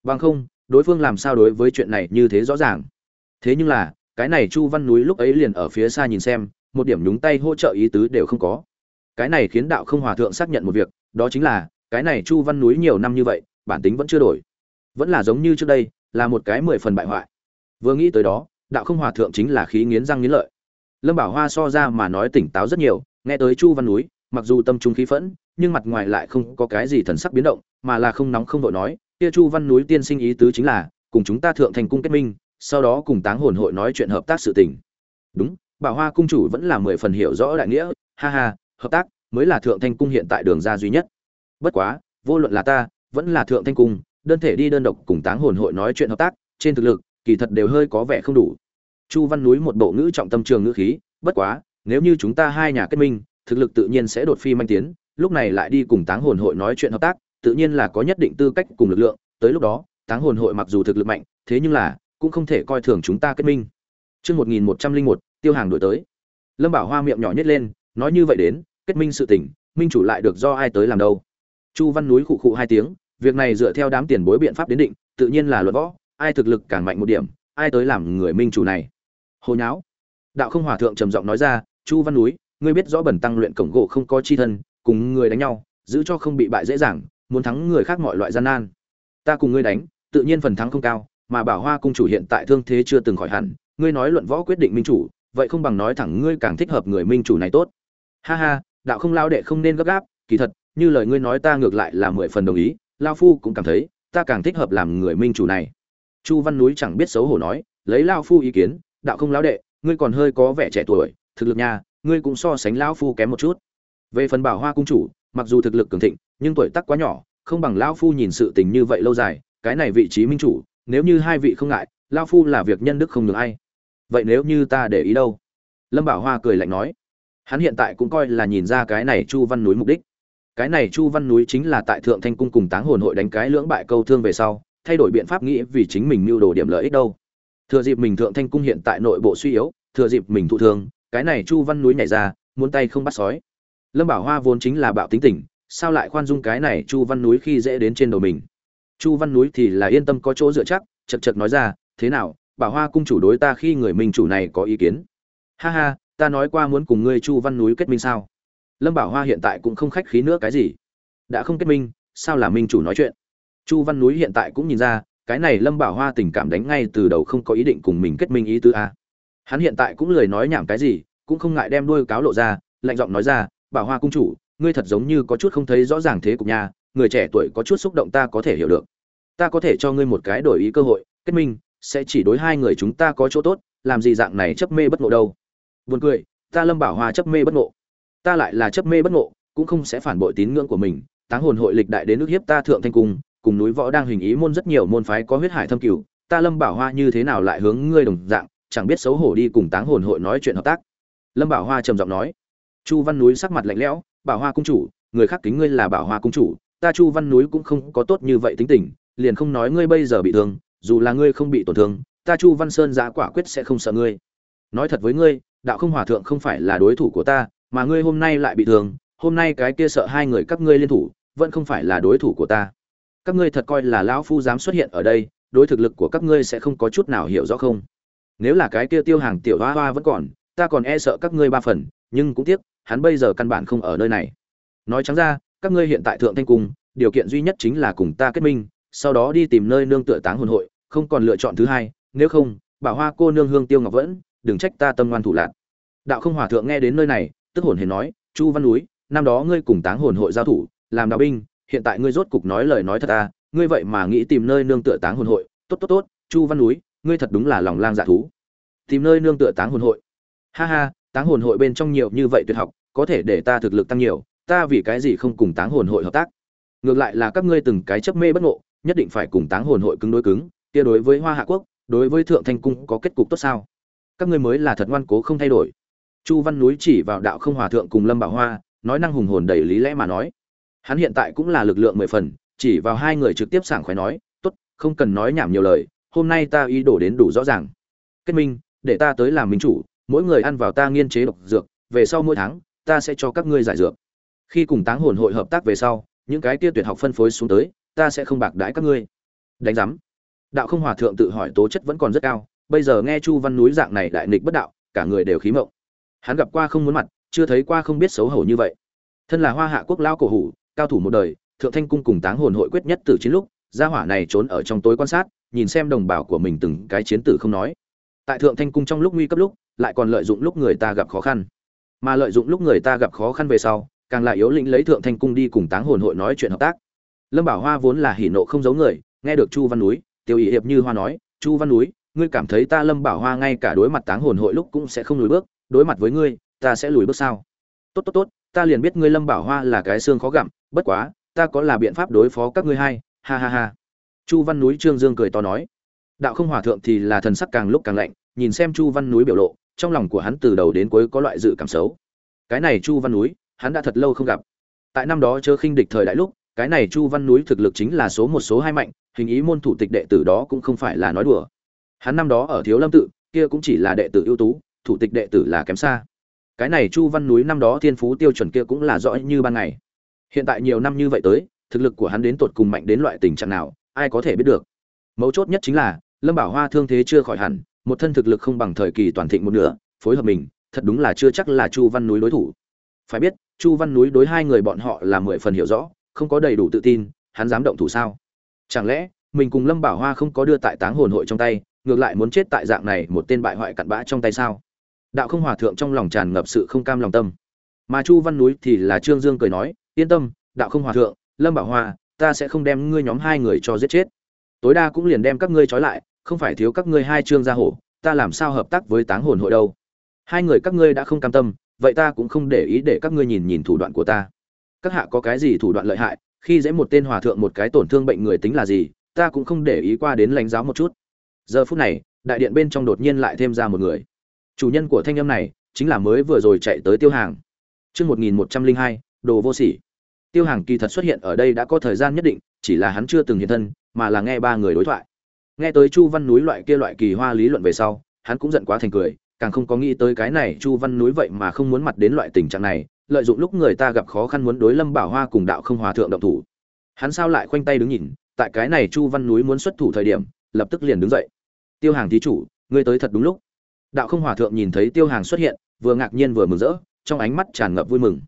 Bằng không, đối phương làm sao đối với chuyện này như thế rõ ràng? Thế nhưng là cái này chu văn núi lúc ấy liền ở phía xa nhìn xem, một điểm nhúng tay hỗ trợ ý tứ đều không có. Cái này khiến đạo không hòa thượng xác nhận một việc, đó chính là, cái này chu văn núi nhiều năm như vậy, bản tính vẫn chưa đổi. Vẫn là giống như trước đây, là một cái mười phần bại hoại. Vừa nghĩ tới đó, đạo không hòa thượng chính là khí nghiến răng nghiến lợi. Lâm bảo hoa so ra mà nói tỉnh táo rất nhiều, nghe tới chu văn núi, mặc dù tâm trung khí phẫn, nhưng mặt ngoài lại không có cái gì thần sắc biến động, mà là không nóng không vội nói, kia chu văn núi tiên sinh ý tứ chính là, cùng chúng ta thượng thành cung kết minh sau đó cùng táng hồn hội nói chuyện hợp tác sự tình. Đúng, bảo hoa cung chủ vẫn là mười phần hiểu rõ đại nghĩa, ha ha, hợp tác mới là thượng thanh cung hiện tại đường ra duy nhất. Bất quá, vô luận là ta, vẫn là thượng thanh cung, đơn thể đi đơn độc cùng táng hồn hội nói chuyện hợp tác, trên thực lực, kỳ thật đều hơi có vẻ không đủ. Chu văn núi một bộ ngữ trọng tâm trường ngữ khí, bất quá, nếu như chúng ta hai nhà kết minh, thực lực tự nhiên sẽ đột phi manh tiến, lúc này lại đi cùng táng hồn hội nói chuyện hợp tác, tự nhiên là có nhất định tư cách cùng lực lượng, tới lúc đó, táng hồn hội mặc dù thực lực mạnh, thế nhưng là cũng không thể coi thường chúng ta kết minh Chương 1101, tiêu hàng đổi tới. Lâm Bảo Hoa miệng nhỏ nhếch lên, nói như vậy đến, kết minh sự tình, minh chủ lại được do ai tới làm đâu? Chu Văn núi khụ khụ hai tiếng, việc này dựa theo đám tiền bối biện pháp đến định, tự nhiên là luận võ, ai thực lực càng mạnh một điểm, ai tới làm người minh chủ này. Hồ nháo. Đạo Không Hòa thượng trầm giọng nói ra, Chu Văn núi, ngươi biết rõ bẩn tăng luyện cổng gỗ không có chi thân, cùng người đánh nhau, giữ cho không bị bại dễ dàng, muốn thắng người khác mọi loại gian nan. Ta cùng ngươi đánh, tự nhiên phần thắng không cao, mà Bảo Hoa cung chủ hiện tại thương thế chưa từng khỏi hẳn, ngươi nói luận võ quyết định minh chủ, vậy không bằng nói thẳng ngươi càng thích hợp người minh chủ này tốt. Ha ha, đạo không lao đệ không nên gấp gáp, kỳ thật, như lời ngươi nói ta ngược lại là mười phần đồng ý, lao phu cũng cảm thấy, ta càng thích hợp làm người minh chủ này. Chu Văn núi chẳng biết xấu hổ nói, lấy lao phu ý kiến, đạo không lao đệ, ngươi còn hơi có vẻ trẻ tuổi, thực lực nha, ngươi cũng so sánh lao phu kém một chút. Về phần Bảo Hoa cung chủ, mặc dù thực lực cường thịnh, nhưng tuổi tác quá nhỏ, không bằng lao phu nhìn sự tình như vậy lâu dài, cái này vị trí minh chủ, nếu như hai vị không ngại, lao phu là việc nhân đức không được ai. Vậy nếu như ta để ý đâu? Lâm bảo hoa cười lạnh nói. Hắn hiện tại cũng coi là nhìn ra cái này chu văn núi mục đích. Cái này chu văn núi chính là tại thượng thanh cung cùng táng hồn hội đánh cái lưỡng bại câu thương về sau thay đổi biện pháp nghĩ vì chính mình mưu đồ điểm lợi ích đâu. Thừa dịp mình thượng thanh cung hiện tại nội bộ suy yếu thừa dịp mình thụ thương cái này chu văn núi nhảy ra muốn tay không bắt sói. Lâm bảo hoa vốn chính là bạo tính tình sao lại khoan dung cái này chu văn núi khi dễ đến trên đầu mình? Chu văn núi thì là yên tâm có chỗ dựa chắc, chật chật nói ra, thế nào, bảo hoa cung chủ đối ta khi người minh chủ này có ý kiến? Ha ha, ta nói qua muốn cùng ngươi chu văn núi kết minh sao? Lâm bảo hoa hiện tại cũng không khách khí nữa, cái gì? Đã không kết minh, sao là minh chủ nói chuyện? Chu văn núi hiện tại cũng nhìn ra, cái này lâm bảo hoa tình cảm đánh ngay từ đầu không có ý định cùng mình kết minh ý tứ a. Hắn hiện tại cũng lười nói nhảm cái gì, cũng không ngại đem đuôi cáo lộ ra, lạnh giọng nói ra, bảo hoa cung chủ, ngươi thật giống như có chút không thấy rõ ràng thế cục nhà người trẻ tuổi có chút xúc động ta có thể hiểu được. Ta có thể cho ngươi một cái đổi ý cơ hội, kết minh, sẽ chỉ đối hai người chúng ta có chỗ tốt, làm gì dạng này chấp mê bất ngộ đâu. Buồn cười, ta lâm bảo hoa chấp mê bất ngộ. Ta lại là chấp mê bất ngộ, cũng không sẽ phản bội tín ngưỡng của mình, táng hồn hội lịch đại đến nước hiếp ta thượng thanh cung, cùng núi võ đang hình ý môn rất nhiều môn phái có huyết hải thâm cửu, ta lâm bảo hoa như thế nào lại hướng ngươi đồng dạng, chẳng biết xấu hổ đi cùng táng hồn hội nói chuyện hợp tác. Lâm bảo hoa trầm giọng nói. Chu văn núi sắc mặt lạnh lẽo, bảo hoa cung chủ, người khác kính ngươi là bảo hoa cung chủ ta chu văn núi cũng không có tốt như vậy tính tình, liền không nói ngươi bây giờ bị thương, dù là ngươi không bị tổn thương, ta chu văn sơn giã quả quyết sẽ không sợ ngươi. Nói thật với ngươi, đạo không hòa thượng không phải là đối thủ của ta, mà ngươi hôm nay lại bị thương, hôm nay cái kia sợ hai người các ngươi liên thủ, vẫn không phải là đối thủ của ta. Các ngươi thật coi là lão phu dám xuất hiện ở đây, đối thực lực của các ngươi sẽ không có chút nào hiểu rõ không? Nếu là cái kia tiêu hàng tiểu hoa hoa vẫn còn, ta còn e sợ các ngươi ba phần, nhưng cũng tiếc, hắn bây giờ căn bản không ở nơi này. Nói trắng ra các ngươi hiện tại thượng thanh cung, điều kiện duy nhất chính là cùng ta kết minh, sau đó đi tìm nơi nương tựa táng hồn hội, không còn lựa chọn thứ hai, nếu không, bảo hoa cô nương hương tiêu ngọc vẫn, đừng trách ta tâm ngoan thủ lạc đạo không hòa thượng nghe đến nơi này, tức hồn hề nói, chu văn núi, năm đó ngươi cùng táng hồn hội giao thủ, làm đạo binh, hiện tại ngươi rốt cục nói lời nói thật ta, ngươi vậy mà nghĩ tìm nơi nương tựa táng hồn hội. Tốt tốt tốt, chu văn núi, ngươi thật đúng là lòng lang dạ thú. Tìm nơi nương tựa táng hồn hội. Ha ha, táng hồn hội bên trong nhiều như vậy tuyệt học, có thể để ta thực lực tăng nhiều ta vì cái gì không cùng táng hồn hội hợp tác? Ngược lại là các ngươi từng cái chấp mê bất ngộ, nhất định phải cùng táng hồn hội cứng đối cứng, kia đối với hoa hạ quốc, đối với thượng thanh cung có kết cục tốt sao? Các ngươi mới là thật ngoan cố không thay đổi. Chu văn núi chỉ vào đạo không hòa thượng cùng lâm bảo hoa, nói năng hùng hồn đầy lý lẽ mà nói. Hắn hiện tại cũng là lực lượng mười phần, chỉ vào hai người trực tiếp sảng khoái nói, tốt, không cần nói nhảm nhiều lời, hôm nay ta ý đổ đến đủ rõ ràng. Kết minh, để ta tới làm minh chủ, mỗi người ăn vào ta nghiên chế độc dược, về sau mỗi tháng, ta sẽ cho các ngươi giải dược khi cùng táng hồn hội hợp tác về sau, những cái kia tuyệt học phân phối xuống tới, ta sẽ không bạc đãi các ngươi. Đánh giám. Đạo không hòa thượng tự hỏi tố chất vẫn còn rất cao, bây giờ nghe chu văn núi dạng này đại nghịch bất đạo, cả người đều khí mộng. Hắn gặp qua không muốn mặt, chưa thấy qua không biết xấu hổ như vậy. Thân là hoa hạ quốc lao cổ hủ, cao thủ một đời, thượng thanh cung cùng táng hồn hội quyết nhất từ chiến lúc, gia hỏa này trốn ở trong tối quan sát, nhìn xem đồng bào của mình từng cái chiến tử không nói. Tại thượng thanh cung trong lúc nguy cấp lúc, lại còn lợi dụng lúc người ta gặp khó khăn. Mà lợi dụng lúc người ta gặp khó khăn về sau càng là yếu lĩnh lấy thượng thanh cung đi cùng táng hồn hội nói chuyện hợp tác. Lâm bảo hoa vốn là hỉ nộ không giấu người, nghe được chu văn núi, tiêu ý hiệp như hoa nói, chu văn núi, ngươi cảm thấy ta lâm bảo hoa ngay cả đối mặt táng hồn hội lúc cũng sẽ không lùi bước, đối mặt với ngươi, ta sẽ lùi bước sao? Tốt tốt tốt, ta liền biết ngươi lâm bảo hoa là cái xương khó gặm, bất quá, ta có là biện pháp đối phó các ngươi hai. Ha ha ha. Chu văn núi trương dương cười to nói, đạo không hòa thượng thì là thần sắc càng lúc càng lạnh, nhìn xem chu văn núi biểu lộ, trong lòng của hắn từ đầu đến cuối có loại dự cảm xấu. Cái này chu văn núi hắn đã thật lâu không gặp. Tại năm đó chớ khinh địch thời đại lúc, cái này chu văn núi thực lực chính là số một số hai mạnh, hình ý môn thủ tịch đệ tử đó cũng không phải là nói đùa. Hắn năm đó ở thiếu lâm tự, kia cũng chỉ là đệ tử ưu tú, thủ tịch đệ tử là kém xa. Cái này chu văn núi năm đó thiên phú tiêu chuẩn kia cũng là rõ như ban ngày. Hiện tại nhiều năm như vậy tới, thực lực của hắn đến tột cùng mạnh đến loại tình trạng nào, ai có thể biết được. Mấu chốt nhất chính là, lâm bảo hoa thương thế chưa khỏi hẳn, một thân thực lực không bằng thời kỳ toàn thịnh một nửa, phối hợp mình, thật đúng là chưa chắc là chu văn núi đối thủ. Phải biết chu văn núi đối hai người bọn họ là mười phần hiểu rõ, không có đầy đủ tự tin, hắn dám động thủ sao? Chẳng lẽ, mình cùng lâm bảo hoa không có đưa tại táng hồn hội trong tay, ngược lại muốn chết tại dạng này một tên bại hoại cặn bã trong tay sao? Đạo không hòa thượng trong lòng tràn ngập sự không cam lòng tâm. Mà chu văn núi thì là trương dương cười nói, yên tâm, đạo không hòa thượng, lâm bảo hoa, ta sẽ không đem ngươi nhóm hai người cho giết chết. Tối đa cũng liền đem các ngươi trói lại, không phải thiếu các ngươi hai trương gia hổ, ta làm sao hợp tác với táng hồn hội đâu? Hai người các ngươi đã không cam tâm vậy ta cũng không để ý để các ngươi nhìn nhìn thủ đoạn của ta. Các hạ có cái gì thủ đoạn lợi hại, khi dễ một tên hòa thượng một cái tổn thương bệnh người tính là gì, ta cũng không để ý qua đến lãnh giáo một chút. Giờ phút này, đại điện bên trong đột nhiên lại thêm ra một người. Chủ nhân của thanh âm này chính là mới vừa rồi chạy tới tiêu hàng. Chương một nghìn một trăm linh hai, đồ vô sỉ. Tiêu hàng kỳ thật xuất hiện ở đây đã có thời gian nhất định, chỉ là hắn chưa từng hiện thân, mà là nghe ba người đối thoại. Nghe tới chu văn núi loại kia loại kỳ hoa lý luận về sau, hắn cũng giận quá thành cười càng không có nghĩ tới cái này chu văn núi vậy mà không muốn mặt đến loại tình trạng này, lợi dụng lúc người ta gặp khó khăn muốn đối lâm bảo hoa cùng đạo không hòa thượng động thủ. Hắn sao lại khoanh tay đứng nhìn, tại cái này chu văn núi muốn xuất thủ thời điểm, lập tức liền đứng dậy. Tiêu hàng thí chủ, ngươi tới thật đúng lúc. Đạo không hòa thượng nhìn thấy tiêu hàng xuất hiện, vừa ngạc nhiên vừa mừng rỡ, trong ánh mắt tràn ngập vui mừng.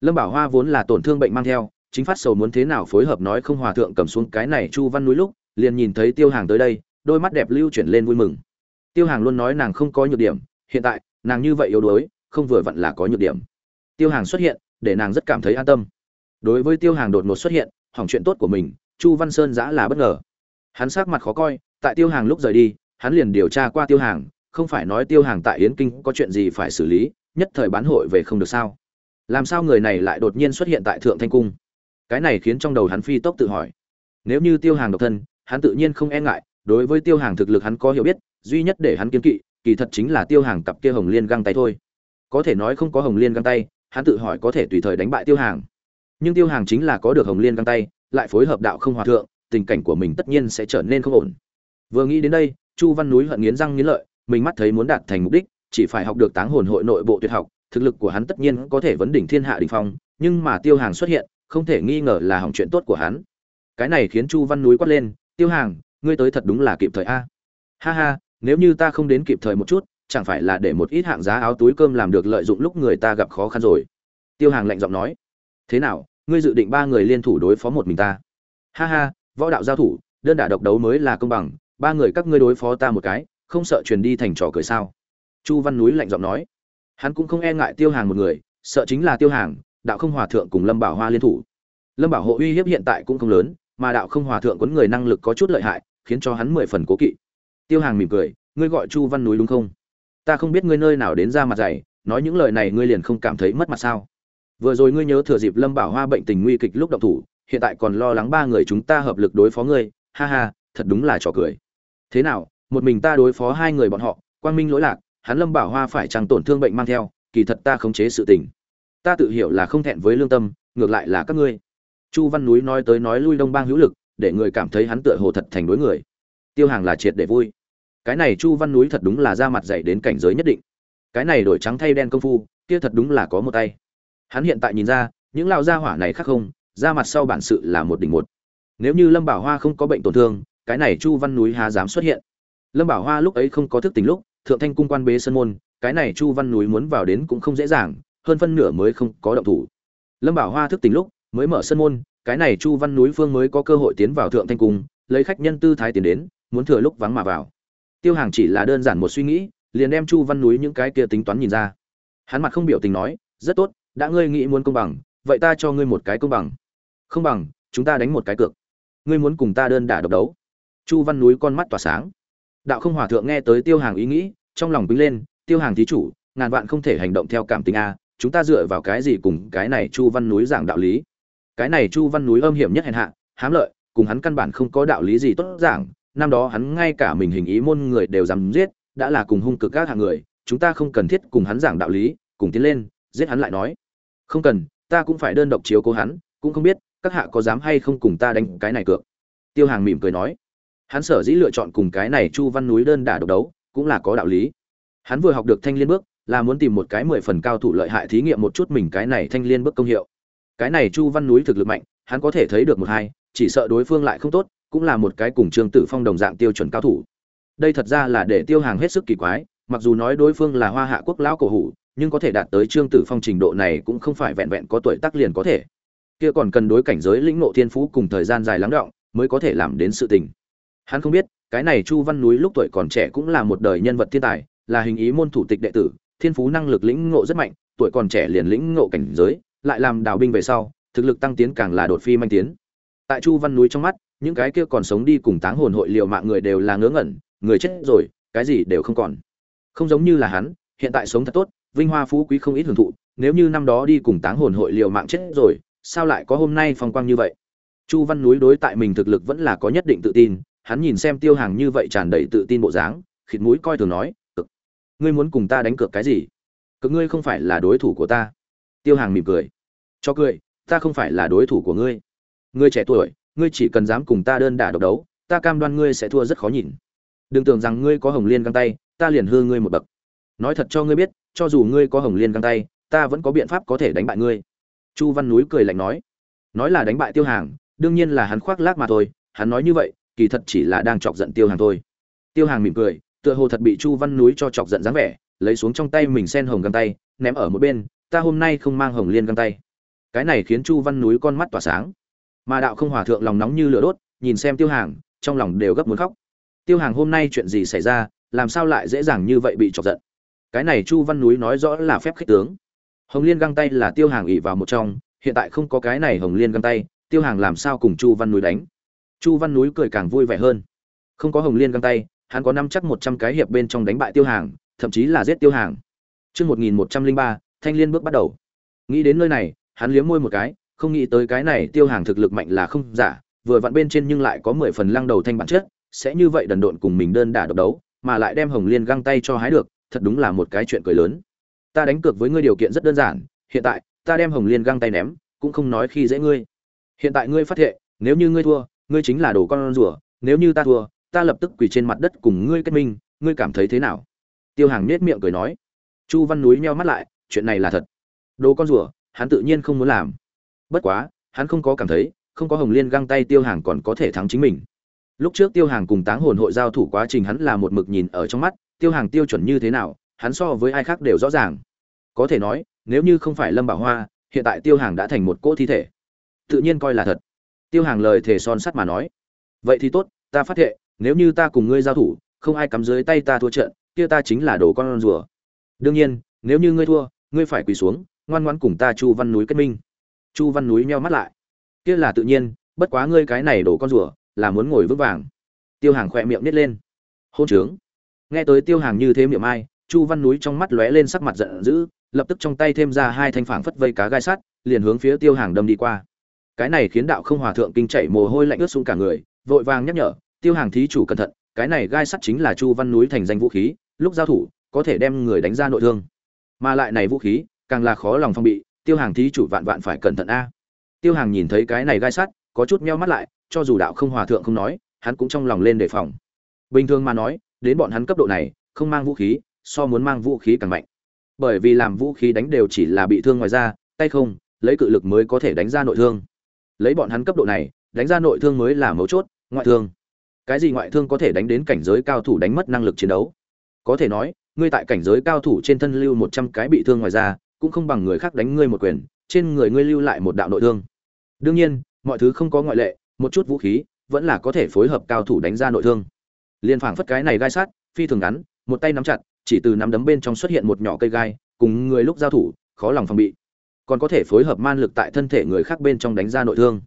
Lâm bảo hoa vốn là tổn thương bệnh mang theo, chính phát sầu muốn thế nào phối hợp nói không hòa thượng cầm xuống cái này chu văn núi lúc, liền nhìn thấy tiêu hàng tới đây, đôi mắt đẹp lưu chuyển lên vui mừng. Tiêu hàng luôn nói nàng không có nhược điểm hiện tại, nàng như vậy yếu đuối, không vừa vặn là có nhược điểm. Tiêu hàng xuất hiện, để nàng rất cảm thấy an tâm. Đối với tiêu hàng đột ngột xuất hiện, hỏng chuyện tốt của mình, chu văn sơn giã là bất ngờ. Hắn sắc mặt khó coi, tại tiêu hàng lúc rời đi, hắn liền điều tra qua tiêu hàng, không phải nói tiêu hàng tại yến kinh có chuyện gì phải xử lý, nhất thời bán hội về không được sao. Làm sao người này lại đột nhiên xuất hiện tại thượng thanh cung? Cái này khiến trong đầu hắn phi tốc tự hỏi. Nếu như tiêu hàng độc thân, hắn tự nhiên không e ngại, đối với tiêu hàng thực lực hắn có hiểu biết, duy nhất để hắn kiên kỵ kỳ thật chính là tiêu hàng cặp kia hồng liên găng tay thôi. Có thể nói không có hồng liên găng tay, hắn tự hỏi có thể tùy thời đánh bại tiêu hàng. Nhưng tiêu hàng chính là có được hồng liên găng tay, lại phối hợp đạo không hòa thượng, tình cảnh của mình tất nhiên sẽ trở nên không ổn. Vừa nghĩ đến đây, chu văn núi hận nghiến răng nghiến lợi, mình mắt thấy muốn đạt thành mục đích, chỉ phải học được táng hồn hội nội bộ tuyệt học, thực lực của hắn tất nhiên có thể vấn đỉnh thiên hạ đỉnh phong, nhưng mà tiêu hàng xuất hiện, không thể nghi ngờ là hỏng chuyện tốt của hắn. Cái này khiến chu văn núi quát lên, tiêu hàng, ngươi tới thật đúng là kịp thời a. Ha ha nếu như ta không đến kịp thời một chút, chẳng phải là để một ít hạng giá áo túi cơm làm được lợi dụng lúc người ta gặp khó khăn rồi. Tiêu hàng lạnh giọng nói. Thế nào, ngươi dự định ba người liên thủ đối phó một mình ta? Ha ha, võ đạo giao thủ, đơn đả độc đấu mới là công bằng, ba người các ngươi đối phó ta một cái, không sợ truyền đi thành trò cười sao? Chu văn núi lạnh giọng nói. Hắn cũng không e ngại tiêu hàng một người, sợ chính là tiêu hàng, đạo không hòa thượng cùng lâm bảo hoa liên thủ. Lâm bảo hộ uy hiếp hiện tại cũng không lớn, mà đạo không hòa thượng quấn người năng lực có chút lợi hại, khiến cho hắn mười phần cố kỵ tiêu hàng mỉm cười, ngươi gọi chu văn núi đúng không? Ta không biết ngươi nơi nào đến ra mặt dày, nói những lời này ngươi liền không cảm thấy mất mặt sao? Vừa rồi ngươi nhớ thừa dịp lâm bảo hoa bệnh tình nguy kịch lúc động thủ, hiện tại còn lo lắng ba người chúng ta hợp lực đối phó ngươi. Ha ha, thật đúng là trò cười. Thế nào, một mình ta đối phó hai người bọn họ, quang minh lỗi lạc, hắn lâm bảo hoa phải chẳng tổn thương bệnh mang theo, kỳ thật ta khống chế sự tình. Ta tự hiểu là không thẹn với lương tâm, ngược lại là các ngươi. Chu văn núi nói tới nói lui đông bang hữu lực, để người cảm thấy hắn tựa hồ thật thành đối người. Tiêu hàng là triệt để vui cái này chu văn núi thật đúng là ra mặt dạy đến cảnh giới nhất định. Cái này đổi trắng thay đen công phu, kia thật đúng là có một tay. Hắn hiện tại nhìn ra, những lao gia hỏa này khác không, ra mặt sau bản sự là một đỉnh một. Nếu như lâm bảo hoa không có bệnh tổn thương, cái này chu văn núi há dám xuất hiện. Lâm bảo hoa lúc ấy không có thức tỉnh lúc, thượng thanh cung quan bế sân môn, cái này chu văn núi muốn vào đến cũng không dễ dàng, hơn phân nửa mới không có động thủ. Lâm bảo hoa thức tỉnh lúc, mới mở sân môn, cái này chu văn núi phương mới có cơ hội tiến vào thượng thanh cung, lấy khách nhân tư thái tiến đến, muốn thừa lúc vắng mà vào tiêu hàng chỉ là đơn giản một suy nghĩ, liền đem chu văn núi những cái kia tính toán nhìn ra. Hắn mặt không biểu tình nói, rất tốt, đã ngươi nghĩ muốn công bằng, vậy ta cho ngươi một cái công bằng. Không bằng, chúng ta đánh một cái cược. Ngươi muốn cùng ta đơn đả độc đấu. Chu văn núi con mắt tỏa sáng. Đạo không hòa thượng nghe tới tiêu hàng ý nghĩ, trong lòng bính lên, tiêu hàng thí chủ, ngàn vạn không thể hành động theo cảm tình a, chúng ta dựa vào cái gì cùng cái này chu văn núi giảng đạo lý? Cái này chu văn núi âm hiểm nhất hèn hạ, hám lợi, cùng hắn căn bản không có đạo lý gì tốt giảng năm đó hắn ngay cả mình hình ý môn người đều dám giết, đã là cùng hung cực các hạng người, chúng ta không cần thiết cùng hắn giảng đạo lý, cùng tiến lên, giết hắn lại nói. Không cần, ta cũng phải đơn độc chiếu cố hắn, cũng không biết, các hạ có dám hay không cùng ta đánh cái này cược. Tiêu hàng mỉm cười nói. Hắn sở dĩ lựa chọn cùng cái này chu văn núi đơn đả độc đấu, cũng là có đạo lý. Hắn vừa học được thanh liên bước, là muốn tìm một cái mười phần cao thủ lợi hại thí nghiệm một chút mình cái này thanh liên bước công hiệu. Cái này chu văn núi thực lực mạnh, hắn có thể thấy được một hai, chỉ sợ đối phương lại không tốt cũng là một cái cùng trương tử phong đồng dạng tiêu chuẩn cao thủ. Đây thật ra là để tiêu hàng hết sức kỳ quái, mặc dù nói đối phương là hoa hạ quốc lão cổ hủ, nhưng có thể đạt tới trương tử phong trình độ này cũng không phải vẹn vẹn có tuổi tác liền có thể. Kia còn cần đối cảnh giới lĩnh ngộ thiên phú cùng thời gian dài lắng động mới có thể làm đến sự tình. Hắn không biết, cái này chu văn núi lúc tuổi còn trẻ cũng là một đời nhân vật thiên tài, là hình ý môn thủ tịch đệ tử, thiên phú năng lực lĩnh ngộ rất mạnh, tuổi còn trẻ liền lĩnh ngộ cảnh giới, lại làm đào binh về sau, thực lực tăng tiến càng là đột phi manh tiến. Tại chu văn núi trong mắt những cái kia còn sống đi cùng táng hồn hội liệu mạng người đều là ngớ ngẩn, người chết rồi, cái gì đều không còn. Không giống như là hắn, hiện tại sống thật tốt, vinh hoa phú quý không ít hưởng thụ, nếu như năm đó đi cùng táng hồn hội liệu mạng chết rồi, sao lại có hôm nay phong quang như vậy? Chu văn núi đối tại mình thực lực vẫn là có nhất định tự tin, hắn nhìn xem tiêu hàng như vậy tràn đầy tự tin bộ dáng, khịt mũi coi thường nói, cực, ngươi muốn cùng ta đánh cược cái gì? Cực ngươi không phải là đối thủ của ta. Tiêu hàng mỉm cười. Cho cười, ta không phải là đối thủ của ngươi. Ngươi trẻ tuổi ngươi chỉ cần dám cùng ta đơn đả độc đấu, ta cam đoan ngươi sẽ thua rất khó nhìn. Đừng tưởng rằng ngươi có hồng liên găng tay, ta liền hư ngươi một bậc. Nói thật cho ngươi biết, cho dù ngươi có hồng liên găng tay, ta vẫn có biện pháp có thể đánh bại ngươi. Chu văn núi cười lạnh nói. Nói là đánh bại tiêu hàng, đương nhiên là hắn khoác lác mà thôi, hắn nói như vậy, kỳ thật chỉ là đang chọc giận tiêu hàng thôi. Tiêu hàng mỉm cười, tựa hồ thật bị chu văn núi cho chọc giận dáng vẻ, lấy xuống trong tay mình sen hồng găng tay, ném ở một bên, ta hôm nay không mang hồng liên găng tay. Cái này khiến chu văn núi con mắt tỏa sáng mà đạo không hòa thượng lòng nóng như lửa đốt, nhìn xem tiêu hàng, trong lòng đều gấp muốn khóc. Tiêu hàng, hôm nay chuyện gì xảy ra, làm sao lại dễ dàng như vậy bị chọc giận? Cái này chu văn núi nói rõ là phép khích tướng. Hồng liên găng tay là tiêu hàng ỉ vào một trong, hiện tại không có cái này hồng liên găng tay, tiêu hàng làm sao cùng chu văn núi đánh? Chu văn núi cười càng vui vẻ hơn. Không có hồng liên găng tay, hắn có năm chắc một trăm cái hiệp bên trong đánh bại tiêu hàng, thậm chí là giết tiêu hàng. Chương một nghìn một trăm linh ba, thanh liên bước bắt đầu. Nghĩ đến nơi này, hắn liếm môi một cái không nghĩ tới cái này tiêu hàng thực lực mạnh là không giả, vừa vặn bên trên nhưng lại có mười phần lăng đầu thanh bản chất, sẽ như vậy đần độn cùng mình đơn đả độc đấu, mà lại đem hồng liên găng tay cho hái được, thật đúng là một cái chuyện cười lớn. Ta đánh cược với ngươi điều kiện rất đơn giản, hiện tại, ta đem hồng liên găng tay ném, cũng không nói khi dễ ngươi. Hiện tại ngươi phát hiện nếu như ngươi thua, ngươi chính là đồ con rùa, nếu như ta thua, ta lập tức quỳ trên mặt đất cùng ngươi kết minh, ngươi cảm thấy thế nào? Tiêu hàng nết miệng cười nói. Chu văn núi meo mắt lại, chuyện này là thật. Đồ con rùa, hắn tự nhiên không muốn làm bất quá, hắn không có cảm thấy, không có hồng liên găng tay tiêu hàng còn có thể thắng chính mình. Lúc trước tiêu hàng cùng táng hồn hội giao thủ quá trình hắn là một mực nhìn ở trong mắt, tiêu hàng tiêu chuẩn như thế nào, hắn so với ai khác đều rõ ràng. Có thể nói, nếu như không phải lâm bảo hoa, hiện tại tiêu hàng đã thành một cỗ thi thể. Tự nhiên coi là thật. Tiêu hàng lời thề son sắt mà nói. Vậy thì tốt, ta phát thệ, nếu như ta cùng ngươi giao thủ, không ai cắm dưới tay ta thua trận, kia ta chính là đồ con rùa. Đương nhiên, nếu như ngươi thua, ngươi phải quỳ xuống, ngoan ngoãn cùng ta chu văn núi kết minh chu văn núi meo mắt lại. Kia là tự nhiên, bất quá ngươi cái này đổ con rủa là muốn ngồi vững vàng. Tiêu hàng khỏe miệng nít lên. Hôn trướng. Nghe tới tiêu hàng như thế miệng ai, chu văn núi trong mắt lóe lên sắc mặt giận dữ, lập tức trong tay thêm ra hai thanh phảng phất vây cá gai sắt, liền hướng phía tiêu hàng đâm đi qua. Cái này khiến đạo không hòa thượng kinh chảy mồ hôi lạnh ướt xuống cả người, vội vàng nhắc nhở, tiêu hàng thí chủ cẩn thận, cái này gai sắt chính là chu văn núi thành danh vũ khí, lúc giao thủ, có thể đem người đánh ra nội thương. Mà lại này vũ khí, càng là khó lòng phong bị tiêu hàng thí chủ vạn vạn phải cẩn thận a. Tiêu hàng nhìn thấy cái này gai sắt, có chút meo mắt lại, cho dù đạo không hòa thượng không nói, hắn cũng trong lòng lên đề phòng. Bình thường mà nói, đến bọn hắn cấp độ này, không mang vũ khí, so muốn mang vũ khí càng mạnh. Bởi vì làm vũ khí đánh đều chỉ là bị thương ngoài ra tay không, lấy cự lực mới có thể đánh ra nội thương. Lấy bọn hắn cấp độ này, đánh ra nội thương mới là mấu chốt, ngoại thương. Cái gì ngoại thương có thể đánh đến cảnh giới cao thủ đánh mất năng lực chiến đấu? Có thể nói, ngươi tại cảnh giới cao thủ trên thân lưu một trăm cái bị thương ngoài ra cũng không bằng người khác đánh ngươi một quyền, trên người ngươi lưu lại một đạo nội thương. Đương nhiên, mọi thứ không có ngoại lệ, một chút vũ khí vẫn là có thể phối hợp cao thủ đánh ra nội thương. Liên phảng phất cái này gai sát, phi thường ngắn, một tay nắm chặt, chỉ từ nắm đấm bên trong xuất hiện một nhỏ cây gai, cùng người lúc giao thủ, khó lòng phòng bị. Còn có thể phối hợp man lực tại thân thể người khác bên trong đánh ra nội thương.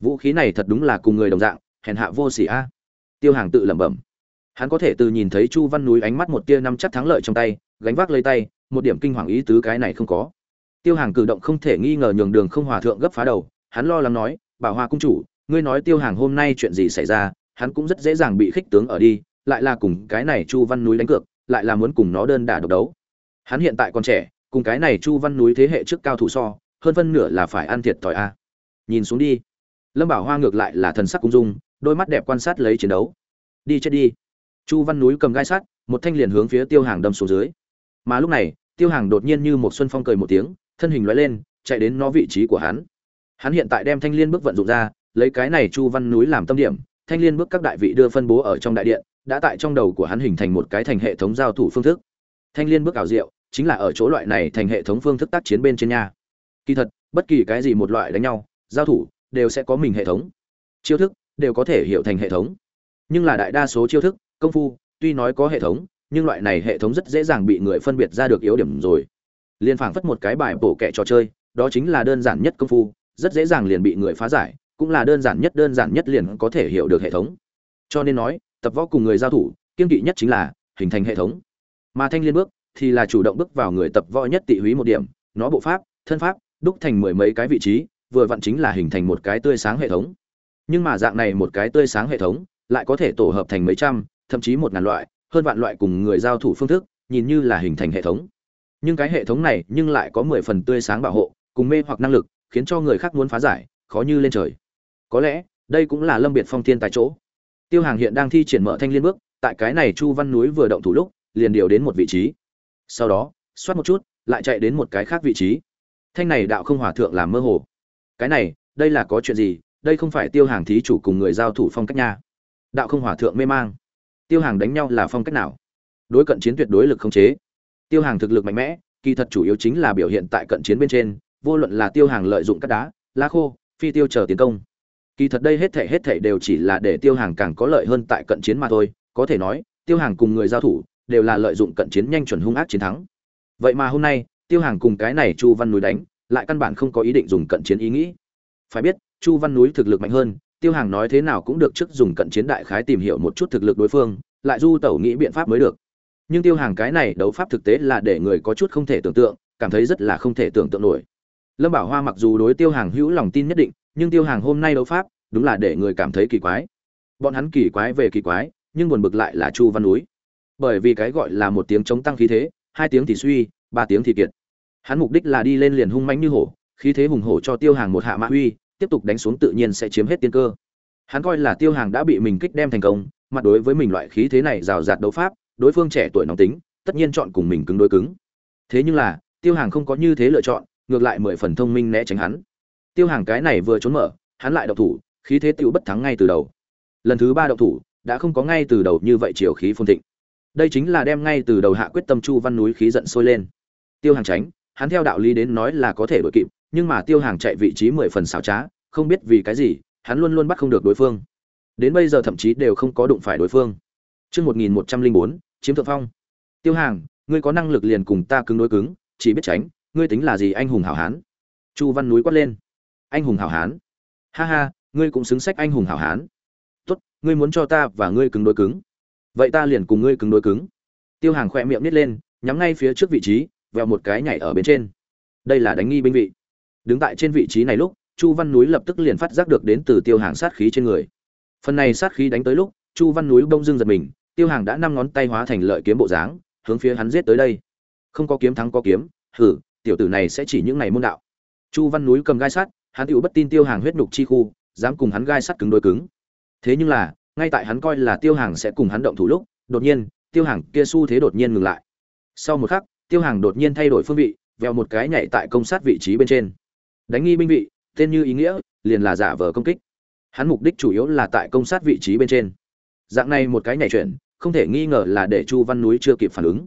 Vũ khí này thật đúng là cùng người đồng dạng, hèn hạ vô sỉ a. Tiêu hàng tự lẩm bẩm. Hắn có thể từ nhìn thấy chu văn núi ánh mắt một tia năm chắc thắng lợi trong tay, gánh vác lấy tay một điểm kinh hoàng ý tứ cái này không có. Tiêu hàng cử động không thể nghi ngờ nhường đường không hòa thượng gấp phá đầu, hắn lo lắng nói, bảo hoa cung chủ, ngươi nói tiêu hàng hôm nay chuyện gì xảy ra, hắn cũng rất dễ dàng bị khích tướng ở đi, lại là cùng cái này chu văn núi đánh cược, lại là muốn cùng nó đơn đả độc đấu. Hắn hiện tại còn trẻ, cùng cái này chu văn núi thế hệ trước cao thủ so, hơn phân nửa là phải ăn thiệt thòi a. Nhìn xuống đi. Lâm bảo hoa ngược lại là thần sắc cung dung, đôi mắt đẹp quan sát lấy chiến đấu. Đi chết đi. Chu văn núi cầm gai sắt, một thanh liền hướng phía tiêu hàng đâm xuống dưới. Mà lúc này tiêu hàng đột nhiên như một xuân phong cười một tiếng, thân hình loại lên, chạy đến nó vị trí của hắn. Hắn hiện tại đem thanh liên bước vận dụng ra, lấy cái này chu văn núi làm tâm điểm, thanh liên bước các đại vị đưa phân bố ở trong đại điện, đã tại trong đầu của hắn hình thành một cái thành hệ thống giao thủ phương thức. Thanh liên bước ảo diệu, chính là ở chỗ loại này thành hệ thống phương thức tác chiến bên trên nhà kỳ thật, bất kỳ cái gì một loại đánh nhau, giao thủ, đều sẽ có mình hệ thống. Chiêu thức, đều có thể hiểu thành hệ thống. Nhưng là đại đa số chiêu thức, công phu, tuy nói có hệ thống nhưng loại này hệ thống rất dễ dàng bị người phân biệt ra được yếu điểm rồi. Liên phảng phất một cái bài bổ kệ trò chơi, đó chính là đơn giản nhất công phu, rất dễ dàng liền bị người phá giải, cũng là đơn giản nhất, đơn giản nhất liền có thể hiểu được hệ thống. Cho nên nói, tập võ cùng người giao thủ, kiên kỵ nhất chính là hình thành hệ thống. Mà thanh liên bước thì là chủ động bước vào người tập võ nhất tị húy một điểm, nó bộ pháp, thân pháp, đúc thành mười mấy cái vị trí, vừa vặn chính là hình thành một cái tươi sáng hệ thống. Nhưng mà dạng này một cái tươi sáng hệ thống, lại có thể tổ hợp thành mấy trăm, thậm chí một ngàn loại hơn vạn loại cùng người giao thủ phương thức, nhìn như là hình thành hệ thống. Nhưng cái hệ thống này nhưng lại có mười phần tươi sáng bảo hộ, cùng mê hoặc năng lực, khiến cho người khác muốn phá giải, khó như lên trời. Có lẽ, đây cũng là lâm biệt phong thiên tại chỗ. Tiêu hàng hiện đang thi triển mở thanh liên bước, tại cái này chu văn núi vừa động thủ lúc, liền điều đến một vị trí. Sau đó, xoát một chút, lại chạy đến một cái khác vị trí. Thanh này đạo không hòa thượng làm mơ hồ. Cái này, đây là có chuyện gì? Đây không phải tiêu hàng thí chủ cùng người giao thủ phong cách nha. Đạo không hòa thượng mê mang tiêu hàng đánh nhau là phong cách nào? Đối cận chiến tuyệt đối lực không chế. Tiêu hàng thực lực mạnh mẽ, kỳ thật chủ yếu chính là biểu hiện tại cận chiến bên trên, vô luận là tiêu hàng lợi dụng cắt đá, lá khô, phi tiêu chờ tiến công. Kỳ thật đây hết thể hết thể đều chỉ là để tiêu hàng càng có lợi hơn tại cận chiến mà thôi, có thể nói, tiêu hàng cùng người giao thủ đều là lợi dụng cận chiến nhanh chuẩn hung ác chiến thắng. Vậy mà hôm nay, tiêu hàng cùng cái này chu văn núi đánh, lại căn bản không có ý định dùng cận chiến ý nghĩ. Phải biết, chu văn núi thực lực mạnh hơn tiêu hàng nói thế nào cũng được trước dùng cận chiến đại khái tìm hiểu một chút thực lực đối phương, lại du tẩu nghĩ biện pháp mới được. Nhưng tiêu hàng cái này đấu pháp thực tế là để người có chút không thể tưởng tượng, cảm thấy rất là không thể tưởng tượng nổi. Lâm bảo hoa mặc dù đối tiêu hàng hữu lòng tin nhất định, nhưng tiêu hàng hôm nay đấu pháp, đúng là để người cảm thấy kỳ quái. Bọn hắn kỳ quái về kỳ quái, nhưng buồn bực lại là chu văn núi. Bởi vì cái gọi là một tiếng chống tăng khí thế, hai tiếng thì suy, ba tiếng thì kiệt. Hắn mục đích là đi lên liền hung mãnh như hổ, khí thế hùng hổ cho tiêu hàng một hạ mã uy tiếp tục đánh xuống tự nhiên sẽ chiếm hết tiên cơ. Hắn coi là tiêu hàng đã bị mình kích đem thành công mặt đối với mình loại khí thế này rào rạt đấu pháp, đối phương trẻ tuổi nóng tính, tất nhiên chọn cùng mình cứng đối cứng. Thế nhưng là, tiêu hàng không có như thế lựa chọn, ngược lại mười phần thông minh né tránh hắn. Tiêu hàng cái này vừa trốn mở, hắn lại đậu thủ, khí thế tiêu bất thắng ngay từ đầu. Lần thứ ba đậu thủ, đã không có ngay từ đầu như vậy chiều khí phồn thịnh. Đây chính là đem ngay từ đầu hạ quyết tâm chu văn núi khí giận sôi lên. Tiêu hàng tránh, hắn theo đạo lý đến nói là có thể đội kịp nhưng mà tiêu hàng chạy vị trí mười phần xảo trá không biết vì cái gì hắn luôn luôn bắt không được đối phương đến bây giờ thậm chí đều không có đụng phải đối phương Trước 1104, chiếm thượng phong. Tiêu hàng, ngươi có năng lực liền cùng ta cứng đối cứng, chỉ biết tránh, ngươi tính là gì anh hùng hảo hán? Chu Văn núi quát lên. Anh hùng hảo hán? Ha ha, ngươi cũng xứng sách anh hùng hảo hán. Tốt, ngươi muốn cho ta và ngươi cứng đối cứng. Vậy ta liền cùng ngươi cứng đối cứng. Tiêu hàng khỏe miệng nít lên, nhắm ngay phía trước vị trí, vèo một cái nhảy ở bên trên. Đây là đánh nghi binh vị. Đứng tại trên vị trí này lúc, Chu Văn núi lập tức liền phát giác được đến từ Tiêu Hàng sát khí trên người. Phần này sát khí đánh tới lúc, Chu Văn núi bông dưng giật mình, Tiêu Hàng đã năm ngón tay hóa thành lợi kiếm bộ dáng, hướng phía hắn giết tới đây. Không có kiếm thắng có kiếm, hử, tiểu tử này sẽ chỉ những này môn đạo. Chu Văn núi cầm gai sắt, hắn tựu bất tin Tiêu Hàng huyết nhục chi khu, dám cùng hắn gai sắt cứng đối cứng. Thế nhưng là, ngay tại hắn coi là Tiêu Hàng sẽ cùng hắn động thủ lúc, đột nhiên, Tiêu Hàng kia xu thế đột nhiên ngừng lại. Sau một khắc, Tiêu Hàng đột nhiên thay đổi phương vị, vèo một cái nhảy tại công sát vị trí bên trên. Đánh nghi binh vị, tên như ý nghĩa, liền là giả vờ công kích. Hắn mục đích chủ yếu là tại công sát vị trí bên trên. Dạng này một cái nhảy chuyển, không thể nghi ngờ là để Chu Văn Núi chưa kịp phản ứng.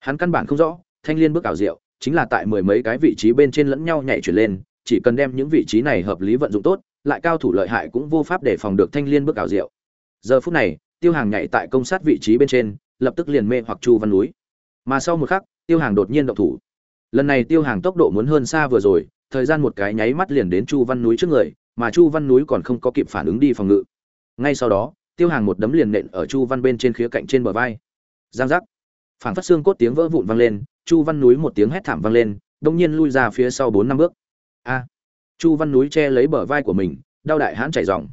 Hắn căn bản không rõ, thanh liên bước ảo diệu, chính là tại mười mấy cái vị trí bên trên lẫn nhau nhảy chuyển lên, chỉ cần đem những vị trí này hợp lý vận dụng tốt, lại cao thủ lợi hại cũng vô pháp để phòng được thanh liên bước ảo diệu. Giờ phút này, Tiêu Hàng nhảy tại công sát vị trí bên trên, lập tức liền mê hoặc Chu Văn Núi. Mà sau một khắc, Tiêu Hàng đột nhiên động thủ. Lần này Tiêu Hàng tốc độ muốn hơn xa vừa rồi, thời gian một cái nháy mắt liền đến Chu Văn núi trước người, mà Chu Văn núi còn không có kịp phản ứng đi phòng ngự. Ngay sau đó, Tiêu Hàng một đấm liền nện ở Chu Văn bên trên khía cạnh trên bờ vai. Giang giác. Phảng phất xương cốt tiếng vỡ vụn vang lên, Chu Văn núi một tiếng hét thảm vang lên, đột nhiên lui ra phía sau bốn năm bước. A. Chu Văn núi che lấy bờ vai của mình, đau đại hãn chảy ròng.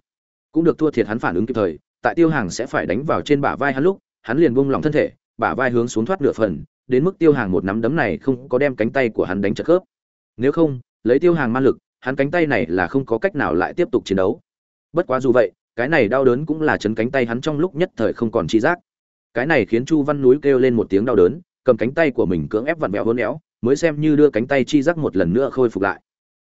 Cũng được thua thiệt hắn phản ứng kịp thời, tại Tiêu Hàng sẽ phải đánh vào trên bả vai hắn lúc, hắn liền buông lỏng thân thể, bả vai hướng xuống thoát nửa phần, đến mức Tiêu Hàng một nắm đấm này không có đem cánh tay của hắn đánh chật khớp. Nếu không, lấy tiêu hàng man lực, hắn cánh tay này là không có cách nào lại tiếp tục chiến đấu. Bất quá dù vậy, cái này đau đớn cũng là chấn cánh tay hắn trong lúc nhất thời không còn chi giác. Cái này khiến chu văn núi kêu lên một tiếng đau đớn, cầm cánh tay của mình cưỡng ép vặn vẹo hôn éo, mới xem như đưa cánh tay chi giác một lần nữa khôi phục lại.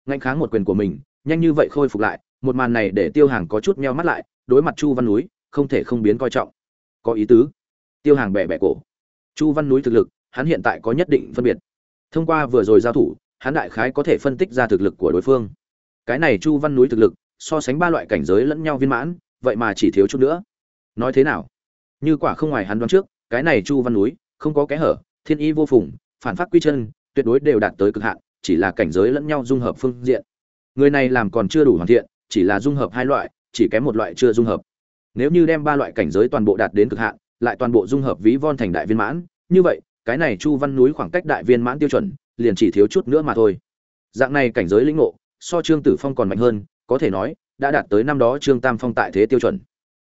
Ngạnh kháng một quyền của mình, nhanh như vậy khôi phục lại, một màn này để tiêu hàng có chút meo mắt lại, đối mặt chu văn núi, không thể không biến coi trọng. Có ý tứ. Tiêu hàng bẻ bẻ cổ. Chu văn núi thực lực, hắn hiện tại có nhất định phân biệt. Thông qua vừa rồi giao thủ hắn đại khái có thể phân tích ra thực lực của đối phương. Cái này chu văn núi thực lực, so sánh ba loại cảnh giới lẫn nhau viên mãn, vậy mà chỉ thiếu chút nữa. Nói thế nào? Như quả không ngoài hắn đoán trước, cái này chu văn núi, không có kẽ hở, thiên y vô phùng, phản phát quy chân, tuyệt đối đều đạt tới cực hạn, chỉ là cảnh giới lẫn nhau dung hợp phương diện. Người này làm còn chưa đủ hoàn thiện, chỉ là dung hợp hai loại, chỉ kém một loại chưa dung hợp. Nếu như đem ba loại cảnh giới toàn bộ đạt đến cực hạn, lại toàn bộ dung hợp ví von thành đại viên mãn, như vậy, cái này chu văn núi khoảng cách đại viên mãn tiêu chuẩn liền chỉ thiếu chút nữa mà thôi. Dạng này cảnh giới lĩnh ngộ, so trương tử phong còn mạnh hơn, có thể nói, đã đạt tới năm đó trương tam phong tại thế tiêu chuẩn.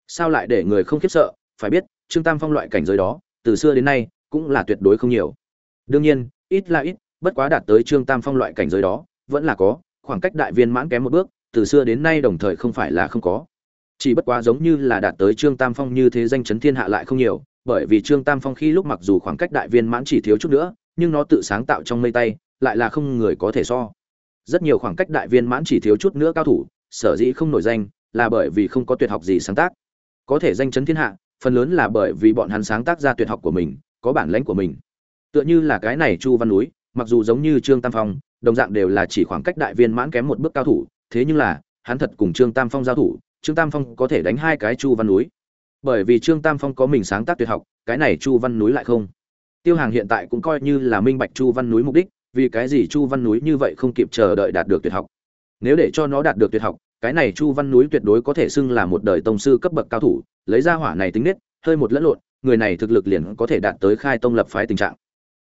Sao lại để người không khiếp sợ? Phải biết, trương tam phong loại cảnh giới đó, từ xưa đến nay, cũng là tuyệt đối không nhiều. Đương nhiên, ít là ít, bất quá đạt tới trương tam phong loại cảnh giới đó, vẫn là có, khoảng cách đại viên mãn kém một bước, từ xưa đến nay đồng thời không phải là không có. Chỉ bất quá giống như là đạt tới trương tam phong như thế danh chấn thiên hạ lại không nhiều, bởi vì trương tam phong khi lúc mặc dù khoảng cách đại viên mãn chỉ thiếu chút nữa nhưng nó tự sáng tạo trong mây tay, lại là không người có thể so. Rất nhiều khoảng cách đại viên mãn chỉ thiếu chút nữa cao thủ, sở dĩ không nổi danh, là bởi vì không có tuyệt học gì sáng tác. Có thể danh chấn thiên hạ, phần lớn là bởi vì bọn hắn sáng tác ra tuyệt học của mình, có bản lãnh của mình. Tựa như là cái này chu văn núi, mặc dù giống như trương tam phong, đồng dạng đều là chỉ khoảng cách đại viên mãn kém một bước cao thủ, thế nhưng là, hắn thật cùng trương tam phong giao thủ, trương tam phong có thể đánh hai cái chu văn núi. Bởi vì trương tam phong có mình sáng tác tuyệt học, cái này chu văn núi lại không tiêu hàng hiện tại cũng coi như là minh bạch chu văn núi mục đích, vì cái gì chu văn núi như vậy không kịp chờ đợi đạt được tuyệt học? Nếu để cho nó đạt được tuyệt học, cái này chu văn núi tuyệt đối có thể xưng là một đời tông sư cấp bậc cao thủ, lấy ra hỏa này tính nết, hơi một lẫn lộn, người này thực lực liền có thể đạt tới khai tông lập phái tình trạng.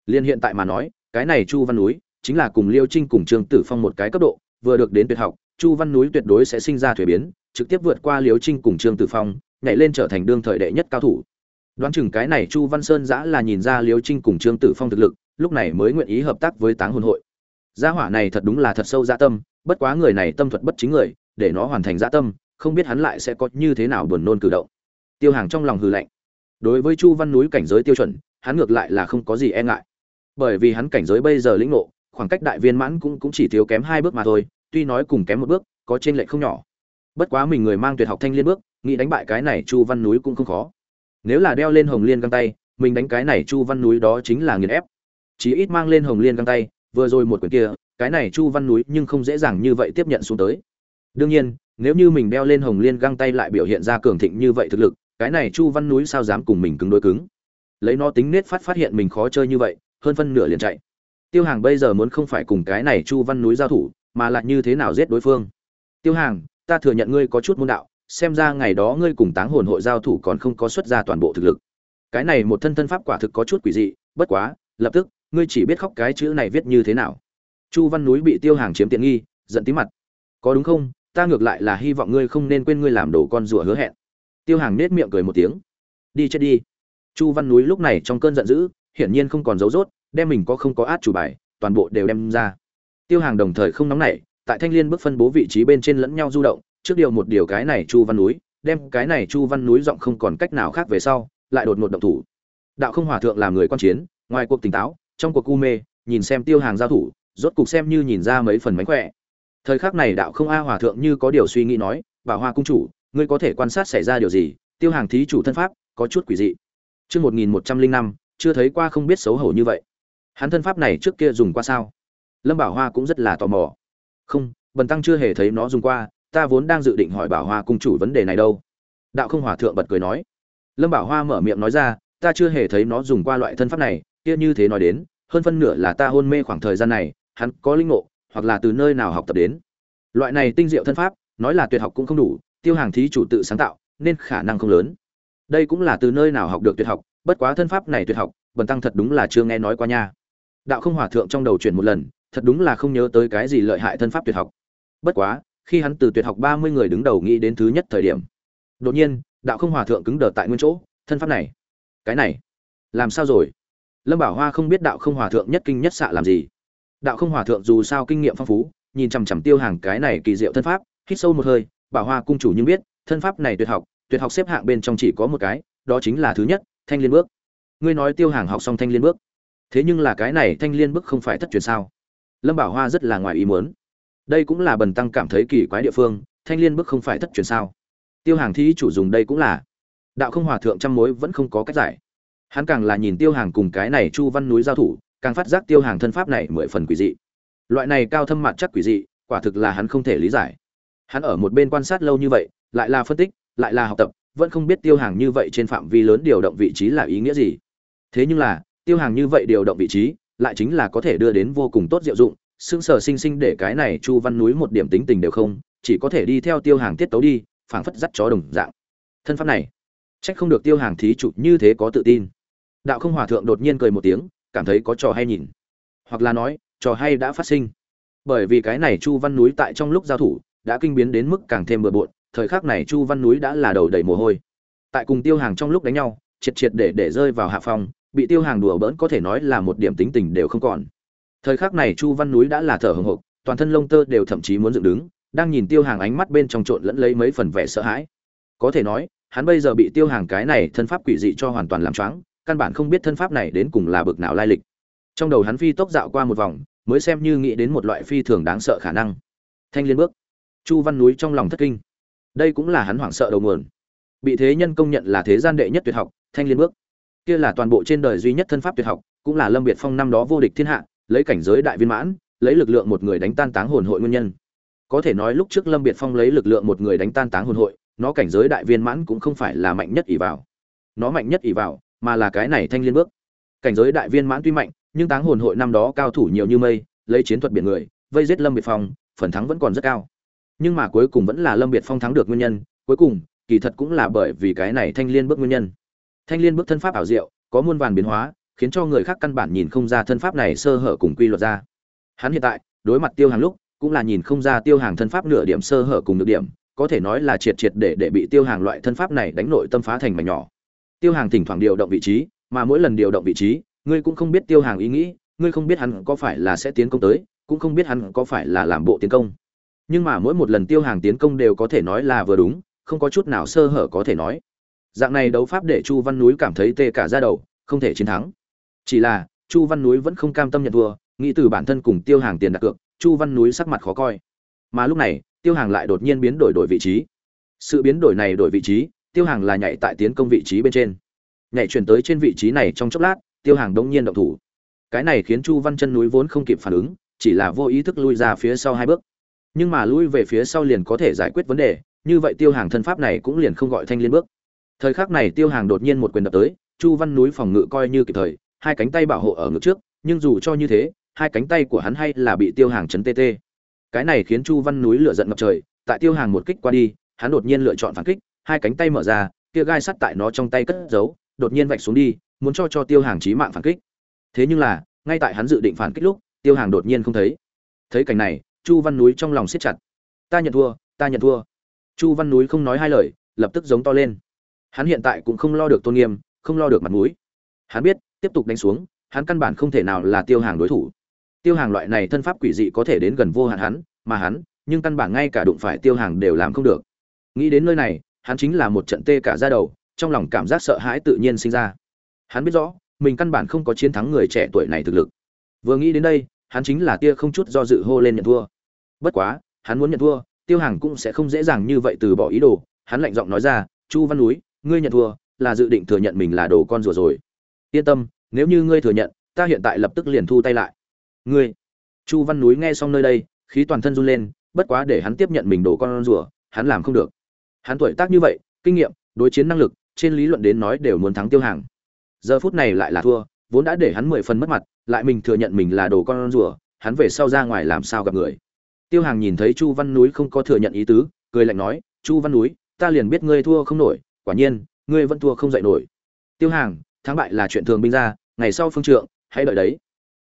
Liên hiện tại mà nói, cái này chu văn núi chính là cùng liêu trinh cùng trương tử phong một cái cấp độ, vừa được đến tuyệt học, chu văn núi tuyệt đối sẽ sinh ra thuế biến, trực tiếp vượt qua liêu trinh cùng trương tử phong, nhảy lên trở thành đương thời đệ nhất cao thủ đoán chừng cái này chu văn sơn giã là nhìn ra liêu trinh cùng trương tử phong thực lực, lúc này mới nguyện ý hợp tác với táng hồn hội. Gia hỏa này thật đúng là thật sâu dạ tâm, bất quá người này tâm thuật bất chính người, để nó hoàn thành dạ tâm, không biết hắn lại sẽ có như thế nào buồn nôn cử động. Tiêu hàng trong lòng hừ lạnh. Đối với chu văn núi cảnh giới tiêu chuẩn, hắn ngược lại là không có gì e ngại. Bởi vì hắn cảnh giới bây giờ lĩnh ngộ, khoảng cách đại viên mãn cũng cũng chỉ thiếu kém hai bước mà thôi, tuy nói cùng kém một bước, có trên lệch không nhỏ. Bất quá mình người mang tuyệt học thanh liên bước, nghĩ đánh bại cái này chu văn núi cũng không khó nếu là đeo lên hồng liên găng tay, mình đánh cái này chu văn núi đó chính là nghiền ép. Chí ít mang lên hồng liên găng tay, vừa rồi một quyển kia, cái này chu văn núi nhưng không dễ dàng như vậy tiếp nhận xuống tới. Đương nhiên, nếu như mình đeo lên hồng liên găng tay lại biểu hiện ra cường thịnh như vậy thực lực, cái này chu văn núi sao dám cùng mình cứng đối cứng? Lấy nó tính nết phát phát hiện mình khó chơi như vậy, hơn phân nửa liền chạy. Tiêu hàng bây giờ muốn không phải cùng cái này chu văn núi giao thủ, mà lại như thế nào giết đối phương? Tiêu hàng, ta thừa nhận ngươi có chút môn đạo xem ra ngày đó ngươi cùng táng hồn hội giao thủ còn không có xuất ra toàn bộ thực lực. Cái này một thân thân pháp quả thực có chút quỷ dị, bất quá, lập tức, ngươi chỉ biết khóc cái chữ này viết như thế nào. Chu văn núi bị tiêu hàng chiếm tiện nghi, giận tí mặt. Có đúng không? Ta ngược lại là hy vọng ngươi không nên quên ngươi làm đồ con rùa hứa hẹn. Tiêu hàng nết miệng cười một tiếng. Đi chết đi. Chu văn núi lúc này trong cơn giận dữ, hiển nhiên không còn dấu rốt, đem mình có không có át chủ bài, toàn bộ đều đem ra. Tiêu hàng đồng thời không nóng nảy, tại thanh liên bước phân bố vị trí bên trên lẫn nhau du động trước điều một điều cái này chu văn núi đem cái này chu văn núi giọng không còn cách nào khác về sau lại đột ngột động thủ đạo không hòa thượng làm người quan chiến ngoài cuộc tỉnh táo trong cuộc u mê nhìn xem tiêu hàng giao thủ rốt cục xem như nhìn ra mấy phần mánh khỏe thời khắc này đạo không a hòa thượng như có điều suy nghĩ nói bảo hoa cung chủ ngươi có thể quan sát xảy ra điều gì tiêu hàng thí chủ thân pháp có chút quỷ dị Trước 1105, chưa thấy qua không biết xấu hổ như vậy. Hắn thân pháp này trước kia dùng qua sao? Lâm Bảo Hoa cũng rất là tò mò. Không, Bần tăng chưa hề thấy nó dùng qua, ta vốn đang dự định hỏi Bảo Hoa cung chủ vấn đề này đâu. Đạo Không Hòa thượng bật cười nói. Lâm Bảo Hoa mở miệng nói ra, ta chưa hề thấy nó dùng qua loại thân pháp này, kia như thế nói đến, hơn phân nửa là ta hôn mê khoảng thời gian này, hắn có linh ngộ, hoặc là từ nơi nào học tập đến. Loại này tinh diệu thân pháp, nói là tuyệt học cũng không đủ, tiêu hàng thí chủ tự sáng tạo, nên khả năng không lớn. Đây cũng là từ nơi nào học được tuyệt học, bất quá thân pháp này tuyệt học bần tăng thật đúng là chưa nghe nói qua nha đạo không hòa thượng trong đầu chuyển một lần thật đúng là không nhớ tới cái gì lợi hại thân pháp tuyệt học bất quá khi hắn từ tuyệt học ba mươi người đứng đầu nghĩ đến thứ nhất thời điểm. Đột nhiên, đạo không hòa thượng cứng đờ tại nguyên chỗ, thân pháp này. Cái này, làm sao rồi? Lâm bảo hoa không biết đạo không hòa thượng nhất kinh nhất xạ làm gì. Đạo không hòa thượng dù sao kinh nghiệm phong phú, nhìn chằm chằm tiêu hàng cái này kỳ diệu thân pháp, hít sâu một hơi, bảo hoa cung chủ nhưng biết, thân pháp này tuyệt học tuyệt học xếp hạng bên trong chỉ có một cái, đó chính là thứ nhất, thanh liên bước. Ngươi nói tiêu hàng học xong thanh liên bước. Thế nhưng là cái này thanh liên bước không phải thất truyền sao? Lâm bảo hoa rất là ngoài ý muốn đây cũng là bần tăng cảm thấy kỳ quái địa phương, thanh liên bước không phải thất truyền sao? Tiêu hàng thí chủ dùng đây cũng là. Đạo không hòa thượng trăm mối vẫn không có cách giải. Hắn càng là nhìn tiêu hàng cùng cái này chu văn núi giao thủ, càng phát giác tiêu hàng thân pháp này mười phần quỷ dị. Loại này cao thâm mặt chắc quỷ dị, quả thực là hắn không thể lý giải. Hắn ở một bên quan sát lâu như vậy, lại là phân tích, lại là học tập, vẫn không biết tiêu hàng như vậy trên phạm vi lớn điều động vị trí là ý nghĩa gì. Thế nhưng là, tiêu hàng như vậy điều động vị trí, lại chính là có thể đưa đến vô cùng tốt diệu dụng sững sở sinh sinh để cái này chu văn núi một điểm tính tình đều không, chỉ có thể đi theo tiêu hàng tiết tấu đi, phảng phất dắt chó đồng dạng. Thân pháp này trách không được tiêu hàng thí chủ như thế có tự tin. Đạo không hòa thượng đột nhiên cười một tiếng, cảm thấy có trò hay nhìn. Hoặc là nói, trò hay đã phát sinh. Bởi vì cái này chu văn núi tại trong lúc giao thủ, đã kinh biến đến mức càng thêm bừa bộn, thời khắc này chu văn núi đã là đầu đầy mồ hôi. Tại cùng tiêu hàng trong lúc đánh nhau, triệt triệt để để rơi vào hạ phòng, bị tiêu hàng đùa bỡn có thể nói là một điểm tính tình đều không còn thời khắc này chu văn núi đã là thở hồng hộc, toàn thân lông tơ đều thậm chí muốn dựng đứng, đang nhìn tiêu hàng ánh mắt bên trong trộn lẫn lấy mấy phần vẻ sợ hãi. Có thể nói, hắn bây giờ bị tiêu hàng cái này thân pháp quỷ dị cho hoàn toàn làm choáng, căn bản không biết thân pháp này đến cùng là bực nào lai lịch. Trong đầu hắn phi tốc dạo qua một vòng, mới xem như nghĩ đến một loại phi thường đáng sợ khả năng. Thanh liên bước. Chu văn núi trong lòng thất kinh. Đây cũng là hắn hoảng sợ đầu nguồn. Bị thế nhân công nhận là thế gian đệ nhất tuyệt học, thanh liên bước. Kia là toàn bộ trên đời duy nhất thân pháp tuyệt học, cũng là lâm biệt phong năm đó vô địch thiên hạ lấy cảnh giới đại viên mãn, lấy lực lượng một người đánh tan táng hồn hội nguyên nhân. Có thể nói lúc trước lâm biệt phong lấy lực lượng một người đánh tan táng hồn hội, nó cảnh giới đại viên mãn cũng không phải là mạnh nhất ỷ vào. Nó mạnh nhất ỷ vào, mà là cái này thanh liên bước. Cảnh giới đại viên mãn tuy mạnh, nhưng táng hồn hội năm đó cao thủ nhiều như mây, lấy chiến thuật biển người, vây giết lâm biệt phong, phần thắng vẫn còn rất cao. Nhưng mà cuối cùng vẫn là lâm biệt phong thắng được nguyên nhân, cuối cùng, kỳ thật cũng là bởi vì cái này thanh liên bước nguyên nhân. Thanh liên bước thân pháp ảo diệu, có muôn vàn biến hóa khiến cho người khác căn bản nhìn không ra thân pháp này sơ hở cùng quy luật ra. Hắn hiện tại, đối mặt tiêu hàng lúc, cũng là nhìn không ra tiêu hàng thân pháp nửa điểm sơ hở cùng được điểm, có thể nói là triệt triệt để để bị tiêu hàng loại thân pháp này đánh nội tâm phá thành mảnh nhỏ. Tiêu hàng thỉnh thoảng điều động vị trí, mà mỗi lần điều động vị trí, ngươi cũng không biết tiêu hàng ý nghĩ, ngươi không biết hắn có phải là sẽ tiến công tới, cũng không biết hắn có phải là làm bộ tiến công. Nhưng mà mỗi một lần tiêu hàng tiến công đều có thể nói là vừa đúng, không có chút nào sơ hở có thể nói. Dạng này đấu pháp để chu văn núi cảm thấy tê cả ra đầu, không thể chiến thắng chỉ là, chu văn núi vẫn không cam tâm nhận thua, nghĩ từ bản thân cùng tiêu hàng tiền đặt cược, chu văn núi sắc mặt khó coi. Mà lúc này, tiêu hàng lại đột nhiên biến đổi đổi vị trí. Sự biến đổi này đổi vị trí, tiêu hàng là nhảy tại tiến công vị trí bên trên. Nhảy chuyển tới trên vị trí này trong chốc lát, tiêu hàng đống nhiên động thủ. Cái này khiến chu văn chân núi vốn không kịp phản ứng, chỉ là vô ý thức lui ra phía sau hai bước. Nhưng mà lui về phía sau liền có thể giải quyết vấn đề, như vậy tiêu hàng thân pháp này cũng liền không gọi thanh liên bước. Thời khắc này tiêu hàng đột nhiên một quyền đập tới, chu văn núi phòng ngự coi như kịp thời hai cánh tay bảo hộ ở ngực trước, nhưng dù cho như thế, hai cánh tay của hắn hay là bị tiêu hàng chấn tê tê. Cái này khiến chu văn núi lửa giận ngập trời, tại tiêu hàng một kích qua đi, hắn đột nhiên lựa chọn phản kích, hai cánh tay mở ra, kia gai sắt tại nó trong tay cất giấu, đột nhiên vạch xuống đi, muốn cho cho tiêu hàng chí mạng phản kích. Thế nhưng là, ngay tại hắn dự định phản kích lúc, tiêu hàng đột nhiên không thấy. Thấy cảnh này, chu văn núi trong lòng siết chặt. Ta nhận thua, ta nhận thua. Chu văn núi không nói hai lời, lập tức giống to lên. Hắn hiện tại cũng không lo được tôn nghiêm, không lo được mặt mũi. Hắn biết tiếp tục đánh xuống, hắn căn bản không thể nào là tiêu hàng đối thủ. Tiêu hàng loại này thân pháp quỷ dị có thể đến gần vô hạn hắn, mà hắn, nhưng căn bản ngay cả đụng phải tiêu hàng đều làm không được. Nghĩ đến nơi này, hắn chính là một trận tê cả ra đầu, trong lòng cảm giác sợ hãi tự nhiên sinh ra. Hắn biết rõ, mình căn bản không có chiến thắng người trẻ tuổi này thực lực. Vừa nghĩ đến đây, hắn chính là tia không chút do dự hô lên nhận thua. Bất quá, hắn muốn nhận thua, tiêu hàng cũng sẽ không dễ dàng như vậy từ bỏ ý đồ. Hắn lạnh giọng nói ra, chu văn núi, ngươi nhận thua, là dự định thừa nhận mình là đồ con rùa rồi yên tâm, nếu như ngươi thừa nhận, ta hiện tại lập tức liền thu tay lại. Ngươi, chu văn núi nghe xong nơi đây, khí toàn thân run lên, bất quá để hắn tiếp nhận mình đổ con rùa, hắn làm không được. Hắn tuổi tác như vậy, kinh nghiệm, đối chiến năng lực, trên lý luận đến nói đều muốn thắng tiêu hàng. Giờ phút này lại là thua, vốn đã để hắn mười phần mất mặt, lại mình thừa nhận mình là đồ con rùa, hắn về sau ra ngoài làm sao gặp người. Tiêu hàng nhìn thấy chu văn núi không có thừa nhận ý tứ, cười lạnh nói, chu văn núi, ta liền biết ngươi thua không nổi, quả nhiên, ngươi vẫn thua không dạy nổi. Tiêu hàng thắng bại là chuyện thường binh ra, ngày sau phương trượng, hãy đợi đấy.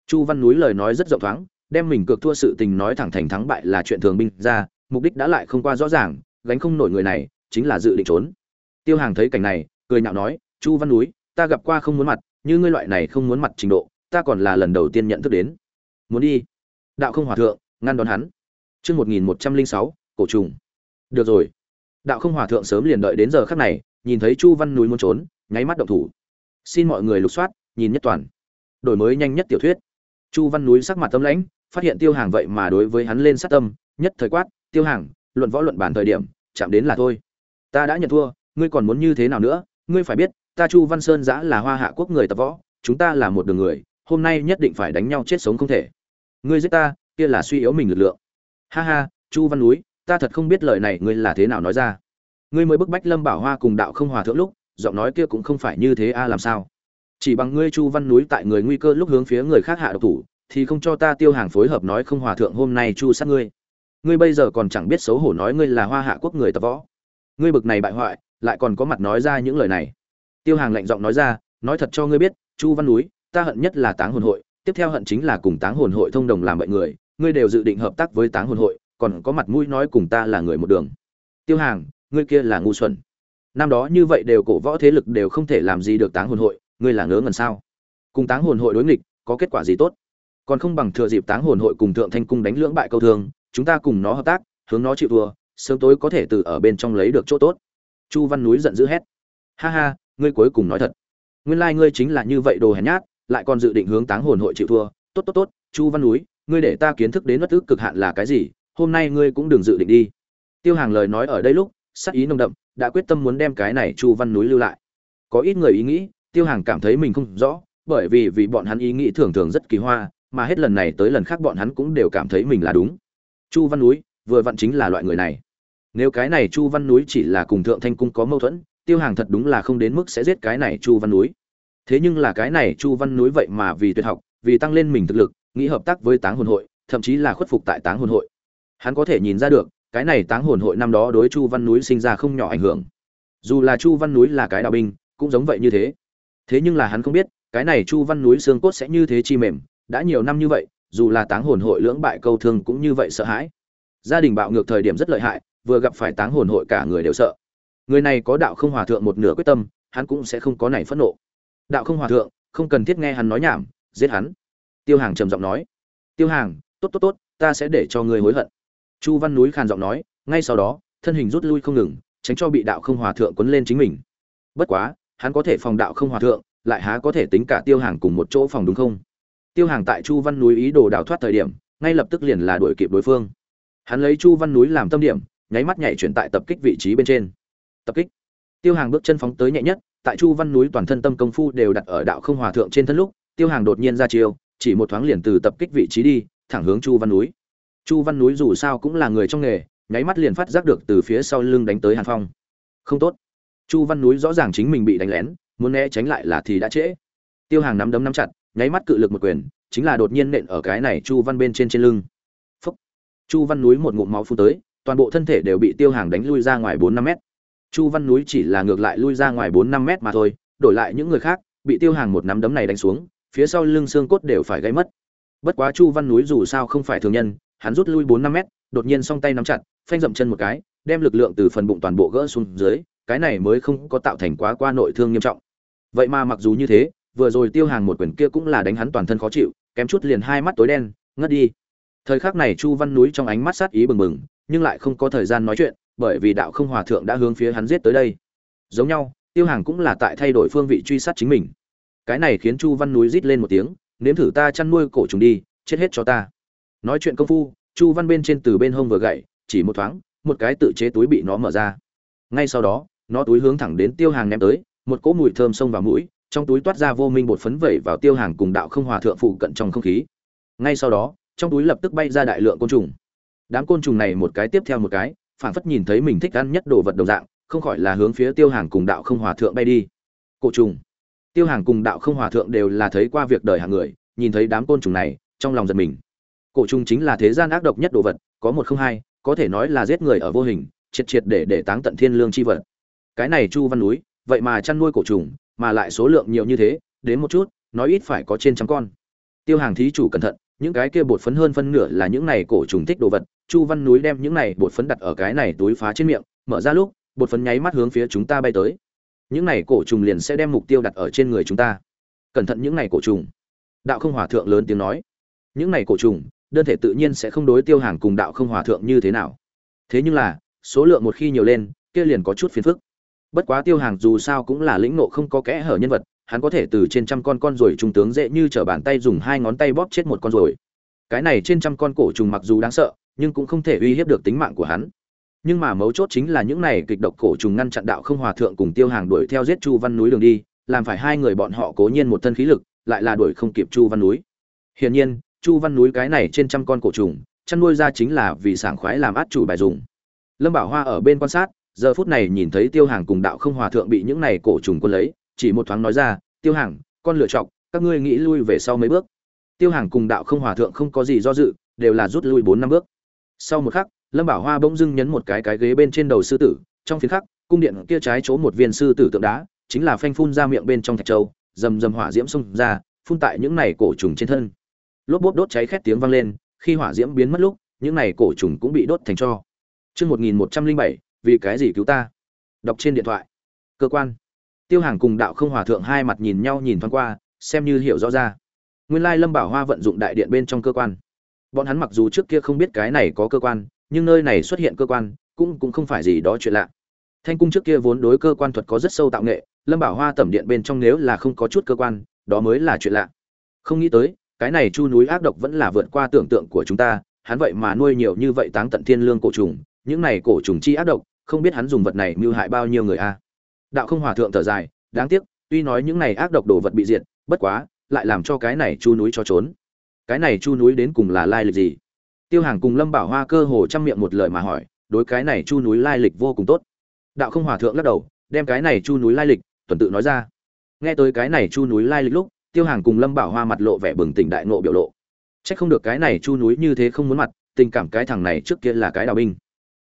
Chu văn núi lời nói rất rộng thoáng, đem mình cược thua sự tình nói thẳng thành thắng bại là chuyện thường binh ra, mục đích đã lại không qua rõ ràng, gánh không nổi người này, chính là dự định trốn. Tiêu hàng thấy cảnh này, cười nhạo nói, chu văn núi, ta gặp qua không muốn mặt, như ngươi loại này không muốn mặt trình độ, ta còn là lần đầu tiên nhận thức đến. Muốn đi. Đạo không hòa thượng, ngăn đón hắn. Chương một nghìn một trăm linh sáu, cổ trùng. Được rồi. Đạo không hòa thượng sớm liền đợi đến giờ khắc này, nhìn thấy chu văn núi muốn trốn, nháy mắt động thủ xin mọi người lục soát, nhìn nhất toàn. Đổi mới nhanh nhất tiểu thuyết. Chu văn núi sắc mặt tâm lãnh, phát hiện tiêu hàng vậy mà đối với hắn lên sát tâm, nhất thời quát, tiêu hàng, luận võ luận bản thời điểm, chạm đến là thôi. Ta đã nhận thua, ngươi còn muốn như thế nào nữa? Ngươi phải biết, ta chu văn sơn giã là hoa hạ quốc người tập võ, chúng ta là một đường người, hôm nay nhất định phải đánh nhau chết sống không thể. Ngươi giết ta, kia là suy yếu mình lực lượng. Ha ha, chu văn núi, ta thật không biết lời này ngươi là thế nào nói ra. Ngươi mới bức bách lâm bảo hoa cùng đạo không hòa thượng lúc giọng nói kia cũng không phải như thế a, làm sao? Chỉ bằng ngươi chu văn núi tại người nguy cơ lúc hướng phía người khác hạ độc thủ, thì không cho ta tiêu hàng phối hợp nói không hòa thượng hôm nay chu sát ngươi. Ngươi bây giờ còn chẳng biết xấu hổ nói ngươi là hoa hạ quốc người tập võ. Ngươi bực này bại hoại, lại còn có mặt nói ra những lời này. Tiêu hàng lạnh giọng nói ra, nói thật cho ngươi biết, chu văn núi, ta hận nhất là táng hồn hội, tiếp theo hận chính là cùng táng hồn hội thông đồng làm bậy người, ngươi đều dự định hợp tác với táng hồn hội, còn có mặt mũi nói cùng ta là người một đường. Tiêu hàng, ngươi kia là ngu xuẩn năm đó như vậy đều cổ võ thế lực đều không thể làm gì được táng hồn hội, ngươi là ngớ ngẩn sao? Cùng táng hồn hội đối nghịch, có kết quả gì tốt? Còn không bằng thừa dịp táng hồn hội cùng thượng thanh cung đánh lưỡng bại câu thương, chúng ta cùng nó hợp tác, hướng nó chịu thua, sớm tối có thể từ ở bên trong lấy được chỗ tốt. Chu văn núi giận dữ hét. Ha ha, ngươi cuối cùng nói thật. Nguyên lai ngươi chính là như vậy đồ hèn nhát, lại còn dự định hướng táng hồn hội chịu thua. Tốt tốt tốt, chu văn núi, ngươi để ta kiến thức đến bất ức cực hạn là cái gì, hôm nay ngươi cũng đừng dự định đi. Tiêu hàng lời nói ở đây lúc sắc ý nồng đậm, đã quyết tâm muốn đem cái này chu văn núi lưu lại. Có ít người ý nghĩ, tiêu hàng cảm thấy mình không rõ, bởi vì vì bọn hắn ý nghĩ thường thường rất kỳ hoa, mà hết lần này tới lần khác bọn hắn cũng đều cảm thấy mình là đúng. Chu văn núi, vừa vặn chính là loại người này. Nếu cái này chu văn núi chỉ là cùng thượng thanh cung có mâu thuẫn, tiêu hàng thật đúng là không đến mức sẽ giết cái này chu văn núi. Thế nhưng là cái này chu văn núi vậy mà vì tuyệt học, vì tăng lên mình thực lực, nghĩ hợp tác với táng hồn hội, thậm chí là khuất phục tại táng hồn hội. Hắn có thể nhìn ra được cái này táng hồn hội năm đó đối chu văn núi sinh ra không nhỏ ảnh hưởng. Dù là chu văn núi là cái đạo binh, cũng giống vậy như thế. Thế nhưng là hắn không biết, cái này chu văn núi xương cốt sẽ như thế chi mềm, đã nhiều năm như vậy, dù là táng hồn hội lưỡng bại câu thương cũng như vậy sợ hãi. Gia đình bạo ngược thời điểm rất lợi hại, vừa gặp phải táng hồn hội cả người đều sợ. Người này có đạo không hòa thượng một nửa quyết tâm, hắn cũng sẽ không có này phẫn nộ. Đạo không hòa thượng, không cần thiết nghe hắn nói nhảm, giết hắn. Tiêu hàng trầm giọng nói. Tiêu hàng, tốt tốt tốt, ta sẽ để cho ngươi hối hận chu văn núi khàn giọng nói, ngay sau đó, thân hình rút lui không ngừng, tránh cho bị đạo không hòa thượng quấn lên chính mình. Bất quá, hắn có thể phòng đạo không hòa thượng, lại há có thể tính cả tiêu hàng cùng một chỗ phòng đúng không? Tiêu hàng tại chu văn núi ý đồ đào thoát thời điểm, ngay lập tức liền là đuổi kịp đối phương. Hắn lấy chu văn núi làm tâm điểm, nháy mắt nhảy chuyển tại tập kích vị trí bên trên. Tập kích. Tiêu hàng bước chân phóng tới nhẹ nhất, tại chu văn núi toàn thân tâm công phu đều đặt ở đạo không hòa thượng trên thân lúc, tiêu hàng đột nhiên ra chiêu, chỉ một thoáng liền từ tập kích vị trí đi, thẳng hướng chu văn núi chu văn núi dù sao cũng là người trong nghề, nháy mắt liền phát giác được từ phía sau lưng đánh tới hàn phong. Không tốt. Chu văn núi rõ ràng chính mình bị đánh lén, muốn né tránh lại là thì đã trễ. Tiêu hàng nắm đấm nắm chặt, nháy mắt cự lực một quyền, chính là đột nhiên nện ở cái này chu văn bên trên trên lưng. Phúc. Chu văn núi một ngụm máu phun tới, toàn bộ thân thể đều bị tiêu hàng đánh lui ra ngoài bốn năm mét. Chu văn núi chỉ là ngược lại lui ra ngoài bốn năm mét mà thôi, đổi lại những người khác, bị tiêu hàng một nắm đấm này đánh xuống, phía sau lưng xương cốt đều phải gãy mất. Bất quá chu văn núi dù sao không phải thường nhân hắn rút lui bốn năm mét, đột nhiên song tay nắm chặt, phanh dậm chân một cái, đem lực lượng từ phần bụng toàn bộ gỡ xuống dưới, cái này mới không có tạo thành quá qua nội thương nghiêm trọng. Vậy mà mặc dù như thế, vừa rồi tiêu hàng một quyền kia cũng là đánh hắn toàn thân khó chịu, kém chút liền hai mắt tối đen, ngất đi. Thời khắc này chu văn núi trong ánh mắt sát ý bừng bừng, nhưng lại không có thời gian nói chuyện, bởi vì đạo không hòa thượng đã hướng phía hắn giết tới đây. Giống nhau, tiêu hàng cũng là tại thay đổi phương vị truy sát chính mình. Cái này khiến chu văn núi rít lên một tiếng, nếm thử ta chăn nuôi cổ trùng đi, chết hết cho ta nói chuyện công phu, chu văn bên trên từ bên hông vừa gậy, chỉ một thoáng, một cái tự chế túi bị nó mở ra. Ngay sau đó, nó túi hướng thẳng đến tiêu hàng ném tới, một cỗ mùi thơm xông vào mũi, trong túi toát ra vô minh bột phấn vẩy vào tiêu hàng cùng đạo không hòa thượng phụ cận trong không khí. Ngay sau đó, trong túi lập tức bay ra đại lượng côn trùng. Đám côn trùng này một cái tiếp theo một cái phản phất nhìn thấy mình thích ăn nhất đồ vật đồng dạng, không khỏi là hướng phía tiêu hàng cùng đạo không hòa thượng bay đi. Cổ trùng. Tiêu hàng cùng đạo không hòa thượng đều là thấy qua việc đời hàng người, nhìn thấy đám côn trùng này, trong lòng giật mình cổ trùng chính là thế gian ác độc nhất đồ vật, có một không hai, có thể nói là giết người ở vô hình, triệt triệt để để táng tận thiên lương chi vật. Cái này chu văn núi, vậy mà chăn nuôi cổ trùng, mà lại số lượng nhiều như thế, đến một chút, nói ít phải có trên trăm con. Tiêu hàng thí chủ cẩn thận, những cái kia bột phấn hơn phân nửa là những này cổ trùng thích đồ vật, chu văn núi đem những này bột phấn đặt ở cái này túi phá trên miệng, mở ra lúc, bột phấn nháy mắt hướng phía chúng ta bay tới. Những này cổ trùng liền sẽ đem mục tiêu đặt ở trên người chúng ta. Cẩn thận những này cổ trùng. Đạo không hòa thượng lớn tiếng nói. Những này cổ trùng đơn thể tự nhiên sẽ không đối tiêu hàng cùng đạo không hòa thượng như thế nào. Thế nhưng là, số lượng một khi nhiều lên, kia liền có chút phiền phức. Bất quá tiêu hàng dù sao cũng là lĩnh nộ không có kẽ hở nhân vật, hắn có thể từ trên trăm con con ruồi trung tướng dễ như t r ở bàn tay dùng hai ngón tay bóp chết một con ruồi cái này trên trăm con cổ trùng mặc dù đáng sợ, nhưng cũng không thể uy hiếp được tính mạng của hắn. Nhưng mà mấu chốt chính là những này kịch độc cổ trùng ngăn chặn đạo không hòa thượng cùng tiêu hàng đuổi theo giết chu văn núi đường đi, làm phải hai người bọn họ cố nhiên một thân khí lực, lại là đuổi không kịp chu văn núi. Hiển nhiên chu văn núi cái này trên trăm con cổ trùng, chăn nuôi ra chính là vì sảng khoái làm át chủ bài dùng. Lâm bảo hoa ở bên quan sát, giờ phút này nhìn thấy tiêu hàng cùng đạo không hòa thượng bị những này cổ trùng quân lấy, chỉ một thoáng nói ra, tiêu hàng, con lựa chọc các ngươi nghĩ lui về sau mấy bước. Tiêu hàng cùng đạo không hòa thượng không có gì do dự, đều là rút lui bốn năm bước. Sau một khắc, lâm bảo hoa bỗng dưng nhấn một cái cái ghế bên trên đầu sư tử, trong phiến khắc, cung điện kia trái chỗ một viên sư tử tượng đá, chính là phanh phun ra miệng bên trong thạch châu, rầm rầm hỏa diễm xông ra, phun tại những này cổ trùng trên thân lốp bốp đốt cháy khét tiếng vang lên khi hỏa diễm biến mất lúc những này cổ trùng cũng bị đốt thành cho Chương 1107, vì cái gì cứu ta? Đọc trên điện thoại. Cơ quan. Tiêu Hàng cùng Đạo Không Hòa thượng hai mặt nhìn nhau nhìn thoáng qua, xem như hiểu rõ ra. Nguyên lai Lâm Bảo Hoa vận dụng đại điện bên trong cơ quan. Bọn hắn mặc dù trước kia không biết cái này có cơ quan, nhưng nơi này xuất hiện cơ quan, cũng cũng không phải gì đó chuyện lạ. Thanh cung trước kia vốn đối cơ quan thuật có rất sâu tạo nghệ, Lâm Bảo Hoa tẩm điện bên trong nếu là không có chút cơ quan, đó mới là chuyện lạ không nghĩ tới cái này chu núi ác độc vẫn là vượt qua tưởng tượng của chúng ta, hắn vậy mà nuôi nhiều như vậy táng tận thiên lương cổ trùng, những này cổ trùng chi ác độc, không biết hắn dùng vật này mưu hại bao nhiêu người a. Đạo không hòa thượng thở dài, đáng tiếc, tuy nói những này ác độc đồ vật bị diệt, bất quá, lại làm cho cái này chu núi cho trốn. Cái này chu núi đến cùng là lai lịch gì? Tiêu hàng cùng lâm bảo hoa cơ hồ chăm miệng một lời mà hỏi, đối cái này chu núi lai lịch vô cùng tốt. Đạo không hòa thượng lắc đầu, đem cái này chu núi lai lịch, tuần tự nói ra. Nghe tới cái này chu núi lai lịch lúc tiêu hàng cùng lâm bảo hoa mặt lộ vẻ bừng tỉnh đại nộ biểu lộ. C h ắ c không được cái này chu núi như thế không muốn mặt, tình cảm cái thằng này trước kia là cái đào binh.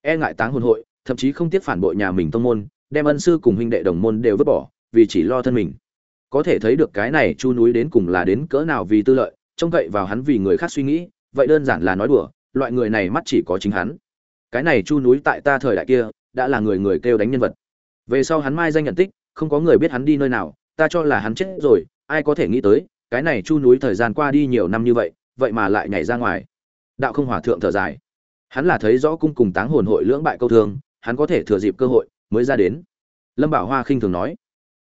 E ngại táng hồn hội, thậm chí không tiếc phản bội nhà mình tông môn, đem ân sư cùng huynh đệ đồng môn đều vứt bỏ, vì chỉ lo thân mình. Có thể thấy được cái này chu núi đến cùng là đến cỡ nào vì tư lợi, trông cậy vào hắn vì người khác suy nghĩ, vậy đơn giản là nói đùa, loại người này mắt chỉ có chính hắn. Cái này chu núi tại ta thời đại kia, đã là người người kêu đánh nhân vật. Về sau hắn mai danh nhận tích, không có người biết hắn đi nơi nào, ta cho là hắn chết rồi ai có thể nghĩ tới, cái này chu núi thời gian qua đi nhiều năm như vậy vậy mà lại nhảy ra ngoài. Đạo không hòa thượng thở dài. Hắn là thấy rõ cung cùng táng hồn hội lưỡng bại câu thương, hắn có thể thừa dịp cơ hội mới ra đến. Lâm bảo hoa khinh thường nói.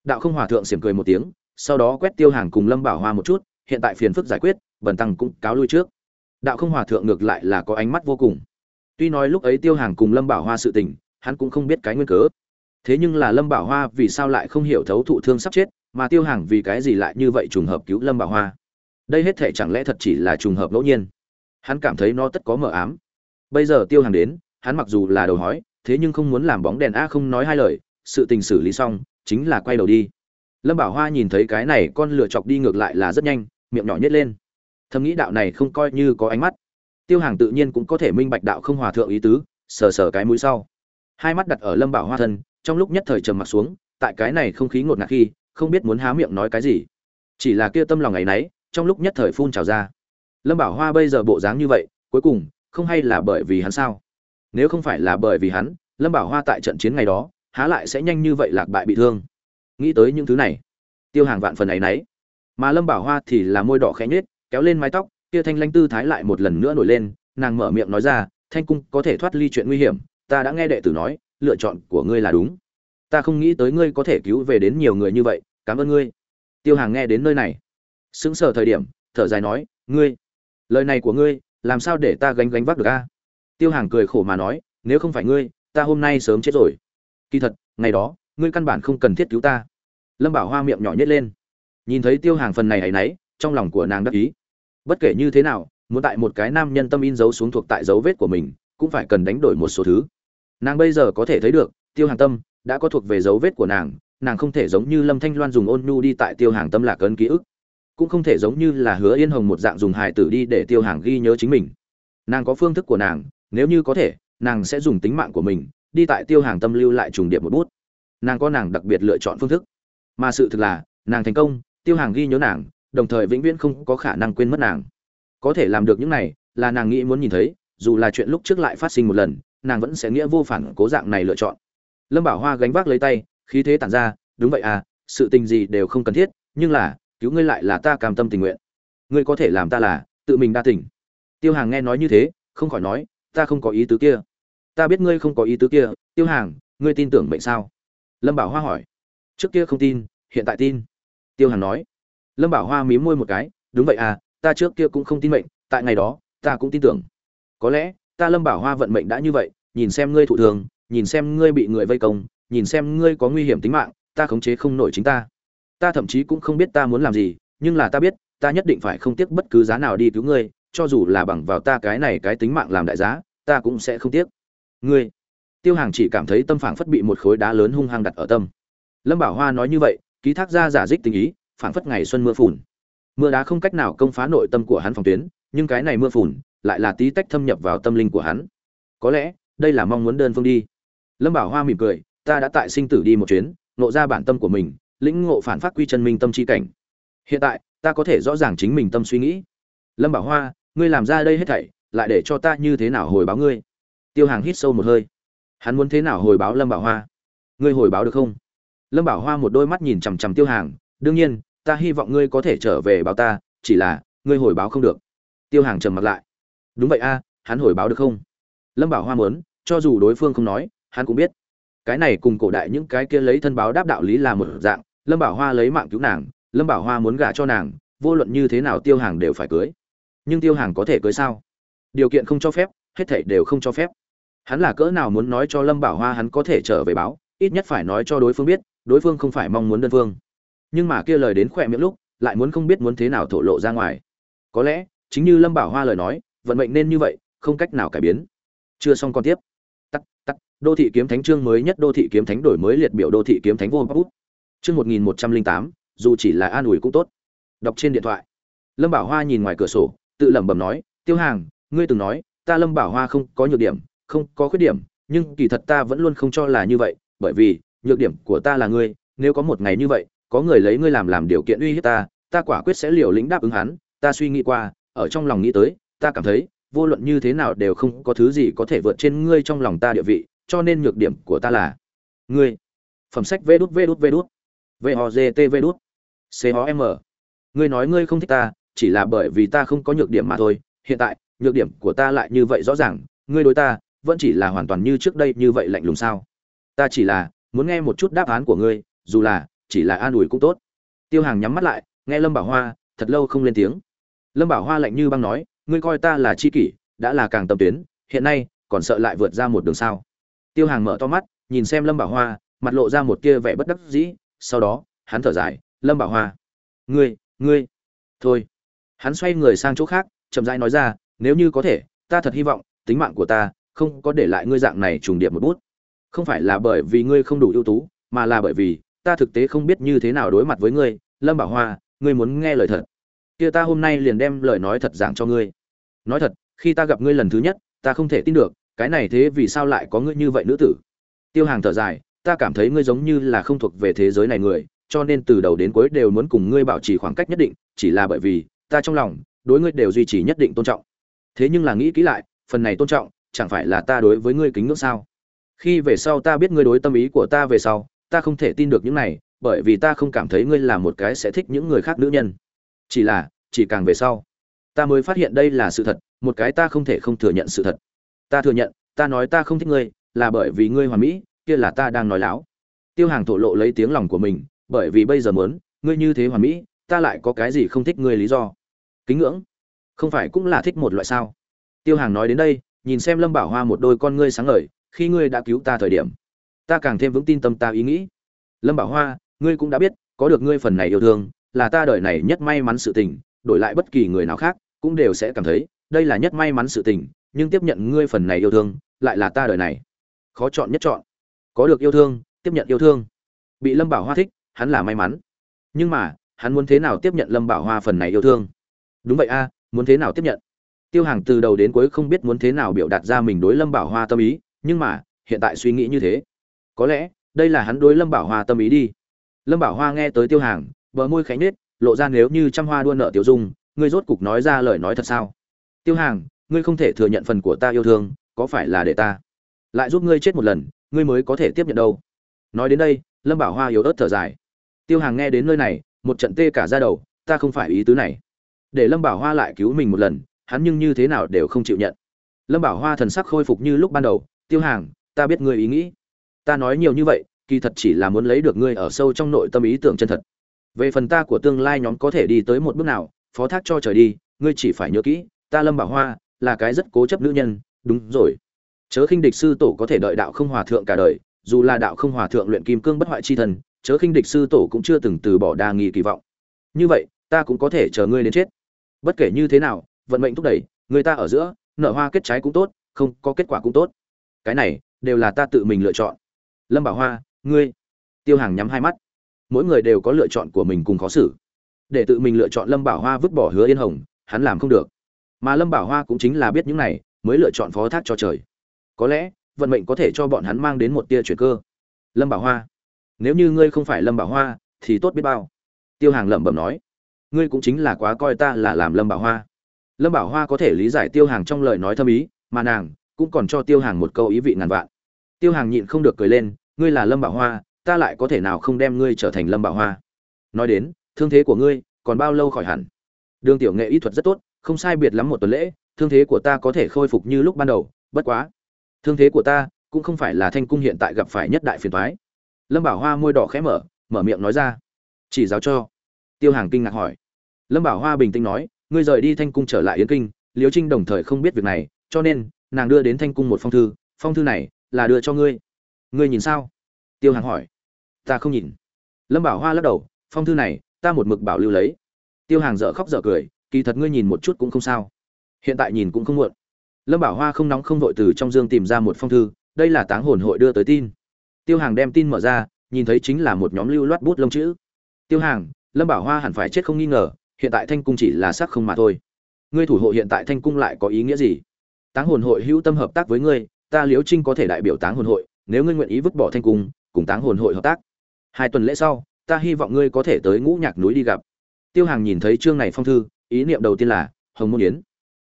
Đạo không hòa thượng xiểm cười một tiếng, sau đó quét tiêu hàng cùng lâm bảo hoa một chút, hiện tại phiền phức giải quyết, bần tăng cũng cáo lui trước. Đạo không hòa thượng ngược lại là có ánh mắt vô cùng. Tuy nói lúc ấy tiêu hàng cùng lâm bảo hoa sự tình, hắn cũng không biết cái nguyên cớ. Thế nhưng là lâm bảo hoa vì sao lại không hiểu thấu thụ thương sắp chết mà tiêu hàng vì cái gì lại như vậy trùng hợp cứu lâm bảo hoa? Đây hết thể chẳng lẽ thật chỉ là trùng hợp ngẫu nhiên? Hắn cảm thấy nó tất có mờ ám. Bây giờ tiêu hàng đến, hắn mặc dù là đầu hói, thế nhưng không muốn làm bóng đèn a không nói hai lời, sự tình xử lý xong, chính là quay đầu đi. Lâm bảo hoa nhìn thấy cái này con lựa chọc đi ngược lại là rất nhanh, miệng nhỏ nhét lên. Thầm nghĩ đạo này không coi như có ánh mắt. Tiêu hàng tự nhiên cũng có thể minh bạch đạo không hòa thượng ý tứ, sờ sờ cái mũi sau. Hai mắt đặt ở lâm bảo hoa thân, trong lúc nhất thời trầm mặt xuống, tại cái này không khí ngột ngạt khi không biết muốn há miệng nói cái gì. Chỉ là kia tâm lòng ngày nấy trong lúc nhất thời phun trào ra. Lâm bảo hoa bây giờ bộ dáng như vậy, cuối cùng, không hay là bởi vì hắn sao? Nếu không phải là bởi vì hắn, lâm bảo hoa tại trận chiến ngày đó, há lại sẽ nhanh như vậy lạc bại bị thương. Nghĩ tới những thứ này, tiêu hàng vạn phần ấy nấy mà lâm bảo hoa thì là môi đỏ khẽ nhết kéo lên mái tóc, kia thanh lanh tư thái lại một lần nữa nổi lên, nàng mở miệng nói ra, thanh cung có thể thoát ly chuyện nguy hiểm, ta đã nghe đệ tử nói, lựa chọn của ngươi là đúng. Ta không nghĩ tới ngươi có thể cứu về đến nhiều người như vậy cảm ơn ngươi. Tiêu hàng nghe đến nơi này, sững sờ thời điểm, thở dài nói, ngươi, lời này của ngươi, làm sao để ta gánh gánh vác được a? Tiêu hàng cười khổ mà nói, nếu không phải ngươi, ta hôm nay sớm chết rồi. Kỳ thật, ngày đó, ngươi căn bản không cần thiết cứu ta. Lâm bảo hoa miệng nhỏ nhét lên. Nhìn thấy tiêu hàng phần này hay nấy trong lòng của nàng đắc ý. Bất kể như thế nào, muốn tại một cái nam nhân tâm in dấu xuống thuộc tại dấu vết của mình, cũng phải cần đánh đổi một số thứ. Nàng bây giờ có thể thấy được, tiêu hàng tâm đã có thuộc về dấu vết của nàng nàng không thể giống như lâm thanh loan dùng ôn nhu đi tại tiêu hàng tâm lạc ơn ký ức, cũng không thể giống như là hứa yên hồng một dạng dùng hài tử đi để tiêu hàng ghi nhớ chính mình. Nàng có phương thức của nàng, nếu như có thể, nàng sẽ dùng tính mạng của mình, đi tại tiêu hàng tâm lưu lại trùng điệp một bút. Nàng có nàng đặc biệt lựa chọn phương thức. Mà sự thực là, nàng thành công, tiêu hàng ghi nhớ nàng, đồng thời vĩnh viễn không có khả năng quên mất nàng. Có thể làm được những này, là nàng nghĩ muốn nhìn thấy, dù là chuyện lúc trước lại phát sinh một lần, nàng vẫn sẽ nghĩa vô phản cố dạng này lựa chọn. Lâm bảo hoa gánh vác lấy tay khí thế tản ra, đúng vậy à sự tình gì đều không cần thiết, nhưng là, cứu ngươi lại là ta cam tâm tình nguyện. Ngươi có thể làm ta là, tự mình đa tỉnh tiêu hàng nghe nói như thế, không khỏi nói, ta không có ý tứ kia. Ta biết ngươi không có ý tứ kia, tiêu hàng, ngươi tin tưởng mệnh sao? Lâm bảo hoa hỏi. Trước kia không tin, hiện tại tin. Tiêu hàng nói. Lâm bảo hoa mím môi một cái, đúng vậy à ta trước kia cũng không tin mệnh, tại ngày đó, ta cũng tin tưởng. Có lẽ, ta lâm bảo hoa vận mệnh đã như vậy, nhìn xem ngươi thụ thường, nhìn xem ngươi bị người vây công nhìn xem ngươi có nguy hiểm tính mạng, ta khống chế không nổi chính ta. Ta thậm chí cũng không biết ta muốn làm gì, nhưng là ta biết, ta nhất định phải không tiếc bất cứ giá nào đi cứu ngươi, cho dù là bằng vào ta cái này cái tính mạng làm đại giá, ta cũng sẽ không tiếc. Ngươi. Tiêu hàng chỉ cảm thấy tâm phảng phất bị một khối đá lớn hung hăng đặt ở tâm. Lâm bảo hoa nói như vậy, ký thác ra giả dích tình ý, phảng phất ngày xuân mưa phùn. Mưa đá không cách nào công phá nội tâm của hắn phòng tuyến, nhưng cái này mưa phùn lại là tí tách thâm nhập vào tâm linh của hắn. Có lẽ, đây là mong muốn đơn phương đi. Lâm bảo hoa mỉm cười ta đã tại sinh tử đi một chuyến nộ ra bản tâm của mình, lĩnh ngộ phản phát quy chân minh tâm chi cảnh. Hiện tại, ta có thể rõ ràng chính mình tâm suy nghĩ. Lâm bảo hoa, ngươi làm ra đây hết thảy, lại để cho ta như thế nào hồi báo ngươi? Tiêu hàng hít sâu một hơi. Hắn muốn thế nào hồi báo lâm bảo hoa? Ngươi hồi báo được không? Lâm bảo hoa một đôi mắt nhìn chằm chằm tiêu hàng. Đương nhiên, ta hy vọng ngươi có thể trở về báo ta, chỉ là, ngươi hồi báo không được. Tiêu hàng trầm mặt lại. Đúng vậy a, hắn hồi báo được không? Lâm bảo hoa muốn, cho dù đối phương không nói, hắn cũng biết cái này cùng cổ đại những cái kia lấy thân báo đáp đạo lý là một dạng, lâm bảo hoa lấy mạng cứu nàng, lâm bảo hoa muốn gả cho nàng, vô luận như thế nào tiêu hàng đều phải cưới. Nhưng tiêu hàng có thể cưới sao? Điều kiện không cho phép, hết thảy đều không cho phép. Hắn là cỡ nào muốn nói cho lâm bảo hoa hắn có thể trở về báo, ít nhất phải nói cho đối phương biết, đối phương không phải mong muốn đơn phương. Nhưng mà kia lời đến khỏe miệng lúc, lại muốn không biết muốn thế nào thổ lộ ra ngoài. Có lẽ, chính như lâm bảo hoa lời nói, vận mệnh nên như vậy, không cách nào cải biến. Chưa xong còn tiếp. Tắt tắt đô thị kiếm thánh chương mới nhất đô thị kiếm thánh đổi mới liệt biểu đô thị kiếm thánh vô bút chương một nghìn một trăm linh tám, dù chỉ là an ủi cũng tốt. Đọc trên điện thoại. Lâm bảo hoa nhìn ngoài cửa sổ, tự lẩm bẩm nói, tiêu hàng, ngươi từng nói, ta lâm bảo hoa không có nhược điểm, không có khuyết điểm, nhưng kỳ thật ta vẫn luôn không cho là như vậy, bởi vì, nhược điểm của ta là ngươi, nếu có một ngày như vậy, có người lấy ngươi làm làm điều kiện uy hiếp ta ta quả quyết sẽ liều lĩnh đáp ứng hắn, ta suy nghĩ qua, ở trong lòng nghĩ tới, ta cảm thấy, vô luận như thế nào đều không có thứ gì có thể vượt trên ngươi trong lòng ta địa vị cho nên nhược điểm của ta là, ngươi, phẩm sách vê đút vê đút vê đút, v o g t vê đút, c o m. Ngươi nói ngươi không thích ta, chỉ là bởi vì ta không có nhược điểm mà thôi. Hiện tại, nhược điểm của ta lại như vậy rõ ràng. Ngươi đối ta, vẫn chỉ là hoàn toàn như trước đây như vậy lạnh lùng sao? Ta chỉ là muốn nghe một chút đáp án của ngươi, dù là chỉ là an ủi cũng tốt. Tiêu hàng nhắm mắt lại, nghe lâm bảo hoa, thật lâu không lên tiếng. Lâm bảo hoa lạnh như băng nói, ngươi coi ta là chi kỷ, đã là càng tâm tuyến, hiện nay còn sợ lại vượt ra một đường sao? Tiêu hàng mở to mắt, nhìn xem lâm bảo hoa, mặt lộ ra một kia vẻ bất đắc dĩ, sau đó, hắn thở dài, lâm bảo hoa, ngươi ngươi, thôi. Hắn xoay người sang chỗ khác, chậm rãi nói ra, nếu như có thể, ta thật hy vọng, tính mạng của ta không có để lại ngươi dạng này trùng điệp một bút. Không phải là bởi vì ngươi không đủ ưu tú, mà là bởi vì ta thực tế không biết như thế nào đối mặt với ngươi. Lâm bảo hoa, ngươi muốn nghe lời thật. Kia ta hôm nay liền đem lời nói thật giảng cho ngươi. Nói thật, khi ta gặp ngươi lần thứ nhất, ta không thể tin được cái này thế vì sao lại có ngươi như vậy nữ tử? Tiêu hàng thở dài, ta cảm thấy ngươi giống như là không thuộc về thế giới này người, cho nên từ đầu đến cuối đều muốn cùng ngươi bảo trì khoảng cách nhất định, chỉ là bởi vì, ta trong lòng, đối ngươi đều duy trì nhất định tôn trọng. Thế nhưng là nghĩ kỹ lại, phần này tôn trọng, chẳng phải là ta đối với ngươi kính ngưỡng sao? Khi về sau ta biết ngươi đối tâm ý của ta về sau, ta không thể tin được những này, bởi vì ta không cảm thấy ngươi là một cái sẽ thích những người khác nữ nhân. Chỉ là, chỉ càng về sau, ta mới phát hiện đây là sự thật, một cái ta không thể không thừa nhận sự thật ta thừa nhận, ta nói ta không thích ngươi, là bởi vì ngươi hoàn mỹ, kia là ta đang nói láo. Tiêu hàng thổ lộ lấy tiếng lòng của mình, bởi vì bây giờ muốn, ngươi như thế hoàn mỹ, ta lại có cái gì không thích ngươi lý do? Kính ngưỡng, không phải cũng là thích một loại sao? Tiêu hàng nói đến đây, nhìn xem lâm bảo hoa một đôi con ngươi sáng ngời, khi ngươi đã cứu ta thời điểm, ta càng thêm vững tin tâm ta ý nghĩ. Lâm bảo hoa, ngươi cũng đã biết, có được ngươi phần này yêu thương, là ta đời này nhất may mắn sự tình, đổi lại bất kỳ người nào khác, cũng đều sẽ cảm thấy, đây là nhất may mắn sự tình nhưng tiếp nhận ngươi phần này yêu thương, lại là ta đời này. Khó chọn nhất chọn. Có được yêu thương, tiếp nhận yêu thương. Bị lâm bảo hoa thích, hắn là may mắn. Nhưng mà, hắn muốn thế nào tiếp nhận lâm bảo hoa phần này yêu thương? Đúng vậy a, muốn thế nào tiếp nhận? Tiêu hàng từ đầu đến cuối không biết muốn thế nào biểu đạt ra mình đối lâm bảo hoa tâm ý, nhưng mà, hiện tại suy nghĩ như thế. Có lẽ, đây là hắn đối lâm bảo hoa tâm ý đi. Lâm bảo hoa nghe tới tiêu hàng bờ môi khánh nết lộ ra nếu như trăm hoa đua nợ tiêu dung, ngươi rốt cục nói ra lời nói thật sao? Tiêu hàng ngươi không thể thừa nhận phần của ta yêu thương, có phải là để ta lại giúp ngươi chết một lần, ngươi mới có thể tiếp nhận đâu? Nói đến đây, lâm bảo hoa yếu ớt thở dài. Tiêu hàng nghe đến nơi này, một trận tê cả ra đầu, ta không phải ý tứ này. Để lâm bảo hoa lại cứu mình một lần, hắn nhưng như thế nào đều không chịu nhận. Lâm bảo hoa thần sắc khôi phục như lúc ban đầu, tiêu hàng, ta biết ngươi ý nghĩ. Ta nói nhiều như vậy, kỳ thật chỉ là muốn lấy được ngươi ở sâu trong nội tâm ý tưởng chân thật. Về phần ta của tương lai nhóm có thể đi tới một bước nào, phó thác cho trời đi, ngươi chỉ phải nhớ kỹ, ta lâm bảo hoa là cái rất cố chấp nữ nhân, đúng rồi. Chớ khinh địch sư tổ có thể đợi đạo không hòa thượng cả đời, dù là đạo không hòa thượng luyện kim cương bất hoại chi thần, chớ khinh địch sư tổ cũng chưa từng từ bỏ đa nghi kỳ vọng. Như vậy, ta cũng có thể chờ ngươi đến chết. Bất kể như thế nào, vận mệnh thúc đẩy, người ta ở giữa, nở hoa kết trái cũng tốt, không có kết quả cũng tốt. Cái này, đều là ta tự mình lựa chọn. Lâm bảo hoa, ngươi. Tiêu hàng nhắm hai mắt. Mỗi người đều có lựa chọn của mình cùng khó xử. Để tự mình lựa chọn lâm bảo hoa vứt bỏ hứa yên hồng, hắn làm không được mà lâm bảo hoa cũng chính là biết những này, mới lựa chọn phó thác cho trời. Có lẽ, vận mệnh có thể cho bọn hắn mang đến một tia chuyển cơ. Lâm bảo hoa, nếu như ngươi không phải lâm bảo hoa, thì tốt biết bao. Tiêu hàng lẩm bẩm nói, ngươi cũng chính là quá coi ta là làm lâm bảo hoa. Lâm bảo hoa có thể lý giải tiêu hàng trong lời nói thâm ý, mà nàng cũng còn cho tiêu hàng một câu ý vị ngàn vạn. Tiêu hàng nhịn không được cười lên, ngươi là lâm bảo hoa, ta lại có thể nào không đem ngươi trở thành lâm bảo hoa? Nói đến, thương thế của ngươi còn bao lâu khỏi hẳn? Đường tiểu nghệ y thuật rất tốt không sai biệt lắm một tuần lễ, thương thế của ta có thể khôi phục như lúc ban đầu, bất quá. Thương thế của ta cũng không phải là thanh cung hiện tại gặp phải nhất đại phiền thoái lâm bảo hoa môi đỏ khẽ mở mở miệng nói ra. Chỉ giáo cho. Tiêu hàng kinh ngạc hỏi. Lâm bảo hoa bình tĩnh nói, ngươi rời đi thanh cung trở lại yến kinh liếu trinh đồng thời không biết việc này, cho nên, nàng đưa đến thanh cung một phong thư phong thư này là đưa cho ngươi. Ngươi nhìn sao? Tiêu hàng hỏi. Ta không nhìn. Lâm bảo hoa lắc đầu, phong thư này ta một mực bảo lưu lấy. Tiêu hàng dở khóc dở cười kỳ thật ngươi nhìn một chút cũng không sao. Hiện tại nhìn cũng không muộn. Lâm bảo hoa không nóng không vội từ trong dương tìm ra một phong thư, đây là táng hồn hội đưa tới tin. Tiêu hàng đem tin mở ra, nhìn thấy chính là một nhóm lưu loát bút lông chữ. Tiêu hàng, lâm bảo hoa hẳn phải chết không nghi ngờ, hiện tại thanh cung chỉ là sắc không mà thôi. Ngươi thủ hộ hiện tại thanh cung lại có ý nghĩa gì? Táng hồn hội hữu tâm hợp tác với ngươi, ta liễu trinh có thể đại biểu táng hồn hội, nếu ngươi nguyện ý vứt bỏ thanh cung, cùng táng hồn hội hợp tác. Hai tuần lễ sau, ta hy vọng ngươi có thể tới ngũ nhạc núi đi gặp. Tiêu hàng nhìn thấy chương này phong thư ý niệm đầu tiên là, hồng môn yến.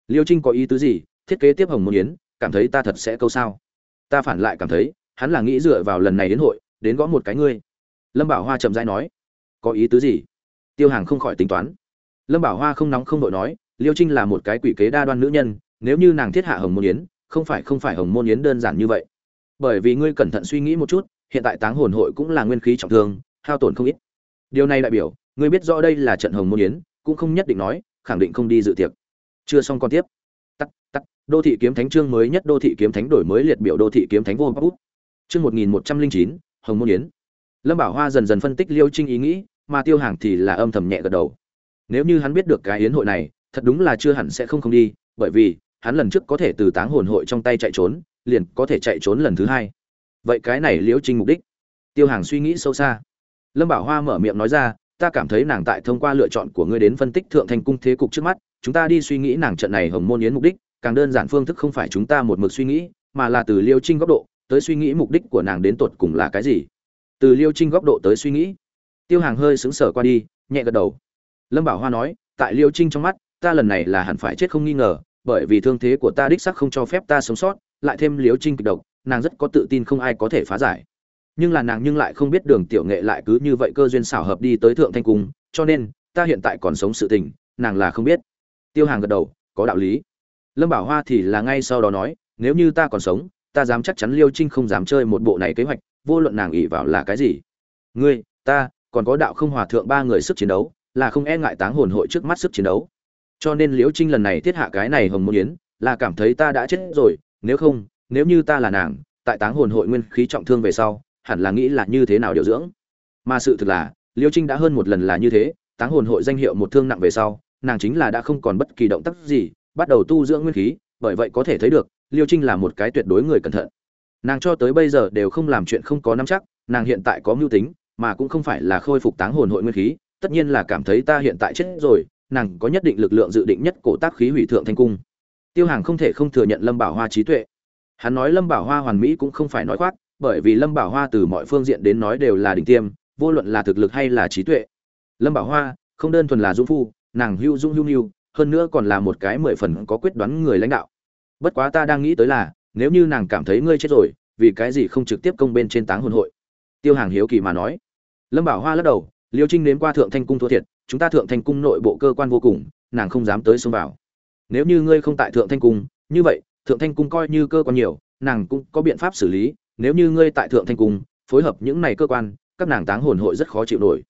Liêu trinh có ý tứ gì? Thiết kế tiếp hồng môn yến, cảm thấy ta thật sẽ câu sao? Ta phản lại cảm thấy, hắn là nghĩ dựa vào lần này đến hội, đến gõ một cái ngươi. Lâm bảo hoa chậm rãi nói. Có ý tứ gì? Tiêu hàng không khỏi tính toán. Lâm bảo hoa không nóng không đội nói, liêu trinh là một cái quỷ kế đa đoan nữ nhân, nếu như nàng thiết hạ hồng môn yến, không phải không phải hồng môn yến đơn giản như vậy. Bởi vì ngươi cẩn thận suy nghĩ một chút, hiện tại táng hồn hội cũng là nguyên khí trọng thương, hao tổn không ít. Điều này đại biểu, ngươi biết rõ đây là trận hồng môn yến, cũng không nhất định nói khẳng định không đi dự tiệc. Chưa xong con tiếp. Tắt tắt, đô thị kiếm thánh chương mới nhất đô thị kiếm thánh đổi mới liệt biểu đô thị kiếm thánh vô bút. Chương một nghìn một trăm linh chín, hồng môn yến. Lâm bảo hoa dần dần phân tích liêu trinh ý nghĩ, mà tiêu hàng thì là âm thầm nhẹ gật đầu. Nếu như hắn biết được cái yến hội này, thật đúng là chưa hẳn sẽ không không đi, bởi vì, hắn lần trước có thể từ táng hồn hội trong tay chạy trốn, liền có thể chạy trốn lần thứ hai. Vậy cái này liễu trinh mục đích. Tiêu hàng suy nghĩ sâu xa. Lâm bảo hoa mở miệng nói ra ta cảm thấy nàng tại thông qua lựa chọn của ngươi đến phân tích thượng thành cung thế cục trước mắt, chúng ta đi suy nghĩ nàng trận này hồng môn yến mục đích, càng đơn giản phương thức không phải chúng ta một mực suy nghĩ, mà là từ liêu trinh góc độ, tới suy nghĩ mục đích của nàng đến tột cùng là cái gì. Từ liêu trinh góc độ tới suy nghĩ. Tiêu hàng hơi xứng sở qua đi, nhẹ gật đầu. Lâm bảo hoa nói, tại liêu trinh trong mắt, ta lần này là hẳn phải chết không nghi ngờ, bởi vì thương thế của ta đích sắc không cho phép ta sống sót, lại thêm liêu trinh kịch độc, nàng rất có tự tin không ai có thể phá giải nhưng là nàng nhưng lại không biết đường tiểu nghệ lại cứ như vậy cơ duyên xảo hợp đi tới thượng thanh cung, cho nên, ta hiện tại còn sống sự tình, nàng là không biết. Tiêu hàng gật đầu, có đạo lý. Lâm bảo hoa thì là ngay sau đó nói, nếu như ta còn sống, ta dám chắc chắn liêu trinh không dám chơi một bộ này kế hoạch, vô luận nàng ỉ vào là cái gì. Ngươi, ta, còn có đạo không hòa thượng ba người sức chiến đấu, là không e ngại táng hồn hội trước mắt sức chiến đấu. Cho nên liễu trinh lần này thiết hạ cái này hồng môn yến, là cảm thấy ta đã chết rồi, nếu không, nếu như ta là nàng, tại táng hồn hội nguyên khí trọng thương về sau hẳn là nghĩ là như thế nào điều dưỡng. Mà sự thực là, Liêu trinh đã hơn một lần là như thế, táng hồn hội danh hiệu một thương nặng về sau, nàng chính là đã không còn bất kỳ động tác gì, bắt đầu tu dưỡng nguyên khí, bởi vậy có thể thấy được, liêu trinh là một cái tuyệt đối người cẩn thận. Nàng cho tới bây giờ đều không làm chuyện không có nắm chắc, nàng hiện tại có mưu tính, mà cũng không phải là khôi phục táng hồn hội nguyên khí, tất nhiên là cảm thấy ta hiện tại chết rồi, nàng có nhất định lực lượng dự định nhất cổ tác khí hủy thượng thanh cung. Tiêu hàng không thể không thừa nhận lâm bảo hoa trí tuệ. Hắn nói lâm bảo hoa hoàn mỹ cũng không phải nói khoác bởi vì lâm bảo hoa từ mọi phương diện đến nói đều là đỉnh tiêm, vô luận là thực lực hay là trí tuệ. Lâm bảo hoa không đơn thuần là dung phu, nàng hưu dung hưu nhu hơn nữa còn là một cái mười phần có quyết đoán người lãnh đạo. Bất quá ta đang nghĩ tới là, nếu như nàng cảm thấy ngươi chết rồi, vì cái gì không trực tiếp công bên trên táng hồn hội? Tiêu hàng hiếu kỳ mà nói. Lâm bảo hoa lắc đầu, liêu trinh nếm qua thượng thanh cung thua thiệt, chúng ta thượng thanh cung nội bộ cơ quan vô cùng, nàng không dám tới xông vào. Nếu như ngươi không tại thượng thanh cung, như vậy, thượng thanh cung coi như cơ quan nhiều, nàng cũng có biện pháp xử lý nếu như ngươi tại thượng thanh cung, phối hợp những này cơ quan, các nàng táng hồn hội rất khó chịu nổi.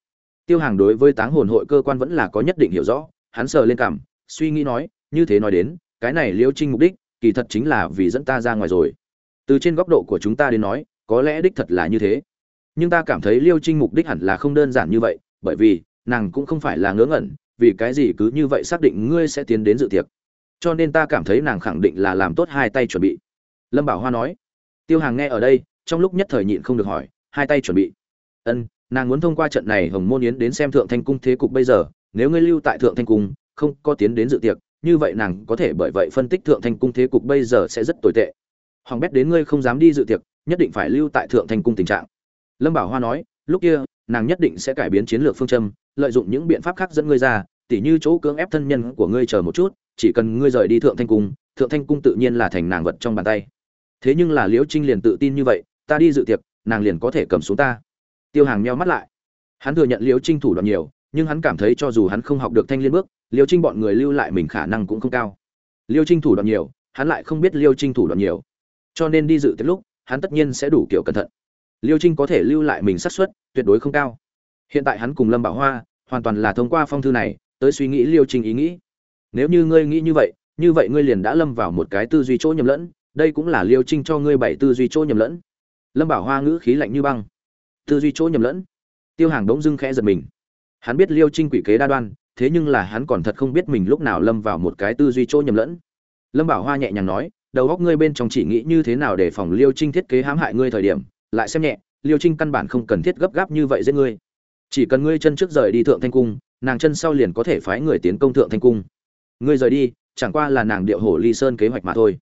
Tiêu hàng đối với táng hồn hội cơ quan vẫn là có nhất định hiểu rõ, hắn sờ lên cảm, suy nghĩ nói, như thế nói đến, cái này liêu trinh mục đích, kỳ thật chính là vì dẫn ta ra ngoài rồi. Từ trên góc độ của chúng ta đến nói, có lẽ đích thật là như thế. Nhưng ta cảm thấy liêu trinh mục đích hẳn là không đơn giản như vậy, bởi vì, nàng cũng không phải là ngớ ngẩn, vì cái gì cứ như vậy xác định ngươi sẽ tiến đến dự tiệc. Cho nên ta cảm thấy nàng khẳng định là làm tốt hai tay chuẩn bị. Lâm bảo hoa nói tiêu hàng nghe ở đây, trong lúc nhất thời nhịn không được hỏi, hai tay chuẩn bị. Ân, nàng muốn thông qua trận này hồng môn yến đến xem thượng thanh cung thế cục bây giờ, nếu ngươi lưu tại thượng thanh cung, không có tiến đến dự tiệc, như vậy nàng có thể bởi vậy phân tích thượng thanh cung thế cục bây giờ sẽ rất tồi tệ. Hoàng bét đến ngươi không dám đi dự tiệc, nhất định phải lưu tại thượng thanh cung tình trạng. Lâm bảo hoa nói, lúc kia, nàng nhất định sẽ cải biến chiến lược phương châm, lợi dụng những biện pháp khác dẫn ngươi ra, tỉ như chỗ cưỡng ép thân nhân của ngươi chờ một chút, chỉ cần ngươi rời đi thượng thanh cung, thượng thanh cung tự nhiên là thành nàng vật trong bàn tay thế nhưng là liễu trinh liền tự tin như vậy, ta đi dự tiệc, nàng liền có thể cầm xuống ta. Tiêu hàng meo mắt lại. Hắn thừa nhận liễu trinh thủ đoạn nhiều, nhưng hắn cảm thấy cho dù hắn không học được thanh liên bước liêu trinh bọn người lưu lại mình khả năng cũng không cao. Liêu trinh thủ đoạn nhiều, hắn lại không biết liêu trinh thủ đoạn nhiều. Cho nên đi dự tiệc lúc, hắn tất nhiên sẽ đủ kiểu cẩn thận. Liêu trinh có thể lưu lại mình xác suất, tuyệt đối không cao. Hiện tại hắn cùng lâm bảo hoa, hoàn toàn là thông qua phong thư này, tới suy nghĩ liêu trinh ý nghĩ. Nếu như ngươi nghĩ như vậy như vậy ngươi liền đã lâm vào một cái tư duy chỗ nhầm lẫn đây cũng là liêu trinh cho ngươi bảy tư duy chỗ nhầm lẫn. Lâm bảo hoa ngữ khí lạnh như băng. Tư duy chỗ nhầm lẫn? Tiêu hàng đống dưng khẽ giật mình. Hắn biết liêu trinh quỷ kế đa đoan, thế nhưng là hắn còn thật không biết mình lúc nào lâm vào một cái tư duy chỗ nhầm lẫn. Lâm bảo hoa nhẹ nhàng nói, đầu góc ngươi bên trong chỉ nghĩ như thế nào để phòng liêu trinh thiết kế hãm hại ngươi thời điểm? Lại xem nhẹ, liêu trinh căn bản không cần thiết gấp gáp như vậy giết ngươi. Chỉ cần ngươi chân trước rời đi thượng thanh cung, nàng chân sau liền có thể phái người tiến công thượng thanh cung. Ngươi rời đi, chẳng qua là nàng điệu hổ ly sơn kế hoạch mà thôi.